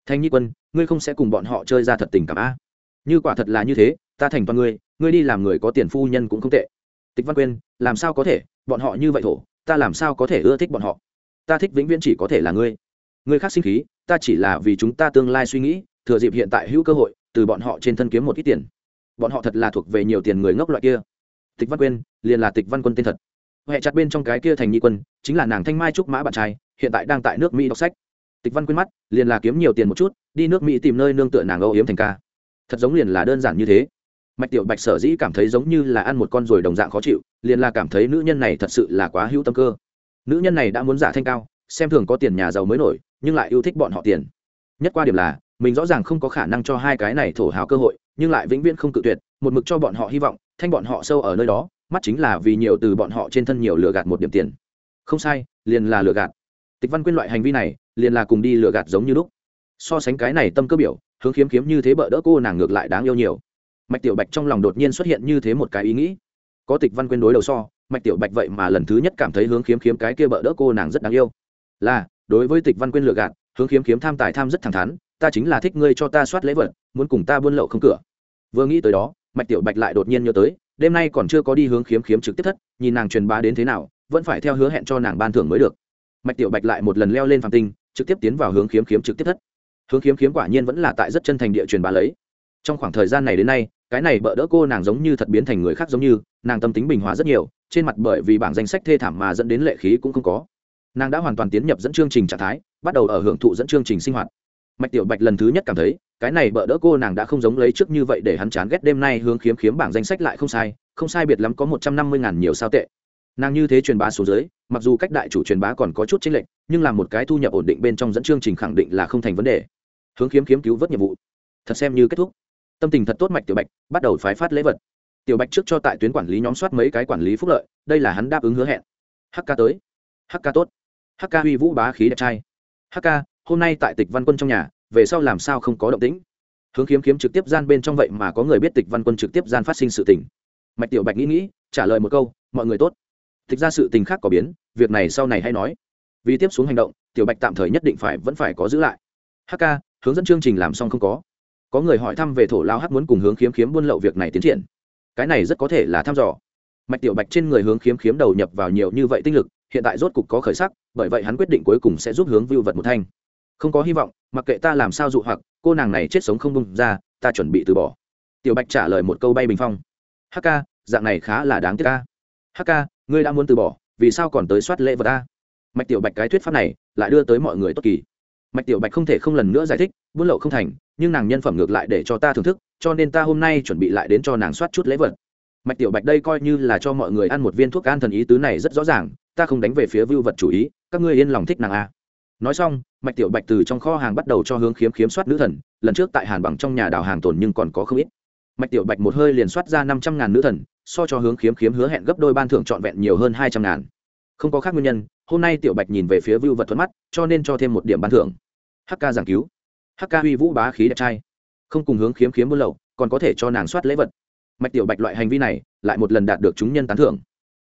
Thanh nhi quân, ngươi không sẽ cùng bọn họ chơi ra thật tình cảm a. Như quả thật là như thế, ta thành toàn ngươi ngươi đi làm người có tiền phu nhân cũng không tệ. Tịch văn quyên, làm sao có thể, bọn họ như vậy thổ ta làm sao có thể ưa thích bọn họ? Ta thích vĩnh viễn chỉ có thể là ngươi. Ngươi khác sinh khí, ta chỉ là vì chúng ta tương lai suy nghĩ, thừa dịp hiện tại hữu cơ hội, từ bọn họ trên thân kiếm một ít tiền. Bọn họ thật là thuộc về nhiều tiền người ngốc loại kia. Tịch văn quyên, liền là tịch văn quân tên thật. Huệ chặt bên trong cái kia thành nhị quân, chính là nàng thanh mai trúc mã bạn trai, hiện tại đang tại nước mỹ đọc sách. Tịch văn quyên mắt, liền là kiếm nhiều tiền một chút, đi nước mỹ tìm nơi nương tựa nàng âu yếm thành ca. Thật giống liền là đơn giản như thế mạch tiểu bạch sở dĩ cảm thấy giống như là ăn một con ruồi đồng dạng khó chịu, liền là cảm thấy nữ nhân này thật sự là quá hữu tâm cơ. Nữ nhân này đã muốn giả thanh cao, xem thường có tiền nhà giàu mới nổi, nhưng lại yêu thích bọn họ tiền. Nhất qua điểm là, mình rõ ràng không có khả năng cho hai cái này thổ hào cơ hội, nhưng lại vĩnh viễn không cự tuyệt, một mực cho bọn họ hy vọng, thanh bọn họ sâu ở nơi đó, mắt chính là vì nhiều từ bọn họ trên thân nhiều lừa gạt một điểm tiền. Không sai, liền là lừa gạt. Tịch văn quyên loại hành vi này, liền là cùng đi lừa gạt giống như lúc. So sánh cái này tâm cơ biểu, hướng khiếm khiếm như thế bợ đỡ cô nàng ngược lại đáng yêu nhiều mạch tiểu bạch trong lòng đột nhiên xuất hiện như thế một cái ý nghĩ. Có tịch văn quyên đối đầu so, mạch tiểu bạch vậy mà lần thứ nhất cảm thấy hướng khiếm khiếm cái kia bợ đỡ cô nàng rất đáng yêu. Là, đối với tịch văn quyên lừa gạt, hướng khiếm khiếm tham tài tham rất thẳng thắn, ta chính là thích ngươi cho ta soát lễ vật, muốn cùng ta buôn lậu không cửa. Vừa nghĩ tới đó, mạch tiểu bạch lại đột nhiên nhớ tới, đêm nay còn chưa có đi hướng khiếm khiếm trực tiếp thất, nhìn nàng truyền bá đến thế nào, vẫn phải theo hứa hẹn cho nàng ban thưởng mới được. Mạch tiểu bạch lại một lần leo lên phạm tinh, trực tiếp tiến vào hướng khiếm khiếm trực tiếp thất. Hướng khiếm khiếm quả nhiên vẫn là tại rất chân thành địa truyền bá lấy trong khoảng thời gian này đến nay, cái này bỡ đỡ cô nàng giống như thật biến thành người khác giống như, nàng tâm tính bình hòa rất nhiều, trên mặt bởi vì bảng danh sách thê thảm mà dẫn đến lệ khí cũng không có. Nàng đã hoàn toàn tiến nhập dẫn chương trình trạng thái, bắt đầu ở hưởng thụ dẫn chương trình sinh hoạt. Mạch tiểu bạch lần thứ nhất cảm thấy, cái này bỡ đỡ cô nàng đã không giống lấy trước như vậy để hắn chán ghét đêm nay hướng khiếm khiếm bảng danh sách lại không sai không sai biệt lắm có một trăm năm mươi ngàn nhiều sao tệ. Nàng như thế truyền bá số dưới, mặc dù cách đại chủ truyền bá còn có chút chênh lệch, nhưng là một cái thu nhập ổn định bên trong dẫn chương trình khẳng định là không thành vấn đề. Hướng khiếm khiếm cứu vớt nhiệm vụ. Thật xem như kết thúc tâm tình thật tốt mạch tiểu bạch, bắt đầu phái phát lễ vật. Tiểu bạch trước cho tại tuyến quản lý nhóm soát mấy cái quản lý phúc lợi, đây là hắn đáp ứng hứa hẹn. Hk tới. Hk tốt. Hk huy vũ bá khí đẹp trai. Hk hôm nay tại tịch văn quân trong nhà, về sau làm sao không có động tĩnh? Hướng kiếm kiếm trực tiếp gian bên trong vậy mà có người biết tịch văn quân trực tiếp gian phát sinh sự tình. Mạch tiểu bạch nghĩ nghĩ, trả lời một câu, mọi người tốt. Tịch ra sự tình khác có biến, việc này sau này hay nói. Vì tiếp xuống hành động, tiểu bạch tạm thời nhất định phải vẫn phải có giữ lại. Hk hướng dẫn chương trình làm xong không có có người hỏi thăm về thổ lao hắc muốn cùng hướng khiếm khiếm buôn lậu việc này tiến triển. Cái này rất có thể là thăm dò. Mạch tiểu bạch trên người hướng khiếm khiếm đầu nhập vào nhiều như vậy tinh lực, hiện tại rốt cục có khởi sắc, bởi vậy hắn quyết định cuối cùng sẽ giúp hướng vưu vật một thanh. Không có hy vọng, mặc kệ ta làm sao dụ hoặc, cô nàng này chết sống không bung ra, ta chuẩn bị từ bỏ. Tiểu bạch trả lời một câu bay bình phong. Hk dạng này khá là đáng tiếc ca. Hk ngươi đã muốn từ bỏ, vì sao còn tới soát lễ vật ta? Mạch tiểu bạch cái thuyết pháp này, lại đưa tới mọi người tốt kỳ mạch tiểu bạch không thể không lần nữa giải thích, buôn lậu không thành, nhưng nàng nhân phẩm ngược lại để cho ta thưởng thức, cho nên ta hôm nay chuẩn bị lại đến cho nàng soát chút lễ vật. Mạch tiểu bạch đây coi như là cho mọi người ăn một viên thuốc an thần ý tứ này rất rõ ràng, ta không đánh về phía vưu vật chủ ý, các ngươi yên lòng thích nàng a. À. nói xong, mạch tiểu bạch từ trong kho hàng bắt đầu cho hướng khiếm khiếm soát nữ thần, lần trước tại hàn bằng trong nhà đào hàng tồn nhưng còn có không ít. Mạch tiểu bạch một hơi liền soát ra năm trăm ngàn nữ thần, so cho hướng khiếm khiếm hứa hẹn gấp đôi ban thưởng trọn vẹn nhiều hơn hai trăm ngàn. Không có khác nguyên nhân hôm nay tiểu bạch nhìn về phía vưu vật thuận mắt, cho nên cho thêm một điểm ban thưởng. Hk giảng cứu. Hk uy vũ bá khí đẹp trai. Không cùng hướng khiếm khiếm buôn lậu, còn có thể cho nàng soát lễ vật. Mạch tiểu bạch loại hành vi này, lại một lần đạt được chúng nhân tán thưởng.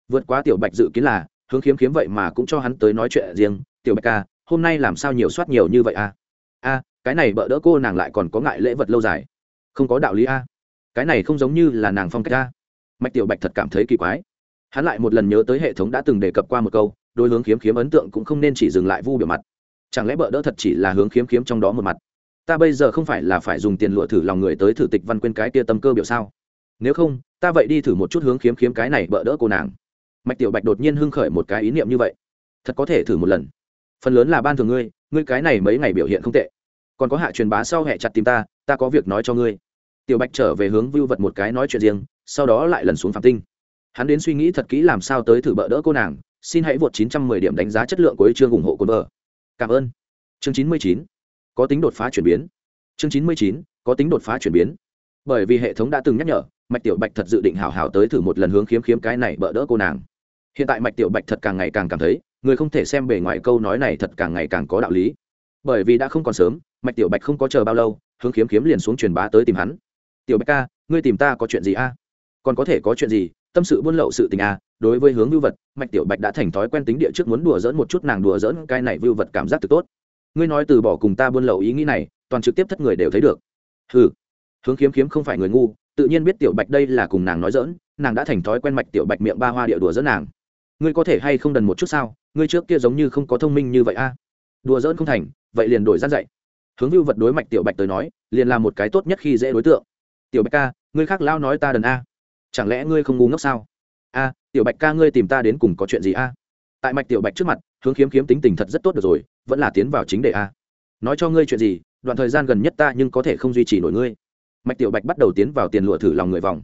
Vượt quá tiểu bạch dự kiến là, hướng khiếm khiếm vậy mà cũng cho hắn tới nói chuyện riêng. Tiểu bạch ca, hôm nay làm sao nhiều soát nhiều như vậy a? A, cái này bỡ đỡ cô nàng lại còn có ngại lễ vật lâu dài. Không có đạo lý a. Cái này không giống như là nàng phong cách a. Mạch tiểu bạch thật cảm thấy kỳ quái. Hắn lại một lần nhớ tới hệ thống đã từng đề cập qua một câu đôi hướng khiếm khiếm ấn tượng cũng không nên chỉ dừng lại vu biểu mặt. Chẳng lẽ bợ đỡ thật chỉ là hướng khiếm khiếm trong đó một mặt? Ta bây giờ không phải là phải dùng tiền lụa thử lòng người tới thử tịch văn quên cái tia tâm cơ biểu sao? Nếu không, ta vậy đi thử một chút hướng khiếm khiếm cái này bợ đỡ cô nàng. Mạch tiểu bạch đột nhiên hưng khởi một cái ý niệm như vậy. Thật có thể thử một lần. Phần lớn là ban thường ngươi ngươi cái này mấy ngày biểu hiện không tệ. Còn có hạ truyền bá sau hẹ chặt tìm ta ta có việc nói cho ngươi. Tiểu bạch trở về hướng vưu vật một cái nói chuyện riêng, sau đó lại lần xuống phạm tinh. Hắn đến suy nghĩ thật kỹ làm sao tới thử bợ đỡ cô nàng xin hãy vượt 910 điểm đánh giá chất lượng của chương ủng hộ cồn vợ. Cảm ơn. Chương 99. có tính đột phá chuyển biến. Chương 99. có tính đột phá chuyển biến. Bởi vì hệ thống đã từng nhắc nhở, mạch tiểu bạch thật dự định hảo hảo tới thử một lần hướng khiếm khiếm cái này bợ đỡ cô nàng. Hiện tại mạch tiểu bạch thật càng ngày càng cảm thấy, người không thể xem bề ngoài câu nói này thật càng ngày càng có đạo lý. Bởi vì đã không còn sớm, mạch tiểu bạch không có chờ bao lâu, hướng khiếm khiếm liền xuống truyền bá tới tìm hắn. Tiểu bạch ca, ngươi tìm ta có chuyện gì a? Còn có thể có chuyện gì tâm sự buôn lậu sự tình a đối với hướng vưu vật, mạch tiểu bạch đã thành thói quen tính địa trước muốn đùa dỡn một chút, nàng đùa dỡn cái này vưu vật cảm giác thực tốt. Ngươi nói từ bỏ cùng ta buôn lậu ý nghĩ này, toàn trực tiếp thất người đều thấy được. Ừ hướng khiếm khiếm không phải người ngu, tự nhiên biết tiểu bạch đây là cùng nàng nói dỡn nàng đã thành thói quen mạch tiểu bạch miệng ba hoa địa đùa dỡn nàng. Ngươi có thể hay không đần một chút sao, ngươi trước kia giống như không có thông minh như vậy a đùa dỡn không thành, vậy liền đổi gian dạy. Hướng vưu vật đối mạch tiểu bạch tới nói, liền là một cái tốt nhất khi dễ đối tượng. Tiểu bạch ca, ngươi khác lao nói ta đần a chẳng lẽ ngươi không ngu ngốc sao? A, tiểu bạch ca ngươi tìm ta đến cùng có chuyện gì a? Tại mạch tiểu bạch trước mặt, hướng khiếm khiếm tính tình thật rất tốt được rồi, vẫn là tiến vào chính đề a. Nói cho ngươi chuyện gì, đoạn thời gian gần nhất ta nhưng có thể không duy trì nổi ngươi. Mạch tiểu bạch bắt đầu tiến vào tiền lụa thử lòng người vòng.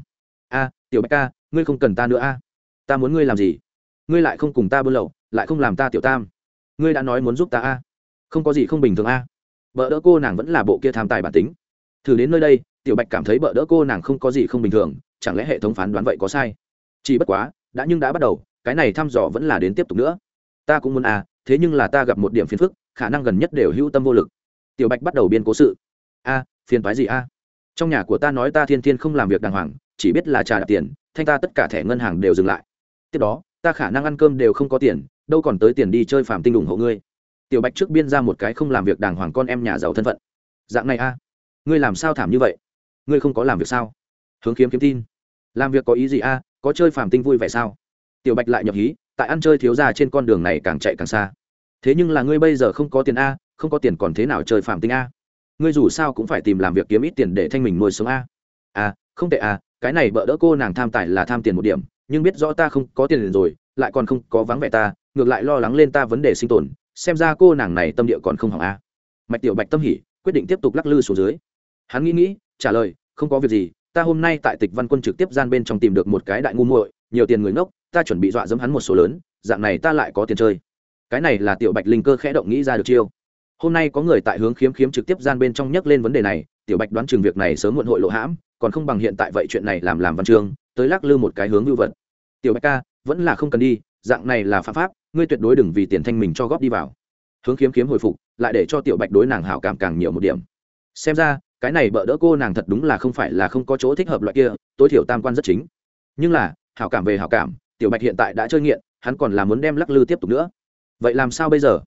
A, tiểu bạch ca, ngươi không cần ta nữa a. Ta muốn ngươi làm gì? Ngươi lại không cùng ta buôn lậu, lại không làm ta tiểu tam. Ngươi đã nói muốn giúp ta a. Không có gì không bình thường a. Vợ đỡ cô nàng vẫn là bộ kia tham tài bản tính. Thử đến nơi đây, tiểu bạch cảm thấy vợ đỡ cô nàng không có gì không bình thường chẳng lẽ hệ thống phán đoán vậy có sai? Chỉ bất quá, đã nhưng đã bắt đầu, cái này thăm dò vẫn là đến tiếp tục nữa. Ta cũng muốn a thế nhưng là ta gặp một điểm phiền phức, khả năng gần nhất đều hữu tâm vô lực. Tiểu bạch bắt đầu biên cố sự. A, phiền phái gì a? Trong nhà của ta nói ta thiên thiên không làm việc đàng hoàng, chỉ biết là trả đạp tiền, thanh ta tất cả thẻ ngân hàng đều dừng lại. Tiếp đó, ta khả năng ăn cơm đều không có tiền, đâu còn tới tiền đi chơi phàm tinh ủng hộ ngươi. Tiểu bạch trước biên ra một cái không làm việc đàng hoàng con em nhà giàu thân phận. Dạng này a? Ngươi làm sao thảm như vậy? Ngươi không có làm việc sao? Hướng kiếm kiếm tin làm việc có ý gì a? À, có chơi phạm tinh vui vẻ sao? Tiểu bạch lại nhập hí, tại ăn chơi thiếu ra trên con đường này càng chạy càng xa. Thế nhưng là ngươi bây giờ không có tiền a à, không có tiền còn thế nào chơi phạm tinh a? À? Ngươi dù sao cũng phải tìm làm việc kiếm ít tiền để thanh mình nuôi sống a. A không tệ a cái này bỡ đỡ cô nàng tham tài là tham tiền một điểm, nhưng biết rõ ta không có tiền rồi, lại còn không có vắng vẻ ta, ngược lại lo lắng lên ta vấn đề sinh tồn, xem ra cô nàng này tâm địa còn không hỏng a. Mạch tiểu bạch tâm hỉ, quyết định tiếp tục lắc lư xuống dưới. Hắn nghĩ nghĩ, trả lời, không có việc gì ta hôm nay tại tịch văn quân trực tiếp gian bên trong tìm được một cái đại ngu muội, nhiều tiền người ngốc, ta chuẩn bị dọa dẫm hắn một số lớn, dạng này ta lại có tiền chơi. Cái này là tiểu bạch linh cơ khẽ động nghĩ ra được chiêu. Hôm nay có người tại hướng khiếm khiếm trực tiếp gian bên trong nhắc lên vấn đề này, tiểu bạch đoán chừng việc này sớm muộn hội lộ hãm, còn không bằng hiện tại vậy chuyện này làm làm văn chương, tới lắc lư một cái hướng vưu vật. Tiểu bạch ca, vẫn là không cần đi, dạng này là phạm pháp, ngươi tuyệt đối đừng vì tiền thanh mình cho góp đi vào. Hướng khiếm khiếm hồi phục, lại để cho tiểu bạch đối nàng hảo cảm càng nhiều một điểm. Xem ra cái này bợ đỡ cô nàng thật đúng là không phải là không có chỗ thích hợp loại kia, tối thiểu tam quan rất chính. Nhưng là, hảo cảm về hảo cảm, tiểu bạch hiện tại đã chơi nghiện, hắn còn là muốn đem lắc lư tiếp tục nữa. Vậy làm sao bây giờ?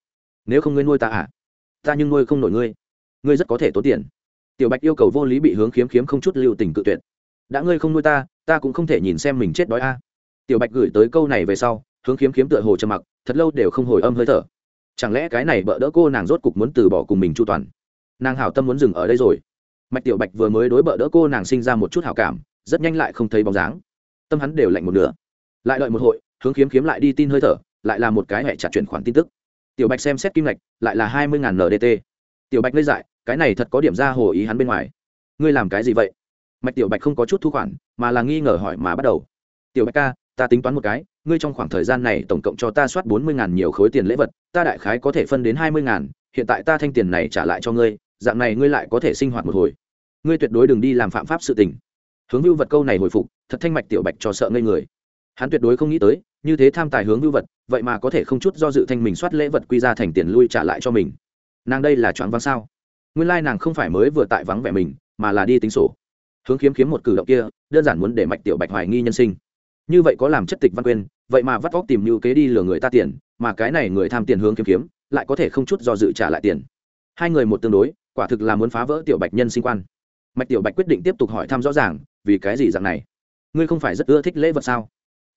Nếu không ngươi nuôi ta à? Ta nhưng nuôi không nổi ngươi. Ngươi rất có thể tốn tiền. Tiểu bạch yêu cầu vô lý bị hướng khiếm khiếm không chút lưu tình cự tuyệt. Đã ngươi không nuôi ta ta cũng không thể nhìn xem mình chết đói a. Tiểu bạch gửi tới câu này về sau, hướng khiếm khiếm tựa hồ trầm mặc, thật lâu đều không hồi âm hơi thở. Chẳng lẽ cái này bỡ đỡ cô nàng rốt cục muốn từ bỏ cùng mình chu toàn? Nàng hảo tâm muốn dừng ở đây rồi mạch tiểu bạch vừa mới đối bợ đỡ cô nàng sinh ra một chút hảo cảm, rất nhanh lại không thấy bóng dáng. Tâm hắn đều lạnh một nửa. Lại đợi một hội, hướng khiếm khiếm lại đi tin hơi thở, lại là một cái hẹ chặt chuyển khoản tin tức. Tiểu bạch xem xét kim ngạch, lại là hai mươi ndt tiểu bạch lấy dại, cái này thật có điểm ra hồ ý hắn bên ngoài. Ngươi làm cái gì vậy? Mạch tiểu bạch không có chút thu khoản, mà là nghi ngờ hỏi mà bắt đầu. Tiểu bạch ca, ta tính toán một cái, ngươi trong khoảng thời gian này tổng cộng cho ta soát bốn mươi ngàn nhiều khối tiền lễ vật, ta đại khái có thể phân đến hai mươi ngàn, hiện tại ta thanh tiền này trả lại cho ngươi, dạng này ngươi lại có thể sinh hoạt một hồi ngươi tuyệt đối đừng đi làm phạm pháp sự tình. Hướng vưu vật câu này hồi phục, thật thanh mạch tiểu bạch cho sợ ngây người. Hắn tuyệt đối không nghĩ tới, như thế tham tài hướng vưu vật, vậy mà có thể không chút do dự thanh mình soát lễ vật quy ra thành tiền lui trả lại cho mình. Nàng đây là choáng vắng sao? Nguyên lai nàng không phải mới vừa tại vắng vẻ mình, mà là đi tính sổ. Hướng khiếm khiếm một cử động kia, đơn giản muốn để mạch tiểu bạch hoài nghi nhân sinh. Như vậy có làm chất tịch văn quyên vậy mà vắt vóc tìm như kế đi lừa người ta tiền, mà cái này người tham tiền hướng kiếm kiếm, lại có thể không chút do dự trả lại tiền. Hai người một tương đối, quả thực là muốn phá vỡ tiểu bạch nhân sinh quan mạch tiểu bạch quyết định tiếp tục hỏi thăm rõ ràng, vì cái gì dạng này? Ngươi không phải rất ưa thích lễ vật sao?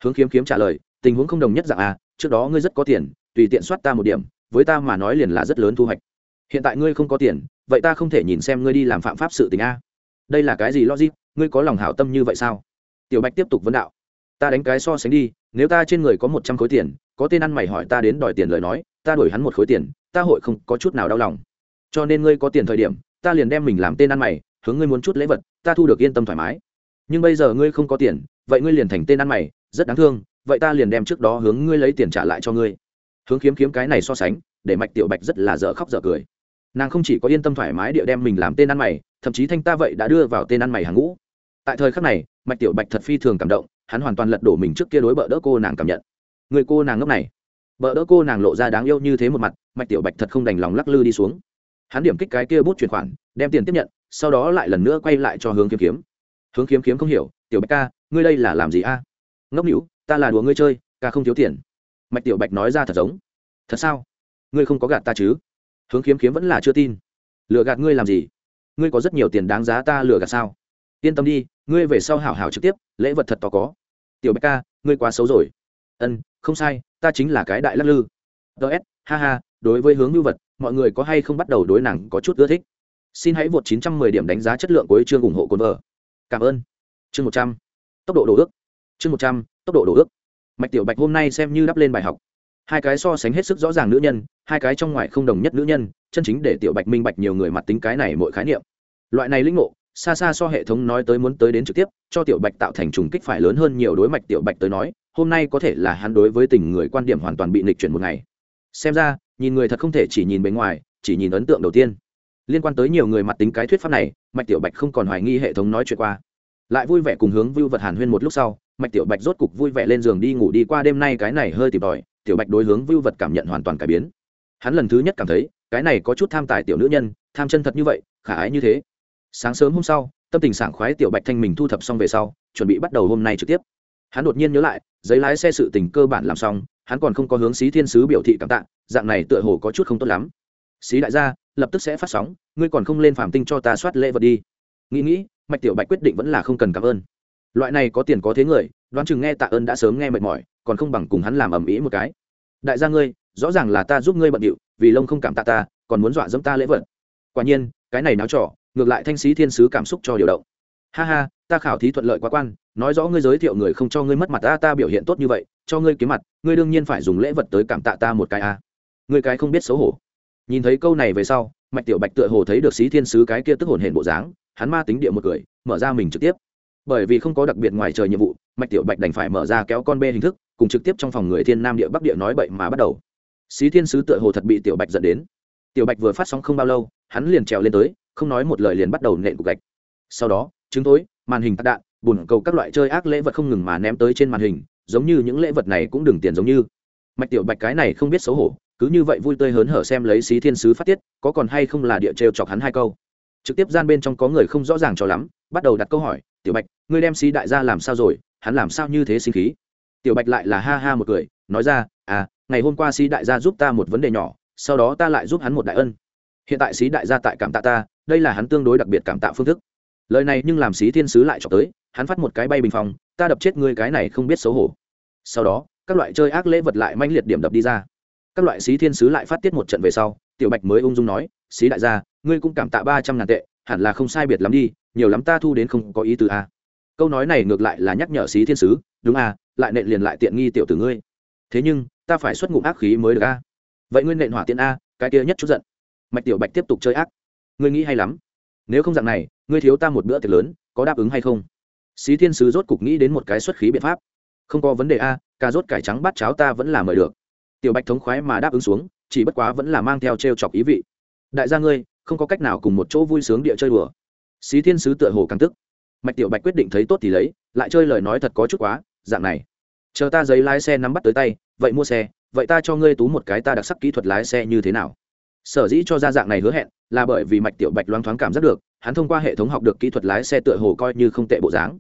Hướng kiếm kiếm trả lời, tình huống không đồng nhất dạng à trước đó ngươi rất có tiền, tùy tiện soát ta một điểm, với ta mà nói liền là rất lớn thu hoạch. Hiện tại ngươi không có tiền, vậy ta không thể nhìn xem ngươi đi làm phạm pháp sự tình a. Đây là cái gì logic, ngươi có lòng hảo tâm như vậy sao? Tiểu bạch tiếp tục vấn đạo. Ta đánh cái so sánh đi, nếu ta trên người có một trăm khối tiền, có tên ăn mày hỏi ta đến đòi tiền lời nói, ta đổi hắn một khối tiền, ta hội không có chút nào đau lòng. Cho nên ngươi có tiền thời điểm, ta liền đem mình làm tên ăn mày hướng ngươi muốn chút lễ vật, ta thu được yên tâm thoải mái. Nhưng bây giờ ngươi không có tiền, vậy ngươi liền thành tên ăn mày, rất đáng thương, vậy ta liền đem trước đó hướng ngươi lấy tiền trả lại cho ngươi. Hướng kiếm kiếm cái này so sánh, để mạch tiểu bạch rất là dở khóc dở cười. Nàng không chỉ có yên tâm thoải mái địa đem mình làm tên ăn mày, thậm chí thanh ta vậy đã đưa vào tên ăn mày hàng ngũ. Tại thời khắc này, mạch tiểu bạch thật phi thường cảm động, hắn hoàn toàn lật đổ mình trước kia đối bợ đỡ cô nàng cảm nhận. Người cô nàng ngốc này. Bợ đỡ cô nàng lộ ra đáng yêu như thế một mặt, mạch tiểu bạch thật không đành lòng lắc lư đi xuống. Hắn điểm kích cái kia bút chuyển khoản, đem tiền tiếp nhận sau đó lại lần nữa quay lại cho hướng kiếm kiếm. Hướng kiếm kiếm không hiểu, tiểu bạch ca, ngươi đây là làm gì a? Ngốc hữu ta là đùa ngươi chơi, ca không thiếu tiền. Mạch tiểu bạch nói ra thật giống. Thật sao? Ngươi không có gạt ta chứ? Hướng kiếm kiếm vẫn là chưa tin. Lừa gạt ngươi làm gì? Ngươi có rất nhiều tiền đáng giá ta lừa gạt sao? Yên tâm đi, ngươi về sau hảo hảo trực tiếp, lễ vật thật to có. Tiểu bạch ca, ngươi quá xấu rồi. Ân, không sai, ta chính là cái đại lắc lư. Ts ha ha, đối với hướng lưu vật, mọi người có hay không bắt đầu đối nàng có chút ưa thích? Xin hãy vượt 910 điểm đánh giá chất lượng của chương ủng hộ cồn vợ. Cảm ơn. Chương 100. tốc độ đổ ước. Chương 100, tốc độ đổ ước. Mạch tiểu bạch hôm nay xem như đắp lên bài học. Hai cái so sánh hết sức rõ ràng nữ nhân hai cái trong ngoài không đồng nhất nữ nhân chân chính để tiểu bạch minh bạch nhiều người mặt tính cái này mỗi khái niệm. Loại này linh ngộ xa xa so hệ thống nói tới muốn tới đến trực tiếp cho tiểu bạch tạo thành trùng kích phải lớn hơn nhiều đối mạch tiểu bạch tới nói hôm nay có thể là hắn đối với tình người quan điểm hoàn toàn bị nịch chuyển một ngày. Xem ra nhìn người thật không thể chỉ nhìn bề ngoài chỉ nhìn ấn tượng đầu tiên liên quan tới nhiều người mặt tính cái thuyết pháp này, mạch tiểu bạch không còn hoài nghi hệ thống nói chuyện qua. Lại vui vẻ cùng hướng vưu vật hàn huyên một lúc sau, mạch tiểu bạch rốt cục vui vẻ lên giường đi ngủ đi qua đêm nay cái này hơi tìm tòi, tiểu bạch đối hướng vưu vật cảm nhận hoàn toàn cải biến. Hắn lần thứ nhất cảm thấy, cái này có chút tham tài tiểu nữ nhân, tham chân thật như vậy, khả ái như thế. Sáng sớm hôm sau, tâm tình sảng khoái tiểu bạch thanh mình thu thập xong về sau, chuẩn bị bắt đầu hôm nay trực tiếp. Hắn đột nhiên nhớ lại, giấy lái xe sự tình cơ bản làm xong, hắn còn không có hướng xí thiên sứ biểu thị cảm tạ, dạng này tựa hồ có chút không tốt lắm xí đại gia, lập tức sẽ phát sóng, ngươi còn không lên phàm tinh cho ta soát lễ vật đi. Nghĩ nghĩ, mạch tiểu bạch quyết định vẫn là không cần cảm ơn. Loại này có tiền có thế người, đoán chừng nghe tạ ơn đã sớm nghe mệt mỏi, còn không bằng cùng hắn làm ầm ĩ một cái. Đại gia ngươi, rõ ràng là ta giúp ngươi bận điệu, vì lông không cảm tạ ta, còn muốn dọa dẫm ta lễ vật. Quả nhiên, cái này náo trỏ ngược lại thanh sĩ thiên sứ cảm xúc cho điều động. Ha ha, ta khảo thí thuận lợi quá quan, nói rõ ngươi giới thiệu người không cho ngươi mất mặt ta ta biểu hiện tốt như vậy, cho ngươi kiếm mặt, ngươi đương nhiên phải dùng lễ vật tới cảm tạ ta một cái a. À. ngươi cái không biết xấu hổ nhìn thấy câu này về sau, mạch tiểu bạch tựa hồ thấy được xí thiên sứ cái kia tức hồn hển bộ dáng, hắn ma tính địa một cười, mở ra mình trực tiếp. Bởi vì không có đặc biệt ngoài trời nhiệm vụ, mạch tiểu bạch đành phải mở ra kéo con bê hình thức, cùng trực tiếp trong phòng người thiên nam địa bắc địa nói bậy mà bắt đầu. Xí thiên sứ tựa hồ thật bị tiểu bạch dẫn đến. Tiểu bạch vừa phát sóng không bao lâu, hắn liền trèo lên tới, không nói một lời liền bắt đầu nện cục gạch. Sau đó chứng tối, màn hình tắt đạn bùn cầu các loại chơi ác lễ vật không ngừng mà ném tới trên màn hình, giống như những lễ vật này cũng đừng tiền giống như. Mạch tiểu bạch cái này không biết xấu hổ cứ như vậy vui tươi hớn hở xem lấy xí thiên sứ phát tiết, có còn hay không là địa trêu chọc hắn hai câu. Trực tiếp gian bên trong có người không rõ ràng cho lắm, bắt đầu đặt câu hỏi, tiểu bạch, ngươi đem xí đại gia làm sao rồi? Hắn làm sao như thế sinh khí? Tiểu bạch lại là ha ha một cười, nói ra à ngày hôm qua xí đại gia giúp ta một vấn đề nhỏ, sau đó ta lại giúp hắn một đại ân. Hiện tại xí đại gia tại cảm tạ ta, đây là hắn tương đối đặc biệt cảm tạ phương thức. Lời này nhưng làm xí thiên sứ lại chọc tới, hắn phát một cái bay bình phòng ta đập chết ngươi cái này không biết xấu hổ. Sau đó, các loại chơi ác lễ vật lại manh liệt điểm đập đi ra các loại xí thiên sứ lại phát tiết một trận về sau, tiểu bạch mới ung dung nói, xí đại gia, ngươi cũng cảm tạ ba trăm ngàn tệ, hẳn là không sai biệt lắm đi, nhiều lắm ta thu đến không có ý từ a à. câu nói này ngược lại là nhắc nhở xí thiên sứ, đúng a lại nện liền lại tiện nghi tiểu tử ngươi. Thế nhưng, ta phải xuất ngụm ác khí mới được a vậy ngươi nện hỏa tiện a, cái kia nhất chút giận. Mạch tiểu bạch tiếp tục chơi ác. Ngươi nghĩ hay lắm. Nếu không dạng này, ngươi thiếu ta một bữa tiệc lớn, có đáp ứng hay không? Xí thiên sứ rốt cục nghĩ đến một cái xuất khí biện pháp. Không có vấn đề a, cà rốt cải trắng bát cháo ta vẫn là mời được tiểu bạch thống khoái mà đáp ứng xuống, chỉ bất quá vẫn là mang theo t r e o chọc ý vị. Đại gia ngươi, không có cách nào cùng một chỗ vui sướng địa chơi đùa. Xí thiên sứ tựa hồ càng tức. Mạch tiểu bạch quyết định thấy tốt thì lấy, lại chơi lời nói thật có chút quá, dạng này. Chờ ta giấy lái xe nắm bắt tới tay, vậy mua xe, vậy ta cho ngươi tú một cái ta đặc sắc kỹ thuật lái xe như thế nào? Sở dĩ cho ra dạng này hứa hẹn, là bởi vì mạch tiểu bạch loáng thoáng cảm giác được, hắn thông qua hệ thống học được kỹ thuật lái xe tựa hồ coi như không tệ bộ dáng.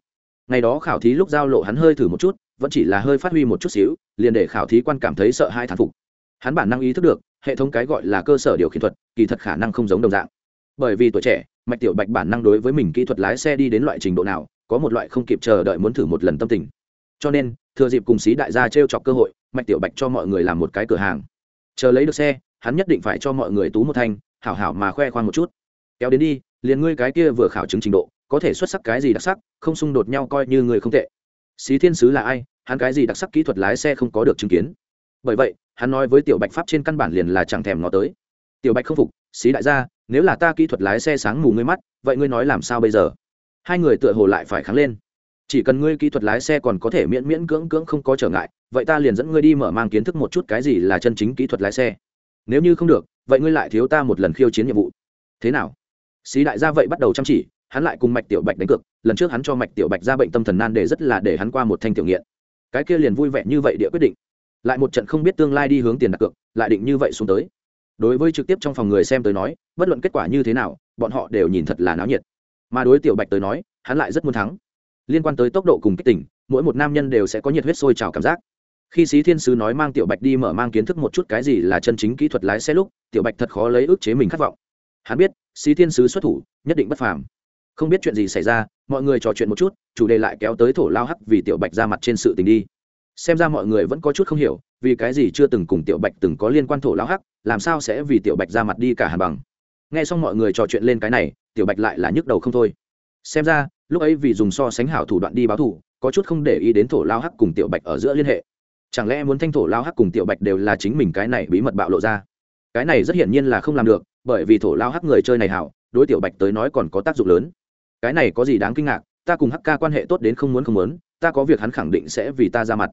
Ngày đó khảo thí lúc giao lộ hắn hơi thử một chút vẫn chỉ là hơi phát huy một chút xíu, liền để khảo thí quan cảm thấy sợ hai thán phục. Hắn bản năng ý thức được, hệ thống cái gọi là cơ sở điều khiển thuật, kỳ thật khả năng không giống đồng dạng. Bởi vì tuổi trẻ, mạch tiểu bạch bản năng đối với mình kỹ thuật lái xe đi đến loại trình độ nào, có một loại không kịp chờ đợi muốn thử một lần tâm tình. Cho nên, thừa dịp cùng xí đại gia t r e o chọc cơ hội, mạch tiểu bạch cho mọi người làm một cái cửa hàng. Chờ lấy được xe, hắn nhất định phải cho mọi người tú một thanh, hảo hảo mà khoe khoang một chút. Kéo đến đi, liền ngươi cái kia vừa khảo chứng trình độ, có thể xuất sắc cái gì đặc sắc, không xung đột nhau coi như người không tệ xí thiên sứ là ai? Hắn cái gì đặc sắc kỹ thuật lái xe không có được chứng kiến? Bởi vậy, hắn nói với tiểu bạch pháp trên căn bản liền là chẳng thèm nó tới. Tiểu bạch không phục, xí đại gia, nếu là ta kỹ thuật lái xe sáng mù ngươi mắt, vậy ngươi nói làm sao bây giờ? Hai người tựa hồ lại phải kháng lên. Chỉ cần ngươi kỹ thuật lái xe còn có thể miễn miễn cưỡng cưỡng không có trở ngại, vậy ta liền dẫn ngươi đi mở mang kiến thức một chút cái gì là chân chính kỹ thuật lái xe. Nếu như không được, vậy ngươi lại thiếu ta một lần khiêu chiến nhiệm vụ. Thế nào? Xí đại gia vậy bắt đầu chăm chỉ hắn lại cùng mạch tiểu bạch đánh cược, lần trước hắn cho mạch tiểu bạch ra bệnh tâm thần nan để rất là để hắn qua một thanh tiểu nghiện. Cái kia liền vui vẻ như vậy địa quyết định. Lại một trận không biết tương lai đi hướng tiền đặt cược, lại định như vậy xuống tới. Đối với trực tiếp trong phòng người xem tới nói, bất luận kết quả như thế nào, bọn họ đều nhìn thật là náo nhiệt. Mà đối tiểu bạch tới nói, hắn lại rất muốn thắng. Liên quan tới tốc độ cùng kích tỉnh mỗi một nam nhân đều sẽ có nhiệt huyết sôi trào cảm giác. Khi Xí thiên sứ nói mang tiểu bạch đi mở mang kiến thức một chút cái gì là chân chính kỹ thuật lái xe lúc, tiểu bạch thật khó lấy ước chế mình khát vọng. Hắn biết, Xí thiên sứ xuất thủ, nhất định bất phàm không biết chuyện gì xảy ra, mọi người trò chuyện một chút, chủ đề lại kéo tới thổ lao hắc vì tiểu bạch ra mặt trên sự tình đi. Xem ra mọi người vẫn có chút không hiểu, vì cái gì chưa từng cùng tiểu bạch từng có liên quan thổ lao hắc, làm sao sẽ vì tiểu bạch ra mặt đi cả hàn bằng. Nghe xong mọi người trò chuyện lên cái này, tiểu bạch lại là nhức đầu không thôi. Xem ra, lúc ấy vì dùng so sánh hảo thủ đoạn đi báo thủ, có chút không để ý đến thổ lao hắc cùng tiểu bạch ở giữa liên hệ. Chẳng lẽ muốn thanh thổ lao hắc cùng tiểu bạch đều là chính mình cái này bí mật bạo lộ ra? Cái này rất hiển nhiên là không làm được, bởi vì thổ lao hắc người chơi này hảo, đối tiểu bạch tới nói còn có tác dụng lớn cái này có gì đáng kinh ngạc, ta cùng hắc ca quan hệ tốt đến không muốn không muốn, ta có việc hắn khẳng định sẽ vì ta ra mặt.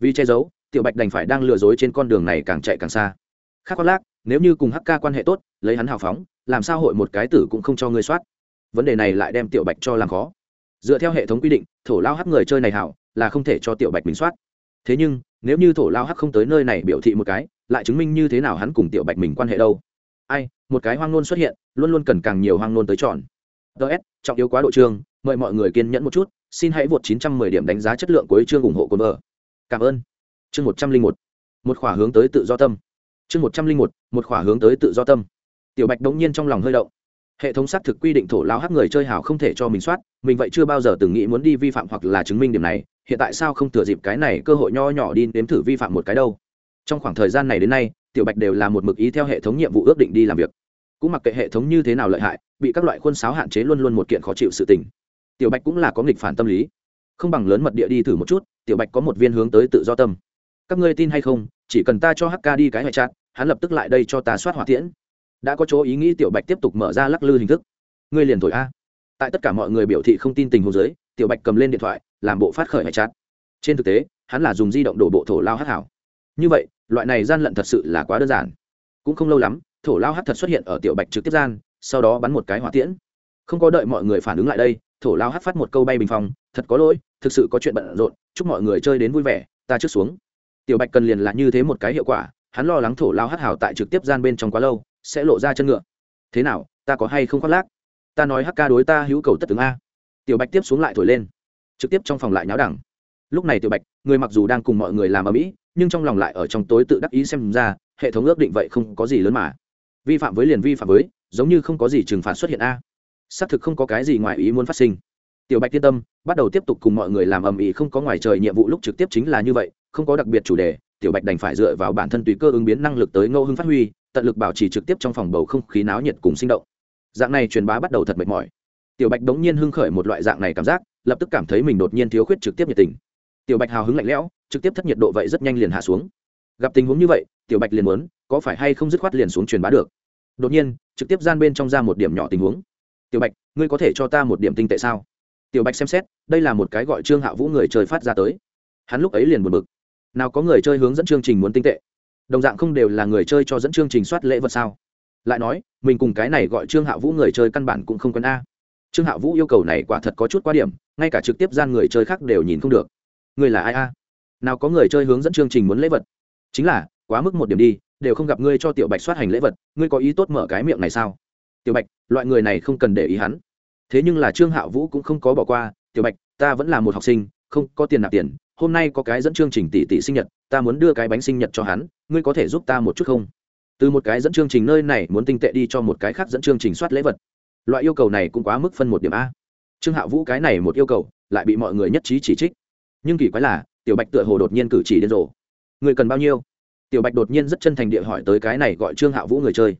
Vì che giấu, tiểu bạch đành phải đang lừa dối trên con đường này càng chạy càng xa. Khác khoác lác, nếu như cùng hắc ca quan hệ tốt, lấy hắn hào phóng, làm sao hội một cái tử cũng không cho ngươi soát? Vấn đề này lại đem tiểu bạch cho làm khó. Dựa theo hệ thống quy định, thổ lao hắc người chơi này hảo, là không thể cho tiểu bạch mình soát. Thế nhưng, nếu như thổ lao hắc không tới nơi này biểu thị một cái, lại chứng minh như thế nào hắn cùng tiểu bạch mình quan hệ đâu? Ai, một cái hoang nôn xuất hiện, luôn luôn cần càng nhiều hoang nôn tới chọn ts trọng yếu quá độ chương, mời mọi người kiên nhẫn một chút, xin hãy vượt 910 điểm đánh giá chất lượng của chương ủng hộ cồn vợ. Cảm ơn. Chương 101 một. Khỏa hướng tới tự do tâm. Chương 101 một khỏa hướng tới tự do tâm. Tiểu bạch đống nhiên trong lòng hơi động. Hệ thống xác thực quy định thổ lao hắc người chơi hảo không thể cho mình soát, mình vậy chưa bao giờ từng nghĩ muốn đi vi phạm hoặc là chứng minh điểm này, hiện tại sao không thừa dịp cái này cơ hội nho nhỏ đi nếm thử vi phạm một cái đâu. Trong khoảng thời gian này đến nay, tiểu bạch đều là một mực ý theo hệ thống nhiệm vụ ước định đi làm việc. Cũng mặc kệ hệ thống như thế nào lợi hại bị các loại khuôn sáo hạn chế luôn luôn một kiện khó chịu sự tình. Tiểu bạch cũng là có nghịch phản tâm lý. Không bằng lớn mật địa đi thử một chút, tiểu bạch có một viên hướng tới tự do tâm. Các ngươi tin hay không, chỉ cần ta cho hk đi cái ngoại trạng, hắn lập tức lại đây cho ta soát hỏa tiễn. Đã có chỗ ý nghĩ, tiểu bạch tiếp tục mở ra lắc lư hình thức. Ngươi liền thổi a. Tại tất cả mọi người biểu thị không tin tình hồ dưới, tiểu bạch cầm lên điện thoại, làm bộ phát khởi ngoại trạng. Trên thực tế, hắn là dùng di động đổ bộ thổ lao hắc hảo như vậy, loại này gian lận thật sự là quá đơn giản. Cũng không lâu lắm, thổ lao hắc thật xuất hiện ở tiểu bạch trực tiếp gian sau đó bắn một cái hỏa tiễn. Không có đợi mọi người phản ứng lại đây, thổ lao hất phát một câu bay bình phong, thật có lỗi, thực sự có chuyện bận rộn, chúc mọi người chơi đến vui vẻ, ta trước xuống. Tiểu bạch cần liền là như thế một cái hiệu quả, hắn lo lắng thổ lao hất hào tại trực tiếp gian bên trong quá lâu, sẽ lộ ra chân ngựa. Thế nào, ta có hay không khoác lác? Ta nói hắc ca đối ta hữu cầu tất tướng a. Tiểu bạch tiếp xuống lại thổi lên, trực tiếp trong phòng lại nháo đẳng. Lúc này tiểu bạch, người mặc dù đang cùng mọi người làm ở mỹ, nhưng trong lòng lại ở trong tối tự đắc ý xem ra, hệ thống ước định vậy không có gì lớn mà. Vi phạm với liền vi phạm với giống như không có gì trừng phạt xuất hiện a. Xác thực không có cái gì ngoài ý muốn phát sinh. Tiểu bạch yên tâm, bắt đầu tiếp tục cùng mọi người làm ầm ĩ, không có ngoài trời nhiệm vụ lúc trực tiếp chính là như vậy, không có đặc biệt chủ đề, tiểu bạch đành phải dựa vào bản thân tùy cơ ứng biến năng lực tới ngẫu hưng phát huy, tận lực bảo trì trực tiếp trong phòng bầu không khí náo nhiệt cùng sinh động. Dạng này truyền bá bắt đầu thật mệt mỏi. Tiểu bạch đống nhiên hưng khởi một loại dạng này cảm giác, lập tức cảm thấy mình đột nhiên thiếu khuyết trực tiếp nhiệt tình. Tiểu bạch hào hứng lạnh lẽo, trực tiếp thất nhiệt độ vậy rất nhanh liền hạ xuống. Gặp tình huống như vậy, tiểu bạch liền muốn, có phải hay không dứt khoát liền xuống truyền bá được đột nhiên, trực tiếp gian bên trong ra một điểm nhỏ tình huống. Tiểu bạch, ngươi có thể cho ta một điểm tinh tệ sao? Tiểu bạch xem xét, đây là một cái gọi trương hạ vũ người chơi phát ra tới. Hắn lúc ấy liền buồn bực. Nào có người chơi hướng dẫn chương trình muốn tinh tệ? Đồng dạng không đều là người chơi cho dẫn chương trình soát lễ vật sao? Lại nói, mình cùng cái này gọi trương hạ vũ người chơi căn bản cũng không quen a. Trương hạ vũ yêu cầu này quả thật có chút quá điểm, ngay cả trực tiếp gian người chơi khác đều nhìn không được. Người là ai a? Nào có người chơi hướng dẫn chương trình muốn lễ vật? Chính là, quá mức một điểm đi đều không gặp ngươi cho tiểu bạch soát hành lễ vật, ngươi có ý tốt mở cái miệng này sao? Tiểu bạch, loại người này không cần để ý hắn. Thế nhưng là trương hạ vũ cũng không có bỏ qua, tiểu bạch, ta vẫn là một học sinh, không có tiền nạp tiền, hôm nay có cái dẫn chương trình tỷ tỷ sinh nhật, ta muốn đưa cái bánh sinh nhật cho hắn, ngươi có thể giúp ta một chút không? Từ một cái dẫn chương trình nơi này muốn tinh tệ đi cho một cái khác dẫn chương trình soát lễ vật. Loại yêu cầu này cũng quá mức phân một điểm a. Trương hạ vũ cái này một yêu cầu, lại bị mọi người nhất trí chỉ trích. Nhưng kỳ quái là, tiểu bạch tựa hồ đột nhiên cử chỉ điên rồ. Người cần bao nhiêu? Tiểu bạch đột nhiên rất chân thành địa hỏi tới cái này gọi trương hạ vũ người chơi.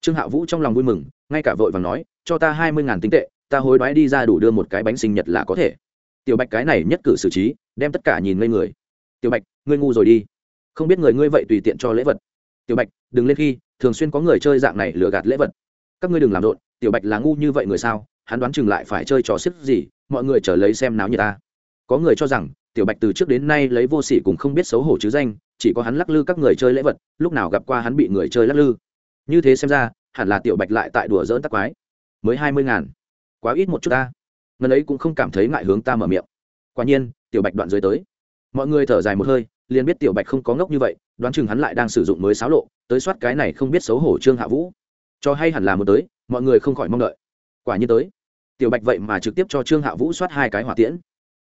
Trương hạ vũ trong lòng vui mừng, ngay cả vội và nói, cho ta hai mươi ngàn tinh tệ, ta hối đoái đi ra đủ đưa một cái bánh sinh nhật là có thể. Tiểu bạch cái này nhất cử xử trí, đem tất cả nhìn ngây người. Tiểu bạch, ngươi ngu rồi đi. Không biết người ngươi vậy tùy tiện cho lễ vật. Tiểu bạch, đừng lên khi, thường xuyên có người chơi dạng này lừa gạt lễ vật. Các ngươi đừng làm rộn, tiểu bạch là ngu như vậy người sao? Hắn đoán chừng lại phải chơi trò xếp gì, mọi người trở lấy xem náo như ta. Có người cho rằng, tiểu bạch từ trước đến nay lấy vô sỉ cùng không biết xấu hổ chứ danh chỉ có hắn lắc lư các người chơi lễ vật, lúc nào gặp qua hắn bị người chơi lắc lư. Như thế xem ra, hẳn là tiểu bạch lại tại đùa dỡn tắc quái. Mới hai mươi ngàn. Quá ít một chút ta. Ngân ấy cũng không cảm thấy ngại hướng ta mở miệng. Quả nhiên, tiểu bạch đoạn dưới tới. Mọi người thở dài một hơi, liền biết tiểu bạch không có ngốc như vậy, đoán chừng hắn lại đang sử dụng mới xáo lộ, tới soát cái này không biết xấu hổ trương hạ vũ. Cho hay hẳn là một tới, mọi người không khỏi mong đợi. Quả nhiên tới. Tiểu bạch vậy mà trực tiếp cho trương hạ vũ soát hai cái hỏa tiễn.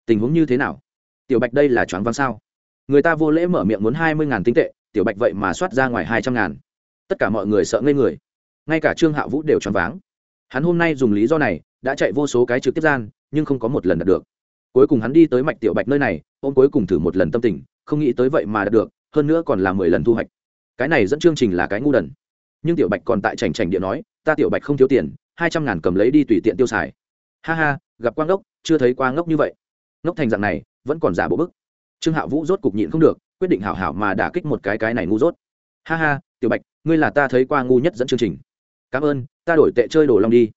Tình huống như thế nào? Tiểu bạch đây là choáng váng sao? Người ta vô lễ mở miệng muốn hai mươi ngàn tinh tệ, tiểu bạch vậy mà soát ra ngoài hai trăm ngàn. Tất cả mọi người sợ ngây người. Ngay cả trương hạ vũ đều choáng váng. Hắn hôm nay dùng lý do này, đã chạy vô số cái trực tiếp gian, nhưng không có một lần đạt được. Cuối cùng hắn đi tới mạch tiểu bạch nơi này, ôm cuối cùng thử một lần tâm tình, không nghĩ tới vậy mà đạt được, hơn nữa còn là mười lần thu hoạch. Cái này dẫn chương trình là cái ngu đần. Nhưng tiểu bạch còn tại chảnh chảnh điện nói, ta tiểu bạch không thiếu tiền, hai trăm ngàn cầm lấy đi tùy tiện tiêu xài. Ha ha, gặp quang ngốc, chưa thấy quang ngốc như vậy. Ngốc thành dạng này, vẫn còn giả bộ bức trương hạ vũ rốt cục nhịn không được, quyết định hảo hảo mà đả kích một cái cái này ngu rốt. ha ha, tiểu bạch, ngươi là ta thấy qua ngu nhất dẫn chương trình. Cảm ơn, ta đổi tệ chơi đồ long đi.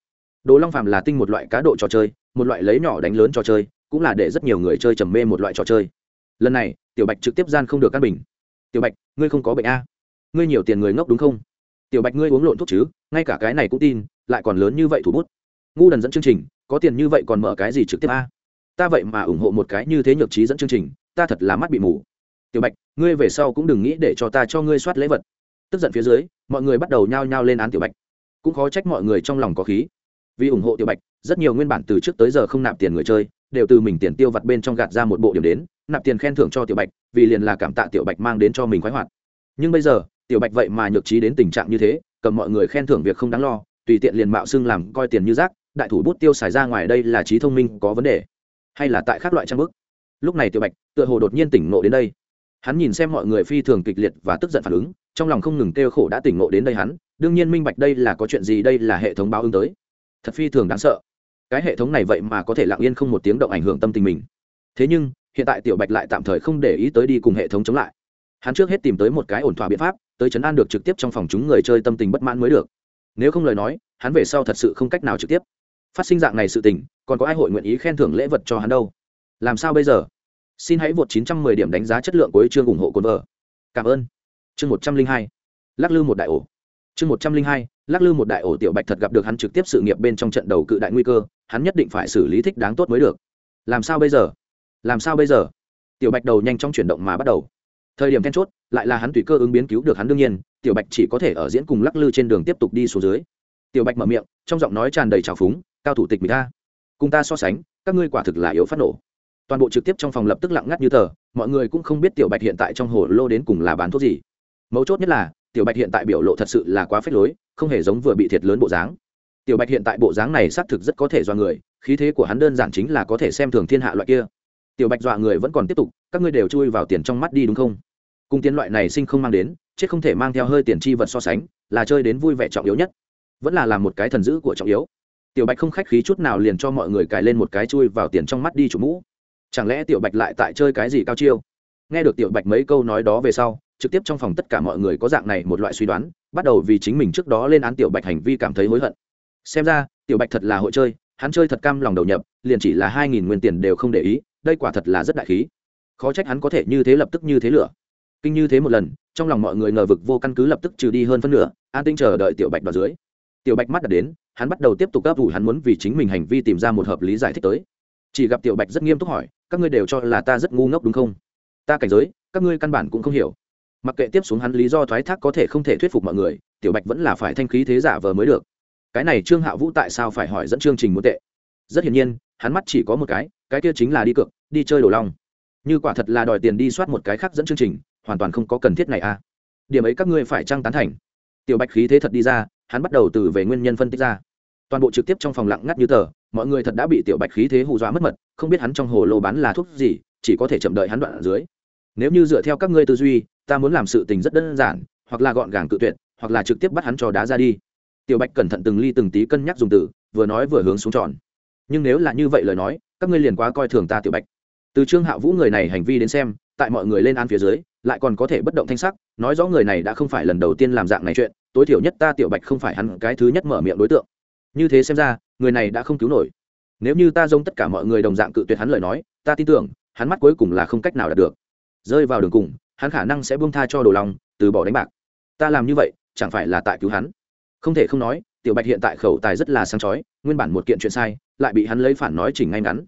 Đồ long phàm là tinh một loại cá độ trò chơi, một loại lấy nhỏ đánh lớn trò chơi, cũng là để rất nhiều người chơi trầm mê một loại trò chơi. Lần này, tiểu bạch trực tiếp gian không được căn bình. Tiểu bạch, ngươi không có bệnh a? Ngươi nhiều tiền người ngốc đúng không? Tiểu bạch, ngươi uống lộn thuốc chứ, ngay cả cái này cũng tin, lại còn lớn như vậy thủ bút. Ngu đần dẫn chương trình, có tiền như vậy còn mở cái gì trực tiếp a? Ta vậy mà ủng hộ một cái như thế nhược trí dẫn chương trình ta thật là mắt bị mù. Tiểu bạch, ngươi về sau cũng đừng nghĩ để cho ta cho ngươi soát lễ vật. Tức giận phía dưới, mọi người bắt đầu nhao nhao lên án tiểu bạch. Cũng khó trách mọi người trong lòng có khí. Vì ủng hộ tiểu bạch, rất nhiều nguyên bản từ trước tới giờ không nạp tiền người chơi, đều từ mình tiền tiêu vặt bên trong gạt ra một bộ điểm đến, nạp tiền khen thưởng cho tiểu bạch, vì liền là cảm tạ tiểu bạch mang đến cho mình khoái hoạt. Nhưng bây giờ, tiểu bạch vậy mà nhược trí đến tình trạng như thế, cầm mọi người khen thưởng việc không đáng lo, tùy tiện liền mạo xưng làm coi tiền như rác, đại thủ bút tiêu xài ra ngoài đây là trí thông minh có vấn đề. Hay là tại các loại trang bức? Lúc này tiểu bạch tựa hồ đột nhiên tỉnh ngộ đến đây. Hắn nhìn xem mọi người phi thường kịch liệt và tức giận phản ứng, trong lòng không ngừng kêu khổ đã tỉnh ngộ đến đây hắn, đương nhiên minh bạch đây là có chuyện gì, đây là hệ thống báo ứng tới. Thật phi thường đáng sợ. Cái hệ thống này vậy mà có thể lặng yên không một tiếng động ảnh hưởng tâm tình mình. Thế nhưng, hiện tại tiểu bạch lại tạm thời không để ý tới đi cùng hệ thống chống lại. Hắn trước hết tìm tới một cái ổn thỏa biện pháp, tới chấn an được trực tiếp trong phòng chúng người chơi tâm tình bất mãn mới được. Nếu không lời nói, hắn về sau thật sự không cách nào trực tiếp. Phát sinh dạng này sự tình, còn có ai hội nguyện ý khen thưởng lễ vật cho hắn đâu? Làm sao bây giờ? Xin hãy vượt 910 điểm đánh giá chất lượng của chương ủng hộ cồn vợ. Cảm ơn. Chương 102. lắc lư một đại ổ. Chương 102. lắc lư một đại ổ tiểu bạch thật gặp được hắn trực tiếp sự nghiệp bên trong trận đầu cự đại nguy cơ, hắn nhất định phải xử lý thích đáng tốt mới được. Làm sao bây giờ? Làm sao bây giờ? Tiểu bạch đầu nhanh trong chuyển động mà bắt đầu. Thời điểm then chốt, lại là hắn tùy cơ ứng biến cứu được hắn đương nhiên, tiểu bạch chỉ có thể ở diễn cùng lắc lư trên đường tiếp tục đi xuống dưới. Tiểu bạch mở miệng, trong giọng nói tràn đầy trào phúng, cao thủ tịch mỹ ta cùng ta so sánh, các ngươi quả thực là yếu phát nổ toàn bộ trực tiếp trong phòng lập tức lặng ngắt như tờ, mọi người cũng không biết tiểu bạch hiện tại trong hồ lô đến cùng là bán thuốc gì. Mấu chốt nhất là, tiểu bạch hiện tại biểu lộ thật sự là quá phết lối, không hề giống vừa bị thiệt lớn bộ dáng. Tiểu bạch hiện tại bộ dáng này xác thực rất có thể do người, khí thế của hắn đơn giản chính là có thể xem thường thiên hạ loại kia. Tiểu bạch dọa người vẫn còn tiếp tục, các ngươi đều chui vào tiền trong mắt đi đúng không? Cung tiến loại này sinh không mang đến, chết không thể mang theo hơi tiền chi vật so sánh, là chơi đến vui vẻ trọng yếu nhất. Vẫn là làm một cái thần dữ của trọng yếu. Tiểu bạch không khách khí chút nào liền cho mọi người cài lên một cái chui vào tiền trong mắt đi chủ mũ chẳng lẽ tiểu bạch lại tại chơi cái gì cao chiêu? Nghe được tiểu bạch mấy câu nói đó về sau, trực tiếp trong phòng tất cả mọi người có dạng này một loại suy đoán, bắt đầu vì chính mình trước đó lên án tiểu bạch hành vi cảm thấy hối hận. Xem ra, tiểu bạch thật là hội chơi, hắn chơi thật cam lòng đầu nhập, liền chỉ là hai nghìn nguyên tiền đều không để ý, đây quả thật là rất đại khí. Khó trách hắn có thể như thế lập tức như thế lửa. Kinh như thế một lần, trong lòng mọi người ngờ vực vô căn cứ lập tức trừ đi hơn phân nửa, an tinh chờ đợi tiểu bạch vào dưới. Tiểu bạch mắt đã đến, hắn bắt đầu tiếp tục gấp ủ hắn muốn vì chính mình hành vi tìm ra một hợp lý giải thích tới chỉ gặp tiểu bạch rất nghiêm túc hỏi, các ngươi đều cho là ta rất ngu ngốc đúng không? Ta cảnh giới, các ngươi căn bản cũng không hiểu. Mặc kệ tiếp xuống hắn lý do thoái thác có thể không thể thuyết phục mọi người, tiểu bạch vẫn là phải thanh khí thế giả vờ mới được. Cái này trương hạ vũ tại sao phải hỏi dẫn chương trình muốn tệ? Rất hiển nhiên, hắn mắt chỉ có một cái cái kia chính là đi cược, đi chơi đồ long. Như quả thật là đòi tiền đi soát một cái khác dẫn chương trình, hoàn toàn không có cần thiết này à điểm ấy các ngươi phải trăng tán thành. Tiểu bạch khí thế thật đi ra, hắn bắt đầu từ về nguyên nhân phân tích ra toàn bộ trực tiếp trong phòng lặng ngắt như tờ, mọi người thật đã bị tiểu bạch khí thế hù dọa mất mật, không biết hắn trong hồ lô bán là thuốc gì, chỉ có thể chậm đợi hắn đoạn ở dưới. Nếu như dựa theo các ngươi tư duy, ta muốn làm sự tình rất đơn giản, hoặc là gọn gàng cự tuyệt, hoặc là trực tiếp bắt hắn cho đá ra đi. Tiểu bạch cẩn thận từng ly từng tí cân nhắc dùng từ, vừa nói vừa hướng xuống tròn. Nhưng nếu là như vậy lời nói, các ngươi liền quá coi thường ta tiểu bạch. Từ trương hạ vũ người này hành vi đến xem, tại mọi người lên án phía dưới, lại còn có thể bất động thanh sắc, nói rõ người này đã không phải lần đầu tiên làm dạng này chuyện, tối thiểu nhất ta tiểu bạch không phải hắn cái thứ nhất mở miệng đối tượng như thế xem ra, người này đã không cứu nổi. Nếu như ta giống tất cả mọi người đồng dạng cự tuyệt hắn lời nói, ta tin tưởng, hắn mắt cuối cùng là không cách nào đạt được. Rơi vào đường cùng, hắn khả năng sẽ buông tha cho đồ lòng, từ bỏ đánh bạc. Ta làm như vậy, chẳng phải là tại cứu hắn? Không thể không nói, tiểu bạch hiện tại khẩu tài rất là sáng chói, nguyên bản một kiện chuyện sai, lại bị hắn lấy phản nói chỉnh ngay ngắn.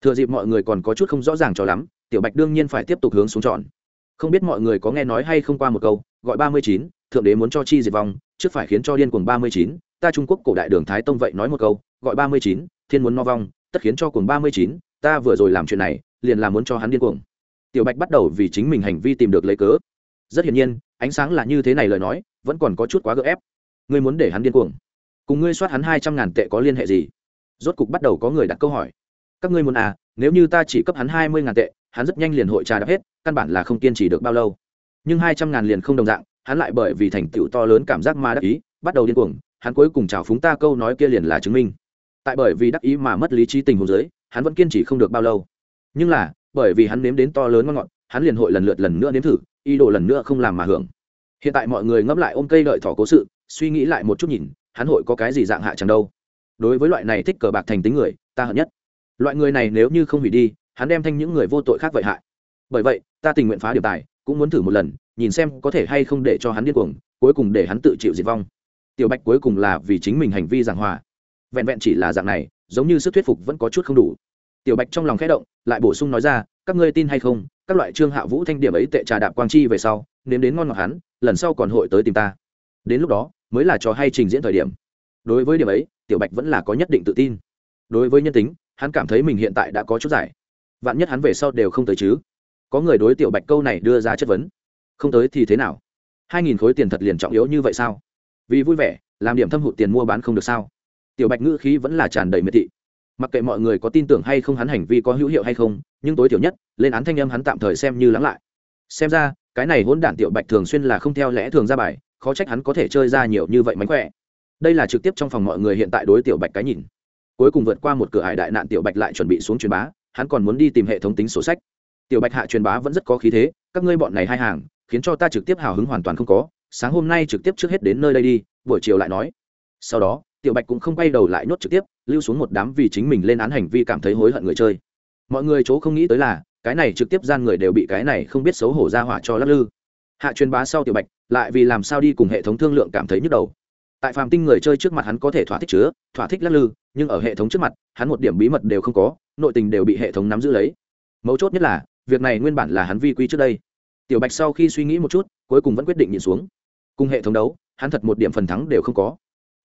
Thừa dịp mọi người còn có chút không rõ ràng cho lắm, tiểu bạch đương nhiên phải tiếp tục hướng xuống tròn không biết mọi người có nghe nói hay không qua một câu, gọi ba mươi chín thượng đế muốn cho chi diệt vong, trước phải khiến cho điên cuồng ba mươi chín, ta trung quốc cổ đại đường thái tông vậy nói một câu, gọi ba mươi chín, thiên muốn no vong, tất khiến cho cuồng ba mươi chín, ta vừa rồi làm chuyện này, liền là muốn cho hắn điên cuồng. Tiểu bạch bắt đầu vì chính mình hành vi tìm được lấy cớ. Rất hiển nhiên, ánh sáng là như thế này lời nói, vẫn còn có chút quá gỡ ép. Ngươi muốn để hắn điên cuồng. Cùng ngươi soát hắn hai trăm ngàn tệ có liên hệ gì? Rốt cục bắt đầu có người đặt câu hỏi. Các ngươi muốn à nếu như ta chỉ cấp hắn hai mươi ngàn tệ, hắn rất nhanh liền hội trà đập hết, căn bản là không kiên trì được bao lâu. Nhưng hai trăm ngàn liền không đồng dạng hắn lại bởi vì thành tựu to lớn cảm giác mà đắc ý, bắt đầu điên cuồng, hắn cuối cùng chào phúng ta câu nói kia liền là chứng minh. Tại bởi vì đắc ý mà mất lý trí tình huống dưới, hắn vẫn kiên trì không được bao lâu. Nhưng là, bởi vì hắn nếm đến to lớn ngon ngọt, hắn liền hội lần lượt lần nữa nếm thử, ý đồ lần nữa không làm mà hưởng. Hiện tại mọi người ngẫm lại ôm cây đợi thỏ cố sự, suy nghĩ lại một chút nhìn, hắn hội có cái gì dạng hạ chẳng đâu. Đối với loại này thích cờ bạc thành tính người, ta hận nhất. Loại người này nếu như không hủy đi, hắn đem thanh những người vô tội khác vậy hại. Bởi vậy, ta tình nguyện phá điểm tài, cũng muốn thử một lần nhìn xem có thể hay không để cho hắn điên cuồng, cuối cùng để hắn tự chịu diệt vong. Tiểu bạch cuối cùng là vì chính mình hành vi giảng hòa. Vẹn vẹn chỉ là dạng này, giống như sức thuyết phục vẫn có chút không đủ. Tiểu bạch trong lòng khẽ động, lại bổ sung nói ra, các ngươi tin hay không, các loại trương hạ vũ thanh điểm ấy tệ trà đạp quang chi về sau, nếm đến ngon ngọt hắn, lần sau còn hội tới tìm ta. Đến lúc đó, mới là trò hay trình diễn thời điểm. Đối với điểm ấy, tiểu bạch vẫn là có nhất định tự tin. Đối với nhân tính, hắn cảm thấy mình hiện tại đã có chút giải. Vạn nhất hắn về sau đều không tới chứ. Có người đối tiểu bạch câu này đưa ra chất vấn không tới thì thế nào? Hai nghìn khối tiền thật liền trọng yếu như vậy sao? Vì vui vẻ, làm điểm thâm hụt tiền mua bán không được sao? Tiểu bạch ngữ khí vẫn là tràn đầy miệt thị. Mặc kệ mọi người có tin tưởng hay không hắn hành vi có hữu hiệu hay không, nhưng tối thiểu nhất, lên án thanh âm hắn tạm thời xem như lắng lại. Xem ra, cái này hỗn đản tiểu bạch thường xuyên là không theo lẽ thường ra bài, khó trách hắn có thể chơi ra nhiều như vậy mánh khỏe. Đây là trực tiếp trong phòng mọi người hiện tại đối tiểu bạch cái nhìn. Cuối cùng vượt qua một cửa hải đại nạn tiểu bạch lại chuẩn bị xuống truyền bá, hắn còn muốn đi tìm hệ thống tính sổ sách. Tiểu bạch hạ truyền bá vẫn rất có khí thế, các ngươi bọn này hai hàng khiến cho ta trực tiếp hào hứng hoàn toàn không có, sáng hôm nay trực tiếp trước hết đến nơi đây đi, buổi chiều lại nói. Sau đó, tiểu bạch cũng không quay đầu lại nhốt trực tiếp, lưu xuống một đám vì chính mình lên án hành vi cảm thấy hối hận người chơi. Mọi người chỗ không nghĩ tới là, cái này trực tiếp gian người đều bị cái này không biết xấu hổ ra hỏa cho lắc lư. Hạ truyền bá sau tiểu bạch, lại vì làm sao đi cùng hệ thống thương lượng cảm thấy nhức đầu. Tại phàm tinh người chơi trước mặt hắn có thể thỏa thích chứa, thỏa thích lắc lư, nhưng ở hệ thống trước mặt, hắn một điểm bí mật đều không có, nội tình đều bị hệ thống nắm giữ lấy. Mấu chốt nhất là, việc này nguyên bản là hắn vi quy trước đây tiểu bạch sau khi suy nghĩ một chút, cuối cùng vẫn quyết định nhìn xuống. Cùng hệ thống đấu, hắn thật một điểm phần thắng đều không có.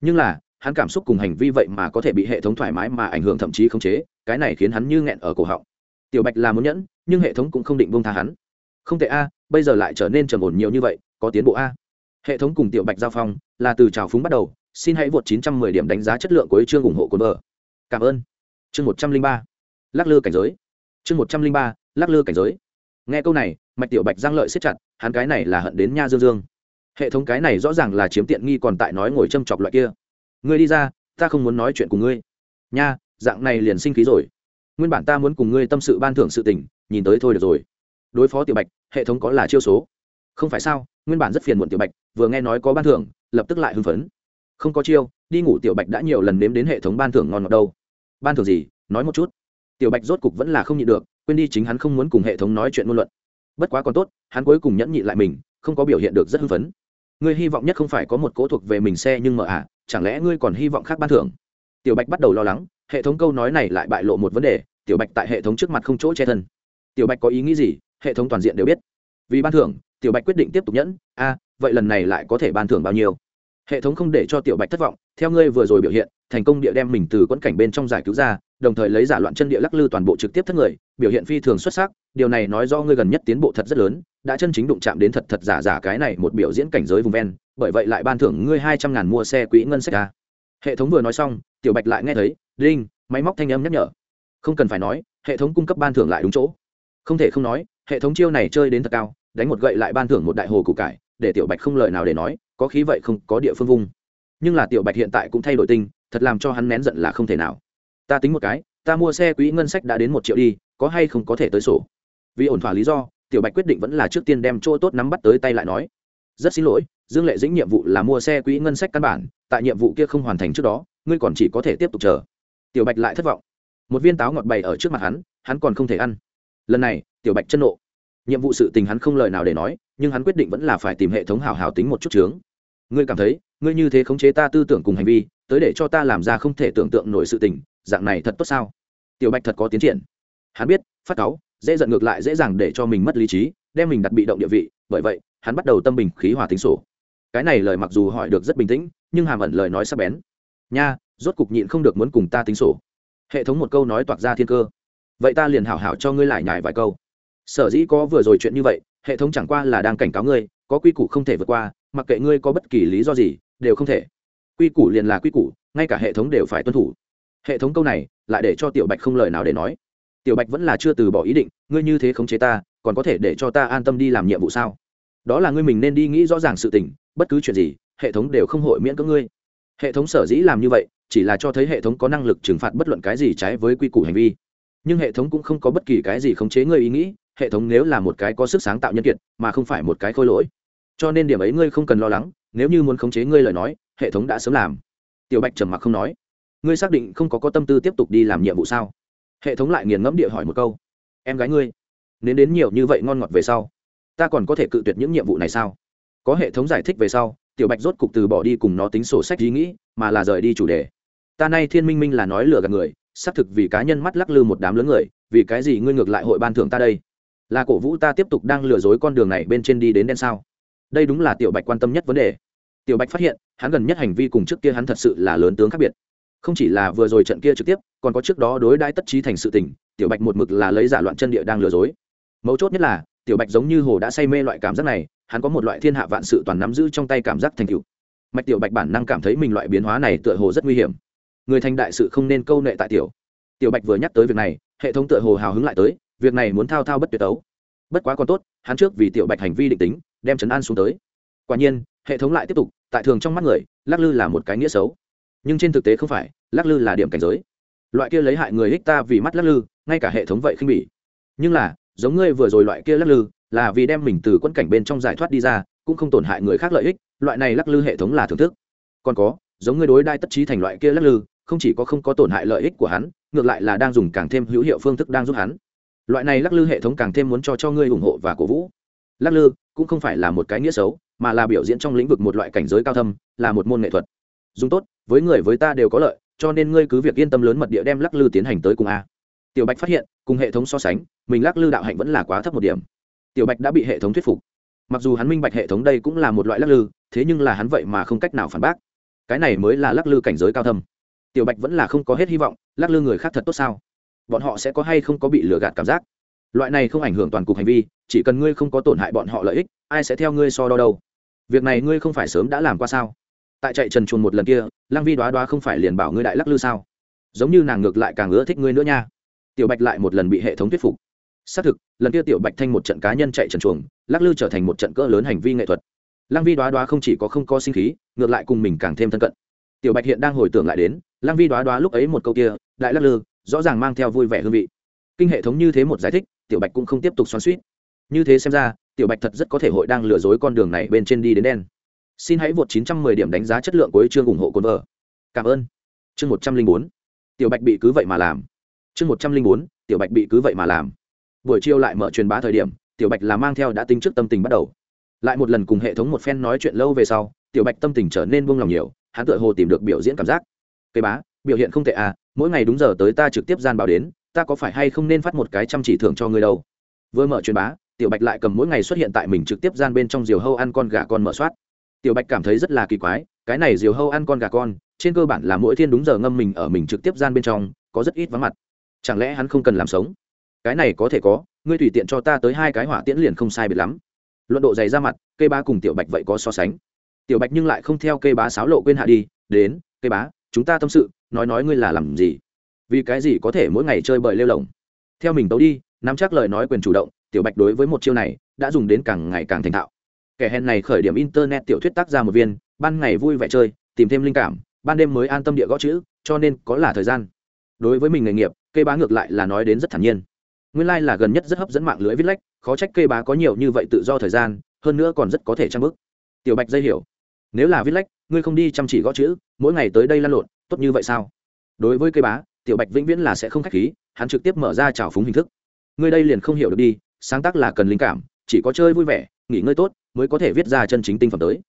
Nhưng là, hắn cảm xúc cùng hành vi vậy mà có thể bị hệ thống thoải mái mà ảnh hưởng thậm chí khống chế, cái này khiến hắn như nghẹn ở cổ họng. Tiểu bạch là muốn nhẫn, nhưng hệ thống cũng không định buông tha hắn. Không tệ a, bây giờ lại trở nên trầm ổn nhiều như vậy, có tiến bộ a. Hệ thống cùng tiểu bạch giao phong, là từ trào phúng bắt đầu, xin hãy vượt 910 điểm đánh giá chất lượng của chương ủng hộ của vợ cảm ơn. Chương 103. lắc lư cảnh giới. Chương 103. lắc lư cảnh giới nghe câu này, mạch tiểu bạch giang lợi siết chặt, hắn cái này là hận đến nha dương dương. Hệ thống cái này rõ ràng là chiếm tiện nghi còn tại nói ngồi châm chọc loại kia. Ngươi đi ra, ta không muốn nói chuyện cùng ngươi. Nha, dạng này liền sinh khí rồi. Nguyên bản ta muốn cùng ngươi tâm sự ban thưởng sự tình, nhìn tới thôi được rồi. Đối phó tiểu bạch, hệ thống có là chiêu số. Không phải sao, nguyên bản rất phiền muộn tiểu bạch, vừa nghe nói có ban thưởng, lập tức lại hưng phấn. Không có chiêu, đi ngủ tiểu bạch đã nhiều lần nếm đến hệ thống ban thưởng ngon ngọt đâu. Ban thưởng gì, nói một chút. Tiểu bạch rốt cục vẫn là không nhịn được quên đi chính hắn không muốn cùng hệ thống nói chuyện ngôn luận. Bất quá còn tốt, hắn cuối cùng nhẫn nhịn lại mình, không có biểu hiện được rất hưng phấn. Ngươi hy vọng nhất không phải có một cỗ thuộc về mình xe nhưng mở à chẳng lẽ ngươi còn hy vọng khác ban thưởng? Tiểu bạch bắt đầu lo lắng, hệ thống câu nói này lại bại lộ một vấn đề, tiểu bạch tại hệ thống trước mặt không chỗ che thân. Tiểu bạch có ý nghĩ gì, hệ thống toàn diện đều biết. Vì ban thưởng, tiểu bạch quyết định tiếp tục nhẫn, a, vậy lần này lại có thể ban thưởng bao nhiêu? Hệ thống không để cho tiểu bạch thất vọng, theo ngươi vừa rồi biểu hiện, thành công địa đem mình từ quẫn cảnh bên trong giải cứu ra đồng thời lấy giả loạn chân địa lắc lư toàn bộ trực tiếp thất người, biểu hiện phi thường xuất sắc, điều này nói do ngươi gần nhất tiến bộ thật rất lớn, đã chân chính đụng chạm đến thật thật giả giả cái này một biểu diễn cảnh giới vùng ven, bởi vậy lại ban thưởng ngươi hai trăm ngàn mua xe quỹ ngân sách ra hệ thống vừa nói xong, tiểu bạch lại nghe thấy, đinh, máy móc thanh âm nhắc nhở. Không cần phải nói, hệ thống cung cấp ban thưởng lại đúng chỗ. Không thể không nói, hệ thống chiêu này chơi đến thật cao, đánh một gậy lại ban thưởng một đại hồ củ cải, để tiểu bạch không lời nào để nói, có khí vậy không có địa phương vung. Nhưng là tiểu bạch hiện tại cũng thay đổi tinh thật làm cho hắn nén giận là không thể nào ta tính một cái, ta mua xe quỹ ngân sách đã đến một triệu đi, có hay không có thể tới sổ? Vì ổn thỏa lý do, tiểu bạch quyết định vẫn là trước tiên đem chỗ tốt nắm bắt tới tay lại nói. Rất xin lỗi, dương lệ dĩnh nhiệm vụ là mua xe quỹ ngân sách căn bản, tại nhiệm vụ kia không hoàn thành trước đó, ngươi còn chỉ có thể tiếp tục chờ. Tiểu bạch lại thất vọng. Một viên táo ngọt bày ở trước mặt hắn hắn còn không thể ăn. Lần này, tiểu bạch chân nộ. Nhiệm vụ sự tình hắn không lời nào để nói, nhưng hắn quyết định vẫn là phải tìm hệ thống hào hào tính một chút chướng. Ngươi cảm thấy, ngươi như thế khống chế ta tư tưởng cùng hành vi, tới để cho ta làm ra không thể tưởng tượng nổi sự tình dạng này thật tốt sao? Tiểu bạch thật có tiến triển. Hắn biết, phát cáu, dễ giận ngược lại dễ dàng để cho mình mất lý trí, đem mình đặt bị động địa vị, bởi vậy, hắn bắt đầu tâm bình khí hòa tính sổ. Cái này lời mặc dù hỏi được rất bình tĩnh, nhưng hàm ẩn lời nói sắp bén. Nha, rốt cục nhịn không được muốn cùng ta tính sổ. Hệ thống một câu nói toạc ra thiên cơ. Vậy ta liền hảo hảo cho ngươi lại nhải vài câu. Sở dĩ có vừa rồi chuyện như vậy, hệ thống chẳng qua là đang cảnh cáo ngươi, có quy củ không thể vượt qua, mặc kệ ngươi có bất kỳ lý do gì, đều không thể. Quy củ liền là quy củ, ngay cả hệ thống đều phải tuân thủ hệ thống câu này lại để cho tiểu bạch không lời nào để nói. Tiểu bạch vẫn là chưa từ bỏ ý định, ngươi như thế khống chế ta, còn có thể để cho ta an tâm đi làm nhiệm vụ sao? Đó là ngươi mình nên đi nghĩ rõ ràng sự tình, bất cứ chuyện gì, hệ thống đều không hội miễn cưỡng ngươi. Hệ thống sở dĩ làm như vậy, chỉ là cho thấy hệ thống có năng lực trừng phạt bất luận cái gì trái với quy củ hành vi. Nhưng hệ thống cũng không có bất kỳ cái gì khống chế ngươi ý nghĩ, hệ thống nếu là một cái có sức sáng tạo nhân kiệt, mà không phải một cái khôi lỗi. Cho nên điểm ấy ngươi không cần lo lắng, nếu như muốn khống chế ngươi lời nói, hệ thống đã sớm làm. Tiểu bạch trầm mặc không nói ngươi xác định không có có tâm tư tiếp tục đi làm nhiệm vụ sao? Hệ thống lại nghiền ngẫm địa hỏi một câu. Em gái ngươi nếu đến nhiều như vậy ngon ngọt về sau, ta còn có thể cự tuyệt những nhiệm vụ này sao? Có hệ thống giải thích về sau, tiểu bạch rốt cục từ bỏ đi cùng nó tính sổ sách ý nghĩ, mà là rời đi chủ đề. Ta nay thiên minh minh là nói lừa gạt người, xác thực vì cá nhân mắt lắc lư một đám lớn người, vì cái gì ngươi ngược lại hội ban thưởng ta đây? Là cổ vũ ta tiếp tục đang lừa dối con đường này bên trên đi đến đen sao? Đây đúng là tiểu bạch quan tâm nhất vấn đề. Tiểu bạch phát hiện, hắn gần nhất hành vi cùng trước kia hắn thật sự là lớn tướng khác biệt không chỉ là vừa rồi trận kia trực tiếp, còn có trước đó đối đãi tất trí thành sự tình, tiểu bạch một mực là lấy giả loạn chân địa đang lừa dối. Mấu chốt nhất là, tiểu bạch giống như hồ đã say mê loại cảm giác này, hắn có một loại thiên hạ vạn sự toàn nắm giữ trong tay cảm giác thành cựu mạch tiểu bạch bản năng cảm thấy mình loại biến hóa này tựa hồ rất nguy hiểm. Người thành đại sự không nên câu nệ tại tiểu. Tiểu bạch vừa nhắc tới việc này, hệ thống tựa hồ hào hứng lại tới, việc này muốn thao thao bất tuyệt tấu. Bất quá còn tốt, hắn trước vì tiểu bạch hành vi định tính, đem trấn an xuống tới. Quả nhiên, hệ thống lại tiếp tục, tại thường trong mắt người, lắc lư là một cái nghĩa xấu nhưng trên thực tế không phải, lắc lư là điểm cảnh giới. Loại kia lấy hại người ích ta vì mắt lắc lư, ngay cả hệ thống vậy khinh bỉ. Nhưng là, giống ngươi vừa rồi loại kia lắc lư, là vì đem mình từ quân cảnh bên trong giải thoát đi ra, cũng không tổn hại người khác lợi ích, loại này lắc lư hệ thống là thưởng thức. Còn có, giống ngươi đối đai tất trí thành loại kia lắc lư, không chỉ có không có tổn hại lợi ích của hắn, ngược lại là đang dùng càng thêm hữu hiệu phương thức đang giúp hắn. Loại này lắc lư hệ thống càng thêm muốn cho cho ngươi ủng hộ và cổ vũ. Lắc lư cũng không phải là một cái nghĩa xấu, mà là biểu diễn trong lĩnh vực một loại cảnh giới cao thâm, là một môn nghệ thuật dùng tốt, với người với ta đều có lợi, cho nên ngươi cứ việc yên tâm lớn mật địa đem lắc lư tiến hành tới cùng a. Tiểu bạch phát hiện, cùng hệ thống so sánh, mình lắc lư đạo hạnh vẫn là quá thấp một điểm. Tiểu bạch đã bị hệ thống thuyết phục. Mặc dù hắn minh bạch hệ thống đây cũng là một loại lắc lư, thế nhưng là hắn vậy mà không cách nào phản bác. Cái này mới là lắc lư cảnh giới cao thâm. Tiểu bạch vẫn là không có hết hy vọng, lắc lư người khác thật tốt sao? Bọn họ sẽ có hay không có bị lừa gạt cảm giác? Loại này không ảnh hưởng toàn cục hành vi, chỉ cần ngươi không có tổn hại bọn họ lợi ích, ai sẽ theo ngươi so đo đâu? Việc này ngươi không phải sớm đã làm qua sao? Tại chạy trần chuồn một lần kia, lăng vi đoá đoá không phải liền bảo ngươi đại lắc lư sao? Giống như nàng ngược lại càng ưa thích ngươi nữa nha. Tiểu bạch lại một lần bị hệ thống thuyết phục. Xác thực, lần kia tiểu bạch thanh một trận cá nhân chạy trần chuồng lắc lư trở thành một trận cỡ lớn hành vi nghệ thuật. Lăng vi đoá đoá không chỉ có không có sinh khí, ngược lại cùng mình càng thêm thân cận. Tiểu bạch hiện đang hồi tưởng lại đến, lăng vi đoá đoá lúc ấy một câu kia, đại lắc lư, rõ ràng mang theo vui vẻ hương vị. Kinh hệ thống như thế một giải thích, tiểu bạch cũng không tiếp tục xoắn suýt như thế xem ra, tiểu bạch thật rất có thể hội đang lừa dối con đường này bên trên đi đến đen xin hãy vượt 910 điểm đánh giá chất lượng của chương ủng hộ cồn vợ. Cảm ơn. Chương 104. tiểu bạch bị cứ vậy mà làm. Chương 104. tiểu bạch bị cứ vậy mà làm. Buổi chiều lại mở truyền bá thời điểm, tiểu bạch là mang theo đã tính trước tâm tình bắt đầu. Lại một lần cùng hệ thống một phen nói chuyện lâu về sau, tiểu bạch tâm tình trở nên buông lòng nhiều, hắn tựa hồ tìm được biểu diễn cảm giác. Cây bá, biểu hiện không tệ à mỗi ngày đúng giờ tới ta trực tiếp gian báo đến, ta có phải hay không nên phát một cái chăm chỉ thưởng cho ngươi đâu? Vừa mở truyền bá, tiểu bạch lại cầm mỗi ngày xuất hiện tại mình trực tiếp gian bên trong diều hâu ăn con gà con mở soát tiểu bạch cảm thấy rất là kỳ quái, cái này diều hâu ăn con gà con, trên cơ bản là mỗi thiên đúng giờ ngâm mình ở mình trực tiếp gian bên trong, có rất ít vắng mặt. Chẳng lẽ hắn không cần làm sống? Cái này có thể có, ngươi tùy tiện cho ta tới hai cái hỏa tiễn liền không sai biệt lắm. Luận độ dày ra mặt, cây bá cùng tiểu bạch vậy có so sánh. Tiểu bạch nhưng lại không theo cây bá sáo lộ quên hạ đi, đến, cây bá, chúng ta tâm sự, nói nói ngươi là làm gì? Vì cái gì có thể mỗi ngày chơi bời lêu lồng theo mình tấu đi, nắm chắc lời nói quyền chủ động, tiểu bạch đối với một chiêu này, đã dùng đến càng ngày càng thành thạo kẻ hèn này khởi điểm internet tiểu thuyết tác ra một viên, ban ngày vui vẻ chơi, tìm thêm linh cảm, ban đêm mới an tâm địa gõ chữ, cho nên có là thời gian. Đối với mình nghề nghiệp cây bá ngược lại là nói đến rất thản nhiên. Nguyên lai、like、là gần nhất rất hấp dẫn mạng lưới viết lách, khó trách cây bá có nhiều như vậy tự do thời gian, hơn nữa còn rất có thể trang bức. Tiểu bạch dây hiểu. Nếu là viết lách, ngươi không đi chăm chỉ gõ chữ, mỗi ngày tới đây lăn lộn, tốt như vậy sao? Đối với cây bá, tiểu bạch vĩnh viễn là sẽ không k h á c h khí, hắn trực tiếp mở ra trào phúng hình thức. Ngươi đây liền không hiểu được đi, sáng tác là cần linh cảm, chỉ có chơi vui vẻ, nghỉ ngơi tốt mới có thể viết ra chân chính tinh phẩm tới.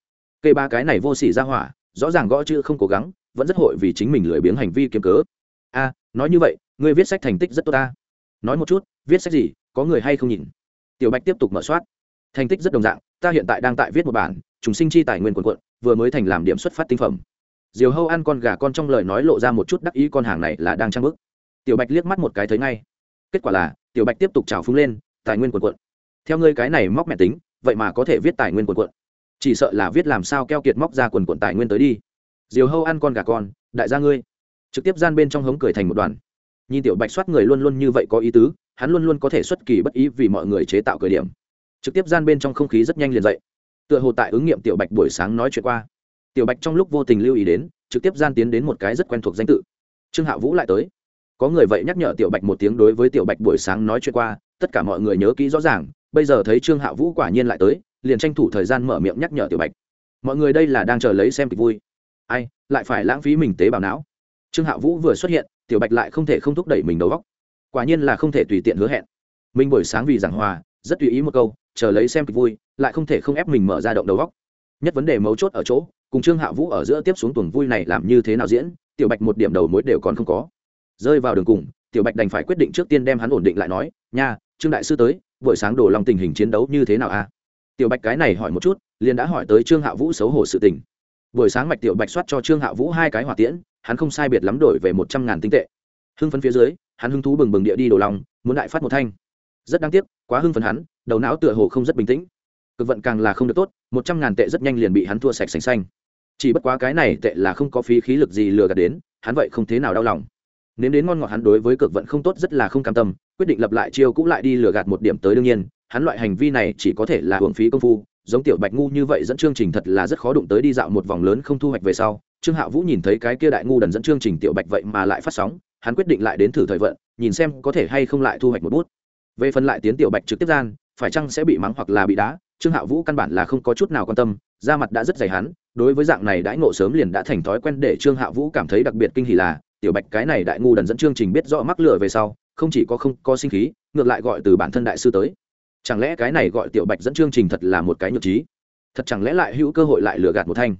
Cây ba cái này vô sỉ ra hỏa, rõ ràng gõ chữ không cố gắng, vẫn rất hội vì chính mình lười biếng hành vi kiếm cớ. A, nói như vậy, ngươi viết sách thành tích rất tốt ta. Nói một chút, viết sách gì, có người hay không nhìn? Tiểu bạch tiếp tục mở soát. Thành tích rất đồng dạng, ta hiện tại đang tại viết một bản, trùng sinh chi tài nguyên quần quận, vừa mới thành làm điểm xuất phát tinh phẩm. Diều hâu ăn con gà con trong lời nói lộ ra một chút đắc ý con hàng này là đang trang bức. Tiểu bạch liếc mắt một cái thấy ngay. Kết quả là, tiểu bạch tiếp tục trào phúng lên, tài nguyên quần quận. Theo ngươi cái này móc mẹ tính vậy mà có thể viết tài nguyên quần quận chỉ sợ là viết làm sao keo kiệt móc ra quần quận tài nguyên tới đi. Diều hâu ăn con gà con, đại gia ngươi. Trực tiếp gian bên trong hống cười thành một đoàn. Nhìn tiểu bạch soát người luôn luôn như vậy có ý tứ, hắn luôn luôn có thể xuất kỳ bất ý vì mọi người chế tạo cười điểm. Trực tiếp gian bên trong không khí rất nhanh liền dậy. Tựa hồ tại ứng nghiệm tiểu bạch buổi sáng nói chuyện qua. Tiểu bạch trong lúc vô tình lưu ý đến, trực tiếp gian tiến đến một cái rất quen thuộc danh tự. Trương hạ vũ lại tới. Có người vậy nhắc nhở tiểu bạch một tiếng đối với tiểu bạch buổi sáng nói chuyện qua, tất cả mọi người nhớ kỹ rõ ràng bây giờ thấy trương hạ vũ quả nhiên lại tới, liền tranh thủ thời gian mở miệng nhắc nhở tiểu bạch. Mọi người đây là đang chờ lấy xem kịch vui. Ai, lại phải lãng phí mình tế bào não. Trương hạ vũ vừa xuất hiện, tiểu bạch lại không thể không thúc đẩy mình đầu góc quả nhiên là không thể tùy tiện hứa hẹn. Mình buổi sáng vì giảng hòa, rất tùy ý một câu, chờ lấy xem kịch vui, lại không thể không ép mình mở ra động đầu góc nhất vấn đề mấu chốt ở chỗ, cùng trương hạ vũ ở giữa tiếp xuống tuần vui này làm như thế nào diễn, tiểu bạch một điểm đầu mối đều còn không có. Rơi vào đường cùng, tiểu bạch đành phải quyết định trước tiên đem hắn ổn định lại nói, nha, trương đại sư tới buổi sáng đổ lòng tình hình chiến đấu như thế nào a tiểu bạch cái này hỏi một chút, liền đã hỏi tới trương hạ vũ xấu hổ sự tình. Buổi sáng mạch tiểu bạch soát cho trương hạ vũ hai cái hỏa tiễn, hắn không sai biệt lắm đổi về một trăm ngàn tinh tệ. Hưng phấn phía dưới, hắn hưng thú bừng bừng địa đi đổ lòng, muốn đại phát một thanh. Rất đáng tiếc, quá hưng phấn hắn, đầu não tựa hồ không rất bình tĩnh. Cực vận càng là không được tốt, một trăm ngàn tệ rất nhanh liền bị hắn thua sạch sành xanh. Chỉ bất quá cái này tệ là không có phí khí lực gì lừa gạt đến, hắn vậy không thế nào đau lòng. Nếu đến ngon ngọt hắn đối với cực vận không tốt rất là không cam tâm quyết định lập lại chiêu cũng lại đi lừa gạt một điểm tới đương nhiên, hắn loại hành vi này chỉ có thể là hưởng phí công phu, giống tiểu bạch ngu như vậy dẫn chương trình thật là rất khó đụng tới đi dạo một vòng lớn không thu hoạch về sau. Trương hạ vũ nhìn thấy cái kia đại ngu đần dẫn chương trình tiểu bạch vậy mà lại phát sóng, hắn quyết định lại đến thử thời vận, nhìn xem có thể hay không lại thu hoạch một bút. Về phần lại tiến tiểu bạch trực tiếp gian, phải chăng sẽ bị mắng hoặc là bị đá, trương hạ vũ căn bản là không có chút nào quan tâm, da mặt đã rất dày hắn, đối với dạng này đãi ngộ sớm liền đã thành thói quen để trương hạ vũ cảm thấy đặc biệt kinh hỉ là, tiểu bạch cái này đại ngu đần dẫn chương trình biết rõ mắc lửa về sau không chỉ có không có sinh khí, ngược lại gọi từ bản thân đại sư tới. Chẳng lẽ cái này gọi tiểu bạch dẫn chương trình thật là một cái nhược trí? Thật chẳng lẽ lại hữu cơ hội lại lừa gạt một thanh?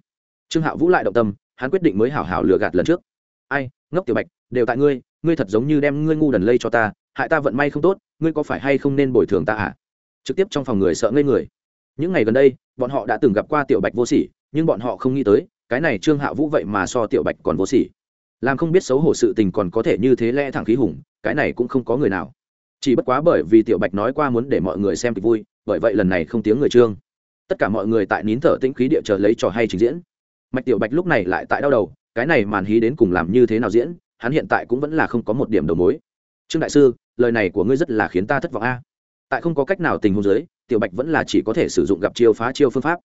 Trương hạ vũ lại động tâm, hắn quyết định mới hảo hảo lừa gạt lần trước. Ai, ngốc tiểu bạch, đều tại ngươi ngươi thật giống như đem ngươi ngu đần lây cho ta, hại ta vận may không tốt, ngươi có phải hay không nên bồi thường ta à? Trực tiếp trong phòng người sợ ngây người. Những ngày gần đây, bọn họ đã từng gặp qua tiểu bạch vô sỉ, nhưng bọn họ không nghĩ tới, cái này trương hạ vũ vậy mà so tiểu bạch còn vô sỉ làm không biết xấu hổ sự tình còn có thể như thế lẽ thẳng khí hùng, cái này cũng không có người nào. Chỉ bất quá bởi vì tiểu bạch nói qua muốn để mọi người xem kịch vui, bởi vậy lần này không tiếng người trương. Tất cả mọi người tại nín thở tĩnh khí địa chờ lấy trò hay trình diễn. Mạch tiểu bạch lúc này lại tại đau đầu, cái này màn hí đến cùng làm như thế nào diễn, hắn hiện tại cũng vẫn là không có một điểm đầu mối. Trương đại sư, lời này của ngươi rất là khiến ta thất vọng a. Tại không có cách nào tình huống giới tiểu bạch vẫn là chỉ có thể sử dụng gặp chiêu phá chiêu phương pháp.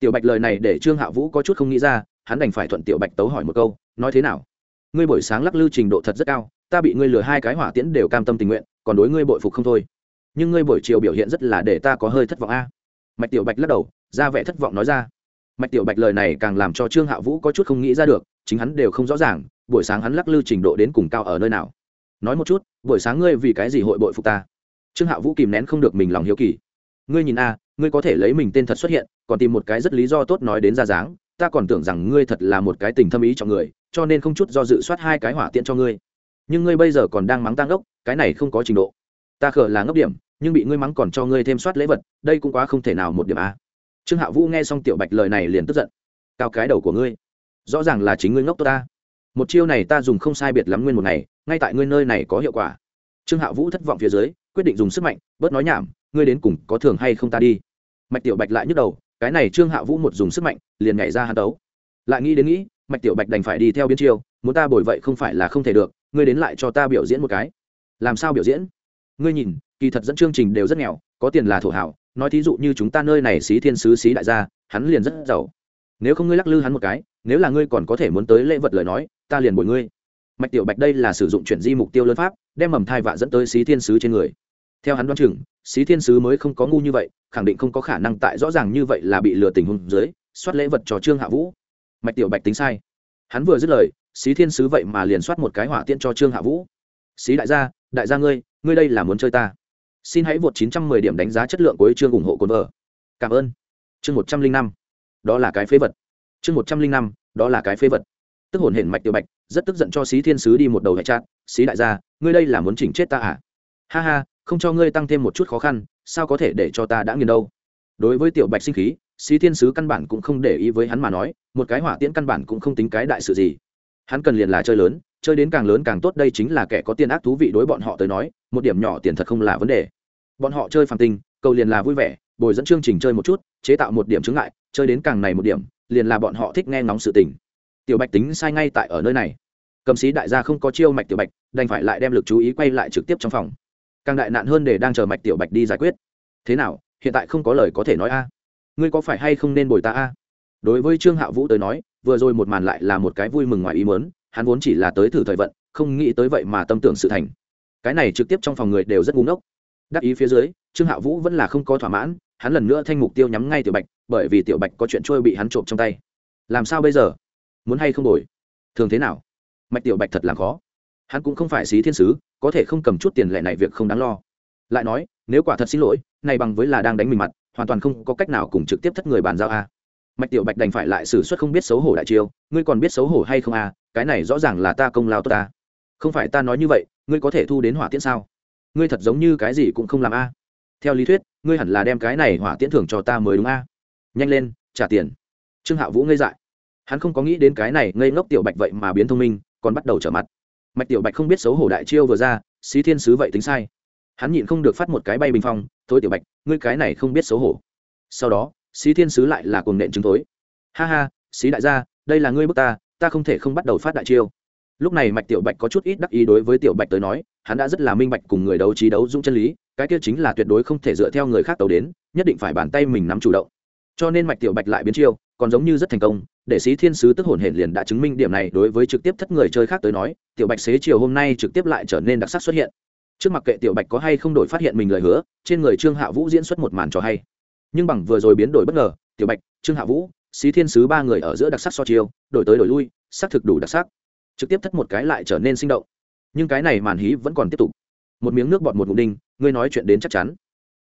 Tiểu bạch lời này để trương hạ vũ có chút không nghĩ ra, hắn đành phải thuận tiểu bạch tấu hỏi một câu, nói thế nào? Ngươi buổi sáng lắc lư trình độ thật rất cao, ta bị ngươi lừa hai cái hỏa tiễn đều cam tâm tình nguyện, còn đối ngươi bội phục không thôi. Nhưng ngươi buổi chiều biểu hiện rất là để ta có hơi thất vọng a. Mạch tiểu bạch lắc đầu, ra vẻ thất vọng nói ra. Mạch tiểu bạch lời này càng làm cho trương hạ vũ có chút không nghĩ ra được, chính hắn đều không rõ ràng, buổi sáng hắn lắc lư trình độ đến cùng cao ở nơi nào. Nói một chút, buổi sáng ngươi vì cái gì hội bội phục ta? Trương hạ vũ kìm nén không được mình lòng hiếu kỳ. Ngươi nhìn a, ngươi có thể lấy mình tên thật xuất hiện, còn tìm một cái rất lý do tốt nói đến ra dáng ta còn tưởng rằng ngươi thật là một cái tình thâm ý cho người, cho nên không chút do dự soát hai cái hỏa tiện cho ngươi. Nhưng ngươi bây giờ còn đang mắng tăng ốc, cái này không có trình độ. Ta khờ là ngốc điểm, nhưng bị ngươi mắng còn cho ngươi thêm soát lễ vật, đây cũng quá không thể nào một điểm a. Trương hạ vũ nghe xong tiểu bạch lời này liền tức giận. Cao cái đầu của ngươi, rõ ràng là chính ngươi ngốc tốt ta. Một chiêu này ta dùng không sai biệt lắm nguyên một ngày, ngay tại ngươi nơi này có hiệu quả. Trương hạ vũ thất vọng phía dưới, quyết định dùng sức mạnh, bớt nói nhảm, ngươi đến cùng có thường hay không ta đi. Mạch tiểu bạch lại nhức đầu cái này trương hạ vũ một dùng sức mạnh, liền nhảy ra hàn tấu. Lại nghĩ đến nghĩ, mạch tiểu bạch đành phải đi theo biến chiêu, muốn ta bồi vậy không phải là không thể được, ngươi đến lại cho ta biểu diễn một cái. Làm sao biểu diễn? Ngươi nhìn, kỳ thật dẫn chương trình đều rất nghèo, có tiền là thổ hảo, nói thí dụ như chúng ta nơi này xí thiên sứ, xí đại gia, hắn liền rất giàu. Nếu không ngươi lắc lư hắn một cái, nếu là ngươi còn có thể muốn tới lễ vật lời nói, ta liền bồi ngươi. Mạch tiểu bạch đây là sử dụng chuyển di mục tiêu lớn pháp, đem mầm thai vạ dẫn tới xí thiên sứ trên người. Theo hắn đoán chừng xí thiên sứ mới không có ngu như vậy, khẳng định không có khả năng tại rõ ràng như vậy là bị lừa tình huống dưới, soát lễ vật cho trương hạ vũ. Mạch tiểu bạch tính sai. Hắn vừa dứt lời, xí thiên sứ vậy mà liền soát một cái hỏa tiễn cho trương hạ vũ. Xí đại gia đại gia ngươi ngươi đây là muốn chơi ta. Xin hãy vượt 910 điểm đánh giá chất lượng của chương ủng hộ cồn vợ cảm ơn. Chương 105 đó là cái phế vật. Chương 105 đó là cái phế vật. Tức hồn hển mạch tiểu bạch rất tức giận cho xí thiên sứ đi một đầu hệ trạng. xí đại gia, ngươi đây là muốn chỉnh chết ta à? Ha ha không cho ngươi tăng thêm một chút khó khăn, sao có thể để cho ta đã nghiền đâu? Đối với tiểu bạch sinh khí, xí thiên sứ căn bản cũng không để ý với hắn mà nói, một cái hỏa tiễn căn bản cũng không tính cái đại sự gì. Hắn cần liền là chơi lớn, chơi đến càng lớn càng tốt, đây chính là kẻ có tiền ác thú vị đối bọn họ tới nói, một điểm nhỏ tiền thật không là vấn đề. Bọn họ chơi phàm tinh, cầu liền là vui vẻ, bồi dẫn chương trình chơi một chút, chế tạo một điểm chứng ngại, chơi đến càng này một điểm, liền là bọn họ thích nghe ngóng sự tình. Tiểu bạch tính sai ngay tại ở nơi này. Cầm sĩ đại gia không có chiêu mạch tiểu bạch, đành phải lại đem lực chú ý quay lại trực tiếp trong phòng càng đại nạn hơn để đang chờ mạch tiểu bạch đi giải quyết. Thế nào, hiện tại không có lời có thể nói a? Ngươi có phải hay không nên bồi ta a? Đối với trương hạ vũ tới nói, vừa rồi một màn lại là một cái vui mừng ngoài ý mớn hắn vốn chỉ là tới thử thời vận, không nghĩ tới vậy mà tâm tưởng sự thành. Cái này trực tiếp trong phòng người đều rất ngu ngốc. Đắc ý phía dưới, trương hạ vũ vẫn là không có thỏa mãn, hắn lần nữa thanh mục tiêu nhắm ngay tiểu bạch, bởi vì tiểu bạch có chuyện trôi bị hắn trộm trong tay. Làm sao bây giờ? Muốn hay không đổi? Thường thế nào? Mạch tiểu bạch thật là khó. Hắn cũng không phải xí thiên sứ có thể không cầm chút tiền lệ này việc không đáng lo. Lại nói, nếu quả thật xin lỗi, này bằng với là đang đánh mình mặt, hoàn toàn không có cách nào cùng trực tiếp thất người bàn giao a. Mạch tiểu bạch đành phải lại xử suất không biết xấu hổ đại chiêu, ngươi còn biết xấu hổ hay không a, cái này rõ ràng là ta công lao tốt ta. Không phải ta nói như vậy, ngươi có thể thu đến hỏa tiễn sao? Ngươi thật giống như cái gì cũng không làm a. Theo lý thuyết, ngươi hẳn là đem cái này hỏa tiễn thưởng cho ta mới đúng a. Nhanh lên, trả tiền. Trương hạ vũ ngây dại. Hắn không có nghĩ đến cái này ngây ngốc tiểu bạch vậy mà biến thông minh, còn bắt đầu trở mặt mạch tiểu bạch không biết xấu hổ đại chiêu vừa ra, xí thiên sứ vậy tính sai. Hắn nhịn không được phát một cái bay bình phong, thôi tiểu bạch, ngươi cái này không biết xấu hổ. Sau đó, xí thiên sứ lại là cuồng nện chứng thối. Ha ha, xí đại gia, đây là ngươi bước ta ta không thể không bắt đầu phát đại chiêu. Lúc này mạch tiểu bạch có chút ít đắc ý đối với tiểu bạch tới nói, hắn đã rất là minh bạch cùng người đấu trí đấu dũng chân lý, cái kia chính là tuyệt đối không thể dựa theo người khác tàu đến, nhất định phải bàn tay mình nắm chủ động. Cho nên mạch tiểu bạch lại biến chiêu còn giống như rất thành công, để sĩ thiên sứ tức hồn hển liền đã chứng minh điểm này đối với trực tiếp thất người chơi khác tới nói, tiểu bạch xế chiều hôm nay trực tiếp lại trở nên đặc sắc xuất hiện. Trước mặt kệ tiểu bạch có hay không đổi phát hiện mình lời hứa, trên người trương hạ vũ diễn xuất một màn trò hay. Nhưng bằng vừa rồi biến đổi bất ngờ, tiểu bạch, trương hạ vũ sĩ thiên sứ ba người ở giữa đặc sắc so chiều đổi tới đổi lui, xác thực đủ đặc sắc. Trực tiếp thất một cái lại trở nên sinh động. Nhưng cái này màn hí vẫn còn tiếp tục. Một miếng nước bọt một ngụm đinh, ngươi nói chuyện đến chắc chắn.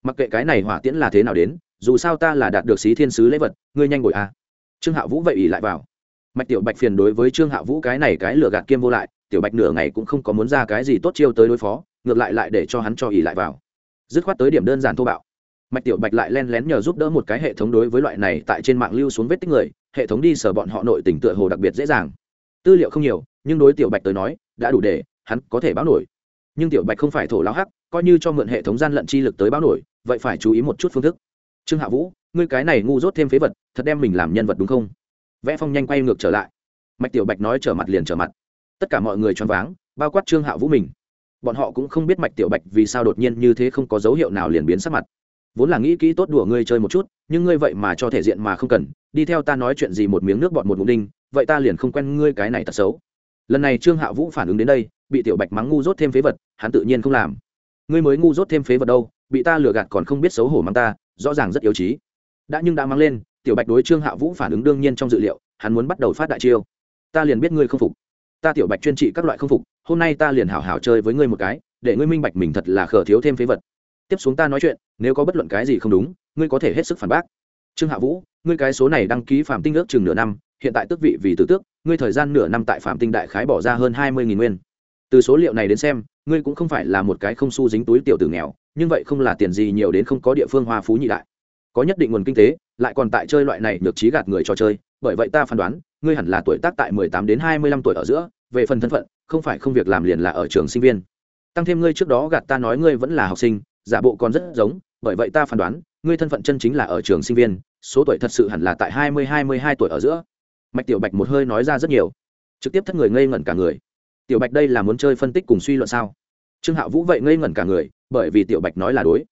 Mặc kệ cái này hỏa tiễn là thế nào đến, dù sao ta là đạt được xí thiên sứ lễ vật, ngươi nhanh ngồi a à trương hạ vũ vậy ỉ lại vào. Mạch tiểu bạch phiền đối với trương hạ vũ cái này cái lừa gạt kiêm vô lại, tiểu bạch nửa ngày cũng không có muốn ra cái gì tốt chiêu tới đối phó, ngược lại lại để cho hắn cho ỉ lại vào. Dứt khoát tới điểm đơn giản thô bạo. Mạch tiểu bạch lại len lén nhờ giúp đỡ một cái hệ thống đối với loại này tại trên mạng lưu xuống vết tích người, hệ thống đi sở bọn họ nội tình tựa hồ đặc biệt dễ dàng. Tư liệu không nhiều, nhưng đối tiểu bạch tới nói, đã đủ để hắn có thể báo nổi. Nhưng tiểu bạch không phải thổ lao hắc, coi như cho mượn hệ thống gian lận chi lực tới báo nổi, vậy phải chú ý một chút phương thức. Trương hạ vũ, ngươi cái này ngu dốt thêm phế vật thật đem mình làm nhân vật đúng không? Vẽ phong nhanh quay ngược trở lại. Mạch tiểu bạch nói trở mặt liền trở mặt. Tất cả mọi người choáng váng, bao quát trương hạ vũ mình. Bọn họ cũng không biết mạch tiểu bạch vì sao đột nhiên như thế không có dấu hiệu nào liền biến sắc mặt. Vốn là nghĩ kỹ tốt đùa ngươi chơi một chút, nhưng ngươi vậy mà cho thể diện mà không cần, đi theo ta nói chuyện gì một miếng nước bọn một ngụm đinh, vậy ta liền không quen ngươi cái này thật xấu. Lần này trương hạ vũ phản ứng đến đây, bị tiểu bạch mắng ngu dốt thêm phế vật, hắn tự nhiên không làm. Ngươi mới ngu dốt thêm phế vật đâu, bị ta lừa gạt còn không biết xấu hổ mắng ta, rõ ràng rất yếu trí. Đã nhưng đã mang lên tiểu bạch đối trương hạ vũ phản ứng đương nhiên trong dự liệu, hắn muốn bắt đầu phát đại chiêu. Ta liền biết ngươi không phục. Ta tiểu bạch chuyên trị các loại không phục, hôm nay ta liền hảo hảo chơi với ngươi một cái, để ngươi minh bạch mình thật là khờ thiếu thêm phế vật. Tiếp xuống ta nói chuyện, nếu có bất luận cái gì không đúng, ngươi có thể hết sức phản bác. Trương hạ vũ, ngươi cái số này đăng ký phạm tinh ước chừng nửa năm, hiện tại tước vị vì tử tước, ngươi thời gian nửa năm tại phạm tinh đại khái bỏ ra hơn hai mươi nghìn nguyên. Từ số liệu này đến xem, ngươi cũng không phải là một cái không su dính túi tiểu tử nghèo, nhưng vậy không là tiền gì nhiều đến không có địa phương hoa phú nhị đại có nhất định nguồn kinh tế, lại còn tại chơi loại này được trí gạt người trò chơi, bởi vậy ta phán đoán, ngươi hẳn là tuổi tác tại mười tám đến hai mươi lăm tuổi ở giữa, về phần thân phận, không phải không việc làm liền là ở trường sinh viên. Tăng thêm ngươi trước đó gạt ta nói ngươi vẫn là học sinh, giả bộ còn rất giống, bởi vậy ta phán đoán, ngươi thân phận chân chính là ở trường sinh viên, số tuổi thật sự hẳn là tại hai mươi hai mươi hai tuổi ở giữa. Mạch tiểu bạch một hơi nói ra rất nhiều. Trực tiếp thất người ngây ngẩn cả người. Tiểu bạch đây là muốn chơi phân tích cùng suy luận sao? Trương hạ vũ vậy ngây ngẩn cả người, bởi vì tiểu bạch nói là đối.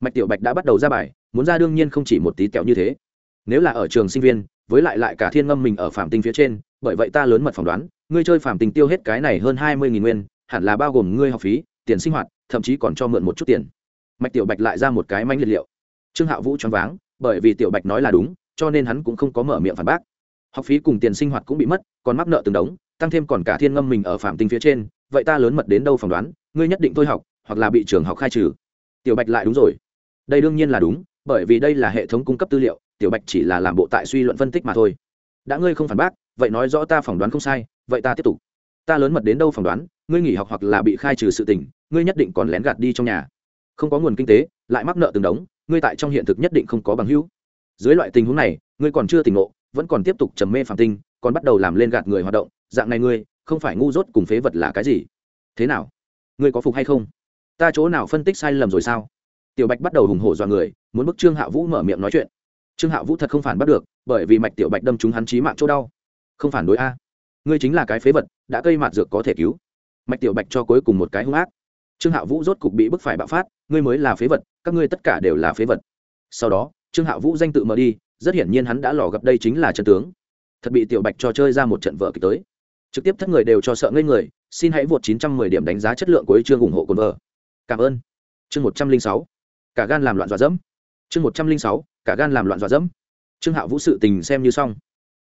Mạch tiểu bạch đã bắt đầu ra bài muốn ra đương nhiên không chỉ một tí kẹo như thế. Nếu là ở trường sinh viên, với lại lại cả thiên ngâm mình ở phạm tinh phía trên, bởi vậy ta lớn mật phỏng đoán, ngươi chơi phạm tinh tiêu hết cái này hơn hai mươi nghìn nguyên, hẳn là bao gồm ngươi học phí, tiền sinh hoạt, thậm chí còn cho mượn một chút tiền. Mạch tiểu bạch lại ra một cái manh liệt liệu. Trương hạ vũ choáng váng, bởi vì tiểu bạch nói là đúng, cho nên hắn cũng không có mở miệng phản bác. Học phí cùng tiền sinh hoạt cũng bị mất, còn mắc nợ từng đống, tăng thêm còn cả thiên ngâm mình ở phạm tinh phía trên, vậy ta lớn mật đến đâu phỏng đoán, ngươi nhất định thôi học, hoặc là bị trường học khai trừ. Tiểu bạch lại đúng rồi. Đây đương nhiên là đúng bởi vì đây là hệ thống cung cấp tư liệu, tiểu bạch chỉ là làm bộ tại suy luận phân tích mà thôi. Đã ngươi không phản bác, vậy nói rõ ta phỏng đoán không sai, vậy ta tiếp tục. Ta lớn mật đến đâu phỏng đoán, ngươi nghỉ học hoặc là bị khai trừ sự tình, ngươi nhất định còn lén gạt đi trong nhà. Không có nguồn kinh tế, lại mắc nợ từng đống, ngươi tại trong hiện thực nhất định không có bằng hữu. Dưới loại tình huống này, ngươi còn chưa tỉnh ngộ, vẫn còn tiếp tục trầm mê phạm tinh, còn bắt đầu làm lên gạt người hoạt động, dạng này ngươi, không phải ngu dốt cùng phế vật là cái gì? Thế nào? Ngươi có phục hay không? Ta chỗ nào phân tích sai lầm rồi sao? Tiểu bạch bắt đầu hùng hổ dọa người, muốn bức trương hạ vũ mở miệng nói chuyện. Trương hạ vũ thật không phản bắt được, bởi vì mạch tiểu bạch đâm trúng hắn trí mạng chỗ đau. Không phản đối a. Ngươi chính là cái phế vật, đã cây mạt dược có thể cứu. Mạch tiểu bạch cho cuối cùng một cái hung ác. Trương hạ vũ rốt cục bị bức phải bạo phát, ngươi mới là phế vật, các ngươi tất cả đều là phế vật. Sau đó, trương hạ vũ danh tự mở đi, rất hiển nhiên hắn đã lò gặp đây chính là trận tướng. Thật bị tiểu bạch cho chơi ra một trận vợ kịch tới. Trực tiếp thất người đều cho sợ ngây người, xin hãy vượt 910 điểm đánh giá chất lượng của chương ủng hộ cồn vợ. Cảm ơn. Chương 106 cả gan làm loạn dọa dẫm. Chương 106 cả gan làm loạn dọa dẫm. Trương Hạo vũ sự tình xem như xong.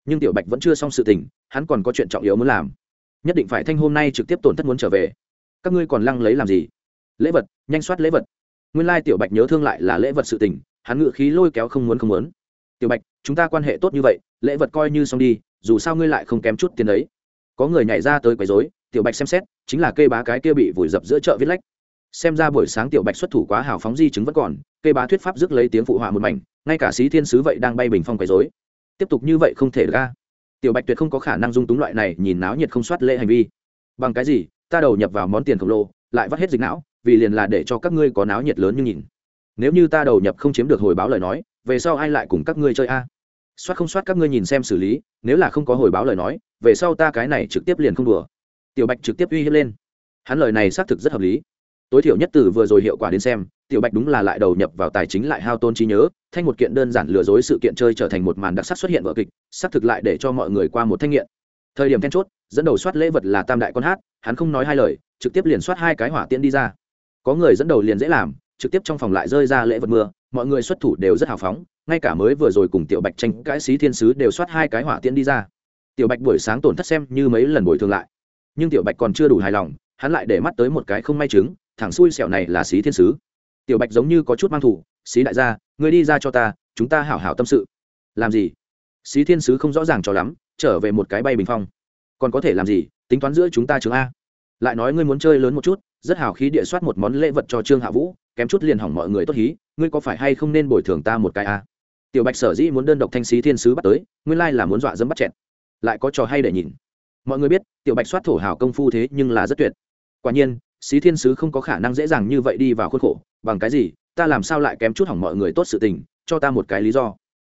Nhưng tiểu bạch vẫn chưa xong sự tình, hắn còn có chuyện trọng yếu muốn làm. Nhất định phải thanh hôm nay trực tiếp tổn thất muốn trở về. Các ngươi còn lăng lấy làm gì? Lễ vật, nhanh soát lễ vật. Nguyên lai tiểu bạch nhớ thương lại là lễ vật sự tình, hắn ngự khí lôi kéo không muốn không muốn. Tiểu bạch, chúng ta quan hệ tốt như vậy, lễ vật coi như xong đi, dù sao ngươi lại không kém chút tiền đấy. Có người nhảy ra tới quấy rối, tiểu bạch xem xét, chính là cây bá cái kia bị vùi dập giữa chợ viết lách xem ra buổi sáng tiểu bạch xuất thủ quá hào phóng di chứng vẫn còn cây bá thuyết pháp dứt lấy tiếng phụ họa một mảnh, ngay cả sĩ thiên sứ vậy đang bay bình phong quấy rối. Tiếp tục như vậy không thể ra tiểu bạch tuyệt không có khả năng dung túng loại này, nhìn náo nhiệt không soát lễ hành vi. Bằng cái gì, ta đầu nhập vào món tiền khổng lồ, lại vắt hết dịch não, vì liền là để cho các ngươi có náo nhiệt lớn như nhìn. Nếu như ta đầu nhập không chiếm được hồi báo lời nói, về sau ai lại cùng các ngươi chơi a? Soát không soát các ngươi nhìn xem xử lý, nếu là không có hồi báo lời nói, về sau ta cái này trực tiếp liền không đùa. Tiểu bạch trực tiếp uy hiếp lên. Hắn lời này xác thực rất hợp lý tối thiểu nhất từ vừa rồi hiệu quả đến xem, tiểu bạch đúng là lại đầu nhập vào tài chính lại hao tôn trí nhớ, thanh một kiện đơn giản lừa dối sự kiện chơi trở thành một màn đặc sắc xuất hiện vở kịch, xác thực lại để cho mọi người qua một thanh nghiện. Thời điểm then chốt, dẫn đầu soát lễ vật là tam đại con hát, hắn không nói hai lời, trực tiếp liền soát hai cái hỏa tiễn đi ra. Có người dẫn đầu liền dễ làm, trực tiếp trong phòng lại rơi ra lễ vật mưa, mọi người xuất thủ đều rất hào phóng, ngay cả mới vừa rồi cùng tiểu bạch tranh cãi xí thiên sứ đều soát hai cái hỏa tiễn đi ra. Tiểu bạch buổi sáng tổn thất xem như mấy lần bồi thường lại. Nhưng tiểu bạch còn chưa đủ hài lòng, hắn lại để mắt tới một cái không may chứng thẳng xui xẻo này là xí thiên sứ. Tiểu bạch giống như có chút mang thủ, xí đại gia người đi ra cho ta, chúng ta hảo hảo tâm sự. Làm gì? Xí thiên sứ không rõ ràng cho lắm, trở về một cái bay bình phong. Còn có thể làm gì? Tính toán giữa chúng ta chứ a. Lại nói ngươi muốn chơi lớn một chút, rất hào khí địa soát một món lễ vật cho trương hạ vũ, kém chút liền hỏng mọi người tốt hí, ngươi có phải hay không nên bồi thường ta một cái a? Tiểu bạch sở dĩ muốn đơn độc thanh xí thiên sứ bắt tới, nguyên lai là muốn dọa dẫm bắt chẹt. Lại có trò hay để nhìn. Mọi người biết, tiểu bạch soát thổ hào công phu thế nhưng là rất tuyệt. Quả nhiên Xí thiên sứ không có khả năng dễ dàng như vậy đi vào khuôn khổ, bằng cái gì, ta làm sao lại kém chút hỏng mọi người tốt sự tình, cho ta một cái lý do.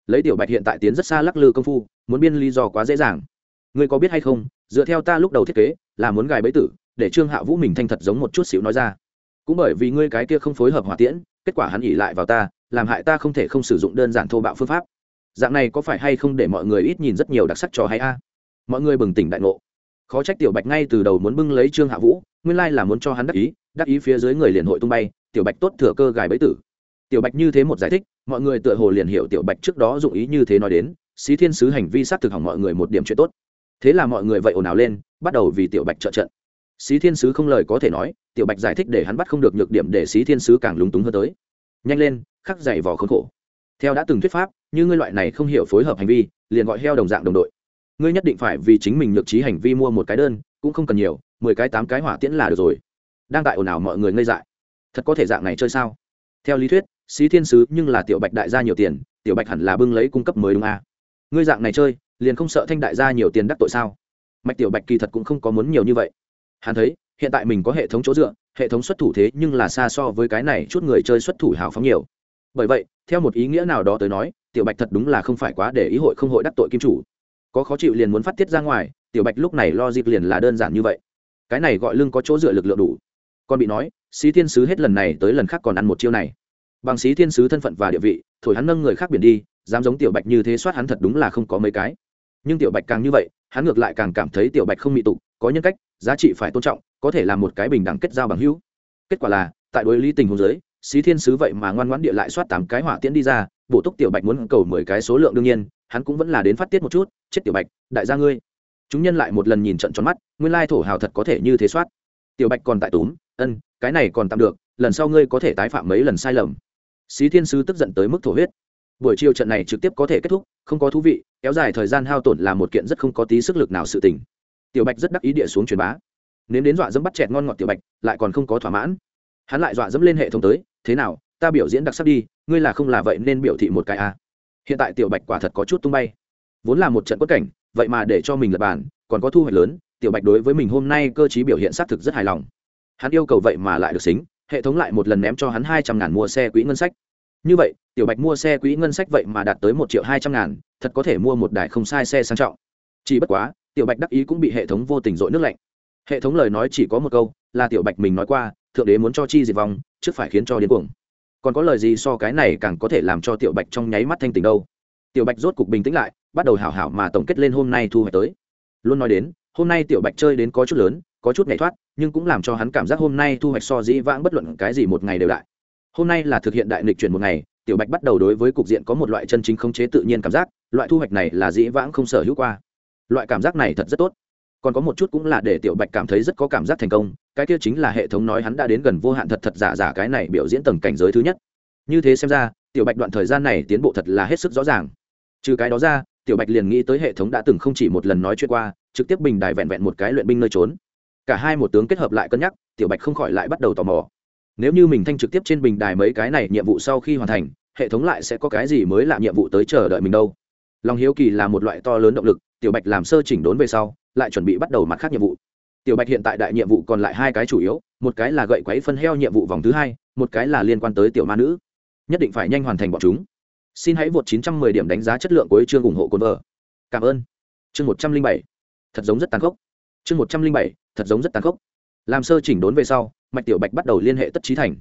Lấy tiểu bạch hiện tại tiến rất xa lắc lư công phu, muốn biên lý do quá dễ dàng. Ngươi có biết hay không, dựa theo ta lúc đầu thiết kế, là muốn gài bẫy tử, để trương hạ vũ mình thanh thật giống một chút xíu nói ra. Cũng bởi vì ngươi cái kia không phối hợp hỏa tiễn, kết quả hắn ỉ lại vào ta, làm hại ta không thể không sử dụng đơn giản thô bạo phương pháp. Dạng này có phải hay không để mọi người ít nhìn rất nhiều đặc sắc trò hay a? Mọi người bừng tỉnh đại ngộ khó trách tiểu bạch ngay từ đầu muốn bưng lấy trương hạ vũ nguyên lai là muốn cho hắn đắc ý đắc ý phía dưới người liền hội tung bay tiểu bạch tốt thừa cơ gài bẫy tử tiểu bạch như thế một giải thích mọi người tựa hồ liền hiểu tiểu bạch trước đó dụng ý như thế nói đến xí thiên sứ hành vi sát thực hỏng mọi người một điểm chuyện tốt thế là mọi người vậy ồn ào lên bắt đầu vì tiểu bạch trợ trận xí thiên sứ không lời có thể nói tiểu bạch giải thích để hắn bắt không được nhược điểm để xí thiên sứ càng lúng túng hơn tới nhanh lên khắc dày vò khốn khổ theo đã từng thuyết pháp như ngươi loại này không hiểu phối hợp hành vi liền gọi heo đồng dạng đồng đội ngươi nhất định phải vì chính mình nhược trí hành vi mua một cái đơn, cũng không cần nhiều, mười cái tám cái hỏa tiễn là được rồi. Đang tại ồn ào mọi người ngây dại. Thật có thể dạng này chơi sao? Theo lý thuyết, xí thiên sứ nhưng là tiểu bạch đại gia nhiều tiền, tiểu bạch hẳn là bưng lấy cung cấp mới đúng à. ngươi dạng này chơi, liền không sợ thanh đại gia nhiều tiền đắc tội sao? Mạch tiểu bạch kỳ thật cũng không có muốn nhiều như vậy. Hắn thấy, hiện tại mình có hệ thống chỗ dựa, hệ thống xuất thủ thế nhưng là xa so với cái này chút người chơi xuất thủ hào phóng nhiều. Bởi vậy, theo một ý nghĩa nào đó tới nói, tiểu bạch thật đúng là không phải quá để ý hội không hội đắc tội kim chủ có khó chịu liền muốn phát tiết ra ngoài, tiểu bạch lúc này lo dịp liền là đơn giản như vậy. Cái này gọi lưng có chỗ dựa lực lượng đủ. Còn bị nói sĩ thiên sứ hết lần này tới lần khác còn ăn một chiêu này. Bằng sĩ thiên sứ thân phận và địa vị, thổi hắn nâng người khác biển đi, dám giống tiểu bạch như thế soát hắn thật đúng là không có mấy cái. Nhưng tiểu bạch càng như vậy, hắn ngược lại càng cảm thấy tiểu bạch không mị tục, có nhân cách, giá trị phải tôn trọng, có thể là một cái bình đẳng kết giao bằng hữu. Kết quả là, tại đối lý tình huống giới xí thiên sứ vậy mà ngoan ngoãn địa lại soát tám cái hỏa tiễn đi ra, bổ túc tiểu bạch muốn cầu mười cái số lượng đương nhiên, hắn cũng vẫn là đến phát tiết một chút chết tiểu bạch, đại gia ngươi. Chúng nhân lại một lần nhìn trận tròn mắt, nguyên lai thổ hào thật có thể như thế soát. Tiểu bạch còn tại túm, ân, cái này còn tạm được, lần sau ngươi có thể tái phạm mấy lần sai lầm. Xí thiên sứ tức giận tới mức thổ huyết. Buổi chiều trận này trực tiếp có thể kết thúc, không có thú vị, kéo dài thời gian hao tổn là một kiện rất không có tí sức lực nào sự tình. Tiểu bạch rất đắc ý địa xuống truyền bá. Nếu đến dọa dẫm bắt chẹt ngon ngọt tiểu bạch, lại còn không có thỏa mãn. Hắn lại dọa dẫm lên hệ thống tới, thế nào, ta biểu diễn đặc sắc đi, ngươi là không là vậy nên biểu thị một cái a à. hiện tại tiểu bạch quả thật có chút tung bay vốn là một trận quất cảnh, vậy mà để cho mình lập bàn, còn có thu hoạch lớn, tiểu bạch đối với mình hôm nay cơ chí biểu hiện xác thực rất hài lòng. Hắn yêu cầu vậy mà lại được xính, hệ thống lại một lần ném cho hắn hai trăm ngàn mua xe quỹ ngân sách. Như vậy, tiểu bạch mua xe quỹ ngân sách vậy mà đạt tới một triệu hai trăm ngàn, thật có thể mua một đài không sai xe sang trọng. Chỉ bất quá, tiểu bạch đắc ý cũng bị hệ thống vô tình dội nước lạnh. Hệ thống lời nói chỉ có một câu, là tiểu bạch mình nói qua, thượng đế muốn cho chi diệt vong, trước phải khiến cho điên cuồng. Còn có lời gì so cái này càng có thể làm cho tiểu bạch trong nháy mắt thanh tình đâu? Tiểu bạch rốt cục bình tĩnh lại, bắt đầu hảo hảo mà tổng kết lên hôm nay thu hoạch tới. Luôn nói đến, hôm nay tiểu bạch chơi đến có chút lớn, có chút nhảy thoát, nhưng cũng làm cho hắn cảm giác hôm nay thu hoạch so dĩ vãng bất luận cái gì một ngày đều đại hôm nay là thực hiện đại lịch chuyển một ngày, tiểu bạch bắt đầu đối với cục diện có một loại chân chính khống chế tự nhiên cảm giác, loại thu hoạch này là dĩ vãng không sở hữu qua. Loại cảm giác này thật rất tốt. Còn có một chút cũng là để tiểu bạch cảm thấy rất có cảm giác thành công, cái kia chính là hệ thống nói hắn đã đến gần vô hạn thật thật giả giả cái này biểu diễn tầng cảnh giới thứ nhất. Như thế xem ra, tiểu bạch đoạn thời gian này tiến bộ thật là hết sức rõ ràng trừ cái đó ra, tiểu bạch liền nghĩ tới hệ thống đã từng không chỉ một lần nói chuyện qua, trực tiếp bình đài vẹn vẹn một cái luyện binh nơi trốn. Cả hai một tướng kết hợp lại cân nhắc, tiểu bạch không khỏi lại bắt đầu tò mò. Nếu như mình thanh trực tiếp trên bình đài mấy cái này nhiệm vụ sau khi hoàn thành, hệ thống lại sẽ có cái gì mới làm nhiệm vụ tới chờ đợi mình đâu? Lòng hiếu kỳ là một loại to lớn động lực, tiểu bạch làm sơ chỉnh đốn về sau, lại chuẩn bị bắt đầu mặt khác nhiệm vụ. Tiểu bạch hiện tại đại nhiệm vụ còn lại hai cái chủ yếu, một cái là gậy quấy phân heo nhiệm vụ vòng thứ hai, một cái là liên quan tới tiểu ma nữ. Nhất định phải nhanh hoàn thành bọn chúng xin hãy vượt 910 điểm đánh giá chất lượng của chương ủng hộ cồn vợ. Cảm ơn. Chương 107. thật giống rất tàn khốc. Chương 107. thật giống rất tàn khốc. Làm sơ chỉnh đốn về sau, mạch tiểu bạch bắt đầu liên hệ tất trí thành.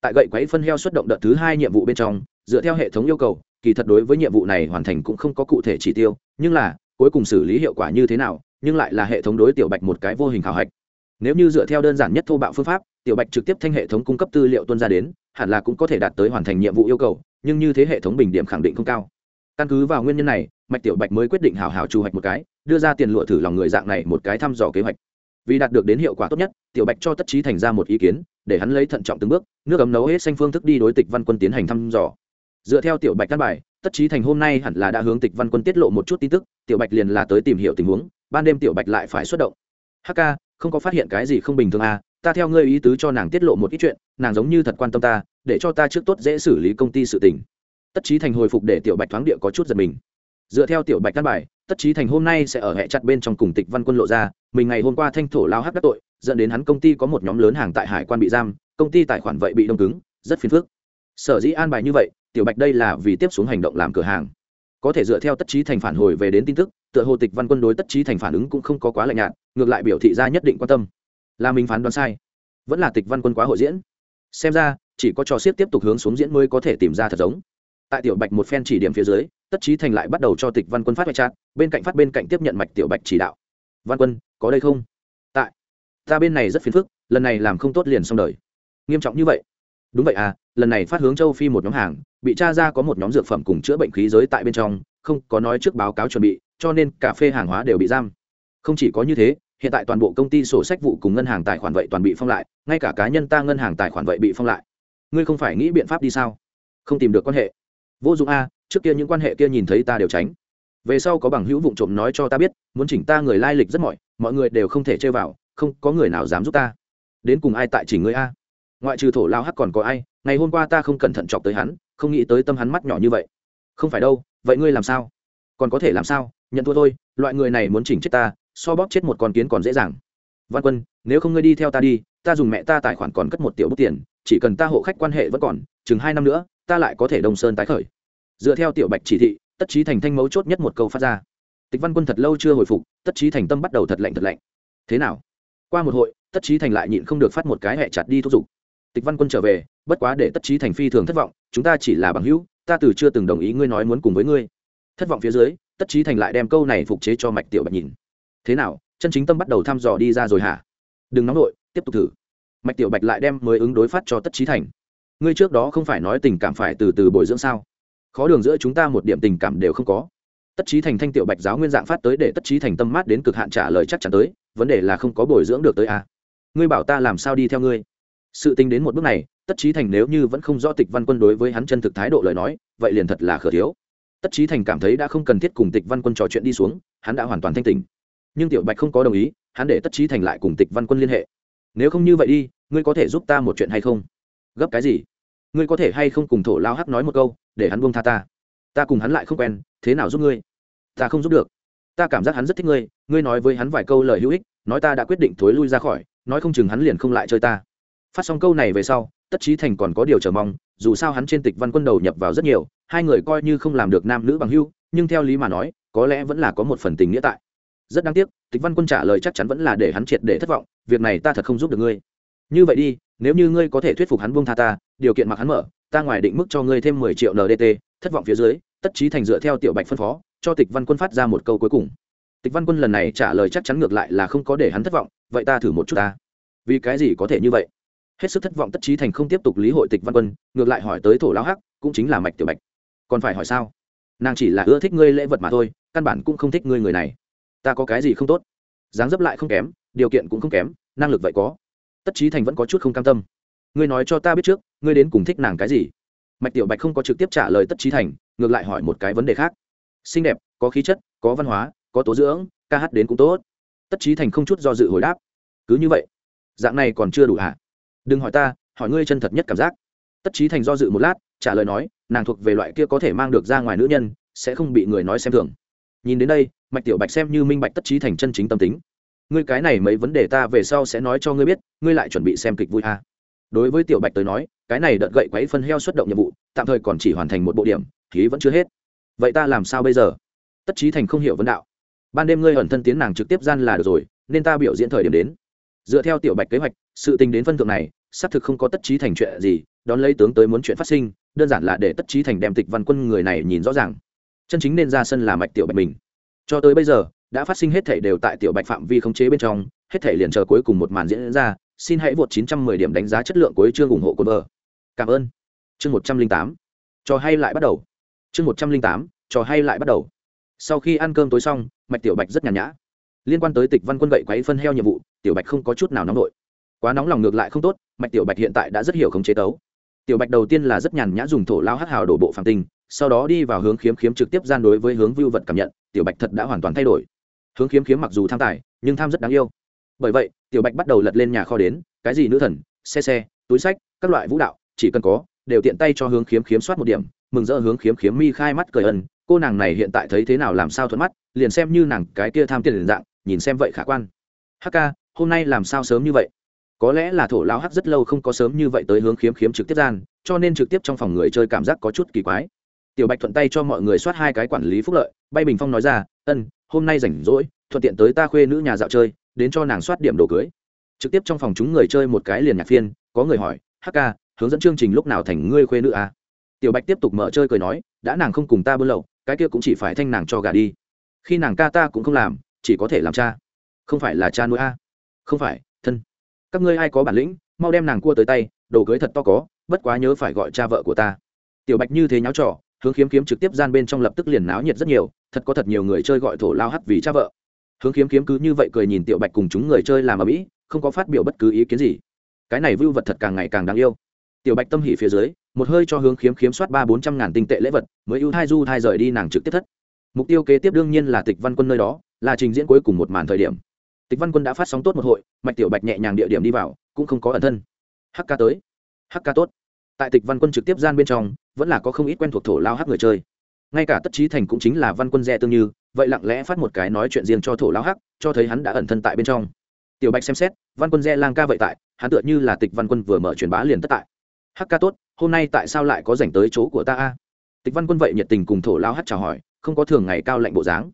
Tại gậy quấy phân heo xuất động đợt thứ hai nhiệm vụ bên trong, dựa theo hệ thống yêu cầu, kỳ thật đối với nhiệm vụ này hoàn thành cũng không có cụ thể chỉ tiêu, nhưng là, cuối cùng xử lý hiệu quả như thế nào, nhưng lại là hệ thống đối tiểu bạch một cái vô hình khảo hạch. Nếu như dựa theo đơn giản nhất thô bạo phương pháp tiểu bạch trực tiếp thanh hệ thống cung cấp tư liệu tuân ra đến, hẳn là cũng có thể đạt tới hoàn thành nhiệm vụ yêu cầu, nhưng như thế hệ thống bình điểm khẳng định không cao. Căn cứ vào nguyên nhân này, mạch tiểu bạch mới quyết định hào hào trù hoạch một cái, đưa ra tiền lụa thử lòng người dạng này một cái thăm dò kế hoạch. Vì đạt được đến hiệu quả tốt nhất, tiểu bạch cho tất trí thành ra một ý kiến, để hắn lấy thận trọng từng bước, nước ấm nấu hết xanh phương thức đi đối tịch văn quân tiến hành thăm dò. Dựa theo tiểu bạch căn bài, tất trí thành hôm nay hẳn là đã hướng tịch văn quân tiết lộ một chút tin tức, tiểu bạch liền là tới tìm hiểu tình huống, ban đêm tiểu bạch lại phải xuất động. Hk không có phát hiện cái gì không bình thường à ta theo ngươi ý tứ cho nàng tiết lộ một ít chuyện, nàng giống như thật quan tâm ta, để cho ta trước tốt dễ xử lý công ty sự tình. Tất trí thành hồi phục để tiểu bạch thoáng địa có chút giật mình. Dựa theo tiểu bạch căn bài, tất trí thành hôm nay sẽ ở hệ chặt bên trong cùng tịch văn quân lộ ra, mình ngày hôm qua thanh thổ lao hắc đắc tội, dẫn đến hắn công ty có một nhóm lớn hàng tại hải quan bị giam, công ty tài khoản vậy bị đông cứng, rất phiền phức. Sở dĩ an bài như vậy, tiểu bạch đây là vì tiếp xuống hành động làm cửa hàng. Có thể dựa theo tất trí thành phản hồi về đến tin tức, tựa hồ tịch văn quân đối tất trí thành phản ứng cũng không có quá lạnh nhạt, ngược lại biểu thị ra nhất định quan tâm là mình phán đoán sai. Vẫn là tịch văn quân quá hội diễn. Xem ra, chỉ có trò xiết tiếp tục hướng xuống diễn mới có thể tìm ra thật giống. Tại tiểu bạch một phen chỉ điểm phía dưới, tất trí thành lại bắt đầu cho tịch văn quân phát mạch chat bên cạnh phát bên cạnh tiếp nhận mạch tiểu bạch chỉ đạo. Văn quân, có đây không? Tại. Ta bên này rất phiền phức, lần này làm không tốt liền xong đời. Nghiêm trọng như vậy? Đúng vậy à lần này phát hướng châu phi một nhóm hàng, bị tra ra có một nhóm dược phẩm cùng chữa bệnh khí giới tại bên trong, không có nói trước báo cáo chuẩn bị, cho nên cà phê hàng hóa đều bị giam. Không chỉ có như thế hiện tại toàn bộ công ty sổ sách vụ cùng ngân hàng tài khoản vậy toàn bị phong lại, ngay cả cá nhân ta ngân hàng tài khoản vậy bị phong lại. Ngươi không phải nghĩ biện pháp đi sao? Không tìm được quan hệ. Vô dụng a, trước kia những quan hệ kia nhìn thấy ta đều tránh. Về sau có bằng hữu vụ trộm nói cho ta biết, muốn chỉnh ta người lai lịch rất mỏi, mọi người đều không thể chơi vào, không có người nào dám giúp ta. Đến cùng ai tại chỉnh ngươi a? Ngoại trừ thổ lao hắc còn có ai, ngày hôm qua ta không cẩn thận chọc tới hắn, không nghĩ tới tâm hắn mắt nhỏ như vậy. Không phải đâu, vậy ngươi làm sao? Còn có thể làm sao? Nhận thua thôi, loại người này muốn chỉnh chết ta so bóp chết một con kiến còn dễ dàng. Văn quân, nếu không ngươi đi theo ta đi, ta dùng mẹ ta tài khoản còn cất một tiểu bút tiền, chỉ cần ta hộ khách quan hệ vẫn còn, chừng hai năm nữa, ta lại có thể đông sơn tái khởi. Dựa theo tiểu bạch chỉ thị, tất trí thành thanh mấu chốt nhất một câu phát ra. Tịch văn quân thật lâu chưa hồi phục, tất trí thành tâm bắt đầu thật lạnh thật lạnh. Thế nào? Qua một hội, tất trí thành lại nhịn không được phát một cái hẹ chặt đi thúc giục. Tịch văn quân trở về, bất quá để tất trí thành phi thường thất vọng, chúng ta chỉ là bằng hữu, ta từ chưa từng đồng ý ngươi nói muốn cùng với ngươi. Thất vọng phía dưới, tất trí thành lại đem câu này phục chế cho mạch tiểu bạch nhìn thế nào, chân chính tâm bắt đầu thăm dò đi ra rồi hả? Đừng nóng nổi tiếp tục thử. Mạch tiểu bạch lại đem mới ứng đối phát cho tất trí thành. Ngươi trước đó không phải nói tình cảm phải từ từ bồi dưỡng sao? Khó đường giữa chúng ta một điểm tình cảm đều không có. Tất trí thành thanh tiểu bạch giáo nguyên dạng phát tới để tất trí thành tâm mát đến cực hạn trả lời chắc chắn tới, vấn đề là không có bồi dưỡng được tới à. ngươi bảo ta làm sao đi theo ngươi? Sự tính đến một bước này, tất trí thành nếu như vẫn không rõ tịch văn quân đối với hắn chân thực thái độ lời nói, vậy liền thật là khở thiếu. Tất trí thành cảm thấy đã không cần thiết cùng tịch văn quân trò chuyện đi xuống, hắn đã hoàn toàn thanh tình nhưng tiểu bạch không có đồng ý, hắn để tất trí thành lại cùng tịch văn quân liên hệ. Nếu không như vậy đi, ngươi có thể giúp ta một chuyện hay không? Gấp cái gì? Ngươi có thể hay không cùng thổ lao hắc nói một câu, để hắn buông tha ta? Ta cùng hắn lại không quen, thế nào giúp ngươi? Ta không giúp được. Ta cảm giác hắn rất thích ngươi ngươi nói với hắn vài câu lời hữu ích, nói ta đã quyết định thối lui ra khỏi, nói không chừng hắn liền không lại chơi ta. Phát xong câu này về sau, tất trí thành còn có điều chờ mong, dù sao hắn trên tịch văn quân đầu nhập vào rất nhiều, hai người coi như không làm được nam nữ bằng hưu nhưng theo lý mà nói, có lẽ vẫn là có một phần tình nghĩa tại rất đáng tiếc, tịch văn quân trả lời chắc chắn vẫn là để hắn triệt để thất vọng, việc này ta thật không giúp được ngươi. Như vậy đi, nếu như ngươi có thể thuyết phục hắn buông tha ta, điều kiện mặc hắn mở, ta ngoài định mức cho ngươi thêm mười triệu ndt thất vọng phía dưới, tất trí thành dựa theo tiểu bạch phân phó, cho tịch văn quân phát ra một câu cuối cùng. Tịch văn quân lần này trả lời chắc chắn ngược lại là không có để hắn thất vọng, vậy ta thử một chút ta. Vì cái gì có thể như vậy? Hết sức thất vọng tất trí thành không tiếp tục lý hội tịch văn quân, ngược lại hỏi tới thổ lao hắc, cũng chính là mạch tiểu bạch. Còn phải hỏi sao? Nàng chỉ là ưa thích ngươi lễ vật mà thôi, căn bản cũng không thích ngươi người này ta có cái gì không tốt? Dáng dấp lại không kém, điều kiện cũng không kém, năng lực vậy có. Tất trí thành vẫn có chút không cam tâm. Ngươi nói cho ta biết trước, ngươi đến cùng thích nàng cái gì? Mạch tiểu bạch không có trực tiếp trả lời tất trí thành, ngược lại hỏi một cái vấn đề khác. Xinh đẹp, có khí chất, có văn hóa, có tố dưỡng, ca hát đến cũng tốt. Tất trí thành không chút do dự hồi đáp. Cứ như vậy. Dạng này còn chưa đủ hả? Đừng hỏi ta, hỏi ngươi chân thật nhất cảm giác. Tất trí thành do dự một lát, trả lời nói, nàng thuộc về loại kia có thể mang được ra ngoài nữ nhân, sẽ không bị người nói xem thường. Nhìn đến đây mạch tiểu bạch xem như minh bạch tất trí thành chân chính tâm tính. Ngươi cái này mấy vấn đề ta về sau sẽ nói cho ngươi biết, ngươi lại chuẩn bị xem kịch vui à. đối với tiểu bạch tới nói, cái này đợt gậy quấy phân heo xuất động nhiệm vụ, tạm thời còn chỉ hoàn thành một bộ điểm khí vẫn chưa hết. Vậy ta làm sao bây giờ? Tất trí thành không hiểu vấn đạo. Ban đêm ngươi ẩn thân tiến nàng trực tiếp gian là được rồi, nên ta biểu diễn thời điểm đến. Dựa theo tiểu bạch kế hoạch, sự tình đến phân thượng này, xác thực không có tất trí thành chuyện gì, đón lấy tướng tới muốn chuyện phát sinh, đơn giản là để tất trí thành đem tịch văn quân người này nhìn rõ ràng. Chân chính nên ra sân là mạch tiểu bạch mình cho tới bây giờ, đã phát sinh hết thể đều tại tiểu bạch phạm vi khống chế bên trong, hết thể liền chờ cuối cùng một màn diễn ra, xin hãy vượt 910 điểm đánh giá chất lượng cuối chương ủng hộ cồn vợ. Cảm ơn. Chương 108 trò hay lại bắt đầu. Chương 108 trò hay lại bắt đầu. Sau khi ăn cơm tối xong, mạch tiểu bạch rất nhàn nhã. Liên quan tới tịch văn quân gậy quấy phân heo nhiệm vụ, tiểu bạch không có chút nào nóng nổi. Quá nóng lòng ngược lại không tốt, mạch tiểu bạch hiện tại đã rất hiểu khống chế tấu. Tiểu bạch đầu tiên là rất nhàn nhã dùng thổ lao hắc hào đổ bộ phàm tinh sau đó đi vào hướng khiếm khiếm trực tiếp gian đối với hướng vưu vật cảm nhận, tiểu bạch thật đã hoàn toàn thay đổi. Hướng khiếm khiếm mặc dù tham tài, nhưng tham rất đáng yêu. Bởi vậy, tiểu bạch bắt đầu lật lên nhà kho đến, cái gì nữ thần, xe xe, túi sách, các loại vũ đạo, chỉ cần có, đều tiện tay cho hướng khiếm khiếm soát một điểm, mừng rỡ hướng khiếm khiếm mi khai mắt cười ân, cô nàng này hiện tại thấy thế nào làm sao thuận mắt, liền xem như nàng cái kia tham tiền liền dạng, nhìn xem vậy khả quan. Hk hôm nay làm sao sớm như vậy? Có lẽ là thổ lao hắc rất lâu không có sớm như vậy tới hướng khiếm khiếm trực tiếp gian, cho nên trực tiếp trong phòng người chơi cảm giác có chút kỳ quái tiểu bạch thuận tay cho mọi người soát hai cái quản lý phúc lợi, bay bình phong nói ra, ân, hôm nay rảnh rỗi, thuận tiện tới ta khuê nữ nhà dạo chơi, đến cho nàng soát điểm đồ cưới. Trực tiếp trong phòng chúng người chơi một cái liền nhạc phiên, có người hỏi hk hướng dẫn chương trình lúc nào thành ngươi khuê nữ à? tiểu bạch tiếp tục mở chơi cười nói, đã nàng không cùng ta bơ lậu cái kia cũng chỉ phải thanh nàng cho gà đi. Khi nàng ca ta cũng không làm, chỉ có thể làm cha. Không phải là cha nuôi a? Không phải, thân. Các ngươi ai có bản lĩnh, mau đem nàng cua tới tay, đồ cưới thật to có, bất quá nhớ phải gọi cha vợ của ta. Tiểu bạch như thế nháo trò hướng kiếm kiếm trực tiếp gian bên trong lập tức liền náo nhiệt rất nhiều, thật có thật nhiều người chơi gọi thổ lao hắt vì cha vợ. Hướng kiếm kiếm cứ như vậy cười nhìn tiểu bạch cùng chúng người chơi làm ở mỹ không có phát biểu bất cứ ý kiến gì. Cái này vưu vật thật càng ngày càng đáng yêu. Tiểu bạch tâm hỉ phía dưới, một hơi cho hướng kiếm kiếm soát ba bốn trăm ngàn tinh tệ lễ vật, mới ưu thai du thai rời đi nàng trực tiếp thất. Mục tiêu kế tiếp đương nhiên là tịch văn quân nơi đó, là trình diễn cuối cùng một màn thời điểm. Tịch văn quân đã phát sóng tốt một hội, mạch tiểu bạch nhẹ nhàng địa điểm đi vào, cũng không có ẩn thân. Hk tới. Hk tốt tại tịch văn quân trực tiếp gian bên trong, vẫn là có không ít quen thuộc thổ lao hắc người chơi. Ngay cả tất trí thành cũng chính là văn quân dè tương như, vậy lặng lẽ phát một cái nói chuyện riêng cho thổ lao hắc, cho thấy hắn đã ẩn thân tại bên trong. Tiểu bạch xem xét, văn quân dè lang ca vậy tại, hắn tựa như là tịch văn quân vừa mở truyền bá liền tất tại. Hắc ca tốt, hôm nay tại sao lại có dành tới chỗ của ta a? Tịch văn quân vậy nhiệt tình cùng thổ lao hắc chào hỏi, không có thường ngày cao lạnh bộ dáng.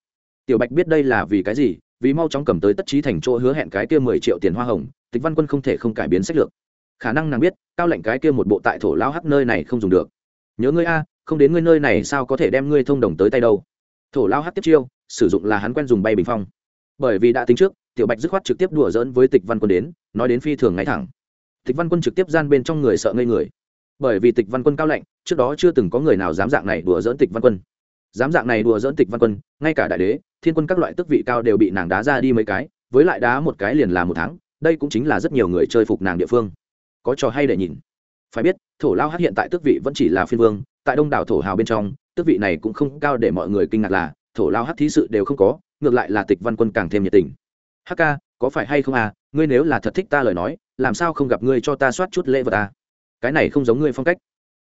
Tiểu bạch biết đây là vì cái gì, vì mau chóng cầm tới tất trí thành chỗ hứa hẹn cái kia mười triệu tiền hoa hồng, tịch văn quân không thể không cải biến sách lược khả năng nàng biết, cao lệnh cái kia một bộ tại thổ lao hắc nơi này không dùng được. Nhớ ngươi a, không đến ngươi nơi này sao có thể đem ngươi thông đồng tới tay đâu. Thổ lao hắc tiếp chiêu, sử dụng là hắn quen dùng bay bình phong. Bởi vì đã tính trước, tiểu bạch dứt khoát trực tiếp đùa dỡn với tịch văn quân đến, nói đến phi thường ngay thẳng. Tịch văn quân trực tiếp gian bên trong người sợ ngây người. Bởi vì tịch văn quân cao lệnh trước đó chưa từng có người nào dám dạng này đùa dỡn tịch văn quân. Dám dạng này đùa dỡn tịch văn quân, ngay cả đại đế, thiên quân các loại tước vị cao đều bị nàng đá ra đi mấy cái, với lại đá một cái liền là một tháng, đây cũng chính là rất nhiều người chơi phục nàng địa phương có trò hay để nhìn. Phải biết, thổ lao hát hiện tại tước vị vẫn chỉ là phiên vương, tại đông đảo thổ hào bên trong, tước vị này cũng không cao để mọi người kinh ngạc là, thổ lao hát thí sự đều không có, ngược lại là tịch văn quân càng thêm nhiệt tình. Hk có phải hay không à ngươi nếu là thật thích ta lời nói, làm sao không gặp ngươi cho ta soát chút lễ vật ta cái này không giống ngươi phong cách.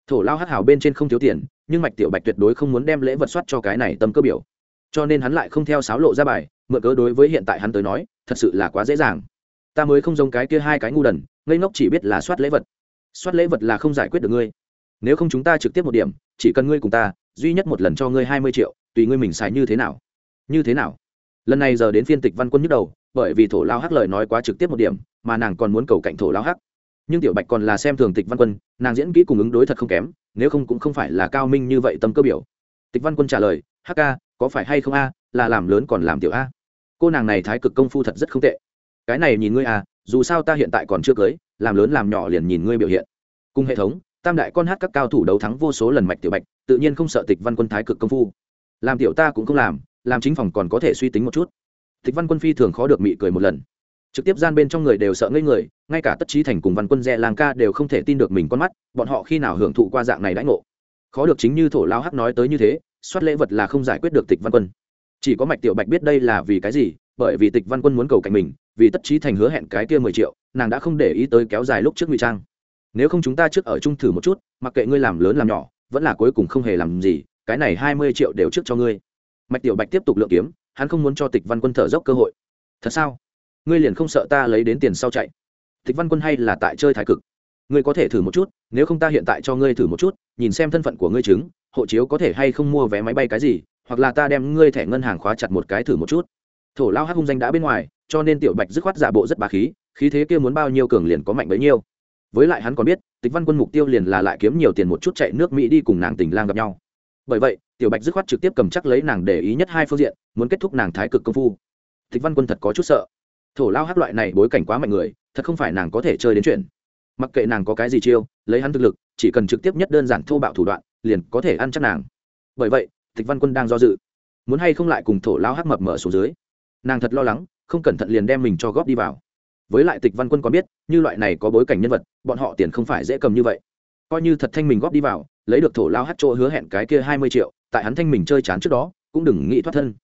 Thổ lao hắc hào bên trên không thiếu tiền, nhưng mạch tiểu bạch tuyệt đối không muốn đem lễ vật soát cho cái này tâm cơ biểu. Cho nên hắn lại không theo sáo lộ ra bài, mượn cớ đối với hiện tại hắn tới nói, thật sự là quá dễ dàng. Ta mới không giống cái kia hai cái ngu đần ngây ngốc chỉ biết là soát lễ vật. Soát lễ vật là không giải quyết được ngươi. Nếu không chúng ta trực tiếp một điểm chỉ cần ngươi cùng ta duy nhất một lần cho ngươi hai mươi triệu tùy ngươi mình xài như thế nào? Như thế nào? Lần này giờ đến phiên tịch văn quân nhức đầu bởi vì thổ lao hắc lời nói quá trực tiếp một điểm mà nàng còn muốn cầu cạnh thổ lao hắc. Nhưng tiểu bạch còn là xem thường tịch văn quân nàng diễn kỹ cùng ứng đối thật không kém nếu không cũng không phải là cao minh như vậy tâm cơ biểu. Tịch văn quân trả lời hắc a, có phải hay không a? Là làm lớn còn làm tiểu a. Cô nàng này thái cực công phu thật rất không tệ. Cái này nhìn ngươi à dù sao ta hiện tại còn chưa cưới, làm lớn làm nhỏ liền nhìn ngươi biểu hiện. Cùng hệ thống, tam đại con hát các cao thủ đấu thắng vô số lần mạch tiểu bạch, tự nhiên không sợ tịch văn quân thái cực công phu. Làm tiểu ta cũng không làm làm chính phòng còn có thể suy tính một chút. Tịch văn quân phi thường khó được mị cười một lần. Trực tiếp gian bên trong người đều sợ ngây người, ngay cả tất trí thành cùng văn quân Dè lang ca đều không thể tin được mình con mắt, bọn họ khi nào hưởng thụ qua dạng này đãi ngộ. Khó được chính như thổ lao hắc nói tới như thế, soát lễ vật là không giải quyết được tịch văn quân. Chỉ có mạch tiểu bạch biết đây là vì cái gì, bởi vì tịch văn quân muốn cầu cạnh mình vì tất trí thành hứa hẹn cái kia mười triệu, nàng đã không để ý tới kéo dài lúc trước ngụy trang. Nếu không chúng ta trước ở chung thử một chút, mặc kệ ngươi làm lớn làm nhỏ, vẫn là cuối cùng không hề làm gì, cái này hai mươi triệu đều trước cho ngươi. Mạch tiểu bạch tiếp tục lượng kiếm, hắn không muốn cho tịch văn quân thở dốc cơ hội. Thật sao? Ngươi liền không sợ ta lấy đến tiền sau chạy? Tịch văn quân hay là tại chơi thái cực? Ngươi có thể thử một chút, nếu không ta hiện tại cho ngươi thử một chút, nhìn xem thân phận của ngươi chứng, hộ chiếu có thể hay không mua vé máy bay cái gì, hoặc là ta đem ngươi thẻ ngân hàng khóa chặt một cái thử một chút thổ lao Hắc hung danh đã bên ngoài, cho nên tiểu bạch dứt khoát giả bộ rất bà khí khí thế kia muốn bao nhiêu cường liền có mạnh bấy nhiêu. Với lại hắn còn biết, tịch văn quân mục tiêu liền là lại kiếm nhiều tiền một chút chạy nước mỹ đi cùng nàng tình lang gặp nhau. Bởi vậy, tiểu bạch dứt khoát trực tiếp cầm chắc lấy nàng để ý nhất hai phương diện, muốn kết thúc nàng thái cực công phu. Tịch văn quân thật có chút sợ. Thổ lao Hắc loại này bối cảnh quá mạnh người, thật không phải nàng có thể chơi đến chuyện. Mặc kệ nàng có cái gì chiêu, lấy hắn thực lực, chỉ cần trực tiếp nhất đơn giản thô bạo thủ đoạn, liền có thể ăn chắc nàng. Bởi vậy, tịch văn quân đang do dự. Muốn hay không lại cùng thổ lao Hắc mập mở xuống dưới nàng thật lo lắng, không cẩn thận liền đem mình cho góp đi vào. Với lại tịch văn quân có biết, như loại này có bối cảnh nhân vật, bọn họ tiền không phải dễ cầm như vậy. Coi như thật thanh mình góp đi vào, lấy được thổ lao hát chỗ hứa hẹn cái kia hai mươi triệu, tại hắn thanh mình chơi chán trước đó, cũng đừng nghĩ thoát thân.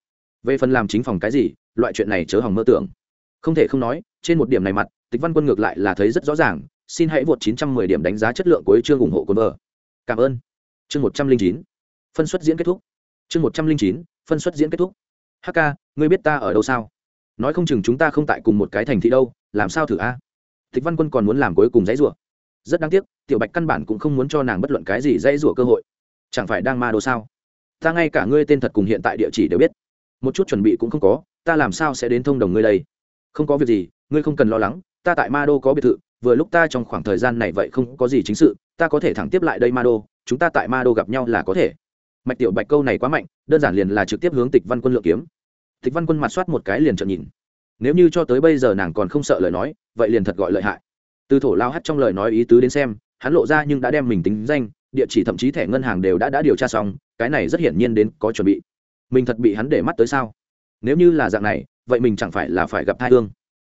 Về phần làm chính phòng cái gì, loại chuyện này chớ hỏng mơ tưởng. Không thể không nói, trên một điểm này mặt, tịch văn quân ngược lại là thấy rất rõ ràng, xin hãy vượt 910 điểm đánh giá chất lượng của chương ủng hộ cồn vợ. Cảm ơn. Chương 109 phân suất diễn kết thúc. Chương 109 phân suất diễn kết thúc hk ngươi biết ta ở đâu sao? Nói không chừng chúng ta không tại cùng một cái thành thị đâu, làm sao thử a? Tịch văn quân còn muốn làm cuối cùng dãy rủa. Rất đáng tiếc, tiểu bạch căn bản cũng không muốn cho nàng bất luận cái gì dãy rủa cơ hội. Chẳng phải đang ma đồ sao? Ta ngay cả ngươi tên thật cùng hiện tại địa chỉ đều biết. Một chút chuẩn bị cũng không có, ta làm sao sẽ đến thông đồng ngươi đây? Không có việc gì, ngươi không cần lo lắng, ta tại ma đô có biệt thự, vừa lúc ta trong khoảng thời gian này vậy không có gì chính sự, ta có thể thẳng tiếp lại đây ma đô, chúng ta tại ma đô gặp nhau là có thể. Mạch tiểu bạch câu này quá mạnh đơn giản liền là trực tiếp hướng tịch văn quân lượng kiếm. Tịch văn quân mặt soát một cái liền trợn nhìn. Nếu như cho tới bây giờ nàng còn không sợ lời nói, vậy liền thật gọi lợi hại. Từ thổ lao hắt trong lời nói ý tứ đến xem, hắn lộ ra nhưng đã đem mình tính danh, địa chỉ thậm chí thẻ ngân hàng đều đã đã điều tra xong, cái này rất hiển nhiên đến có chuẩn bị. Mình thật bị hắn để mắt tới sao? Nếu như là dạng này, vậy mình chẳng phải là phải gặp thai hương.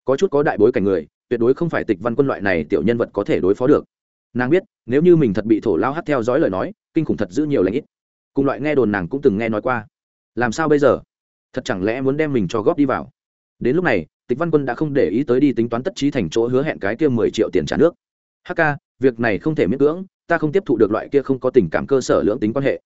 Có chút có đại bối cảnh người, tuyệt đối không phải tịch văn quân loại này tiểu nhân vật có thể đối phó được. Nàng biết, nếu như mình thật bị thổ lao hắt theo dõi lời nói, kinh khủng thật giữ nhiều lãnh ít cùng loại nghe đồn nàng cũng từng nghe nói qua. Làm sao bây giờ? Thật chẳng lẽ muốn đem mình cho góp đi vào? Đến lúc này, tịch văn quân đã không để ý tới đi tính toán tất trí thành chỗ hứa hẹn cái kia mười triệu tiền trả nước. Hk việc này không thể miễn cưỡng, ta không tiếp thụ được loại kia không có tình cảm cơ sở lưỡng tính quan hệ.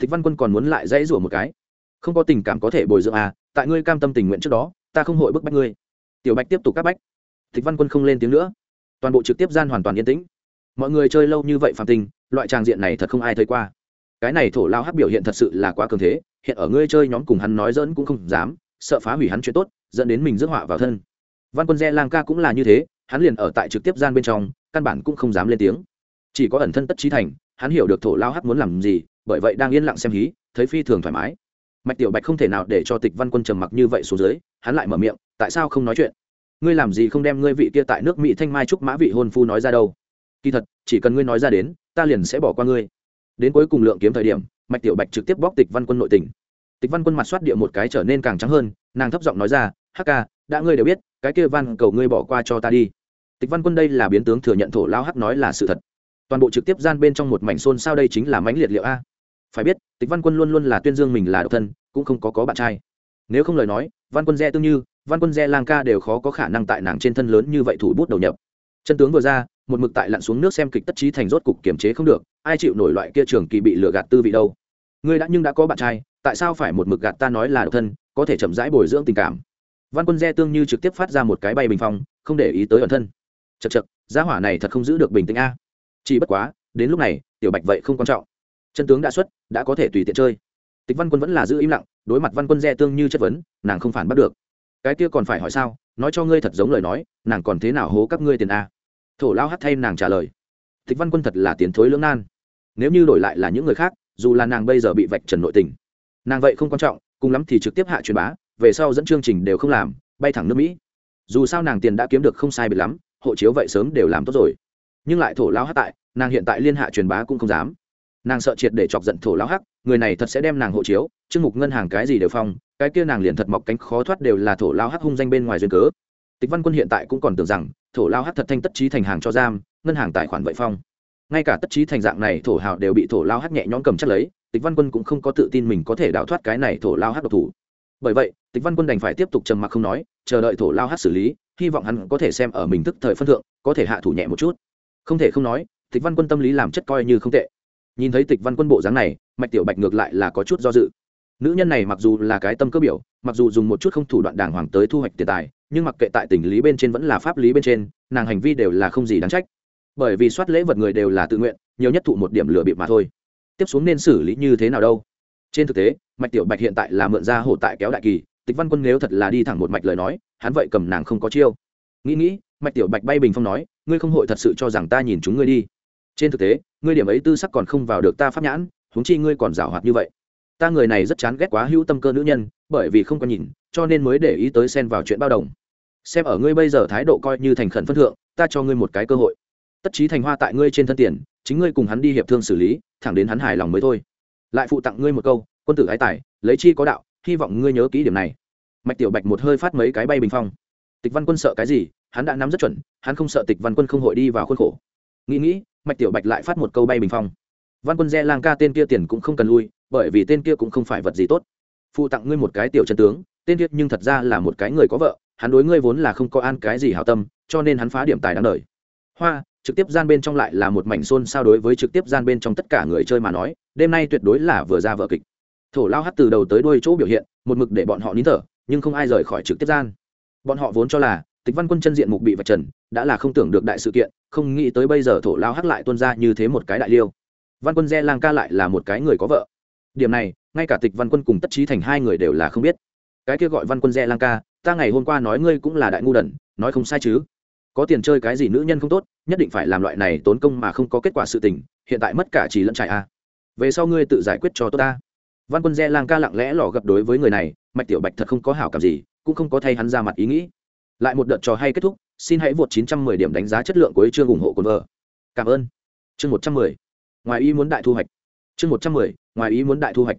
Tịch văn quân còn muốn lại dãy rủa một cái. Không có tình cảm có thể bồi dưỡng à tại ngươi cam tâm tình nguyện trước đó, ta không hội bức bách ngươi. Tiểu bạch tiếp tục các bách. Tịch văn quân không lên tiếng nữa. Toàn bộ trực tiếp gian hoàn toàn yên tĩnh. Mọi người chơi lâu như vậy phạm tình, loại tràng diện này thật không ai thấy qua cái này thổ lao hắc biểu hiện thật sự là quá cường thế, hiện ở ngươi chơi nhóm cùng hắn nói dỡn cũng không dám, sợ phá hủy hắn chuyện tốt, dẫn đến mình rước họa vào thân. Văn quân re lang ca cũng là như thế, hắn liền ở tại trực tiếp gian bên trong, căn bản cũng không dám lên tiếng. Chỉ có ẩn thân tất trí thành, hắn hiểu được thổ lao hắc muốn làm gì, bởi vậy đang yên lặng xem hí, thấy phi thường thoải mái. Mạch tiểu bạch không thể nào để cho tịch văn quân trầm mặc như vậy xuống dưới, hắn lại mở miệng, tại sao không nói chuyện? Ngươi làm gì không đem ngươi vị kia tại nước mỹ thanh mai trúc mã vị hôn phu nói ra đâu? Kỳ thật, chỉ cần ngươi nói ra đến, ta liền sẽ bỏ qua ngươi đến cuối cùng lượng kiếm thời điểm, mạch tiểu bạch trực tiếp bóc tịch văn quân nội tình. Tịch văn quân mặt soát địa một cái trở nên càng trắng hơn, nàng thấp giọng nói ra, hắc ca, đã ngươi đều biết, cái kia văn cầu ngươi bỏ qua cho ta đi. Tịch văn quân đây là biến tướng thừa nhận thổ lao hắc nói là sự thật. Toàn bộ trực tiếp gian bên trong một mảnh xôn sao đây chính là mãnh liệt liệu a. Phải biết, tịch văn quân luôn luôn là tuyên dương mình là độc thân, cũng không có có bạn trai. Nếu không lời nói, văn quân re tương như, văn quân re lang ca đều khó có khả năng tại nàng trên thân lớn như vậy thủ bút đầu nhập. Chân tướng vừa ra, một mực tại lặn xuống nước xem kịch tất trí thành rốt cục kiềm chế không được ai chịu nổi loại kia trường kỳ bị lừa gạt tư vị đâu? Ngươi đã nhưng đã có bạn trai, tại sao phải một mực gạt ta nói là độc thân, có thể chậm rãi bồi dưỡng tình cảm? Văn quân re tương như trực tiếp phát ra một cái bay bình phong, không để ý tới ẩn thân. Chật chật giá hỏa này thật không giữ được bình tĩnh a. Chỉ bất quá, đến lúc này, tiểu bạch vậy không quan trọng. Chân tướng đã xuất, đã có thể tùy tiện chơi. Tịch văn quân vẫn là giữ im lặng, đối mặt văn quân re tương như chất vấn, nàng không phản bắt được. Cái kia còn phải hỏi sao, nói cho ngươi thật giống lời nói, nàng còn thế nào hố các ngươi tiền a? Thổ lao hát thay nàng trả lời. Tịch văn quân thật là tiến thối lưỡng nan nếu như đổi lại là những người khác, dù là nàng bây giờ bị vạch trần nội tình, nàng vậy không quan trọng, cùng lắm thì trực tiếp hạ truyền bá, về sau dẫn chương trình đều không làm, bay thẳng nước mỹ. Dù sao nàng tiền đã kiếm được không sai biệt lắm, hộ chiếu vậy sớm đều làm tốt rồi. Nhưng lại thổ lao hát tại, nàng hiện tại liên hạ truyền bá cũng không dám. Nàng sợ triệt để chọc giận thổ lao hắc, người này thật sẽ đem nàng hộ chiếu, chương mục ngân hàng cái gì đều phong, cái kia nàng liền thật mọc cánh khó thoát đều là thổ lao hắc hung danh bên ngoài duyên cớ. Tịch văn quân hiện tại cũng còn tưởng rằng, thổ lao hắc thật thanh tất trí thành hàng cho giam, ngân hàng tài khoản vậy phong ngay cả tất trí thành dạng này thổ hào đều bị thổ lao hát nhẹ nhõm cầm chắc lấy, tịch văn quân cũng không có tự tin mình có thể đào thoát cái này thổ lao hát độc thủ. Bởi vậy, tịch văn quân đành phải tiếp tục trầm mặc không nói, chờ đợi thổ lao hát xử lý, hy vọng hắn có thể xem ở mình thức thời phân thượng, có thể hạ thủ nhẹ một chút. Không thể không nói, tịch văn quân tâm lý làm chất coi như không tệ. Nhìn thấy tịch văn quân bộ dáng này, mạch tiểu bạch ngược lại là có chút do dự. Nữ nhân này mặc dù là cái tâm cơ biểu, mặc dù dùng một chút không thủ đoạn đàng hoàng tới thu hoạch tiền tài, nhưng mặc kệ tại tình lý bên trên vẫn là pháp lý bên trên, nàng hành vi đều là không gì đáng trách bởi vì soát lễ vật người đều là tự nguyện, nhiều nhất thụ một điểm lừa bịp mà thôi. Tiếp xuống nên xử lý như thế nào đâu? Trên thực tế, mạch tiểu bạch hiện tại là mượn ra hổ tại kéo đại kỳ, tịch văn quân nếu thật là đi thẳng một mạch lời nói, hắn vậy cầm nàng không có chiêu. Nghĩ nghĩ, mạch tiểu bạch bay bình phong nói, ngươi không hội thật sự cho rằng ta nhìn chúng ngươi đi. Trên thực tế, ngươi điểm ấy tư sắc còn không vào được ta pháp nhãn, huống chi ngươi còn giảo hoạt như vậy. Ta người này rất chán ghét quá hữu tâm cơ nữ nhân, bởi vì không có nhìn, cho nên mới để ý tới xen vào chuyện bao đồng. Xem ở ngươi bây giờ thái độ coi như thành khẩn phân thượng, ta cho ngươi một cái cơ hội tất trí thành hoa tại ngươi trên thân tiền, chính ngươi cùng hắn đi hiệp thương xử lý, thẳng đến hắn hài lòng mới thôi. Lại phụ tặng ngươi một câu, quân tử ái tài, lấy chi có đạo, hy vọng ngươi nhớ kỹ điểm này. Mạch tiểu bạch một hơi phát mấy cái bay bình phong. Tịch văn quân sợ cái gì, hắn đã nắm rất chuẩn, hắn không sợ tịch văn quân không hội đi vào khuôn khổ. Nghĩ nghĩ, mạch tiểu bạch lại phát một câu bay bình phong. Văn quân re lang ca tên kia tiền cũng không cần lui, bởi vì tên kia cũng không phải vật gì tốt. Phụ tặng ngươi một cái tiểu chân tướng, tên kia nhưng thật ra là một cái người có vợ, hắn đối ngươi vốn là không có an cái gì hảo tâm, cho nên hắn phá điểm tài đáng đời. Hoa trực tiếp gian bên trong lại là một mảnh xôn sao đối với trực tiếp gian bên trong tất cả người chơi mà nói, đêm nay tuyệt đối là vừa ra vợ kịch. Thổ lao hắt từ đầu tới đuôi chỗ biểu hiện, một mực để bọn họ nín thở, nhưng không ai rời khỏi trực tiếp gian. Bọn họ vốn cho là, tịch văn quân chân diện mục bị vạch trần, đã là không tưởng được đại sự kiện, không nghĩ tới bây giờ thổ lao hắt lại tuân ra như thế một cái đại liêu. Văn quân gia lang ca lại là một cái người có vợ. Điểm này, ngay cả tịch văn quân cùng tất trí thành hai người đều là không biết. Cái kia gọi văn quân gia lang ca, ta ngày hôm qua nói ngươi cũng là đại ngu đần, nói không sai chứ có tiền chơi cái gì nữ nhân không tốt, nhất định phải làm loại này tốn công mà không có kết quả sự tình, hiện tại mất cả chỉ lẫn trải a. Về sau ngươi tự giải quyết cho tốt ta. Văn quân re lang ca lặng lẽ lò gặp đối với người này, mạch tiểu bạch thật không có hảo cảm gì, cũng không có thay hắn ra mặt ý nghĩ. Lại một đợt trò hay kết thúc, xin hãy vượt 910 điểm đánh giá chất lượng của chương ủng hộ cồn vợ. Cảm ơn. Chương 110. ngoài ý muốn đại thu hoạch. Chương 110. ngoài ý muốn đại thu hoạch.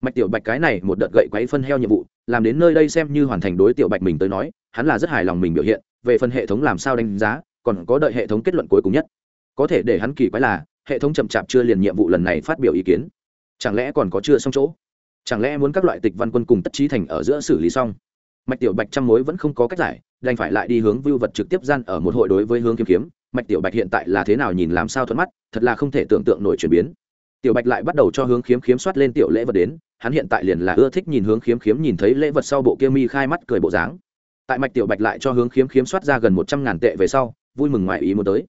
Mạch tiểu bạch cái này một đợt gậy quấy phân heo nhiệm vụ, làm đến nơi đây xem như hoàn thành đối tiểu bạch mình tới nói, hắn là rất hài lòng mình biểu hiện về phần hệ thống làm sao đánh giá, còn có đợi hệ thống kết luận cuối cùng nhất. Có thể để hắn kỳ quái là, hệ thống chậm chạp chưa liền nhiệm vụ lần này phát biểu ý kiến. Chẳng lẽ còn có chưa xong chỗ? Chẳng lẽ muốn các loại tịch văn quân cùng tất trí thành ở giữa xử lý xong? Mạch tiểu bạch trăm mối vẫn không có cách giải, đành phải lại đi hướng vưu vật trực tiếp gian ở một hội đối với hướng kiếm kiếm. Mạch tiểu bạch hiện tại là thế nào nhìn làm sao thuận mắt, thật là không thể tưởng tượng nổi chuyển biến. Tiểu bạch lại bắt đầu cho hướng kiếm kiếm soát lên tiểu lễ vật đến, hắn hiện tại liền là ưa thích nhìn hướng kiếm kiếm nhìn thấy lễ vật sau bộ kia mi khai mắt cười bộ dáng tại mạch tiểu bạch lại cho hướng khiếm khiếm soát ra gần một trăm ngàn tệ về sau, vui mừng ngoài ý muốn tới.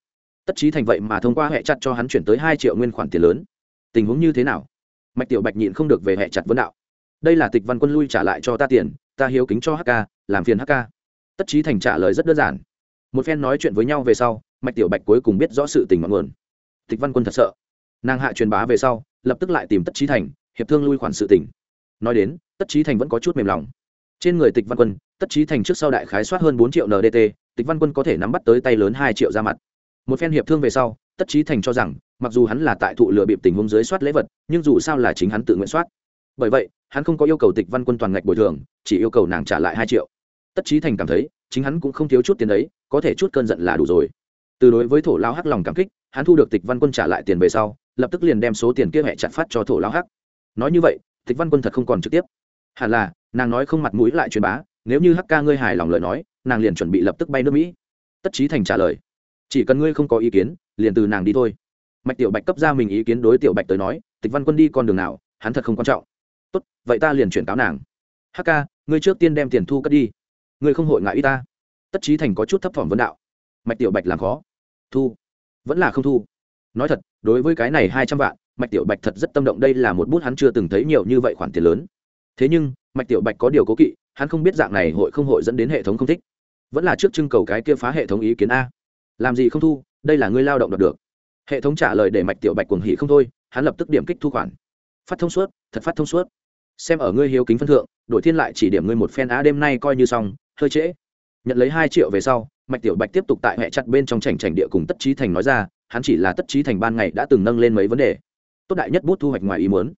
Tất chí thành vậy mà thông qua hệ chặt cho hắn chuyển tới hai triệu nguyên khoản tiền lớn. Tình huống như thế nào? Mạch tiểu bạch nhịn không được về hệ chặt vấn đạo. Đây là tịch văn quân lui trả lại cho ta tiền, ta hiếu kính cho hk làm phiền hk tất chí thành trả lời rất đơn giản. Một phen nói chuyện với nhau về sau, mạch tiểu bạch cuối cùng biết rõ sự tình mọi nguồn. Tịch văn quân thật sợ. Nàng hạ truyền bá về sau, lập tức lại tìm tất trí thành, hiệp thương lui khoản sự tỉnh nói đến, tất trí thành vẫn có chút mềm lòng. Trên người tịch văn quân tất trí thành trước sau đại khái soát hơn bốn triệu ndt tịch văn quân có thể nắm bắt tới tay lớn hai triệu ra mặt. Một phen hiệp thương về sau, tất trí thành cho rằng, mặc dù hắn là tại thụ lựa bịp tình huống dưới soát lễ vật, nhưng dù sao là chính hắn tự nguyện soát. Bởi vậy, hắn không có yêu cầu tịch văn quân toàn ngạch bồi thường, chỉ yêu cầu nàng trả lại hai triệu. Tất trí thành cảm thấy, chính hắn cũng không thiếu chút tiền đấy, có thể chút cơn giận là đủ rồi. Từ đối với thổ lao hắc lòng cảm kích, hắn thu được tịch văn quân trả lại tiền về sau, lập tức liền đem số tiền kia hẹ chặt phát cho thổ lao hắc. Nói như vậy, tịch văn quân thật không còn trực tiếp. Hẳn là, nàng nói không mặt mũi lại truyền bá nếu như Hắc Ca ngươi hài lòng lời nói, nàng liền chuẩn bị lập tức bay nước mỹ. Tất trí thành trả lời, chỉ cần ngươi không có ý kiến, liền từ nàng đi thôi. Mạch tiểu bạch cấp ra mình ý kiến đối tiểu bạch tới nói, tịch văn quân đi con đường nào, hắn thật không quan trọng. Tốt, vậy ta liền chuyển cáo nàng. Hk ngươi trước tiên đem tiền thu cất đi. Ngươi không hội ngại ý ta. Tất trí thành có chút thấp thỏm vấn đạo. Mạch tiểu bạch làm khó. Thu. Vẫn là không thu. Nói thật, đối với cái này hai trăm vạn, mạch tiểu bạch thật rất tâm động đây là một bút hắn chưa từng thấy nhiều như vậy khoản tiền lớn. Thế nhưng, mạch tiểu bạch có điều cố kỵ hắn không biết dạng này hội không hội dẫn đến hệ thống không thích. Vẫn là trước trưng cầu cái kia phá hệ thống ý kiến a. Làm gì không thu, đây là ngươi lao động đọc được. Hệ thống trả lời để mạch tiểu bạch cuồng hỉ không thôi, hắn lập tức điểm kích thu khoản. Phát thông suốt, thật phát thông suốt. Xem ở ngươi hiếu kính phân thượng đội thiên lại chỉ điểm ngươi một phen á đêm nay coi như xong, hơi trễ. Nhận lấy hai triệu về sau, mạch tiểu bạch tiếp tục tại hệ chặt bên trong chảnh chảnh địa cùng tất trí thành nói ra, hắn chỉ là tất trí thành ban ngày đã từng nâng lên mấy vấn đề. Tốt đại nhất bút thu hoạch ngoài ý muốn.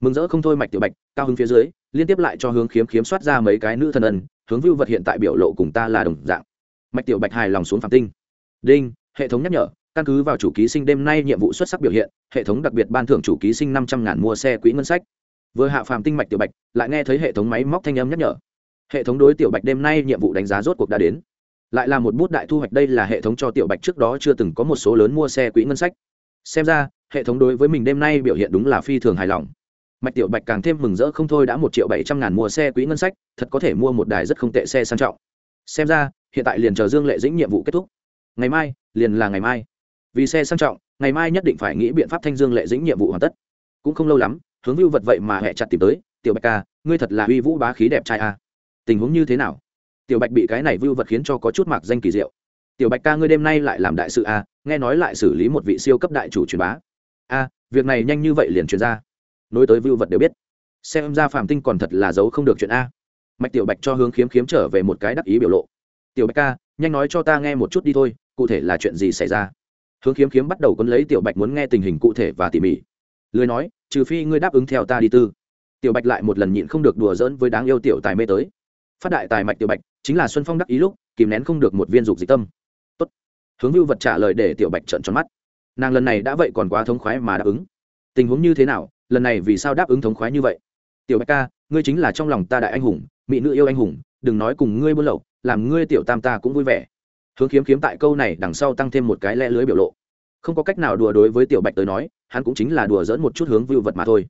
Mừng rỡ không thôi mạch tiểu bạch, cao hứng phía dưới liên tiếp lại cho hướng khiếm khiếm soát ra mấy cái nữ thân ân, hướng vưu vật hiện tại biểu lộ cùng ta là đồng dạng. Mạch tiểu bạch hài lòng xuống phạm tinh. Đinh, hệ thống nhắc nhở, căn cứ vào chủ ký sinh đêm nay nhiệm vụ xuất sắc biểu hiện, hệ thống đặc biệt ban thưởng chủ ký sinh năm trăm ngàn mua xe quỹ ngân sách. Vừa hạ phàm tinh mạch tiểu bạch, lại nghe thấy hệ thống máy móc thanh âm nhắc nhở. Hệ thống đối tiểu bạch đêm nay nhiệm vụ đánh giá rốt cuộc đã đến. Lại là một bút đại thu hoạch đây là hệ thống cho tiểu bạch trước đó chưa từng có một số lớn mua xe quỹ ngân sách. Xem ra, hệ thống đối với mình đêm nay biểu hiện đúng là phi thường hài lòng mạch tiểu bạch càng thêm mừng rỡ không thôi đã một triệu bảy trăm ngàn mua xe quỹ ngân sách, thật có thể mua một đài rất không tệ xe sang trọng. Xem ra, hiện tại liền chờ dương lệ dĩnh nhiệm vụ kết thúc. Ngày mai, liền là ngày mai. Vì xe sang trọng, ngày mai nhất định phải nghĩ biện pháp thanh dương lệ dĩnh nhiệm vụ hoàn tất. Cũng không lâu lắm, hướng vưu vật vậy mà hẹ chặt tìm tới, tiểu bạch ca, ngươi thật là uy vũ bá khí đẹp trai a tình huống như thế nào? Tiểu bạch bị cái này vưu vật khiến cho có chút mạc danh kỳ diệu. Tiểu bạch ca, ngươi đêm nay lại làm đại sự a nghe nói lại xử lý một vị siêu cấp đại chủ truyền bá. A, việc này nhanh như vậy liền truyền ra nối tới vưu vật đều biết. Xem ra phạm tinh còn thật là giấu không được chuyện a. Mạch tiểu bạch cho hướng khiếm khiếm trở về một cái đắc ý biểu lộ. Tiểu bạch ca, nhanh nói cho ta nghe một chút đi thôi, cụ thể là chuyện gì xảy ra? Hướng khiếm khiếm bắt đầu quấn lấy tiểu bạch muốn nghe tình hình cụ thể và tỉ mỉ. Lười nói, trừ phi ngươi đáp ứng theo ta đi tư. Tiểu bạch lại một lần nhịn không được đùa giỡn với đáng yêu tiểu tài mê tới. Phát đại tài mạch tiểu bạch, chính là xuân phong đắc ý lúc, kìm nén không được một viên dục dịch tâm. Tốt. hướng vưu vật trả lời để tiểu bạch trợn tròn mắt. Nàng lần này đã vậy còn quá thống khoái mà đáp ứng. Tình huống như thế nào lần này vì sao đáp ứng thống khoái như vậy? Tiểu bạch ca, ngươi chính là trong lòng ta đại anh hùng, mỹ nữ yêu anh hùng, đừng nói cùng ngươi buôn lậu, làm ngươi tiểu tam ta cũng vui vẻ. Hướng kiếm kiếm tại câu này đằng sau tăng thêm một cái lẽ lưới biểu lộ. Không có cách nào đùa đối với tiểu bạch tới nói, hắn cũng chính là đùa dỡn một chút hướng vưu vật mà thôi.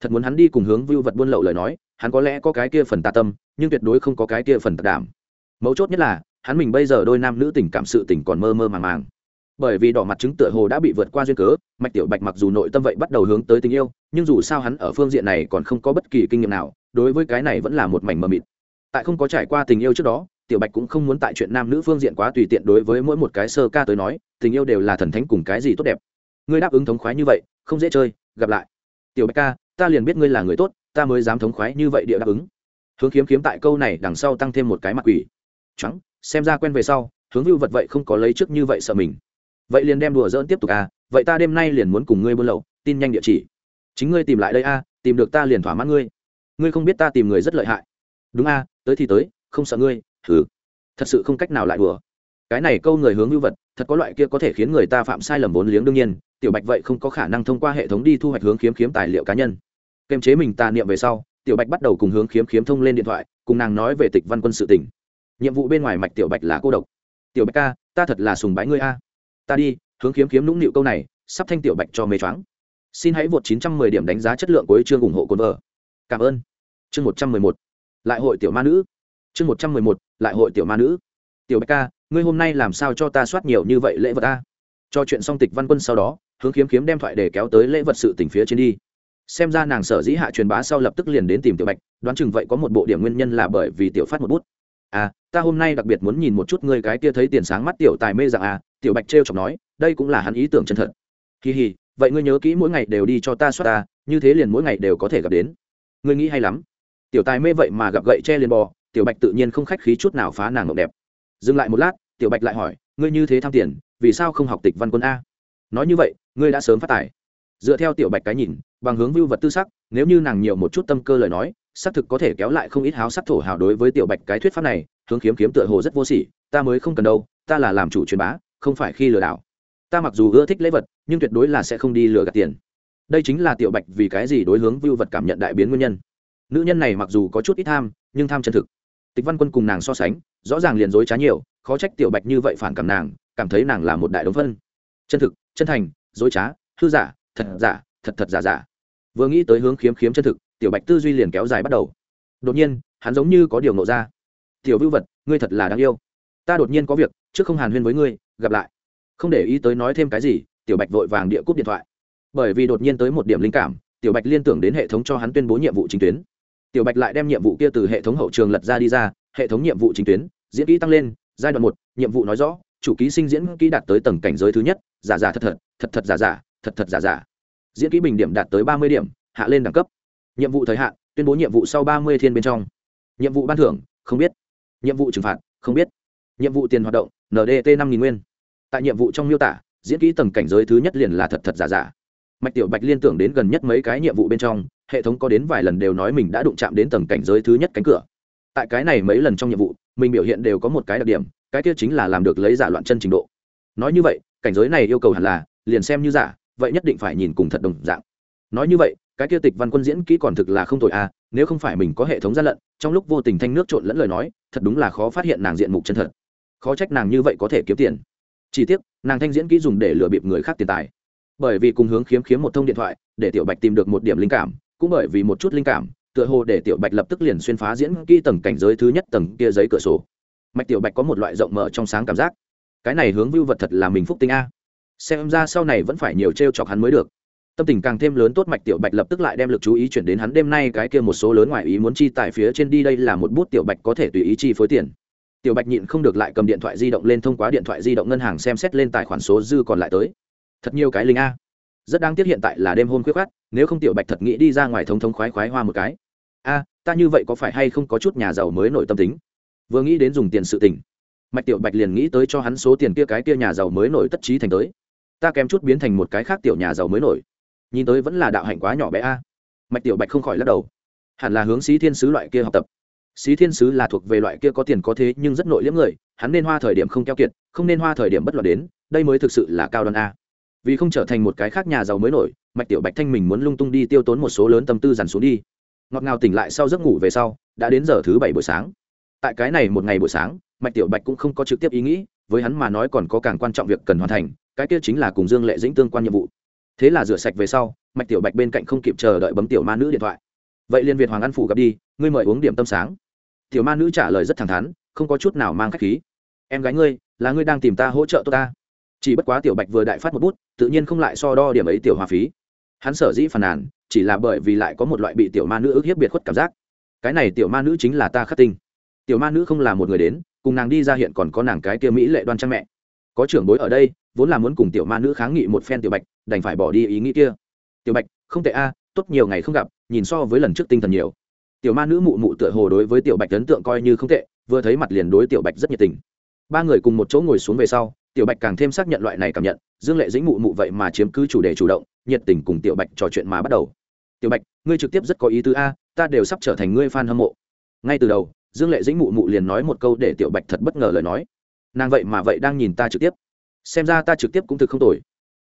Thật muốn hắn đi cùng hướng vưu vật buôn lậu lời nói, hắn có lẽ có cái kia phần tạ tâm, nhưng tuyệt đối không có cái kia phần tạc đảm. Mấu chốt nhất là, hắn mình bây giờ đôi nam nữ tình cảm sự tình còn mơ mơ màng màng. Bởi vì đỏ mặt chứng tựa hồ đã bị vượt qua duyên cớ, mạch tiểu bạch mặc dù nội tâm vậy bắt đầu hướng tới tình yêu nhưng dù sao hắn ở phương diện này còn không có bất kỳ kinh nghiệm nào, đối với cái này vẫn là một mảnh mờ mịt. Tại không có trải qua tình yêu trước đó, tiểu bạch cũng không muốn tại chuyện nam nữ phương diện quá tùy tiện đối với mỗi một cái sơ ca tới nói, tình yêu đều là thần thánh cùng cái gì tốt đẹp. Ngươi đáp ứng thống khoái như vậy, không dễ chơi, gặp lại. Tiểu bạch ca, ta liền biết ngươi là người tốt, ta mới dám thống khoái như vậy địa đáp ứng. Hướng kiếm kiếm tại câu này đằng sau tăng thêm một cái mặt quỷ. Trắng xem ra quen về sau, hướng vưu vật vậy không có lấy trước như vậy sợ mình. Vậy liền đem đùa dỡn tiếp tục à vậy ta đêm nay liền muốn cùng ngươi buôn lậu, tin nhanh địa chỉ chính ngươi tìm lại đây a à, tìm được ta liền thỏa mãn ngươi. Ngươi không biết ta tìm người rất lợi hại. Đúng a à, tới thì tới không sợ ngươi thử thật sự không cách nào lại đùa. Cái này câu người hướng hữu vật thật có loại kia có thể khiến người ta phạm sai lầm vốn liếng đương nhiên tiểu bạch vậy không có khả năng thông qua hệ thống đi thu hoạch hướng khiếm khiếm tài liệu cá nhân. Kiềm chế mình tà niệm về sau tiểu bạch bắt đầu cùng hướng khiếm khiếm thông lên điện thoại cùng nàng nói về tịch văn quân sự tỉnh nhiệm vụ bên ngoài mạch tiểu bạch là cô độc. Tiểu bạch ca ta thật là sùng bái ngươi a. Ta đi hướng khiếm khiếm nũng nịu câu này sắp thanh tiểu bạch cho mê choáng xin hãy vượt 910 điểm đánh giá chất lượng của chương ủng hộ cồn vợ. Cảm ơn. Chương 111 lại hội tiểu ma nữ. Chương 111 lại hội tiểu ma nữ. Tiểu bạch ca, ngươi hôm nay làm sao cho ta soát nhiều như vậy lễ vật ta cho chuyện xong tịch văn quân sau đó, hướng khiếm khiếm đem thoại để kéo tới lễ vật sự tỉnh phía trên đi. Xem ra nàng sở dĩ hạ truyền bá sau lập tức liền đến tìm tiểu bạch, đoán chừng vậy có một bộ điểm nguyên nhân là bởi vì tiểu phát một bút. À ta hôm nay đặc biệt muốn nhìn một chút ngươi cái kia thấy tiền sáng mắt tiểu tài mê dạng à tiểu bạch trêu chọc nói, đây cũng là hắn ý tưởng chân thật. Kỳ hì vậy ngươi nhớ kỹ mỗi ngày đều đi cho ta soát ta, như thế liền mỗi ngày đều có thể gặp đến. Ngươi nghĩ hay lắm. Tiểu tài mê vậy mà gặp gậy che liền bò, tiểu bạch tự nhiên không khách khí chút nào phá nàng ngọc đẹp. Dừng lại một lát, tiểu bạch lại hỏi, ngươi như thế tham tiền, vì sao không học tịch văn quân a? Nói như vậy, ngươi đã sớm phát tài. Dựa theo tiểu bạch cái nhìn, bằng hướng vưu vật tư sắc, nếu như nàng nhiều một chút tâm cơ lời nói, xác thực có thể kéo lại không ít háo sắc thổ hào đối với tiểu bạch cái thuyết pháp này, hướng kiếm kiếm tựa hồ rất vô sỉ, ta mới không cần đâu, ta là làm chủ truyền bá, không phải khi lừa đảo ta mặc dù ưa thích lễ vật, nhưng tuyệt đối là sẽ không đi lừa gạt tiền. Đây chính là tiểu bạch vì cái gì đối hướng vưu vật cảm nhận đại biến nguyên nhân. Nữ nhân này mặc dù có chút ít tham, nhưng tham chân thực. Tịch văn quân cùng nàng so sánh, rõ ràng liền dối trá nhiều, khó trách tiểu bạch như vậy phản cảm nàng, cảm thấy nàng là một đại đống phân. Chân thực, chân thành, dối trá, hư giả, thật giả, thật thật giả giả. Vừa nghĩ tới hướng khiếm khiếm chân thực, tiểu bạch tư duy liền kéo dài bắt đầu. Đột nhiên, hắn giống như có điều nộ ra. Tiểu vưu vật, ngươi thật là đáng yêu. Ta đột nhiên có việc, trước không hàn huyên với ngươi, gặp lại không để ý tới nói thêm cái gì, tiểu bạch vội vàng địa cúp điện thoại. Bởi vì đột nhiên tới một điểm linh cảm, tiểu bạch liên tưởng đến hệ thống cho hắn tuyên bố nhiệm vụ chính tuyến. Tiểu bạch lại đem nhiệm vụ kia từ hệ thống hậu trường lật ra đi ra, hệ thống nhiệm vụ chính tuyến, diễn kỹ tăng lên, giai đoạn một, nhiệm vụ nói rõ, chủ ký sinh diễn kỹ đạt tới tầng cảnh giới thứ nhất, giả giả thật thật thật thật giả giả, thật thật giả giả. Diễn kỹ bình điểm đạt tới ba mươi điểm, hạ lên đẳng cấp. Nhiệm vụ thời hạn, tuyên bố nhiệm vụ sau ba mươi thiên bên trong. Nhiệm vụ ban thưởng, không biết. Nhiệm vụ trừng phạt, không biết. Nhiệm vụ tiền hoạt động ndt năm nghìn nguyên tại nhiệm vụ trong miêu tả, diễn kỹ tầng cảnh giới thứ nhất liền là thật thật giả giả. Mạch tiểu bạch liên tưởng đến gần nhất mấy cái nhiệm vụ bên trong, hệ thống có đến vài lần đều nói mình đã đụng chạm đến tầng cảnh giới thứ nhất cánh cửa. Tại cái này mấy lần trong nhiệm vụ, mình biểu hiện đều có một cái đặc điểm, cái kia chính là làm được lấy giả loạn chân trình độ. Nói như vậy, cảnh giới này yêu cầu hẳn là, liền xem như giả, vậy nhất định phải nhìn cùng thật đồng dạng. Nói như vậy, cái kia tịch văn quân diễn kỹ còn thực là không tội à nếu không phải mình có hệ thống gian lận, trong lúc vô tình thanh nước trộn lẫn lời nói, thật đúng là khó phát hiện nàng diện mục chân thật. Khó trách nàng như vậy có thể kiếm tiền chỉ tiếc, nàng thanh diễn kỹ dùng để lừa bịp người khác tiền tài. Bởi vì cùng hướng khiếm khiếm một thông điện thoại, để tiểu bạch tìm được một điểm linh cảm, cũng bởi vì một chút linh cảm, tựa hồ để tiểu bạch lập tức liền xuyên phá diễn kỹ tầng cảnh giới thứ nhất tầng kia giấy cửa sổ. Mạch tiểu bạch có một loại rộng mở trong sáng cảm giác. Cái này hướng vưu vật thật là mình phúc tinh a. Xem ra sau này vẫn phải nhiều t r e o chọc hắn mới được. Tâm tình càng thêm lớn tốt, mạch tiểu bạch lập tức lại đem lực chú ý chuyển đến hắn đêm nay cái kia một số lớn ngoài ý muốn chi tại phía trên đi đây là một bút tiểu bạch có thể tùy ý chi phối tiền tiểu bạch nhịn không được lại cầm điện thoại di động lên thông qua điện thoại di động ngân hàng xem xét lên tài khoản số dư còn lại tới. Thật nhiều cái linh a. Rất đáng tiếc hiện tại là đêm hôn khuyết khát nếu không tiểu bạch thật nghĩ đi ra ngoài thống thống khoái khoái hoa một cái. A ta như vậy có phải hay không có chút nhà giàu mới nổi tâm tính? Vừa nghĩ đến dùng tiền sự tỉnh, mạch tiểu bạch liền nghĩ tới cho hắn số tiền kia cái kia nhà giàu mới nổi tất trí thành tới. Ta kém chút biến thành một cái khác tiểu nhà giàu mới nổi. Nhìn tới vẫn là đạo hạnh quá nhỏ bé a. Mạch tiểu bạch không khỏi lắc đầu. Hẳn là hướng sĩ thiên sứ loại kia học tập. Xí thiên sứ là thuộc về loại kia có tiền có thế nhưng rất nội liếm người, hắn nên hoa thời điểm không keo kiệt, không nên hoa thời điểm bất loạn đến, đây mới thực sự là cao đoan a. Vì không trở thành một cái khác nhà giàu mới nổi, mạch tiểu bạch thanh mình muốn lung tung đi tiêu tốn một số lớn tâm tư dằn xuống đi. Ngọt ngào tỉnh lại sau giấc ngủ về sau, đã đến giờ thứ bảy buổi sáng. Tại cái này một ngày buổi sáng, mạch tiểu bạch cũng không có trực tiếp ý nghĩ, với hắn mà nói còn có càng quan trọng việc cần hoàn thành, cái kia chính là cùng dương lệ dĩnh tương quan nhiệm vụ. Thế là rửa sạch về sau, mạch tiểu bạch bên cạnh không kịp chờ đợi bấm tiểu ma nữ điện thoại. Vậy liên việt hoàng ăn phủ gặp đi, ngươi mời uống điểm tâm sáng tiểu ma nữ trả lời rất thẳng thắn, không có chút nào mang khách khí. Em gái ngươi, là ngươi đang tìm ta hỗ trợ tôi ta. Chỉ bất quá tiểu bạch vừa đại phát một bút, tự nhiên không lại so đo điểm ấy tiểu hòa phí. Hắn sở dĩ phàn nàn, chỉ là bởi vì lại có một loại bị tiểu ma nữ ức hiếp biệt khuất cảm giác. Cái này tiểu ma nữ chính là ta khắc tinh. Tiểu ma nữ không là một người đến, cùng nàng đi ra hiện còn có nàng cái kia mỹ lệ đoan trang mẹ. Có trưởng bối ở đây, vốn là muốn cùng tiểu ma nữ kháng nghị một phen tiểu bạch, đành phải bỏ đi ý nghĩ kia. Tiểu bạch, không tệ a, tốt nhiều ngày không gặp, nhìn so với lần trước tinh thần nhiều tiểu ma nữ mụ mụ tựa hồ đối với tiểu bạch ấn tượng coi như không tệ, vừa thấy mặt liền đối tiểu bạch rất nhiệt tình. Ba người cùng một chỗ ngồi xuống về sau, tiểu bạch càng thêm xác nhận loại này cảm nhận, dương lệ dĩnh mụ mụ vậy mà chiếm cứ chủ đề chủ động, nhiệt tình cùng tiểu bạch trò chuyện mà bắt đầu. Tiểu bạch, ngươi trực tiếp rất có ý tứ a, ta đều sắp trở thành ngươi fan hâm mộ. Ngay từ đầu, dương lệ dĩnh mụ mụ liền nói một câu để tiểu bạch thật bất ngờ lời nói. Nàng vậy mà vậy đang nhìn ta trực tiếp. Xem ra ta trực tiếp cũng thực không tồi.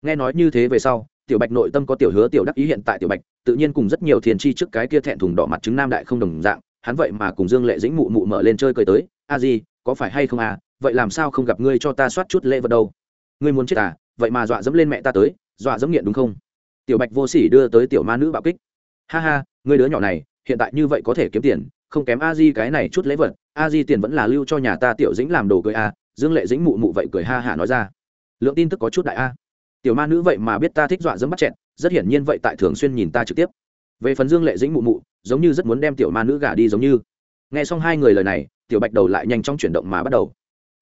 Nghe nói như thế về sau, tiểu bạch nội tâm có tiểu hứa tiểu đắc ý hiện tại tiểu bạch tự nhiên cùng rất nhiều thiền chi trước cái kia thẹn thùng đỏ mặt chứng nam đại không đồng dạng, hắn vậy mà cùng dương lệ dĩnh mụ mụ mở lên chơi cười tới, a gì có phải hay không à? Vậy làm sao không gặp ngươi cho ta soát chút lễ vật đâu? Ngươi muốn chết à? Vậy mà dọa dẫm lên mẹ ta tới, dọa dẫm nghiện đúng không? Tiểu bạch vô sỉ đưa tới tiểu ma nữ bạo kích. Ha ha, ngươi đứa nhỏ này, hiện tại như vậy có thể kiếm tiền, không kém a di cái này chút lễ vật, a di tiền vẫn là lưu cho nhà ta tiểu dĩnh làm đồ cười a dương lệ dĩnh mụ mụ vậy cười ha hả nói ra. Lượng tin tức có chút đại a. Tiểu ma nữ vậy mà biết ta thích dọa dẫm bắt chẹn rất hiển nhiên vậy tại thường xuyên nhìn ta trực tiếp. Về phần dương lệ dĩnh mụ mụ, giống như rất muốn đem tiểu ma nữ gả đi giống như. Nghe xong hai người lời này, tiểu bạch đầu lại nhanh chóng chuyển động mà bắt đầu.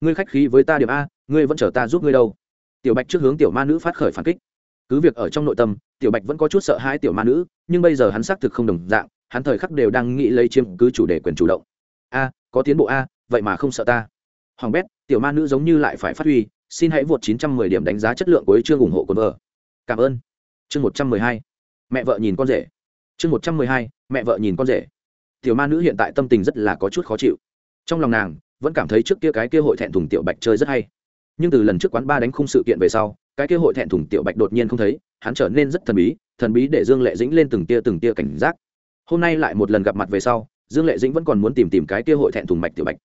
Ngươi khách khí với ta điểm a, ngươi vẫn chờ ta giúp ngươi đâu. Tiểu bạch trước hướng tiểu ma nữ phát khởi phản kích. Cứ việc ở trong nội tâm, tiểu bạch vẫn có chút sợ hãi tiểu ma nữ, nhưng bây giờ hắn xác thực không đồng dạng, hắn thời khắc đều đang nghĩ lấy chiếm cứ chủ đề quyền chủ động. A, có tiến bộ a, vậy mà không sợ ta. Hoàng bét, tiểu ma nữ giống như lại phải phát huy, xin hãy vượt 910 điểm đánh giá chất lượng của chương ủng hộ của vợ. Cảm ơn chương 112 mẹ vợ nhìn con rể. Chương 112 mẹ vợ nhìn con rể. Tiểu ma nữ hiện tại tâm tình rất là có chút khó chịu. Trong lòng nàng, vẫn cảm thấy trước kia cái kia hội thẹn thùng tiểu bạch chơi rất hay. Nhưng từ lần trước quán ba đánh khung sự kiện về sau, cái kia hội thẹn thùng tiểu bạch đột nhiên không thấy, hắn trở nên rất thần bí thần bí để dương lệ dĩnh lên từng tia từng tia cảnh giác. Hôm nay lại một lần gặp mặt về sau, dương lệ dĩnh vẫn còn muốn tìm tìm cái kia hội thẹn thùng Bạch tiểu bạch.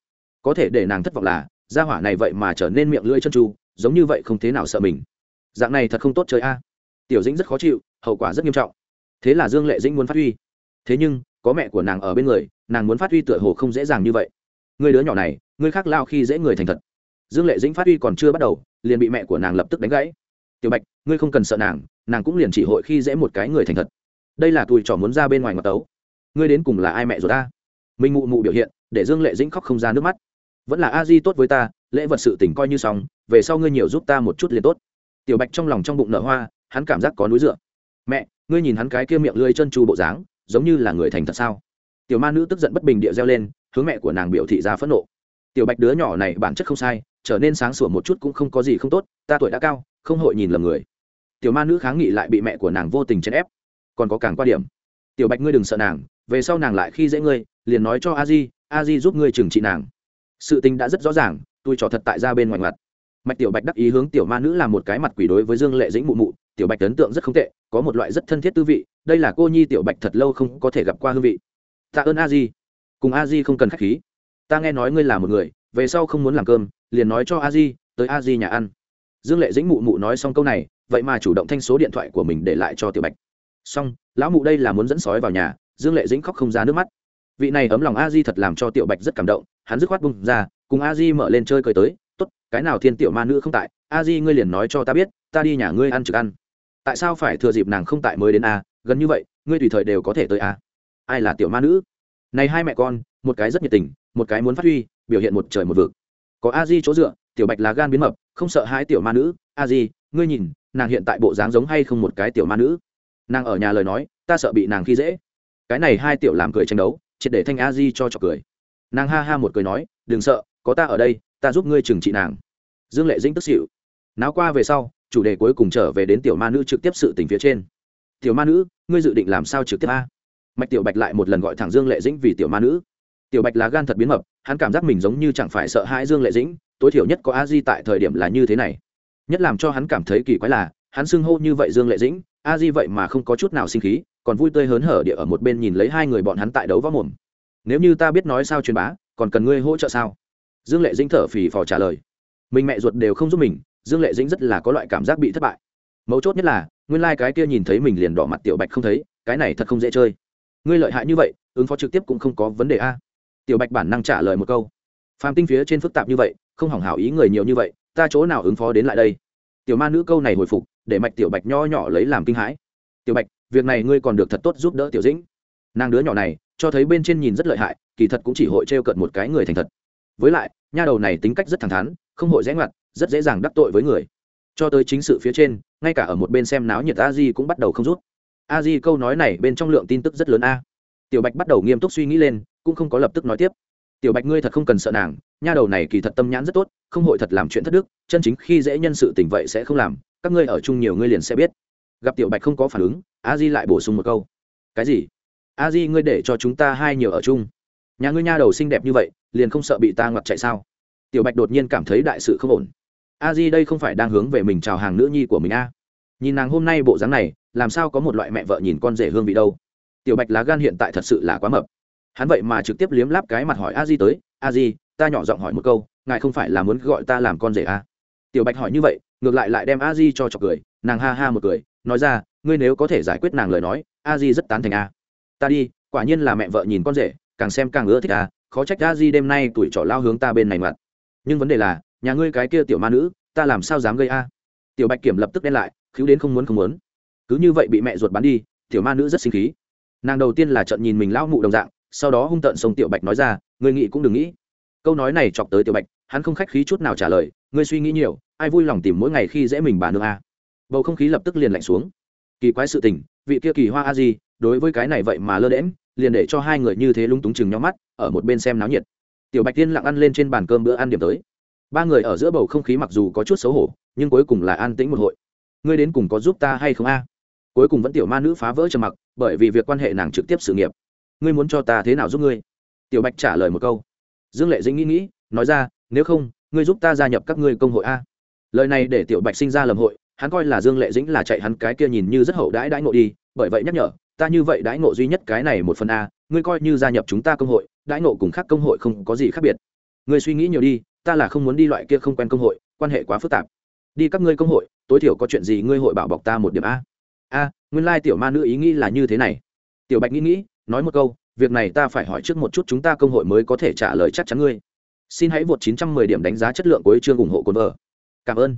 Có thể để nàng thất vọng là, gia hỏa này vậy mà trở nên miệng lưỡi chân tru, giống như vậy không thế nào sợ mình. Dạng này thật không tốt chơi a tiểu dĩnh rất khó chịu, hậu quả rất nghiêm trọng. Thế là dương lệ dĩnh muốn phát huy. Thế nhưng, có mẹ của nàng ở bên người, nàng muốn phát huy tựa hồ không dễ dàng như vậy. Người đứa nhỏ này, người khác lao khi dễ người thành thật. Dương lệ dĩnh phát huy còn chưa bắt đầu, liền bị mẹ của nàng lập tức đánh gãy. Tiểu bạch, ngươi không cần sợ nàng nàng cũng liền chỉ hội khi dễ một cái người thành thật. Đây là tuổi trò muốn ra bên ngoài ngọc tấu. Ngươi đến cùng là ai mẹ rồi ta? Minh mụ mụ biểu hiện, để dương lệ dĩnh khóc không ra nước mắt. Vẫn là a di tốt với ta, lễ vật sự tỉnh coi như xong, về sau ngươi nhiều giúp ta một chút liền tốt. Tiểu bạch trong lòng trong bụng nở hoa hắn cảm giác có núi dựa. Mẹ, ngươi nhìn hắn cái kia miệng lưỡi chân chu bộ dáng, giống như là người thành thật sao? Tiểu ma nữ tức giận bất bình địa reo lên, hướng mẹ của nàng biểu thị ra phẫn nộ. Tiểu bạch đứa nhỏ này bản chất không sai, trở nên sáng sủa một chút cũng không có gì không tốt, ta tuổi đã cao, không hội nhìn lầm người. Tiểu ma nữ kháng nghị lại bị mẹ của nàng vô tình chèn ép. Còn có càng qua điểm. Tiểu bạch ngươi đừng sợ nàng, về sau nàng lại khi dễ ngươi, liền nói cho a di a di giúp ngươi trừng trị nàng. Sự tình đã rất rõ ràng, tôi trò thật tại ra bên ngoài mặt. Mạch tiểu bạch đắc ý hướng tiểu ma nữ làm một cái mặt quỷ đối với dương lệ dĩnh mụ mụ tiểu bạch ấn tượng rất không tệ, có một loại rất thân thiết tư vị, đây là cô nhi tiểu bạch thật lâu không có thể gặp qua hương vị. Tạ ơn a di. Cùng a di không cần k h á c h khí. Ta nghe nói ngươi là một người, về sau không muốn làm cơm, liền nói cho a di, tới a di nhà ăn. Dương lệ dĩnh mụ mụ nói xong câu này, vậy mà chủ động thanh số điện thoại của mình để lại cho tiểu bạch. Xong, lão mụ đây là muốn dẫn sói vào nhà, dương lệ dĩnh khóc không ra nước mắt. Vị này ấm lòng a di thật làm cho tiểu bạch rất cảm động, hắn dứt khoát bung ra, cùng a di mở lên chơi cười tới t ố t cái nào thiên tiểu ma nữ không tại, a di ngươi liền nói cho ta biết, ta đi nhà ngươi ăn trực ăn tại sao phải thừa dịp nàng không tại mới đến a? Gần như vậy, ngươi tùy thời đều có thể tới a. Ai là tiểu ma nữ? Này hai mẹ con, một cái rất nhiệt tình, một cái muốn phát huy, biểu hiện một trời một vực. Có a di chỗ dựa, tiểu bạch là gan biến mập, không sợ hai tiểu ma nữ. A di, ngươi nhìn, nàng hiện tại bộ dáng giống hay không một cái tiểu ma nữ? Nàng ở nhà lời nói, ta sợ bị nàng khi dễ. Cái này hai tiểu làm cười tranh đấu, triệt để thanh a di cho trọc cười. Nàng ha ha một cười nói, đừng sợ, có ta ở đây, ta giúp ngươi trừng trị nàng. Dương lệ dĩnh tức xịu náo qua về sau chủ đề cuối cùng trở về đến tiểu ma nữ trực tiếp sự tình phía trên. Tiểu ma nữ, ngươi dự định làm sao trực tiếp a? Mạch tiểu bạch lại một lần gọi thẳng dương lệ dĩnh vì tiểu ma nữ. Tiểu bạch là gan thật biến mập, hắn cảm giác mình giống như chẳng phải sợ hãi dương lệ dĩnh, tối thiểu nhất có a di tại thời điểm là như thế này. Nhất làm cho hắn cảm thấy kỳ quái là, hắn xưng hô như vậy dương lệ dĩnh, a di vậy mà không có chút nào sinh khí, còn vui tươi hớn hở địa ở một bên nhìn lấy hai người bọn hắn tại đấu võ mồm. Nếu như ta biết nói sao truyền bá, còn cần ngươi hỗ trợ sao? Dương lệ dĩnh thở phì phò trả lời. Mình mẹ ruột đều không giúp mình dương lệ dĩnh rất là có loại cảm giác bị thất bại. Mấu chốt nhất là, nguyên lai、like、cái kia nhìn thấy mình liền đỏ mặt tiểu bạch không thấy, cái này thật không dễ chơi. Ngươi lợi hại như vậy, ứng phó trực tiếp cũng không có vấn đề a. Tiểu bạch bản năng trả lời một câu. Phàm tinh phía trên phức tạp như vậy, không hỏng hảo ý người nhiều như vậy, ta chỗ nào ứng phó đến lại đây? Tiểu ma nữ câu này hồi phục, để mạch tiểu bạch nho nhỏ lấy làm kinh hãi. Tiểu bạch, việc này ngươi còn được thật tốt giúp đỡ tiểu dĩnh. Nàng đứa nhỏ này, cho thấy bên trên nhìn rất lợi hại, kỳ thật cũng chỉ hội t r e o cận một cái người thành thật. Với lại, nha đầu này tính cách rất thẳng thắn, không hội rẽ ngoặt rất dễ dàng đắc tội với người. Cho tới chính sự phía trên, ngay cả ở một bên xem náo nhiệt a di cũng bắt đầu không rút. A di câu nói này bên trong lượng tin tức rất lớn a. Tiểu bạch bắt đầu nghiêm túc suy nghĩ lên, cũng không có lập tức nói tiếp. Tiểu bạch ngươi thật không cần sợ nàng, nha đầu này kỳ thật tâm nhãn rất tốt, không hội thật làm chuyện thất đức, chân chính khi dễ nhân sự tình vậy sẽ không làm, các ngươi ở chung nhiều ngươi liền sẽ biết. Gặp tiểu bạch không có phản ứng, a di lại bổ sung một câu. Cái gì? A di ngươi để cho chúng ta hai nhiều ở chung. Nhà ngươi nha đầu xinh đẹp như vậy, liền không sợ bị ta ngoặt chạy sao? Tiểu bạch đột nhiên cảm thấy đại sự không ổn a di đây không phải đang hướng về mình chào hàng nữ nhi của mình a. Nhìn nàng hôm nay bộ dáng này, làm sao có một loại mẹ vợ nhìn con rể hương vị đâu. Tiểu bạch lá gan hiện tại thật sự là quá mập. Hắn vậy mà trực tiếp liếm láp cái mặt hỏi a di tới, a di, ta nhỏ giọng hỏi một câu, ngài không phải là muốn gọi ta làm con rể a à? tiểu bạch hỏi như vậy, ngược lại lại đem a di cho chọc cười, nàng ha ha một cười, nói ra, ngươi nếu có thể giải quyết nàng lời nói, a di rất tán thành a. Ta đi, quả nhiên là mẹ vợ nhìn con rể, càng xem càng ưa thích a khó trách a di đêm nay tuổi trọ lao hướng ta bên này mặt nhưng vấn đề là nhà ngươi cái kia tiểu ma nữ, ta làm sao dám gây a? Tiểu bạch kiểm lập tức đen lại cứu đến không muốn không muốn. Cứ như vậy bị mẹ ruột bắn đi, tiểu ma nữ rất sinh khí. Nàng đầu tiên là trận nhìn mình lão mụ đồng dạng, sau đó hung tợn sông tiểu bạch nói ra, ngươi nghĩ cũng đừng nghĩ. Câu nói này chọc tới tiểu bạch, hắn không khách khí chút nào trả lời, ngươi suy nghĩ nhiều, ai vui lòng tìm mỗi ngày khi dễ mình bà nương a? Bầu không khí lập tức liền lạnh xuống. Kỳ quái sự tình, vị kia kỳ hoa a di, đối với cái này vậy mà lơ đễm liền để cho hai người như thế lúng túng chừng nhau mắt, ở một bên xem náo nhiệt. Tiểu bạch tiên lặng ăn lên trên bàn cơm bữa ăn điểm tới ba người ở giữa bầu không khí mặc dù có chút xấu hổ, nhưng cuối cùng là an tĩnh một hội. Ngươi đến cùng có giúp ta hay không a? Cuối cùng vẫn tiểu ma nữ phá vỡ trầm mặc, bởi vì việc quan hệ nàng trực tiếp sự nghiệp. Ngươi muốn cho ta thế nào giúp ngươi? Tiểu bạch trả lời một câu. Dương lệ dĩnh nghĩ nghĩ, nói ra, nếu không, ngươi giúp ta gia nhập các ngươi công hội a. Lời này để tiểu bạch sinh ra lầm hội, hắn coi là dương lệ dĩnh là chạy hắn cái kia nhìn như rất hậu đãi đãi ngộ đi, bởi vậy nhắc nhở, ta như vậy đãi ngộ duy nhất cái này một phần a, ngươi coi như gia nhập chúng ta công hội, đãi ngộ cùng khác công hội không có gì khác biệt. Ngươi suy nghĩ nhiều đi ta là không muốn đi loại kia không quen công hội, quan hệ quá phức tạp. Đi các ngươi công hội, tối thiểu có chuyện gì ngươi hội bảo bọc ta một điểm a? A, nguyên lai tiểu ma nữ ý nghĩ là như thế này. Tiểu bạch nghĩ nghĩ, nói một câu, việc này ta phải hỏi trước một chút chúng ta công hội mới có thể trả lời chắc chắn ngươi. Xin hãy vượt 910 điểm đánh giá chất lượng của chương ủng hộ cồn vợ. Cảm ơn.